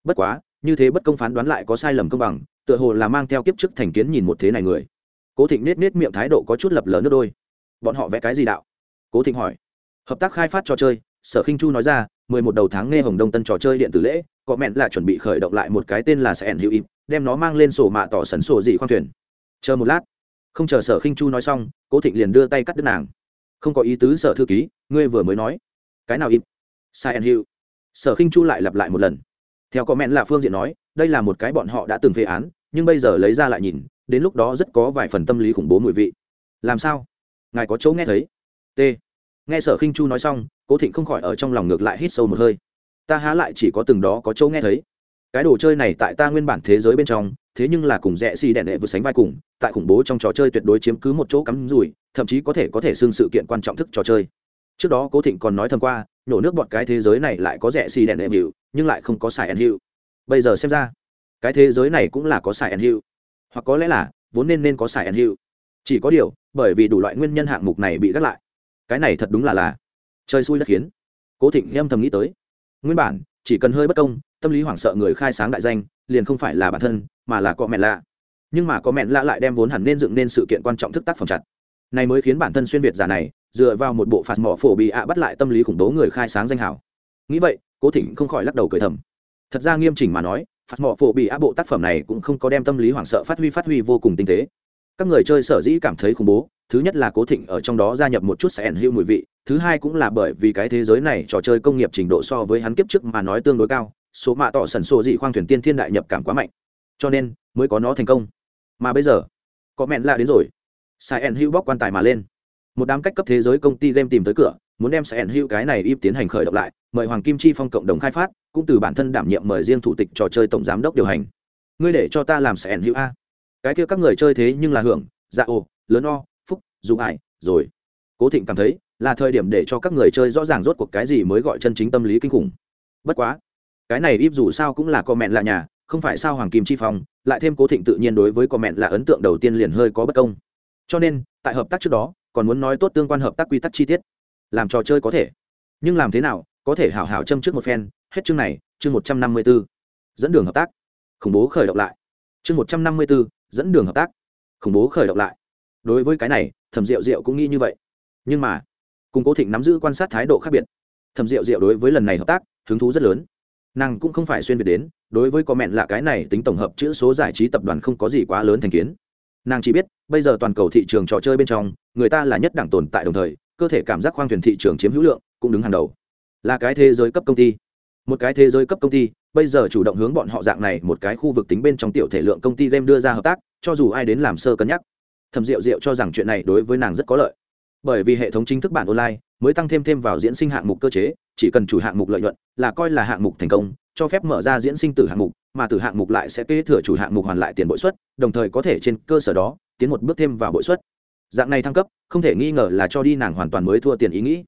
Bất quá, như thế bất công phán đoán lại có sai lầm công bằng, tựa hồ là mang theo kiếp trước thành kiến nhìn một thế này người. Cố thịnh nết nết miệng thái độ có chút lập lờ nước đôi. Bọn họ vẽ cái gì đạo? Cố thịnh hỏi. Hợp tác khai phát trò chơi, sở khinh chu nói ra, mười một đầu tháng nghe hồng đông tân trò chơi điện tử lễ, có mẹn là chuẩn bị khởi động lại một cái tên là sẻn hữu ịp, đem nó mang lên sổ mạ tỏ sấn sổ dị khoang thuyền. Chờ một lát. Không chờ sở khinh chu nói xong, cố thịnh liền đưa tay cắt đứt nàng. Không có ý tứ, sở thư ký, ngươi vừa mới nói. Cái nào ịp? Sai and hữu sở khinh chu lại lặp lại một lần. Theo có mẹn là phương diện nói, đây là một cái bọn họ đã từng phê án, nhưng bây giờ lấy ra lại nhìn, đến lúc đó rất có vài phần tâm lý khủng bố mùi vị. Làm sao? Ngài có chỗ nghe thấy? T. Nghe sở khinh chu nói xong, cố thịnh không khỏi ở trong lòng ngược lại hít sâu một hơi. Ta há lại chỉ có từng đó có chỗ nghe thấy. Cái đồ chơi này tại ta nguyên bản thế giới bên trong, thế nhưng là cùng rẻ xì đèn đệ vừa sánh vai cùng, tại khủng bố trong trò chơi tuyệt đối chiếm cứ một chỗ cắm rủi, thậm chí có thể có thể xưng sự kiện quan trọng thức trò chơi. Trước đó cố thịnh còn nói thầm qua nhổ nước bọt cái thế giới này lại có rẻ xì đèn em hiệu nhưng lại không có xài ẩn hiệu bây giờ xem ra, cái thế giới này cũng là có xài ẩn hiệu hoặc có lẽ là, vốn nên nên có xài ẩn hiệu chỉ có điều, bởi vì đủ loại nguyên nhân hạng mục này bị gác lại. Cái này thật đúng là là chơi xui đất khiến. Cố thịnh em thầm nghĩ tới. Nguyên bản, chỉ cần hơi bất công, tâm lý hoảng sợ người khai sáng đại danh, liền không phải là bản thân, mà là có mẹn lạ. Nhưng mà có mẹn lạ lại đem vốn hẳn nên dựng nên sự kiện quan trọng thức tác phẩm chặt này mới khiến bản thân xuyên việt giả này, dựa vào một bộ phạt mỏ phổ bị ạ bắt lại tâm lý khủng bố người khai sáng danh hảo nghĩ vậy, cố thịnh không khỏi lắc đầu cười thầm. Thật ra nghiêm chỉnh mà nói, phạt mỏ phổ bị ạ bộ tác phẩm này cũng không có đem tâm lý hoảng sợ phát huy phát huy vô cùng tinh tế. Các người chơi sở dĩ cảm thấy khủng bố, thứ nhất là cố thịnh ở trong đó gia nhập một chút sẽ ẩn hữu mùi vị, thứ hai cũng là bởi vì cái thế giới này trò chơi công nghiệp trình độ so với hắn kiếp trước mà nói tương đối cao, số mạ tỏ sần sổ dị khoang thuyền tiên thiên đại nhập cảm quá mạnh. Cho nên, mới có nó thành công. Mà bây giờ, có mẹn lạ đến rồi sai hữu bóc quan tài mà lên. Một đám cách cấp thế giới công ty game tìm tới cửa, muốn đem sai hữu cái này im tiến hành khởi động lại, mời hoàng kim chi phong cộng đồng khai phát, cũng từ bản thân đảm nhiệm mời riêng thủ tịch trò chơi tổng giám đốc điều hành. Ngươi để cho ta làm sai hữu a. Cái kia các người chơi thế nhưng là hưởng dạ ồ, lớn o, phúc dụ ải, rồi. Cố thịnh cảm thấy là thời điểm để cho các người chơi rõ ràng rốt cuộc cái gì mới gọi chân chính tâm lý kinh khủng. Bất quá, cái này ip dù sao cũng là comment là nhà, không phải sao hoàng kim chi phong, lại thêm cố thịnh tự nhiên đối với comment là ấn tượng đầu tiên liền hơi có bất công cho nên, tại hợp tác trước đó, còn muốn nói tốt tương quan hợp tác quy tắc chi tiết. Làm trò chơi có thể. Nhưng làm thế nào, có thể hảo hảo châm trước một phen. Hết chương này, chương một trăm năm mươi b ố dẫn đường hợp tác. Khủng bố khởi động lại. Chương một trăm năm mươi b ố dẫn đường hợp tác. Khủng bố khởi động lại. Đối với cái này, thẩm rượu rượu cũng nghĩ như vậy. Nhưng mà, cùng cố thịnh nắm giữ quan sát thái độ khác biệt. Thẩm rượu rượu đối với lần này hợp tác, hứng thú rất lớn. Nàng cũng không phải xuyên việt đến, đối với có mẹn là cái này tính tổng hợp chữ số giải trí tập đoàn không có gì quá lớn thành kiến nàng chỉ biết, bây giờ toàn cầu thị trường trò chơi bên trong, người ta là nhất đẳng tồn tại đồng thời, cơ thể cảm giác khoang thuyền thị trường chiếm hữu lượng, cũng đứng hàng đầu. Là cái thế giới cấp công ty. Một cái thế giới cấp công ty, bây giờ chủ động hướng bọn họ dạng này một cái khu vực tính bên trong tiểu thể lượng công ty game đưa ra hợp tác, cho dù ai đến làm sơ cân nhắc. Thầm rượu rượu cho rằng chuyện này đối với nàng rất có lợi. Bởi vì hệ thống chính thức bản online, mới tăng thêm thêm vào diễn sinh hạng mục cơ chế, chỉ cần chủ hạng mục lợi nhuận, là coi là hạng mục thành công, cho phép mở ra diễn sinh từ hạng mục mà từ hạng mục lại sẽ kế thừa chủ hạng mục hoàn lại tiền bội suất, đồng thời có thể trên cơ sở đó tiến một bước thêm vào bội suất. Dạng này thăng cấp, không thể nghi ngờ là cho đi nàng hoàn toàn mới thua tiền ý nghĩ.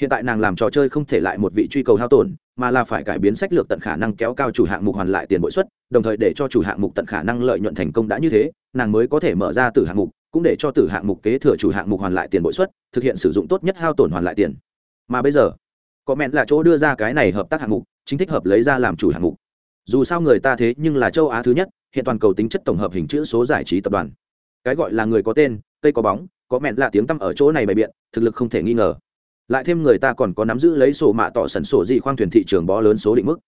Hiện tại nàng làm trò chơi không thể lại một vị truy cầu hao tổn, mà là phải cải biến sách lược tận khả năng kéo cao chủ hạng mục hoàn lại tiền bội suất, đồng thời để cho chủ hạng mục tận khả năng lợi nhuận thành công đã như thế, nàng mới có thể mở ra từ hạng mục, cũng để cho từ hạng mục kế thừa chủ hạng mục hoàn lại tiền bội suất, thực hiện sử dụng tốt nhất hao tổn hoàn lại tiền. Mà bây giờ, có mẹn là chỗ đưa ra cái này hợp tác hạng mục, chính thích hợp lấy ra làm chủ hạng mục dù sao người ta thế nhưng là châu á thứ nhất, hiện toàn cầu tính chất tổng hợp hình chữ số giải trí tập đoàn. Cái gọi là người có tên, cây có bóng, có mẹn là tiếng tăm ở chỗ này bày biện, thực lực không thể nghi ngờ. Lại thêm người ta còn có nắm giữ lấy sổ mạ tỏ sẩn sổ gì khoang thuyền thị trường bó lớn số định mức.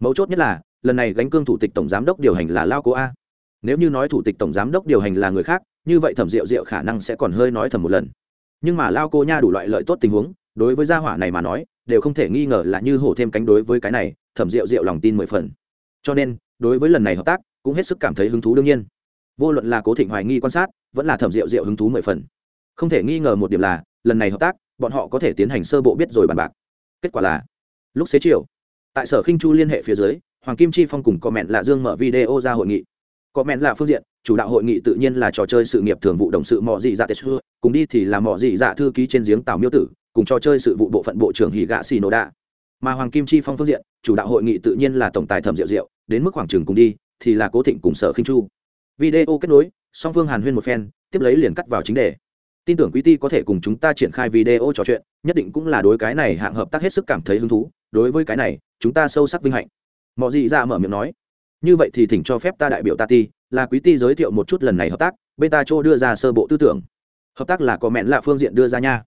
Mấu chốt nhất là, lần này gánh cương thủ tịch tổng giám đốc điều hành là lao cố a. Nếu như nói thủ tịch tổng giám đốc điều hành là người khác, như vậy thẩm rượu rượu khả năng sẽ còn hơi nói thầm một lần. Nhưng mà lao cô nha đủ loại lợi tốt tình huống, đối với gia hỏa này mà nói, đều không thể nghi ngờ là như hổ thêm cánh đối với cái này, thẩm rượu rượu lòng tin mười phần cho nên, đối với lần này hợp tác, cũng hết sức cảm thấy hứng thú đương nhiên. Vô luận là cố thịnh hoài nghi quan sát, vẫn là thẩm rượu rượu hứng thú mười phần. Không thể nghi ngờ một điểm là, lần này hợp tác, bọn họ có thể tiến hành sơ bộ biết rồi bàn bạc. Kết quả là, lúc xế chiều, tại sở khinh chu liên hệ phía dưới, hoàng kim chi phong cùng comment là dương mở video ra hội nghị. Comment là phương diện, chủ đạo hội nghị tự nhiên là trò chơi sự nghiệp thường vụ đồng sự mọ dị dạ tetsu cùng đi thì là mọ dị dạ thư ký trên giếng tàu miêu tử, cùng trò chơi sự vụ bộ phận bộ trưởng hỉ gạ xì nổ đạ mà hoàng kim chi phong phương diện, chủ đạo hội nghị tự nhiên là tổng tài thẩm diệu diệu, đến mức khoảng trường cùng đi, thì là cố thịnh cùng sở khinh chu. Video kết nối, song phương hàn huyên một phen, tiếp lấy liền cắt vào chính đề. Tin tưởng quý ty có thể cùng chúng ta triển khai video trò chuyện, nhất định cũng là đối cái này hạng hợp tác hết sức cảm thấy hứng thú. Đối với cái này, chúng ta sâu sắc vinh hạnh. Mọi gì ra mở miệng nói. Như vậy thì thỉnh cho phép ta đại biểu ta ti, là quý ty giới thiệu một chút lần này hợp tác, bên ta chỗ đưa ra sơ bộ tư tưởng. Hợp tác là có mẹn là phương diện đưa ra nha.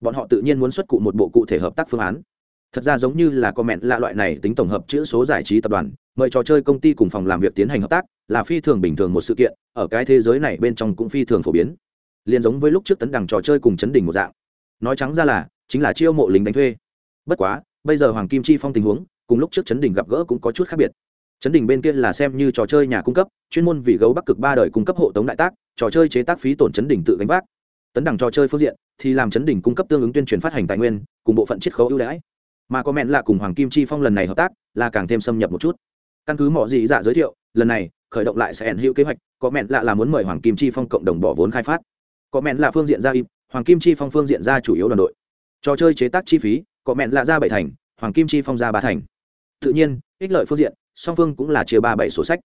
Bọn họ tự nhiên muốn xuất cụ một bộ cụ thể hợp tác phương án thật ra giống như là comment lạ loại này tính tổng hợp chữ số giải trí tập đoàn, mời trò chơi công ty cùng phòng làm việc tiến hành hợp tác, là phi thường bình thường một sự kiện, ở cái thế giới này bên trong cũng phi thường phổ biến. Liền giống với lúc trước tấn đằng trò chơi cùng chấn đỉnh một dạng. Nói trắng ra là, chính là chiêu mộ lính đánh thuê. Bất quá, bây giờ hoàng kim chi phong tình huống, cùng lúc trước chấn đỉnh gặp gỡ cũng có chút khác biệt. Chấn đỉnh bên kia là xem như trò chơi nhà cung cấp, chuyên môn vì gấu bắc cực ba đời cung cấp hộ tống đại tác, trò chơi chế tác phí tổn chấn đỉnh tự gánh vác. Tấn đẳng trò chơi phương diện, thì làm chấn đỉnh cung cấp tương ứng tuyên truyền phát hành tài nguyên, cùng bộ phận chiết khấu ưu đãi mà có mẹn lạ cùng hoàng kim chi phong lần này hợp tác, là càng thêm xâm nhập một chút. Căn cứ mọi dị dạ giới thiệu, lần này, khởi động lại sẽ ẩn hữu kế hoạch, có mẹn lạ là muốn mời hoàng kim chi phong cộng đồng bỏ vốn khai phát. Có mẹn là phương diện ra im hoàng kim chi phong phương diện ra chủ yếu đoàn đội. Trò chơi chế tác chi phí, có mẹn lạ ra bảy thành, hoàng kim chi phong ra ba thành. Tự nhiên, ích lợi phương diện, song phương cũng là chia ba bảy sổ sách.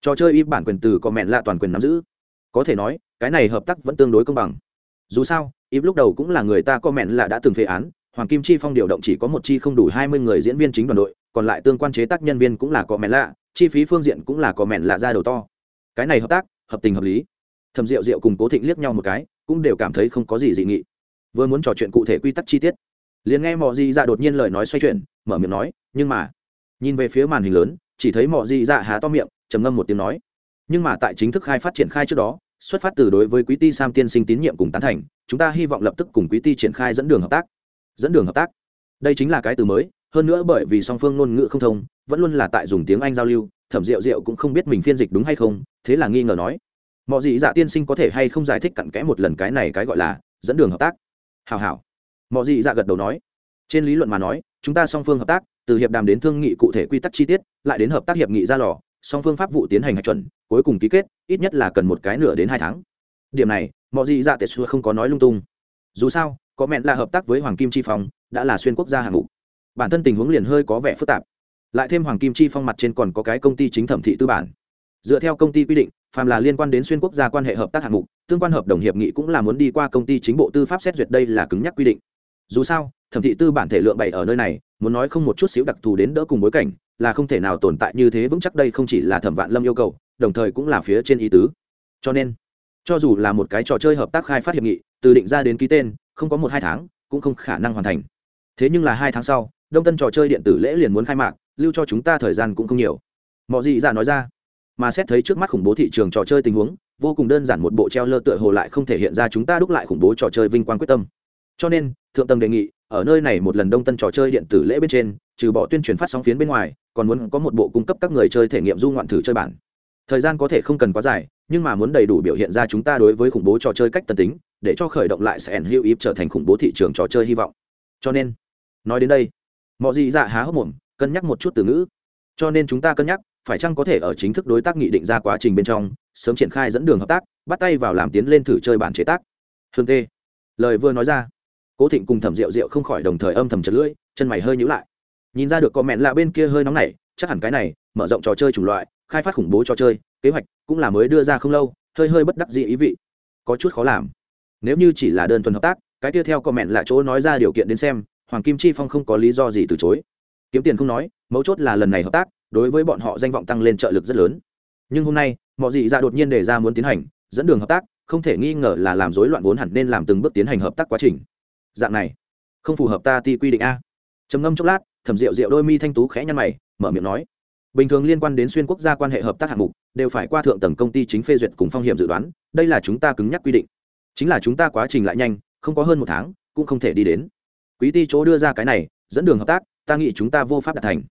Trò chơi im bản quyền từ có mẹn lạ toàn quyền nắm giữ. Có thể nói, cái này hợp tác vẫn tương đối công bằng. Dù sao im lúc đầu cũng là người ta có mẹn lạ đã từng phê án hoàng kim chi phong điều động chỉ có một chi không đủ hai mươi người diễn viên chính đoàn đội, còn lại tương quan chế tác nhân viên cũng là có mẹn lạ, chi phí phương diện cũng là có mẹn lạ ra đầu to. Cái này hợp tác, hợp tình hợp lý. Thầm rượu rượu cùng cố thịnh liếc nhau một cái, cũng đều cảm thấy không có gì dị nghị. Vừa muốn trò chuyện cụ thể quy tắc chi tiết, liền nghe mọi di dạ đột nhiên lời nói xoay chuyển, mở miệng nói, nhưng mà nhìn về phía màn hình lớn, chỉ thấy mọi di dạ há to miệng, trầm ngâm một tiếng nói, nhưng mà tại chính thức khai phát triển khai trước đó, xuất phát từ đối với quý ty sam tiên sinh tín nhiệm cùng tán thành, chúng ta hy vọng lập tức cùng quý ty triển khai dẫn đường hợp tác dẫn đường hợp tác. Đây chính là cái từ mới, hơn nữa bởi vì song phương ngôn ngữ không thông, vẫn luôn là tại dùng tiếng anh giao lưu, thẩm rượu rượu cũng không biết mình phiên dịch đúng hay không, thế là nghi ngờ nói mọi dị dạ tiên sinh có thể hay không giải thích cặn kẽ một lần cái này cái gọi là dẫn đường hợp tác? Hào hào mọi dị dạ gật đầu nói. Trên lý luận mà nói, chúng ta song phương hợp tác, từ hiệp đàm đến thương nghị cụ thể quy tắc chi tiết, lại đến hợp tác hiệp nghị ra lò, song phương pháp vụ tiến hành hạch chuẩn, cuối cùng ký kết, ít nhất là cần một cái nửa đến hai tháng. Điểm này mọi dị dạ tệ xưa không có nói lung tung. Dù sao có mẹn là hợp tác với hoàng kim chi phong, đã là xuyên quốc gia hạng mục. Bản thân tình huống liền hơi có vẻ phức tạp. Lại thêm hoàng kim chi phong mặt trên còn có cái công ty chính thẩm thị tư bản. Dựa theo công ty quy định, phàm là liên quan đến xuyên quốc gia quan hệ hợp tác hạng mục, tương quan hợp đồng hiệp nghị cũng là muốn đi qua công ty chính bộ tư pháp xét duyệt đây là cứng nhắc quy định. Dù sao, thẩm thị tư bản thể lượng bảy ở nơi này, muốn nói không một chút xíu đặc thù đến đỡ cùng bối cảnh, là không thể nào tồn tại như thế vững chắc đây không chỉ là thẩm vạn lâm yêu cầu, đồng thời cũng là phía trên ý tứ. Cho nên, cho dù là một cái trò chơi hợp tác khai phát hiệp nghị, từ định ra đến ký tên không có một hai tháng, cũng không khả năng hoàn thành. Thế nhưng là hai tháng sau, đông tân trò chơi điện tử lễ liền muốn khai mạc, lưu cho chúng ta thời gian cũng không nhiều. Mọi gì ra nói ra. Mà xét thấy trước mắt khủng bố thị trường trò chơi tình huống, vô cùng đơn giản một bộ treo lơ tựa hồ lại không thể hiện ra chúng ta đúc lại khủng bố trò chơi vinh quang quyết tâm. Cho nên, thượng tầng đề nghị, ở nơi này một lần đông tân trò chơi điện tử lễ bên trên, trừ bỏ tuyên truyền phát sóng phiến bên ngoài, còn muốn có một bộ cung cấp các người chơi thể nghiệm du ngoạn thử chơi bản. Thời gian có thể không cần quá dài, nhưng mà muốn đầy đủ biểu hiện ra chúng ta đối với khủng bố trò chơi cách tân tính để cho khởi động lại sẽ ẩn hữu íp trở thành khủng bố thị trường trò chơi hy vọng. Cho nên, nói đến đây, mọi gì dạ há hốc mồm, cân nhắc một chút từ ngữ. Cho nên chúng ta cân nhắc, phải chăng có thể ở chính thức đối tác nghị định ra quá trình bên trong, sớm triển khai dẫn đường hợp tác, bắt tay vào làm tiến lên thử chơi bản chế tác. Hương tê, lời vừa nói ra, cố thịnh cùng thẩm rượu rượu không khỏi đồng thời âm thầm chật lưỡi, chân mày hơi nhữ lại. Nhìn ra được có mẹn lạ bên kia hơi nóng nảy, chắc hẳn cái này, mở rộng trò chơi chủng loại, khai phát khủng bố trò chơi, kế hoạch cũng là mới đưa ra không lâu, hơi hơi bất đắc dĩ ý vị. Có chút khó làm nếu như chỉ là đơn thuần hợp tác, cái tiếp theo comment là chỗ nói ra điều kiện đến xem, hoàng kim chi phong không có lý do gì từ chối. Kiếm tiền không nói, mấu chốt là lần này hợp tác, đối với bọn họ danh vọng tăng lên trợ lực rất lớn. Nhưng hôm nay, mọi gì ra dạ đột nhiên đề ra muốn tiến hành, dẫn đường hợp tác, không thể nghi ngờ là làm rối loạn vốn hẳn nên làm từng bước tiến hành hợp tác quá trình. Dạng này, không phù hợp ta ti quy định a. Trầm ngâm chốc lát, thẩm rượu rượu đôi mi thanh tú khẽ nhăn mày, mở miệng nói. Bình thường liên quan đến xuyên quốc gia quan hệ hợp tác hạng mục, đều phải qua thượng tầng công ty chính phê duyệt cùng phong hiểm dự đoán, đây là chúng ta cứng nhắc quy định chính là chúng ta quá trình lại nhanh, không có hơn một tháng, cũng không thể đi đến. Quý ty chỗ đưa ra cái này, dẫn đường hợp tác, ta nghĩ chúng ta vô pháp đạt thành.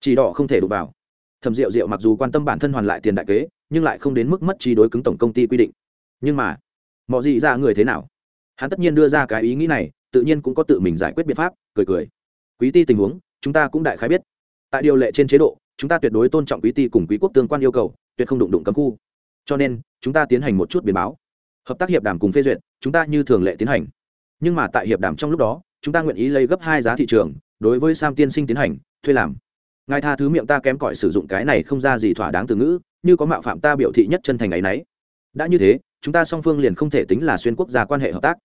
Chỉ đỏ không thể đụng vào. Thầm rượu rượu mặc dù quan tâm bản thân hoàn lại tiền đại kế, nhưng lại không đến mức mất trí đối cứng tổng công ty quy định. Nhưng mà mọi gì ra người thế nào? Hắn tất nhiên đưa ra cái ý nghĩ này, tự nhiên cũng có tự mình giải quyết biện pháp, cười cười. Quý ti tình huống, chúng ta cũng đại khái biết. Tại điều lệ trên chế độ, chúng ta tuyệt đối tôn trọng quý ti cùng quý quốc tương quan yêu cầu, tuyệt không đụng đụng cấm khu. Cho nên, chúng ta tiến hành một chút biến báo hợp tác hiệp đàm cùng phê duyệt, chúng ta như thường lệ tiến hành. Nhưng mà tại hiệp đàm trong lúc đó, chúng ta nguyện ý lấy gấp hai giá thị trường, đối với sam tiên sinh tiến hành, thuê làm. Ngài tha thứ miệng ta kém cỏi sử dụng cái này không ra gì thỏa đáng từ ngữ, như có mạo phạm ta biểu thị nhất chân thành ấ y n ấ y đã như thế, chúng ta song phương liền không thể tính là xuyên quốc gia quan hệ hợp tác,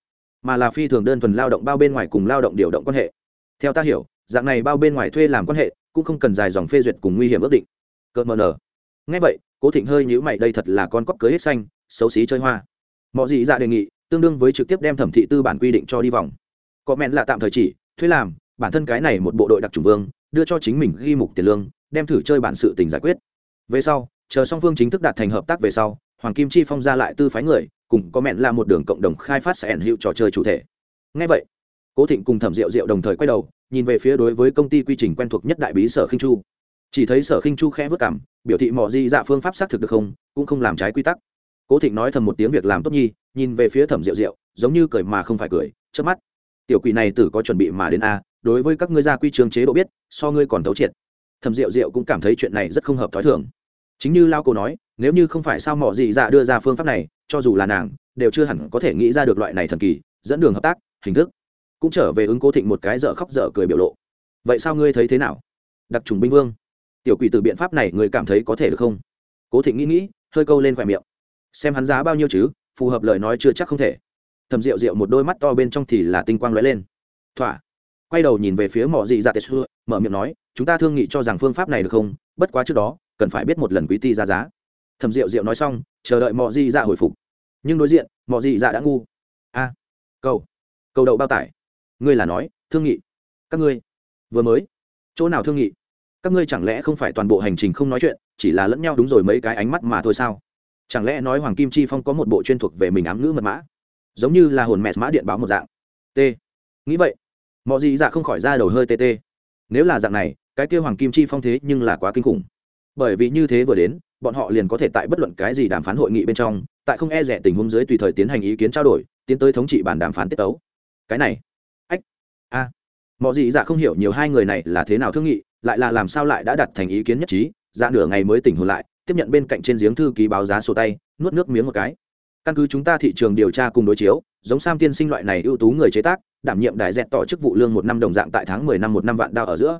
mà là phi thường đơn thuần lao động bao bên ngoài cùng lao động điều động quan hệ. Theo ta hiểu, dạng này bao bên ngoài thuê làm quan hệ cũng không cần dài dòng phê duyệt cùng nguy hiểm ước định. Cợt mờ nở. Ngay vậy, cố thịnh hơi nhữ mày, đây thật là con cóc cưới hết xanh, xấu xí chơi hoa mọi gì dạ đề nghị, tương đương với trực tiếp đem thẩm thị tư bản quy định cho đi vòng. Có mẹn là tạm thời chỉ, thuê làm, bản thân cái này một bộ đội đặc trùng vương, đưa cho chính mình ghi mục tiền lương, đem thử chơi bản sự tình giải quyết. Về sau, chờ song phương chính thức đạt thành hợp tác về sau, hoàng kim chi phong ra lại tư phái người, cùng có mẹn là một đường cộng đồng khai phát sẽ ẩn hiệu trò chơi chủ thể. Ngay vậy, cố thịnh cùng thẩm rượu rượu đồng thời quay đầu, nhìn về phía đối với công ty quy trình quen thuộc nhất đại bí sở khinh chu. Chỉ thấy sở khinh chu khẽ vất cảm, biểu thị mọi di dạ phương pháp xác thực được không, cũng không làm trái quy tắc cố thịnh nói thầm một tiếng việc làm tốt nhi, nhìn về phía thẩm rượu rượu giống như cười mà không phải cười trước mắt. Tiểu quỷ này tử có chuẩn bị mà đến a, đối với các ngươi gia quy trường chế độ biết, so ngươi còn thấu triệt. Thẩm rượu rượu cũng cảm thấy chuyện này rất không hợp thói thường. Chính như lao cô nói, nếu như không phải sao mỏ dị dạ đưa ra phương pháp này, cho dù là nàng, đều chưa hẳn có thể nghĩ ra được loại này thần kỳ, dẫn đường hợp tác, hình thức. Cũng trở về ứng cố thịnh một cái dở khóc dở cười biểu lộ. Vậy sao ngươi thấy thế nào? Đặc trùng binh vương. Tiểu quỷ từ biện pháp này ngươi cảm thấy có thể được không? Cố thịnh nghĩ nghĩ, hơi câu lên khỏe miệng xem hắn giá bao nhiêu chứ, phù hợp lời nói chưa chắc không thể. Thầm rượu rượu một đôi mắt to bên trong thì là tinh quang lóe lên. Thỏa. Quay đầu nhìn về phía mỏ dị dạ tệ xưa, mở miệng nói, chúng ta thương nghị cho rằng phương pháp này được không? Bất quá trước đó, cần phải biết một lần quý ti ra giá. Thầm rượu rượu nói xong, chờ đợi mỏ dị dạ hồi phục. Nhưng đối diện mỏ dị dạ đã ngu. A, cầu cầu đậu bao tải. Ngươi là nói, thương nghị. Các ngươi, vừa mới, chỗ nào thương nghị? Các ngươi chẳng lẽ không phải toàn bộ hành trình không nói chuyện, chỉ là lẫn nhau đúng rồi mấy cái ánh mắt mà thôi sao? Chẳng lẽ nói hoàng kim chi phong có một bộ chuyên thuộc về mình ám ngữ mật mã? Giống như là hồn mẹ mã điện báo một dạng. T. Nghĩ vậy mọi gì dạ không khỏi ra đầu hơi tê tê. Nếu là dạng này, cái kêu hoàng kim chi phong thế nhưng là quá kinh khủng. Bởi vì như thế vừa đến, bọn họ liền có thể tại bất luận cái gì đàm phán hội nghị bên trong, tại không e rẻ tình huống dưới tùy thời tiến hành ý kiến trao đổi, tiến tới thống trị bản đàm phán tiết tấu. Cái này, ách, a. À. mọi gì dạ không hiểu nhiều hai người này là thế nào thương nghị, lại là làm sao lại đã đặt thành ý kiến nhất trí ra nửa ngày mới tỉnh hồn lại tiếp nhận bên cạnh trên giếng thư ký báo giá sổ tay, nuốt nước miếng một cái. Căn cứ chúng ta thị trường điều tra cùng đối chiếu, giống sam tiên sinh loại này ưu tú người chế tác, đảm nhiệm đại dẹt tỏ chức vụ lương một năm đồng dạng tại tháng mười năm một năm vạn đao ở giữa.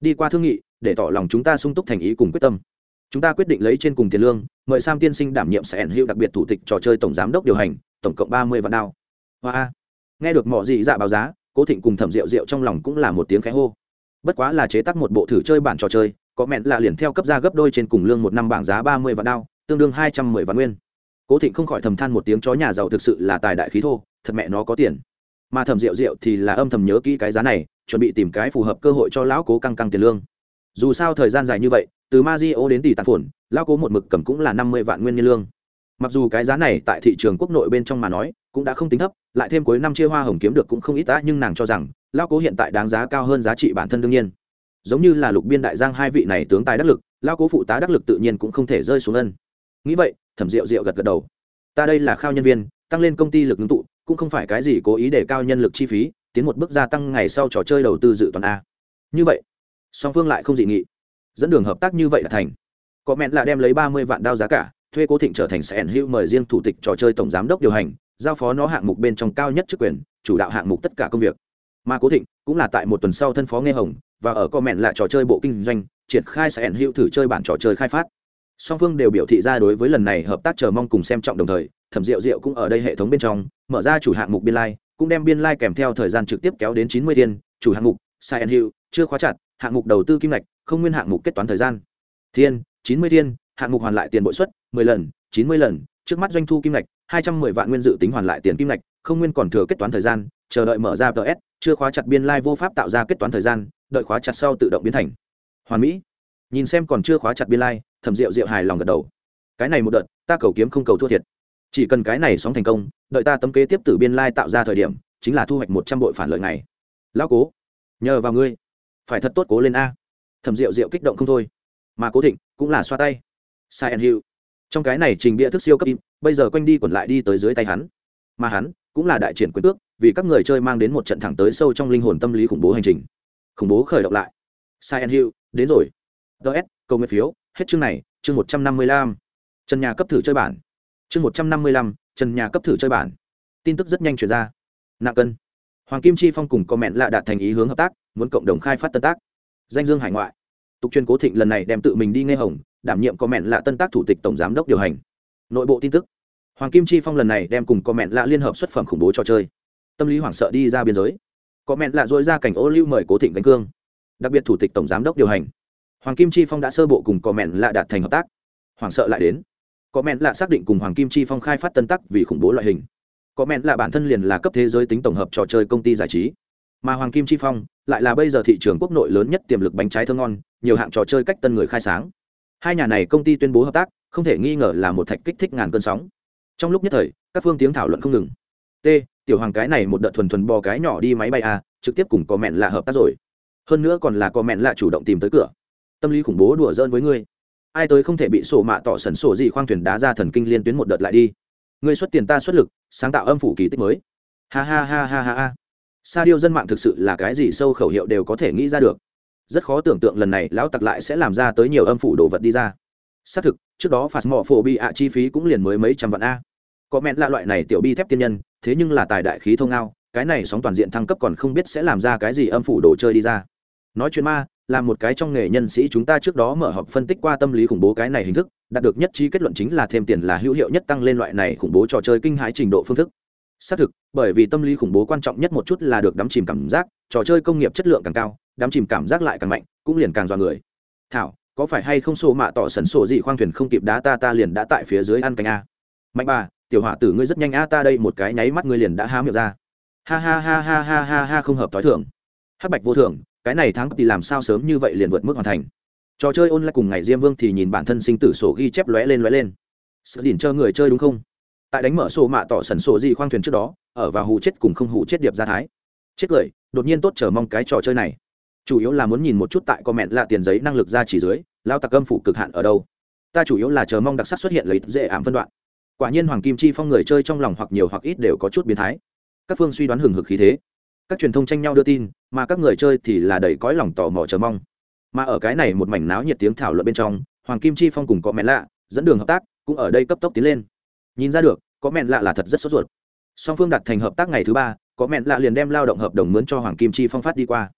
Đi qua thương nghị, để tỏ lòng chúng ta sung túc thành ý cùng quyết tâm. Chúng ta quyết định lấy trên cùng tiền lương, mời sam tiên sinh đảm nhiệm sẽ ẩn hiệu đặc biệt thủ tịch trò chơi tổng giám đốc điều hành, tổng cộng ba mươi vạn đao. Hoa nghe được mọi gì dạ báo giá, cố thịnh cùng thẩm rượu rượu trong lòng cũng là một tiếng khẽ hô. Bất quá là chế tác một bộ thử chơi bản trò chơi có mẹn là liền theo cấp ra gấp đôi trên cùng lương một năm bảng giá ba mươi vạn đao, tương đương hai trăm mười vạn nguyên. Cố thịnh không khỏi thầm than một tiếng chó nhà giàu thực sự là tài đại khí thô, thật mẹ nó có tiền. Mà thầm rượu rượu thì là âm thầm nhớ kỹ cái giá này, chuẩn bị tìm cái phù hợp cơ hội cho lão cố căng căng tiền lương. Dù sao thời gian dài như vậy, từ ma di ô đến tỷ tàn phồn, lão cố một mực cầm cũng là năm mươi vạn nguyên nhân lương. Mặc dù cái giá này tại thị trường quốc nội bên trong mà nói, cũng đã không tính thấp, lại thêm cuối năm chia hoa hồng kiếm được cũng không ít ta nhưng nàng cho rằng, lão cố hiện tại đáng giá cao hơn giá trị bản thân đương nhiên giống như là lục biên đại giang hai vị này tướng tài đắc lực lão cố phụ tá đắc lực tự nhiên cũng không thể rơi xuống ân. Nghĩ vậy, thẩm rượu rượu gật gật đầu. Ta đây là khao nhân viên, tăng lên công ty lực ngưng tụ, cũng không phải cái gì cố ý để cao nhân lực chi phí, tiến một bước gia tăng ngày sau trò chơi đầu tư dự toán a. Như vậy, song phương lại không dị nghị. Dẫn đường hợp tác như vậy là thành. Có mẹn là đem lấy ba mươi vạn đao giá cả, thuê cố thịnh trở thành sẻn hữu mời riêng thủ tịch trò chơi tổng giám đốc điều hành, giao phó nó hạng mục bên trong cao nhất chức quyền, chủ đạo hạng mục tất cả công việc. Mà cố thịnh cũng là tại một tuần sau thân phó nghe hồng và ở co mẹn là trò chơi bộ kinh doanh, triển khai sẻn hữu thử chơi bản trò chơi khai phát. Song phương đều biểu thị ra đối với lần này hợp tác chờ mong cùng xem trọng đồng thời, thẩm rượu rượu cũng ở đây hệ thống bên trong, mở ra chủ hạng mục biên lai, cũng đem biên lai kèm theo thời gian trực tiếp kéo đến chín mươi thiên, chủ hạng mục, sai and hiệu chưa khóa chặt, hạng mục đầu tư kim ngạch, không nguyên hạng mục kết toán thời gian. Thiên, chín mươi thiên, hạng mục hoàn lại tiền bội suất, mười lần, chín mươi lần, trước mắt doanh thu kim ngạch, hai trăm mười vạn nguyên dự tính hoàn lại tiền kim ngạch, không nguyên còn thừa kết toán thời gian, chờ đợi mở ra ts chưa khóa chặt biên lai vô pháp tạo ra kết toán thời gian đợi khóa chặt sau tự động biến thành. Hoàn mỹ. Nhìn xem còn chưa khóa chặt biên lai, thẩm rượu rượu hài lòng gật đầu. Cái này một đợt, ta cầu kiếm không cầu thua thiệt. Chỉ cần cái này sóng thành công, đợi ta tấm kế tiếp tử biên lai tạo ra thời điểm, chính là thu hoạch một trăm bội phản lợi này lão cố, nhờ vào ngươi. Phải thật tốt cố lên a. Thẩm rượu rượu kích động không thôi. Mà cố thịnh, cũng là xoa tay. Sai and hiệu trong cái này trình bịa thức siêu cấp im, bây giờ quanh đi quẩn lại đi tới dưới tay hắn. Mà hắn, cũng là đại triển quyền tước vì các người chơi mang đến một trận thẳng tới sâu trong linh hồn tâm lý khủng bố hành trình khủng bố khởi động lại. Silent Hill đến rồi. DS, câu nguyện phiếu hết chương này chương một trăm năm mươi lăm. Trần nhà cấp thử chơi bản. Chương một trăm năm mươi lăm trần nhà cấp thử chơi bản. Tin tức rất nhanh chuyển ra. Nặng cân. Hoàng kim chi phong cùng Comment lạ đạt thành ý hướng hợp tác muốn cộng đồng khai phát tân tác. Danh dương hải ngoại. Tục truyền cố thịnh lần này đem tự mình đi nghe hồng đảm nhiệm Comment lạ tân tác thủ tịch tổng giám đốc điều hành. Nội bộ tin tức. Hoàng kim chi phong lần này đem cùng Comment lạ liên hợp xuất phẩm khủng bố trò chơi. Tâm lý hoảng sợ đi ra biên giới có mẹn lạ dội ra cảnh ô lưu mời cố thịnh cánh cương. Đặc biệt thủ tịch tổng giám đốc điều hành. Hoàng kim chi phong đã sơ bộ cùng có mẹn lạ đạt thành hợp tác. Hoàng sợ lại đến. Có mẹn lạ xác định cùng hoàng kim chi phong khai phát tân tắc vì khủng bố loại hình. Có mẹn lạ bản thân liền là cấp thế giới tính tổng hợp trò chơi công ty giải trí. Mà hoàng kim chi phong lại là bây giờ thị trường quốc nội lớn nhất tiềm lực bánh trái thơ ngon, nhiều hạng trò chơi cách tân người khai sáng. Hai nhà này công ty tuyên bố hợp tác, không thể nghi ngờ là một thạch kích thích ngàn cơn sóng. Trong lúc nhất thời, các phương tiếng thảo luận không ngừng. T tiểu hoàng cái này một đợt thuần thuần bò cái nhỏ đi máy bay a trực tiếp cùng có mẹn lạ hợp tác rồi. Hơn nữa còn là có mẹn lạ chủ động tìm tới cửa. Tâm lý khủng bố đùa giỡn với ngươi. Ai tới không thể bị sổ mạ tỏ sẩn sổ gì khoang thuyền đá ra thần kinh liên tuyến một đợt lại đi. Ngươi xuất tiền ta xuất lực, sáng tạo âm phủ kỳ tích mới. Ha ha ha ha ha ha. Sa điêu dân mạng thực sự là cái gì sâu khẩu hiệu đều có thể nghĩ ra được. Rất khó tưởng tượng lần này lão tặc lại sẽ làm ra tới nhiều âm phủ đồ vật đi ra. Xác thực, trước đó phạt mỏ phổ bị ạ chi phí cũng liền mới mấy trăm vạn a. Có mẹn là loại này tiểu bi thép tiên nhân thế nhưng là tài đại khí thông ngao, cái này sóng toàn diện thăng cấp còn không biết sẽ làm ra cái gì âm phủ đồ chơi đi ra. Nói chuyện ma, là một cái trong nghề nhân sĩ chúng ta trước đó mở họp phân tích qua tâm lý khủng bố cái này hình thức, đạt được nhất trí kết luận chính là thêm tiền là hữu hiệu nhất tăng lên loại này khủng bố trò chơi kinh hãi trình độ phương thức. Xác thực, bởi vì tâm lý khủng bố quan trọng nhất một chút là được đắm chìm cảm giác, trò chơi công nghiệp chất lượng càng cao, đắm chìm cảm giác lại càng mạnh, cũng liền càng dọa người. Thảo, có phải hay không sổ mạ tỏ sần sổ gì khoang thuyền không kịp đá ta ta liền đã tại phía dưới ăn canh a. Mạnh bà tiểu hỏa tử ngươi rất nhanh a, ta đây một cái nháy mắt ngươi liền đã há miệng ra. Ha ha ha ha ha ha ha, không hợp t h ó i thưởng hắc bạch vô thường, cái này thắng thì làm sao sớm như vậy liền vượt mức hoàn thành? Trò chơi ôn lại cùng ngày diêm vương thì nhìn bản thân sinh tử sổ ghi chép lóe lên lóe lên. Sự đỉnh cho người chơi đúng không? Tại đánh mở sổ mạ tỏ sần sổ gì khoang thuyền trước đó, ở và hù chết cùng không hù chết điệp ra thái. Chết cười, đột nhiên tốt chờ mong cái trò chơi này. Chủ yếu là muốn nhìn một chút tại comment là tiền giấy năng lực ra chỉ dưới lao tặc âm phủ cực hạn ở đâu. Ta chủ yếu là chờ mong đặc sắc xuất hiện lấy dễ ảm phân đoạn quả nhiên hoàng kim chi phong người chơi trong lòng hoặc nhiều hoặc ít đều có chút biến thái. Các phương suy đoán hừng hực khí thế. Các truyền thông tranh nhau đưa tin, mà các người chơi thì là đầy cõi lòng tò mò chờ mong. Mà ở cái này một mảnh náo nhiệt tiếng thảo luận bên trong, hoàng kim chi phong cùng có mẹ lạ, dẫn đường hợp tác, cũng ở đây cấp tốc tiến lên. Nhìn ra được, có mẹ lạ là thật rất sốt ruột. Song phương đặt thành hợp tác ngày thứ ba, có mẹ lạ liền đem lao động hợp đồng mướn cho hoàng kim chi phong phát đi qua.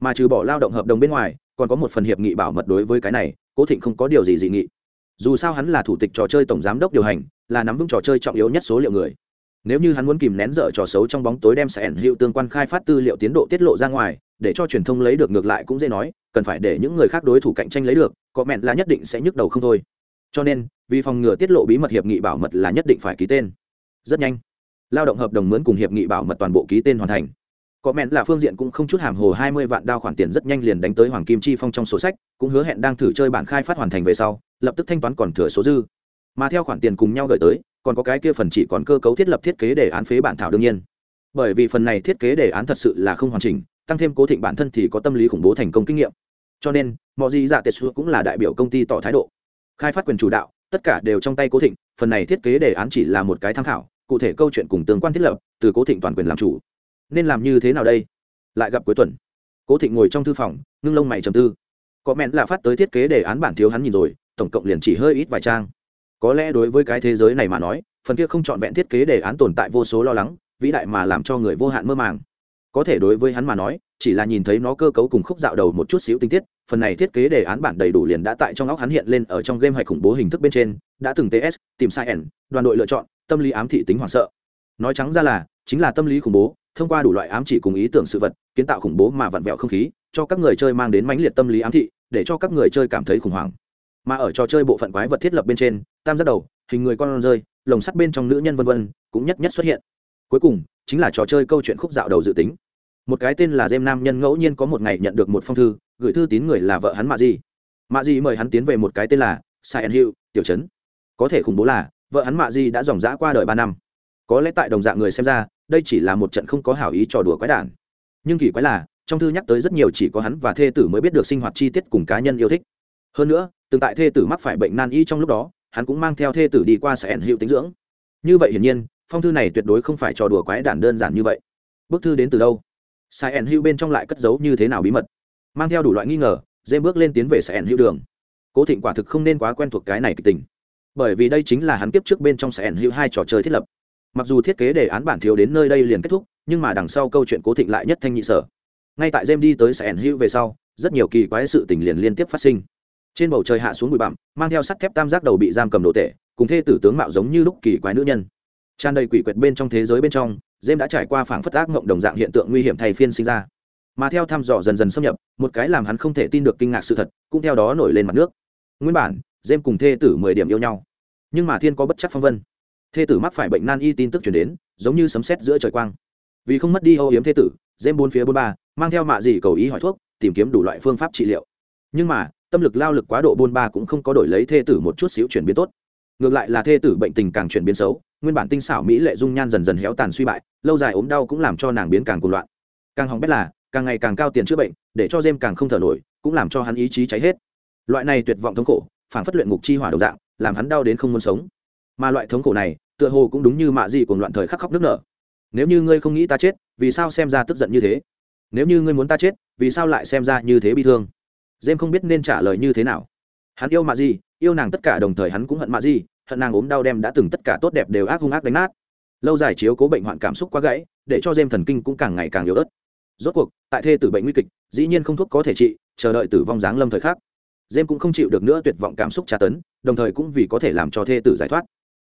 Mà trừ bỏ lao động hợp đồng bên ngoài, còn có một phần hiệp nghị bảo mật đối với cái này, cố thịnh không có điều gì dị nghị dù sao hắn là thủ tịch trò chơi tổng giám đốc điều hành, là nắm vững trò chơi trọng yếu nhất số liệu người. Nếu như hắn muốn kìm nén dở trò xấu trong bóng tối đem sẽ ẩn hiệu tương quan khai phát tư liệu tiến độ tiết lộ ra ngoài, để cho truyền thông lấy được ngược lại cũng dễ nói, cần phải để những người khác đối thủ cạnh tranh lấy được, có mẹn là nhất định sẽ nhức đầu không thôi. Cho nên, vì phòng ngừa tiết lộ bí mật hiệp nghị bảo mật là nhất định phải ký tên. Rất nhanh, lao động hợp đồng mướn cùng hiệp nghị bảo mật toàn bộ ký tên hoàn thành. Có mẹn là phương diện cũng không chút hàm hồ hai mươi vạn đao khoản tiền rất nhanh liền đánh tới hoàng kim chi phong trong sổ sách, cũng hứa hẹn đang thử chơi bản khai phát hoàn thành về sau lập tức thanh toán còn thừa số dư. Mà theo khoản tiền cùng nhau gửi tới, còn có cái kia phần chỉ còn cơ cấu thiết lập thiết kế đề án phế bản thảo đương nhiên. Bởi vì phần này thiết kế đề án thật sự là không hoàn chỉnh, tăng thêm cố thịnh bản thân thì có tâm lý khủng bố thành công kinh nghiệm. Cho nên mọi gì dạ xưa cũng là đại biểu công ty tỏ thái độ. Khai phát quyền chủ đạo, tất cả đều trong tay cố thịnh, phần này thiết kế đề án chỉ là một cái tham khảo, cụ thể câu chuyện cùng tương quan thiết lập, từ cố thịnh toàn quyền làm chủ. Nên làm như thế nào đây? Lại gặp cuối tuần. Cố thịnh ngồi trong thư phòng, ngưng lông mày trầm tư. Có mẹn là phát tới thiết kế đề án bản thiếu hắn nhìn rồi tổng cộng liền chỉ hơi ít vài trang. Có lẽ đối với cái thế giới này mà nói, phần kia không trọn vẹn thiết kế đề án tồn tại vô số lo lắng, vĩ đại mà làm cho người vô hạn mơ màng. Có thể đối với hắn mà nói, chỉ là nhìn thấy nó cơ cấu cùng khúc dạo đầu một chút xíu tinh tiết, phần này thiết kế đề án bản đầy đủ liền đã tại trong óc hắn hiện lên ở trong game hay khủng bố hình thức bên trên, đã từng ts tìm sai ẩn, đoàn đội lựa chọn, tâm lý ám thị tính hoảng sợ. Nói trắng ra là, chính là tâm lý khủng bố, thông qua đủ loại ám chỉ cùng ý tưởng sự vật, kiến tạo khủng bố mà vặn vẹo không khí, cho các người chơi mang đến mãnh liệt tâm lý ám thị, để cho các người chơi cảm thấy khủng hoảng mà ở trò chơi bộ phận quái vật thiết lập bên trên tam giác đầu hình người con rơi lồng sắt bên trong nữ nhân vân vân cũng nhất nhất xuất hiện cuối cùng chính là trò chơi câu chuyện khúc dạo đầu dự tính một cái tên là dêm nam nhân ngẫu nhiên có một ngày nhận được một phong thư gửi thư tín người là vợ hắn mạ di mạ di mời hắn tiến về một cái tên là Silent Hill, tiểu trấn. Có thể khủng bố là, vợ hắn Mạ Di đã dòng dã qua đời ba năm. Có lẽ tại đồng dạng người xem ra, đây chỉ là một trận không có hảo ý trò đùa quái đản. Nhưng kỳ quái là, trong thư nhắc tới rất nhiều chỉ có hắn và thê tử mới biết được sinh hoạt chi tiết cùng cá nhân yêu thích. Hơn nữa, từng tại thê tử mắc phải bệnh nan y trong lúc đó, hắn cũng mang theo thê tử đi qua sẽ ẩn hiệu tính dưỡng. Như vậy hiển nhiên phong thư này tuyệt đối không phải trò đùa quái đản đơn giản như vậy. Bức thư đến từ đâu? Sai ẩn hữu bên trong lại cất giấu như thế nào bí mật? Mang theo đủ loại nghi ngờ dê bước lên tiến về sai ẩn hữu đường. Cố thịnh quả thực không nên quá quen thuộc cái này kịch tình. Bởi vì đây chính là hắn tiếp trước bên trong sai ẩn hữu hai trò chơi thiết lập. Mặc dù thiết kế đề án bản thiếu đến nơi đây liền kết thúc nhưng mà đằng sau câu chuyện cố thịnh lại nhất thanh nhị sở. Ngay tại jem đi tới sai ẩn hữu về sau rất nhiều kỳ quái sự tình liền liên tiếp phát sinh trên bầu trời hạ xuống bụi bặm, mang theo sắt thép tam giác đầu bị giam cầm đồ tệ cùng thê tử tướng mạo giống như lúc kỳ quái nữ nhân. Tràn đầy quỷ quyệt bên trong thế giới bên trong dêm đã trải qua phảng phất ác mộng đồng dạng hiện tượng nguy hiểm thay phiên sinh ra. Mà theo thăm dò dần dần xâm nhập, một cái làm hắn không thể tin được kinh ngạc sự thật cũng theo đó nổi lên mặt nước. Nguyên bản dêm cùng thê tử mười điểm yêu nhau. Nhưng mà thiên có bất chấp phong vân. Thê tử mắc phải bệnh nan y tin tức chuyển đến, giống như sấm sét giữa trời quang. Vì không mất đi âu yếm thê tử dêm bốn phía bốn ba, mang theo mạ gì cầu ý hỏi thuốc, tìm kiếm đủ loại phương pháp trị liệu. Nhưng mà tâm lực lao lực quá độ buôn ba cũng không có đổi lấy thê tử một chút xíu chuyển biến tốt. Ngược lại là thê tử bệnh tình càng chuyển biến xấu, nguyên bản tinh xảo mỹ lệ dung nhan dần dần héo tàn suy bại, lâu dài ốm đau cũng làm cho nàng biến càng cuồng loạn. Càng hỏng bét là, càng ngày càng cao tiền chữa bệnh, để cho dêm càng không thở nổi, cũng làm cho hắn ý chí cháy hết. Loại này tuyệt vọng thống khổ phản phất luyện ngục chi hỏa đầu dạng, làm hắn đau đến không muốn sống. Mà loại thống khổ này, tựa hồ cũng đúng như mạ dị cùng loạn thời khắc khóc nước nở. Nếu như ngươi không nghĩ ta chết, vì sao xem ra tức giận như thế? Nếu như ngươi muốn ta chết, vì sao lại xem ra như thế bi thương? Dêm không biết nên trả lời như thế nào. Hắn yêu mạ gì, yêu nàng tất cả đồng thời hắn cũng hận mạ gì, hận nàng ốm đau đem đã từng tất cả tốt đẹp đều ác hung ác đánh nát. Lâu dài chiếu cố bệnh hoạn cảm xúc quá gãy để cho Dêm thần kinh cũng càng ngày càng yếu ớt. Rốt cuộc tại thê tử bệnh nguy kịch dĩ nhiên không thuốc có thể trị chờ đợi tử vong giáng lâm thời khắc. Dêm cũng không chịu được nữa tuyệt vọng cảm xúc tra tấn đồng thời cũng vì có thể làm cho thê tử giải thoát.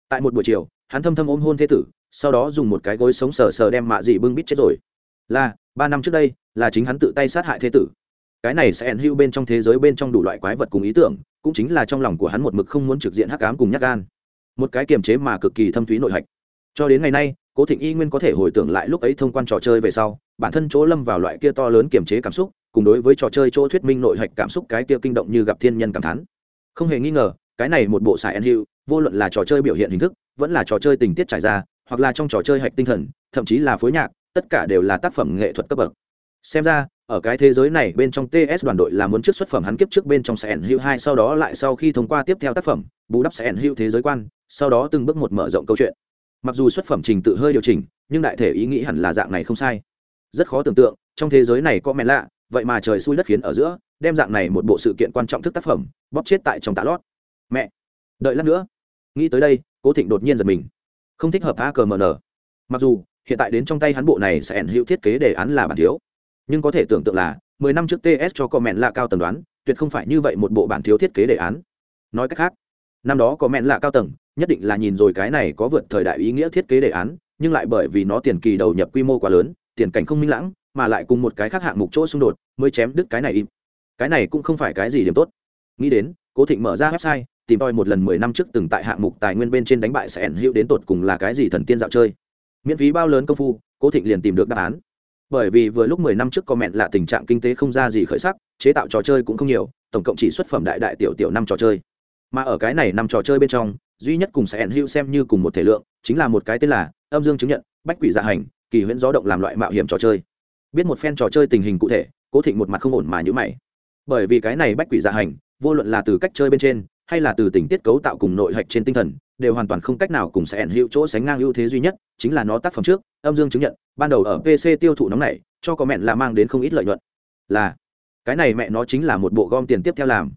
Tại một buổi chiều hắn thâm thâm ôm hôn thê tử sau đó dùng một cái gối sống sờ sờ đem mạ dị bưng bít chết rồi. Là ba năm trước đây là chính hắn tự tay sát hại thê tử cái này sẽ ẩn hữu bên trong thế giới bên trong đủ loại quái vật cùng ý tưởng, cũng chính là trong lòng của hắn một mực không muốn trực diện hắc ám cùng nhắc gan. Một cái kiềm chế mà cực kỳ thâm thúy nội hạch. Cho đến ngày nay, cố thịnh y nguyên có thể hồi tưởng lại lúc ấy thông quan trò chơi về sau, bản thân chỗ lâm vào loại kia to lớn kiềm chế cảm xúc, cùng đối với trò chơi chỗ thuyết minh nội hạch cảm xúc cái kia kinh động như gặp thiên nhân cảm thán. Không hề nghi ngờ, cái này một bộ xài ẩn hữu, vô luận là trò chơi biểu hiện hình thức, vẫn là trò chơi tình tiết trải ra, hoặc là trong trò chơi hạch tinh thần, thậm chí là phối nhạc, tất cả đều là tác phẩm nghệ thuật cấp bậc. Xem ra ở cái thế giới này bên trong ts đoàn đội là muốn trước xuất phẩm hắn kiếp trước bên trong sẽ hữu hai, sau đó lại sau khi thông qua tiếp theo tác phẩm, bù đắp sẽ hữu thế giới quan, sau đó từng bước một mở rộng câu chuyện. Mặc dù xuất phẩm trình tự hơi điều chỉnh, nhưng đại thể ý nghĩ hẳn là dạng này không sai. Rất khó tưởng tượng, trong thế giới này có mẹ lạ, vậy mà trời xui đất khiến ở giữa, đem dạng này một bộ sự kiện quan trọng thức tác phẩm, bóp chết tại trong tạ lót. Mẹ! Đợi lát nữa. Nghĩ tới đây, cố thịnh đột nhiên giật mình. Không thích hợp a cờ mờ mặc dù, hiện tại đến trong tay hắn bộ này sẽ ẩn hữu thiết kế đề án là bản thiếu nhưng có thể tưởng tượng là, mười năm trước ts cho comment là cao tầng đoán, tuyệt không phải như vậy một bộ bản thiếu thiết kế đề án. Nói cách khác, năm đó comment là cao tầng, nhất định là nhìn rồi cái này có vượt thời đại ý nghĩa thiết kế đề án, nhưng lại bởi vì nó tiền kỳ đầu nhập quy mô quá lớn, tiền cảnh không minh lãng, mà lại cùng một cái khác hạng mục chỗ xung đột, mới chém đứt cái này im. Cái này cũng không phải cái gì điểm tốt. Nghĩ đến, cố thịnh mở ra website, tìm tòi một lần mười năm trước từng tại hạng mục tài nguyên bên trên đánh bại sẽ ẩn hữu đến tột cùng là cái gì thần tiên dạo chơi. Miễn phí bao lớn công phu, cố thịnh liền tìm được đáp án bởi vì vừa lúc mười năm trước có mẹn là tình trạng kinh tế không ra gì khởi sắc, chế tạo trò chơi cũng không nhiều, tổng cộng chỉ xuất phẩm đại đại tiểu tiểu năm trò chơi. Mà ở cái này năm trò chơi bên trong, duy nhất cùng sẽ ẩn hữu xem như cùng một thể lượng, chính là một cái tên là âm dương chứng nhận, bách quỷ dạ hành, kỳ huyễn gió động làm loại mạo hiểm trò chơi. Biết một phen trò chơi tình hình cụ thể, cố thịnh một mặt không ổn mà nhữ mày. Bởi vì cái này bách quỷ dạ hành, vô luận là từ cách chơi bên trên, hay là từ tình tiết cấu tạo cùng nội hạch trên tinh thần, đều hoàn toàn không cách nào cùng sẽ ẩn hữu chỗ sánh ngang ưu thế duy nhất, chính là nó tác phẩm trước âm dương chứng nhận, ban đầu ở pc tiêu thụ nóng này, cho có mẹn là mang đến không ít lợi nhuận. Là, cái này mẹ nó chính là một bộ gom tiền tiếp theo làm.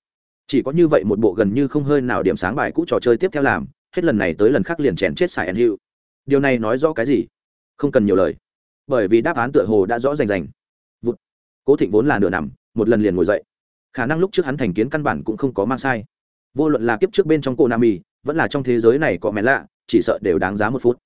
Chỉ có như vậy một bộ gần như không hơi nào điểm sáng bài cũ trò chơi tiếp theo làm, hết lần này tới lần khác liền chèn chết xài ăn hữu. Điều này nói rõ cái gì? Không cần nhiều lời. Bởi vì đáp án tựa hồ đã rõ rành rành. Vụt. Cố thịnh vốn là nửa nằm, một lần liền ngồi dậy. Khả năng lúc trước hắn thành kiến căn bản cũng không có mang sai. Vô luận là kiếp trước bên trong cô nam mì vẫn là trong thế giới này có mẹ lạ, chỉ sợ đều đáng giá một phút.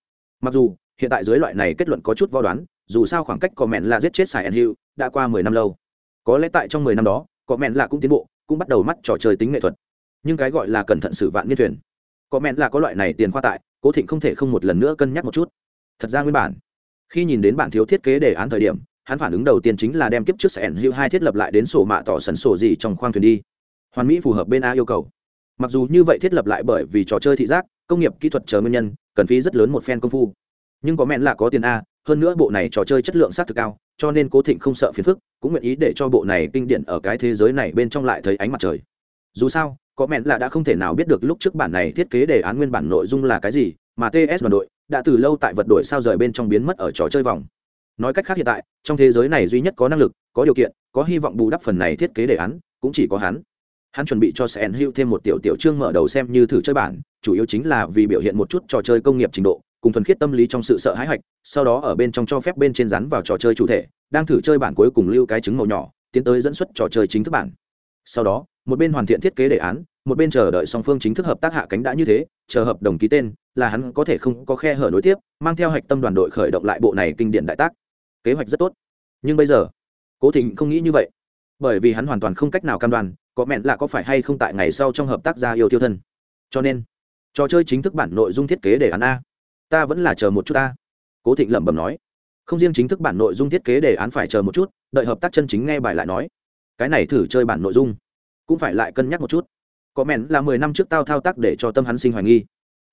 Mặc dù hiện tại dưới loại này kết luận có chút vo đoán, dù sao khoảng cách có mẹn là giết chết sài ăn hiu đã qua mười năm lâu. Có lẽ tại trong mười năm đó có mẹn là cũng tiến bộ, cũng bắt đầu mắt trò chơi tính nghệ thuật. Nhưng cái gọi là cẩn thận xử vạn niên thuyền. Có mẹn là có loại này tiền khoa tại, cố thịnh không thể không một lần nữa cân nhắc một chút. Thật ra nguyên bản, khi nhìn đến bản thiếu thiết kế đề án thời điểm, hắn phản ứng đầu tiên chính là đem kiếp trước sẽ ăn hữu hai thiết lập lại đến sổ mạ tỏ sần sổ gì trong khoang thuyền đi. Hoàn mỹ phù hợp bên a yêu cầu. Mặc dù như vậy thiết lập lại bởi vì trò chơi thị giác, công nghiệp kỹ thuật chờ nguyên nhân, cần phí rất lớn một phen công phu nhưng có mẹn là có tiền a, hơn nữa bộ này trò chơi chất lượng s á t thực cao, cho nên cố thịnh không sợ phiền phức, cũng nguyện ý để cho bộ này kinh điển ở cái thế giới này bên trong lại thấy ánh mặt trời. Dù sao, có mẹn là đã không thể nào biết được lúc trước bản này thiết kế đề án nguyên bản nội dung là cái gì, mà ts đoàn đội đã từ lâu tại vật đổi sao rời bên trong biến mất ở trò chơi vòng. Nói cách khác hiện tại, trong thế giới này duy nhất có năng lực, có điều kiện, có hy vọng bù đắp phần này thiết kế đề án, cũng chỉ có hắn. Hắn chuẩn bị cho sẻn hữu thêm một tiểu tiểu chương mở đầu xem như thử chơi bản, chủ yếu chính là vì biểu hiện một chút trò chơi công nghiệp trình độ cùng thuần khiết tâm lý trong sự sợ hãi hoạch, sau đó ở bên trong cho phép bên trên rắn vào trò chơi chủ thể, đang thử chơi bản cuối cùng lưu cái trứng màu nhỏ, tiến tới dẫn xuất trò chơi chính thức bản. Sau đó, một bên hoàn thiện thiết kế đề án, một bên chờ đợi song phương chính thức hợp tác hạ cánh đã như thế, chờ hợp đồng ký tên, là hắn có thể không có khe hở nối tiếp, mang theo hạch tâm đoàn đội khởi động lại bộ này kinh điển đại tác. Kế hoạch rất tốt. Nhưng bây giờ, cố thịnh không nghĩ như vậy. Bởi vì hắn hoàn toàn không cách nào cam đoan, có mẹn là có phải hay không tại ngày sau trong hợp tác gia yêu tiêu thân. Cho nên, trò chơi chính thức bản nội dung thiết kế đề án a ta vẫn là chờ một chút ta. Cố thịnh lẩm bẩm nói. Không riêng chính thức bản nội dung thiết kế đề án phải chờ một chút, đợi hợp tác chân chính nghe bài lại nói. Cái này thử chơi bản nội dung, cũng phải lại cân nhắc một chút. Có mẹn là mười năm trước tao thao tác để cho tâm hắn sinh hoài nghi.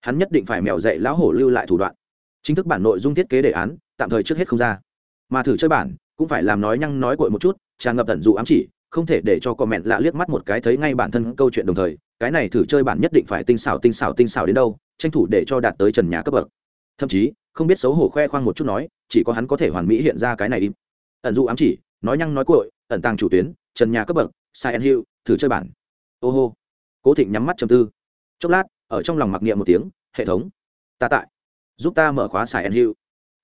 Hắn nhất định phải mèo dạy lão hổ lưu lại thủ đoạn. Chính thức bản nội dung thiết kế đề án, tạm thời trước hết không ra. Mà thử chơi bản, cũng phải làm nói nhăng nói cội một chút, tràn ngập tận dụ ám chỉ, không thể để cho comment lạ liếc mắt một cái thấy ngay bản thân câu chuyện đồng thời, cái này thử chơi bản nhất định phải tinh xảo tinh xảo tinh xảo đến đâu, tranh thủ để cho đạt tới trần nhà cấp bậc thậm chí không biết xấu hổ khoe khoang một chút nói, chỉ có hắn có thể hoàn mỹ hiện ra cái này im. Ẩn dụ ám chỉ, nói nhăng nói cội ẩn tàng chủ tuyến, trần nhà cấp bậc, sai and hiệu thử chơi bản. Ô hô. Cố thịnh nhắm mắt chầm tư. Chốc lát, ở trong lòng mặc niệm một tiếng, hệ thống, ta tại, giúp ta mở khóa sai and hiệu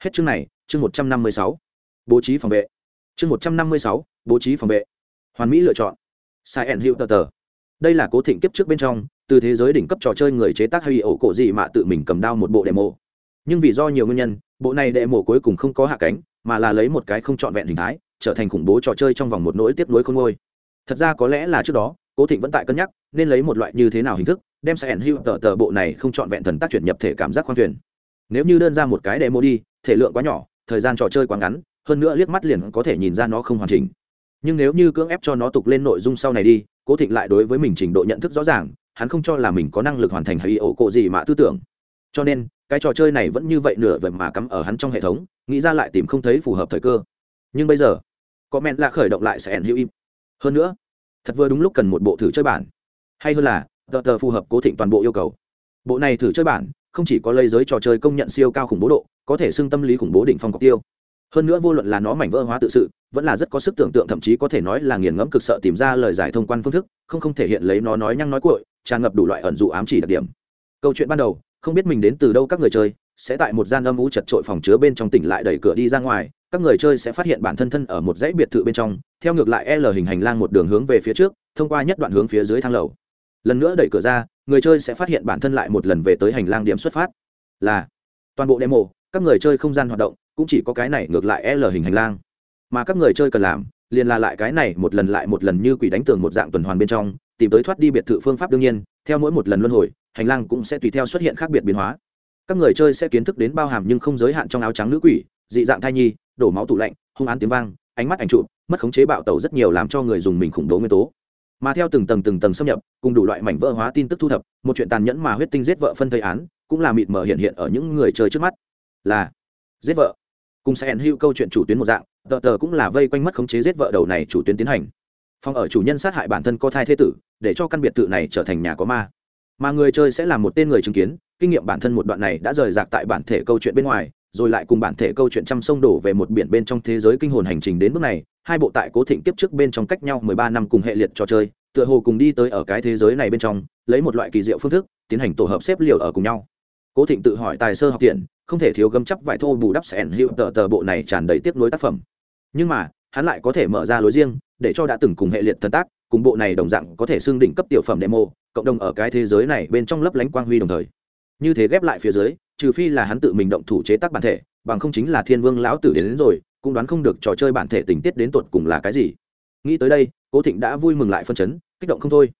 hết chương này, chương một trăm năm mươi sáu. Bố trí phòng vệ. Chương một trăm năm mươi sáu, bố trí phòng vệ. Hoàn mỹ lựa chọn. Sai and hiệu tờ tờ. Đây là cố thịnh kiếp trước bên trong, từ thế giới đỉnh cấp trò chơi người chế tác hay ổ cổ gì mà tự mình cầm đao một bộ demo nhưng vì do nhiều nguyên nhân, bộ này đệ mổ cuối cùng không có hạ cánh, mà là lấy một cái không trọn vẹn hình thái, trở thành khủng bố trò chơi trong vòng một nỗi tiếp nối không ngôi thật ra có lẽ là trước đó, cố thịnh vẫn tại cân nhắc, nên lấy một loại như thế nào hình thức, đem sẽ ẩn hữu tờ tờ bộ này không trọn vẹn thần tác chuyển nhập thể cảm giác khoang thuyền. Nếu như đơn ra một cái demo đi, thể lượng quá nhỏ, thời gian trò chơi quá ngắn, hơn nữa liếc mắt liền có thể nhìn ra nó không hoàn chỉnh. Nhưng nếu như cưỡng ép cho nó tục lên nội dung sau này đi, cố thịnh lại đối với mình trình độ nhận thức rõ ràng, hắn không cho là mình có năng lực hoàn thành hay ổ cộ gì mà tư tưởng. Cho nên cái trò chơi này vẫn như vậy nửa vậy mà cắm ở hắn trong hệ thống, nghĩ ra lại tìm không thấy phù hợp thời cơ. Nhưng bây giờ có men là khởi động lại sẽ ẩn hữu im. Hơn nữa, thật vừa đúng lúc cần một bộ thử chơi bản. Hay hơn là, tờ tờ phù hợp cố thịnh toàn bộ yêu cầu. Bộ này thử chơi bản, không chỉ có lấy giới trò chơi công nhận siêu cao khủng bố độ, có thể xưng tâm lý khủng bố đỉnh phong cọc tiêu. Hơn nữa vô luận là nó mảnh vỡ hóa tự sự, vẫn là rất có sức tưởng tượng thậm chí có thể nói là nghiền ngẫm cực sợ tìm ra lời giải thông quan phương thức, không không thể hiện lấy nó nói nhăng nói cuội, tràn ngập đủ loại ẩn dụ ám chỉ đặc điểm. Câu chuyện ban đầu không biết mình đến từ đâu các người chơi, sẽ tại một gian âm u chật trội phòng chứa bên trong tỉnh lại đẩy cửa đi ra ngoài, các người chơi sẽ phát hiện bản thân thân ở một dãy biệt thự bên trong, theo ngược lại l hình hành lang một đường hướng về phía trước, thông qua nhất đoạn hướng phía dưới thang lầu. Lần nữa đẩy cửa ra, người chơi sẽ phát hiện bản thân lại một lần về tới hành lang điểm xuất phát. Là, toàn bộ demo, các người chơi không gian hoạt động, cũng chỉ có cái này ngược lại l hình hành lang. Mà các người chơi cần làm, liền là lại cái này một lần lại một lần như quỷ đánh tường một dạng tuần hoàn bên trong, tìm tới thoát đi biệt thự phương pháp đương nhiên, theo mỗi một lần luân hồi hành lang cũng sẽ tùy theo xuất hiện khác biệt biến hóa. Các người chơi sẽ kiến thức đến bao hàm nhưng không giới hạn trong áo trắng nữ quỷ, dị dạng thai nhi, đổ máu tủ lạnh, hung án tiếng vang, ánh mắt ảnh trụ, mất khống chế bạo tẩu rất nhiều làm cho người dùng mình khủng bố nguyên tố. Mà theo từng tầng từng tầng xâm nhập, cùng đủ loại mảnh vỡ hóa tin tức thu thập, một chuyện tàn nhẫn mà huyết tinh giết vợ phân thây án, cũng là mịt mờ hiện hiện ở những người chơi trước mắt. Là, giết vợ. Cùng sẽ hữu câu chuyện chủ tuyến một dạng, tờ tờ cũng là vây quanh mất khống chế giết vợ đầu này chủ tuyến tiến hành. Phòng ở chủ nhân sát hại bản thân có thai thế tử, để cho căn biệt thự này trở thành nhà có ma mà người chơi sẽ là một tên người chứng kiến, kinh nghiệm bản thân một đoạn này đã rời rạc tại bản thể câu chuyện bên ngoài, rồi lại cùng bản thể câu chuyện trăm sông đổ về một biển bên trong thế giới kinh hồn hành trình đến bước này, hai bộ tại cố thịnh kiếp trước bên trong cách nhau mười ba năm cùng hệ liệt trò chơi, tựa hồ cùng đi tới ở cái thế giới này bên trong, lấy một loại kỳ diệu phương thức, tiến hành tổ hợp xếp liều ở cùng nhau. Cố thịnh tự hỏi tài sơ học tiện, không thể thiếu gấm chắc vải thô bù đắp sẻn hiệu tờ tờ bộ này tràn đầy tiếp nối tác phẩm. Nhưng mà, hắn lại có thể mở ra lối riêng, để cho đã từng cùng hệ liệt thần tác cùng bộ này đồng dạng có thể xưng đỉnh cấp tiểu phẩm demo cộng đồng ở cái thế giới này bên trong lấp lánh quang huy đồng thời. Như thế ghép lại phía dưới trừ phi là hắn tự mình động thủ chế tác bản thể bằng không chính là thiên vương lão tử đến, đến rồi cũng đoán không được trò chơi bản thể tình tiết đến tột cùng là cái gì. Nghĩ tới đây cố thịnh đã vui mừng lại phân chấn kích động không thôi.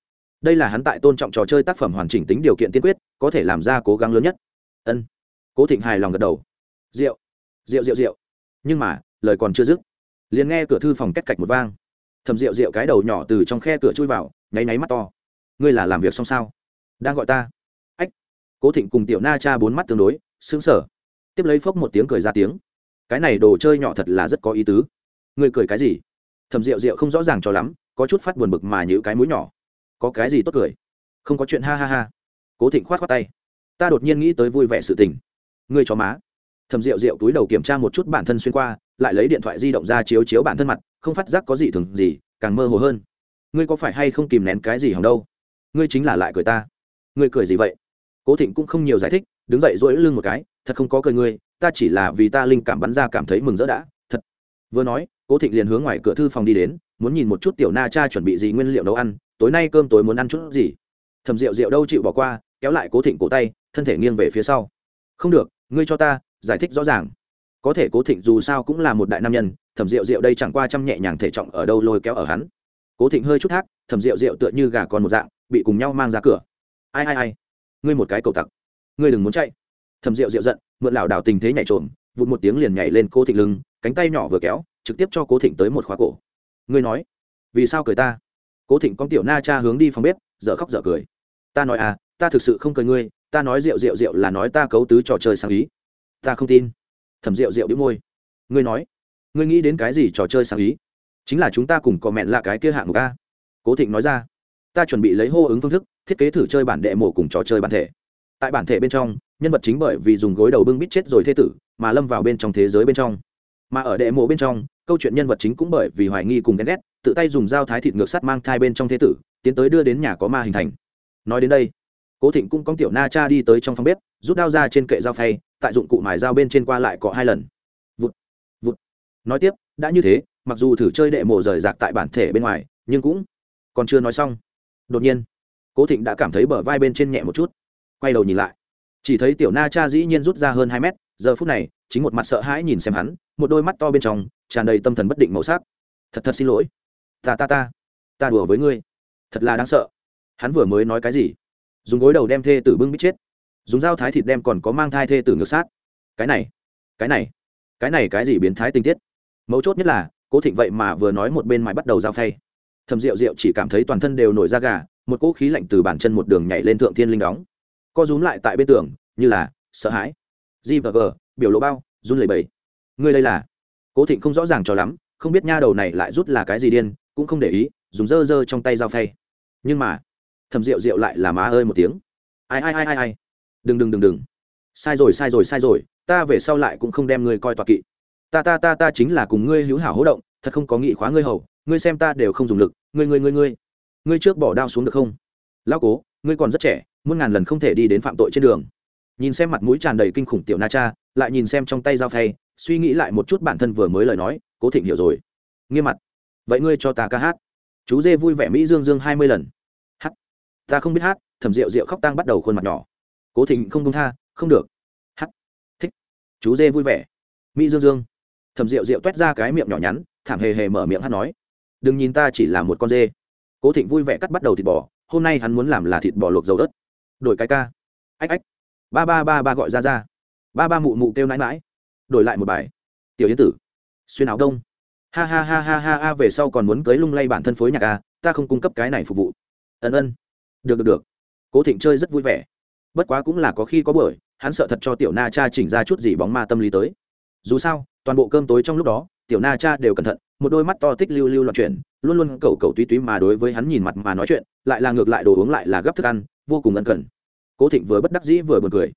Đây là hắn tại tôn trọng trò chơi tác phẩm hoàn chỉnh tính điều kiện tiên quyết có thể làm ra cố gắng lớn nhất. Ân. Cố thịnh hài lòng gật đầu. Rượu. Rượu rượu rượu. Nhưng mà lời còn chưa dứt. Liền nghe cửa thư phòng cách cạch một vang thầm rượu rượu cái đầu nhỏ từ trong khe cửa chui vào, nháy nháy mắt to. Ngươi là làm việc xong sao? Đang gọi ta. Ách. Cố thịnh cùng tiểu na cha bốn mắt tương đối xứng sở tiếp lấy phốc một tiếng cười ra tiếng. Cái này đồ chơi nhỏ thật là rất có ý tứ. Ngươi cười cái gì? Thầm rượu rượu không rõ ràng cho lắm, có chút phát buồn bực mà như cái mũi nhỏ. Có cái gì tốt cười? Không có chuyện ha ha ha. Cố thịnh khoát khoát tay. Ta đột nhiên nghĩ tới vui vẻ sự tình. Ngươi cho má thầm rượu rượu túi đầu kiểm tra một chút bản thân xuyên qua, lại lấy điện thoại di động ra chiếu chiếu bản thân mặt, không phát giác có gì thường gì, càng mơ hồ hơn. Ngươi có phải hay không kìm nén cái gì hỏng đâu? Ngươi chính là lại cười ta. Ngươi cười gì vậy? Cố thịnh cũng không nhiều giải thích, đứng dậy dỗi lưng một cái, thật không có cười ngươi, ta chỉ là vì ta linh cảm bắn ra cảm thấy mừng rỡ đã, thật. Vừa nói, cố thịnh liền hướng ngoài cửa thư phòng đi đến, muốn nhìn một chút tiểu na cha chuẩn bị gì nguyên liệu nấu ăn, tối nay cơm tối muốn ăn chút gì. Thầm rượu rượu đâu chịu bỏ qua, kéo lại cố thịnh cổ tay, thân thể nghiêng về phía sau. Không được, ngươi cho ta giải thích rõ ràng. Có thể cố thịnh dù sao cũng là một đại nam nhân, thẩm rượu rượu đây chẳng qua chăm nhẹ nhàng thể trọng ở đâu lôi kéo ở hắn. Cố thịnh hơi chút thác, thẩm rượu rượu tựa như gà con một dạng, bị cùng nhau mang ra cửa. Ai ai ai, ngươi một cái cầu tặc, ngươi đừng muốn chạy. Thẩm rượu rượu giận, mượn lảo đảo tình thế nhảy trộm, vụt một tiếng liền nhảy lên cố thịnh lưng, cánh tay nhỏ vừa kéo, trực tiếp cho cố thịnh tới một khóa cổ. Ngươi nói, vì sao cười ta? Cố thịnh con tiểu na cha hướng đi phòng bếp, dở khóc dở cười. Ta nói à ta thực sự không cười ngươi, ta nói rượu rượu rượu là nói ta cấu tứ trò chơi sáng ý ta không tin. Thẩm rượu rượu đĩu môi. Ngươi nói, ngươi nghĩ đến cái gì trò chơi sáng ý? Chính là chúng ta cùng cò mẹn là cái kia hạng mục a. Cố thịnh nói ra, ta chuẩn bị lấy hô ứng phương thức, thiết kế thử chơi bản đệ mổ cùng trò chơi bản thể. Tại bản thể bên trong, nhân vật chính bởi vì dùng gối đầu bưng bít chết rồi thê tử, mà lâm vào bên trong thế giới bên trong. Mà ở đệ mộ bên trong, câu chuyện nhân vật chính cũng bởi vì hoài nghi cùng ghen ghét, tự tay dùng dao thái thịt ngược sắt mang thai bên trong thế tử, tiến tới đưa đến nhà có ma hình thành. Nói đến đây cố thịnh cũng có tiểu na cha đi tới trong phòng bếp, rút đao ra trên kệ dao phay, tại dụng cụ mài dao bên trên qua lại cọ hai lần. Vụt vụt. Nói tiếp, đã như thế, mặc dù thử chơi đệ mộ rời rạc tại bản thể bên ngoài, nhưng cũng còn chưa nói xong. Đột nhiên, cố thịnh đã cảm thấy bờ vai bên trên nhẹ một chút. Quay đầu nhìn lại, chỉ thấy tiểu na cha dĩ nhiên rút ra hơn hai mét, giờ phút này, chính một mặt sợ hãi nhìn xem hắn, một đôi mắt to bên trong, tràn đầy tâm thần bất định màu sắc. Thật thật xin lỗi. Ta ta ta ta đùa với ngươi. Thật là đáng sợ. Hắn vừa mới nói cái gì? Dùng gối đầu đem thê tử bưng bít chết. Dùng dao thái thịt đem còn có mang thai thê tử ngược sát. Cái này cái này cái này cái gì biến thái tình tiết? Mấu chốt nhất là, cố thịnh vậy mà vừa nói một bên mãi bắt đầu giao phay. Thầm rượu rượu chỉ cảm thấy toàn thân đều nổi da gà, một cỗ khí lạnh từ bàn chân một đường nhảy lên thượng thiên linh đóng. Co rúm lại tại bên tường, như là sợ hãi. G và g, biểu lộ bao, run lẩy bẩy. Ngươi đây là? Cố thịnh không rõ ràng cho lắm, không biết nha đầu này lại rút là cái gì điên, cũng không để ý, dùng dơ dơ trong tay dao phay. Nhưng mà thầm rượu rượu lại là má ơi một tiếng. Ai ai ai ai ai? Đừng đừng đừng đừng. Sai rồi sai rồi sai rồi. Ta về sau lại cũng không đem ngươi coi tọa kỵ. Ta ta ta ta chính là cùng ngươi hữu hảo hỗ động, thật không có nghị khóa ngươi hầu. Ngươi xem ta đều không dùng lực. Ngươi ngươi ngươi ngươi. Ngươi trước bỏ đao xuống được không? Lão cố, ngươi còn rất trẻ, muôn ngàn lần không thể đi đến phạm tội trên đường. Nhìn xem mặt mũi tràn đầy kinh khủng tiểu na cha, lại nhìn xem trong tay dao thay suy nghĩ lại một chút bản thân vừa mới lời nói, cố thịnh hiểu rồi. Nghiêm mặt. Vậy ngươi cho ta ca hát. Chú dê vui vẻ mỹ dương dương hai mươi lần ta không biết hát thầm rượu rượu khóc tang bắt đầu khuôn mặt nhỏ. Cố thịnh không công tha, không được. Hát. Thích. Chú dê vui vẻ. Mỹ dương dương. Thầm rượu rượu t u é t ra cái miệng nhỏ nhắn, thảm hề hề mở miệng hát nói. Đừng nhìn ta chỉ là một con dê. Cố thịnh vui vẻ cắt bắt đầu thịt bò, hôm nay hắn muốn làm là thịt bò luộc dầu đất đổi cái ca. Ách ách. Ba ba ba ba gọi ra ra. Ba ba mụ mụ kêu nãi mãi đổi lại một bài. Tiểu yến tử. Xuyên áo đông. Ha ha ha ha ha ha, về sau còn muốn cưới lung lay bản thân phối nhạc a ta không cung cấp cái này phục vụ. Ân ân được được được. Cố thịnh chơi rất vui vẻ. Bất quá cũng là có khi có buổi, hắn sợ thật cho tiểu na cha chỉnh ra chút gì bóng ma tâm lý tới. Dù sao, toàn bộ cơm tối trong lúc đó, tiểu na cha đều cẩn thận, một đôi mắt to tích lưu lưu loạn chuyển, luôn luôn cầu cầu túy túy mà đối với hắn nhìn mặt mà nói chuyện, lại là ngược lại đồ uống lại là gấp thức ăn, vô cùng ân cần. Cố thịnh vừa bất đắc dĩ vừa b u ồ n cười.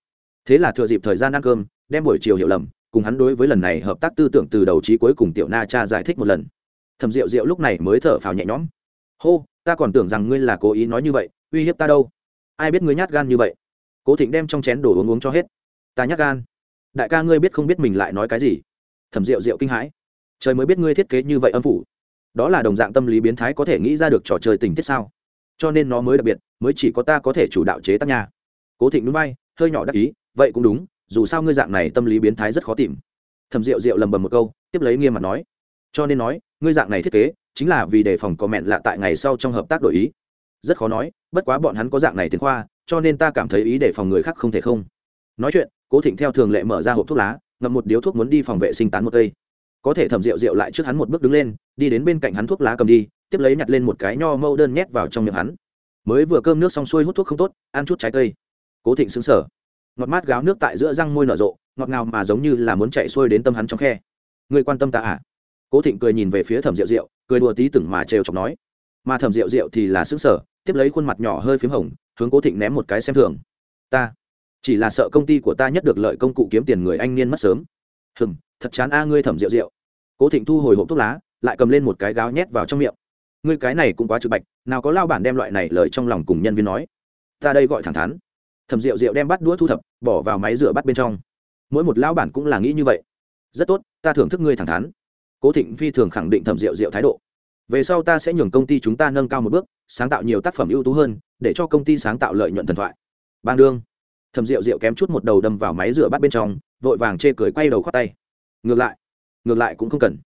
Thế là thừa dịp thời gian ăn cơm, đem buổi chiều hiểu lầm, cùng hắn đối với lần này hợp tác tư tưởng từ đầu trí cuối cùng tiểu na cha giải thích một lần. Thầm rượu rượu lúc này mới thở phào nhẹ nhõm. Hô, ta còn tưởng rằng ngươi là cố ý nói như vậy uy hiếp ta đâu? Ai biết ngươi nhát gan như vậy? Cố thịnh đem trong chén đồ uống uống cho hết. Ta nhát gan. Đại ca ngươi biết không biết mình lại nói cái gì? Thẩm rượu rượu kinh hãi. Trời mới biết ngươi thiết kế như vậy âm phủ. Đó là đồng dạng tâm lý biến thái có thể nghĩ ra được trò chơi tình tiết sao? Cho nên nó mới đặc biệt, mới chỉ có ta có thể chủ đạo chế tác nhà. cố thịnh núi bay hơi nhỏ đắc ý, vậy cũng đúng, dù sao ngươi dạng này tâm lý biến thái rất khó tìm. Thầm rượu rượu lầm bầm một câu, tiếp lấy nghiêm mặt nói. Cho nên nói, ngươi dạng này thiết kế, chính là vì đề phòng có mẹn lạ tại ngày sau trong hợp tác đổi ý rất khó nói, bất quá bọn hắn có dạng này tiền khoa, cho nên ta cảm thấy ý để phòng người khác không thể không. Nói chuyện, cố thịnh theo thường lệ mở ra hộp thuốc lá, ngậm một điếu thuốc muốn đi phòng vệ sinh tán một cây. Có thể thẩm rượu rượu lại trước hắn một bước đứng lên, đi đến bên cạnh hắn thuốc lá cầm đi, tiếp lấy nhặt lên một cái nho mâu đơn nhét vào trong miệng hắn. Mới vừa cơm nước xong xuôi hút thuốc không tốt, ăn chút trái cây. Cố thịnh xứng sở ngọt mát gáo nước tại giữa răng môi nở rộ, ngọt ngào mà giống như là muốn chạy xuôi đến tâm hắn trong khe. Người quan tâm ta à? Cố thịnh cười nhìn về phía thẩm rượu rượu, cười đùa tí từng mà trêu chọc nói. Mà thẩm rượu rượu thì là xứng sở tiếp lấy khuôn mặt nhỏ hơi p h í m hồng, hướng cố thịnh ném một cái xem thường. Ta, chỉ là sợ công ty của ta nhất được lợi công cụ kiếm tiền người anh niên mất sớm. Hừm, thật chán a, ngươi thẩm rượu rượu. Cố thịnh thu hồi hộp thuốc lá, lại cầm lên một cái gáo nhét vào trong miệng. Ngươi cái này cũng quá trực bạch, nào có lao bản đem loại này lời trong lòng cùng nhân viên nói. Ta đây gọi thẳng thắn. Thẩm rượu rượu đem bắt đũa thu thập, bỏ vào máy rửa bắt bên trong. Mỗi một lao bản cũng là nghĩ như vậy. Rất tốt, ta thưởng thức ngươi thẳng thắn. Cố thịnh phi thường khẳng định thẩm rượu rượu thái độ về sau ta sẽ nhường công ty chúng ta nâng cao một bước, sáng tạo nhiều tác phẩm ưu tú hơn, để cho công ty sáng tạo lợi nhuận thần thoại. Bang đương. Thầm rượu rượu kém chút một đầu đâm vào máy rửa bát bên trong, vội vàng chê cười quay đầu khoát tay. Ngược lại ngược lại cũng không cần.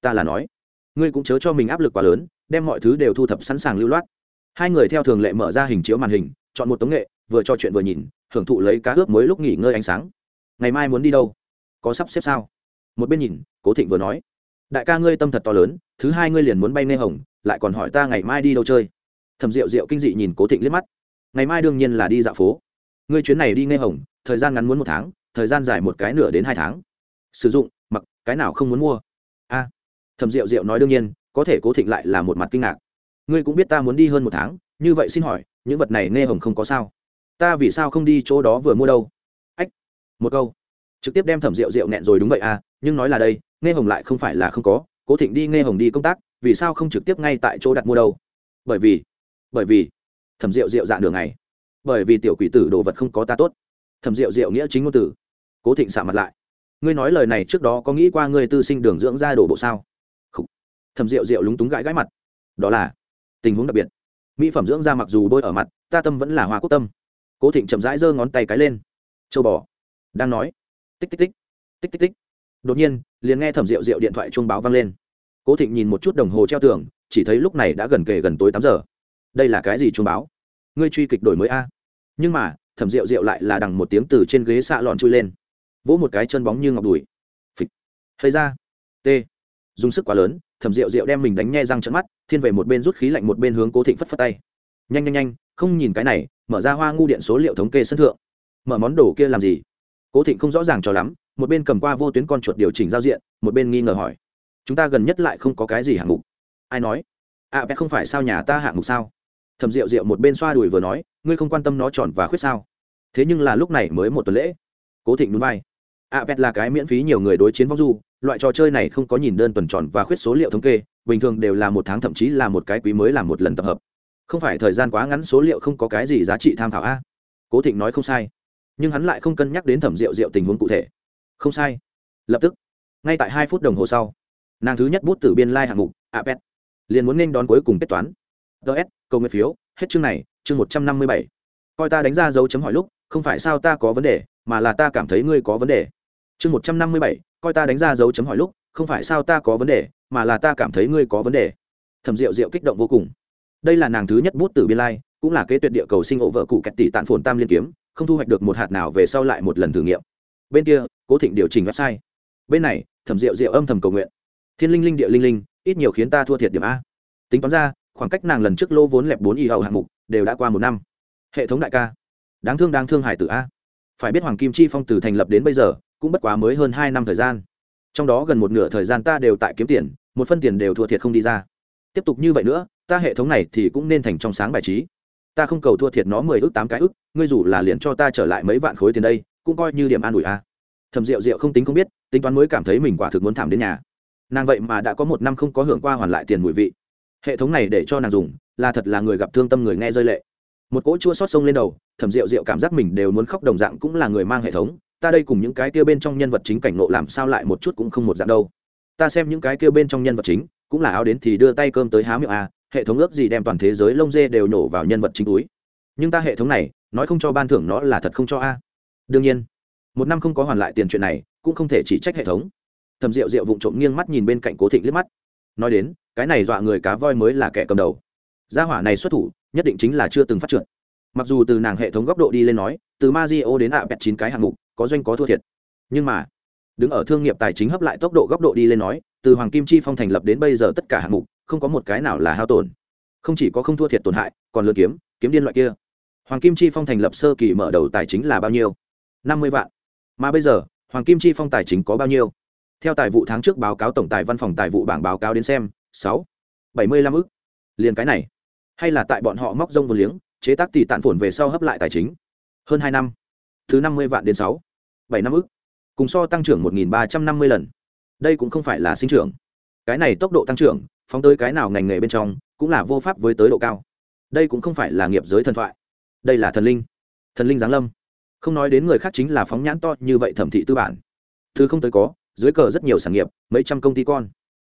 Ta là nói, ngươi cũng chớ cho mình áp lực quá lớn, đem mọi thứ đều thu thập sẵn sàng lưu loát. Hai người theo thường lệ mở ra hình chiếu màn hình, chọn một tống nghệ, vừa trò chuyện vừa nhìn, hưởng thụ lấy cá ướp mới lúc nghỉ ngơi ánh sáng. Ngày mai muốn đi đâu? Có sắp xếp sao? Một bên nhìn, cố thịnh vừa nói đại ca ngươi tâm thật to lớn thứ hai ngươi liền muốn bay nghe hồng lại còn hỏi ta ngày mai đi đâu chơi. Thầm rượu rượu kinh dị nhìn cố thịnh liếc mắt. Ngày mai đương nhiên là đi dạo phố. Ngươi chuyến này đi nghe hồng thời gian ngắn muốn một tháng thời gian dài một cái nửa đến hai tháng. Sử dụng mặc cái nào không muốn mua? A. À, thầm rượu rượu nói đương nhiên có thể cố thịnh lại là một mặt kinh ngạc. Ngươi cũng biết ta muốn đi hơn một tháng như vậy xin hỏi những vật này nghe hồng không có sao? Ta vì sao không đi chỗ đó vừa mua đâu? Ách một câu. Trực tiếp đem thẩm rượu rượu nghẹn rồi đúng vậy à nhưng nói là đây nghe hồng lại không phải là không có, cố thịnh đi nghe hồng đi công tác, vì sao không trực tiếp ngay tại chỗ đặt mua đâu? Bởi vì bởi vì, thẩm rượu rượu dạ đường này. Bởi vì tiểu quỷ tử đồ vật không có ta tốt. Thẩm rượu rượu nghĩa chính ngôn tử cố thịnh xả mặt lại. Ngươi nói lời này trước đó có nghĩ qua ngươi tư sinh đường dưỡng ra đổ bộ sao? Thẩm rượu rượu lúng túng gãi gãi mặt. Đó là tình huống đặc biệt. Mỹ phẩm dưỡng da mặc dù bôi ở mặt, ta tâm vẫn là hoa quốc tâm. Cố thịnh chậm rãi giơ ngón tay cái lên. Châu bò. Đang nói. Tích tích tích. Tích tích tích. Đột nhiên liền nghe thẩm rượu rượu điện thoại chuông báo vang lên. Cố thịnh nhìn một chút đồng hồ treo tường, chỉ thấy lúc này đã gần kề gần tối tám giờ. Đây là cái gì chuông báo? Ngươi truy kịch đổi mới a. Nhưng mà, thẩm rượu rượu lại là đằng một tiếng từ trên ghế xạ lọn chui lên. Vỗ một cái chân bóng như ngọc đùi. Phịch. Hay ra. T. Dùng sức quá lớn, thẩm rượu rượu đem mình đánh nhe răng trận mắt, thiên về một bên rút khí lạnh một bên hướng cố thịnh phất phất tay. Nhanh nhanh nhanh, không nhìn cái này, mở ra hoa ngu điện số liệu thống kê sân thượng. Mở món đồ kia làm gì? Cố thịnh không rõ ràng cho lắm một bên cầm qua vô tuyến con chuột điều chỉnh giao diện, một bên nghi ngờ hỏi, chúng ta gần nhất lại không có cái gì hạng mục? Ai nói à bé không phải sao nhà ta hạng mục sao? Thầm rượu rượu một bên xoa đùi vừa nói, ngươi không quan tâm nó tròn và khuyết sao? Thế nhưng là lúc này mới một tuần lễ. Cố thịnh núi vai à bé là cái miễn phí nhiều người đối chiến vong du, loại trò chơi này không có nhìn đơn tuần tròn và khuyết số liệu thống kê, bình thường đều là một tháng thậm chí là một cái quý mới làm một lần tập hợp. Không phải thời gian quá ngắn số liệu không có cái gì giá trị tham khảo a? Cố thịnh nói không sai, nhưng hắn lại không cân nhắc đến thẩm rượu rượu tình huống cụ thể không sai. Lập tức, ngay tại hai phút đồng hồ sau, nàng thứ nhất bút từ biên lai、like、hạng mục, apet, liền muốn nên đón cuối cùng kết toán. Ts câu nguyện phiếu, hết chương này, chương một trăm năm mươi bảy. Coi ta đánh ra dấu chấm hỏi lúc, không phải sao ta có vấn đề, mà là ta cảm thấy ngươi có vấn đề. Chương một trăm năm mươi bảy, coi ta đánh ra dấu chấm hỏi lúc, không phải sao ta có vấn đề, mà là ta cảm thấy ngươi có vấn đề. Thầm rượu rượu kích động vô cùng. Đây là nàng thứ nhất bút từ biên lai, cũng là kế tuyệt địa cầu sinh ổ vợ cụ kẹt tỷ tạn phồn tam liên kiếm, không thu hoạch được một hạt nào về sau lại một lần thử nghiệm. Bên kia cố thịnh điều chỉnh website. Bên này, thẩm rượu rượu âm thầm cầu nguyện. Thiên linh linh địa linh linh, ít nhiều khiến ta thua thiệt điểm a. Tính toán ra, khoảng cách nàng lần trước lô vốn lẹp bốn y hậu hạng mục đều đã qua một năm. Hệ thống đại ca. Đáng thương đáng thương hải tử a. Phải biết hoàng kim chi phong từ thành lập đến bây giờ, cũng bất quá mới hơn hai năm thời gian. Trong đó gần một nửa thời gian ta đều tại kiếm tiền, một phân tiền đều thua thiệt không đi ra. Tiếp tục như vậy nữa, ta hệ thống này thì cũng nên thành trong sáng bài trí. Ta không cầu thua thiệt nó mười ước tám cái ước, ngươi dù là liền cho ta trở lại mấy vạn khối tiền đây, cũng coi như điểm an ủi a thầm rượu rượu không tính không biết, tính toán mới cảm thấy mình quả thực muốn thảm đến nhà. Nàng vậy mà đã có một năm không có hưởng qua hoàn lại tiền mùi vị. Hệ thống này để cho nàng dùng, là thật là người gặp thương tâm người nghe rơi lệ. Một cỗ chua xót sông lên đầu, thầm rượu rượu cảm giác mình đều muốn khóc đồng dạng cũng là người mang hệ thống, ta đây cùng những cái kia bên trong nhân vật chính cảnh nộ làm sao lại một chút cũng không một dạng đâu. Ta xem những cái kia bên trong nhân vật chính, cũng là áo đến thì đưa tay cơm tới há miệng à hệ thống ước gì đem toàn thế giới lông dê đều nổ vào nhân vật chính túi. Nhưng ta hệ thống này, nói không cho ban thưởng nó là thật không cho a. Đương nhiên một năm không có hoàn lại tiền chuyện này, cũng không thể chỉ trách hệ thống. Thầm rượu rượu vụng trộm nghiêng mắt nhìn bên cạnh cố thịnh liếc mắt. Nói đến, cái này dọa người cá voi mới là kẻ cầm đầu. Gia hỏa này xuất thủ, nhất định chính là chưa từng phát triển mặc dù từ nàng hệ thống góc độ đi lên nói, từ ma di o đến ạ bẹt chín cái hạng mục, có doanh có thua thiệt. Nhưng mà, đứng ở thương nghiệp tài chính hấp lại tốc độ góc độ đi lên nói, từ hoàng kim chi phong thành lập đến bây giờ tất cả hạng mục, không có một cái nào là hao tổn. Không chỉ có không thua thiệt tổn hại, còn lừa kiếm kiếm điên loại kia. Hoàng kim chi phong thành lập sơ kỳ mở đầu tài chính là bao nhiêu? năm mươi vạn mà bây giờ, hoàng kim chi phong tài chính có bao nhiêu? Theo tài vụ tháng trước báo cáo tổng tài văn phòng tài vụ bảng báo cáo đến xem, sáu, bảy mươi lăm ức. Liền cái này. Hay là tại bọn họ móc rông vô liếng, chế tác tỷ tạn phổn về sau hấp lại tài chính. Hơn hai năm. Thứ năm mươi vạn đến sáu, bảy năm ức. Cùng so tăng trưởng một nghìn ba trăm năm mươi lần. Đây cũng không phải là sinh trưởng. Cái này tốc độ tăng trưởng, phóng tới cái nào ngành nghề bên trong, cũng là vô pháp với tới độ cao. Đây cũng không phải là nghiệp giới thần thoại. Đây là thần linh. Thần linh giáng lâm không nói đến người khác chính là phóng nhãn to như vậy thẩm thị tư bản. Thứ không tới có, dưới cờ rất nhiều sản nghiệp, mấy trăm công ty con.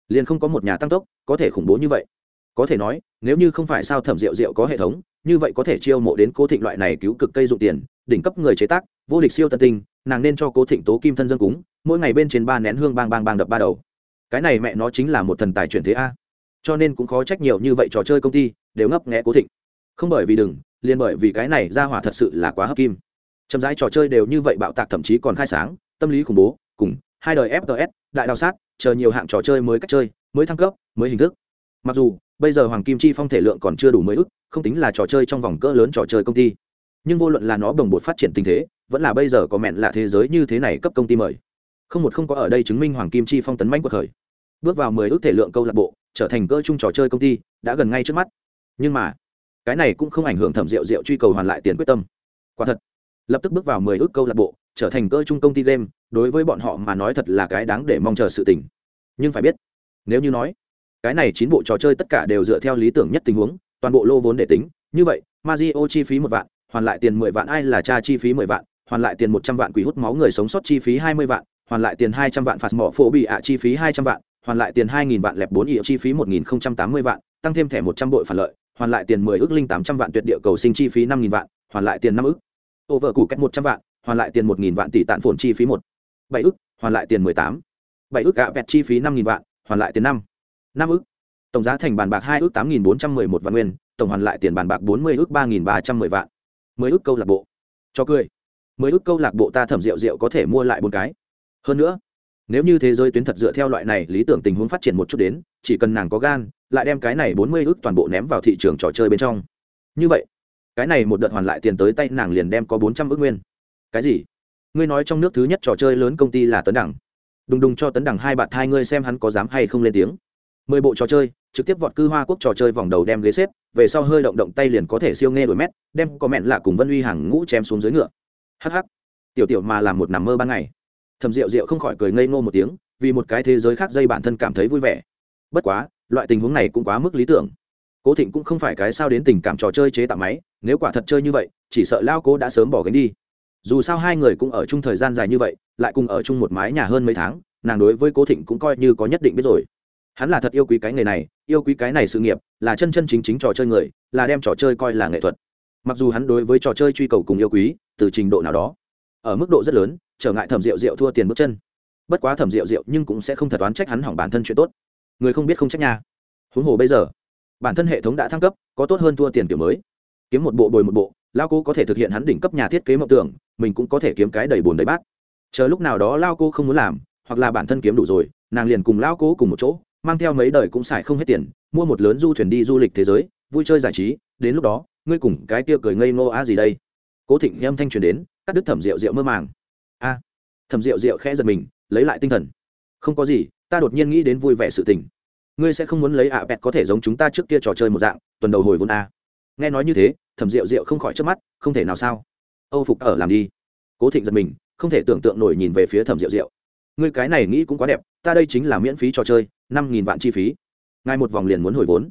Liền không có một nhà tăng tốc, có thể khủng bố như vậy. Có thể nói, nếu như không phải sao thẩm rượu rượu có hệ thống, như vậy có thể chiêu mộ đến cố thịnh loại này cứu cực cây dụng tiền, đỉnh cấp người chế tác, vô địch siêu tân tinh, nàng nên cho cố thịnh tố kim thân dân cúng, mỗi ngày bên trên ba nén hương bang bang bang đập ba đầu. Cái này mẹ nó chính là một thần tài chuyển thế a. Cho nên cũng khó trách nhiều như vậy trò chơi công ty, đều ngấp nghẽ cố thịnh. Không bởi vì đừng, liền bởi vì cái này ra hỏa thật sự là quá hấp kim chậm rãi trò chơi đều như vậy bạo tạc thậm chí còn khai sáng, tâm lý khủng bố, cùng hai đời fts đại đào sát, chờ nhiều hạng trò chơi mới cách chơi, mới thăng cấp, mới hình thức. Mặc dù, bây giờ hoàng kim chi phong thể lượng còn chưa đủ mới ức, không tính là trò chơi trong vòng cỡ lớn trò chơi công ty. Nhưng vô luận là nó bồng bột phát triển tình thế, vẫn là bây giờ có mẹn là thế giới như thế này cấp công ty mời. Không một không có ở đây chứng minh hoàng kim chi phong tấn manh cuộc khởi. Bước vào mười ước thể lượng câu lạc bộ, trở thành cỡ chung trò chơi công ty, đã gần ngay trước mắt. Nhưng mà, cái này cũng không ảnh hưởng thẩm rượu rượu truy cầu hoàn lại tiền quyết tâm. Quả thật lập tức bước vào mười ước câu lạc bộ, trở thành cỡ trung công ty game, đối với bọn họ mà nói thật là cái đáng để mong chờ sự tình. Nhưng phải biết, nếu như nói, cái này chín bộ trò chơi tất cả đều dựa theo lý tưởng nhất tình huống, toàn bộ lô vốn để tính, như vậy Mazio chi phí một vạn, hoàn lại tiền mười vạn, ai là cha chi phí mười vạn, hoàn lại tiền một trăm vạn quỷ hút máu người sống sót chi phí hai mươi vạn, hoàn lại tiền hai trăm vạn phạt mỏ phổ bị ạ chi phí hai trăm vạn, hoàn lại tiền hai nghìn vạn lẹp bốn ỉa chi phí một nghìn tám mươi vạn, tăng thêm thẻ một trăm bội phản lợi, hoàn lại tiền mười ước linh tám trăm vạn tuyệt địa cầu sinh chi phí năm nghìn vạn, hoàn lại tiền năm ước ô vợ củ cách một trăm vạn, hoàn lại tiền một nghìn vạn tỷ tạn phồn chi phí một. Bảy ước hoàn lại tiền mười tám. Bảy ước gạ vẹt chi phí năm nghìn vạn, hoàn lại tiền năm. Năm ước tổng giá thành bàn bạc hai ước tám nghìn bốn trăm mười một vạn nguyên, tổng hoàn lại tiền bàn bạc bốn mươi ước ba nghìn ba trăm mười vạn. Mười ước câu lạc bộ. Cho cười. Mười ước câu lạc bộ ta thẩm rượu rượu có thể mua lại bốn cái. Hơn nữa, nếu như thế giới tuyến thật dựa theo loại này, lý tưởng tình huống phát triển một chút đến, chỉ cần nàng có gan, lại đem cái này bốn mươi ước toàn bộ ném vào thị trường trò chơi bên trong. Như vậy cái này một đợt hoàn lại tiền tới tay nàng liền đem có bốn trăm ước nguyên. Cái gì? Ngươi nói trong nước thứ nhất trò chơi lớn công ty là tấn đẳng đùng đùng cho tấn đẳng hai bạn hai ngươi xem hắn có dám hay không lên tiếng. Mười bộ trò chơi, trực tiếp vọt cư hoa quốc trò chơi vòng đầu đem ghế xếp, về sau hơi động động tay liền có thể siêu nghe đổi mét, đem có mẹn lạ cùng vân uy hàng ngũ chém xuống dưới ngựa. Hh tiểu tiểu mà làm một nằm mơ ban ngày. Thầm rượu rượu không khỏi cười ngây ngô một tiếng, vì một cái thế giới khác dây bản thân cảm thấy vui vẻ. Bất quá, loại tình huống này cũng quá mức lý tưởng. Cố thịnh cũng không phải cái sao đến tình cảm trò chơi chế tạo máy nếu quả thật chơi như vậy, chỉ sợ lao cố đã sớm bỏ gánh đi. Dù sao hai người cũng ở chung thời gian dài như vậy, lại cùng ở chung một mái nhà hơn mấy tháng, nàng đối với cố thịnh cũng coi như có nhất định biết rồi. Hắn là thật yêu quý cái nghề này, yêu quý cái này sự nghiệp, là chân chân chính chính trò chơi người, là đem trò chơi coi là nghệ thuật. Mặc dù hắn đối với trò chơi truy cầu cùng yêu quý, từ trình độ nào đó, ở mức độ rất lớn, trở ngại thẩm rượu rượu thua tiền bước chân. Bất quá thẩm rượu rượu nhưng cũng sẽ không thật oán trách hắn hỏng bản thân chuyện tốt. Người không biết không trách nha. Huống hồ bây giờ, bản thân hệ thống đã thăng cấp, có tốt hơn thua tiền kiểu mới kiếm một bộ bồi một bộ, lao cô có thể thực hiện hắn đỉnh cấp nhà thiết kế mộng tưởng, mình cũng có thể kiếm cái đầy bùn đầy bát. Chờ lúc nào đó lao cô không muốn làm, hoặc là bản thân kiếm đủ rồi, nàng liền cùng lao cô cùng một chỗ, mang theo mấy đời cũng xài không hết tiền, mua một lớn du thuyền đi du lịch thế giới, vui chơi giải trí, đến lúc đó, ngươi cùng cái kia cười ngây ngô á gì đây? Cố thịnh âm thanh truyền đến, cắt đứt thẩm rượu rượu mơ màng. A, thẩm rượu rượu khẽ giật mình, lấy lại tinh thần. Không có gì, ta đột nhiên nghĩ đến vui vẻ sự tình. Ngươi sẽ không muốn lấy ạ bẹt có thể giống chúng ta trước kia trò chơi một dạng, tuần đầu hồi vốn a nghe nói như thế, thẩm rượu rượu không khỏi trước mắt, không thể nào sao? Âu phục ở làm đi. Cố thịnh giật mình, không thể tưởng tượng nổi nhìn về phía thẩm rượu rượu ngươi cái này nghĩ cũng quá đẹp, ta đây chính là miễn phí trò chơi, năm nghìn vạn chi phí. Ngay một vòng liền muốn hồi vốn.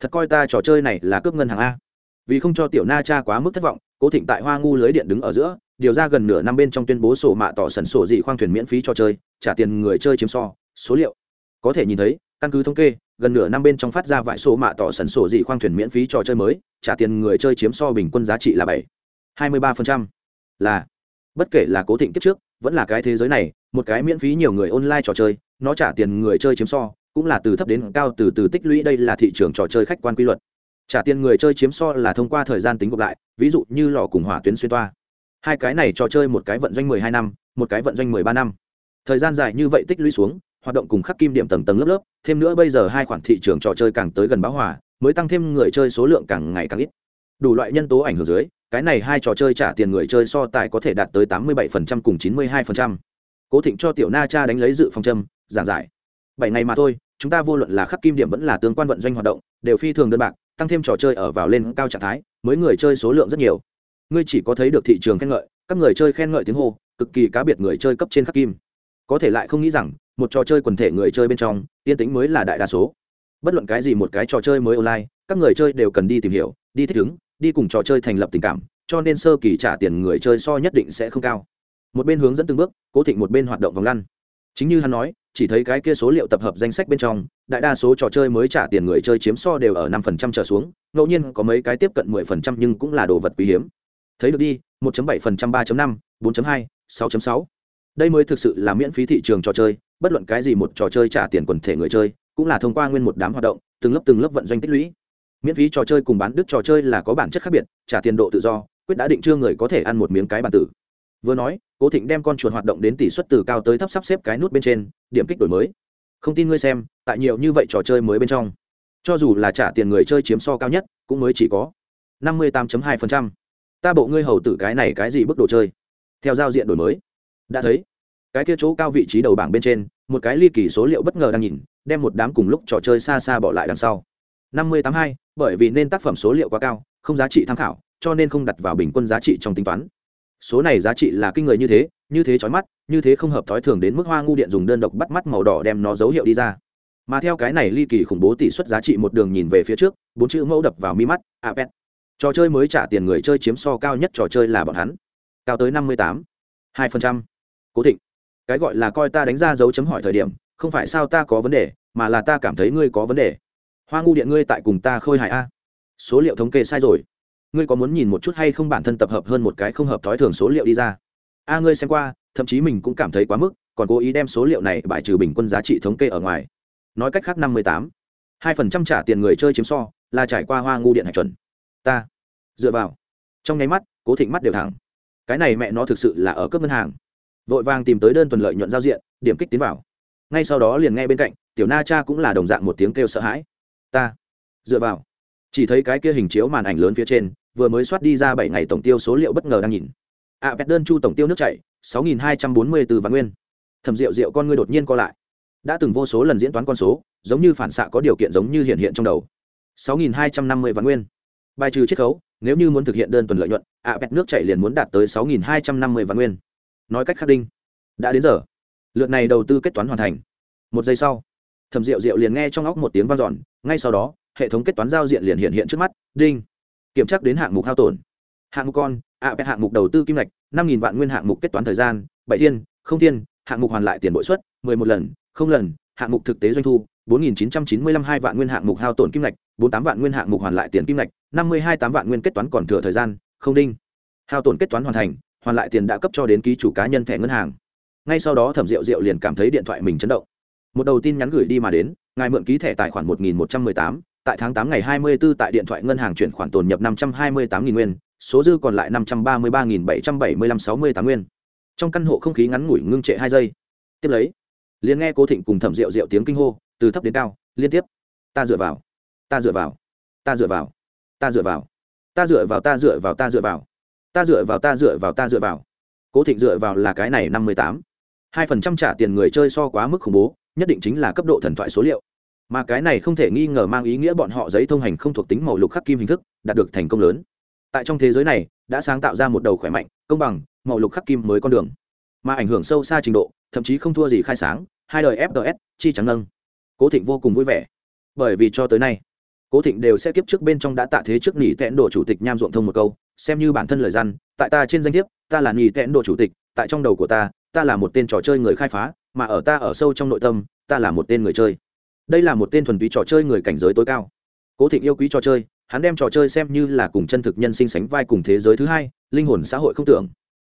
Thật coi ta trò chơi này là cướp ngân hàng a. Vì không cho tiểu na cha quá mức thất vọng, cố thịnh tại hoa ngu lưới điện đứng ở giữa, điều ra gần nửa năm bên trong tuyên bố sổ mạ tỏ sẩn sổ dị khoang thuyền miễn phí cho chơi, trả tiền người chơi chiếm so, số liệu. Có thể nhìn thấy căn cứ thống kê, gần nửa năm bên trong phát ra vài số mạ tỏ sần sổ dị khoang thuyền miễn phí trò chơi mới, trả tiền người chơi chiếm so bình quân giá trị là bảy, hai mươi ba phần trăm. Là, bất kể là cố thịnh kiếp trước, vẫn là cái thế giới này, một cái miễn phí nhiều người online trò chơi, nó trả tiền người chơi chiếm so, cũng là từ thấp đến cao từ từ tích lũy, đây là thị trường trò chơi khách quan quy luật. Trả tiền người chơi chiếm so là thông qua thời gian tính gộp lại, ví dụ như lò cùng hỏa tuyến xuyên toa. Hai cái này trò chơi một cái vận doanh mười hai năm, một cái vận doanh mười ba năm. Thời gian dài như vậy tích lũy xuống hoạt động cùng khắc kim điểm tầng tầng lớp lớp, thêm nữa bây giờ hai khoản thị trường trò chơi càng tới gần báo hòa, mới tăng thêm người chơi số lượng càng ngày càng ít. Đủ loại nhân tố ảnh hưởng dưới, cái này hai trò chơi trả tiền người chơi so tài có thể đạt tới tám mươi 87% cùng chín mươi 92%. cố thịnh cho tiểu na cha đánh lấy dự phòng châm, giảng giải. Bảy ngày mà thôi, chúng ta vô luận là khắc kim điểm vẫn là tương quan vận doanh hoạt động, đều phi thường đơn bạc, tăng thêm trò chơi ở vào lên cao trạng thái, mới người chơi số lượng rất nhiều. Ngươi chỉ có thấy được thị trường khen ngợi, các người chơi khen ngợi tiếng hô, cực kỳ cá biệt người chơi cấp trên khắc kim. Có thể lại không nghĩ rằng một trò chơi quần thể người chơi bên trong yên tĩnh mới là đại đa số. Bất luận cái gì một cái trò chơi mới online, các người chơi đều cần đi tìm hiểu, đi thích ứng, đi cùng trò chơi thành lập tình cảm, cho nên sơ kỳ trả tiền người chơi so nhất định sẽ không cao. Một bên hướng dẫn từng bước, cố thịnh một bên hoạt động vòng lăn. Chính như hắn nói, chỉ thấy cái kia số liệu tập hợp danh sách bên trong, đại đa số trò chơi mới trả tiền người chơi chiếm so đều ở năm phần trăm trở xuống, ngẫu nhiên có mấy cái tiếp cận mười phần trăm nhưng cũng là đồ vật quý hiếm. Thấy được đi, một bảy phần trăm, ba năm, bốn hai, sáu sáu. Đây mới thực sự là miễn phí thị trường trò chơi bất luận cái gì một trò chơi trả tiền quần thể người chơi, cũng là thông qua nguyên một đám hoạt động, từng lớp từng lớp vận doanh tích lũy. Miễn phí trò chơi cùng bán đứt trò chơi là có bản chất khác biệt, trả tiền độ tự do, quyết đã định chưa người có thể ăn một miếng cái bản tử. Vừa nói, cố thịnh đem con chuột hoạt động đến tỷ suất từ cao tới thấp sắp xếp cái nút bên trên, điểm kích đổi mới. Không tin ngươi xem, tại nhiều như vậy trò chơi mới bên trong, cho dù là trả tiền người chơi chiếm so cao nhất, cũng mới chỉ có năm mươi 58.2%. ta bộ ngươi hầu tử cái này cái gì bức đồ chơi? Theo giao diện đổi mới. Đã thấy cái kia chỗ cao vị trí đầu bảng bên trên, một cái ly kỳ số liệu bất ngờ đang nhìn, đem một đám cùng lúc trò chơi xa xa bỏ lại đằng sau. năm mươi tám hai, bởi vì nên tác phẩm số liệu quá cao, không giá trị tham khảo, cho nên không đặt vào bình quân giá trị trong tính toán. Số này giá trị là kinh người như thế như thế chói mắt, như thế không hợp thói thường đến mức hoa ngu điện dùng đơn độc bắt mắt màu đỏ đem nó dấu hiệu đi ra. Mà theo cái này ly kỳ khủng bố tỷ suất giá trị một đường nhìn về phía trước, bốn chữ mẫu đập vào mi mắt à, apet trò chơi mới trả tiền người chơi chiếm so cao nhất trò chơi là bọn hắn. Cao tới năm mươi tám hai phần trăm. Cố thịnh cái gọi là coi ta đánh ra dấu chấm hỏi thời điểm, không phải sao ta có vấn đề, mà là ta cảm thấy ngươi có vấn đề. Hoa ngu điện ngươi tại cùng ta khôi hài a. Số liệu thống kê sai rồi. Ngươi có muốn nhìn một chút hay không bản thân tập hợp hơn một cái không hợp thói thường số liệu đi ra? A, ngươi xem qua, thậm chí mình cũng cảm thấy quá mức, còn cố ý đem số liệu này bài trừ bình quân giá trị thống kê ở ngoài. Nói cách khác năm mươi tám. hai phần trăm trả tiền người chơi chiếm so, là trải qua hoa ngu điện hạch chuẩn. Ta. Dựa vào. Trong nháy mắt, cố thịnh mắt đều thẳng. Cái này mẹ nó thực sự là ở cấp ngân hàng vội vàng tìm tới đơn tuần lợi nhuận giao diện điểm kích tiến vào. Ngay sau đó liền nghe bên cạnh tiểu na cha cũng là đồng dạng một tiếng kêu sợ hãi. Ta dựa vào. Chỉ thấy cái kia hình chiếu màn ảnh lớn phía trên vừa mới soát đi ra bảy ngày tổng tiêu số liệu bất ngờ đang nhìn. Ạ à, đơn chu tổng tiêu nước chảy sáu nghìn hai trăm bốn mươi từ vạn nguyên. Thầm rượu rượu con ngươi đột nhiên co lại. Đã từng vô số lần diễn toán con số giống như phản xạ có điều kiện giống như hiện hiện trong đầu. sáu nghìn hai trăm năm mươi vạn nguyên. Bài trừ chiết khấu nếu như muốn thực hiện đơn tuần lợi nhuận ạ à, nước chảy liền muốn đạt tới sáu nghìn hai trăm năm mươi vạn nguyên nói cách khắc đinh. Đã đến giờ. Lượt này đầu tư kết toán hoàn thành. Một giây sau thầm rượu rượu liền nghe trong óc một tiếng vang dọn ngay sau đó hệ thống kết toán giao diện liền hiện hiện trước mắt đinh. Kiểm tra đến hạng mục hao tổn. Hạng mục con ạ à, hạng mục đầu tư kim ngạch năm nghìn vạn nguyên hạng mục kết toán thời gian bảy thiên không thiên hạng mục hoàn lại tiền bội suất mười một lần không lần hạng mục thực tế doanh thu bốn nghìn chín trăm chín mươi lăm hai vạn nguyên hạng mục hao tổn kim ngạch bốn tám vạn nguyên hạng mục hoàn lại tiền kim ngạch năm mươi hai tám vạn nguyên kết toán còn thừa thời gian không đinh. Hao tổn kết toán hoàn thành hoàn lại tiền đã cấp cho đến ký chủ cá nhân thẻ ngân hàng. Ngay sau đó thẩm rượu rượu liền cảm thấy điện thoại mình chấn động. Một đầu tin nhắn gửi đi mà đến, ngài mượn ký thẻ tài khoản một nghìn một trăm mười tám, tại tháng tám ngày hai mươi 24 tại điện thoại ngân hàng chuyển khoản tồn nhập năm trăm hai mươi tám nghìn nguyên, số dư còn lại năm trăm ba mươi ba nghìn bảy trăm bảy mươi lăm sáu mươi tám nguyên. Trong căn hộ không khí ngắn ngủi ngưng trệ hai giây. Tiếp lấy, liền nghe cố thịnh cùng thẩm rượu rượu tiếng kinh hô, từ thấp đến cao, liên tiếp. Ta dựa vào, ta dựa vào, ta dựa vào, ta dựa vào, ta dựa vào, ta dựa vào, ta dựa vào ta dựa vào, ta dựa vào, ta dựa vào. Cố thịnh dựa vào là cái này năm mươi tám. hai phần trăm trả tiền người chơi so quá mức khủng bố, nhất định chính là cấp độ thần thoại số liệu. Mà cái này không thể nghi ngờ mang ý nghĩa bọn họ giấy thông hành không thuộc tính màu lục khắc kim hình thức, đạt được thành công lớn. Tại trong thế giới này, đã sáng tạo ra một đầu khỏe mạnh, công bằng, màu lục khắc kim mới con đường. Mà ảnh hưởng sâu xa trình độ, thậm chí không thua gì khai sáng, hai đời fts chi trắng nâng. Cố thịnh vô cùng vui vẻ. Bởi vì cho tới nay, cố thịnh đều sẽ kiếp trước bên trong đã tạ thế trước nghỉ tẹn đổ chủ tịch nham ruộng thông một câu xem như bản thân lời gian, tại ta trên danh thiếp, ta là nghỉ tẽn độ chủ tịch, tại trong đầu của ta ta là một tên trò chơi người khai phá, mà ở ta ở sâu trong nội tâm, ta là một tên người chơi. Đây là một tên thuần túy trò chơi người cảnh giới tối cao. Cố thịnh yêu quý trò chơi, hắn đem trò chơi xem như là cùng chân thực nhân sinh sánh vai cùng thế giới thứ hai, linh hồn xã hội không tưởng.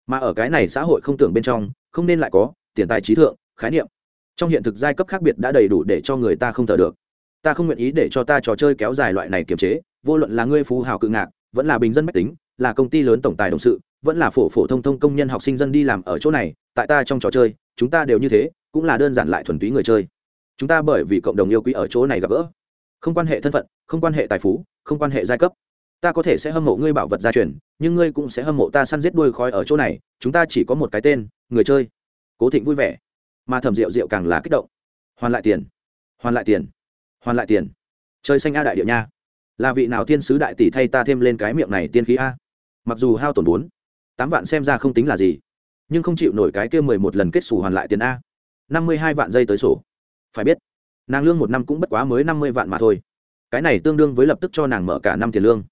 Mà ở cái này xã hội không tưởng bên trong, không nên lại có tiền tài trí thượng, khái niệm. Trong hiện thực giai cấp khác biệt đã đầy đủ để cho người ta không thở được. Ta không nguyện ý để cho ta trò chơi kéo dài loại này kiềm chế, vô luận là ngươi phú hào cự ngạc, vẫn là bình dân mách tính là công ty lớn tổng tài đồng sự, vẫn là phổ phổ thông thông công nhân học sinh dân đi làm ở chỗ này, tại ta trong trò chơi, chúng ta đều như thế, cũng là đơn giản lại thuần túy người chơi. Chúng ta bởi vì cộng đồng yêu quý ở chỗ này gặp gỡ. Không quan hệ thân phận, không quan hệ tài phú, không quan hệ giai cấp. Ta có thể sẽ hâm mộ ngươi bảo vật gia truyền, nhưng ngươi cũng sẽ hâm mộ ta săn giết đuôi khói ở chỗ này, chúng ta chỉ có một cái tên, người chơi. Cố thịnh vui vẻ, mà thầm rượu rượu càng là kích động. Hoàn lại tiền, hoàn lại tiền, hoàn lại tiền. Chơi xanh a đại điệu nha. Là vị nào thiên sứ đại tỷ thay ta thêm lên cái miệng này tiên khí a? Mặc dù hao tổn bốn, tám vạn xem ra không tính là gì, nhưng không chịu nổi cái kia mười một lần kết xù hoàn lại tiền a. Năm mươi hai vạn giây tới sổ. Phải biết, nàng lương một năm cũng bất quá mới năm mươi vạn mà thôi. Cái này tương đương với lập tức cho nàng mở cả năm tiền lương.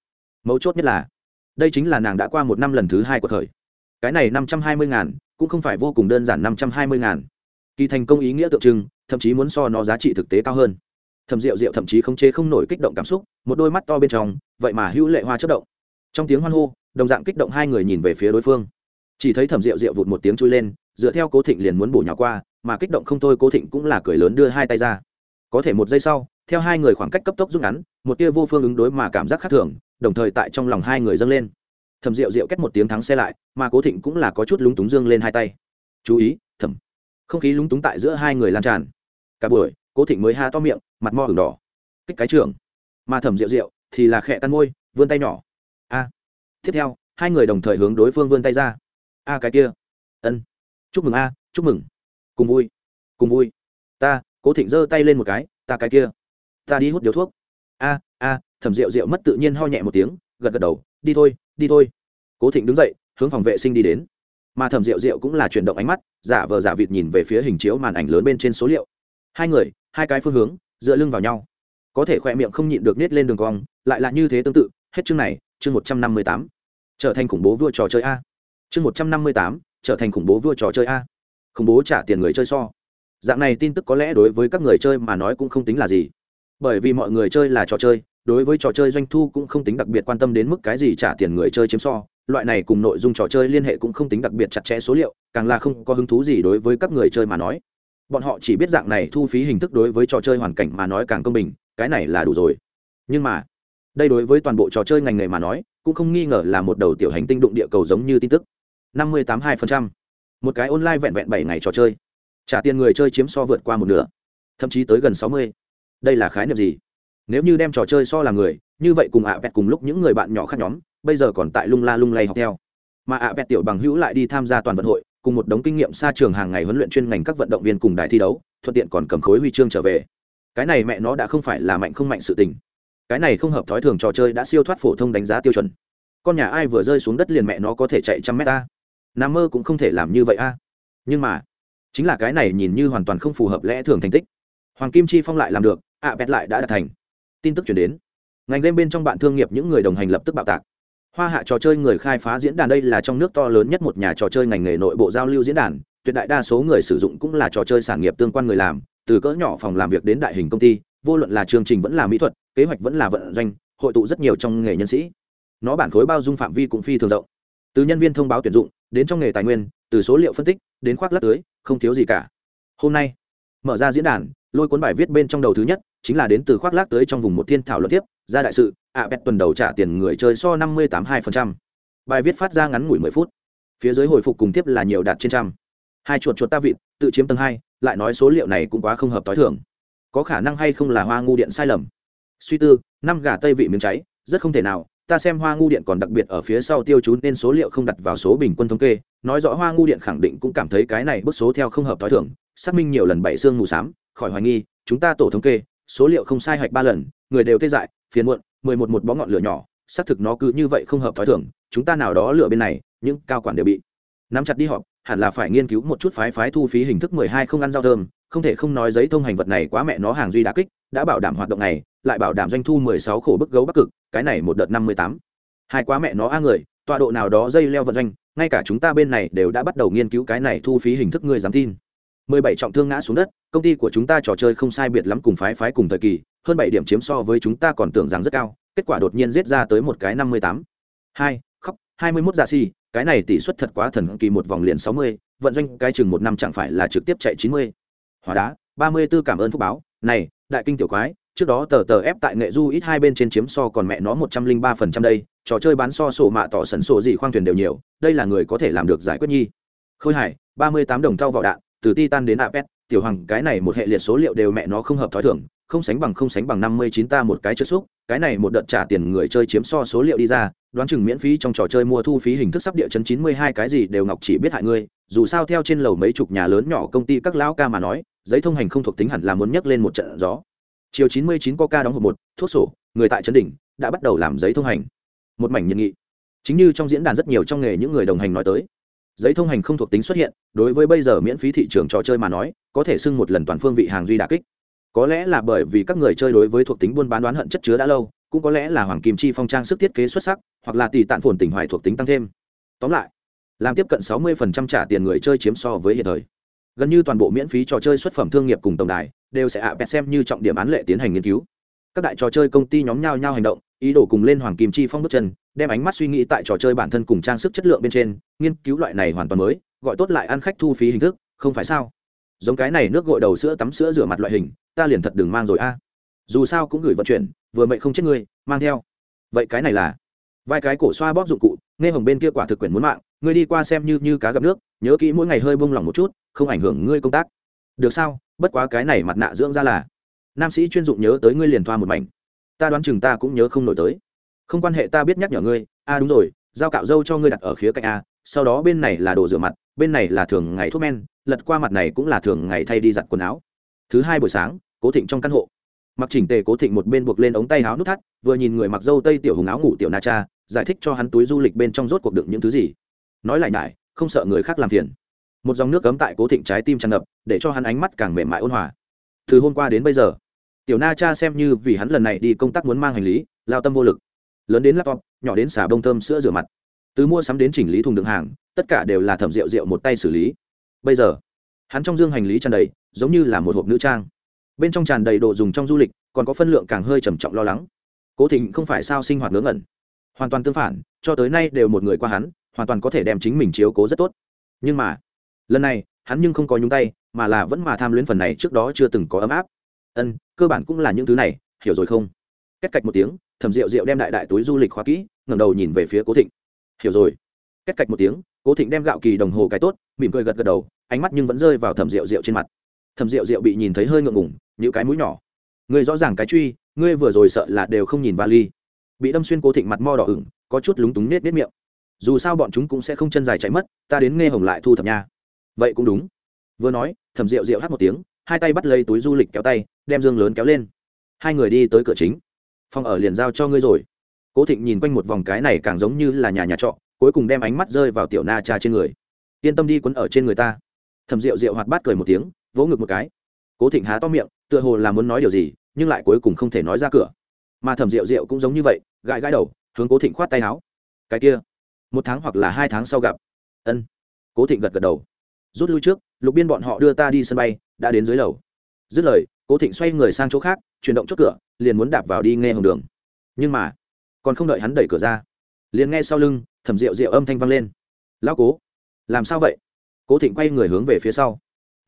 Mấu chốt nhất là, đây chính là nàng đã qua một năm lần thứ hai của thời cái này năm trăm hai mươi ngàn cũng không phải vô cùng đơn giản năm trăm hai mươi ngàn. Kỳ thành công ý nghĩa tượng trưng, thậm chí muốn so nó giá trị thực tế cao hơn. Thầm rượu rượu thậm chí không chế không nổi kích động cảm xúc, một đôi mắt to bên trong, vậy mà hữu lệ hoa chất động. Trong tiếng hoan hô đồng dạng kích động hai người nhìn về phía đối phương. Chỉ thấy thẩm rượu rượu vụt một tiếng chui lên, dựa theo cố thịnh liền muốn bổ nhỏ qua, mà kích động không thôi cố thịnh cũng là cười lớn đưa hai tay ra. Có thể một giây sau, theo hai người khoảng cách cấp tốc rút ngắn, một tia vô phương ứng đối mà cảm giác khác thường, đồng thời tại trong lòng hai người dâng lên. Thẩm rượu rượu kết một tiếng thắng xe lại, mà cố thịnh cũng là có chút lúng túng dương lên hai tay. Chú ý, thẩm. Không khí lúng túng tại giữa hai người lan tràn. Cả buổi, cố thịnh mới ha to miệng, mặt mo hừng đỏ. Kích cái trường. Mà thẩm rượu rượu thì là khẽ tan môi, vươn tay nhỏ. A tiếp theo, hai người đồng thời hướng đối phương vươn tay ra. A, cái kia. Ân. Chúc mừng a, chúc mừng. Cùng vui cùng vui. Ta, cố thịnh giơ tay lên một cái, ta cái kia. Ta đi hút điếu thuốc. A a. Thẩm rượu rượu mất tự nhiên ho nhẹ một tiếng, gật gật đầu, đi thôi đi thôi. Cố thịnh đứng dậy, hướng phòng vệ sinh đi đến. Mà thẩm rượu rượu cũng là chuyển động ánh mắt, giả vờ giả vịt nhìn về phía hình chiếu màn ảnh lớn bên trên số liệu. Hai người, hai cái phương hướng, dựa lưng vào nhau. Có thể khoe miệng không nhịn được nết lên đường cong, lại là như thế tương tự, hết chương này chương một trăm năm mươi tám, trở thành khủng bố vua trò chơi a. Chương một trăm năm mươi tám, trở thành khủng bố vua trò chơi a. Khủng bố trả tiền người chơi so. Dạng này tin tức có lẽ đối với các người chơi mà nói cũng không tính là gì. Bởi vì mọi người chơi là trò chơi, đối với trò chơi doanh thu cũng không tính đặc biệt quan tâm đến mức cái gì trả tiền người chơi chiếm so. Loại này cùng nội dung trò chơi liên hệ cũng không tính đặc biệt chặt chẽ số liệu, càng là không có hứng thú gì đối với các người chơi mà nói. Bọn họ chỉ biết dạng này thu phí hình thức đối với trò chơi hoàn cảnh mà nói càng công bình, cái này là đủ rồi. Nhưng mà đây đối với toàn bộ trò chơi ngành nghề mà nói, cũng không nghi ngờ là một đầu tiểu hành tinh đụng địa cầu giống như tin tức. Năm mươi tám hai một cái online vẹn vẹn bảy ngày trò chơi. Trả tiền người chơi chiếm so vượt qua một nửa, thậm chí tới gần sáu mươi. Đây là khái niệm gì? Nếu như đem trò chơi so là người, như vậy cùng ạ à cùng lúc những người bạn nhỏ khác nhóm, bây giờ còn tại lung la lung lay học theo. Mà ạ à tiểu bằng hữu lại đi tham gia toàn vận hội, cùng một đống kinh nghiệm xa trường hàng ngày huấn luyện chuyên ngành các vận động viên cùng đài thi đấu, thuận tiện còn cầm khối huy chương trở về. Cái này mẹ nó đã không phải là mạnh không mạnh sự tình cái này không hợp thói thường trò chơi đã siêu thoát phổ thông đánh giá tiêu chuẩn. Con nhà ai vừa rơi xuống đất liền mẹ nó có thể chạy trăm mét a nam mơ cũng không thể làm như vậy a. Nhưng mà, chính là cái này nhìn như hoàn toàn không phù hợp lẽ thường thành tích. Hoàng kim chi phong lại làm được, ạ, bẹt lại đã đạt thành. Tin tức chuyển đến. Ngành game bên trong bạn thương nghiệp những người đồng hành lập tức bạo tạc. Hoa hạ trò chơi người khai phá diễn đàn đây là trong nước to lớn nhất một nhà trò chơi ngành nghề nội bộ giao lưu diễn đàn. Tuyệt đại đa số người sử dụng cũng là trò chơi sản nghiệp tương quan người làm, từ cỡ nhỏ phòng làm việc đến đại hình công ty vô luận là chương trình vẫn là mỹ thuật, kế hoạch vẫn là vận doanh, hội tụ rất nhiều trong nghề nhân sĩ. Nó bản khối bao dung phạm vi cũng phi thường rộng. Từ nhân viên thông báo tuyển dụng, đến trong nghề tài nguyên, từ số liệu phân tích, đến khoác lắc tưới không thiếu gì cả. Hôm nay, mở ra diễn đàn, lôi cuốn bài viết bên trong đầu thứ nhất, chính là đến từ khoác lác tới trong vùng một thiên thảo luận tiếp, ra đại sự, ạ, bẹt tuần đầu trả tiền người chơi so năm mươi tám hai bài viết phát ra ngắn ngủi mười phút. Phía dưới hồi phục cùng tiếp là nhiều đạt trên trăm. Hai chuột chuột ta vịt, tự chiếm tầng hai, lại nói số liệu này cũng quá không hợp t h i thường có khả năng hay không là hoa ngu điện sai lầm. Suy tư, năm gà tây vị miếng cháy, rất không thể nào, ta xem hoa ngu điện còn đặc biệt ở phía sau tiêu chú nên số liệu không đặt vào số bình quân thống kê, nói rõ hoa ngu điện khẳng định cũng cảm thấy cái này bức số theo không hợp t h i thường, xác minh nhiều lần bảy xương mù s á m khỏi hoài nghi, chúng ta tổ thống kê, số liệu không sai hạch ba lần, người đều tê dại, phiền muộn, mười một một bó ngọn lửa nhỏ, xác thực nó cứ như vậy không hợp t h i thường, chúng ta nào đó lửa bên này, những cao quản đều bị nắm chặt đi họp, hẳn là phải nghiên cứu một chút phái phái thu phí hình thức mười hai không ăn rau thơm không thể không nói giấy thông hành vật này quá mẹ nó hàng duy đã kích, đã bảo đảm hoạt động này, lại bảo đảm doanh thu mười sáu khổ bức gấu bắc cực, cái này một đợt năm mươi tám. Hai quá mẹ nó a người, tọa độ nào đó dây leo vận doanh, ngay cả chúng ta bên này đều đã bắt đầu nghiên cứu cái này thu phí hình thức người dám tin. mười bảy trọng thương ngã xuống đất, công ty của chúng ta trò chơi không sai biệt lắm cùng phái phái cùng thời kỳ, hơn bảy điểm chiếm so với chúng ta còn tưởng rằng rất cao, kết quả đột nhiên giết ra tới một cái năm mươi tám. Hai, khóc, hai mươi si cái này tỷ suất thật quá thần kỳ, một vòng liền sáu mươi, vận doanh cái chừng một năm chẳng phải là trực tiếp chạy chín mươi hóa đá, ba mươi b ố cảm ơn phúc báo. Này, đại kinh tiểu quái, trước đó tờ tờ ép tại nghệ du ít hai bên trên chiếm so còn mẹ nó một trăm linh ba phần trăm đây. Trò chơi bán so sổ mạ tỏ sẩn sổ gì khoang thuyền đều nhiều, đây là người có thể làm được giải quyết nhi. Khôi hải, ba mươi tám đồng thau vỏ đạn, từ titan đến apet tiểu hoàng, cái này một hệ liệt số liệu đều mẹ nó không hợp thói thường, không sánh bằng không sánh bằng năm mươi chín ta một cái chất xúc. Cái này một đợt trả tiền người chơi chiếm so số liệu đi ra đoán chừng miễn phí trong trò chơi mua thu phí hình thức sắp địa chấn chín mươi hai cái gì đều ngọc chỉ biết hại ngươi, dù sao theo trên lầu mấy chục nhà lớn nhỏ công ty các lão ca mà nói, giấy thông hành không thuộc tính hẳn là muốn nhấc lên một trận gió. Chiều chín mươi chín coca đóng hộp một, thuốc sổ, người tại trấn đỉnh, đã bắt đầu làm giấy thông hành. Một mảnh nhiệt nghị. Chính như trong diễn đàn rất nhiều trong nghề những người đồng hành nói tới, giấy thông hành không thuộc tính xuất hiện, đối với bây giờ miễn phí thị trường trò chơi mà nói, có thể xưng một lần toàn phương vị hàng duy đà kích. Có lẽ là bởi vì các người chơi đối với thuộc tính buôn bán đoán hận chất chứa đã lâu cũng có lẽ là hoàng kim chi phong trang sức thiết kế xuất sắc, hoặc là tỷ tạn phồn tỉnh hoài thuộc tính tăng thêm. Tóm lại, làm tiếp cận 60% trả tiền người chơi chiếm so với hiện thời. Gần như toàn bộ miễn phí trò chơi xuất phẩm thương nghiệp cùng tổng đài đều sẽ ạ à xem như trọng điểm án lệ tiến hành nghiên cứu. Các đại trò chơi công ty nhóm nhau nhau hành động, ý đồ cùng lên hoàng kim chi phong bước chân, đem ánh mắt suy nghĩ tại trò chơi bản thân cùng trang sức chất lượng bên trên, nghiên cứu loại này hoàn toàn mới, gọi tốt lại ăn khách thu phí hình thức, không phải sao? Giống cái này nước gội đầu sữa tắm sữa rửa mặt loại hình, ta liền thật đừng mang rồi a. Dù sao cũng gửi vận chuyển vừa mệnh không chết ngươi, mang theo. Vậy cái này là? Vai cái cổ xoa bóp dụng cụ, nghe hồng bên kia quả thực quyền muốn mạng, ngươi đi qua xem như như cá gặp nước, nhớ kỹ mỗi ngày hơi bông lỏng một chút, không ảnh hưởng ngươi công tác. Được sao? Bất quá cái này mặt nạ dưỡng ra là. Nam sĩ chuyên dụng nhớ tới ngươi liền thoa một mảnh. Ta đoán chừng ta cũng nhớ không nổi tới. Không quan hệ ta biết nhắc nhở ngươi. A đúng rồi dao cạo dâu cho ngươi đặt ở khía cạnh a, sau đó bên này là đồ rửa mặt, bên này là thường ngày thuốc men, lật qua mặt này cũng là thường ngày thay đi giặt quần áo. Thứ hai buổi sáng, cố thịnh trong căn hộ mặc chỉnh tề cố thịnh một bên buộc lên ống tay áo nút thắt, vừa nhìn người mặc dâu tây tiểu hùng áo ngủ tiểu na cha, giải thích cho hắn túi du lịch bên trong rốt cuộc đựng những thứ gì. Nói lại nại không sợ người khác làm phiền. Một dòng nước cấm tại cố thịnh trái tim tràn ngập, để cho hắn ánh mắt càng mềm mại ôn hòa. Từ hôm qua đến bây giờ, tiểu na cha xem như vì hắn lần này đi công tác muốn mang hành lý, lao tâm vô lực. Lớn đến laptop, nhỏ đến xà bông thơm sữa rửa mặt. Từ mua sắm đến chỉnh lý thùng đựng hàng, tất cả đều là thẩm rượu rượu một tay xử lý. Bây giờ, hắn trong dương hành lý tràn đầy, giống như là một hộp nữ trang bên trong tràn đầy đồ dùng trong du lịch, còn có phân lượng càng hơi trầm trọng lo lắng. Cố thịnh không phải sao sinh hoạt ngớ ngẩn. Hoàn toàn tương phản, cho tới nay đều một người qua hắn, hoàn toàn có thể đem chính mình chiếu cố rất tốt. Nhưng mà, lần này, hắn nhưng không có nhúng tay, mà là vẫn mà tham luyến phần này trước đó chưa từng có ấm áp. Ân, cơ bản cũng là những thứ này, hiểu rồi không? Cách cạch một tiếng thẩm rượu rượu đem đại đại túi du lịch khóa kỹ, ngẩng đầu nhìn về phía cố thịnh. Hiểu rồi. Cách cạch một tiếng, cố thịnh đem gạo kỳ đồng hồ cái tốt, mỉm cười gật gật đầu, ánh mắt nhưng vẫn rơi vào thẩm rượu rượu trên mặt thẩm rượu rượu bị nhìn thấy hơi ngượng ngủng những cái mũi nhỏ. Ngươi rõ ràng cái truy, ngươi vừa rồi sợ là đều không nhìn vali. Bị đâm xuyên cố thịnh mặt mo đỏ ửng, có chút lúng túng nết nết miệng. Dù sao bọn chúng cũng sẽ không chân dài chạy mất, ta đến nghe hồng lại thu thập nha. Vậy cũng đúng. Vừa nói, thẩm rượu rượu hát một tiếng, hai tay bắt lấy túi du lịch kéo tay, đem dương lớn kéo lên. Hai người đi tới cửa chính. Phòng ở liền giao cho ngươi rồi. Cố thịnh nhìn quanh một vòng cái này càng giống như là nhà nhà trọ, cuối cùng đem ánh mắt rơi vào tiểu na cha trên người. Yên tâm đi quấn ở trên người ta. Thầm rượu rượu hoạt bát cười một tiếng vỗ ngực một cái. Cố thịnh há to miệng, tựa hồ là muốn nói điều gì, nhưng lại cuối cùng không thể nói ra cửa. Mà thẩm rượu rượu cũng giống như vậy, gãi gãi đầu, hướng cố thịnh khoát tay áo. Cái kia, một tháng hoặc là hai tháng sau gặp. Ân. Cố thịnh gật gật đầu. Rút lui trước, lục biên bọn họ đưa ta đi sân bay, đã đến dưới lầu. Dứt lời, cố thịnh xoay người sang chỗ khác, chuyển động chốt cửa, liền muốn đạp vào đi nghe hồng đường. Nhưng mà, còn không đợi hắn đẩy cửa ra, liền nghe sau lưng, thẩm rượu rượu âm thanh vang lên. Lão cố, làm sao vậy? Cố thịnh quay người hướng về phía sau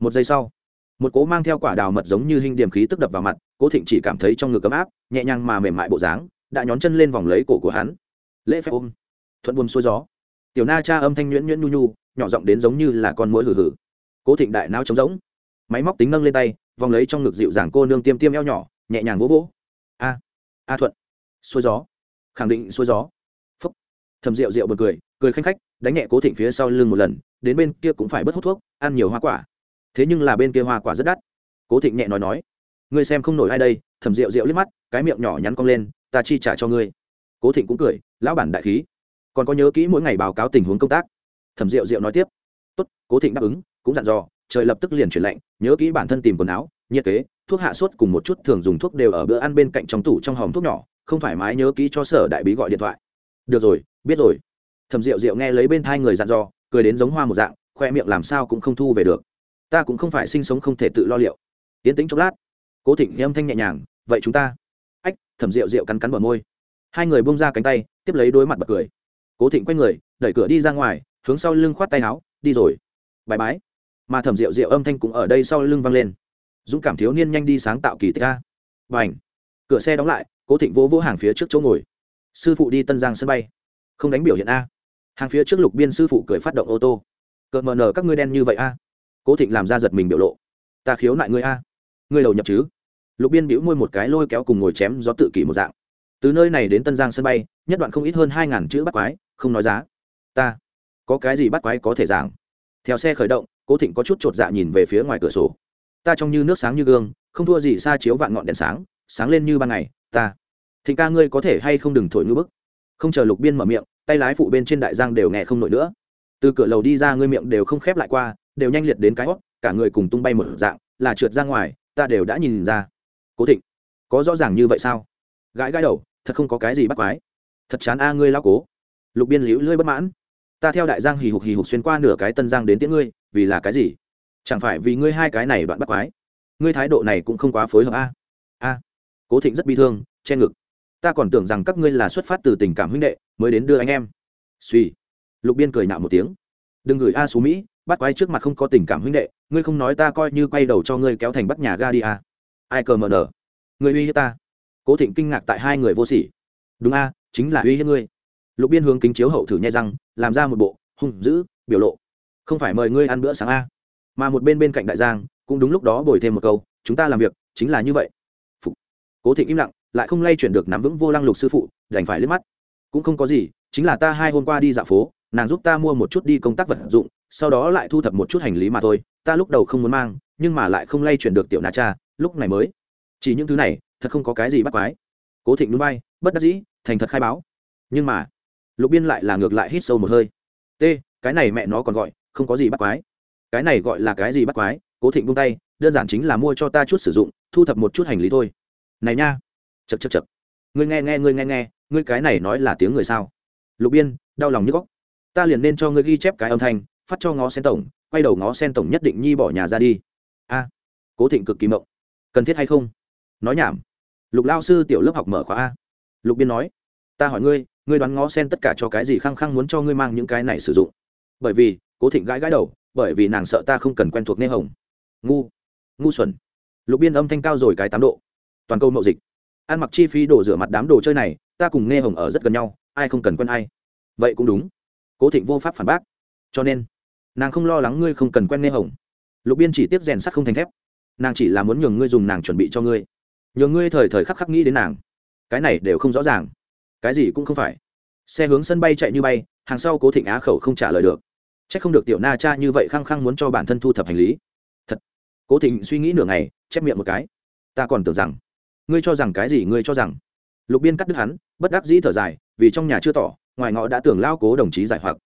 một giây sau, một cố mang theo quả đào mật giống như hình điểm khí tức đập vào mặt, cố thịnh chỉ cảm thấy trong ngực ấm áp, nhẹ nhàng mà mềm mại bộ dáng, đã nhón chân lên vòng lấy cổ của hắn. Lễ phép ôm, thuận buồm xuôi gió. Tiểu na cha âm thanh nhuyễn nhuyễn nhu nhu, nhỏ giọng đến giống như là con mũi hử hử cố thịnh đại não trống rỗng, máy móc tính nâng lên tay, vòng lấy trong ngực dịu dàng cô nương tiêm tiêm eo nhỏ, nhẹ nhàng vỗ vỗ. A a thuận, xuôi gió, khẳng định xuôi gió. Phúc, thầm rượu rượu bật cười cười khanh khách, đánh nhẹ cố thịnh phía sau lưng một lần, đến bên kia cũng phải bớt hút thuốc, ăn nhiều hoa quả thế nhưng là bên kia hoa quả rất đắt cố thịnh nhẹ nói nói ngươi xem không nổi ai đây thầm rượu rượu liếc mắt cái miệng nhỏ nhắn cong lên ta chi trả cho ngươi cố thịnh cũng cười lão bản đại khí còn có nhớ kỹ mỗi ngày báo cáo tình huống công tác thẩm rượu rượu nói tiếp tốt cố thịnh đáp ứng cũng dặn dò trời lập tức liền chuyển lạnh nhớ kỹ bản thân tìm quần áo nhiệt kế thuốc hạ sốt cùng một chút thường dùng thuốc đều ở bữa ăn bên cạnh trong tủ trong hòm thuốc nhỏ không thoải mái nhớ kỹ cho sở đại bí gọi điện thoại được rồi biết rồi thầm rượu rượu nghe lấy bên thai người dặn dò cười đến giống hoa một dạng khoe miệng làm sao cũng không thu về được ta cũng không phải sinh sống không thể tự lo liệu. Tiến tính chốc lát. Cố thịnh âm thanh nhẹ nhàng, vậy chúng ta ách, thẩm rượu rượu cắn cắn bờ môi. Hai người bông ra cánh tay, tiếp lấy đối mặt bật cười. Cố thịnh quay người, đẩy cửa đi ra ngoài, hướng sau lưng khoát tay áo, đi rồi. Bài bái. Mà thẩm rượu rượu âm thanh cũng ở đây sau lưng vang lên. Dũng cảm thiếu niên nhanh đi sáng tạo kỳ tích a. Và ảnh cửa xe đóng lại, cố thịnh vỗ vỗ hàng phía trước chỗ ngồi. Sư phụ đi tân giang sân bay. Không đánh biểu hiện a. Hàng phía trước lục biên sư phụ cười phát động ô tô. Cợt mờ nở các ngươi đen như vậy a cố thịnh làm ra giật mình biểu lộ ta khiếu nại ngươi a ngươi đầu nhập chứ lục biên bĩu môi một cái lôi kéo cùng ngồi chém gió tự kỷ một dạng từ nơi này đến tân giang sân bay nhất đoạn không ít hơn hai ngàn chữ bắt quái không nói giá ta có cái gì bắt quái có thể giảng theo xe khởi động cố thịnh có chút chột dạ nhìn về phía ngoài cửa sổ ta trông như nước sáng như gương không thua gì xa chiếu vạn ngọn đèn sáng sáng lên như ban ngày ta thịnh ca ngươi có thể hay không đừng thổi ngư bức không chờ lục biên mở miệng tay lái phụ bên trên đại giang đều nghe không nổi nữa từ cửa lầu đi ra ngươi miệng đều không khép lại qua đều nhanh liệt đến cái hót, cả người cùng tung bay một dạng, là trượt ra ngoài, ta đều đã nhìn ra. Cố thịnh, có rõ ràng như vậy sao? Gãi gãi đầu, thật không có cái gì bắt quái. Thật chán a ngươi lao cố. Lục biên liễu lưỡi bất mãn. Ta theo đại giang hì hục hì hục xuyên qua nửa cái tân giang đến tiễn ngươi, vì là cái gì? Chẳng phải vì ngươi hai cái này đoạn bắt quái. Ngươi thái độ này cũng không quá phối hợp a. A. Cố thịnh rất bi thương, che ngực. Ta còn tưởng rằng các ngươi là xuất phát từ tình cảm huynh đệ, mới đến đưa anh em. Suy lục biên cười nạo một tiếng. Đừng gửi a xú mỹ bắt quái trước mặt không có tình cảm huynh đệ, ngươi không nói ta coi như quay đầu cho ngươi kéo thành bắt nhà ga đi à. ai cờ mờ nở? Ngươi uy hiếp ta. Cố thịnh kinh ngạc tại hai người vô sỉ. Đúng a, chính là uy hiếp ngươi. Lục biên hướng kính chiếu hậu thử nhai răng, làm ra một bộ, hung dữ, biểu lộ. Không phải mời ngươi ăn bữa sáng a. Mà một bên bên cạnh đại giang, cũng đúng lúc đó bồi thêm một câu, chúng ta làm việc, chính là như vậy. Phục. cố thịnh im lặng, lại không lay chuyển được nắm vững vô lăng lục sư phụ, đành phải liếc mắt. Cũng không có gì, chính là ta hai hôm qua đi dạo phố, nàng giúp ta mua một chút đi công tác vật dụng sau đó lại thu thập một chút hành lý mà thôi, ta lúc đầu không muốn mang, nhưng mà lại không lay chuyển được tiểu na cha, lúc này mới. Chỉ những thứ này, thật không có cái gì bắt quái. Cố thịnh núi bay, bất đắc dĩ, thành thật khai báo. Nhưng mà, lục biên lại là ngược lại hít sâu một hơi. T, cái này mẹ nó còn gọi, không có gì bắt quái. Cái này gọi là cái gì bắt quái? Cố thịnh buông tay, đơn giản chính là mua cho ta chút sử dụng, thu thập một chút hành lý thôi. Này nha. Chật chật chật ngươi nghe nghe, ngươi nghe nghe, ngươi cái này nói là tiếng người sao? Lục biên, đau lòng như góc. Ta liền nên cho ngươi ghi chép cái âm thanh phát cho ngó sen tổng, quay đầu ngó sen tổng nhất định nhi bỏ nhà ra đi. A, cố thịnh cực kỳ mộng. Cần thiết hay không? Nói nhảm. Lục lao sư tiểu lớp học mở khóa a. Lục biên nói, ta hỏi ngươi ngươi đoán ngó sen tất cả cho cái gì khăng khăng muốn cho ngươi mang những cái này sử dụng? Bởi vì, cố thịnh gãi gãi đầu, bởi vì nàng sợ ta không cần quen thuộc nghe hồng. Ngu ngu xuẩn. Lục biên âm thanh cao rồi cái tám độ. Toàn câu mậu dịch. Ăn mặc chi phí đổ rửa mặt đám đồ chơi này, ta cùng nghe hồng ở rất gần nhau, ai không cần quen ai. Vậy cũng đúng. Cố thịnh vô pháp phản bác. Cho nên nàng không lo lắng ngươi không cần quen nghe hồng. Lục biên chỉ tiếp rèn sắt không thành thép. Nàng chỉ là muốn nhường ngươi dùng nàng chuẩn bị cho ngươi. Nhường ngươi thời thời khắc khắc nghĩ đến nàng. Cái này đều không rõ ràng. Cái gì cũng không phải. Xe hướng sân bay chạy như bay, hàng sau cố thịnh á khẩu không trả lời được. C h ắ c không được tiểu na cha như vậy khăng khăng muốn cho bản thân thu thập hành lý. Thật. Cố thịnh suy nghĩ nửa ngày, chép miệng một cái. Ta còn tưởng rằng. Ngươi cho rằng cái gì ngươi cho rằng. Lục biên cắt đứt hắn, bất đắc dĩ thở dài, vì trong nhà chưa tỏ, ngoài ngõ đã tưởng lao cố đồng chí giải hoặc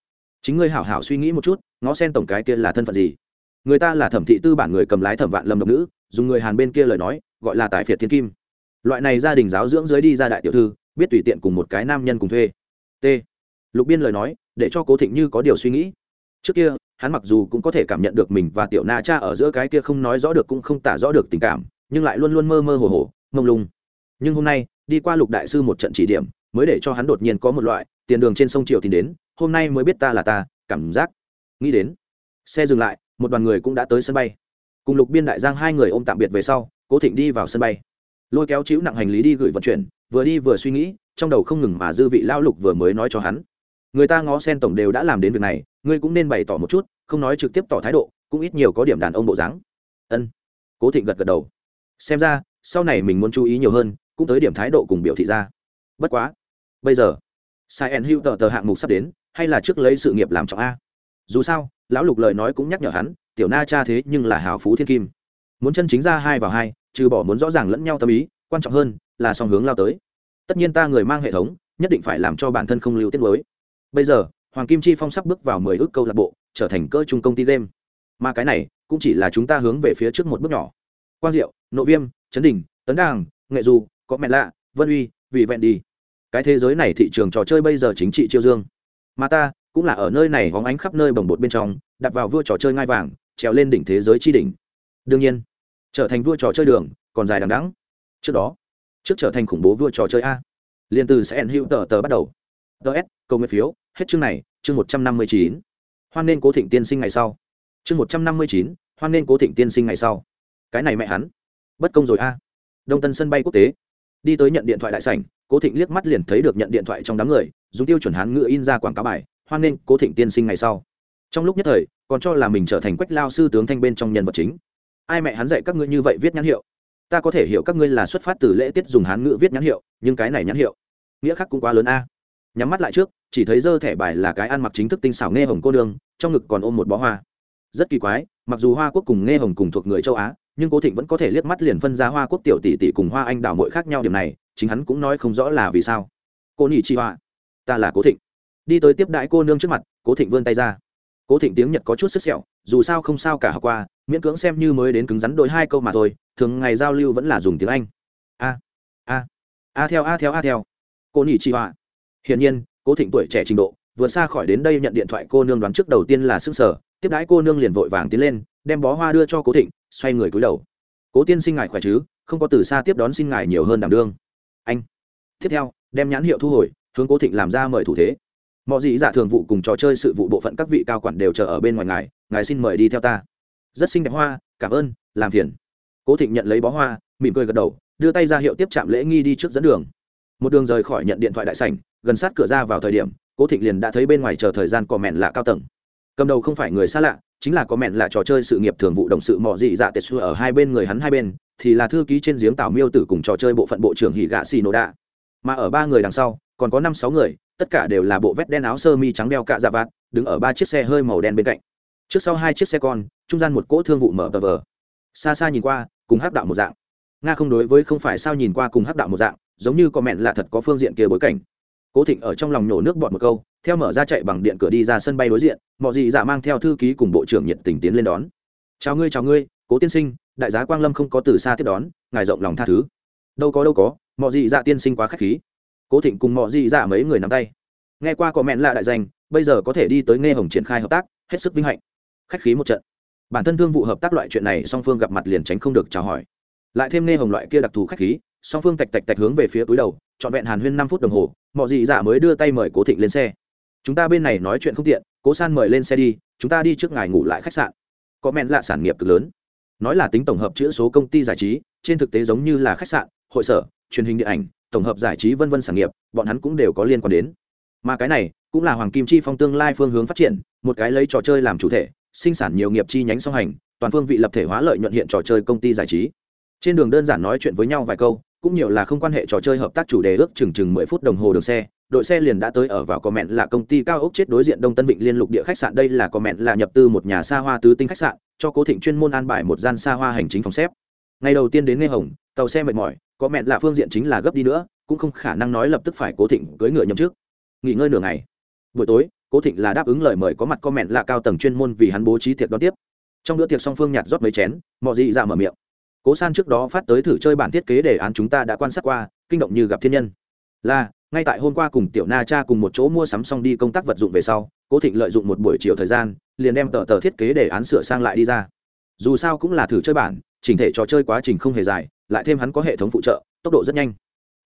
chính ngươi hảo hảo suy nghĩ một chút, ngó sen tổng cái kia là thân phận gì. Người ta là thẩm thị tư bản người cầm lái thẩm vạn lâm độc nữ, dùng người hàn bên kia lời nói, gọi là tài phiệt thiên kim. Loại này gia đình giáo dưỡng dưới đi ra đại tiểu thư, biết tùy tiện cùng một cái nam nhân cùng thuê. T. Lục biên lời nói, để cho cố thịnh như có điều suy nghĩ. Trước kia, hắn mặc dù cũng có thể cảm nhận được mình và tiểu na cha ở giữa cái kia không nói rõ được cũng không tả rõ được tình cảm, nhưng lại luôn luôn mơ mơ hồ hồ, mông lung. Nhưng hôm nay, đi qua lục đại sư một trận chỉ điểm, mới để cho hắn đột nhiên có một loại, tiền đường trên sông triều tìm đến hôm nay mới biết ta là ta, cảm giác. Nghĩ đến, xe dừng lại, một đoàn người cũng đã tới sân bay. Cùng lục biên, đại giang hai người ôm tạm biệt về sau, cố thịnh đi vào sân bay. Lôi kéo chịu nặng hành lý đi gửi vận chuyển, vừa đi vừa suy nghĩ, trong đầu không ngừng mà dư vị lão lục vừa mới nói cho hắn. Người ta ngó sen tổng đều đã làm đến việc này, ngươi cũng nên bày tỏ một chút, không nói trực tiếp tỏ thái độ, cũng ít nhiều có điểm đàn ông bộ dáng. Ân. Cố thịnh gật gật đầu. Xem ra, sau này mình muốn chú ý nhiều hơn, cũng tới điểm thái độ cùng biểu thị ra. Bất quá, bây giờ, sai en hữu tờ tờ hạng mục sắp đến hay là trước lấy sự nghiệp làm trọng a? Dù sao, lão lục lời nói cũng nhắc nhở hắn, tiểu na cha thế nhưng là hào phú thiên kim. Muốn chân chính ra hai vào hai, trừ bỏ muốn rõ ràng lẫn nhau tâm ý, quan trọng hơn là song hướng lao tới. Tất nhiên ta người mang hệ thống, nhất định phải làm cho bản thân không lưu tiết mới bây giờ, hoàng kim chi phong sắp bước vào mười ước câu lạc bộ, trở thành cỡ trung công ty game. Mà cái này, cũng chỉ là chúng ta hướng về phía trước một bước nhỏ. Quang diệu nội viêm, chấn đình, tấn đàng, nghệ du có mẹ lạ, vân uy vì vẹn đi. Cái thế giới này thị trường trò chơi bây giờ chính trị chiêu dương mà ta cũng là ở nơi này hóng ánh khắp nơi bồng bột bên trong, đặt vào vua trò chơi ngai vàng, trèo lên đỉnh thế giới chi đỉnh. Đương nhiên, trở thành vua trò chơi đường còn dài đằng đẵng. Trước đó, trước trở thành khủng bố vua trò chơi a. Liền từ sẽ hữu tờ tờ bắt đầu. Ts cầu nguyện phiếu, hết chương này, chương một trăm năm mươi chín. Hoan nên cố thịnh tiên sinh ngày sau. Chương một trăm năm mươi chín, hoan nên cố thịnh tiên sinh ngày sau. Cái này mẹ hắn. Bất công rồi a. Đông tân sân bay quốc tế. Đi tới nhận điện thoại đại sảnh cố thịnh liếc mắt liền thấy được nhận điện thoại trong đám người dùng tiêu chuẩn hán ngựa in ra quảng cáo bài hoan nghênh, cố thịnh tiên sinh ngày sau. Trong lúc nhất thời còn cho là mình trở thành quách lao sư tướng thanh bên trong nhân vật chính. Ai mẹ hắn dạy các ngươi như vậy viết nhãn hiệu? Ta có thể hiểu các ngươi là xuất phát từ lễ tiết dùng hán ngữ viết nhãn hiệu nhưng cái này nhãn hiệu nghĩa khác cũng quá lớn a. Nhắm mắt lại trước chỉ thấy dơ thẻ bài là cái ăn mặc chính thức tinh xảo nghe hồng cô đường trong ngực còn ôm một bó hoa. Rất kỳ quái mặc dù hoa quốc cùng nghe hồng cùng thuộc người châu á nhưng cố thịnh vẫn có thể liếc mắt liền phân ra hoa quốc tiểu tỷ tỷ cùng hoa anh đào mội khác nhau điểm này chính hắn cũng nói không rõ là vì sao. Cô nỉ chi hoa ta là cố thịnh. Đi tới tiếp đãi cô nương trước mặt, cố thịnh vươn tay ra. Cố thịnh tiếng nhật có chút sức sẹo, dù sao không sao cả học qua, miễn cưỡng xem như mới đến cứng rắn đôi hai câu mà thôi, thường ngày giao lưu vẫn là dùng tiếng anh. A a a theo a theo a theo. Cô nỉ chi họa. Hiển nhiên, cố thịnh tuổi trẻ trình độ vừa xa khỏi đến đây nhận điện thoại cô nương đoán trước đầu tiên là sức sở tiếp đãi cô nương liền vội vàng tiến lên, đem bó hoa đưa cho cố thịnh, xoay người cúi đầu. Cố tiên sinh ngài khỏe chứ? Không có từ xa tiếp đón xin ngài nhiều hơn đảm đương anh. Tiếp theo, đem nhãn hiệu thu hồi, hướng cố thịnh làm ra mời thủ thế. Mọi gì giả thường vụ cùng trò chơi sự vụ bộ phận các vị cao quản đều chờ ở bên ngoài ngài ngài xin mời đi theo ta. Rất xinh đẹp hoa, cảm ơn, làm phiền. Cố thịnh nhận lấy bó hoa, mỉm cười gật đầu, đưa tay ra hiệu tiếp trạm lễ nghi đi trước dẫn đường. Một đường rời khỏi nhận điện thoại đại sảnh, gần sát cửa ra vào thời điểm, cố thịnh liền đã thấy bên ngoài chờ thời gian cò mẹn lạ cao tầng. Cầm đầu không phải người xa lạ, chính là có mẹn lạ trò chơi sự nghiệp thường vụ đồng sự mọ dị dạ tệ xưa ở hai bên người hắn hai bên thì là thư ký trên giếng tảo miêu tử cùng trò chơi bộ phận bộ trưởng hỉ gạ xì nổ đạ. Mà ở ba người đằng sau, còn có năm sáu người, tất cả đều là bộ vét đen áo sơ mi trắng đeo cạ dạ vạt, đứng ở ba chiếc xe hơi màu đen bên cạnh. Trước sau hai chiếc xe con, trung gian một cỗ thương vụ mở tờ vờ. Xa xa nhìn qua, cùng hắc đạo một dạng. Nga không đối với không phải sao nhìn qua cùng hắc đạo một dạng, giống như có mẹn là thật có phương diện kia bối cảnh. Cố thịnh ở trong lòng nhổ nước bọt một câu, theo mở ra chạy bằng điện cửa đi ra sân bay đối diện, mọi gì giả mang theo thư ký cùng bộ trưởng nhiệt tình tiến lên đón. Chào ngươi chào ngươi, cố tiên sinh đại giá quang lâm không có từ xa tiếp đón, ngài rộng lòng tha thứ. Đâu có đâu có mọi Dị dạ tiên sinh quá khách khí. Cố thịnh cùng mọi Dị dạ mấy người nắm tay. Nghe qua có mẹn lạ đại danh, bây giờ có thể đi tới nghe hồng triển khai hợp tác, hết sức vinh hạnh. Khách khí một trận. Bản thân thương vụ hợp tác loại chuyện này song phương gặp mặt liền tránh không được chào hỏi. Lại thêm nghe hồng loại kia đặc thù khách khí, song phương tạch tạch tạch hướng về phía túi đầu, trọn vẹn hàn huyên năm phút đồng hồ mọi dị dạ mới đưa tay mời cố thịnh lên xe. Chúng ta bên này nói chuyện không tiện, cố san mời lên xe đi, chúng ta đi trước ngài ngủ lại khách sạn. Có mẹn lạ sản nghiệp cực lớn nói là tính tổng hợp chữ số công ty giải trí, trên thực tế giống như là khách sạn, hội sở, truyền hình điện ảnh, tổng hợp giải trí vân vân sản nghiệp, bọn hắn cũng đều có liên quan đến. Mà cái này cũng là hoàng kim chi phong tương lai phương hướng phát triển, một cái lấy trò chơi làm chủ thể, sinh sản nhiều nghiệp chi nhánh song hành, toàn phương vị lập thể hóa lợi nhuận hiện trò chơi công ty giải trí. Trên đường đơn giản nói chuyện với nhau vài câu, cũng nhiều là không quan hệ trò chơi hợp tác chủ đề ước chừng chừng mười phút đồng hồ đường xe, đội xe liền đã tới ở vào comment là công ty cao ốc chết đối diện đông tân vịnh liên lục địa khách sạn, đây là comment là nhập tư một nhà xa hoa tứ tinh khách sạn cho cố thịnh chuyên môn an bài một gian xa hoa hành chính phòng xếp. Ngày đầu tiên đến nghe hồng, tàu xe mệt mỏi, có mẹn là phương diện chính là gấp đi nữa, cũng không khả năng nói lập tức phải cố thịnh cưỡi ngựa nhậm trước nghỉ ngơi nửa ngày. Buổi tối, cố thịnh là đáp ứng lời mời có mặt có mẹn là cao tầng chuyên môn vì hắn bố trí tiệc đón tiếp. Trong bữa tiệc song phương nhạt rót mấy chén, mọi dị ra mở miệng. Cố san trước đó phát tới thử chơi bản thiết kế đề án chúng ta đã quan sát qua, kinh động như gặp thiên nhân. Là, ngay tại hôm qua cùng tiểu na cha cùng một chỗ mua sắm xong đi công tác vật dụng về sau cố thịnh lợi dụng một buổi chiều thời gian liền đem tờ tờ thiết kế đề án sửa sang lại đi ra. Dù sao cũng là thử chơi bản chỉnh thể trò chơi quá trình không hề dài lại thêm hắn có hệ thống phụ trợ tốc độ rất nhanh.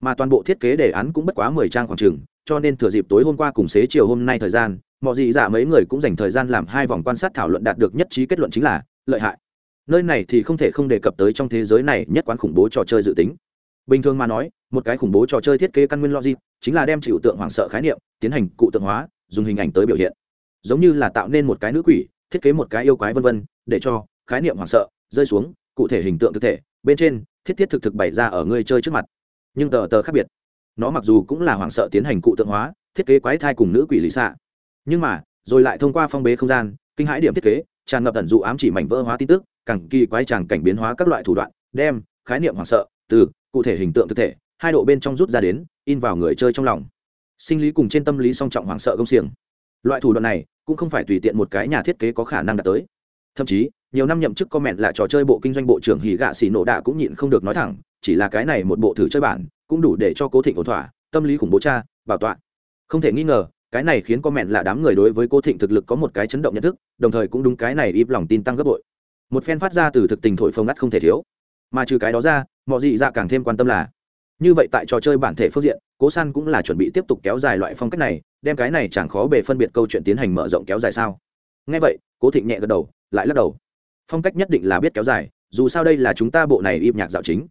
Mà toàn bộ thiết kế đề án cũng bất quá mười trang khoảng trường, cho nên thừa dịp tối hôm qua cùng xế chiều hôm nay thời gian mọi dị dạ mấy người cũng dành thời gian làm hai vòng quan sát thảo luận đạt được nhất trí kết luận chính là lợi hại. Nơi này thì không thể không đề cập tới trong thế giới này nhất quán khủng bố trò chơi dự tính. Bình thường mà nói một cái khủng bố trò chơi thiết kế căn nguyên logic chính là đem chịu tượng hoảng sợ khái niệm tiến hành cụ tượng hóa dùng hình ảnh tới biểu hiện. Giống như là tạo nên một cái nữ quỷ, thiết kế một cái yêu quái vân vân, để cho khái niệm hoảng sợ rơi xuống, cụ thể hình tượng thực thể, bên trên thiết thiết thực thực bày ra ở người chơi trước mặt. Nhưng tờ tờ khác biệt, nó mặc dù cũng là hoảng sợ tiến hành cụ tượng hóa, thiết kế quái thai cùng nữ quỷ lý xạ. Nhưng mà, rồi lại thông qua phong bế không gian, kinh hãi điểm thiết kế, tràn ngập ẩn dụ ám chỉ mảnh vỡ hóa tin tức, càng kỳ quái tràng cảnh biến hóa các loại thủ đoạn, đem khái niệm hoảng sợ từ cụ thể hình tượng thực thể, hai độ bên trong rút ra đến, in vào người chơi trong lòng sinh lý cùng trên tâm lý song trọng hoảng sợ công xiềng. Loại thủ đoạn này cũng không phải tùy tiện một cái nhà thiết kế có khả năng đạt tới. Thậm chí, nhiều năm nhậm chức comment là trò chơi bộ kinh doanh bộ trưởng hỉ gạ xì nổ đạ cũng nhịn không được nói thẳng, chỉ là cái này một bộ thử chơi bản cũng đủ để cho cố thịnh ổn thỏa, tâm lý khủng bố cha, bảo tọa. Không thể nghi ngờ, cái này khiến comment là đám người đối với cố thịnh thực lực có một cái chấn động nhận thức, đồng thời cũng đúng cái này im lòng tin tăng gấp bội. Một phen phát ra từ thực tình thổi phồng ngắt không thể thiếu. Mà trừ cái đó ra, mọi dị dạ càng thêm quan tâm là như vậy tại trò chơi bản thể phương diện, cố san cũng là chuẩn bị tiếp tục kéo dài loại phong cách này, đem cái này chẳng khó bề phân biệt câu chuyện tiến hành mở rộng kéo dài sao? Ngay vậy, cố thịnh nhẹ gật đầu, lại lắc đầu. Phong cách nhất định là biết kéo dài, dù sao đây là chúng ta bộ này im nhạc dạo chính.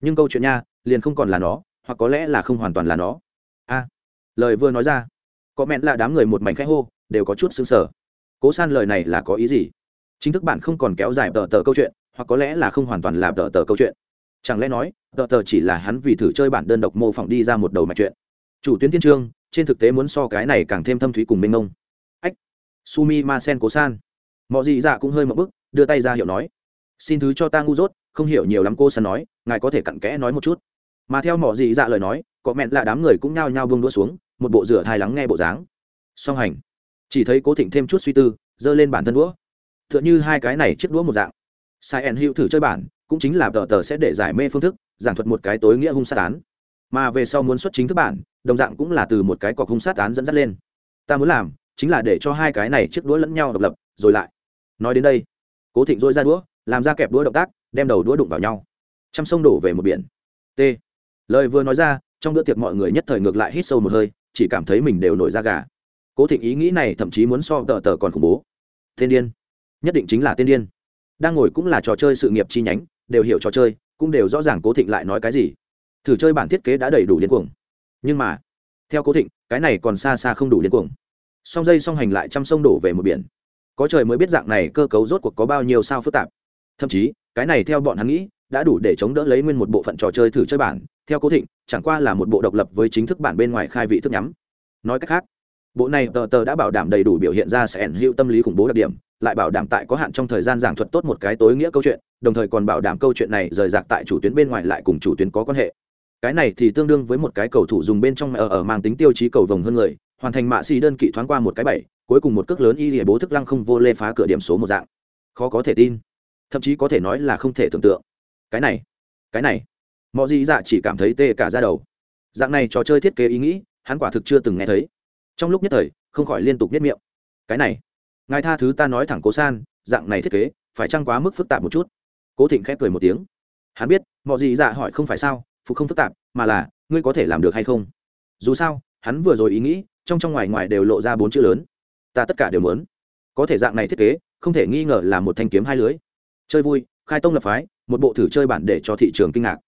Nhưng câu chuyện nha, liền không còn là nó, hoặc có lẽ là không hoàn toàn là nó. A, lời vừa nói ra có mẹn là đám người một mảnh khẽ hô, đều có chút xứng sở cố san lời này là có ý gì? Chính thức bạn không còn kéo dài tờ tờ câu chuyện, hoặc có lẽ là không hoàn toàn là tờ tờ câu chuyện. Chẳng lẽ nói tờ tờ chỉ là hắn vì thử chơi bản đơn độc mô phỏng đi ra một đầu mạch chuyện. Chủ tuyến thiên trương, trên thực tế muốn so cái này càng thêm thâm thúy cùng minh ông ách, sumi ma sen cố san mọi gì dạ cũng hơi mậu bức đưa tay ra hiệu nói. Xin thứ cho ta ngu dốt, không hiểu nhiều lắm cô san nói, ngài có thể cặn kẽ nói một chút. Mà theo mỏ dị dạ lời nói, có mẹn là đám người cũng nhao nhao vương đua xuống, một bộ rửa thai lắng nghe bộ dáng. Song hành. Chỉ thấy cố thịnh thêm chút suy tư, giơ lên bản thân đũa. T h ư ợ n h ư hai cái này chiếc đũa một dạng. Sai ẩn hữu thử chơi bản, cũng chính là tờ tờ sẽ để giải mê phương thức giảng thuật một cái tối nghĩa hung sát án. Mà về sau muốn xuất chính thức bản, đồng dạng cũng là từ một cái cọc hung sát án dẫn dắt lên. Ta muốn làm chính là để cho hai cái này chiếc đũa lẫn nhau độc lập, rồi lại. Nói đến đây, cố thịnh dỗi ra đũa, làm ra kẹp đũa động tác, đem đầu đũa đụng vào nhau. T sông đổ về một biển. T. Lời vừa nói ra, trong bữa tiệc mọi người nhất thời ngược lại hít sâu một hơi, chỉ cảm thấy mình đều nổi da gà. Cố thịnh ý nghĩ này thậm chí muốn so tờ tờ còn khủng bố. Tên điên. Nhất định chính là tên điên. Đang ngồi cũng là trò chơi sự nghiệp chi nhánh, đều hiểu trò chơi cũng đều rõ ràng cố thịnh lại nói cái gì. Thử chơi bản thiết kế đã đầy đủ điên cuồng. Nhưng mà, theo cố thịnh, cái này còn xa xa không đủ điên cuồng. Song dây song hành lại trăm sông đổ về một biển. Có trời mới biết dạng này cơ cấu rốt cuộc có bao nhiêu sao phức tạp. Thậm chí, cái này theo bọn hắn nghĩ, đã đủ để chống đỡ lấy nguyên một bộ phận trò chơi thử chơi bản. Theo cố thịnh, chẳng qua là một bộ độc lập với chính thức bản bên ngoài khai vị thức nhắm. Nói cách khác, bộ này tờ tờ đã bảo đảm đầy đủ biểu hiện ra sẽ ẩn hữu tâm lý khủng bố đặc điểm, lại bảo đảm tại có hạn trong thời gian giảng thuật tốt một cái tối nghĩa câu chuyện đồng thời còn bảo đảm câu chuyện này rời rạc tại chủ tuyến bên ngoài lại cùng chủ tuyến có quan hệ. Cái này thì tương đương với một cái cầu thủ dùng bên trong ở ở ờ, ờ, mang tính tiêu chí cầu vồng hơn người, hoàn thành mạ xì đơn kỵ thoáng qua một cái bảy, cuối cùng một cước lớn y hệ bố thức lăng không vô lê phá cửa điểm số một dạng. Khó có thể tin. Thậm chí có thể nói là không thể tưởng tượng. Cái này cái này. Mọi gì dạ chỉ cảm thấy tê cả ra đầu. Dạng này trò chơi thiết kế ý nghĩ, hắn quả thực chưa từng nghe thấy. Trong lúc nhất thời, không khỏi liên tục nhất miệng. Cái này, ngài tha thứ ta nói thẳng cố san, dạng này thiết kế, phải chăng quá mức phức tạp một chút? Cố thịnh khép cười một tiếng. Hắn biết, mọi gì dạ hỏi không phải sao, phục không phức tạp, mà là, ngươi có thể làm được hay không? Dù sao, hắn vừa rồi ý nghĩ, trong trong ngoài ngoài đều lộ ra bốn chữ lớn. Ta tất cả đều muốn. Có thể dạng này thiết kế, không thể nghi ngờ là một thanh kiếm hai lưới. Chơi vui, khai tông lập phái, một bộ thử chơi bản để cho thị trường kinh ngạc.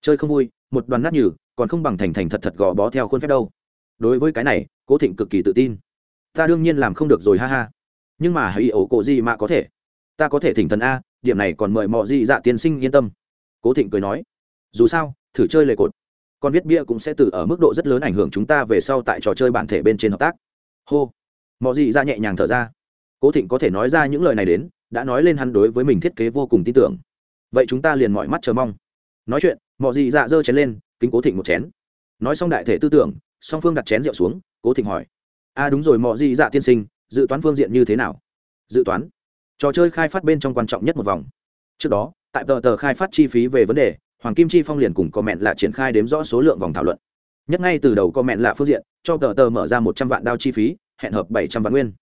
Chơi không vui, một đoàn nát nhừ, còn không bằng thành thành thật thật gò bó theo khuôn phép đâu. Đối với cái này, cố thịnh cực kỳ tự tin. Ta đương nhiên làm không được rồi, ha ha. Nhưng mà hãy ổ cổ gì mà có thể? Ta có thể thỉnh thần a điểm này còn mời mọi gì dạ tiên sinh yên tâm. Cố thịnh cười nói, dù sao, thử chơi lề cột, con viết bia cũng sẽ từ ở mức độ rất lớn ảnh hưởng chúng ta về sau tại trò chơi bản thể bên trên hợp tác. Hô mọi gì ra nhẹ nhàng thở ra. Cố thịnh có thể nói ra những lời này đến, đã nói lên hắn đối với mình thiết kế vô cùng tin tưởng. Vậy chúng ta liền mọi mắt chờ mong. Nói chuyện mọi gì dạ giơ chén lên, kính cố thịnh một chén. Nói xong đại thể tư tưởng, song phương đặt chén rượu xuống, cố thịnh hỏi, a à đúng rồi mọi gì dạ tiên sinh, dự toán phương diện như thế nào? Dự toán? Trò chơi khai phát bên trong quan trọng nhất một vòng. Trước đó, tại tờ tờ khai phát chi phí về vấn đề, hoàng kim chi phong liền cùng comment là triển khai đếm rõ số lượng vòng thảo luận. Nhất ngay từ đầu comment là phương diện, cho tờ tờ mở ra một trăm vạn đao chi phí, hẹn hợp bảy trăm vạn nguyên.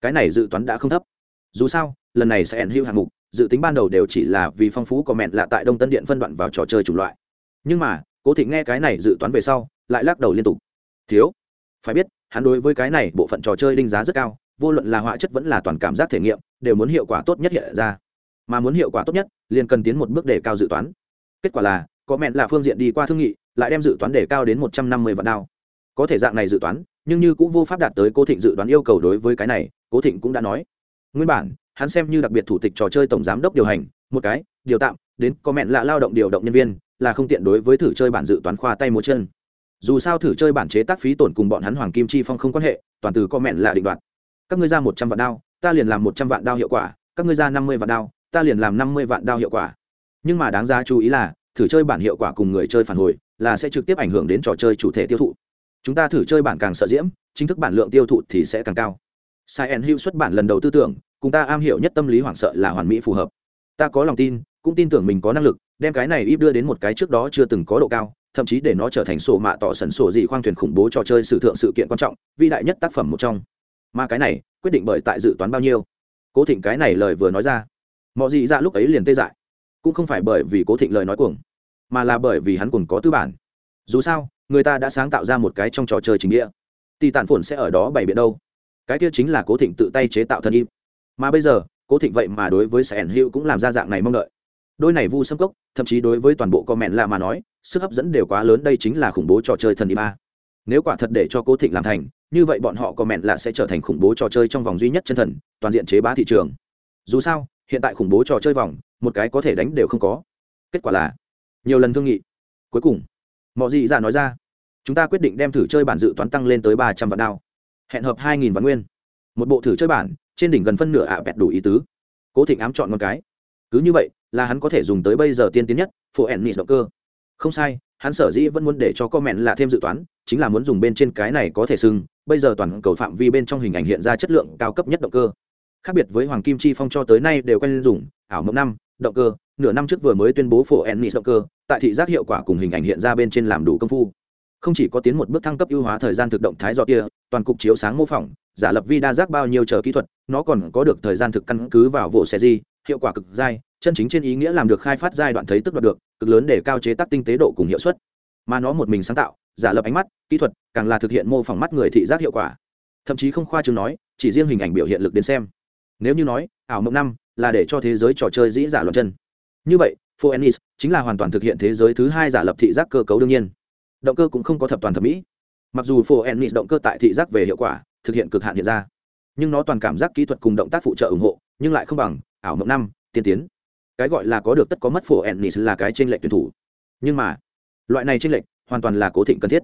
Cái này dự toán đã không thấp. Dù sao, lần này sẽ hẹn hưu hạng mục, dự tính ban đầu đều chỉ là vì phong phú comment là tại đông tân điện phân đoạn vào trò chơi chủng loại. Nhưng mà, cố thịnh nghe cái này dự toán về sau, lại lắc đầu liên tục. Thiếu, phải biết, hắn đối với cái này bộ phận trò chơi đinh giá rất cao, vô luận là họa chất vẫn là toàn cảm giác thể nghiệm đều muốn hiệu quả tốt nhất hiện ra. Mà muốn hiệu quả tốt nhất, liền cần tiến một bước để cao dự toán. Kết quả là, có mẹn là phương diện đi qua thương nghị, lại đem dự toán để cao đến một trăm năm mươi vạn đao. Có thể dạng này dự toán, nhưng như cũng vô pháp đạt tới cố thịnh dự đoán yêu cầu đối với cái này, cố thịnh cũng đã nói. Nguyên bản, hắn xem như đặc biệt thủ tịch trò chơi tổng giám đốc điều hành, một cái, điều tạm, đến có mẹn là lao động điều động nhân viên, là không tiện đối với thử chơi bản dự toán khoa tay múa chân. Dù sao thử chơi bản chế tác phí tổn cùng bọn hắn hoàng kim chi phong không quan hệ, toàn từ có mẹn là định đoạt. Các ngươi ra một trăm vạn đao ta liền làm một trăm vạn đao hiệu quả, các ngươi ra năm mươi vạn đao, ta liền làm năm mươi vạn đao hiệu quả. Nhưng mà đáng ra chú ý là, thử chơi bản hiệu quả cùng người chơi phản hồi là sẽ trực tiếp ảnh hưởng đến trò chơi chủ thể tiêu thụ. Chúng ta thử chơi bản càng sợ diễm, chính thức bản lượng tiêu thụ thì sẽ càng cao. Sai en hữu xuất bản lần đầu tư tưởng, cùng ta am hiểu nhất tâm lý hoảng sợ là hoàn mỹ phù hợp. Ta có lòng tin, cũng tin tưởng mình có năng lực, đem cái này ít đưa đến một cái trước đó chưa từng có độ cao, thậm chí để nó trở thành sổ mạ tỏ sẩn sổ gì khoang thuyền khủng bố trò chơi sử thượng sự kiện quan trọng, vĩ đại nhất tác phẩm một trong. Mà cái này quyết định bởi tại dự toán bao nhiêu. Cố thịnh cái này lời vừa nói ra, mọi Dị Dạ lúc ấy liền tê dại, cũng không phải bởi vì cố thịnh lời nói cuồng, mà là bởi vì hắn cuồng có tư bản. Dù sao, người ta đã sáng tạo ra một cái trong trò chơi chính nghĩa. Thì tản phồn sẽ ở đó bày biện đâu. Cái kia chính là cố thịnh tự tay chế tạo thân im. Mà bây giờ, cố thịnh vậy mà đối với sẻn hữu cũng làm ra dạng này mong đợi. Đôi này vu sâm cốc, thậm chí đối với toàn bộ comment là mà nói, sức hấp dẫn đều quá lớn, đây chính là khủng bố trò chơi thần y ba nếu quả thật để cho cố thịnh làm thành như vậy bọn họ có mẹn là sẽ trở thành khủng bố trò chơi trong vòng duy nhất chân thần, toàn diện chế bá thị trường. Dù sao, hiện tại khủng bố trò chơi vòng, một cái có thể đánh đều không có. Kết quả là, nhiều lần thương nghị. Cuối cùng mọi dị ra nói ra, chúng ta quyết định đem thử chơi bản dự toán tăng lên tới ba trăm vạn đao. Hẹn hợp hai nghìn vạn nguyên. Một bộ thử chơi bản, trên đỉnh gần phân nửa ạ bẹt đủ ý tứ. Cố thịnh ám chọn một cái. Cứ như vậy, là hắn có thể dùng tới bây giờ tiên tiến nhất, phổ ẩn nịt động cơ. Không sai, hắn sở dĩ vẫn muốn để cho comment là thêm dự toán, chính là muốn dùng bên trên cái này có thể sưng bây giờ toàn cầu phạm vi bên trong hình ảnh hiện ra chất lượng cao cấp nhất động cơ. Khác biệt với hoàng kim chi phong cho tới nay đều quen dùng, ảo mộng năm, động cơ, nửa năm trước vừa mới tuyên bố phổ ennis động cơ, tại thị giác hiệu quả cùng hình ảnh hiện ra bên trên làm đủ công phu. Không chỉ có tiến một bước thăng cấp ưu hóa thời gian thực động thái do kia, toàn cục chiếu sáng mô phỏng, giả lập vi đa giác bao nhiêu chờ kỹ thuật, nó còn có được thời gian thực căn cứ vào vụ xe di, hiệu quả cực dai, chân chính trên ý nghĩa làm được khai phát giai đoạn thấy tức đoạt được, cực lớn để cao chế tác tinh tế độ cùng hiệu suất. Mà nó một mình sáng tạo giả lập ánh mắt, kỹ thuật càng là thực hiện mô phỏng mắt người thị giác hiệu quả. Thậm chí không khoa chừng nói, chỉ riêng hình ảnh biểu hiện lực đến xem. Nếu như nói, ảo mộng năm là để cho thế giới trò chơi dĩ giả loạn chân. Như vậy, phoenix chính là hoàn toàn thực hiện thế giới thứ hai giả lập thị giác cơ cấu đương nhiên. Động cơ cũng không có thập toàn thẩm mỹ. Mặc dù phoenix động cơ tại thị giác về hiệu quả, thực hiện cực hạn hiện ra. Nhưng nó toàn cảm giác kỹ thuật cùng động tác phụ trợ ủng hộ, nhưng lại không bằng ảo mộng năm, tiên tiến. Cái gọi là có được tất có mất phổ ennis là cái trên lệnh tuyển thủ. Nhưng mà, loại này trên lệnh hoàn toàn là cố thịnh cần thiết.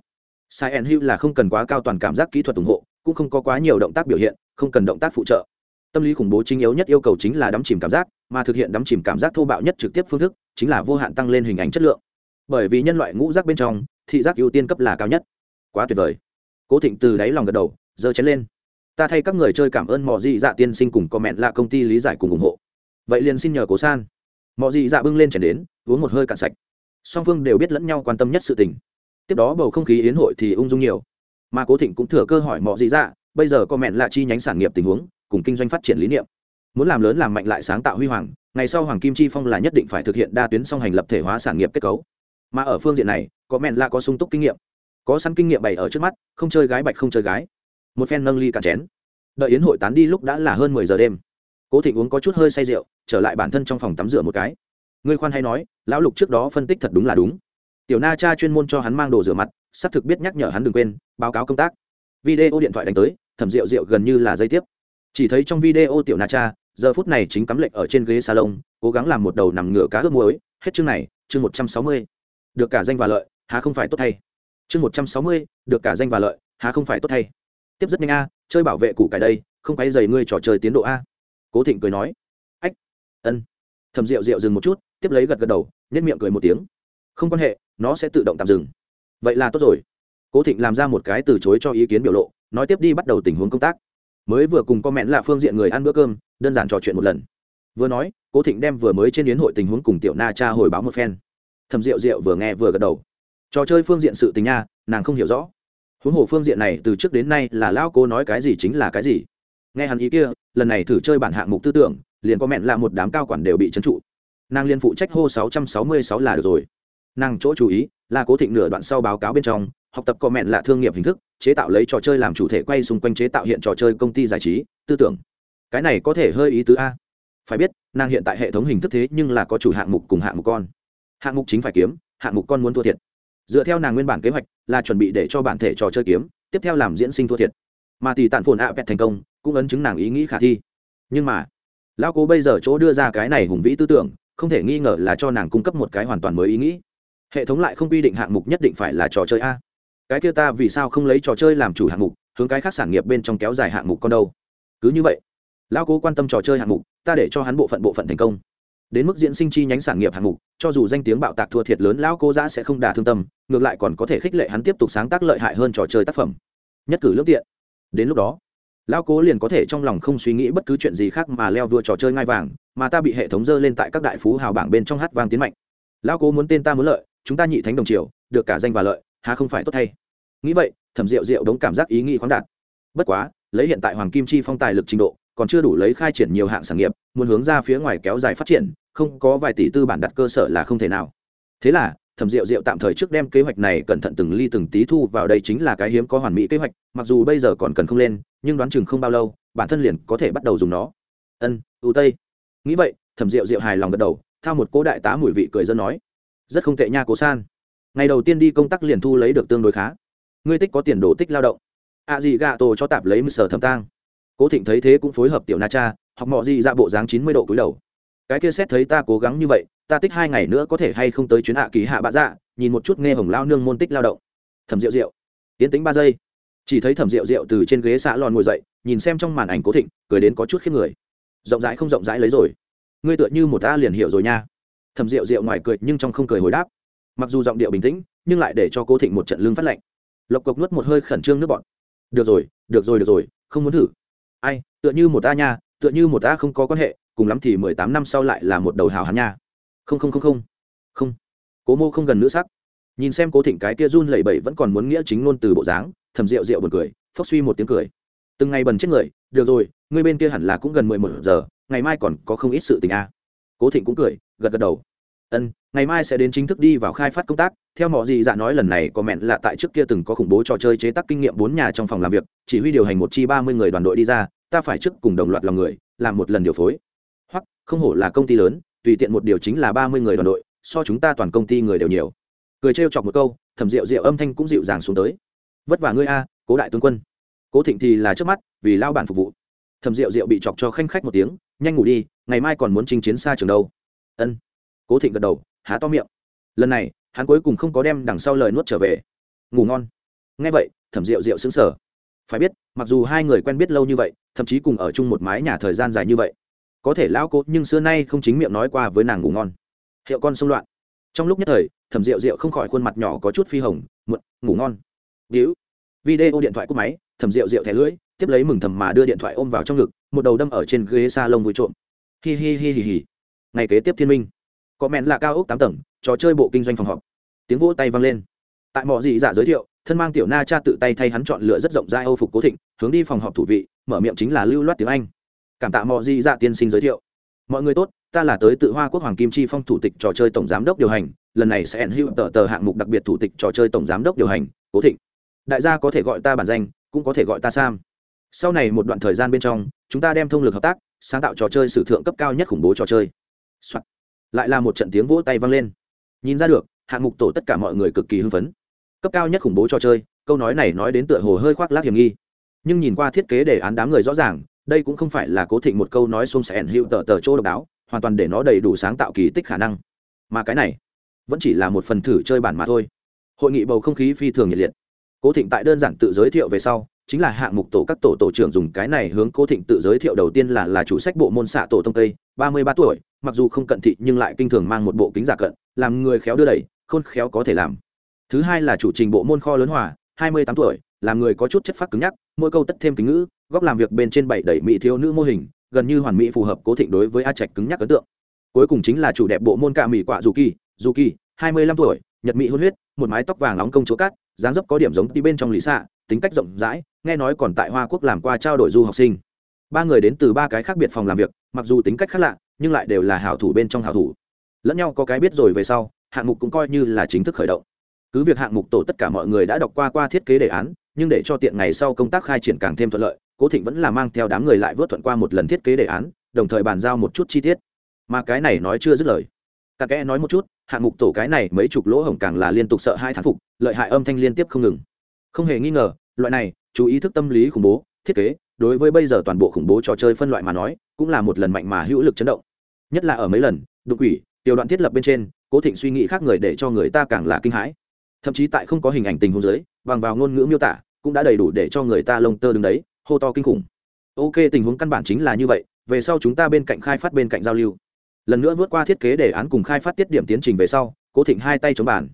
Sai en hữu là không cần quá cao toàn cảm giác kỹ thuật ủng hộ, cũng không có quá nhiều động tác biểu hiện, không cần động tác phụ trợ. Tâm lý khủng bố chính yếu nhất yêu cầu chính là đắm chìm cảm giác, mà thực hiện đắm chìm cảm giác thô bạo nhất trực tiếp phương thức, chính là vô hạn tăng lên hình ảnh chất lượng. Bởi vì nhân loại ngũ giác bên trong, thị giác ưu tiên cấp là cao nhất. Quá tuyệt vời. Cố thịnh từ đáy lòng gật đầu, giơ chén lên. Ta thay các người chơi cảm ơn mọi dị dạ tiên sinh cùng comment là công ty lý giải cùng ủng hộ. Vậy liền xin nhờ cố san. Mọi dị dạ bưng lên chén đến, uống một hơi cạn sạch. Song phương đều biết lẫn nhau quan tâm nhất sự tình tiếp đó bầu không khí yến hội thì ung dung nhiều. Mà cố thịnh cũng thừa cơ hỏi mọi gì ra, bây giờ có mẹn là chi nhánh sản nghiệp tình huống cùng kinh doanh phát triển lý niệm. Muốn làm lớn làm mạnh lại sáng tạo huy hoàng ngày sau hoàng kim chi phong là nhất định phải thực hiện đa tuyến song hành lập thể hóa sản nghiệp kết cấu. Mà ở phương diện này có mẹn là có sung túc kinh nghiệm. Có sẵn kinh nghiệm bày ở trước mắt không chơi gái bạch không chơi gái. Một phen nâng ly cả chén. Đợi yến hội tán đi lúc đã là hơn mười giờ đêm. Cố thịnh uống có chút hơi say rượu trở lại bản thân trong phòng tắm rửa một cái. Ngươi khoan hay nói lão lục trước đó phân tích thật đúng là đúng tiểu na cha chuyên môn cho hắn mang đồ rửa mặt, xác thực biết nhắc nhở hắn đừng quên, báo cáo công tác. Video điện thoại đánh tới, thẩm rượu rượu gần như là dây tiếp. Chỉ thấy trong video tiểu na cha, giờ phút này chính cắm lệnh ở trên ghế salon, cố gắng làm một đầu nằm ngửa cá ướp muối. Hết chương này, chương một trăm sáu mươi. Được cả danh và lợi, há không phải tốt thay. Chương một trăm sáu mươi, được cả danh và lợi, há không phải tốt thay. Tiếp rất nhanh a, chơi bảo vệ củ cải đây, không quay dày ngươi trò chơi tiến độ a. Cố thịnh cười nói. Ách, ân. Thầm rượu rượu dừng một chút, tiếp lấy gật gật đầu nhất miệng cười một tiếng. Không quan hệ nó sẽ tự động tạm dừng. Vậy là tốt rồi. Cố thịnh làm ra một cái từ chối cho ý kiến biểu lộ, nói tiếp đi bắt đầu tình huống công tác. Mới vừa cùng con mẹn là phương diện người ăn bữa cơm, đơn giản trò chuyện một lần. Vừa nói, cố thịnh đem vừa mới trên yến hội tình huống cùng tiểu na cha hồi báo một phen. Thầm rượu rượu vừa nghe vừa gật đầu. Trò chơi phương diện sự tình nha, nàng không hiểu rõ. Huống hồ phương diện này từ trước đến nay là lão cô nói cái gì chính là cái gì. Nghe hắn ý kia, lần này thử chơi bản hạng mục tư tưởng, liền có mẹn là một đám cao quản đều bị trấn trụ. Nàng liên phụ trách hô 666 là được rồi nàng chỗ chú ý là cố thịnh nửa đoạn sau báo cáo bên trong, học tập có mẹn là thương nghiệp hình thức, chế tạo lấy trò chơi làm chủ thể quay xung quanh chế tạo hiện trò chơi công ty giải trí, tư tưởng. Cái này có thể hơi ý tứ a. Phải biết, nàng hiện tại hệ thống hình thức thế nhưng là có chủ hạng mục cùng hạng mục con. Hạng mục chính phải kiếm, hạng mục con muốn thua thiệt. Dựa theo nàng nguyên bản kế hoạch là chuẩn bị để cho bản thể trò chơi kiếm, tiếp theo làm diễn sinh thua thiệt. Mà tỷ tàn phồn ạ vẹt thành công, cũng ấn chứng nàng ý nghĩ khả thi. Nhưng mà, lão cố bây giờ chỗ đưa ra cái này hùng vĩ tư tưởng, không thể nghi ngờ là cho nàng cung cấp một cái hoàn toàn mới ý nghĩ hệ thống lại không quy định hạng mục nhất định phải là trò chơi a cái kia ta vì sao không lấy trò chơi làm chủ hạng mục hướng cái khác sản nghiệp bên trong kéo dài hạng mục con đâu cứ như vậy lão cố quan tâm trò chơi hạng mục ta để cho hắn bộ phận bộ phận thành công đến mức diễn sinh chi nhánh sản nghiệp hạng mục cho dù danh tiếng bạo tạc thua thiệt lớn lão cố giã sẽ không đả thương tâm ngược lại còn có thể khích lệ hắn tiếp tục sáng tác lợi hại hơn trò chơi tác phẩm nhất cử lương tiện đến lúc đó lão cố liền có thể trong lòng không suy nghĩ bất cứ chuyện gì khác mà leo vua trò chơi ngai vàng mà ta bị hệ thống dơ lên tại các đại phú hào bảng bên trong hát vang tiến mạnh lão cố muốn tên ta muốn lợi chúng ta nhị thánh đồng triều, được cả danh và lợi hà không phải tốt thay? Nghĩ vậy, thẩm rượu rượu đống cảm giác ý nghĩ khoáng đạt. Bất quá, lấy hiện tại hoàng kim chi phong tài lực trình độ, còn chưa đủ lấy khai triển nhiều hạng sản nghiệp, muốn hướng ra phía ngoài kéo dài phát triển, không có vài tỷ tư bản đặt cơ sở là không thể nào. Thế là, thẩm diệu diệu tạm thời trước đem kế hoạch này cẩn thận từng ly từng tí thu vào đây chính là cái hiếm có hoàn mỹ kế hoạch, mặc dù bây giờ còn cần không lên, nhưng đoán chừng không bao lâu, bản thân liền có thể bắt đầu dùng nó. Ân, ưu tây. Nghĩ vậy, thẩm diệu diệu hài lòng gật đầu, thao một cố đại tá mùi vị cười dân nói rất không tệ nha cố san. Ngày đầu tiên đi công tác liền thu lấy được tương đối khá. Ngươi tích có tiền đồ tích lao động. À gì gạ tổ cho tạp lấy mười sở thẩm tang. Cố thịnh thấy thế cũng phối hợp tiểu na cha, học mọi gì ra dạ bộ dáng chín mươi độ cúi đầu. Cái kia xét thấy ta cố gắng như vậy, ta tích hai ngày nữa có thể hay không tới chuyến hạ ký hạ bạ dạ nhìn một chút nghe hồng lao nương môn tích lao động. Thẩm rượu rượu tiến tính ba giây. Chỉ thấy thẩm rượu rượu từ trên ghế xã lòn ngồi dậy, nhìn xem trong màn ảnh cố thịnh, cười đến có chút khiếp người. Rộng rãi không rộng rãi lấy rồi. Ngươi tựa như một ta liền hiểu rồi nha thầm rượu rượu ngoài cười nhưng trong không cười hồi đáp. Mặc dù giọng điệu bình tĩnh, nhưng lại để cho cố thịnh một trận lưng phát lạnh. Lộc cộc nuốt một hơi khẩn trương nước bọt. Được rồi được rồi được rồi, không muốn thử. Ai, tựa như một ta nha, tựa như một ta không có quan hệ, cùng lắm thì mười tám năm sau lại là một đầu hào hán nha. Không không không không. Không. Cố mô không gần nữ sắc. Nhìn xem cố thịnh cái kia run lẩy bẩy vẫn còn muốn nghĩa chính ngôn từ bộ dáng, thầm rượu rượu buồn cười, phốc suy một tiếng cười. Từng ngày bần chết người, được rồi ngươi bên kia hẳn là cũng gần mười một giờ, ngày mai còn có không ít sự tình a à. cố thịnh cũng cười, gật gật đầu ân, ngày mai sẽ đến chính thức đi vào khai phát công tác. Theo mọi gì dạ nói lần này có mẹn là tại trước kia từng có khủng bố trò chơi chế tác kinh nghiệm bốn nhà trong phòng làm việc, chỉ huy điều hành một chi ba mươi người đoàn đội đi ra, ta phải trước cùng đồng loạt lòng người, làm một lần điều phối. Hoặc, không hổ là công ty lớn, tùy tiện một điều chính là ba mươi người đoàn đội, so chúng ta toàn công ty người đều nhiều. Cười trêu chọc một câu thẩm rượu rượu âm thanh cũng dịu dàng xuống tới. Vất vả ngươi a, cố đại tướng quân. Cố thịnh thì là trước mắt, vì lao bản phục vụ. Thẩm rượu rượu bị chọc cho khanh khách một tiếng, nhanh ngủ đi, ngày mai còn muốn chinh chiến xa trường đâu. Ân cố thịnh gật đầu, há to miệng. Lần này, hắn cuối cùng không có đem đằng sau lời nuốt trở về. Ngủ ngon. Ngay vậy, thẩm rượu rượu xứng sở phải biết, mặc dù hai người quen biết lâu như vậy, thậm chí cùng ở chung một mái nhà thời gian dài như vậy, có thể lão cố nhưng xưa nay không chính miệng nói qua với nàng ngủ ngon. Hiệu con xung loạn. Trong lúc nhất thời, thẩm rượu rượu không khỏi khuôn mặt nhỏ có chút phi hồng, muộn, ngủ ngon. Víu. Video điện thoại cúp máy, thẩm rượu rượu thẻ lưỡi, tiếp lấy mừng thầm mà đưa điện thoại ôm vào trong ngực, một đầu đâm ở trên ghế s a lông vui trộm. Hi hi hi hi hi. Ngày kế tiếp thiên minh có mẹn là cao ốc tám tầng, trò chơi bộ kinh doanh phòng họp. Tiếng vỗ tay vang lên. Tại mọi dị giả giới thiệu, thân mang tiểu na cha tự tay thay hắn chọn lựa rất rộng rãi âu phục cố thịnh, hướng đi phòng họp thủ vị, mở miệng chính là lưu loát tiếng anh. Cảm tạ mọi dị dạ tiên sinh giới thiệu. Mọi người tốt, ta là tới tự hoa quốc hoàng kim chi phong thủ tịch trò chơi tổng giám đốc điều hành, lần này sẽ ẩn hữu tờ tờ hạng mục đặc biệt thủ tịch trò chơi tổng giám đốc điều hành, cố thịnh. Đại gia có thể gọi ta bản danh, cũng có thể gọi ta sam. Sau này một đoạn thời gian bên trong, chúng ta đem thông lực hợp tác, sáng tạo trò chơi sử thượng cấp cao nhất khủng bố trò chơi、Soạn lại là một trận tiếng vỗ tay vang lên. Nhìn ra được, hạng mục tổ tất cả mọi người cực kỳ hưng phấn. Cấp cao nhất khủng bố trò chơi, câu nói này nói đến tựa hồ hơi khoác lác hiểm nghi. Nhưng nhìn qua thiết kế đề án đám người rõ ràng, đây cũng không phải là cố thịnh một câu nói xung sẽ hữu tờ tờ chỗ độc đáo, hoàn toàn để nó đầy đủ sáng tạo kỳ tích khả năng. Mà cái này, vẫn chỉ là một phần thử chơi bản mà thôi. Hội nghị bầu không khí phi thường nhiệt liệt. Cố thịnh tại đơn giản tự giới thiệu về sau, chính là hạng mục tổ các tổ tổ trưởng dùng cái này hướng cố thịnh tự giới thiệu đầu tiên là là chủ sách bộ môn xạ tổ tông tây, ba mươi ba tuổi mặc dù không cận thị nhưng lại kinh thường mang một bộ kính giả cận, làm người khéo đưa đẩy, khôn khéo có thể làm. Thứ hai là chủ trình bộ môn kho lớn hòa, hai mươi tám tuổi, làm người có chút chất phát cứng nhắc, mỗi câu tất thêm kính ngữ, góc làm việc bên trên bảy đẩy mỹ thiếu nữ mô hình, gần như hoàn mỹ phù hợp cố thịnh đối với a trạch cứng nhắc ấn tượng. Cuối cùng chính là chủ đẹp bộ môn cạ mỹ quạ dù kỳ dù kỳ, hai mươi lăm tuổi, nhật mỹ hôn huyết, một mái tóc vàng nóng công chúa cát, dáng dấp có điểm giống tí bên trong lý xạ tính cách rộng rãi, nghe nói còn tại hoa quốc làm qua trao đổi du học sinh. Ba người đến từ ba cái khác biệt phòng làm việc, mặc dù tính cách khác lạ nhưng lại đều là hảo thủ bên trong hảo thủ. Lẫn nhau có cái biết rồi về sau, hạng mục cũng coi như là chính thức khởi động. Cứ việc hạng mục tổ tất cả mọi người đã đọc qua qua thiết kế đề án, nhưng để cho tiện ngày sau công tác khai triển càng thêm thuận lợi, cố thịnh vẫn là mang theo đám người lại vớt thuận qua một lần thiết kế đề án, đồng thời bàn giao một chút chi tiết. Mà cái này nói chưa dứt lời. Ta kẽ nói một chút, hạng mục tổ cái này mấy chục lỗ hổng càng là liên tục sợ hai thán phục, lợi hại âm thanh liên tiếp không ngừng. Không hề nghi ngờ, loại này, chú ý thức tâm lý khủng bố, thiết kế, đối với bây giờ toàn bộ khủng bố trò chơi phân loại mà nói, cũng là một lần mạnh mà hữu lực chấn động nhất là ở mấy lần, đụng quỷ, tiểu đoạn thiết lập bên trên, cố thịnh suy nghĩ khác người để cho người ta càng là kinh hãi. Thậm chí tại không có hình ảnh tình hôn giới bằng vào ngôn ngữ miêu tả, cũng đã đầy đủ để cho người ta lông tơ đứng đấy, hô to kinh khủng. Ok, tình huống căn bản chính là như vậy, về sau chúng ta bên cạnh khai phát bên cạnh giao lưu. Lần nữa vượt qua thiết kế đề án cùng khai phát tiết điểm tiến trình về sau, cố thịnh hai tay chống bàn.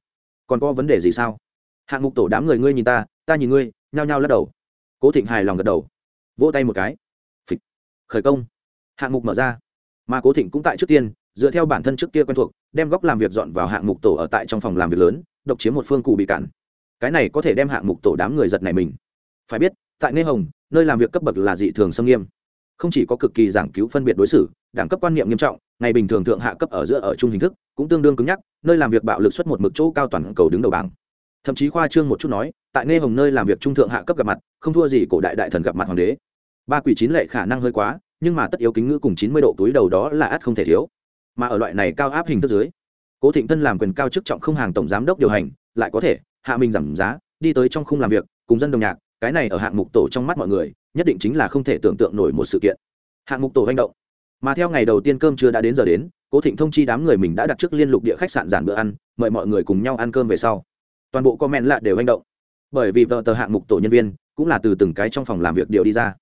Còn có vấn đề gì sao? Hạng mục tổ đám người ngươi nhìn ta ta nhìn ngươi, nhao nhao lắc đầu. Cố thịnh hài lòng gật đầu. Vỗ tay một cái. Phịch. Khởi công. Hạng mục mở ra mà cố thịnh cũng tại trước tiên, dựa theo bản thân trước kia quen thuộc, đem góc làm việc dọn vào hạng mục tổ ở tại trong phòng làm việc lớn, độc chiếm một phương cụ bị cản cái này có thể đem hạng mục tổ đám người giật này mình. Phải biết, tại nghe hồng, nơi làm việc cấp bậc là dị thường xâm nghiêm. Không chỉ có cực kỳ giảng cứu phân biệt đối xử đẳng cấp quan niệm nghiêm trọng, ngày bình thường thượng hạ cấp ở giữa ở chung hình thức, cũng tương đương cứng nhắc, nơi làm việc bạo lực xuất một mực chỗ cao toàn cầu đứng đầu bảng. Thậm chí khoa trương một chút nói, tại nghe hồng nơi làm việc trung thượng hạ cấp gặp mặt, không thua gì cổ đại đại thần gặp mặt hoàng đế. Ba quỷ chín lệ khả năng hơi quá nhưng mà tất yếu kính ngữ cùng chín mươi độ túi đầu đó là ắt không thể thiếu. Mà ở loại này cao áp hình thức dưới, cố thịnh tân làm quyền cao chức trọng không hàng tổng giám đốc điều hành, lại có thể hạ mình giảm giá, đi tới trong khung làm việc, cùng dân đồng nhạc, cái này ở hạng mục tổ trong mắt mọi người, nhất định chính là không thể tưởng tượng nổi một sự kiện. Hạng mục tổ hành động. Mà theo ngày đầu tiên cơm chưa đã đến giờ đến, cố thịnh thông chi đám người mình đã đặt trước liên lục địa khách sạn giản bữa ăn, mời mọi người cùng nhau ăn cơm về sau. Toàn bộ comment lạ đều hành động. Bởi vì vợ tờ hạng mục tổ nhân viên cũng là từ từng cái trong phòng làm việc điều đi ra.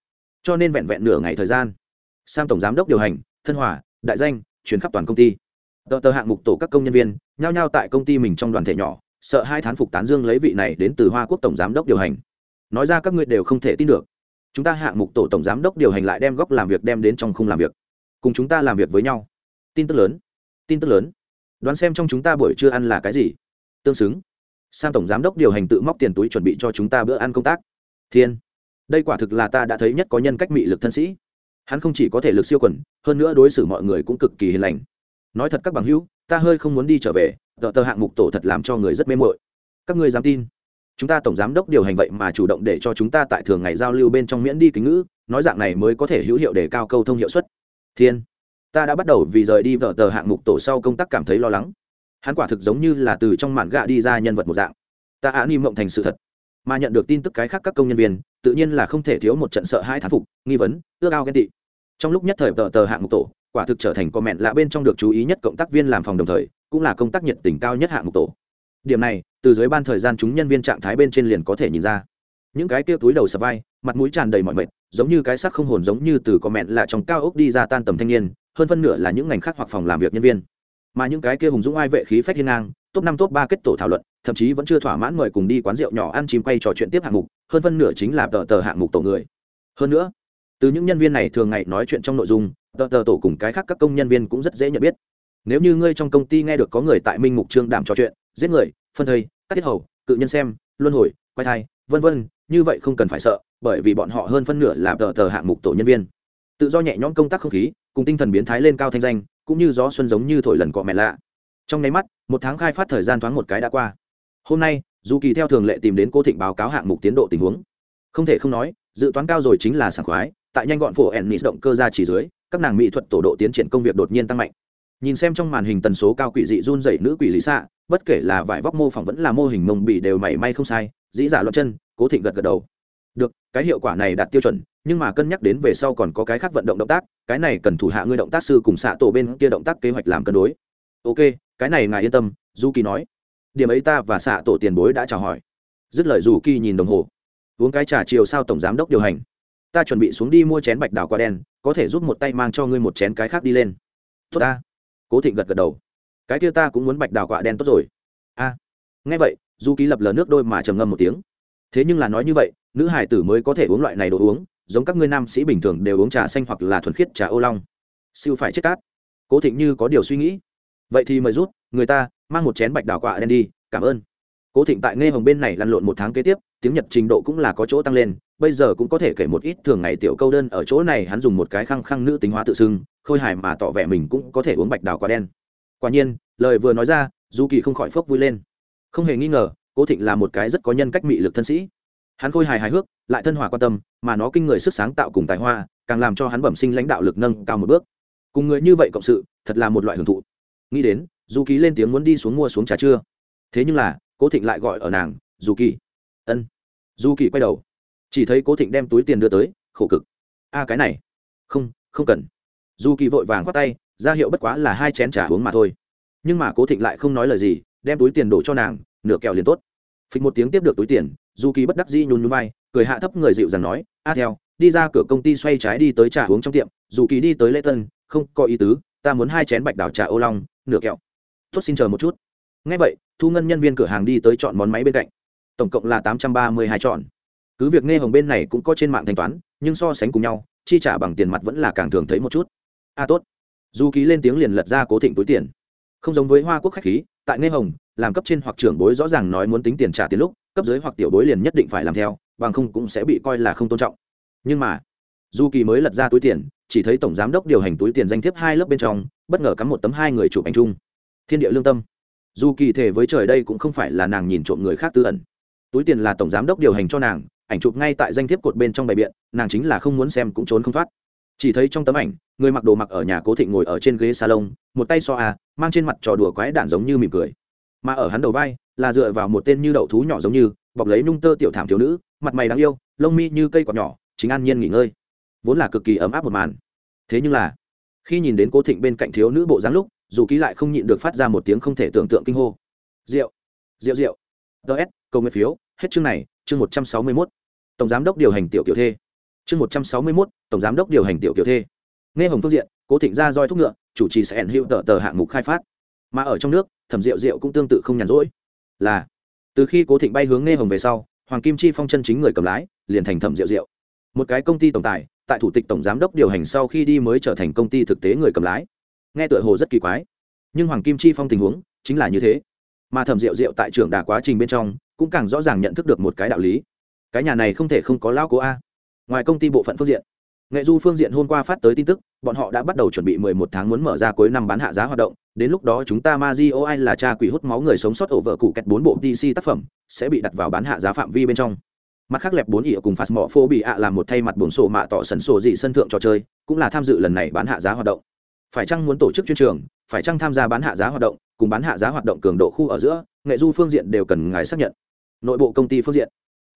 Cho nên vẹn vẹn nửa ngày thời gian sang tổng giám đốc điều hành, thân hòa, đại danh chuyến khắp toàn công ty. Tờ tờ hạng mục tổ các công nhân viên, nhao nhao tại công ty mình trong đoàn thể nhỏ, sợ hai thán phục tán dương lấy vị này đến từ hoa quốc tổng giám đốc điều hành. Nói ra các ngươi đều không thể tin được. Chúng ta hạng mục tổ tổng giám đốc điều hành lại đem góc làm việc đem đến trong khung làm việc. Cùng chúng ta làm việc với nhau. Tin tức lớn. Tin tức lớn. Đoán xem trong chúng ta buổi trưa ăn là cái gì. Tương xứng. Sam tổng giám đốc điều hành tự móc tiền túi chuẩn bị cho chúng ta bữa ăn công tác. Thiên. Đây quả thực là ta đã thấy nhất có nhân cách mị lực thân sĩ hắn không chỉ có thể lực siêu quần, hơn nữa đối xử mọi người cũng cực kỳ hiền lành. Nói thật các bằng hữu, ta hơi không muốn đi trở về, tờ tờ hạng mục tổ thật làm cho người rất mê mội các ngươi dám tin? Chúng ta tổng giám đốc điều hành vậy mà chủ động để cho chúng ta tại thường ngày giao lưu bên trong miễn đi kính ngữ, nói dạng này mới có thể hữu hiệu để cao câu thông hiệu suất. Thiên, ta đã bắt đầu vì rời đi vợ tờ hạng mục tổ sau công tác cảm thấy lo lắng. Hắn quả thực giống như là từ trong mạn gạ đi ra nhân vật một dạng. Ta á ni mộng thành sự thật mà nhận được tin tức cái khác các công nhân viên, tự nhiên là không thể thiếu một trận sợ hai thán phục, nghi vấn, ước ao ghen tị. Trong lúc nhất thời tờ tờ hạng mục tổ, quả thực trở thành comment lạ bên trong được chú ý nhất cộng tác viên làm phòng đồng thời, cũng là công tác nhiệt tình cao nhất hạng mục tổ. Điểm này, từ dưới ban thời gian chúng nhân viên trạng thái bên trên liền có thể nhìn ra. Những cái kia túi đầu sập vai mặt mũi tràn đầy mọi mệt, giống như cái xác không hồn giống như từ comment lạ trong cao ốc đi ra tan tầm thanh niên, hơn phân nửa là những ngành khác hoặc phòng làm việc nhân viên. Mà những cái kia hùng dũng ai vệ khí phách hiên ngang top năm, top ba kết tổ thảo luận, thậm chí vẫn chưa thỏa mãn mời cùng đi quán rượu nhỏ ăn chim quay trò chuyện tiếp hạng mục, hơn phân nửa chính là tờ tờ hạng mục tổ người. Hơn nữa, từ những nhân viên này thường ngày nói chuyện trong nội dung, tờ tờ tổ cùng cái khác các công nhân viên cũng rất dễ nhận biết. Nếu như ngươi trong công ty nghe được có người tại minh mục trương đảm trò chuyện, giết người, phân thây các tiết hầu, cự nhân xem, luân hồi, quay thai, vân vân, như vậy không cần phải sợ, bởi vì bọn họ hơn phân nửa là tờ tờ hạng mục tổ nhân viên. Tự do nhẹ nhõm công tác không khí, cùng tinh thần biến thái lên cao thanh danh, cũng như gió xuân giống như thổi lần cọ mẹ lạ. Trong nháy mắt một tháng khai phát thời gian thoáng một cái đã qua. Hôm nay dù kỳ theo thường lệ tìm đến cô thịnh báo cáo hạng mục tiến độ tình huống. Không thể không nói, dự toán cao rồi chính là sảng khoái, tại nhanh gọn phổ ennis động cơ ra chỉ dưới, các nàng mỹ thuật tổ độ tiến triển công việc đột nhiên tăng mạnh. Nhìn xem trong màn hình tần số cao quỷ dị run dậy nữ quỷ lý xạ bất kể là vải vóc mô phỏng vẫn là mô hình mông bị đều mảy may không sai, dĩ dạ giả luận chân, cố thịnh gật gật đầu. Được, cái hiệu quả này đạt tiêu chuẩn, nhưng mà cân nhắc đến về sau còn có cái khác vận động động tác, cái này cần thủ hạ ngươi động tác sư cùng xạ tổ bên kia động tác kế hoạch làm cân đối. Ok cái này ngài yên tâm du kỳ nói. Điểm ấy ta và xạ tổ tiền bối đã chào hỏi. Dứt lời du kỳ nhìn đồng hồ. Uống cái trà chiều sao tổng giám đốc điều hành. Ta chuẩn bị xuống đi mua chén bạch đào quả đen, có thể giúp một tay mang cho ngươi một chén cái khác đi lên. Tốt ta. Cố thịnh gật gật đầu. Cái kia ta cũng muốn bạch đào quả đen tốt rồi. A. Nghe vậy du ký lập lờ nước đôi mà trầm ngâm một tiếng. Thế nhưng là nói như vậy, nữ hải tử mới có thể uống loại này đồ uống, giống các ngươi nam sĩ bình thường đều uống trà xanh hoặc là thuần khiết trà ô long. Siêu phải chết cát. Cố thịnh như có điều suy nghĩ vậy thì mời rút, người ta, mang một chén bạch đào quạ đen đi, cảm ơn. Cố thịnh tại nghe hồng bên này lăn lộn một tháng kế tiếp, tiếng nhật trình độ cũng là có chỗ tăng lên, bây giờ cũng có thể kể một ít thường ngày tiểu câu đơn ở chỗ này, hắn dùng một cái khăng khăng nữ tính hóa tự xưng, khôi hài mà tỏ vẻ mình cũng có thể uống bạch đào quả đen. Quả nhiên, lời vừa nói ra, du kỳ không khỏi phốc vui lên. Không hề nghi ngờ, cố thịnh là một cái rất có nhân cách mị lực thân sĩ. Hắn khôi hài hài hước, lại thân hòa quan tâm, mà nó kinh người sức sáng tạo cùng tài hoa, càng làm cho hắn bẩm sinh lãnh đạo lực nâng cao một bước. Cùng người như vậy cộng sự, thật là một loại hưởng thụ nghĩ đến, dù kỳ lên tiếng muốn đi xuống mua xuống trà trưa. Thế nhưng là, cố thịnh lại gọi ở nàng, dù kỳ. Ân. Dù kỳ quay đầu. Chỉ thấy cố thịnh đem túi tiền đưa tới, khổ cực. A, cái này. Không không cần. Dù kỳ vội vàng khoát tay, ra hiệu bất quá là hai chén trà uống mà thôi. Nhưng mà cố thịnh lại không nói lời gì, đem túi tiền đổ cho nàng, nửa kẹo liền tốt. Phịch một tiếng tiếp được túi tiền, dù kỳ bất đắc dĩ nhún nhún vai, cười hạ thấp người dịu dàng nói, a, theo, đi ra cửa công ty xoay trái đi tới trà uống trong tiệm, dù kỳ đi tới lễ tân, không có ý tứ ta muốn hai chén bạch đảo trà ô long, nửa kẹo. Tốt, xin chờ một chút. Ngay vậy, thu ngân nhân viên cửa hàng đi tới chọn món máy bên cạnh. Tổng cộng là tám trăm ba mươi hai chọn. Cứ việc nghe hồng bên này cũng có trên mạng thanh toán, nhưng so sánh cùng nhau, chi trả bằng tiền mặt vẫn là càng thường thấy một chút. A tốt. Du ký lên tiếng liền lật ra cố thịnh túi tiền. Không giống với hoa quốc khách khí, tại nghe hồng, làm cấp trên hoặc trưởng bối rõ ràng nói muốn tính tiền trả tiền lúc, cấp dưới hoặc tiểu bối liền nhất định phải làm theo, bằng không cũng sẽ bị coi là không tôn trọng. Nhưng mà du kỳ mới lật ra túi tiền chỉ thấy tổng giám đốc điều hành túi tiền danh thiếp hai lớp bên trong, bất ngờ cắm một tấm hai người chụp ảnh chung. Thiên địa lương tâm. Dù kỳ thể với trời đây cũng không phải là nàng nhìn trộm người khác tư ẩn. Túi tiền là tổng giám đốc điều hành cho nàng, ảnh chụp ngay tại danh thiếp cột bên trong bài biện, nàng chính là không muốn xem cũng trốn không thoát. Chỉ thấy trong tấm ảnh, người mặc đồ mặc ở nhà cố thịnh ngồi ở trên ghế salon, một tay so à mang trên mặt trò đùa quái đản giống như mỉm cười. Mà ở hắn đầu vai, là dựa vào một tên như đậu thú nhỏ giống như, bọc lấy nung tơ tiểu thảm thiếu nữ, mặt mày đáng yêu, lông mi như cây quạt nhỏ, chính an nhiên nghỉ ngơi. Vốn là cực kỳ ấm áp một màn thế nhưng là, khi nhìn đến cố thịnh bên cạnh thiếu nữ bộ dáng lúc, dù ký lại không nhịn được phát ra một tiếng không thể tưởng tượng kinh hô. Rượu rượu rượu. Ts câu nguyện phiếu, hết chương này, chương một trăm sáu mươi mốt. Tổng giám đốc điều hành tiểu kiểu thê. Chương một trăm sáu mươi mốt, tổng giám đốc điều hành tiểu kiểu thê. Nghe hồng phương diện, cố thịnh ra roi thúc ngựa, chủ trì sẽ ẩn hữu tờ tờ hạng mục khai phát. Mà ở trong nước, thẩm rượu rượu cũng tương tự không nhàn rỗi. Là, từ khi cố thịnh bay hướng nghe hồng về sau, hoàng kim chi phong chân chính người cầm lái, liền thành thẩm rượu rượu. Một cái công ty tổng tài tại thủ tịch tổng giám đốc điều hành sau khi đi mới trở thành công ty thực tế người cầm lái. Nghe tựa hồ rất kỳ quái, nhưng hoàng kim chi phong tình huống chính là như thế. Mà thẩm rượu rượu tại trường đà quá trình bên trong cũng càng rõ ràng nhận thức được một cái đạo lý. Cái nhà này không thể không có lao cố a. Ngoài công ty bộ phận phương diện, nghệ du phương diện hôm qua phát tới tin tức, bọn họ đã bắt đầu chuẩn bị 11 tháng muốn mở ra cuối năm bán hạ giá hoạt động, đến lúc đó chúng ta ma di o Mario là cha quỷ hút máu người sống sót ổ vợ cụ kẹt bốn bộ DC tác phẩm sẽ bị đặt vào bán hạ giá phạm vi bên trong mặt khác lẹp bốn ỉa cùng phạt mỏ phô bị ạ làm một thay mặt bổn sổ mạ tỏ sần sổ dị sân thượng trò chơi, cũng là tham dự lần này bán hạ giá hoạt động. Phải chăng muốn tổ chức chuyên trường, phải chăng tham gia bán hạ giá hoạt động, cùng bán hạ giá hoạt động cường độ khu ở giữa, nghệ du phương diện đều cần ngài xác nhận. Nội bộ công ty phương diện.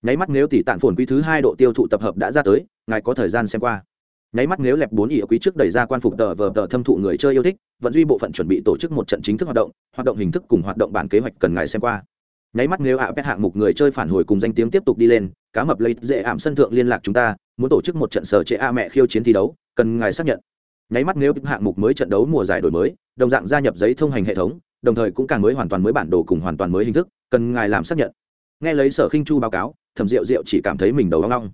Nháy mắt nếu tỷ tản phồn quý thứ hai độ tiêu thụ tập hợp đã ra tới, ngài có thời gian xem qua. Nháy mắt nếu lẹp bốn ỉa quý trước đẩy ra quan phục tờ vờ tờ thâm thụ người chơi yêu thích, vận duy bộ phận chuẩn bị tổ chức một trận chính thức hoạt động hoạt động hình thức cùng hoạt động bản kế hoạch cần ngài xem qua nháy mắt nếu ạ à hạng mục người chơi phản hồi cùng danh tiếng tiếp tục đi lên, cá mập lấy dễ ảm sân thượng liên lạc chúng ta, muốn tổ chức một trận sở chế a mẹ khiêu chiến thi đấu, cần ngài xác nhận. Nháy mắt nếu hạng mục mới trận đấu mùa giải đổi mới, đồng dạng gia nhập giấy thông hành hệ thống, đồng thời cũng càng mới hoàn toàn mới bản đồ cùng hoàn toàn mới hình thức, cần ngài làm xác nhận. Nghe lấy sở khinh chu báo cáo, thẩm rượu rượu chỉ cảm thấy mình đầu hoang long.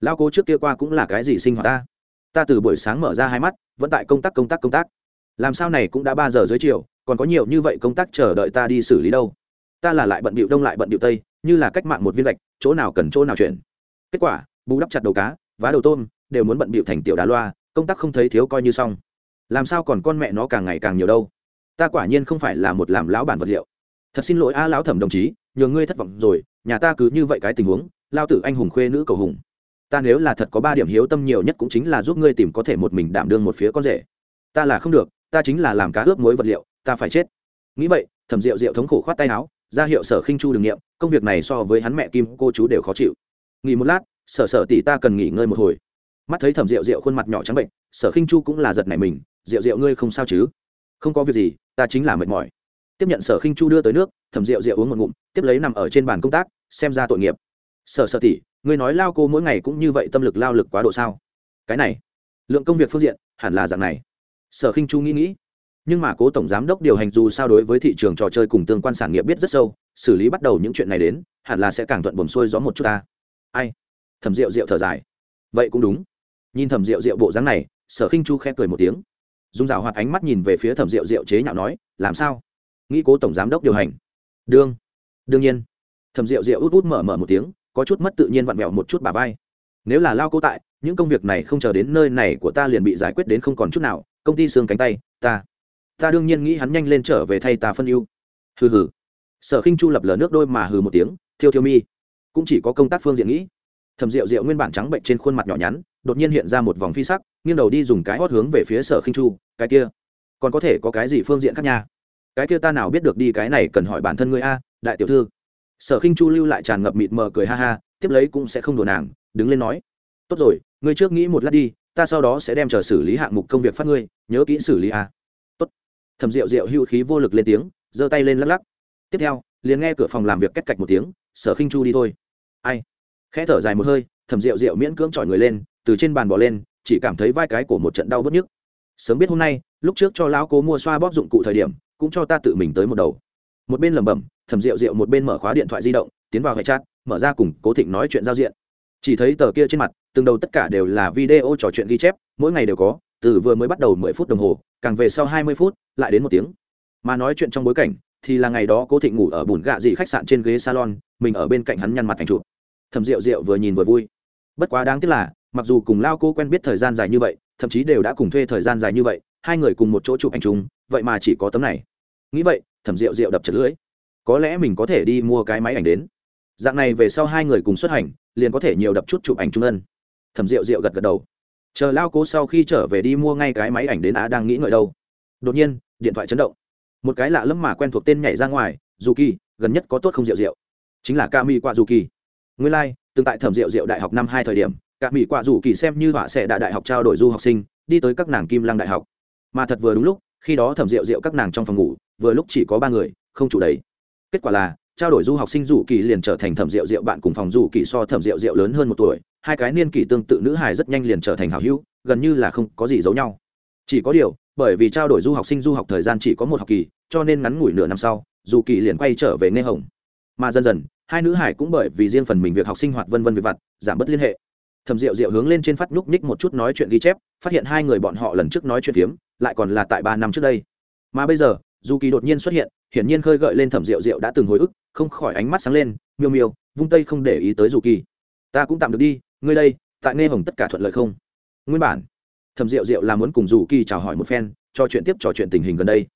Lao cố trước kia qua cũng là cái gì sinh hoạt ta? Ta từ buổi sáng mở ra hai mắt, vẫn tại công tác công tác công tác. Làm sao này cũng đã ba giờ dưới chiều, còn có nhiều như vậy công tác chờ đợi ta đi xử lý đâu? Ta là lại bận bịu đông lại bận bịu tây, như là cách mạng một viên lệch chỗ nào cần chỗ nào chuyển. Kết quả, bù đắp chặt đầu cá, vá đầu tôm, đều muốn bận bịu thành tiểu đá loa, công tác không thấy thiếu coi như xong. Làm sao còn con mẹ nó càng ngày càng nhiều đâu? Ta quả nhiên không phải là một làm lão bản vật liệu. Thật xin lỗi a lão thẩm đồng chí, nhờ ngươi thất vọng rồi, nhà ta cứ như vậy cái tình huống, lao tử anh hùng khuê nữ cầu hùng. Ta nếu là thật có ba điểm hiếu tâm nhiều nhất cũng chính là giúp ngươi tìm có thể một mình đảm đương một phía con rể. Ta là không được, ta chính là làm cá ướp mối vật liệu, ta phải chết. Nghĩ vậy, thẩm rượu rượu thống khổ khoát tay áo ra hiệu sở khinh chu đường nghiệm công việc này so với hắn mẹ kim cô chú đều khó chịu. Nghỉ một lát, sở sở tỷ ta cần nghỉ ngơi một hồi. Mắt thấy thẩm rượu rượu khuôn mặt nhỏ trắng bệnh, sở khinh chu cũng là giật nảy mình rượu rượu ngươi không sao chứ? Không có việc gì, ta chính là mệt mỏi. Tiếp nhận sở khinh chu đưa tới nước, thẩm rượu rượu uống một ngụm, tiếp lấy nằm ở trên bàn công tác, xem ra tội nghiệp. Sở sở tỷ, ngươi nói lao cô mỗi ngày cũng như vậy tâm lực lao lực quá độ sao? Cái này, lượng công việc phương diện, hẳn là dạng này. Sở khinh chu nghĩ nghĩ nhưng mà cố tổng giám đốc điều hành dù sao đối với thị trường trò chơi cùng tương quan sản nghiệp biết rất sâu, xử lý bắt đầu những chuyện này đến, hẳn là sẽ càng thuận buồn xuôi gió một chút ta. Ai? Thẩm rượu rượu thở dài. Vậy cũng đúng. Nhìn thẩm rượu rượu bộ dáng này, sở khinh chu khẽ cười một tiếng. Dùng rào hoạt ánh mắt nhìn về phía thẩm rượu rượu chế nhạo nói, làm sao? Nghĩ cố tổng giám đốc điều hành. Đương. Đương nhiên. Thẩm rượu rượu út út mở mở một tiếng, có chút mất tự nhiên vặn vẹo một chút bà vai. Nếu là lao cố tại, những công việc này không chờ đến nơi này của ta liền bị giải quyết đến không còn chút nào, công ty xương cánh tay, ta ta đương nhiên nghĩ hắn nhanh lên trở về thay ta phân ưu. Hừ hừ. Sở khinh chu lập lờ nước đôi mà hừ một tiếng, thiêu thiêu mi. Cũng chỉ có công tác phương diện nghĩ. Thầm rượu rượu nguyên bản trắng bệnh trên khuôn mặt nhỏ nhắn, đột nhiên hiện ra một vòng phi sắc, nghiêng đầu đi dùng cái hót hướng về phía sở khinh chu, cái kia, còn có thể có cái gì phương diện khác nha? Cái kia ta nào biết được đi, cái này cần hỏi bản thân ngươi a, đại tiểu thư. Sở khinh chu lưu lại tràn ngập mịt mờ cười ha ha, tiếp lấy cũng sẽ không đùa nàng, đứng lên nói, tốt rồi, ngươi trước nghĩ một lát đi, ta sau đó sẽ đem chờ xử lý hạng mục công việc phát ngươi, nhớ kỹ xử lý a thầm rượu rượu hữu khí vô lực lên tiếng, giơ tay lên lắc lắc. Tiếp theo, liền nghe cửa phòng làm việc cách cạch một tiếng, sở khinh chu đi thôi. Ai? Khẽ thở dài một hơi thầm rượu rượu miễn cưỡng chọi người lên, từ trên bàn bỏ lên, chỉ cảm thấy vai cái của một trận đau bớt nhức. Sớm biết hôm nay, lúc trước cho lão cố mua xoa bóp dụng cụ thời điểm, cũng cho ta tự mình tới một đầu. Một bên lẩm bẩm thầm rượu rượu một bên mở khóa điện thoại di động, tiến vào hệ chat, mở ra cùng cố thịnh nói chuyện giao diện. Chỉ thấy tờ kia trên mặt, từng đầu tất cả đều là video trò chuyện ghi chép, mỗi ngày đều có từ vừa mới bắt đầu mười phút đồng hồ, càng về sau hai mươi phút, lại đến một tiếng. Mà nói chuyện trong bối cảnh, thì là ngày đó cố thịnh ngủ ở bùn gạ dị khách sạn trên ghế salon, mình ở bên cạnh hắn nhăn mặt ảnh chụp. Thầm rượu rượu vừa nhìn vừa vui. Bất quá đáng tiếc là, mặc dù cùng lao cô quen biết thời gian dài như vậy, thậm chí đều đã cùng thuê thời gian dài như vậy, hai người cùng một chỗ chụp ảnh chung, vậy mà chỉ có tấm này. Nghĩ vậy, thẩm rượu rượu đập chật lưỡi. Có lẽ mình có thể đi mua cái máy ảnh đến. Dạng này về sau hai người cùng xuất hành, liền có thể nhiều đập chút chụp ảnh trung ân. Thẩm rượu rượu gật gật đầu chờ lao cố sau khi trở về đi mua ngay cái máy ảnh đến á đang nghĩ ngợi đâu. Đột nhiên điện thoại chấn động. Một cái lạ lẫm mà quen thuộc tên nhảy ra ngoài dù kỳ gần nhất có tốt không rượu rượu? Chính là ca mi qua dù kỳ nguyên lai、like, từng tại thẩm rượu rượu đại học năm hai thời điểm ca mỹ qua dù kỳ xem như họa sẽ đại đại học trao đổi du học sinh đi tới các nàng kim lăng đại học. Mà thật vừa đúng lúc khi đó thẩm rượu rượu các nàng trong phòng ngủ vừa lúc chỉ có ba người không chủ đấy kết quả là trao đổi du học sinh dù kỳ liền trở thành thẩm rượu rượu bạn cùng phòng dù kỳ so thẩm rượu rượu lớn hơn một tuổi. Hai cái niên kỷ tương tự nữ hài rất nhanh liền trở thành hảo hữu, gần như là không có gì giấu nhau. Chỉ có điều, bởi vì trao đổi du học sinh du học thời gian chỉ có một học kỳ, cho nên ngắn ngủi nửa năm sau, dù kỳ liền quay trở về nghe hồng. Mà dần dần, hai nữ hải cũng bởi vì riêng phần mình việc học sinh hoạt vân vân việc vặt, giảm bớt liên hệ. Thẩm rượu rượu hướng lên trên phát nhúc nhích một chút nói chuyện ghi chép, phát hiện hai người bọn họ lần trước nói chuyện phiếm, lại còn là tại ba năm trước đây. Mà bây giờ dù kỳ đột nhiên xuất hiện, hiển nhiên khơi gợi lên thẩm rượu rượu đã từng hồi ức, không khỏi ánh mắt sáng lên, miêu miêu, vung tây không để ý tới dù kỳ. Ta cũng tạm được đi, ngươi đây, tại nghe hồng tất cả thuận lợi không? Nguyên bản, thẩm rượu rượu là muốn cùng dù kỳ chào hỏi một phen, cho chuyện tiếp trò chuyện tình hình gần đây.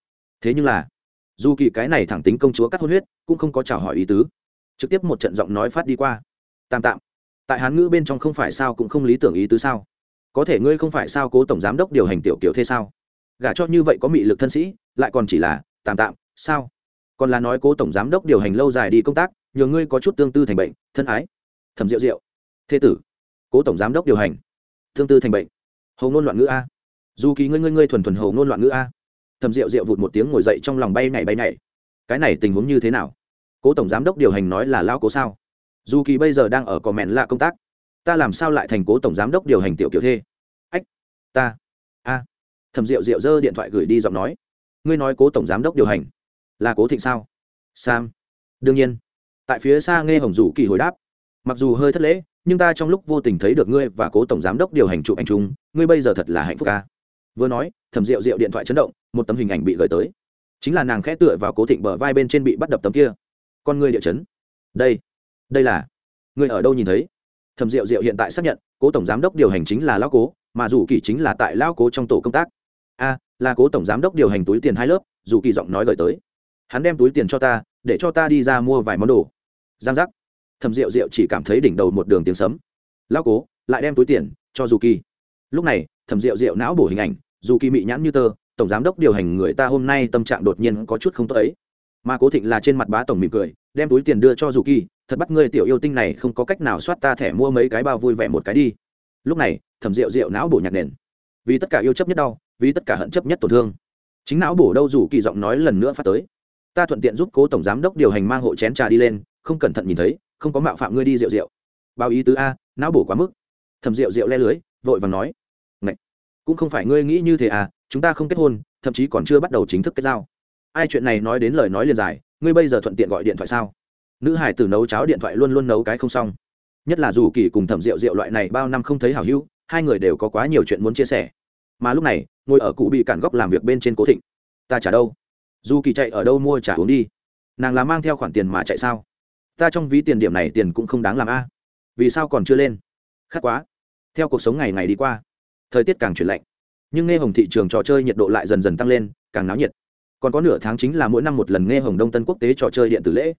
Thế nhưng là, dù kỳ cái này thẳng tính công chúa cắt hôn huyết, cũng không có chào hỏi ý tứ. Trực tiếp một trận giọng nói phát đi qua. Tạm tạm. Tại hán ngữ bên trong không phải sao cũng không lý tưởng ý tứ sao? Có thể ngươi không phải sao cố tổng giám đốc điều hành tiểu kiểu thế sao? Gả cho như vậy có mị lực thân sĩ, lại còn chỉ là, tạm tạm, sao? Còn là nói cố tổng giám đốc điều hành lâu dài đi công tác nhờ ngươi có chút tương tư thành bệnh, thân ái. Thẩm rượu rượu thế tử, cố tổng giám đốc điều hành. Tương tư thành bệnh. Hầu ngôn loạn ngữ a. Dù kỳ ngươi ngươi ngươi thuần thuần hầu ngôn loạn ngữ a. Thẩm rượu rượu vụt một tiếng ngồi dậy trong lòng bay nhảy bay nhảy. Cái này tình huống như thế nào? Cố tổng giám đốc điều hành nói là lao cố sao? Dù kỳ bây giờ đang ở cò mẹn lạ công tác. Ta làm sao lại thành cố tổng giám đốc điều hành tiểu kiểu thê? Ách, ta, a thẩm rượu rượu giơ điện thoại gửi đi giọng nói. Ngươi nói cố tổng giám đốc điều hành. Là cố thịnh sao? Sam. Đương nhiên. Tại phía xa nghe hồng rủ kỳ hồi đáp. Mặc dù hơi thất lễ nhưng ta trong lúc vô tình thấy được ngươi và cố tổng giám đốc điều hành chụp ảnh chung, ngươi bây giờ thật là hạnh phúc ca vừa nói thẩm rượu rượu điện thoại chấn động một tấm hình ảnh bị gửi tới. Chính là nàng khẽ tựa vào cố thịnh bờ vai bên trên bị bắt đập tấm kia. Con ngươi địa chấn. Đây. Đây là. Ngươi ở đâu nhìn thấy? Thẩm diệu diệu hiện tại xác nhận cố tổng giám đốc điều hành chính là Lão cố mà dù kỳ chính là tại Lão cố trong tổ công tác a, là cố tổng giám đốc điều hành túi tiền hai lớp, dù kỳ giọng nói gợi tới. Hắn đem túi tiền cho ta, để cho ta đi ra mua vài món đồ. Giang giác. Thẩm diệu diệu chỉ cảm thấy đỉnh đầu một đường tiếng sấm. Lao cố, lại đem túi tiền, cho dù kỳ. Lúc này, thẩm diệu diệu não bổ hình ảnh, dù kỳ mị nhãn như tơ, tổng giám đốc điều hành người ta hôm nay tâm trạng đột nhiên có chút không tốt ấy. Mà cố thịnh là trên mặt bá tổng mỉm cười, đem túi tiền đưa cho dù kỳ, thật bắt ngươi tiểu yêu tinh này không có cách nào soát ta thẻ mua mấy cái bao vui vẻ một cái đi. Lúc này, thẩm rượu rượu não bổ nhạc nền. Vì tất cả yêu chấp nhất đau vì tất cả hận chấp nhất tổn thương. Chính não bổ đâu dù kỳ giọng nói lần nữa phát tới. Ta thuận tiện giúp cố tổng giám đốc điều hành mang hộ chén trà đi lên, không cẩn thận nhìn thấy, không có mạo phạm ngươi đi rượu rượu. Bao ý tứ a, não bổ quá mức. Thẩm rượu rượu le lưới, vội vàng nói. Ngậy! cũng không phải ngươi nghĩ như thế à chúng ta không kết hôn, thậm chí còn chưa bắt đầu chính thức kết giao. Ai chuyện này nói đến lời nói liền dài, ngươi bây giờ thuận tiện gọi điện thoại sao? Nữ hải tử nấu cháo điện thoại luôn luôn nấu cái không xong. Nhất là dù kỳ cùng thẩm rượu rượu loại này bao năm không thấy hảo hữu, hai người đều có quá nhiều chuyện muốn chia sẻ mà lúc này, ngồi ở cụ bị cản góc làm việc bên trên cố thịnh. Ta trả đâu? Dù kỳ chạy ở đâu mua trả uống đi. Nàng là mang theo khoản tiền mà chạy sao? Ta trong ví tiền điểm này tiền cũng không đáng làm a. Vì sao còn chưa lên? Khát quá. Theo cuộc sống ngày ngày đi qua, thời tiết càng chuyển lạnh. Nhưng nghe hồng thị trường trò chơi nhiệt độ lại dần dần tăng lên, càng náo nhiệt. Còn có nửa tháng chính là mỗi năm một lần nghe hồng đông tân quốc tế trò chơi điện tử lễ.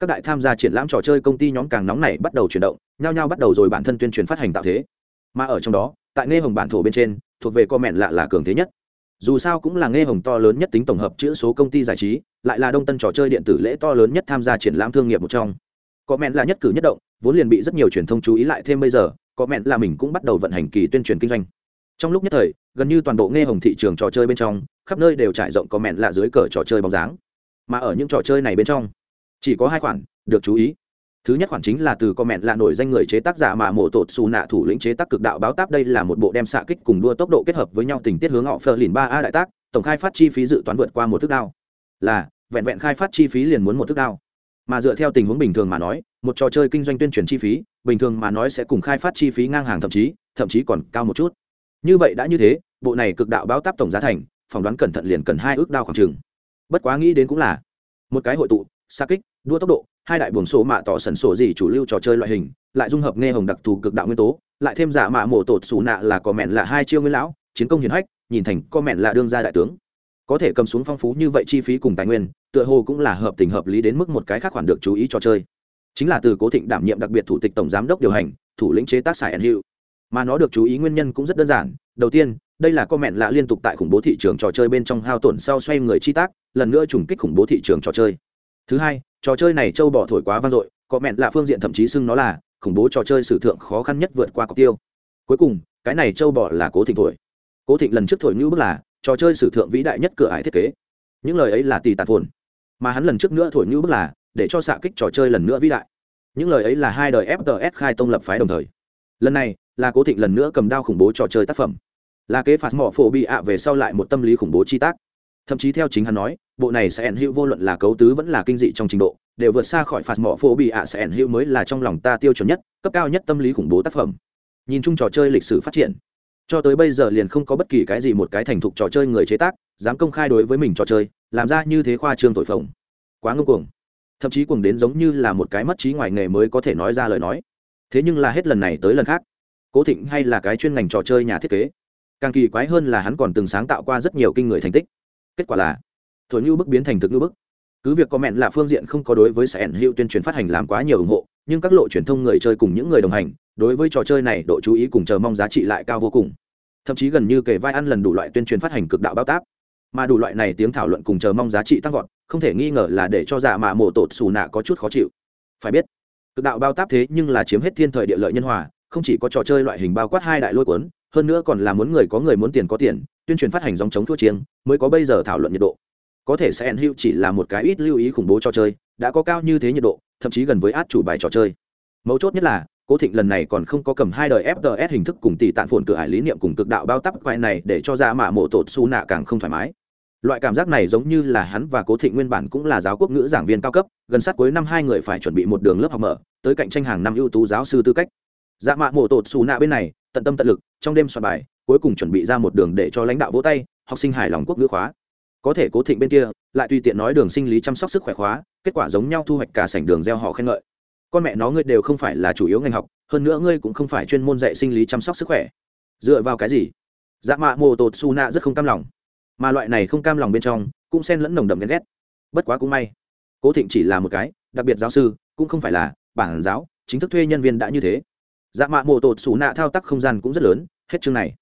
Các đại tham gia triển lãm trò chơi công ty nhóm càng nóng này bắt đầu chuyển động, nhao nhao bắt đầu rồi bản thân tuyên truyền phát hành tạo thế. Mà ở trong đó, tại nghe hồng bản thổ bên trên thuộc về comment lạ là cường thế nhất. Dù sao cũng là nghe hồng to lớn nhất tính tổng hợp chữ số công ty giải trí, lại là đông tân trò chơi điện tử lễ to lớn nhất tham gia triển lãm thương nghiệp một trong. Comment là nhất cử nhất động, vốn liền bị rất nhiều truyền thông chú ý lại thêm bây giờ, comment là mình cũng bắt đầu vận hành kỳ tuyên truyền kinh doanh. Trong lúc nhất thời, gần như toàn bộ nghe hồng thị trường trò chơi bên trong, khắp nơi đều trải rộng comment là dưới cờ trò chơi bóng dáng. Mà ở những trò chơi này bên trong, chỉ có hai khoản, được chú ý thứ nhất khoản chính là từ comment là nổi danh người chế tác giả mà mổ tột xù nạ thủ lĩnh chế tác cực đạo báo táp. Đây là một bộ đem xạ kích cùng đua tốc độ kết hợp với nhau tình tiết hướng họ phờ lìn ba a đại tác, tổng khai phát chi phí dự toán vượt qua một thước đao. Là, vẹn vẹn khai phát chi phí liền muốn một thước đao. Mà dựa theo tình huống bình thường mà nói, một trò chơi kinh doanh tuyên truyền chi phí, bình thường mà nói sẽ cùng khai phát chi phí ngang hàng thậm chí thậm chí còn cao một chút. Như vậy đã như thế, bộ này cực đạo báo táp tổng giá thành, phỏng đoán cẩn thận liền cần hai ước đao khoảng chừng. Bất quá nghĩ đến cũng là, một cái hội tụ xa kích, đua tốc độ hai đại buồng sổ mạ tỏ sần sổ gì chủ lưu trò chơi loại hình, lại dung hợp nghe hồng đặc thù cực đạo nguyên tố, lại thêm giả mạ mổ tột xù nạ là có mẹn là hai chiêu nguyên lão, chiến công hiền hách, nhìn thành có mẹn là đương gia đại tướng. Có thể cầm xuống phong phú như vậy chi phí cùng tài nguyên, tựa hồ cũng là hợp tình hợp lý đến mức một cái khác khoản được chú ý trò chơi. Chính là từ cố thịnh đảm nhiệm đặc biệt thủ tịch tổng giám đốc điều hành, thủ lĩnh chế tác xài ẩn hiệu. Mà nó được chú ý nguyên nhân cũng rất đơn giản, đầu tiên, đây là comment lạ liên tục tại khủng bố thị trường trò chơi bên trong hao tổn sau xoay người chi tác, lần nữa trùng kích khủng bố thị trường trò chơi. Thứ hai trò chơi này châu bỏ thổi quá vang dội comment lạ phương diện thậm chí xưng nó là khủng bố trò chơi sử thượng khó khăn nhất vượt qua cọc tiêu. Cuối cùng, cái này châu bỏ là cố thịnh thổi. Cố thịnh lần trước thổi như bức là trò chơi sử thượng vĩ đại nhất cửa ải thiết kế. Những lời ấy là tì tạt phồn. Mà hắn lần trước nữa thổi như bức là để cho xạ kích trò chơi lần nữa vĩ đại. Những lời ấy là hai đời fts khai tông lập phái đồng thời. Lần này là cố thịnh lần nữa cầm đao khủng bố trò chơi tác phẩm. Là kế phạt mỏ phổ bị ạ về sau lại một tâm lý khủng bố chi tác. Thậm chí theo chính hắn nói bộ này sẽ ẩn hữu vô luận là cấu tứ vẫn là kinh dị trong trình độ, đều vượt xa khỏi phạt mỏ phổ bị ạ sẽ hữu mới là trong lòng ta tiêu chuẩn nhất, cấp cao nhất tâm lý khủng bố tác phẩm. Nhìn chung trò chơi lịch sử phát triển, cho tới bây giờ liền không có bất kỳ cái gì một cái thành thục trò chơi người chế tác, dám công khai đối với mình trò chơi, làm ra như thế khoa trương tội phồng. Quá ngưng cuồng. Thậm chí cuồng đến giống như là một cái mất trí ngoài nghề mới có thể nói ra lời nói. Thế nhưng là hết lần này tới lần khác, cố thịnh hay là cái chuyên ngành trò chơi nhà thiết kế. Càng kỳ quái hơn là hắn còn từng sáng tạo qua rất nhiều kinh người thành tích. Kết quả là thổi như bức biến thành thực như bức. Cứ việc có mẹn là phương diện không có đối với sẻn hiệu tuyên truyền phát hành làm quá nhiều ủng hộ, nhưng các lộ truyền thông người chơi cùng những người đồng hành, đối với trò chơi này độ chú ý cùng chờ mong giá trị lại cao vô cùng. Thậm chí gần như kể vai ăn lần đủ loại tuyên truyền phát hành cực đạo bao táp mà đủ loại này tiếng thảo luận cùng chờ mong giá trị tăng vọt, không thể nghi ngờ là để cho giả mạ mổ tột xù nạ có chút khó chịu. Phải biết, cực đạo bao táp thế nhưng là chiếm hết thiên thời địa lợi nhân hòa, không chỉ có trò chơi loại hình bao quát hai đại lôi cuốn, hơn nữa còn là muốn người có người muốn tiền có tiền, tuyên truyền phát hành dòng chống thua chiêng, mới có bây giờ thảo luận nhiệt độ có thể sẽ hữu chỉ là một cái ít lưu ý khủng bố trò chơi, đã có cao như thế nhiệt độ, thậm chí gần với át chủ bài trò chơi. Mấu chốt nhất là, cố thịnh lần này còn không có cầm hai đời fts hình thức cùng tỷ tạn phồn cửa hải lý niệm cùng cực đạo bao tắp quay này để cho ra mạ mộ tột su nạ càng không thoải mái. Loại cảm giác này giống như là hắn và cố thịnh nguyên bản cũng là giáo quốc ngữ giảng viên cao cấp, gần sát cuối năm hai người phải chuẩn bị một đường lớp học mở, tới cạnh tranh hàng năm ưu tú giáo sư tư cách. Dạ mạ mộ tột xù nạ bên này, tận tâm tận lực, trong đêm soạn bài, cuối cùng chuẩn bị ra một đường để cho lãnh đạo vỗ tay, học sinh hài lòng quốc ngữ khóa có thể cố thịnh bên kia, lại tùy tiện nói đường sinh lý chăm sóc sức khỏe khóa, kết quả giống nhau thu hoạch cả sảnh đường gieo họ khen ngợi. Con mẹ nó ngươi đều không phải là chủ yếu ngành học, hơn nữa ngươi cũng không phải chuyên môn dạy sinh lý chăm sóc sức khỏe. Dựa vào cái gì? Dạ mạ mồ tột su nạ rất không cam lòng. Mà loại này không cam lòng bên trong, cũng xen lẫn nồng đậm ghen ghét. Bất quá cũng may, cố thịnh chỉ là một cái, đặc biệt giáo sư, cũng không phải là bản giáo, chính thức thuê nhân viên đã như thế. Dạ mạ mồ tột su nạ thao tác không gian cũng rất lớn, hết chương này.